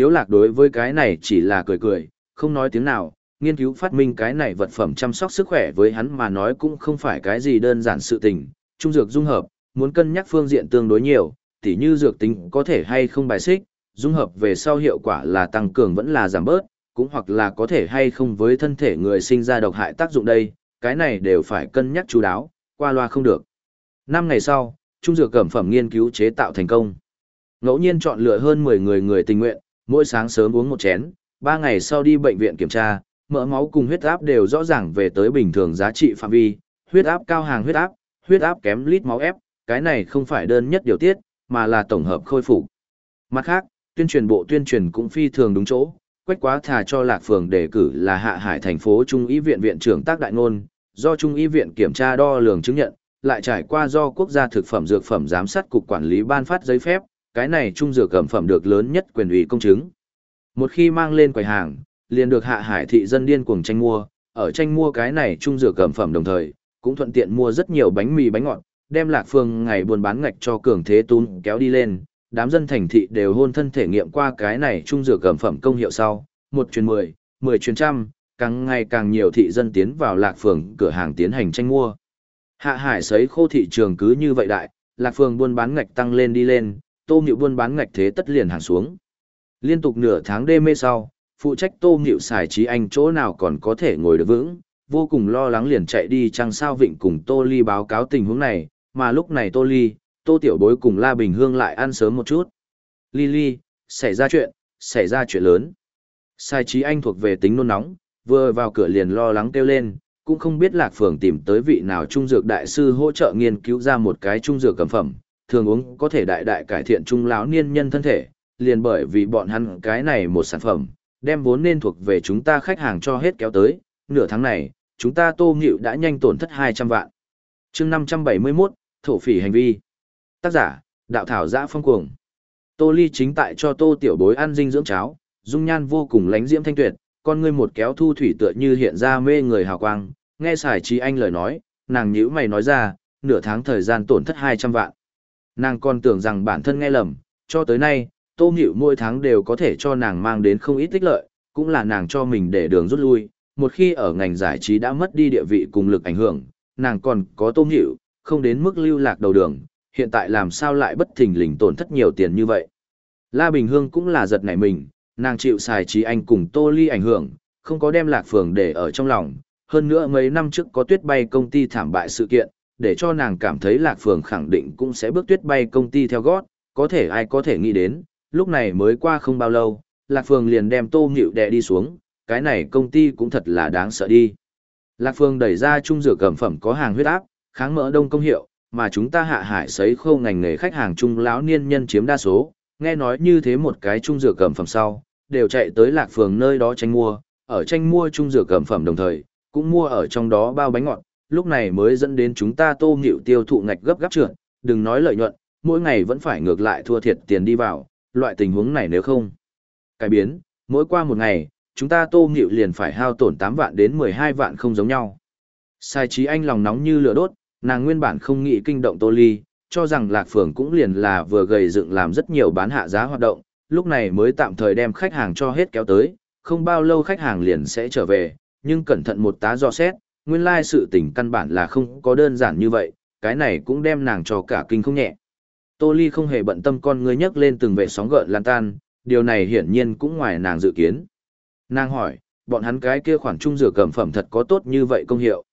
Tiếu lạc đối với cái này chỉ là cười cười, không nói tiếng nào, nghiên cứu phát minh cái này vật phẩm chăm sóc sức khỏe với hắn mà nói cũng không phải cái gì đơn giản sự tình, trung dược dung hợp, muốn cân nhắc phương diện tương đối nhiều, tỉ như dược tính có thể hay không bài xích, dung hợp về sau hiệu quả là tăng cường vẫn là giảm bớt, cũng hoặc là có thể hay không với thân thể người sinh ra độc hại tác dụng đây, cái này đều phải cân nhắc chú đáo, qua loa không được. Năm ngày sau, trung dược cẩm phẩm nghiên cứu chế tạo thành công. Ngẫu nhiên chọn lựa hơn 10 người người tình nguyện, mỗi sáng sớm uống một chén, 3 ngày sau đi bệnh viện kiểm tra, mỡ máu cùng huyết áp đều rõ ràng về tới bình thường giá trị phạm vi, huyết áp cao hàng huyết áp, huyết áp kém lít máu ép, cái này không phải đơn nhất điều tiết, mà là tổng hợp khôi phục. Mặt khác, tuyên truyền bộ tuyên truyền cũng phi thường đúng chỗ, quách quá thà cho Lạc Phường đề cử là Hạ Hải thành phố Trung y viện viện trưởng tác đại ngôn, do Trung y viện kiểm tra đo lường chứng nhận, lại trải qua do quốc gia thực phẩm dược phẩm giám sát cục quản lý ban phát giấy phép, cái này trung dược cẩm phẩm được lớn nhất quyền ủy công chứng. Một khi mang lên quầy hàng, liền được Hạ Hải thị dân điên cuồng tranh mua, ở tranh mua cái này trung dược cẩm phẩm đồng thời, cũng thuận tiện mua rất nhiều bánh mì bánh ngọt, đem lạc phương ngày buôn bán ngạch cho cường thế tún kéo đi lên. Đám dân thành thị đều hôn thân thể nghiệm qua cái này trung dược cẩm phẩm công hiệu sau, một chuyến mười, mười chuyến trăm, càng ngày càng nhiều thị dân tiến vào lạc phường cửa hàng tiến hành tranh mua. Hạ hải sấy khô thị trường cứ như vậy đại, lạc phường buôn bán ngạch tăng lên đi lên, tô nghịu buôn bán ngạch thế tất liền hàng xuống. Liên tục nửa tháng đêm mê sau, phụ trách tô nghịu xài trí anh chỗ nào còn có thể ngồi được vững, vô cùng lo lắng liền chạy đi chăng sao vịnh cùng Tô Ly báo cáo tình huống này, mà lúc này Tô Ly, Tô Tiểu Bối cùng La Bình Hương lại ăn sớm một chút. Ly Ly, xảy ra chuyện, xảy ra chuyện lớn. Sai trí anh thuộc về tính nôn nóng, vừa vào cửa liền lo lắng kêu lên, cũng không biết lạc phường tìm tới vị nào trung dược đại sư hỗ trợ nghiên cứu ra một cái trung dược cầm phẩm, thường uống có thể đại đại cải thiện trung lão niên nhân thân thể, liền bởi vì bọn hắn cái này một sản phẩm, đem vốn nên thuộc về chúng ta khách hàng cho hết kéo tới, nửa tháng này, chúng ta tô nghịu đã nhanh tổn thất 200 vạn. chương 571, thổ phỉ hành vi. Tác giả, đạo thảo giã phong cuồng. Tô ly chính tại cho tô tiểu bối ăn dinh dưỡng cháo, dung nhan vô cùng lánh diễm thanh tuyệt, con ngươi một kéo thu thủy tựa như hiện ra mê người hào quang, nghe xài trí anh lời nói, nàng nhữ mày nói ra, nửa tháng thời gian tổn thất 200 vạn. Nàng còn tưởng rằng bản thân nghe lầm, cho tới nay, tô nghịu mỗi tháng đều có thể cho nàng mang đến không ít tích lợi, cũng là nàng cho mình để đường rút lui, một khi ở ngành giải trí đã mất đi địa vị cùng lực ảnh hưởng, nàng còn có Tô hiệu, không đến mức lưu lạc đầu đường, hiện tại làm sao lại bất thình lình tổn thất nhiều tiền như vậy. La Bình Hương cũng là giật nảy mình, nàng chịu xài trí anh cùng Tô Ly ảnh hưởng, không có đem lạc phường để ở trong lòng. Hơn nữa mấy năm trước có tuyết bay công ty thảm bại sự kiện, để cho nàng cảm thấy lạc phường khẳng định cũng sẽ bước tuyết bay công ty theo gót, có thể ai có thể nghĩ đến, lúc này mới qua không bao lâu, lạc phường liền đem tô nghịu đè đi xuống, cái này công ty cũng thật là đáng sợ đi. Lạc Phương đẩy ra trung dược cẩm phẩm có hàng huyết áp, kháng mỡ đông công hiệu, mà chúng ta hạ hải sấy khâu ngành nghề khách hàng trung lão niên nhân chiếm đa số, nghe nói như thế một cái trung dược cẩm phẩm sau, đều chạy tới Lạc Phương nơi đó tranh mua, ở tranh mua trung dược cẩm phẩm đồng thời, cũng mua ở trong đó bao bánh ngọt, lúc này mới dẫn đến chúng ta tô nghịu tiêu thụ ngạch gấp gáp trượt, đừng nói lợi nhuận, mỗi ngày vẫn phải ngược lại thua thiệt tiền đi vào, loại tình huống này nếu không. Cái biến, mỗi qua một ngày, chúng ta tô nghịu liền phải hao tổn 8 vạn đến 12 vạn không giống nhau. Sai trí anh lòng nóng như lửa đốt, nàng nguyên bản không nghĩ kinh động tô ly, cho rằng lạc phường cũng liền là vừa gầy dựng làm rất nhiều bán hạ giá hoạt động, lúc này mới tạm thời đem khách hàng cho hết kéo tới, không bao lâu khách hàng liền sẽ trở về, nhưng cẩn thận một tá do xét, nguyên lai sự tình căn bản là không có đơn giản như vậy, cái này cũng đem nàng cho cả kinh không nhẹ. Tô Ly không hề bận tâm con người nhấc lên từng vệ sóng gợn lan tan, điều này hiển nhiên cũng ngoài nàng dự kiến. Nàng hỏi, bọn hắn cái kia khoản trung dược cẩm phẩm thật có tốt như vậy công hiệu.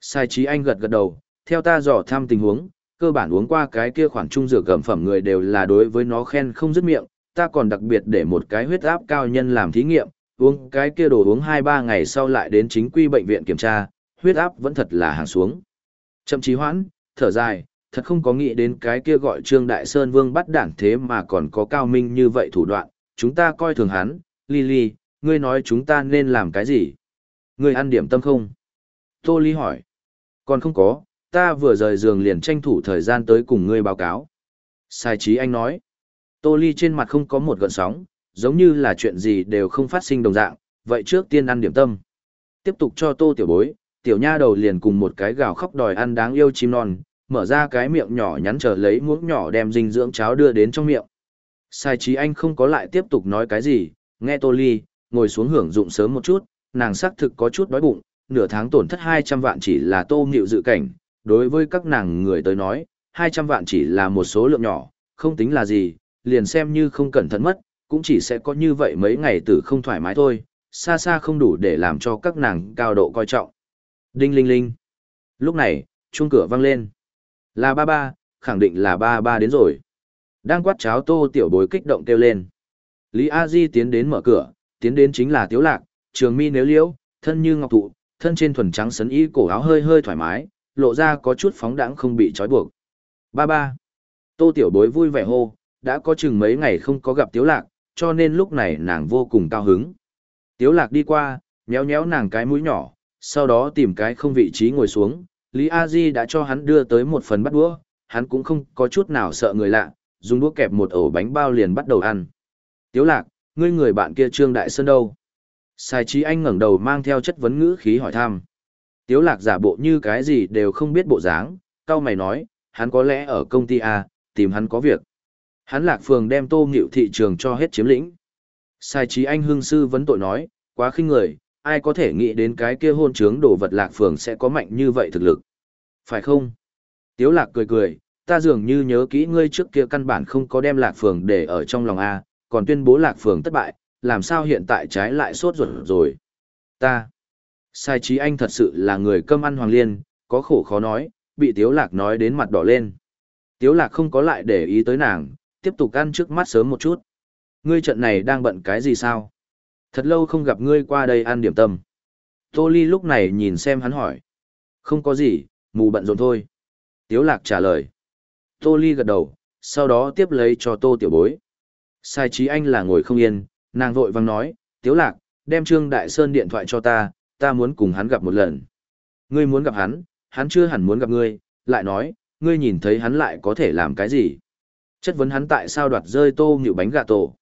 Sai trí anh gật gật đầu, theo ta dò thăm tình huống, cơ bản uống qua cái kia khoản trung dược cẩm phẩm người đều là đối với nó khen không dứt miệng, ta còn đặc biệt để một cái huyết áp cao nhân làm thí nghiệm, uống cái kia đồ uống 2-3 ngày sau lại đến chính quy bệnh viện kiểm tra, huyết áp vẫn thật là hàng xuống. Chậm chí hoãn, thở dài, thật không có nghĩ đến cái kia gọi Trương Đại Sơn Vương bắt đảng thế mà còn có cao minh như vậy thủ đoạn, chúng ta coi thường hắn, Lily, ngươi nói chúng ta nên làm cái gì? Ngươi ăn điểm tâm không? Tô Ly hỏi. Còn không có, ta vừa rời giường liền tranh thủ thời gian tới cùng ngươi báo cáo. Sai trí anh nói. Tô Ly trên mặt không có một gợn sóng, giống như là chuyện gì đều không phát sinh đồng dạng, vậy trước tiên ăn điểm tâm. Tiếp tục cho tô tiểu bối, tiểu nha đầu liền cùng một cái gào khóc đòi ăn đáng yêu chim non, mở ra cái miệng nhỏ nhắn chờ lấy muỗng nhỏ đem dinh dưỡng cháo đưa đến trong miệng. Sai trí anh không có lại tiếp tục nói cái gì, nghe tô ly, ngồi xuống hưởng dụng sớm một chút, nàng xác thực có chút đói bụng, nửa tháng tổn thất 200 vạn chỉ là tô nghịu dự cảnh, đối với các nàng người tới nói, 200 vạn chỉ là một số lượng nhỏ, không tính là gì, liền xem như không cẩn thận mất, cũng chỉ sẽ có như vậy mấy ngày tử không thoải mái thôi, xa xa không đủ để làm cho các nàng cao độ coi trọng. Đinh linh linh. Lúc này, chuông cửa vang lên. Là ba ba, khẳng định là ba ba đến rồi. Đang quát cháo tô tiểu bối kích động kêu lên. Lý A Di tiến đến mở cửa, tiến đến chính là Tiếu Lạc, trường mi nếu liễu, thân như ngọc thụ, thân trên thuần trắng sấn y cổ áo hơi hơi thoải mái, lộ ra có chút phóng đãng không bị trói buộc. Ba ba. Tô tiểu bối vui vẻ hô, đã có chừng mấy ngày không có gặp Tiếu Lạc, cho nên lúc này nàng vô cùng cao hứng. Tiếu Lạc đi qua, nhéo nhéo nàng cái mũi nhỏ, sau đó tìm cái không vị trí ngồi xuống, Lý A Di đã cho hắn đưa tới một phần bắt đũa, hắn cũng không có chút nào sợ người lạ, dùng đũa kẹp một ổ bánh bao liền bắt đầu ăn. Tiếu lạc, ngươi người bạn kia Trương Đại Sơn đâu? Sai trí anh ngẩng đầu mang theo chất vấn ngữ khí hỏi thăm. Tiếu lạc giả bộ như cái gì đều không biết bộ dáng, cao mày nói, hắn có lẽ ở công ty A, tìm hắn có việc. Hắn lạc phường đem tô nghịu thị trường cho hết chiếm lĩnh. Sai trí anh hương sư vấn tội nói, quá khinh người, ai có thể nghĩ đến cái kia hôn trướng đồ vật lạc phường sẽ có mạnh như vậy thực lực. Phải không? Tiếu lạc cười cười, ta dường như nhớ kỹ ngươi trước kia căn bản không có đem lạc phường để ở trong lòng A, còn tuyên bố lạc phường thất bại, làm sao hiện tại trái lại sốt ruột rồi. Ta, sai trí anh thật sự là người cơm ăn hoàng liên, có khổ khó nói, bị tiếu lạc nói đến mặt đỏ lên. Tiếu lạc không có lại để ý tới nàng, tiếp tục ăn trước mắt sớm một chút. Ngươi trận này đang bận cái gì sao? Thật lâu không gặp ngươi qua đây ăn điểm tâm. Tô Ly lúc này nhìn xem hắn hỏi. Không có gì, mù bận rộn thôi. Tiếu lạc trả lời. Tô Ly gật đầu, sau đó tiếp lấy cho Tô Tiểu Bối. Sai trí anh là ngồi không yên, nàng vội vang nói, Tiếu lạc, đem Trương Đại Sơn điện thoại cho ta, ta muốn cùng hắn gặp một lần. Ngươi muốn gặp hắn, hắn chưa hẳn muốn gặp ngươi, lại nói, ngươi nhìn thấy hắn lại có thể làm cái gì? Chất vấn hắn tại sao đoạt rơi tô nhự bánh gà tổ.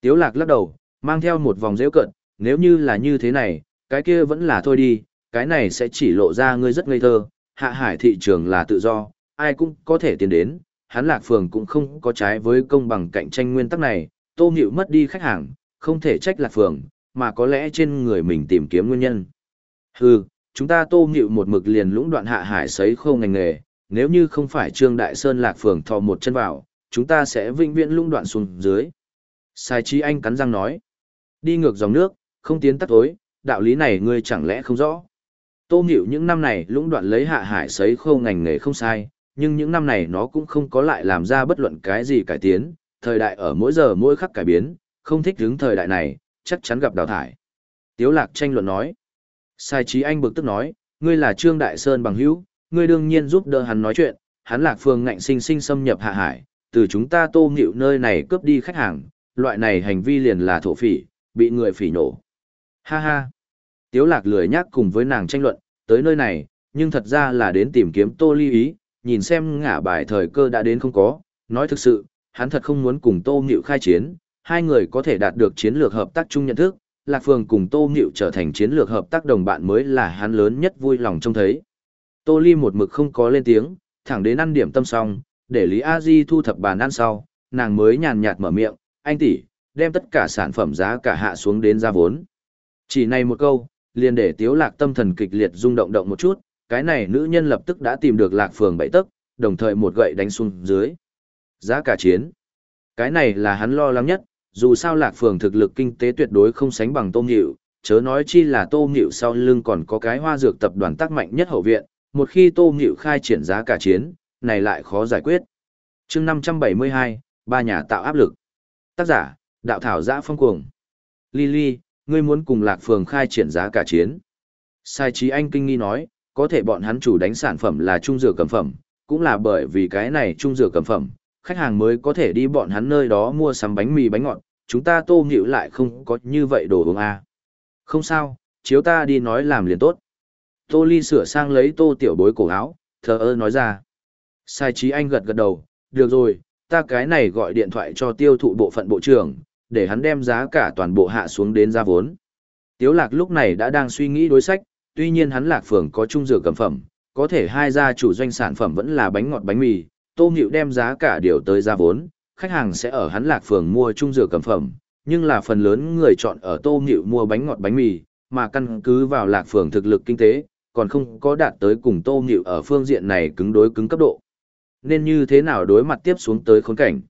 Tiếu lạc lắc đầu, mang theo một vòng rêu cận, nếu như là như thế này, cái kia vẫn là thôi đi, cái này sẽ chỉ lộ ra ngươi rất ngây thơ, hạ hải thị trường là tự do, ai cũng có thể tiến đến, hắn lạc phường cũng không có trái với công bằng cạnh tranh nguyên tắc này, tô nhịu mất đi khách hàng, không thể trách lạc phường, mà có lẽ trên người mình tìm kiếm nguyên nhân. Hừ, chúng ta tô nhịu một mực liền lũng đoạn hạ hải sấy khô ngành nghề, nếu như không phải Trương Đại Sơn lạc phường thò một chân vào, chúng ta sẽ vĩnh viễn lũng đoạn xuống dưới. Sai trí anh cắn răng nói. Đi ngược dòng nước, không tiến tắt tối, đạo lý này ngươi chẳng lẽ không rõ. Tô Nghịu những năm này lũng đoạn lấy hạ hải sấy khô ngành nghề không sai, nhưng những năm này nó cũng không có lại làm ra bất luận cái gì cải tiến, thời đại ở mỗi giờ mỗi khắc cải biến, không thích đứng thời đại này, chắc chắn gặp đào thải. Tiếu lạc tranh luận nói. Sai trí anh bực tức nói, ngươi là Trương Đại Sơn bằng hữu, ngươi đương nhiên giúp đỡ hắn nói chuyện, hắn lạc phương ngạnh sinh sinh xâm nhập hạ hải, từ chúng ta tô nghịu nơi này cướp đi khách hàng, loại này hành vi liền là thổ phỉ, bị người phỉ nổ. Ha ha. Tiếu lạc lười nhắc cùng với nàng tranh luận, tới nơi này, nhưng thật ra là đến tìm kiếm tô ly ý, nhìn xem ngả bài thời cơ đã đến không có, nói thực sự, hắn thật không muốn cùng tô nghịu khai chiến, hai người có thể đạt được chiến lược hợp tác chung nhận thức, Lạc Phương cùng Tô Nghịu trở thành chiến lược hợp tác đồng bạn mới là hắn lớn nhất vui lòng trông thấy. Tô Ly một mực không có lên tiếng, thẳng đến ăn điểm tâm xong, để Lý A Di thu thập bàn ăn sau, nàng mới nhàn nhạt mở miệng, anh tỷ, đem tất cả sản phẩm giá cả hạ xuống đến giá vốn. Chỉ này một câu, liền để tiếu lạc tâm thần kịch liệt rung động động một chút, cái này nữ nhân lập tức đã tìm được lạc phường bảy tức, đồng thời một gậy đánh xuống dưới. Giá cả chiến. Cái này là hắn lo lắng nhất, dù sao lạc phường thực lực kinh tế tuyệt đối không sánh bằng tô nhịu, chớ nói chi là tô nhịu sau lưng còn có cái hoa dược tập đoàn tác mạnh nhất hậu viện, một khi tô nhịu khai triển giá cả chiến, này lại khó giải quyết. chương 572, ba nhà tạo áp lực. Tác giả, đạo thảo giã phong cuồng. Lily, ngươi muốn cùng Lạc Phường khai triển giá cả chiến. Sai trí anh kinh nghi nói, có thể bọn hắn chủ đánh sản phẩm là trung dược cầm phẩm, cũng là bởi vì cái này trung dược cầm phẩm, khách hàng mới có thể đi bọn hắn nơi đó mua sắm bánh mì bánh ngọt, chúng ta tô nghịu lại không có như vậy đồ uống à. Không sao, chiếu ta đi nói làm liền tốt. Tô Ly sửa sang lấy tô tiểu bối cổ áo, thờ ơ nói ra. Sai trí anh gật gật đầu, được rồi, ta cái này gọi điện thoại cho tiêu thụ bộ phận bộ trưởng, để hắn đem giá cả toàn bộ hạ xuống đến ra vốn. Tiếu lạc lúc này đã đang suy nghĩ đối sách, tuy nhiên hắn lạc phường có trung dược cầm phẩm, có thể hai gia chủ doanh sản phẩm vẫn là bánh ngọt bánh mì, tô nghịu đem giá cả điều tới ra vốn, khách hàng sẽ ở hắn lạc phường mua trung dược cầm phẩm, nhưng là phần lớn người chọn ở tô nghịu mua bánh ngọt bánh mì, mà căn cứ vào lạc phường thực lực kinh tế, còn không có đạt tới cùng tô nghịu ở phương diện này cứng đối cứng cấp độ. Nên như thế nào đối mặt tiếp xuống tới khốn cảnh.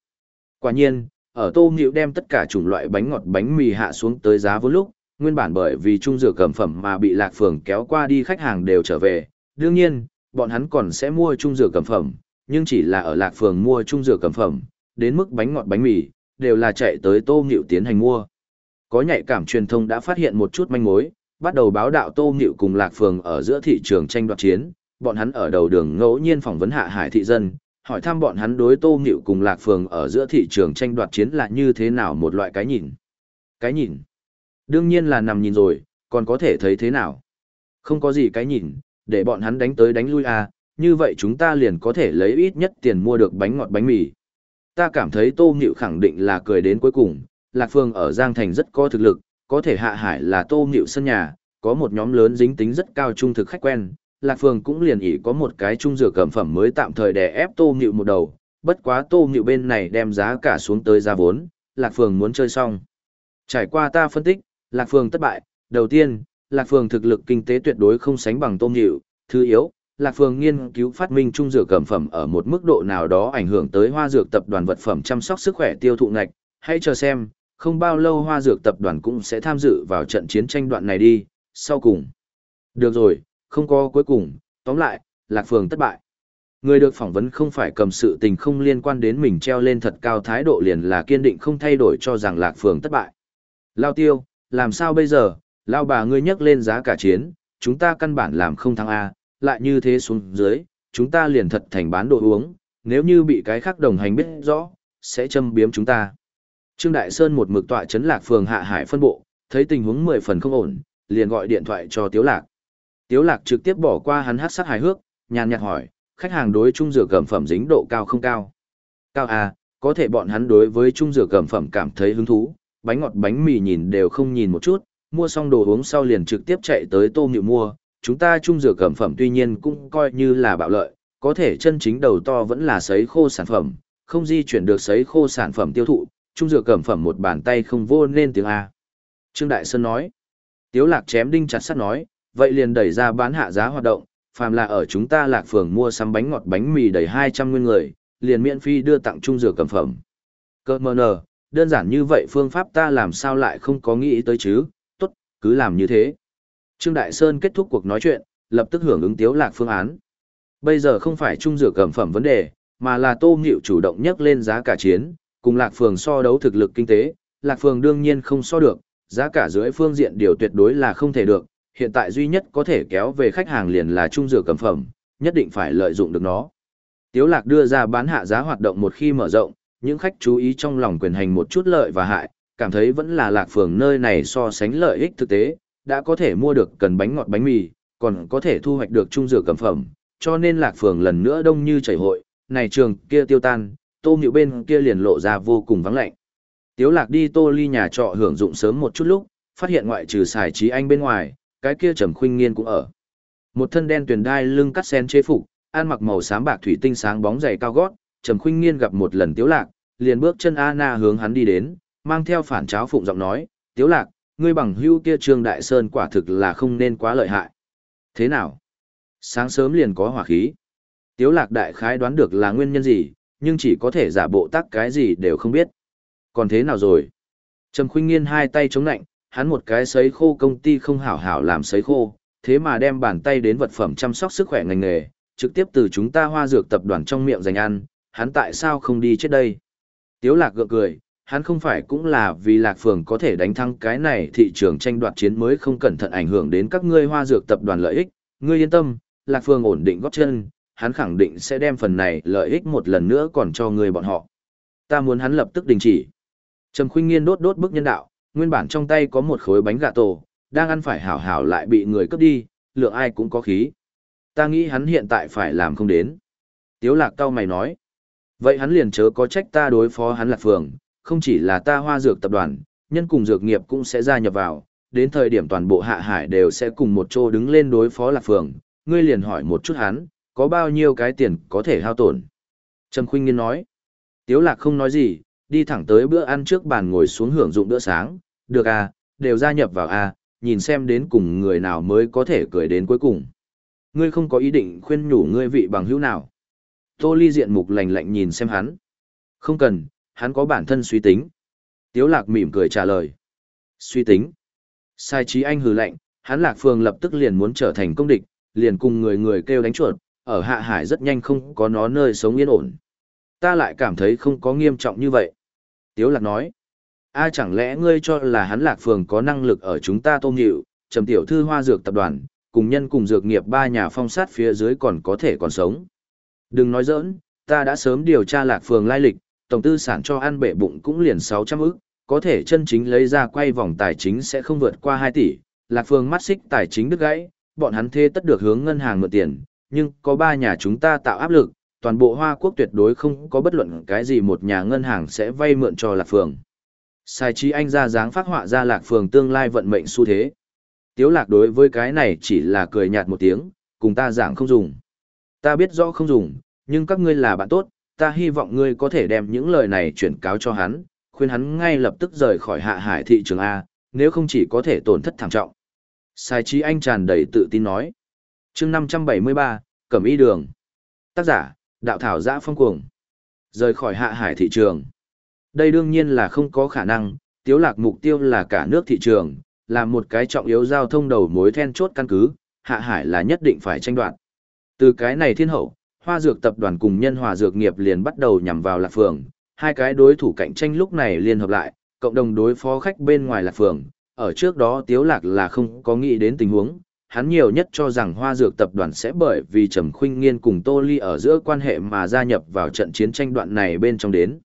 Quả nhiên, ở tô nghịu đem tất cả chủng loại bánh ngọt bánh mì hạ xuống tới giá vốn lúc, nguyên bản bởi vì trung dược cầm phẩm mà bị lạc phường kéo qua đi khách hàng đều trở về. Đương nhiên, bọn hắn còn sẽ mua trung dược cầm phẩm, nhưng chỉ là ở lạc phường mua trung dược cầm phẩm, đến mức bánh ngọt bánh mì, đều là chạy tới tô nghịu tiến hành mua. Có nhạy cảm truyền thông đã phát hiện một chút manh mối, bắt đầu báo đạo tô nghịu cùng lạc phường ở giữa thị trường tranh đoạt chiến, bọn hắn ở đầu đường ngẫu nhiên phỏng vấn hạ hải thị dân, hỏi thăm bọn hắn đối tô nghịu cùng lạc phường ở giữa thị trường tranh đoạt chiến là như thế nào một loại cái nhìn. Cái nhìn. Đương nhiên là nằm nhìn rồi, còn có thể thấy thế nào. Không có gì cái nhìn, để bọn hắn đánh tới đánh lui à, như vậy chúng ta liền có thể lấy ít nhất tiền mua được bánh ngọt bánh mì. Ta cảm thấy Tô Nghịu khẳng định là cười đến cuối cùng, Lạc Phương ở Giang Thành rất có thực lực, có thể hạ hải là Tô Nghịu sân nhà, có một nhóm lớn dính tính rất cao trung thực khách quen, Lạc Phương cũng liền ý có một cái trung dược cẩm phẩm mới tạm thời đè ép Tô Nghịu một đầu, bất quá Tô Nghịu bên này đem giá cả xuống tới giá vốn, Lạc Phương muốn chơi xong. Trải qua ta phân tích, Lạc Phương thất bại, đầu tiên, Lạc Phương thực lực kinh tế tuyệt đối không sánh bằng Tô Nghịu, thứ yếu, Lạc Phương nghiên cứu phát minh trung dược cẩm phẩm ở một mức độ nào đó ảnh hưởng tới hoa dược tập đoàn vật phẩm chăm sóc sức khỏe tiêu thụ ngạch, hãy chờ xem, không bao lâu hoa dược tập đoàn cũng sẽ tham dự vào trận chiến tranh đoạn này đi, sau cùng. Được rồi, không có cuối cùng, tóm lại, Lạc phường thất bại. Người được phỏng vấn không phải cầm sự tình không liên quan đến mình treo lên thật cao thái độ liền là kiên định không thay đổi cho rằng Lạc phường thất bại. Lao tiêu, làm sao bây giờ, Lao bà ngươi nhắc lên giá cả chiến, chúng ta căn bản làm không thắng A, lại như thế xuống dưới, chúng ta liền thật thành bán đồ uống, nếu như bị cái khác đồng hành biết rõ, sẽ châm biếm chúng ta. Trương Đại Sơn một mực tọa chấn lạc phường hạ hải phân bộ, thấy tình huống 10 phần không ổn, liền gọi điện thoại cho Tiếu Lạc. Tiếu Lạc trực tiếp bỏ qua hắn hát sắc hài hước, nhàn nhạt hỏi, khách hàng đối trung dược cẩm phẩm dính độ cao không cao? Cao à, có thể bọn hắn đối với trung dược cẩm phẩm cảm thấy hứng thú, bánh ngọt bánh mì nhìn đều không nhìn một chút, mua xong đồ uống sau liền trực tiếp chạy tới tô nhịu mua, chúng ta trung dược cẩm phẩm tuy nhiên cũng coi như là bạo lợi, có thể chân chính đầu to vẫn là sấy khô sản phẩm, không di chuyển được sấy khô sản phẩm tiêu thụ, trung dược cẩm phẩm một bàn tay không vô nên tiếng A. Trương Đại Sơn nói, Tiếu Lạc chém đinh chặt sắt nói, vậy liền đẩy ra bán hạ giá hoạt động, phàm là ở chúng ta lạc phường mua sắm bánh ngọt bánh mì đầy 200 nguyên người, liền miễn phí đưa tặng trung dược cẩm phẩm. Cơ mơ nờ, đơn giản như vậy phương pháp ta làm sao lại không có nghĩ tới chứ, tốt, cứ làm như thế. Trương Đại Sơn kết thúc cuộc nói chuyện, lập tức hưởng ứng tiếu lạc phương án. Bây giờ không phải trung dược cẩm phẩm vấn đề, mà là tô nghịu chủ động nhắc lên giá cả chiến, cùng lạc phường so đấu thực lực kinh tế, lạc phường đương nhiên không so được, giá cả dưới phương diện điều tuyệt đối là không thể được, hiện tại duy nhất có thể kéo về khách hàng liền là trung dược cầm phẩm, nhất định phải lợi dụng được nó. Tiếu lạc đưa ra bán hạ giá hoạt động một khi mở rộng, những khách chú ý trong lòng quyền hành một chút lợi và hại, cảm thấy vẫn là lạc phường nơi này so sánh lợi ích thực tế, đã có thể mua được cần bánh ngọt bánh mì, còn có thể thu hoạch được trung dược cầm phẩm, cho nên lạc phường lần nữa đông như chảy hội, này trường kia tiêu tan, tô nhịu bên kia liền lộ ra vô cùng vắng lạnh. Tiếu lạc đi tô ly nhà trọ hưởng dụng sớm một chút lúc, phát hiện ngoại trừ xài trí anh bên ngoài, cái kia trầm khuynh nghiên cũng ở. Một thân đen tuyền đai lưng cắt sen chế phục, ăn mặc màu xám bạc thủy tinh sáng bóng dày cao gót, trầm khuynh nghiên gặp một lần tiếu lạc, liền bước chân Anna hướng hắn đi đến, mang theo phản cháo phụng giọng nói, tiếu lạc, ngươi bằng hưu kia trương đại sơn quả thực là không nên quá lợi hại. Thế nào? Sáng sớm liền có hỏa khí. Tiếu lạc đại khái đoán được là nguyên nhân gì, nhưng chỉ có thể giả bộ tác cái gì đều không biết. Còn thế nào rồi? Trầm khuynh nghiên hai tay chống lạnh, hắn một cái sấy khô công ty không hảo hảo làm sấy khô, thế mà đem bàn tay đến vật phẩm chăm sóc sức khỏe ngành nghề, trực tiếp từ chúng ta hoa dược tập đoàn trong miệng dành ăn, hắn tại sao không đi chết đây? Tiếu lạc gượng cười, hắn không phải cũng là vì lạc phường có thể đánh thắng cái này thị trường tranh đoạt chiến mới không cẩn thận ảnh hưởng đến các ngươi hoa dược tập đoàn lợi ích, ngươi yên tâm, lạc phường ổn định góp chân, hắn khẳng định sẽ đem phần này lợi ích một lần nữa còn cho ngươi bọn họ. Ta muốn hắn lập tức đình chỉ. Trầm khuynh nghiên đốt đốt bức nhân đạo, nguyên bản trong tay có một khối bánh gà tổ, đang ăn phải hảo hảo lại bị người cướp đi, lượng ai cũng có khí. Ta nghĩ hắn hiện tại phải làm không đến. Tiếu lạc cao mày nói. Vậy hắn liền chớ có trách ta đối phó hắn lạc phường, không chỉ là ta hoa dược tập đoàn, nhân cùng dược nghiệp cũng sẽ gia nhập vào, đến thời điểm toàn bộ hạ hải đều sẽ cùng một chỗ đứng lên đối phó lạc phường, ngươi liền hỏi một chút hắn, có bao nhiêu cái tiền có thể hao tổn. Trầm Khuynh Nghiên nói, Tiếu Lạc không nói gì, đi thẳng tới bữa ăn trước bàn ngồi xuống hưởng dụng bữa sáng, được à, đều gia nhập vào à, nhìn xem đến cùng người nào mới có thể cười đến cuối cùng. Ngươi không có ý định khuyên nhủ ngươi vị bằng hữu nào. Tô Ly diện mục lạnh lạnh nhìn xem hắn. Không cần, hắn có bản thân suy tính. Tiếu lạc mỉm cười trả lời. Suy tính. Sai trí anh hừ lạnh, hắn lạc phường lập tức liền muốn trở thành công địch, liền cùng người người kêu đánh chuột, ở hạ hải rất nhanh không có nó nơi sống yên ổn. Ta lại cảm thấy không có nghiêm trọng như vậy. Tiếu lạc nói. A chẳng lẽ ngươi cho là hắn lạc phường có năng lực ở chúng ta tôm nhịu, trầm tiểu thư hoa dược tập đoàn, cùng nhân cùng dược nghiệp ba nhà phong sát phía dưới còn có thể còn sống. Đừng nói giỡn, ta đã sớm điều tra lạc phường lai lịch, tổng tư sản cho ăn bể bụng cũng liền 600 ức, có thể chân chính lấy ra quay vòng tài chính sẽ không vượt qua 2 tỷ, lạc phường mắt xích tài chính đứt gãy, bọn hắn thế tất được hướng ngân hàng mượn tiền, nhưng có ba nhà chúng ta tạo áp lực, toàn bộ Hoa Quốc tuyệt đối không có bất luận cái gì một nhà ngân hàng sẽ vay mượn cho lạc phường. Sai trí anh ra dáng phát họa ra lạc phường tương lai vận mệnh xu thế. Tiếu lạc đối với cái này chỉ là cười nhạt một tiếng, cùng ta giảng không dùng. Ta biết rõ không dùng, nhưng các ngươi là bạn tốt, ta hy vọng ngươi có thể đem những lời này chuyển cáo cho hắn, khuyên hắn ngay lập tức rời khỏi hạ hải thị trường A, nếu không chỉ có thể tổn thất thảm trọng. Sai trí anh tràn đầy tự tin nói. chương 573, Cẩm y đường. Tác giả, đạo thảo giã phong cuồng. Rời khỏi hạ hải thị trường. Đây đương nhiên là không có khả năng, tiếu lạc mục tiêu là cả nước thị trường, là một cái trọng yếu giao thông đầu mối then chốt căn cứ, hạ hải là nhất định phải tranh đoạt. Từ cái này thiên hậu, hoa dược tập đoàn cùng nhân hòa dược nghiệp liền bắt đầu nhằm vào lạc phường, hai cái đối thủ cạnh tranh lúc này liên hợp lại, cộng đồng đối phó khách bên ngoài lạc phường. Ở trước đó Tiếu Lạc là không có nghĩ đến tình huống, hắn nhiều nhất cho rằng hoa dược tập đoàn sẽ bởi vì Trầm Khuynh Nghiên cùng Tô Ly ở giữa quan hệ mà gia nhập vào trận chiến tranh đoạn này bên trong đến.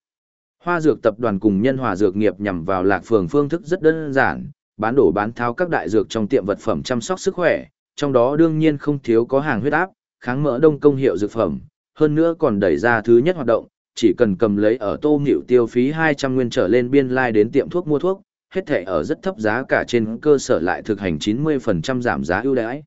Hoa dược tập đoàn cùng nhân hòa dược nghiệp nhằm vào lạc phường phương thức rất đơn giản, bán đổ bán tháo các đại dược trong tiệm vật phẩm chăm sóc sức khỏe, trong đó đương nhiên không thiếu có hàng huyết áp, kháng mỡ đông công hiệu dược phẩm, hơn nữa còn đẩy ra thứ nhất hoạt động, chỉ cần cầm lấy ở tô nghịu tiêu phí 200 nguyên trở lên biên lai like đến tiệm thuốc mua thuốc, hết thể ở rất thấp giá cả trên cơ sở lại thực hành 90% giảm giá ưu đãi.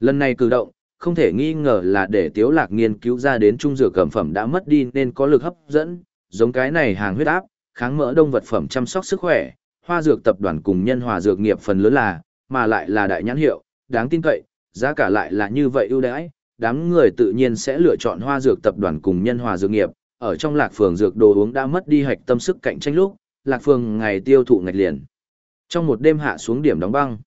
Lần này cử động, không thể nghi ngờ là để Tiếu Lạc nghiên cứu ra đến trung dược cẩm phẩm đã mất đi nên có lực hấp dẫn, giống cái này hàng huyết áp, kháng mỡ đông vật phẩm chăm sóc sức khỏe, hoa dược tập đoàn cùng nhân hòa dược nghiệp phần lớn là, mà lại là đại nhãn hiệu, đáng tin cậy, giá cả lại là như vậy ưu đãi, đám người tự nhiên sẽ lựa chọn hoa dược tập đoàn cùng nhân hòa dược nghiệp, ở trong lạc phường dược đồ uống đã mất đi hạch tâm sức cạnh tranh lúc, lạc phường ngày tiêu thụ ngạch liền. Trong một đêm hạ xuống điểm đóng băng.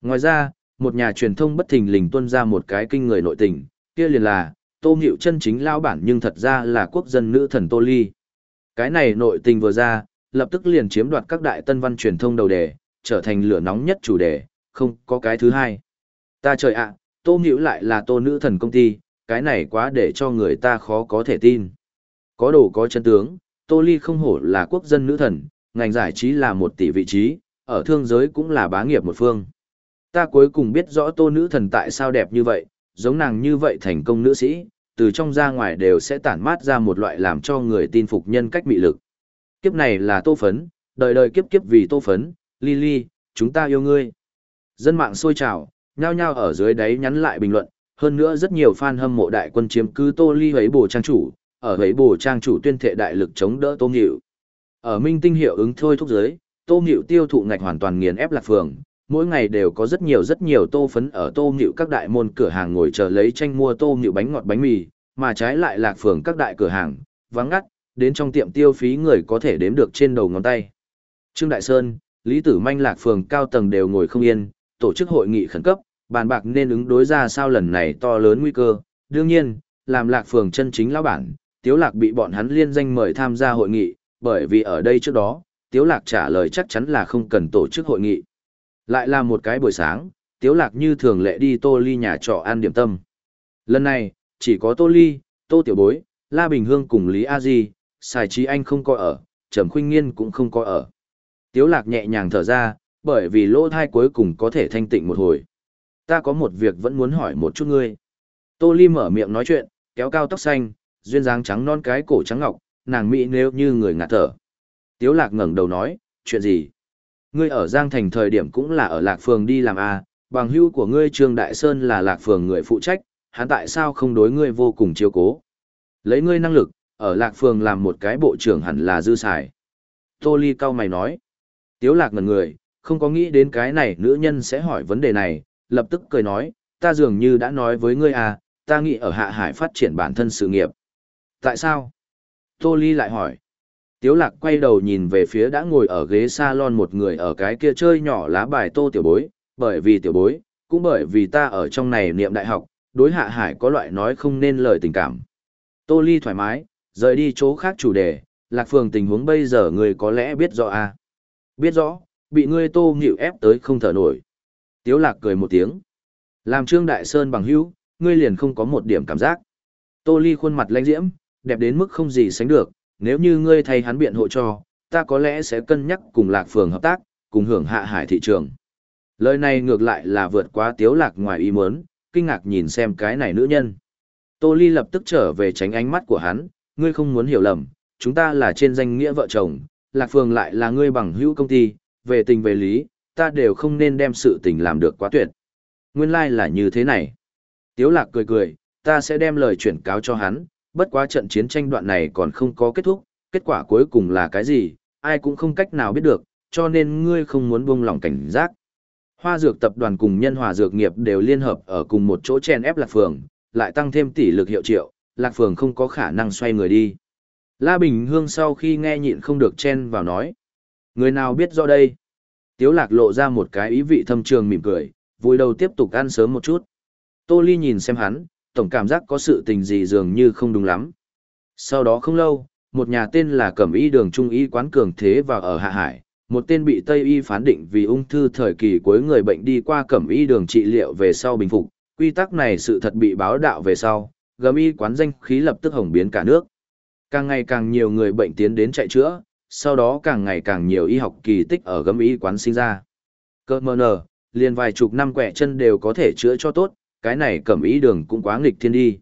Ngoài ra, một nhà truyền thông bất thình lình tuân ra một cái kinh người nội tình, kia liền là, Tô Nghịu chân chính lao bản nhưng thật ra là quốc dân nữ thần Tô Ly. Cái này nội tình vừa ra, lập tức liền chiếm đoạt các đại tân văn truyền thông đầu đề, trở thành lửa nóng nhất chủ đề, không có cái thứ hai. Ta trời ạ, Tô Nghịu lại là Tô nữ thần công ty, cái này quá để cho người ta khó có thể tin. Có đồ có chân tướng, Tô Ly không hổ là quốc dân nữ thần, ngành giải trí là một tỷ vị trí, ở thương giới cũng là bá nghiệp một phương. Ta cuối cùng biết rõ Tô nữ thần tại sao đẹp như vậy, giống nàng như vậy thành công nữ sĩ, từ trong ra ngoài đều sẽ tản mát ra một loại làm cho người tin phục nhân cách mị lực. Kiếp này là tô phấn, đời đời kiếp kiếp vì tô phấn, Lily, chúng ta yêu ngươi. Dân mạng sôi trào, nhao nhao ở dưới đấy nhắn lại bình luận, hơn nữa rất nhiều fan hâm mộ đại quân chiếm cứ tô ly hấy bổ trang chủ, ở hấy bổ trang chủ tuyên thệ đại lực chống đỡ tô nghịu. Ở minh tinh hiệu ứng thôi thúc giới, tô nghịu tiêu thụ ngạch hoàn toàn nghiền ép lạc phường, mỗi ngày đều có rất nhiều rất nhiều tô phấn ở tô nghịu các đại môn cửa hàng ngồi chờ lấy tranh mua tô nghịu bánh ngọt bánh mì, mà trái lại lạc phường các đại cửa hàng, vắng ngắt, đến trong tiệm tiêu phí người có thể đếm được trên đầu ngón tay. Trương Đại Sơn, Lý Tử Manh lạc phường cao tầng đều ngồi không yên, tổ chức hội nghị khẩn cấp, bàn bạc nên ứng đối ra sao lần này to lớn nguy cơ, Đương nhiên, làm lạc phường chân chính lão bản, Tiếu Lạc bị bọn hắn liên danh mời tham gia hội nghị, bởi vì ở đây trước đó, Tiếu Lạc trả lời chắc chắn là không cần tổ chức hội nghị. Lại là một cái buổi sáng, Tiếu Lạc như thường lệ đi Tô Ly nhà trọ ăn điểm tâm. Lần này, chỉ có Tô Ly, Tô Tiểu Bối, La Bình Hương cùng Lý A Di, Sài Trí Anh không có ở, Trầm Khuynh Nghiên cũng không có ở. Tiếu Lạc nhẹ nhàng thở ra, bởi vì lỗ thai cuối cùng có thể thanh tịnh một hồi. Ta có một việc vẫn muốn hỏi một chút ngươi. Tô Ly mở miệng nói chuyện, kéo cao tóc xanh, duyên dáng trắng non cái cổ trắng ngọc, nàng mỹ nếu như người ngạt thở. Tiếu Lạc ngẩng đầu nói, chuyện gì? Ngươi ở Giang Thành thời điểm cũng là ở Lạc Phường đi làm a, bằng hữu của ngươi Trương Đại Sơn là Lạc Phường người phụ trách, hắn tại sao không đối ngươi vô cùng chiếu cố? Lấy ngươi năng lực, ở Lạc Phường làm một cái bộ trưởng hẳn là dư xài. Tô Ly cao mày nói. Tiếu Lạc ngẩn người, không có nghĩ đến cái này nữ nhân sẽ hỏi vấn đề này, lập tức cười nói, ta dường như đã nói với ngươi à, ta nghĩ ở Hạ Hải phát triển bản thân sự nghiệp. Tại sao? Tô Ly lại hỏi. Tiếu lạc quay đầu nhìn về phía đã ngồi ở ghế salon một người ở cái kia chơi nhỏ lá bài tô tiểu bối, bởi vì tiểu bối, cũng bởi vì ta ở trong này niệm đại học, đối hạ hải có loại nói không nên lời tình cảm. Tô Ly thoải mái, rời đi chỗ khác chủ đề, lạc phường tình huống bây giờ người có lẽ biết rõ à. Biết rõ, bị ngươi tô nghịu ép tới không thở nổi. Tiếu lạc cười một tiếng. Làm Trương Đại Sơn bằng hữu, ngươi liền không có một điểm cảm giác. Tô Ly khuôn mặt lãnh diễm, đẹp đến mức không gì sánh được, nếu như ngươi thay hắn biện hộ cho, ta có lẽ sẽ cân nhắc cùng lạc phường hợp tác, cùng hưởng hạ hải thị trường. Lời này ngược lại là vượt quá tiếu lạc ngoài ý muốn, kinh ngạc nhìn xem cái này nữ nhân. Tô Ly lập tức trở về tránh ánh mắt của hắn, ngươi không muốn hiểu lầm, chúng ta là trên danh nghĩa vợ chồng, lạc phường lại là ngươi bằng hữu công ty, về tình về lý, ta đều không nên đem sự tình làm được quá tuyệt. Nguyên lai like là như thế này. Tiếu lạc cười cười, ta sẽ đem lời chuyển cáo cho hắn, bất quá trận chiến tranh đoạn này còn không có kết thúc, kết quả cuối cùng là cái gì, ai cũng không cách nào biết được, cho nên ngươi không muốn buông lỏng cảnh giác. Hoa dược tập đoàn cùng nhân hòa dược nghiệp đều liên hợp ở cùng một chỗ chen ép lạc phường, lại tăng thêm tỷ lực hiệu triệu, lạc phường không có khả năng xoay người đi. La Bình Hương sau khi nghe nhịn không được chen vào nói. Người nào biết do đây? Tiếu lạc lộ ra một cái ý vị thâm trường mỉm cười, vui đầu tiếp tục ăn sớm một chút. Tô Ly nhìn xem hắn, tổng cảm giác có sự tình gì dường như không đúng lắm. Sau đó không lâu, một nhà tên là Cẩm Y Đường Trung Y quán cường thế vào ở Hạ Hải, một tên bị Tây Y phán định vì ung thư thời kỳ cuối người bệnh đi qua Cẩm Y Đường trị liệu về sau bình phục, quy tắc này sự thật bị báo đạo về sau, gầm y quán danh khí lập tức hồng biến cả nước. Càng ngày càng nhiều người bệnh tiến đến chạy chữa, sau đó càng ngày càng nhiều y học kỳ tích ở gầm y quán sinh ra. Cơ mơ nở, liền vài chục năm quẻ chân đều có thể chữa cho tốt, cái này cẩm ý đường cũng quá nghịch thiên đi.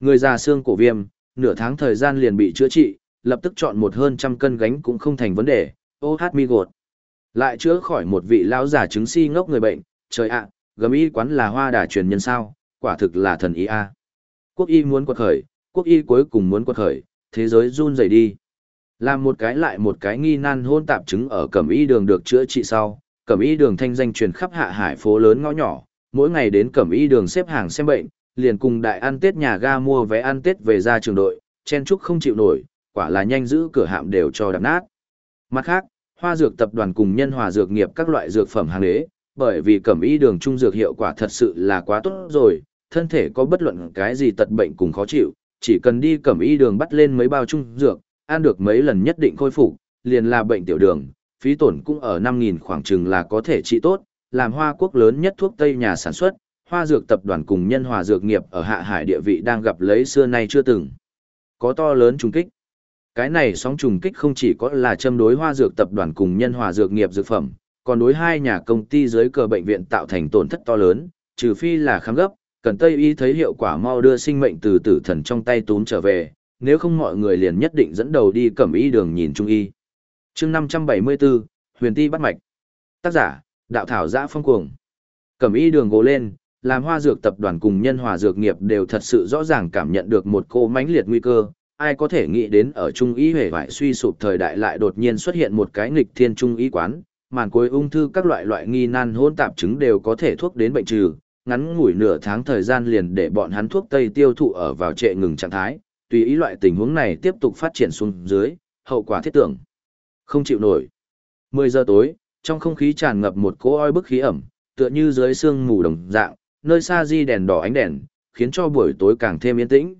Người già xương cổ viêm, nửa tháng thời gian liền bị chữa trị, lập tức chọn một hơn trăm cân gánh cũng không thành vấn đề, ô hát mi gột. Lại chữa khỏi một vị lão già chứng si ngốc người bệnh, trời ạ, gầm y quán là hoa đà truyền nhân sao, quả thực là thần ý a. Quốc y muốn quật khởi, quốc y cuối cùng muốn quật khởi, thế giới run rẩy đi. Làm một cái lại một cái nghi nan hôn tạp chứng ở cẩm y đường được chữa trị sau, cẩm y đường thanh danh truyền khắp hạ hải phố lớn ngõ nhỏ, mỗi ngày đến cẩm y đường xếp hàng xem bệnh, liền cùng đại ăn tết nhà ga mua vé ăn tết về ra trường đội, chen chúc không chịu nổi, quả là nhanh giữ cửa hạm đều cho đập nát. Mặt khác, hoa dược tập đoàn cùng nhân hòa dược nghiệp các loại dược phẩm hàng đế, bởi vì cẩm y đường trung dược hiệu quả thật sự là quá tốt rồi, thân thể có bất luận cái gì tật bệnh cùng khó chịu, chỉ cần đi cẩm y đường bắt lên mấy bao trung dược, ăn được mấy lần nhất định khôi phục, liền là bệnh tiểu đường, phí tổn cũng ở 5.000 khoảng chừng là có thể trị tốt, làm hoa quốc lớn nhất thuốc Tây nhà sản xuất, hoa dược tập đoàn cùng nhân hòa dược nghiệp ở hạ hải địa vị đang gặp lấy xưa nay chưa từng. Có to lớn trùng kích. Cái này sóng trùng kích không chỉ có là châm đối hoa dược tập đoàn cùng nhân hòa dược nghiệp dược phẩm, còn đối hai nhà công ty dưới cờ bệnh viện tạo thành tổn thất to lớn, trừ phi là khám gấp, cần Tây y thấy hiệu quả mau đưa sinh mệnh từ tử thần trong tay tốn trở về, nếu không mọi người liền nhất định dẫn đầu đi cẩm y đường nhìn trung y. chương 574, Huyền Ti bắt mạch. Tác giả, Đạo Thảo Giã Phong Cuồng. Cẩm y đường gồ lên, làm hoa dược tập đoàn cùng nhân hòa dược nghiệp đều thật sự rõ ràng cảm nhận được một cô mãnh liệt nguy cơ. Ai có thể nghĩ đến ở trung y hề hoại suy sụp thời đại lại đột nhiên xuất hiện một cái nghịch thiên trung y quán, màn cuối ung thư các loại loại nghi nan hôn tạp chứng đều có thể thuốc đến bệnh trừ, ngắn ngủi nửa tháng thời gian liền để bọn hắn thuốc tây tiêu thụ ở vào trệ ngừng trạng thái, tùy ý loại tình huống này tiếp tục phát triển xuống dưới, hậu quả thiết tưởng. Không chịu nổi. 10 giờ tối, trong không khí tràn ngập một cỗ oi bức khí ẩm, tựa như dưới sương mù đồng dạng, nơi xa di đèn đỏ ánh đèn, khiến cho buổi tối càng thêm yên tĩnh.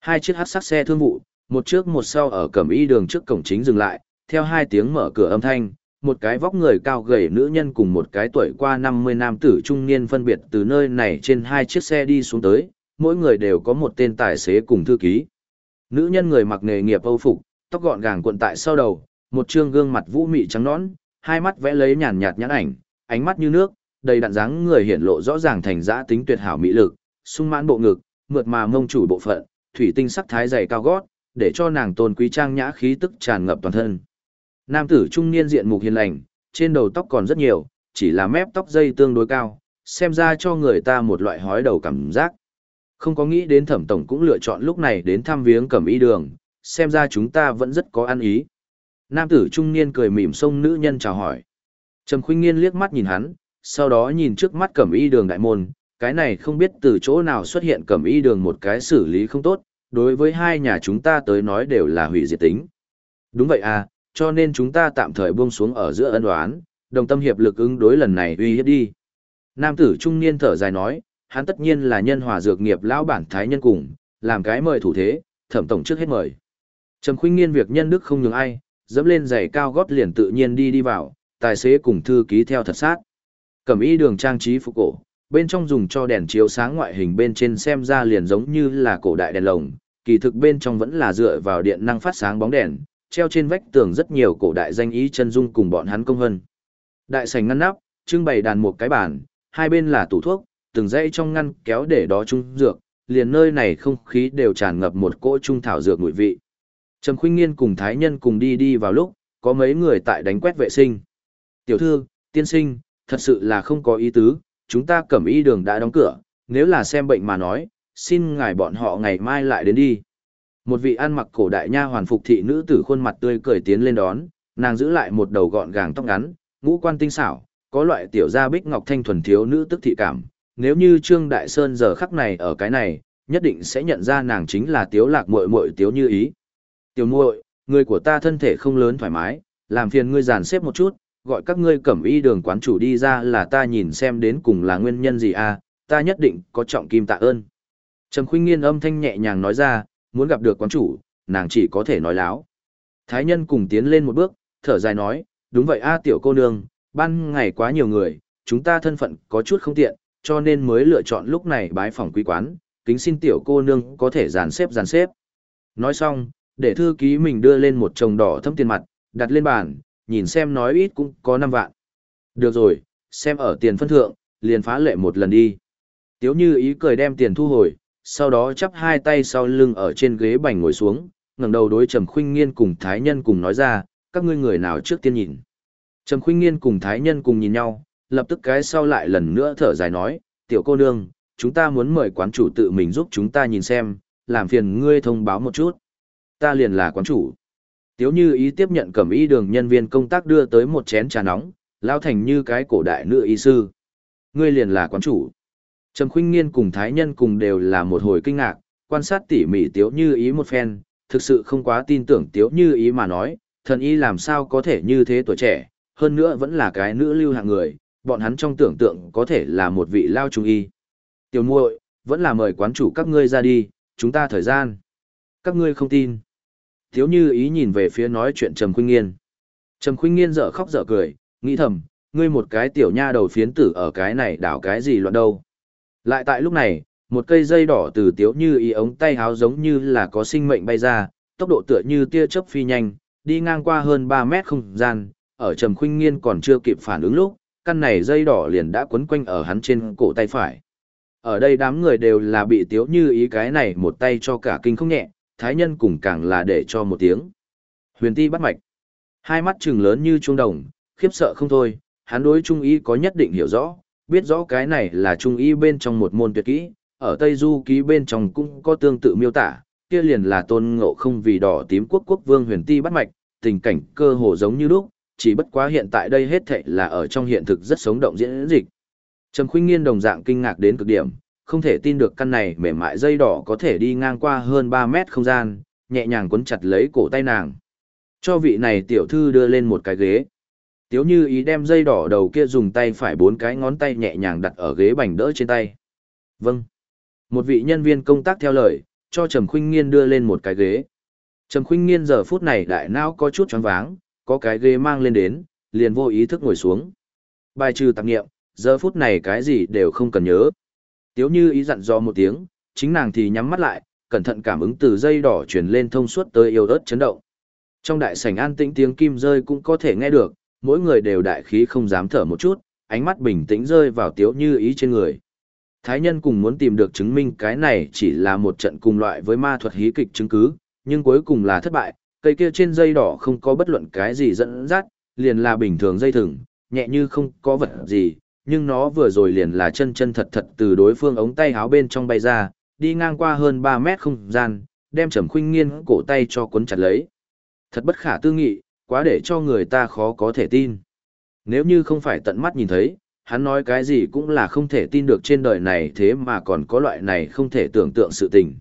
Hai chiếc hắc sắc xe thương vụ, một trước một sau ở cẩm y đường trước cổng chính dừng lại, theo hai tiếng mở cửa âm thanh, một cái vóc người cao gầy nữ nhân cùng một cái tuổi qua 50 nam tử trung niên phân biệt từ nơi này trên hai chiếc xe đi xuống tới, mỗi người đều có một tên tài xế cùng thư ký. Nữ nhân người mặc nghề nghiệp âu phục, tóc gọn gàng cuộn tại sau đầu, một trương gương mặt vũ mị trắng nõn, hai mắt vẽ lấy nhàn nhạt nhãn ảnh, ánh mắt như nước, đầy đặn dáng người hiển lộ rõ ràng thành giá tính tuyệt hảo mỹ lực, sung mãn bộ ngực, mượt mà mông chủ bộ phận, thủy tinh sắc thái dày cao gót, để cho nàng tôn quý trang nhã khí tức tràn ngập toàn thân. Nam tử trung niên diện mục hiền lành, trên đầu tóc còn rất nhiều, chỉ là mép tóc dây tương đối cao, xem ra cho người ta một loại hói đầu cảm giác. Không có nghĩ đến thẩm tổng cũng lựa chọn lúc này đến thăm viếng cẩm y đường, xem ra chúng ta vẫn rất có ăn ý. Nam tử trung niên cười mỉm xông nữ nhân chào hỏi. Trầm khuynh nghiên liếc mắt nhìn hắn, sau đó nhìn trước mắt cẩm y đường đại môn, cái này không biết từ chỗ nào xuất hiện cẩm y đường một cái xử lý không tốt, đối với hai nhà chúng ta tới nói đều là hủy diệt tính. Đúng vậy à, cho nên chúng ta tạm thời buông xuống ở giữa ân đoán, đồng tâm hiệp lực ứng đối lần này uy hiếp đi. Nam tử trung niên thở dài nói, hắn tất nhiên là nhân hòa dược nghiệp lão bản thái nhân cùng, làm cái mời thủ thế, thẩm tổng trước hết mời. Trầm khuynh nghiên việc nhân đức không nhường ai, dẫm lên giày cao gót liền tự nhiên đi đi vào, tài xế cùng thư ký theo thật sát. Cẩm y đường trang trí phục cổ, bên trong dùng cho đèn chiếu sáng ngoại hình bên trên xem ra liền giống như là cổ đại đèn lồng, kỳ thực bên trong vẫn là dựa vào điện năng phát sáng bóng đèn, treo trên vách tường rất nhiều cổ đại danh ý chân dung cùng bọn hắn công hân. Đại sảnh ngăn nắp, trưng bày đàn một cái bàn, hai bên là tủ thuốc, từng dãy trong ngăn kéo để đó trung dược, liền nơi này không khí đều tràn ngập một cỗ trung thảo dược mùi vị. Trầm Khuynh Nghiên cùng Thái Nhân cùng đi đi vào lúc, có mấy người tại đánh quét vệ sinh. Tiểu thư, tiên sinh, thật sự là không có ý tứ, chúng ta cẩm y đường đã đóng cửa, nếu là xem bệnh mà nói, xin ngài bọn họ ngày mai lại đến đi. Một vị ăn mặc cổ đại nha hoàn phục thị nữ tử khuôn mặt tươi cười tiến lên đón, nàng giữ lại một đầu gọn gàng tóc ngắn, ngũ quan tinh xảo, có loại tiểu gia bích ngọc thanh thuần thiếu nữ tức thị cảm. Nếu như Trương Đại Sơn giờ khắc này ở cái này, nhất định sẽ nhận ra nàng chính là Tiếu Lạc muội muội Tiếu Như Ý. Tiểu muội, người của ta thân thể không lớn thoải mái, làm phiền ngươi dàn xếp một chút, gọi các ngươi cẩm y đường quán chủ đi ra là ta nhìn xem đến cùng là nguyên nhân gì à, ta nhất định có trọng kim tạ ơn. Trầm khuynh nghiên âm thanh nhẹ nhàng nói ra, muốn gặp được quán chủ, nàng chỉ có thể nói láo. Thái nhân cùng tiến lên một bước, thở dài nói, đúng vậy a tiểu cô nương, ban ngày quá nhiều người, chúng ta thân phận có chút không tiện, cho nên mới lựa chọn lúc này bái phòng quý quán, kính xin tiểu cô nương có thể dàn xếp dàn xếp. Nói xong, để thư ký mình đưa lên một chồng đỏ thâm tiền mặt, đặt lên bàn, nhìn xem nói ít cũng có 5 vạn. Được rồi, xem ở tiền phân thượng, liền phá lệ một lần đi. Tiếu như ý cười đem tiền thu hồi, sau đó chắp hai tay sau lưng ở trên ghế bành ngồi xuống, ngẩng đầu đối Trầm Khuynh Nghiên cùng Thái Nhân cùng nói ra, các ngươi người nào trước tiên nhìn. Trầm Khuynh Nghiên cùng Thái Nhân cùng nhìn nhau, lập tức cái sau lại lần nữa thở dài nói, tiểu cô nương, chúng ta muốn mời quán chủ tự mình giúp chúng ta nhìn xem, làm phiền ngươi thông báo một chút. Ta liền là quán chủ. Tiếu như ý tiếp nhận cẩm y đường nhân viên công tác đưa tới một chén trà nóng, lao thành như cái cổ đại nữ y sư. Ngươi liền là quán chủ. Trầm khuynh nghiên cùng thái nhân cùng đều là một hồi kinh ngạc, quan sát tỉ mỉ tiếu như ý một phen, thực sự không quá tin tưởng tiếu như ý mà nói, thần y làm sao có thể như thế tuổi trẻ, hơn nữa vẫn là cái nữ lưu hạng người, bọn hắn trong tưởng tượng có thể là một vị lao trung y. Tiểu muội, vẫn là mời quán chủ các ngươi ra đi, chúng ta thời gian. Các ngươi không tin. Thiếu như ý nhìn về phía nói chuyện Trầm Khuynh Nghiên. Trầm Khuynh Nghiên dở khóc dở cười, nghĩ thầm, ngươi một cái tiểu nha đầu phiến tử ở cái này đảo cái gì loạn đâu. Lại tại lúc này, một cây dây đỏ từ tiếu như ý ống tay háo giống như là có sinh mệnh bay ra, tốc độ tựa như tia chớp phi nhanh, đi ngang qua hơn 3 mét không gian, ở Trầm Khuynh Nghiên còn chưa kịp phản ứng lúc, căn này dây đỏ liền đã quấn quanh ở hắn trên cổ tay phải. Ở đây đám người đều là bị tiếu như ý cái này một tay cho cả kinh không nhẹ, thái nhân cùng càng là để cho một tiếng. Huyền ti bắt mạch. Hai mắt trừng lớn như trung đồng, khiếp sợ không thôi, hắn đối trung y có nhất định hiểu rõ, biết rõ cái này là trung y bên trong một môn tuyệt kỹ, ở Tây Du ký bên trong cũng có tương tự miêu tả, kia liền là tôn ngộ không vì đỏ tím quốc quốc vương huyền ti bắt mạch, tình cảnh cơ hồ giống như lúc, chỉ bất quá hiện tại đây hết thảy là ở trong hiện thực rất sống động diễn dịch. Trầm Khuynh Nghiên đồng dạng kinh ngạc đến cực điểm, không thể tin được căn này mềm mại dây đỏ có thể đi ngang qua hơn 3 mét không gian, nhẹ nhàng quấn chặt lấy cổ tay nàng. Cho vị này tiểu thư đưa lên một cái ghế. Tiếu như ý đem dây đỏ đầu kia dùng tay phải bốn cái ngón tay nhẹ nhàng đặt ở ghế bành đỡ trên tay. Vâng. Một vị nhân viên công tác theo lời, cho Trầm Khuynh Nghiên đưa lên một cái ghế. Trầm Khuynh Nghiên giờ phút này đại não có chút choáng váng, có cái ghế mang lên đến, liền vô ý thức ngồi xuống. Bài trừ tạp nghiệm, giờ phút này cái gì đều không cần nhớ. Tiếu như ý dặn dò một tiếng, chính nàng thì nhắm mắt lại, cẩn thận cảm ứng từ dây đỏ chuyển lên thông suốt tới yêu ớt chấn động. Trong đại sảnh an tĩnh tiếng kim rơi cũng có thể nghe được, mỗi người đều đại khí không dám thở một chút, ánh mắt bình tĩnh rơi vào tiếu như ý trên người. Thái nhân cùng muốn tìm được chứng minh cái này chỉ là một trận cùng loại với ma thuật hí kịch chứng cứ, nhưng cuối cùng là thất bại, cây kia trên dây đỏ không có bất luận cái gì dẫn dắt, liền là bình thường dây thừng, nhẹ như không có vật gì, nhưng nó vừa rồi liền là chân chân thật thật từ đối phương ống tay háo bên trong bay ra, đi ngang qua hơn 3 mét không gian, đem Trầm Khuynh Nghiên cổ tay cho cuốn chặt lấy. Thật bất khả tư nghị, quá để cho người ta khó có thể tin. Nếu như không phải tận mắt nhìn thấy, hắn nói cái gì cũng là không thể tin được trên đời này thế mà còn có loại này không thể tưởng tượng sự tình.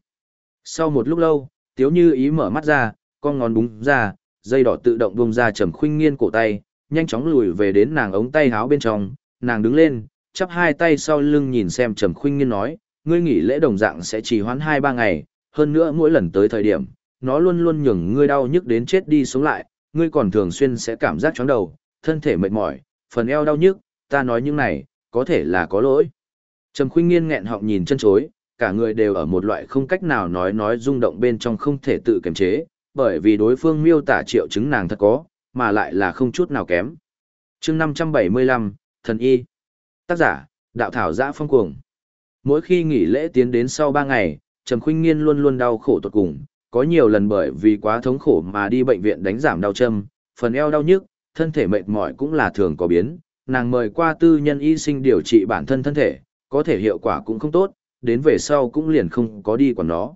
Sau một lúc lâu, Tiếu Như ý mở mắt ra, con ngón búng ra, dây đỏ tự động bung ra Trầm Khuynh Nghiên cổ tay, nhanh chóng lùi về đến nàng ống tay áo bên trong, nàng đứng lên, chắp hai tay sau lưng nhìn xem Trầm Khuynh Nghiên nói, ngươi nghỉ lễ đồng dạng sẽ chỉ hoãn 2-3 ngày, hơn nữa mỗi lần tới thời điểm, nó luôn luôn nhường ngươi đau nhức đến chết đi sống lại, ngươi còn thường xuyên sẽ cảm giác chóng đầu, thân thể mệt mỏi, phần eo đau nhức, ta nói những này, có thể là có lỗi. Trầm Khuynh Nghiên nghẹn họng nhìn chân chối, cả người đều ở một loại không cách nào nói nói rung động bên trong không thể tự kiềm chế, bởi vì đối phương miêu tả triệu chứng nàng thật có, mà lại là không chút nào kém. Chương 575, Thần Y. Tác giả, Đạo Thảo Giã Phong Cuồng. Mỗi khi nghỉ lễ tiến đến sau 3 ngày, Trầm Khuynh Nghiên luôn luôn đau khổ tột cùng, có nhiều lần bởi vì quá thống khổ mà đi bệnh viện đánh giảm đau châm, phần eo đau nhức, thân thể mệt mỏi cũng là thường có biến, nàng mời qua tư nhân y sinh điều trị bản thân thân thể, có thể hiệu quả cũng không tốt, đến về sau cũng liền không có đi quản nó.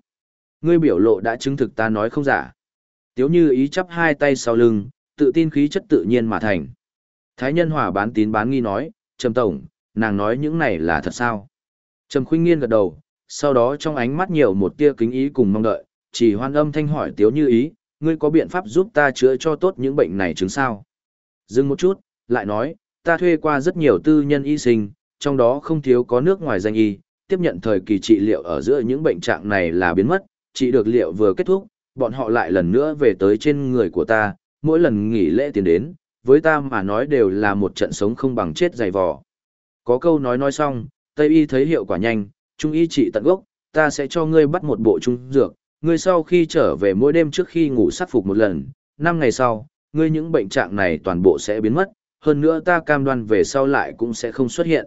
Ngươi biểu lộ đã chứng thực ta nói không giả. Tiếu như ý chắp hai tay sau lưng, tự tin khí chất tự nhiên mà thành. Thái nhân hòa bán tín bán nghi nói, Trầm Tổng, nàng nói những này là thật sao? Trầm khuynh nghiên gật đầu, sau đó trong ánh mắt nhiều một tia kính ý cùng mong đợi, chỉ hoan âm thanh hỏi tiếu như ý, ngươi có biện pháp giúp ta chữa cho tốt những bệnh này chứng sao? Dừng một chút, lại nói, ta thuê qua rất nhiều tư nhân y sinh, trong đó không thiếu có nước ngoài danh y, tiếp nhận thời kỳ trị liệu ở giữa những bệnh trạng này là biến mất, trị được liệu vừa kết thúc, bọn họ lại lần nữa về tới trên người của ta, mỗi lần nghỉ lễ tiền đến, với ta mà nói đều là một trận sống không bằng chết dày vò. Có câu nói nói xong, Tây y thấy hiệu quả nhanh, Trung y trị tận gốc, ta sẽ cho ngươi bắt một bộ trung dược, ngươi sau khi trở về mỗi đêm trước khi ngủ sát phục một lần, năm ngày sau, ngươi những bệnh trạng này toàn bộ sẽ biến mất, hơn nữa ta cam đoan về sau lại cũng sẽ không xuất hiện.